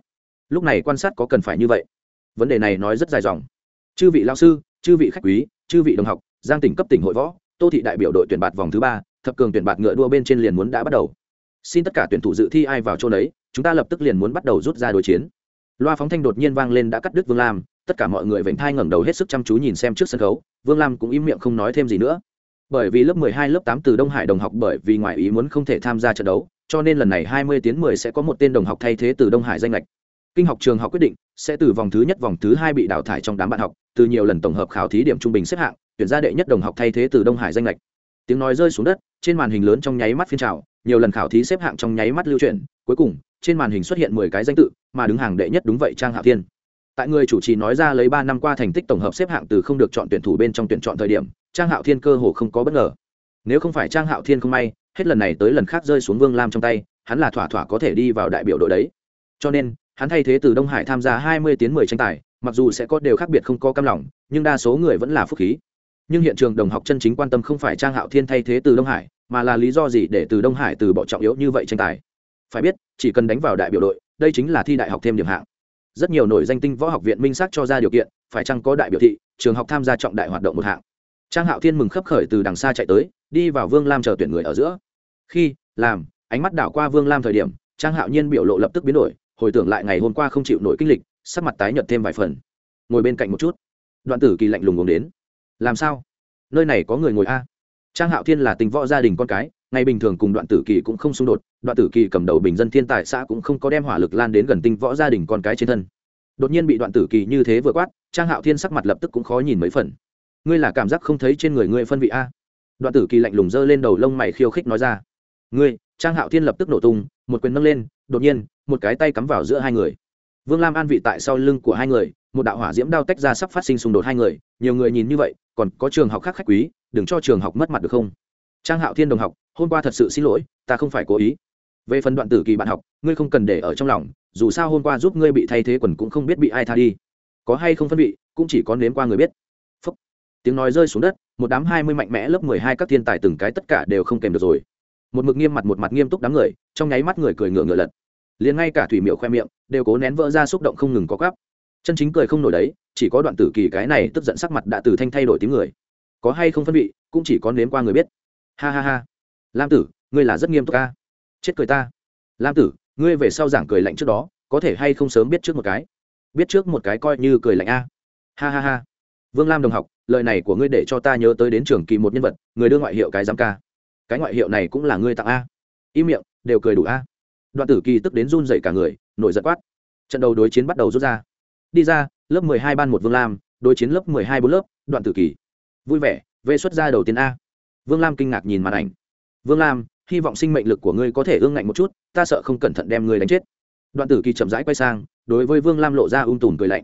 Speaker 1: Lúc này quan sát có cần phải như vậy? Vấn đề này nói rất dài dòng. Chư vị lao sư, chư vị khách quý, chư vị đồng học, giang tỉnh cấp tỉnh hội võ, tô thị đại biểu đội tuyển bạt vòng thứ ba, thập cường tuyển bạt ngựa đua bên trên liền muốn đã bắt đầu. Xin tất cả tuyển thủ dự thi ai vào chỗ đấy chúng ta lập tức liền muốn bắt đầu rút ra đối chiến. Loa phóng thanh đột nhiên vang lên đã cắt đứt vương lam, tất cả mọi người vểnh thai ngẩng đầu hết sức chăm chú nhìn xem trước sân khấu, vương lam cũng im miệng không nói thêm gì nữa. Bởi vì lớp 12 lớp 8 từ đông hải đồng học bởi vì ngoại ý muốn không thể tham gia trận đấu cho nên lần này 20 tiến 10 sẽ có một tên đồng học thay thế từ đông hải danh lệch. Kinh học trường học quyết định sẽ từ vòng thứ nhất, vòng thứ hai bị đào thải trong đám bạn học, từ nhiều lần tổng hợp khảo thí điểm trung bình xếp hạng, tuyển ra đệ nhất đồng học thay thế từ đông hải danh lệch. Tiếng nói rơi xuống đất, trên màn hình lớn trong nháy mắt phiên trào, nhiều lần khảo thí xếp hạng trong nháy mắt lưu chuyển, cuối cùng, trên màn hình xuất hiện mười cái danh tự, mà đứng hàng đệ nhất đúng vậy trang hạ thiên. Tại người chủ trì nói ra lấy ba năm qua thành tích tổng hợp xếp hạng từ không được chọn tuyển thủ bên trong tuyển chọn thời điểm, trang hạo thiên cơ hồ không có bất ngờ. Nếu không phải trang hạo thiên không may hết lần này tới lần khác rơi xuống vương lam trong tay, hắn là thỏa thỏa có thể đi vào đại biểu đội đấy. Cho nên, hắn thay thế từ đông hải tham gia hai mươi tiến mười tranh tài, mặc dù sẽ có đều khác biệt không có cam lòng, nhưng đa số người vẫn là phúc khí. Nhưng hiện trường đồng học chân chính quan tâm không phải trang hạo thiên thay thế từ đông hải, mà là lý do gì để từ đông hải từ bỏ trọng yếu như vậy tranh tài. Phải biết, chỉ cần đánh vào đại biểu đội, đây chính là thi đại học thêm điểm hạng. Rất nhiều nổi danh tinh võ học viện minh xác cho ra điều kiện, phải chăng có đại biểu thị, trường học tham gia trọng đại hoạt động một hạng. Trang hạo thiên mừng khấp khởi từ đằng xa chạy tới, đi vào vương lam chờ tuyển người ở giữa khi, làm, ánh mắt đảo qua vương lam thời điểm, trang hạo nhiên biểu lộ lập tức biến đổi, hồi tưởng lại ngày hôm qua không chịu nổi kinh lịch, sắc mặt tái nhợt thêm vài phần. Ngồi bên cạnh một chút. Đoạn tử kỳ lạnh lùng uống đến. Làm sao? Nơi này có người ngồi a? Trang hạo thiên là tình võ gia đình con cái, ngày bình thường cùng đoạn tử kỳ cũng không xung đột, đoạn tử kỳ cầm đầu bình dân thiên tài xã cũng không có đem hỏa lực lan đến gần tinh võ gia đình con cái trên thân. Đột nhiên bị đoạn tử kỳ như thế vừa quát, trang hạo thiên sắc mặt lập tức cũng khó nhìn mấy phần. Ngươi là cảm giác không thấy trên người ngươi phân vị a? Đoạn tử kỳ lạnh lùng giơ lên đầu lông mày khiêu khích nói ra ngươi, trang hạo thiên lập tức nổ tung, một quyền nâng lên, đột nhiên, một cái tay cắm vào giữa hai người. Vương lam an vị tại sau lưng của hai người, một đạo hỏa diễm đao tách ra sắp phát sinh xung đột hai người, nhiều người nhìn như vậy, còn có trường học khác khách quý, đừng cho trường học mất mặt được không? Trang hạo thiên đồng học, hôm qua thật sự xin lỗi, ta không phải cố ý. Về phần đoạn tử kỳ bạn học, ngươi không cần để ở trong lòng, dù sao hôm qua giúp ngươi bị thay thế quần cũng không biết bị ai tha đi. Có hay không phân bị cũng chỉ có nếm qua người biết. Phúc. tiếng nói rơi xuống đất, một đám hai mươi mạnh mẽ lớp mười hai các thiên tài từng cái tất cả đều không kèm được rồi một mực nghiêm mặt một mặt nghiêm túc đám người, trong nháy mắt người cười ngựa ngựa lật. Liền ngay cả thủy miệu khoe miệng, đều cố nén vỡ ra xúc động không ngừng có gắp. Chân chính cười không nổi đấy, chỉ có đoạn tử kỳ cái này tức giận sắc mặt đã từ thanh thay đổi tiếng người. Có hay không phân vị, cũng chỉ có nếm qua người biết. Ha ha ha. Lam tử, ngươi là rất nghiêm túc ca chết cười ta. Lam tử, ngươi về sau giảng cười lạnh trước đó, có thể hay không sớm biết trước một cái? Biết trước một cái coi như cười lạnh a. Ha ha ha. Vương lam đồng học, lời này của ngươi để cho ta nhớ tới đến trường kỳ một nhân vật, người đưa ngoại hiệu cái giám ca cái ngoại hiệu này cũng là ngươi tặng a. Im miệng, đều cười đủ a. Đoạn tử kỳ tức đến run dậy cả người, nổi giật quát. Trận đầu đối chiến bắt đầu rút ra. Đi ra, lớp mười hai ban một vương lam, đối chiến lớp mười hai bốn lớp, đoạn tử kỳ. Vui vẻ về xuất ra đầu tiên a. Vương lam kinh ngạc nhìn màn ảnh. Vương lam, hy vọng sinh mệnh lực của ngươi có thể ương ngạnh một chút, ta sợ không cẩn thận đem ngươi đánh chết. Đoạn tử kỳ chậm rãi quay sang, đối với vương lam lộ ra ung tùm cười lạnh.